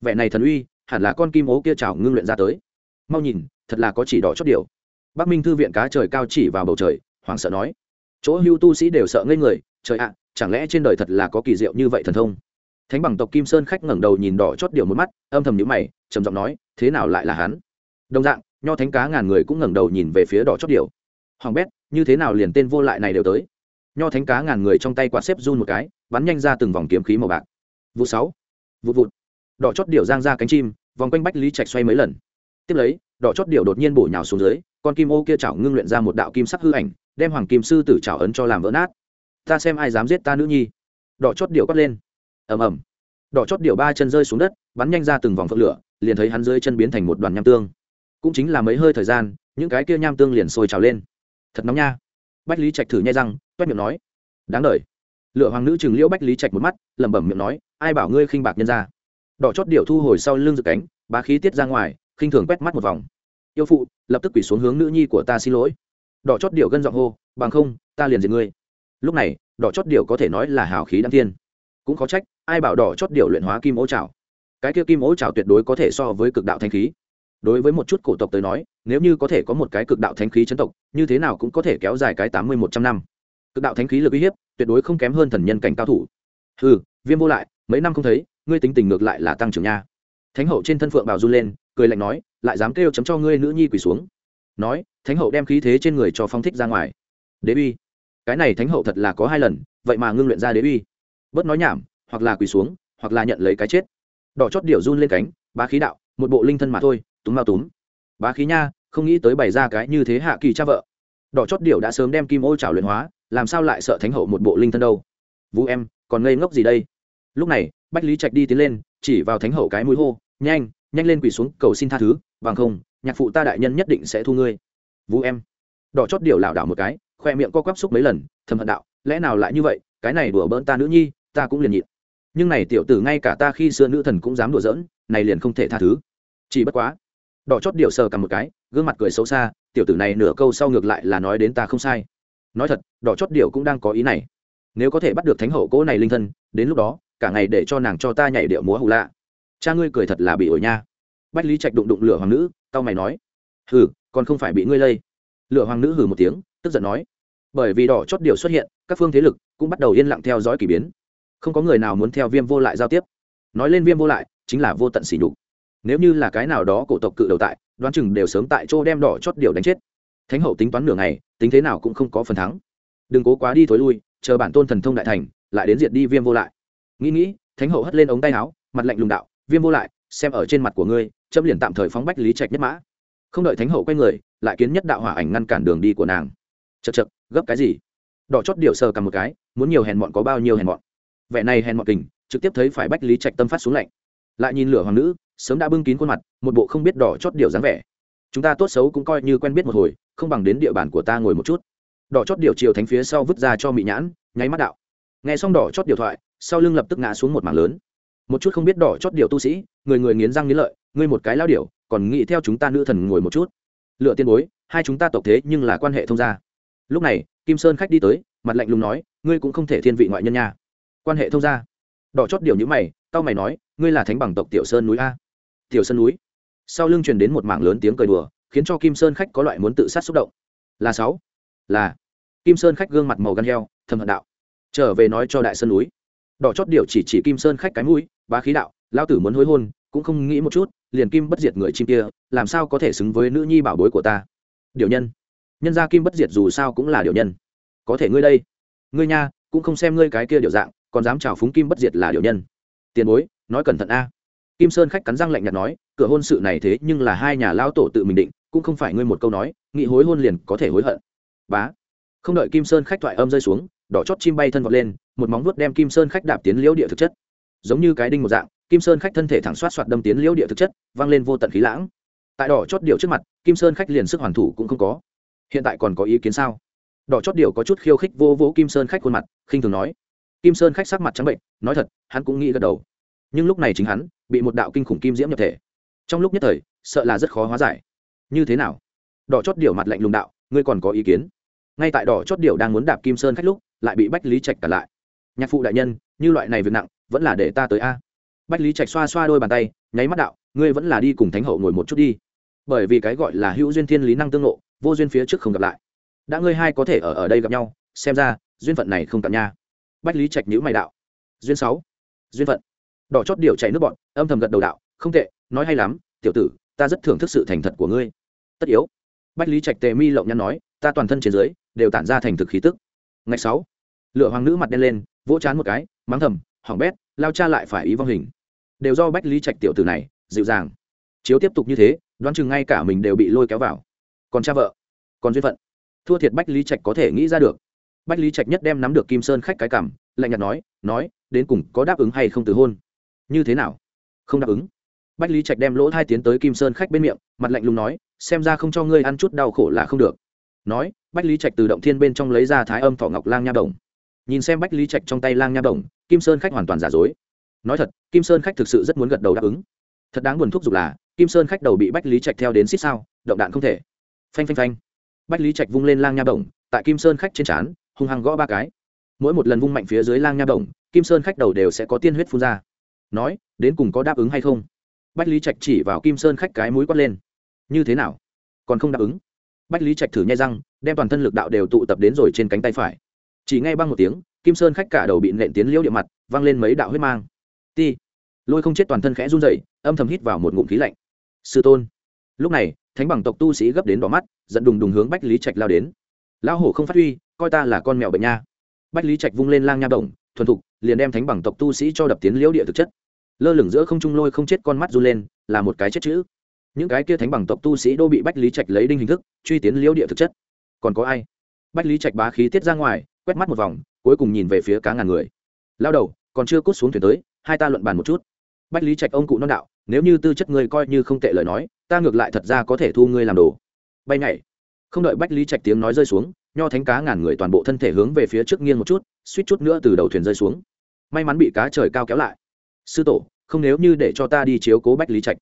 Vẻ này thần uy, hẳn là con kim ố kia trào ngưng luyện ra tới. Mau nhìn, thật là có chỉ đỏ chót điều bắc minh thư viện cá trời cao chỉ vào bầu trời hoàng sợ nói. Chỗ hưu tu sĩ đều sợ ngây người, trời ạ, chẳng lẽ trên đời thật là có kỳ diệu như vậy thần thông? Thánh bằng tộc kim sơn khách ngẩng đầu nhìn đỏ chót điều một mắt, âm thầm nhíu mày, trầm giọng nói, thế nào lại là hắn? Đồng dạng nho thánh cá ngàn người cũng ngẩng đầu nhìn về phía đỏ chót điều hoàng bét, như thế nào liền tên vô lại này đều tới? Nho thánh cá ngàn người trong tay quạt xếp run một cái, bắn nhanh ra từng vòng kiếm khí màu bạc. Vụ sáu. Vụ vụt. Đỏ chót điểu giang ra cánh chim, vòng quanh bách lý trạch xoay mấy lần. Tiếp lấy, đỏ chót điểu đột nhiên bổ nhào xuống dưới, con kim ô kia chảo ngưng luyện ra một đạo kim sắc hư ảnh, đem hoàng kim sư tử chảo ấn cho làm vỡ nát. Ta xem ai dám giết ta nữ nhi. Đỏ chót điệu quát lên. Ầm ầm. Đỏ chót điệu ba chân rơi xuống đất, bắn nhanh ra từng vòng phượng lửa, liền thấy hắn dưới chân biến thành một đoàn nham tương cũng chính là mấy hơi thời gian, những cái kia nham tương liền sôi trào lên. Thật nóng nha. Bách lý trạch thử nhai răng, toét miệng nói. Đáng đ lựa hoàng nữ chừng liễu bách lý trạch một mắt, lẩm bẩm miệng nói, ai bảo ngươi khinh bạc nhân ra đỏ chót điệu thu hồi sau lưng dự cánh, bá khí tiết ra ngoài, khinh thường quét mắt một vòng. Yêu phụ, lập tức quỷ xuống hướng nữ nhi của ta xin lỗi. Đỏ chót điệu gân giọng hô, bằng không, ta liền diệt ngươi. Lúc này, đỏ chót điệu có thể nói là hào khí đăng thiên. Cũng khó trách, ai bảo đỏ chót điệu luyện hóa kim ố trào cái kia kim ố trào tuyệt đối có thể so với cực đạo thanh khí đối với một chút cổ tộc tới nói, nếu như có thể có một cái cực đạo thánh khí chấn tộc, như thế nào cũng có thể kéo dài cái tám mươi một trăm năm. Cực đạo thánh khí lực uy hiếp, tuyệt đối không kém hơn thần nhân cảnh cao thủ. Ừ viêm vô lại, mấy năm không thấy, ngươi tính tình ngược lại là tăng trưởng nha. Thánh hậu trên thân phượng bảo run lên, cười lạnh nói, lại dám kêu chấm cho ngươi nữ nhi quỳ xuống. Nói, thánh hậu đem khí thế trên người cho phong thích ra ngoài. Đế uy. Cái này thánh hậu thật là có hai lần, vậy mà ngưng luyện ra đế uy. Bớt nói nhảm, hoặc là quỳ xuống, hoặc là nhận lấy cái chết. Đỏ chót điệu run lên cánh, bá khí đạo, một bộ linh thân mà thôi túm mau túm. Bá khí nha, không nghĩ tới bày ra cái như thế hạ kỳ cha vợ. Đỏ chót điệu đã sớm đem kim ô trào luyện hóa, làm sao lại sợ thánh hậu một bộ linh thân đâu? Vũ em, còn ngây ngốc gì đây? Lúc này, bách lý trạch đi tiến lên, chỉ vào thánh hậu cái mũi hô, nhanh nhanh lên quỳ xuống, cầu xin tha thứ, bằng không, nhạc phụ ta đại nhân nhất định sẽ thu ngươi. Vũ em, đỏ chót điệu lảo đảo một cái, khoe miệng co quắp xúc mấy lần, thầm hận đạo, lẽ nào lại như vậy? Cái này đùa bỡn ta nữ nhi, ta cũng liền nhịn. Nhưng này tiểu tử ngay cả ta khi xưa nữ thần cũng dám đùa giỡn, này liền không thể tha thứ. Chỉ bất quá đỏ chót điệu sờ cầm một cái, gương mặt cười xấu xa, tiểu tử này nửa câu sau ngược lại là nói đến ta không sai. Nói thật, đỏ chót điệu cũng đang có ý này. Nếu có thể bắt được thánh hậu cỗ này linh thân, đến lúc đó, cả ngày để cho nàng cho ta nhảy điệu múa hù lạ. Cha ngươi cười thật là bị ổi nha. Bách lý trạch đụng đụng lửa hoàng nữ, tao mày nói, hừ, còn không phải bị ngươi lây. Lửa hoàng nữ hừ một tiếng, tức giận nói, bởi vì đỏ chót điệu xuất hiện, các phương thế lực cũng bắt đầu yên lặng theo dõi k ỳ biến. Không có người nào muốn theo viêm vô lại giao tiếp. Nói lên viêm vô lại, chính là vô tận sỉ nhục nếu như là cái nào đó cổ tộc cự đầu tại, đoán chừng đều sớm tại chỗ đem đỏ chót điều đánh chết. Thánh hậu tính toán nửa ngày, tính thế nào cũng không có phần thắng. Đừng cố quá đi thối lui, chờ bản tôn thần thông đại thành, lại đến diệt đi viêm vô lại. Nghĩ nghĩ, thánh hậu hất lên ống tay áo, mặt lạnh lùng đạo, viêm vô lại, xem ở trên mặt của ngươi, chấm liền tạm thời phóng bách lý trạch nhất mã. Không đợi thánh hậu quay người, lại kiến nhất đạo hỏa ảnh ngăn cản đường đi của nàng. Chật chật gấp cái gì? Đỏ chót điều sờ cầm một cái, muốn nhiều hèn mọn có bao nhiêu hèn mọn? Vẻ này hèn mọn kình, trực tiếp thấy phải bách lý trạch tâm phát xuống lạnh lại nhìn lửa hoàng nữ sớm đã bưng kín khuôn mặt một bộ không biết đỏ chót điều dáng vẻ. Chúng ta tốt xấu cũng coi như quen biết một hồi không bằng đến địa bàn của ta ngồi một chút. Đỏ chót điều chiều thánh phía sau vứt ra cho mị nhãn nháy mắt đạo. Nghe xong đỏ chót điều thoại sau lưng lập tức ngã xuống một mảng lớn. Một chút không biết đỏ chót điều tu sĩ người người nghiến răng nghiến lợi ngươi một cái lao điều, còn nghĩ theo chúng ta nữ thần ngồi một chút. Lựa tiên bối hai chúng ta tộc thế nhưng là quan hệ thông gia. Lúc này kim sơn khách đi tới mặt lạnh lùng nói ngươi cũng không thể thiên vị ngoại nhân nha. Quan hệ thông gia đỏ chót điều như mày, tao mày nói, ngươi là thánh bằng tộc tiểu sơn núi a. Tiểu sơn núi. Sau lưng truyền đến một mảng lớn tiếng cười đùa, khiến cho kim sơn khách có loại muốn tự sát xúc động. Là sáu. Là. Kim sơn khách gương mặt màu gan heo, thầm hận đạo. Trở về nói cho đại sơn núi. Đỏ chót điều chỉ chỉ kim sơn khách cái mũi, bá khí đạo, lao tử muốn hối hôn, cũng không nghĩ một chút, liền kim bất diệt người chim kia, làm sao có thể xứng với nữ nhi bảo bối của ta? Điều nhân. Nhân gia kim bất diệt dù sao cũng là điều nhân. Có thể ngươi đây. Ngươi nha, cũng không xem ngươi cái kia điều dạng còn dám chào phúng kim bất diệt là điều nhân. Tiền bối, nói cẩn thận a. Kim sơn khách cắn răng lạnh nhạt nói, cửa hôn sự này thế nhưng là hai nhà lao tổ tự mình định, cũng không phải ngươi một câu nói, nghị hối hôn liền có thể hối hận. Bá. Không đợi kim sơn khách thoại âm rơi xuống, đỏ chót chim bay thân vọt lên, một móng vuốt đem kim sơn khách đạp tiến liễu địa thực chất. Giống như cái đinh một dạng, kim sơn khách thân thể thẳng xoát xoát đâm tiến liễu địa thực chất, vang lên vô tận khí lãng. Tại đỏ chót điều trước mặt, kim sơn khách liền sức hoàn thủ cũng không có. Hiện tại còn có ý kiến sao? Đỏ chót điều có chút khiêu khích vô vỗ kim sơn khách khuôn mặt, khinh thường nói kim sơn khách sắc mặt trắng bệnh, nói thật, hắn cũng nghĩ gật đầu. Nhưng lúc này chính hắn bị một đạo kinh khủng kim diễm nhập thể. Trong lúc nhất thời, sợ là rất khó hóa giải. Như thế nào? Đỏ chót điểu mặt lạnh lùng đạo, ngươi còn có ý kiến? Ngay tại đỏ chót điểu đang muốn đạp kim sơn khách lúc, lại bị bách lý trạch cản lại. Nhạc phụ đại nhân, như loại này việc nặng, vẫn là để ta tới a. Bách lý trạch xoa xoa đôi bàn tay, nháy mắt đạo, ngươi vẫn là đi cùng thánh hậu ngồi một chút đi. Bởi vì cái gọi là hữu duyên thiên lý năng tương ngộ, vô duyên phía trước không gặp lại. Đã ngươi hai có thể ở ở đây gặp nhau, xem ra, duyên phận này không cạn nha bách lý trạch nhữ mày đạo. Duyên sáu. Duyên phận. Đỏ chót điều chạy nước bọn âm thầm gật đầu đạo, không tệ, nói hay lắm, tiểu tử, ta rất thưởng thức sự thành thật của ngươi. Tất yếu. Bách lý trạch tề mi lộng nhăn nói, ta toàn thân trên dưới đều tản ra thành thực khí tức. Ngày sáu lựa hoàng nữ mặt đen lên, vỗ chán một cái, mắng thầm hỏng bét, lao cha lại phải ý vong hình. Đều do bách lý trạch tiểu tử này dịu dàng. Chiếu tiếp tục như thế, đoán chừng ngay cả mình đều bị lôi kéo vào. Còn cha vợ, còn duyên phận. Thua thiệt bách lý trạch có thể nghĩ ra được bách lý trạch nhất đem nắm được kim sơn khách cái cảm, lạnh nhạt nói nói, đến cùng có đáp ứng hay không từ hôn? Như thế nào? Không đáp ứng. Bách lý trạch đem lỗ thai tiến tới kim sơn khách bên miệng, mặt lạnh lùng nói, xem ra không cho ngươi ăn chút đau khổ là không được. Nói, bách lý trạch từ động thiên bên trong lấy ra thái âm thọ ngọc lang nha đồng. Nhìn xem bách lý trạch trong tay lang nha đồng, kim sơn khách hoàn toàn giả dối. Nói thật, kim sơn khách thực sự rất muốn gật đầu đáp ứng. Thật đáng buồn thúc giục là, kim sơn khách đầu bị bách lý trạch theo đến xích sao, động đạn không thể. Phanh phanh phanh. Bách lý trạch vung lên lang nha đồng, tại kim sơn khách trên trán hung hăng gõ ba cái. Mỗi một lần vung mạnh phía dưới lang nha đồng, kim sơn khách đầu đều sẽ có tiên huyết phun ra. Nói, đến cùng có đáp ứng hay không? Bách lý trạch chỉ vào kim sơn khách cái mũi quát lên. Như thế nào? Còn không đáp ứng. Bách lý trạch thử nhai răng, đem toàn thân lực đạo đều tụ tập đến rồi trên cánh tay phải. Chỉ ngay băng một tiếng, kim sơn khách cả đầu bị nện tiến liễu địa mặt, văng lên mấy đạo huyết mang. Ti. Lôi không chết toàn thân khẽ run dậy âm thầm hít vào một ngụm khí lạnh. Sư tôn. Lúc này, thánh bằng tộc tu sĩ gấp đến đỏ mắt dẫn đùng đùng hướng bách lý trạch lao đến lão hổ không phát huy, coi ta là con mèo bệnh nha. Bách lý trạch vung lên lang nha đồng thuần thục, liền đem thánh bằng tộc tu sĩ cho đập tiến liễu địa thực chất. Lơ lửng giữa không trung lôi không chết con mắt run lên, là một cái chết chữ. Những cái kia thánh bằng tộc tu sĩ đô bị bách lý trạch lấy đinh hình thức, truy tiến liễu địa thực chất. Còn có ai? Bách lý trạch bá khí tiết ra ngoài, quét mắt một vòng, cuối cùng nhìn về phía cá ngàn người. Lao đầu, còn chưa cút xuống thuyền tới, hai ta luận bàn một chút. Bách lý trạch ông cụ non đạo, nếu như tư chất ngươi coi như không tệ lời nói, ta ngược lại thật ra có thể thu ngươi làm đồ. Bay nhảy không đợi bách lý trạch tiếng nói rơi xuống, nho thánh cá ngàn người toàn bộ thân thể hướng về phía trước nghiêng một chút, suýt chút nữa từ đầu thuyền rơi xuống. May mắn bị cá trời cao kéo lại. Sư tổ, không nếu như để cho ta đi chiếu cố bách lý trạch.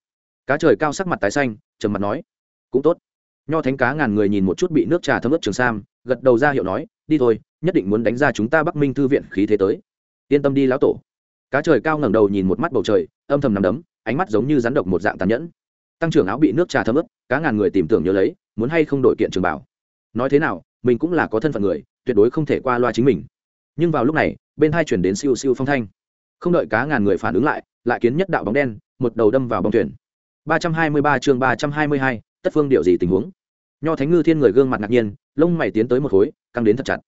Cá trời cao sắc mặt tái xanh, trầm mặt nói. Cũng tốt. Nho thánh cá ngàn người nhìn một chút bị nước trà thấm ướt trường sam, gật đầu ra hiệu nói, đi thôi, nhất định muốn đánh ra chúng ta bắc minh thư viện khí thế tới. Yên tâm đi lão tổ. Cá trời cao ngẩng đầu nhìn một mắt bầu trời, âm thầm nằm đấm, ánh mắt giống như rắn độc một dạng tàn nhẫn. Tăng trưởng áo bị nước trà thấm ướt, cá ngàn người tìm tưởng nhớ lấy muốn hay không đổi kiện trường bảo. Nói thế nào, mình cũng là có thân phận người, tuyệt đối không thể qua loa chính mình. Nhưng vào lúc này, bên hai chuyển đến siêu siêu phong thanh. Không đợi cá ngàn người phản ứng lại lại kiến nhất đạo bóng đen, một đầu đâm vào bóng thuyền. ba trăm hai mươi ba chương ba trăm hai mươi hai, tất phương điệu gì tình huống? Nho thánh ngư thiên người gương mặt ngạc nhiên, lông mày tiến tới một khối, căng đến thật chặt.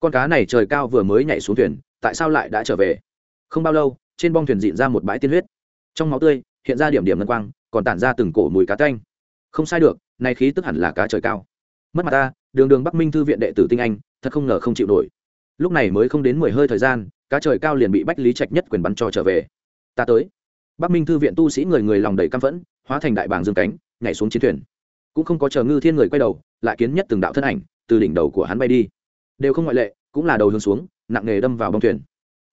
Con cá này trời cao vừa mới nhảy xuống thuyền, tại sao lại đã trở về? Không bao lâu, trên bong thuyền dịn ra một bãi tiên huyết. Trong máu tươi, hiện ra điểm điểm ngân quang, còn tản ra từng cổ mùi cá tanh. Không sai được nay khí tức hẳn là cá trời cao. Mất mặt ta, đường đường bắc minh thư viện đệ tử tinh anh, thật không ngờ không chịu nổi. Lúc này mới không đến mười hơi thời gian, cá trời cao liền bị bách lý trạch nhất quyền bắn cho trở về. Ta tới. Bắc minh thư viện tu sĩ người người lòng đầy căm phẫn, hóa thành đại bàng dương cánh, nhảy xuống chiến thuyền. Cũng không có chờ ngư thiên người quay đầu, lại kiến nhất từng đạo thân ảnh, từ đỉnh đầu của hắn bay đi. Đều không ngoại lệ, cũng là đầu hướng xuống, nặng nề đâm vào bông thuyền.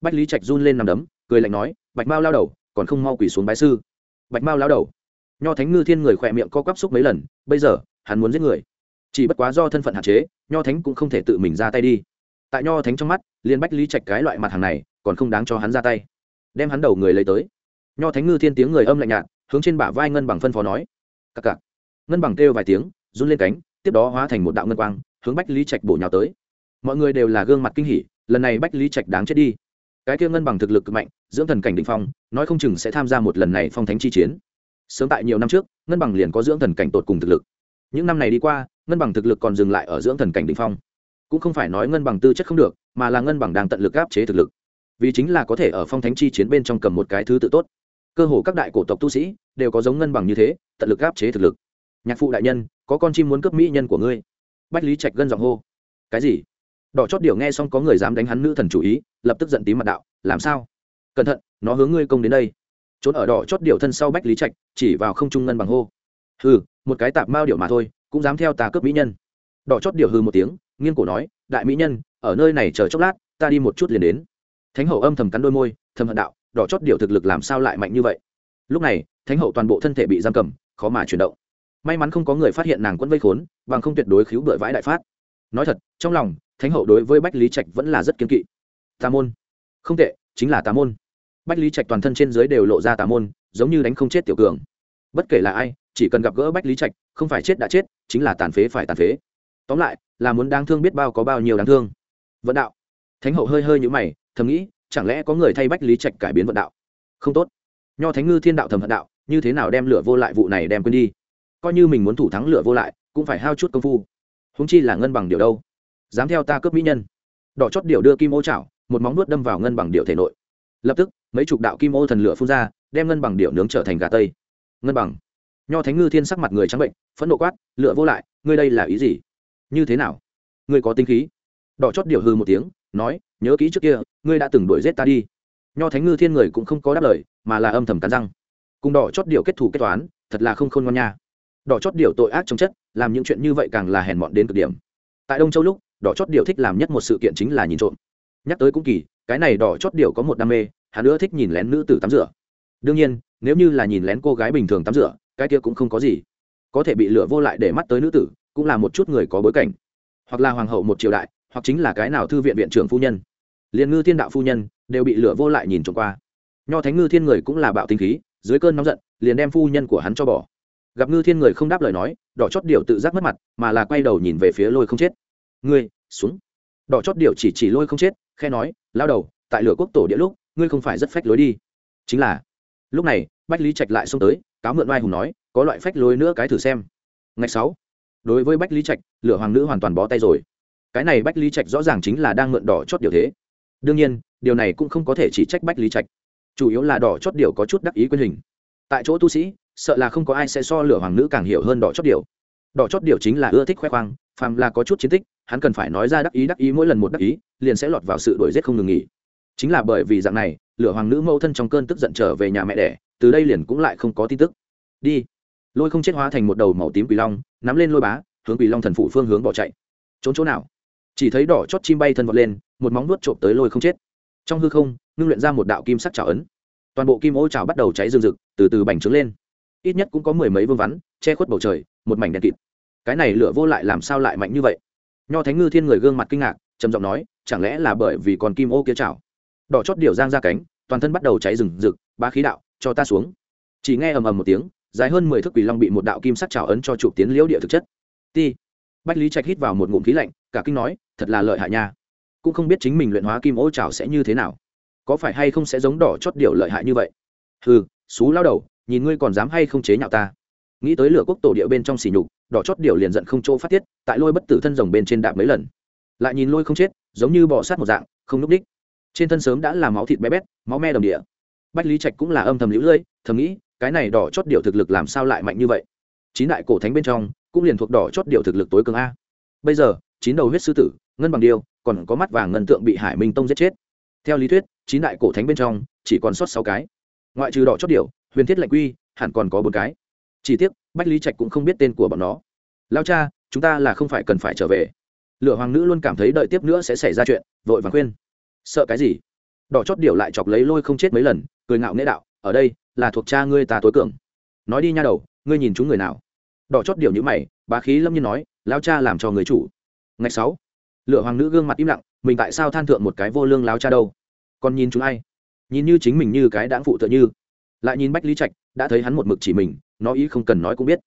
Bách lý trạch run lên nằm đấm, cười lạnh nói, bạch mao lao đầu, còn không mau quỳ xuống bái sư. Bạch mao lao đầu nho thánh ngư thiên người khỏe miệng co quắp xúc mấy lần, bây giờ, hắn muốn giết người. Chỉ bất quá do thân phận hạn chế, nho thánh cũng không thể tự mình ra tay đi. Tại nho thánh trong mắt, liên bách lý trạch cái loại mặt hàng này, còn không đáng cho hắn ra tay. Đem hắn đầu người lấy tới. Nho thánh ngư thiên tiếng người âm lạnh nhạt, hướng trên bả vai ngân bằng phân phó nói. Cặc cặc ngân bằng kêu vài tiếng, run lên cánh, tiếp đó hóa thành một đạo ngân quang, hướng bách lý trạch bổ nhào tới. Mọi người đều là gương mặt kinh hỉ, lần này bách lý trạch đáng chết đi. Cái kia ngân bằng thực lực cực mạnh, dưỡng thần cảnh định phong, nói không chừng sẽ tham gia một lần này phong thánh chi chiến sớm tại nhiều năm trước, ngân bằng liền có dưỡng thần cảnh tột cùng thực lực. Những năm này đi qua, ngân bằng thực lực còn dừng lại ở dưỡng thần cảnh định phong. Cũng không phải nói ngân bằng tư chất không được, mà là ngân bằng đang tận lực áp chế thực lực. Vì chính là có thể ở phong thánh chi chiến bên trong cầm một cái thứ tự tốt. Cơ hồ các đại cổ tộc tu sĩ đều có giống ngân bằng như thế, tận lực áp chế thực lực. Nhạc phụ đại nhân, có con chim muốn cướp mỹ nhân của ngươi. Bách lý trạch gân giọng hô. Cái gì? Đỏ chót điều nghe xong có người dám đánh hắn nữ thần chủ ý, lập tức giận tím mặt đạo, làm sao? Cẩn thận, nó hướng ngươi công đến đây trốn ở đỏ chót điều thân sau bách lý trạch, chỉ vào không trung ngân bằng hô. Hừ, một cái tạp mao điệu mà thôi, cũng dám theo ta cướp mỹ nhân. Đỏ chót điều hư một tiếng, nghiêng cổ nói, đại mỹ nhân, ở nơi này chờ chốc lát, ta đi một chút liền đến. Thánh hậu âm thầm cắn đôi môi, thầm hận đạo, đỏ chót điều thực lực làm sao lại mạnh như vậy? Lúc này, thánh hậu toàn bộ thân thể bị giam cầm, khó mà chuyển động. May mắn không có người phát hiện nàng quân vây khốn, bằng không tuyệt đối khiếu bưởi vãi đại phát. Nói thật, trong lòng, thánh hậu đối với bách lý trạch vẫn là rất kiên kỵ. Tà môn. Không tệ, chính là tà môn bách lý trạch toàn thân trên dưới đều lộ ra tà môn, giống như đánh không chết tiểu cường. Bất kể là ai, chỉ cần gặp gỡ bách lý trạch, không phải chết đã chết, chính là tàn phế phải tàn phế. Tóm lại, là muốn đáng thương biết bao có bao nhiêu đáng thương. Vận đạo. Thánh hậu hơi hơi nhữ mày, thầm nghĩ, chẳng lẽ có người thay bách lý trạch cải biến vận đạo? Không tốt. Nho thánh ngư thiên đạo thầm hận đạo, như thế nào đem lửa vô lại vụ này đem quên đi? Coi như mình muốn thủ thắng lửa vô lại, cũng phải hao chút công phu. Húng chi là ngân bằng điều đâu? Dám theo ta cướp mỹ nhân. Đỏ chót điều đưa kim ô chảo, một móng nuốt đâm vào ngân bằng điều thể nội. Lập tức mấy chục đạo kim ô thần lửa phun ra, đem ngân bằng điệu nướng trở thành gà tây. Ngân bằng. Nho thánh ngư thiên sắc mặt người trắng bệnh, phẫn nộ quát lựa vô lại, ngươi đây là ý gì? Như thế nào? Ngươi có tinh khí? Đỏ chót điệu hư một tiếng, nói, nhớ kỹ trước kia, ngươi đã từng đuổi giết ta đi. Nho thánh ngư thiên người cũng không có đáp lời, mà là âm thầm cắn răng. Cùng đỏ chót điệu kết thủ kết toán, thật là không khôn ngoan nha. Đỏ chót điệu tội ác trong chất, làm những chuyện như vậy càng là hèn mọn đến cực điểm. Tại đông châu lúc, đỏ chót điệu thích làm nhất một sự kiện chính là nhìn trộm. Nhắc tới cũng kỳ, cái này đỏ chót điệu có một đam mê hắn nữa thích nhìn lén nữ tử tắm rửa. Đương nhiên, nếu như là nhìn lén cô gái bình thường tắm rửa, cái kia cũng không có gì. Có thể bị lửa vô lại để mắt tới nữ tử, cũng là một chút người có bối cảnh. Hoặc là hoàng hậu một triều đại, hoặc chính là cái nào thư viện viện trưởng phu nhân. Liền ngư thiên đạo phu nhân đều bị lửa vô lại nhìn trộm qua. Nho thánh ngư thiên người cũng là bạo tinh khí, dưới cơn nóng giận, liền đem phu nhân của hắn cho bỏ. Gặp ngư thiên người không đáp lời nói, đỏ chót điều tự giác mất mặt, mà là quay đầu nhìn về phía lôi không chết. Ngươi, xuống. Đỏ chót điều chỉ chỉ lôi không chết khe nói, lao đầu, tại lửa quốc tổ địa lúc ngươi không phải rất phách lối đi. Chính là, lúc này, bách lý trạch lại xông tới, cáo mượn oai hùng nói, có loại phách lối nữa cái thử xem. Ngày sáu, đối với bách lý trạch, lửa hoàng nữ hoàn toàn bó tay rồi. Cái này bách lý trạch rõ ràng chính là đang mượn đỏ chót điều thế. Đương nhiên, điều này cũng không có thể chỉ trách bách lý trạch. Chủ yếu là đỏ chót điều có chút đắc ý quyền hình. Tại chỗ tu sĩ, sợ là không có ai sẽ so lửa hoàng nữ càng hiểu hơn đỏ chót điều. Đỏ chót điều chính là ưa thích khoe khoang, phàm là có chút chiến tích, hắn cần phải nói ra đắc ý đắc ý mỗi lần một đắc ý, liền sẽ lọt vào sự đổi giết không ngừng nghỉ chính là bởi vì dạng này, lửa hoàng nữ mâu thân trong cơn tức giận trở về nhà mẹ đẻ, từ đây liền cũng lại không có tin tức. Đi. Lôi không chết hóa thành một đầu màu tím quỷ long, nắm lên lôi bá, hướng quỷ long thần phủ phương hướng bỏ chạy. Trốn chỗ nào? Chỉ thấy đỏ chót chim bay thân vọt lên, một móng nuốt trộm tới lôi không chết. Trong hư không, ngưng luyện ra một đạo kim sắc trào ấn. Toàn bộ kim ô trào bắt đầu cháy rừng rực, từ từ bành trướng lên. Ít nhất cũng có mười mấy vương vắn, che khuất bầu trời, một mảnh đèn kịt. Cái này lửa vô lại làm sao lại mạnh như vậy? Nho thánh ngư thiên người gương mặt kinh ngạc, trầm giọng nói, chẳng lẽ là bởi vì còn kim ô kia chảo đỏ chót điều giang ra cánh, toàn thân bắt đầu cháy rừng rực ba khí đạo, cho ta xuống. Chỉ nghe ầm ầm một tiếng, dài hơn mười thước quỷ long bị một đạo kim sắc trào ấn cho chụp tiến liễu địa thực chất. Ti. Bách lý trạch hít vào một ngụm khí lạnh, cả kinh nói, thật là lợi hại nha. Cũng không biết chính mình luyện hóa kim ô trào sẽ như thế nào. Có phải hay không sẽ giống đỏ chót điều lợi hại như vậy? Hừ, xú lao đầu, nhìn ngươi còn dám hay không chế nhạo ta. Nghĩ tới lửa quốc tổ địa bên trong xỉ nhục, đỏ chót điều liền giận không chỗ phát tiết, tại lôi bất tử thân rồng bên trên đạp mấy lần. Lại nhìn lôi không chết, giống như bỏ sát một dạng, không núp đích trên thân sớm đã là máu thịt bé bét, máu me đồng địa. Bách lý trạch cũng là âm thầm lũ lưỡi thầm nghĩ, cái này đỏ chót điều thực lực làm sao lại mạnh như vậy? Chín đại cổ thánh bên trong, cũng liền thuộc đỏ chót điều thực lực tối cường a. Bây giờ, chín đầu huyết sư tử, ngân bằng điêu, còn có mắt vàng ngân tượng bị hải minh tông giết chết. Theo lý thuyết, chín đại cổ thánh bên trong, chỉ còn sót sáu cái. Ngoại trừ đỏ chót điều huyền thiết lệnh quy, hẳn còn có bốn cái. Chỉ tiếc, bách lý trạch cũng không biết tên của bọn nó. Lao cha, chúng ta là không phải cần phải trở về. Lửa hoàng nữ luôn cảm thấy đợi tiếp nữa sẽ xảy ra chuyện, vội vàng khuyên sợ cái gì? Đỏ chót điều lại chọc lấy lôi không chết mấy lần, cười ngạo nghễ đạo, ở đây, là thuộc cha ngươi ta tối cường. Nói đi nha đầu, ngươi nhìn chúng người nào? Đỏ chót điều như mày, bá khí lâm nhiên nói lao cha làm cho người chủ. Ngày sáu lựa hoàng nữ gương mặt im lặng, mình tại sao than thượng một cái vô lương lao cha đâu? Còn nhìn chúng ai? Nhìn như chính mình như cái đáng phụ tựa như. Lại nhìn bách lý trạch, đã thấy hắn một mực chỉ mình, nó ý không cần nói cũng biết.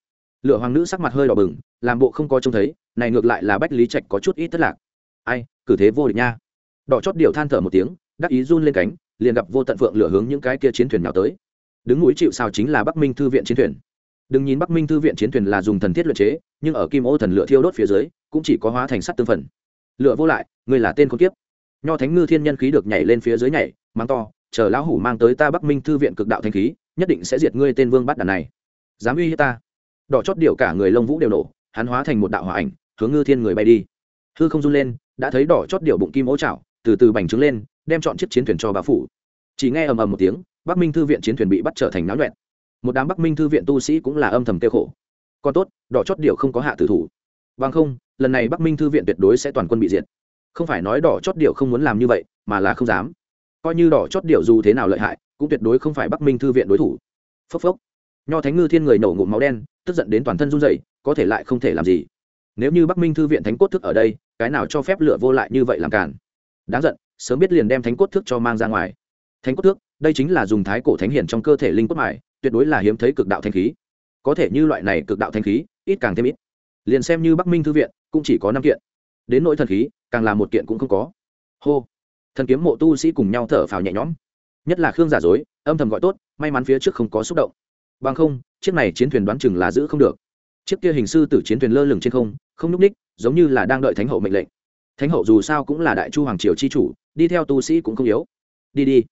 Lựa hoàng nữ sắc mặt hơi đỏ bừng, làm bộ không có trông thấy, này ngược lại là bách lý trạch có chút ít thất lạc. Ai, cử thế vô địch nha đỏ chót điệu than thở một tiếng, đắc ý run lên cánh, liền gặp vô tận phượng lửa hướng những cái kia chiến thuyền nào tới. Đứng núi chịu sao chính là bắc minh thư viện chiến thuyền. Đừng nhìn bắc minh thư viện chiến thuyền là dùng thần thiết luyện chế, nhưng ở kim ô thần lửa thiêu đốt phía dưới, cũng chỉ có hóa thành sắt tương phần. Lửa vô lại, người là tên con kiếp. Nho thánh ngư thiên nhân khí được nhảy lên phía dưới nhảy mang to, chờ lão hủ mang tới ta bắc minh thư viện cực đạo thanh khí, nhất định sẽ diệt ngươi tên vương bắt đàn này. Dám uy hiếp ta? Đỏ chót điệu cả người lông vũ đều nổ, hắn hóa thành một đạo hỏa ảnh, hướng ngư thiên người bay đi. Hư không run lên, đã thấy đỏ chót điệu bụng kim ố chảo từ từ bành trướng lên, đem chọn chiếc chiến thuyền cho bá phủ. Chỉ nghe ầm ầm một tiếng, bắc minh thư viện chiến thuyền bị bắt trở thành náo nhuẹn. Một đám bắc minh thư viện tu sĩ cũng là âm thầm kêu khổ. Còn tốt, đỏ chót điều không có hạ tử thủ. Bằng không, lần này bắc minh thư viện tuyệt đối sẽ toàn quân bị diệt. Không phải nói đỏ chót điều không muốn làm như vậy, mà là không dám. Coi như đỏ chót điều dù thế nào lợi hại, cũng tuyệt đối không phải bắc minh thư viện đối thủ. Phốc phốc. Nho thánh ngư thiên người nổ ngụm máu đen, tức giận đến toàn thân run dậy có thể lại không thể làm gì. Nếu như bắc minh thư viện thánh cốt thức ở đây, cái nào cho phép lựa vô lại như vậy làm cản đáng giận, sớm biết liền đem thánh cốt thước cho mang ra ngoài. Thánh cốt thước, đây chính là dùng thái cổ thánh hiển trong cơ thể linh cốt mài, tuyệt đối là hiếm thấy cực đạo thanh khí. Có thể như loại này cực đạo thanh khí, ít càng thêm ít. Liền xem như bắc minh thư viện, cũng chỉ có năm kiện. Đến nỗi thần khí, càng là một kiện cũng không có. Hô. Thần kiếm mộ tu sĩ cùng nhau thở phào nhẹ nhõm. Nhất là khương giả dối, âm thầm gọi tốt, may mắn phía trước không có xúc động. Bằng không, chiếc này chiến thuyền đoán chừng là giữ không được. Chiếc kia hình sư tử chiến thuyền lơ lửng trên không không nhúc ních giống như là đang đợi thánh hậu mệnh lệnh thánh hậu dù sao cũng là đại chu hoàng triều chi chủ, đi theo tu sĩ cũng không yếu. Đi đi.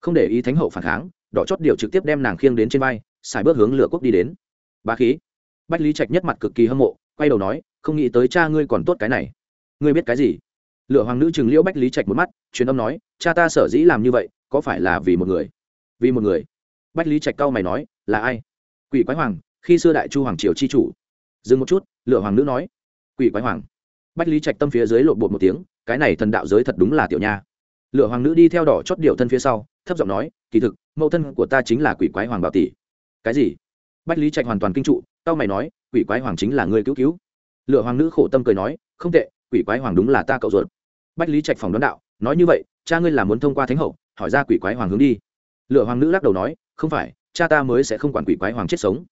Không để ý thánh hậu phản kháng, đỏ chót điều trực tiếp đem nàng khiêng đến trên vai, xài bước hướng lửa quốc đi đến. Ba khí. Bách lý trạch nhất mặt cực kỳ hâm mộ, quay đầu nói, không nghĩ tới cha ngươi còn tốt cái này. Ngươi biết cái gì? Lửa hoàng nữ chừng liễu bách lý trạch một mắt, truyền âm nói, cha ta sở dĩ làm như vậy, có phải là vì một người? Vì một người? Bách lý trạch cau mày nói, là ai? Quỷ quái hoàng, khi xưa đại chu hoàng triều chi chủ. Dừng một chút, lửa hoàng nữ nói, quỷ quái hoàng bách lý trạch tâm phía dưới lộn bột một tiếng, cái này thần đạo giới thật đúng là tiểu nha. Lựa hoàng nữ đi theo đỏ chót điệu thân phía sau, thấp giọng nói, kỳ thực, mẫu thân của ta chính là quỷ quái hoàng bảo tỷ. Cái gì? Bách lý trạch hoàn toàn kinh trụ tao mày nói, quỷ quái hoàng chính là người cứu cứu. Lựa hoàng nữ khổ tâm cười nói, không tệ, quỷ quái hoàng đúng là ta cậu ruột. Bách lý trạch phòng đón đạo, nói như vậy, cha ngươi là muốn thông qua thánh hậu, hỏi ra quỷ quái hoàng hướng đi. Lựa hoàng nữ lắc đầu nói, không phải, cha ta mới sẽ không quản quỷ quái hoàng chết sống.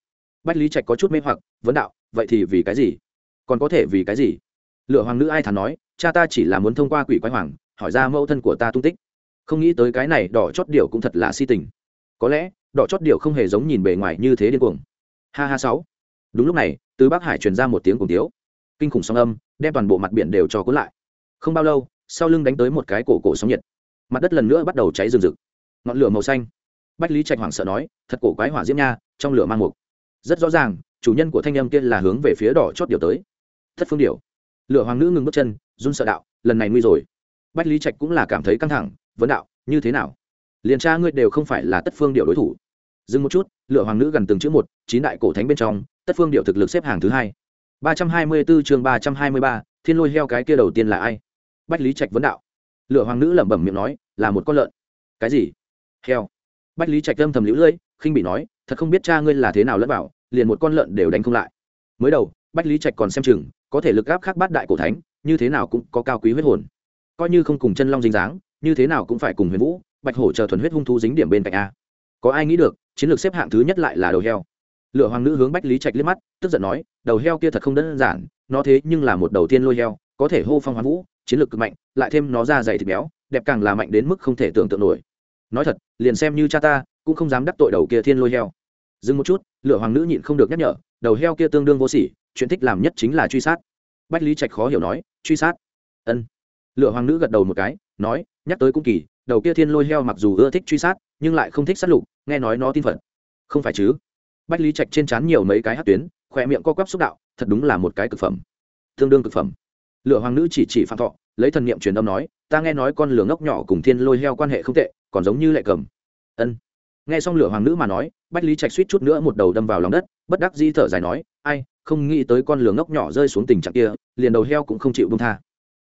Bách lý trạch có chút mê hoặc, vấn đạo, vậy thì vì cái gì? Còn có thể vì cái gì? Lựa hoàng nữ ai thản nói, cha ta chỉ là muốn thông qua quỷ quái hoàng, hỏi ra mẫu thân của ta tung tích. Không nghĩ tới cái này đỏ chót điều cũng thật là si tình. Có lẽ, đỏ chót điều không hề giống nhìn bề ngoài như thế điên cuồng. Ha ha sáu. Đúng lúc này từ bắc hải truyền ra một tiếng cùng tiếu. Kinh khủng sóng âm, đem toàn bộ mặt biển đều cho cuốn lại. Không bao lâu, sau lưng đánh tới một cái cổ cổ sóng nhiệt. Mặt đất lần nữa bắt đầu cháy rừng rực. Ngọn lửa màu xanh. Bách lý trạch hoảng sợ nói, thật cổ quái hỏa diễm nha, trong lửa mang mục. Rất rõ ràng, chủ nhân của thanh âm kia là hướng về phía đỏ chót điều tới. Thất phương điều lửa hoàng nữ ngừng bước chân, run sợ đạo, lần này nguy rồi. Bách lý trạch cũng là cảm thấy căng thẳng, vấn đạo, như thế nào? Liền tra ngươi đều không phải là tất phương điệu đối thủ. Dừng một chút lựa hoàng nữ gần từng chữ một, chín đại cổ thánh bên trong, tất phương điệu thực lực xếp hàng thứ hai. Ba trăm hai mươi bốn chương ba trăm hai mươi ba, thiên lôi heo cái kia đầu tiên là ai? Bách lý trạch vấn đạo. Lựa hoàng nữ lẩm bẩm miệng nói, là một con lợn. Cái gì? Heo. Bách lý trạch âm thầm lũ lưỡi, khinh bị nói, thật không biết cha ngươi là thế nào lẫn bảo liền một con lợn đều đánh không lại. Mới đầu, bách lý trạch còn xem chừng có thể lực gáp khác bát đại cổ thánh, như thế nào cũng có cao quý huyết hồn. Coi như không cùng chân long dính dáng, như thế nào cũng phải cùng huyền vũ, bạch hổ chờ thuần huyết hung thu dính điểm bên cạnh a. Có ai nghĩ được, chiến lược xếp hạng thứ nhất lại là đầu heo. Lựa hoàng nữ hướng bách lý trạch liếc mắt, tức giận nói, đầu heo kia thật không đơn giản, nó thế nhưng là một đầu tiên lôi heo, có thể hô phong hoán vũ, chiến lược cực mạnh, lại thêm nó ra dày thịt béo, đẹp càng là mạnh đến mức không thể tưởng tượng nổi. Nói thật, liền xem như cha ta, cũng không dám đắc tội đầu kia thiên lôi heo. Dừng một chút, lựa hoàng nữ nhịn không được nhắc nhở, đầu heo kia tương đương vô sỉ chuyện thích làm nhất chính là truy sát. Bách lý trạch khó hiểu nói, truy sát? Ân. Lựa hoàng nữ gật đầu một cái, nói, nhắc tới cũng kỳ, đầu kia thiên lôi heo mặc dù ưa thích truy sát, nhưng lại không thích sát lục, nghe nói nó tin phận không phải chứ? Bách lý trạch trên trán nhiều mấy cái hát tuyến, khỏe miệng co quắp xúc đạo, thật đúng là một cái cực phẩm. Tương đương cực phẩm. Lựa hoàng nữ chỉ chỉ phạm thọ, lấy thần niệm truyền âm nói, ta nghe nói con lửa ngốc nhỏ cùng thiên lôi heo quan hệ không tệ, còn giống như lệ cầm. Ân. Nghe xong lửa hoàng nữ mà nói, bách lý trạch suýt chút nữa một đầu đâm vào lòng đất, bất đắc di thở dài nói, ai không nghĩ tới con lửa ngốc nhỏ rơi xuống tình trạng kia, liền đầu heo cũng không chịu bông tha.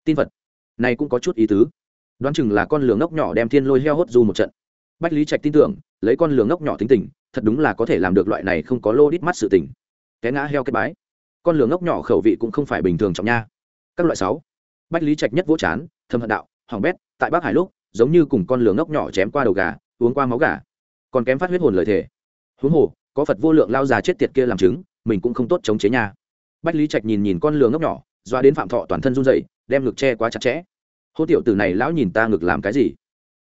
Tin vật, này cũng có chút ý tứ. Đoán chừng là con lửa ngốc nhỏ đem thiên lôi heo hốt du một trận. Bách lý trạch tin tưởng, lấy con lửa ngốc nhỏ tính tình, thật đúng là có thể làm được loại này không có lô đít mắt sự tình. Cái ngã heo cái bái. Con lửa ngốc nhỏ khẩu vị cũng không phải bình thường trọng nha. Các loại sáu. Bách lý trạch nhất vỗ chán thâm hận đạo hỏng bét, tại bắc hải lúc, giống như cùng con lửa ngốc nhỏ chém qua đầu gà, uống qua máu gà. Còn kém phát huyết hồn lời thề. Huống hồ, có phật vô lượng lao già chết tiệt kia làm chứng mình cũng không tốt chống chế nha. Bách lý trạch nhìn nhìn con lừa ngốc nhỏ, doa đến phạm thọ toàn thân run dậy đem ngực che quá chặt chẽ. Hô tiểu tử này lão nhìn ta ngực làm cái gì?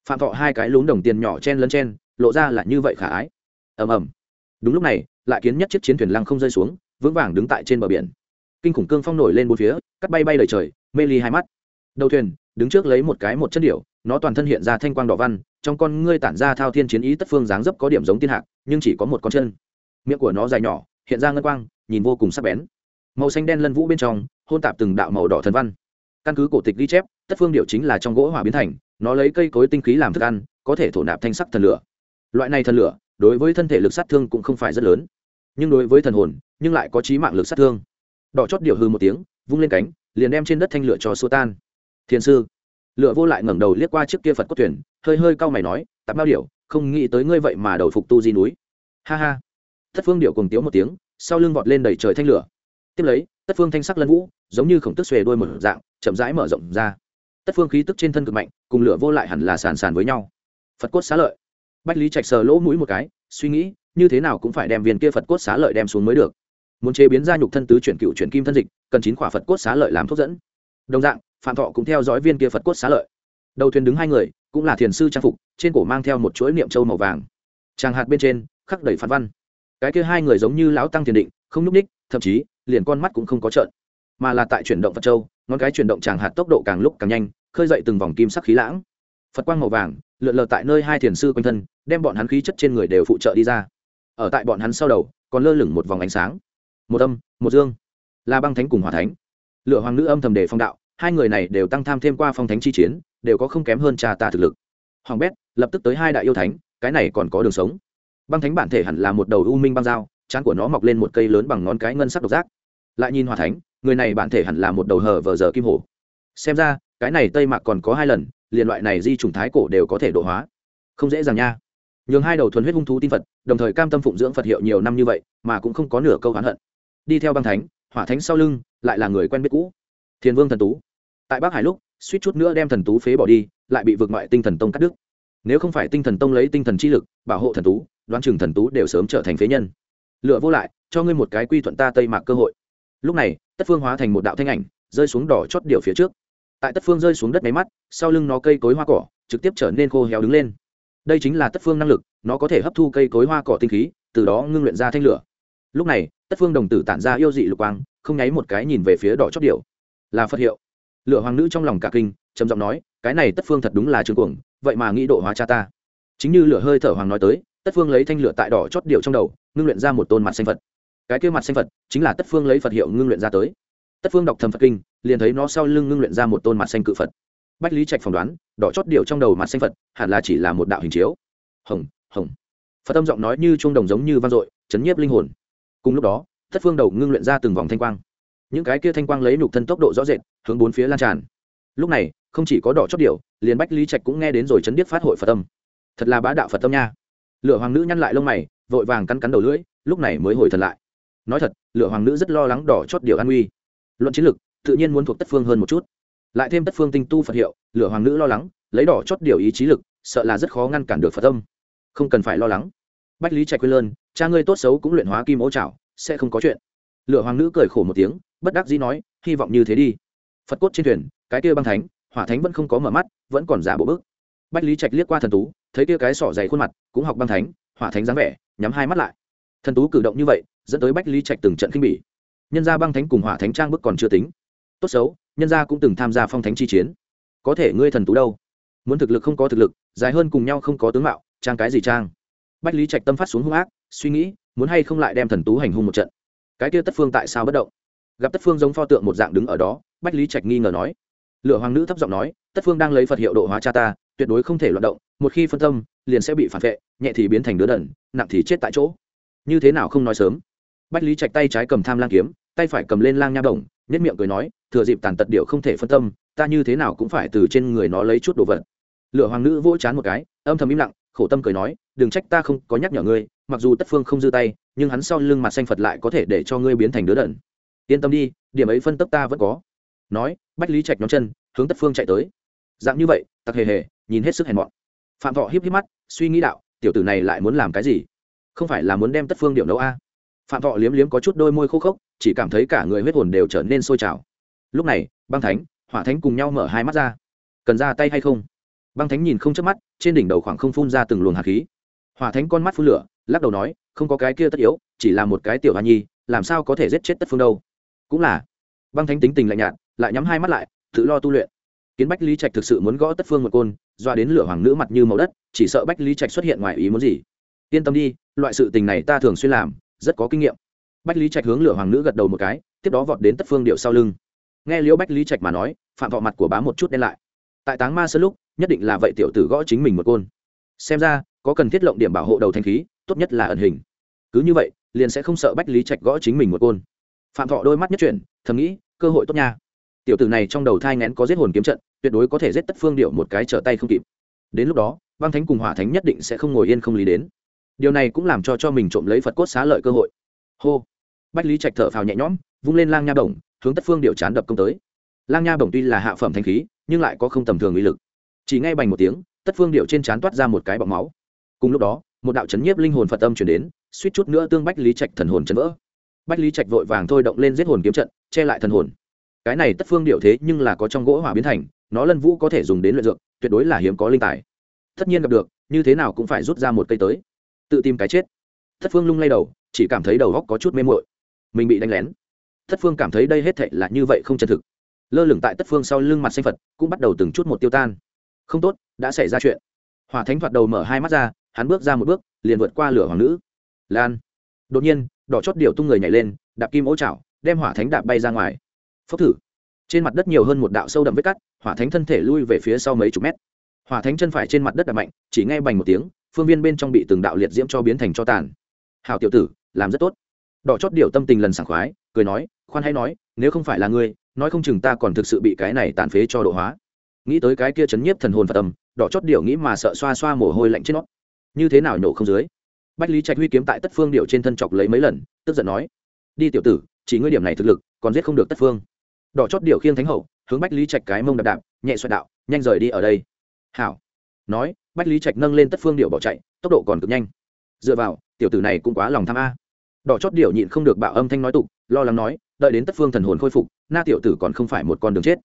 Phạm thọ hai cái lún đồng tiền nhỏ chen lấn chen, lộ ra là như vậy khả ái. Ầm ầm. Đúng lúc này, lại kiến nhất chiếc chiến thuyền lăng không rơi xuống, vững vàng đứng tại trên bờ biển. Kinh khủng cương phong nổi lên bốn phía, cắt bay bay lời trời, mê ly hai mắt. Đầu thuyền, đứng trước lấy một cái một chân điệu nó toàn thân hiện ra thanh quang đỏ văn, trong con ngươi tản ra thao thiên chiến ý tất phương dáng dấp có điểm giống tiên hạc, nhưng chỉ có một con chân. Miệng của nó dài nhỏ hiện ra ngân quang, nhìn vô cùng sắc bén. Màu xanh đen lân vũ bên trong, hôn tạp từng đạo màu đỏ thần văn. Căn cứ cổ tịch ghi chép, tất phương điệu chính là trong gỗ hỏa biến thành, nó lấy cây cối tinh khí làm thức ăn, có thể thổ nạp thanh sắc thần lửa. Loại này thần lửa, đối với thân thể lực sát thương cũng không phải rất lớn. Nhưng đối với thần hồn, nhưng lại có trí mạng lực sát thương. Đỏ chót điệu hư một tiếng, vung lên cánh, liền đem trên đất thanh lửa cho xua tan. Thiền sư lựa vô lại ngẩng đầu liếc qua trước kia phật cốt thuyền, hơi hơi cau mày nói, tạp bao điệu không nghĩ tới ngươi vậy mà đầu phục tu di núi. Ha ha thất phương điệu cùng tiếu một tiếng, sau lưng vọt lên đầy trời thanh lửa. Tiếp lấy, tất phương thanh sắc lân vũ, giống như khổng tức xuề đôi một dạng, chậm rãi mở rộng ra. Tất phương khí tức trên thân cực mạnh, cùng lửa vô lại hẳn là sàn sàn với nhau. Phật cốt xá lợi. Bách lý trạch sờ lỗ mũi một cái, suy nghĩ, như thế nào cũng phải đem viên kia phật cốt xá lợi đem xuống mới được. Muốn chế biến ra nhục thân tứ chuyển cựu chuyển kim thân dịch, cần chín quả phật cốt xá lợi làm thuốc dẫn. Đồng dạng, phạm thọ cũng theo dõi viên kia phật cốt xá lợi. Đầu thuyền đứng hai người, cũng là thiền sư trang phục, trên cổ mang theo một chuỗi niệm châu màu vàng. Tràng hạt bên trên, khắc đầy phản văn cái kia hai người giống như lão tăng thiền định, không nhúc ních thậm chí, liền con mắt cũng không có trợn. Mà là tại chuyển động phật châu, ngón cái chuyển động tràng hạt tốc độ càng lúc càng nhanh, khơi dậy từng vòng kim sắc khí lãng. Phật quang màu vàng, lượn lờ tại nơi hai thiền sư quanh thân, đem bọn hắn khí chất trên người đều phụ trợ đi ra. Ở tại bọn hắn sau đầu, còn lơ lửng một vòng ánh sáng. Một âm, một dương. Là băng thánh cùng hỏa thánh. Lựa hoàng nữ âm thầm đề phong đạo, hai người này đều tăng tham thêm qua phong thánh chi chiến, đều có không kém hơn cha ta thực lực. Hoàng bét, lập tức tới hai đại yêu thánh, cái này còn có đường sống băng thánh bản thể hẳn là một đầu u minh băng dao, trán của nó mọc lên một cây lớn bằng ngón cái ngân sắc độc giác. Lại nhìn hỏa thánh, người này bản thể hẳn là một đầu hở vờ giờ kim hổ. Xem ra, cái này tây mạc còn có hai lần, liền loại này di trùng thái cổ đều có thể độ hóa. Không dễ dàng nha. Nhường hai đầu thuần huyết hung thú tin phật, đồng thời cam tâm phụng dưỡng phật hiệu nhiều năm như vậy, mà cũng không có nửa câu oán hận. Đi theo băng thánh, hỏa thánh sau lưng lại là người quen biết cũ. Thiền vương thần tú. Tại bắc hải lúc, suýt chút nữa đem thần tú phế bỏ đi, lại bị vượt ngoại tinh thần tông cắt đứt. Nếu không phải tinh thần tông lấy tinh thần chi lực, bảo hộ thần tú đoán chừng thần tú đều sớm trở thành phế nhân. Lựa vô lại, cho ngươi một cái quy thuận ta tây mạc cơ hội. Lúc này, tất phương hóa thành một đạo thanh ảnh, rơi xuống đỏ chót điệu phía trước. Tại tất phương rơi xuống đất máy mắt, sau lưng nó cây cối hoa cỏ, trực tiếp trở nên khô héo đứng lên. Đây chính là tất phương năng lực, nó có thể hấp thu cây cối hoa cỏ tinh khí, từ đó ngưng luyện ra thanh lửa. Lúc này, tất phương đồng tử tản ra yêu dị lục quang, không nháy một cái nhìn về phía đỏ chót điệu là phật hiệu. Lửa hoàng nữ trong lòng cả kinh, trầm giọng nói, cái này tất phương thật đúng là trường cuồng, vậy mà nghĩ độ hóa cha ta. Chính như lửa hơi thở hoàng nói tới tất phương lấy thanh lửa tại đỏ chót điệu trong đầu, ngưng luyện ra một tôn mặt xanh phật. Cái kia mặt xanh phật chính là tất phương lấy phật hiệu ngưng luyện ra tới. Tất phương đọc thầm phật kinh, liền thấy nó sau lưng ngưng luyện ra một tôn mặt xanh cự phật. Bách lý trạch phỏng đoán, đỏ chót điệu trong đầu mặt xanh phật hẳn là chỉ là một đạo hình chiếu. Hồng hồng. Phật tâm giọng nói như chuông đồng giống như vang dội, chấn nhiếp linh hồn. Cùng lúc đó, tất phương đầu ngưng luyện ra từng vòng thanh quang. Những cái kia thanh quang lấy nục thân tốc độ rõ rệt, hướng bốn phía lan tràn. Lúc này, không chỉ có đỏ chót điệu liền bách lý trạch cũng nghe đến rồi chấn điếc phát hội phật tâm. Thật là bá đạo phật tâm nha lửa hoàng nữ nhăn lại lông mày, vội vàng cắn cắn đầu lưỡi, lúc này mới hồi thần lại. Nói thật, lửa hoàng nữ rất lo lắng đỏ chót điều an nguy. Luận chiến lược tự nhiên muốn thuộc tất phương hơn một chút. Lại thêm tất phương tinh tu phật hiệu, lửa hoàng nữ lo lắng, lấy đỏ chót điều ý chí lực, sợ là rất khó ngăn cản được phật tâm không cần phải lo lắng. Bách lý trạch quên lơn, cha ngươi tốt xấu cũng luyện hóa kim ố trảo, sẽ không có chuyện. Lửa hoàng nữ cười khổ một tiếng, bất đắc dĩ nói, hy vọng như thế đi. Phật cốt trên thuyền, cái kia băng thánh, hỏa thánh vẫn không có mở mắt, vẫn còn giả bộ bức. Bách lý trạch liếc qua thần tú thấy kia cái sỏ dày khuôn mặt, cũng học băng thánh, hỏa thánh dáng vẻ, nhắm hai mắt lại. Thần tú cử động như vậy, dẫn tới bách lý trạch từng trận khinh bỉ. Nhân gia băng thánh cùng hỏa thánh trang bức còn chưa tính. Tốt xấu, nhân gia cũng từng tham gia phong thánh chi chiến. Có thể ngươi thần tú đâu? Muốn thực lực không có thực lực, dài hơn cùng nhau không có tướng mạo, trang cái gì trang? Bách lý trạch tâm phát xuống hung ác, suy nghĩ, muốn hay không lại đem thần tú hành hung một trận. Cái kia tất phương tại sao bất động? Gặp tất phương giống pho tượng một dạng đứng ở đó, bách lý trạch nghi ngờ nói. Lựa hoàng nữ thấp giọng nói, tất phương đang lấy phật hiệu độ hóa cha ta tuyệt đối không thể loạt động, một khi phân tâm, liền sẽ bị phản vệ, nhẹ thì biến thành đứa đần, nặng thì chết tại chỗ. Như thế nào không nói sớm. Bách lý chạch tay trái cầm tham lang kiếm, tay phải cầm lên lang nha đồng nhất miệng cười nói, thừa dịp tàn tật điệu không thể phân tâm, ta như thế nào cũng phải từ trên người nó lấy chút đồ vật. Lựa hoàng nữ vỗ chán một cái, âm thầm im lặng, khổ tâm cười nói, đừng trách ta không có nhắc nhở ngươi, mặc dù tất phương không dư tay, nhưng hắn sau lưng mặt xanh phật lại có thể để cho ngươi biến thành đứa đần. Yên tâm đi, điểm ấy phân tấp ta vẫn có. Nói, bách lý trạch nhóm chân, hướng tất phương chạy tới. Dạng như vậy, tặc hề hề nhìn hết sức hèn mọn. Phạm thọ híp híp mắt, suy nghĩ đạo, tiểu tử này lại muốn làm cái gì? Không phải là muốn đem tất phương điệu nấu a? Phạm thọ liếm liếm có chút đôi môi khô khốc, chỉ cảm thấy cả người huyết hồn đều trở nên sôi trào. Lúc này, băng thánh, hỏa thánh cùng nhau mở hai mắt ra. Cần ra tay hay không? Băng thánh nhìn không chớp mắt, trên đỉnh đầu khoảng không phun ra từng luồng hạt khí. Hỏa thánh con mắt phun lửa, lắc đầu nói, không có cái kia tất yếu, chỉ là một cái tiểu hoa nhi, làm sao có thể giết chết tất phương đâu? Cũng là. Băng thánh tính tình lạnh nhạt, lại nhắm hai mắt lại, tự lo tu luyện kiến bách lý trạch thực sự muốn gõ tất phương một côn, doa đến lửa hoàng nữ mặt như màu đất, chỉ sợ bách lý trạch xuất hiện ngoài ý muốn gì. Yên tâm đi, loại sự tình này ta thường xuyên làm, rất có kinh nghiệm. Bách lý trạch hướng lửa hoàng nữ gật đầu một cái, tiếp đó vọt đến tất phương điệu sau lưng. Nghe liễu bách lý trạch mà nói, phạm thọ mặt của bá một chút đen lại. Tại táng ma sơn lúc, nhất định là vậy tiểu tử gõ chính mình một côn. Xem ra, có cần thiết lộng điểm bảo hộ đầu thanh khí, tốt nhất là ẩn hình. Cứ như vậy, liền sẽ không sợ bách lý trạch gõ chính mình một côn. Phạm thọ đôi mắt nhất chuyển, thầm nghĩ, cơ hội tốt nha tiểu tử này trong đầu thai ngén có giết hồn kiếm trận, tuyệt đối có thể giết tất phương điệu một cái trở tay không kịp. Đến lúc đó, băng thánh cùng hỏa thánh nhất định sẽ không ngồi yên không lý đến. Điều này cũng làm cho cho mình trộm lấy phật cốt xá lợi cơ hội. Hô! Bách lý trạch thở phào nhẹ nhõm, vung lên lang nha bổng, hướng tất phương điệu chán đập công tới. Lang nha bổng tuy là hạ phẩm thanh khí, nhưng lại có không tầm thường uy lực. Chỉ ngay bành một tiếng, tất phương điệu trên chán toát ra một cái bọc máu. Cùng lúc đó, một đạo chấn nhiếp linh hồn phật âm chuyển đến, suýt chút nữa tương bách lý trạch thần hồn chấn vỡ. Bách lý trạch vội vàng thôi động lên giết hồn kiếm trận, che lại thần hồn cái này tất phương điệu thế nhưng là có trong gỗ hỏa biến thành, nó lân vũ có thể dùng đến luyện dược, tuyệt đối là hiếm có linh tài. Tất nhiên gặp được, như thế nào cũng phải rút ra một cây tới. Tự tìm cái chết. Thất phương lung lay đầu, chỉ cảm thấy đầu góc có chút mê mội mình bị đánh lén. Thất phương cảm thấy đây hết thệ là như vậy không chân thực. Lơ lửng tại tất phương sau lưng mặt xanh phật, cũng bắt đầu từng chút một tiêu tan. Không tốt, đã xảy ra chuyện. Hỏa thánh thoạt đầu mở hai mắt ra, hắn bước ra một bước, liền vượt qua lửa hoàng nữ. Lan. Đột nhiên, đỏ chót điều tung người nhảy lên, đạp kim ố chảo, đem hỏa thánh đạp bay ra ngoài phốc thử. Trên mặt đất nhiều hơn một đạo sâu đậm vết cắt, hỏa thánh thân thể lui về phía sau mấy chục mét. Hỏa thánh chân phải trên mặt đất đập mạnh, chỉ nghe bành một tiếng, phương viên bên trong bị từng đạo liệt diễm cho biến thành cho tàn. Hào tiểu tử, làm rất tốt. Đỏ chót điệu tâm tình lần sảng khoái, cười nói, khoan hay nói, nếu không phải là ngươi, nói không chừng ta còn thực sự bị cái này tàn phế cho độ hóa. Nghĩ tới cái kia chấn nhiếp thần hồn phật tâm đỏ chót điệu nghĩ mà sợ xoa xoa mồ hôi lạnh trên nó. Như thế nào nhổ không dưới? Bách lý trạch huy kiếm tại tất phương điệu trên thân chọc lấy mấy lần, tức giận nói, đi tiểu tử, chỉ ngươi điểm này thực lực, còn giết không được tất phương đỏ chót điều khiêng thánh hậu, hướng bách lý trạch cái mông đạp đạp, nhẹ xoẹt đạo, nhanh rời đi ở đây. Hảo. Nói, bách lý trạch nâng lên tất phương điệu bỏ chạy, tốc độ còn cực nhanh. Dựa vào, tiểu tử này cũng quá lòng tham a. Đỏ chót điệu nhịn không được bạo âm thanh nói tục, lo lắng nói, đợi đến tất phương thần hồn khôi phục, na tiểu tử còn không phải một con đường chết.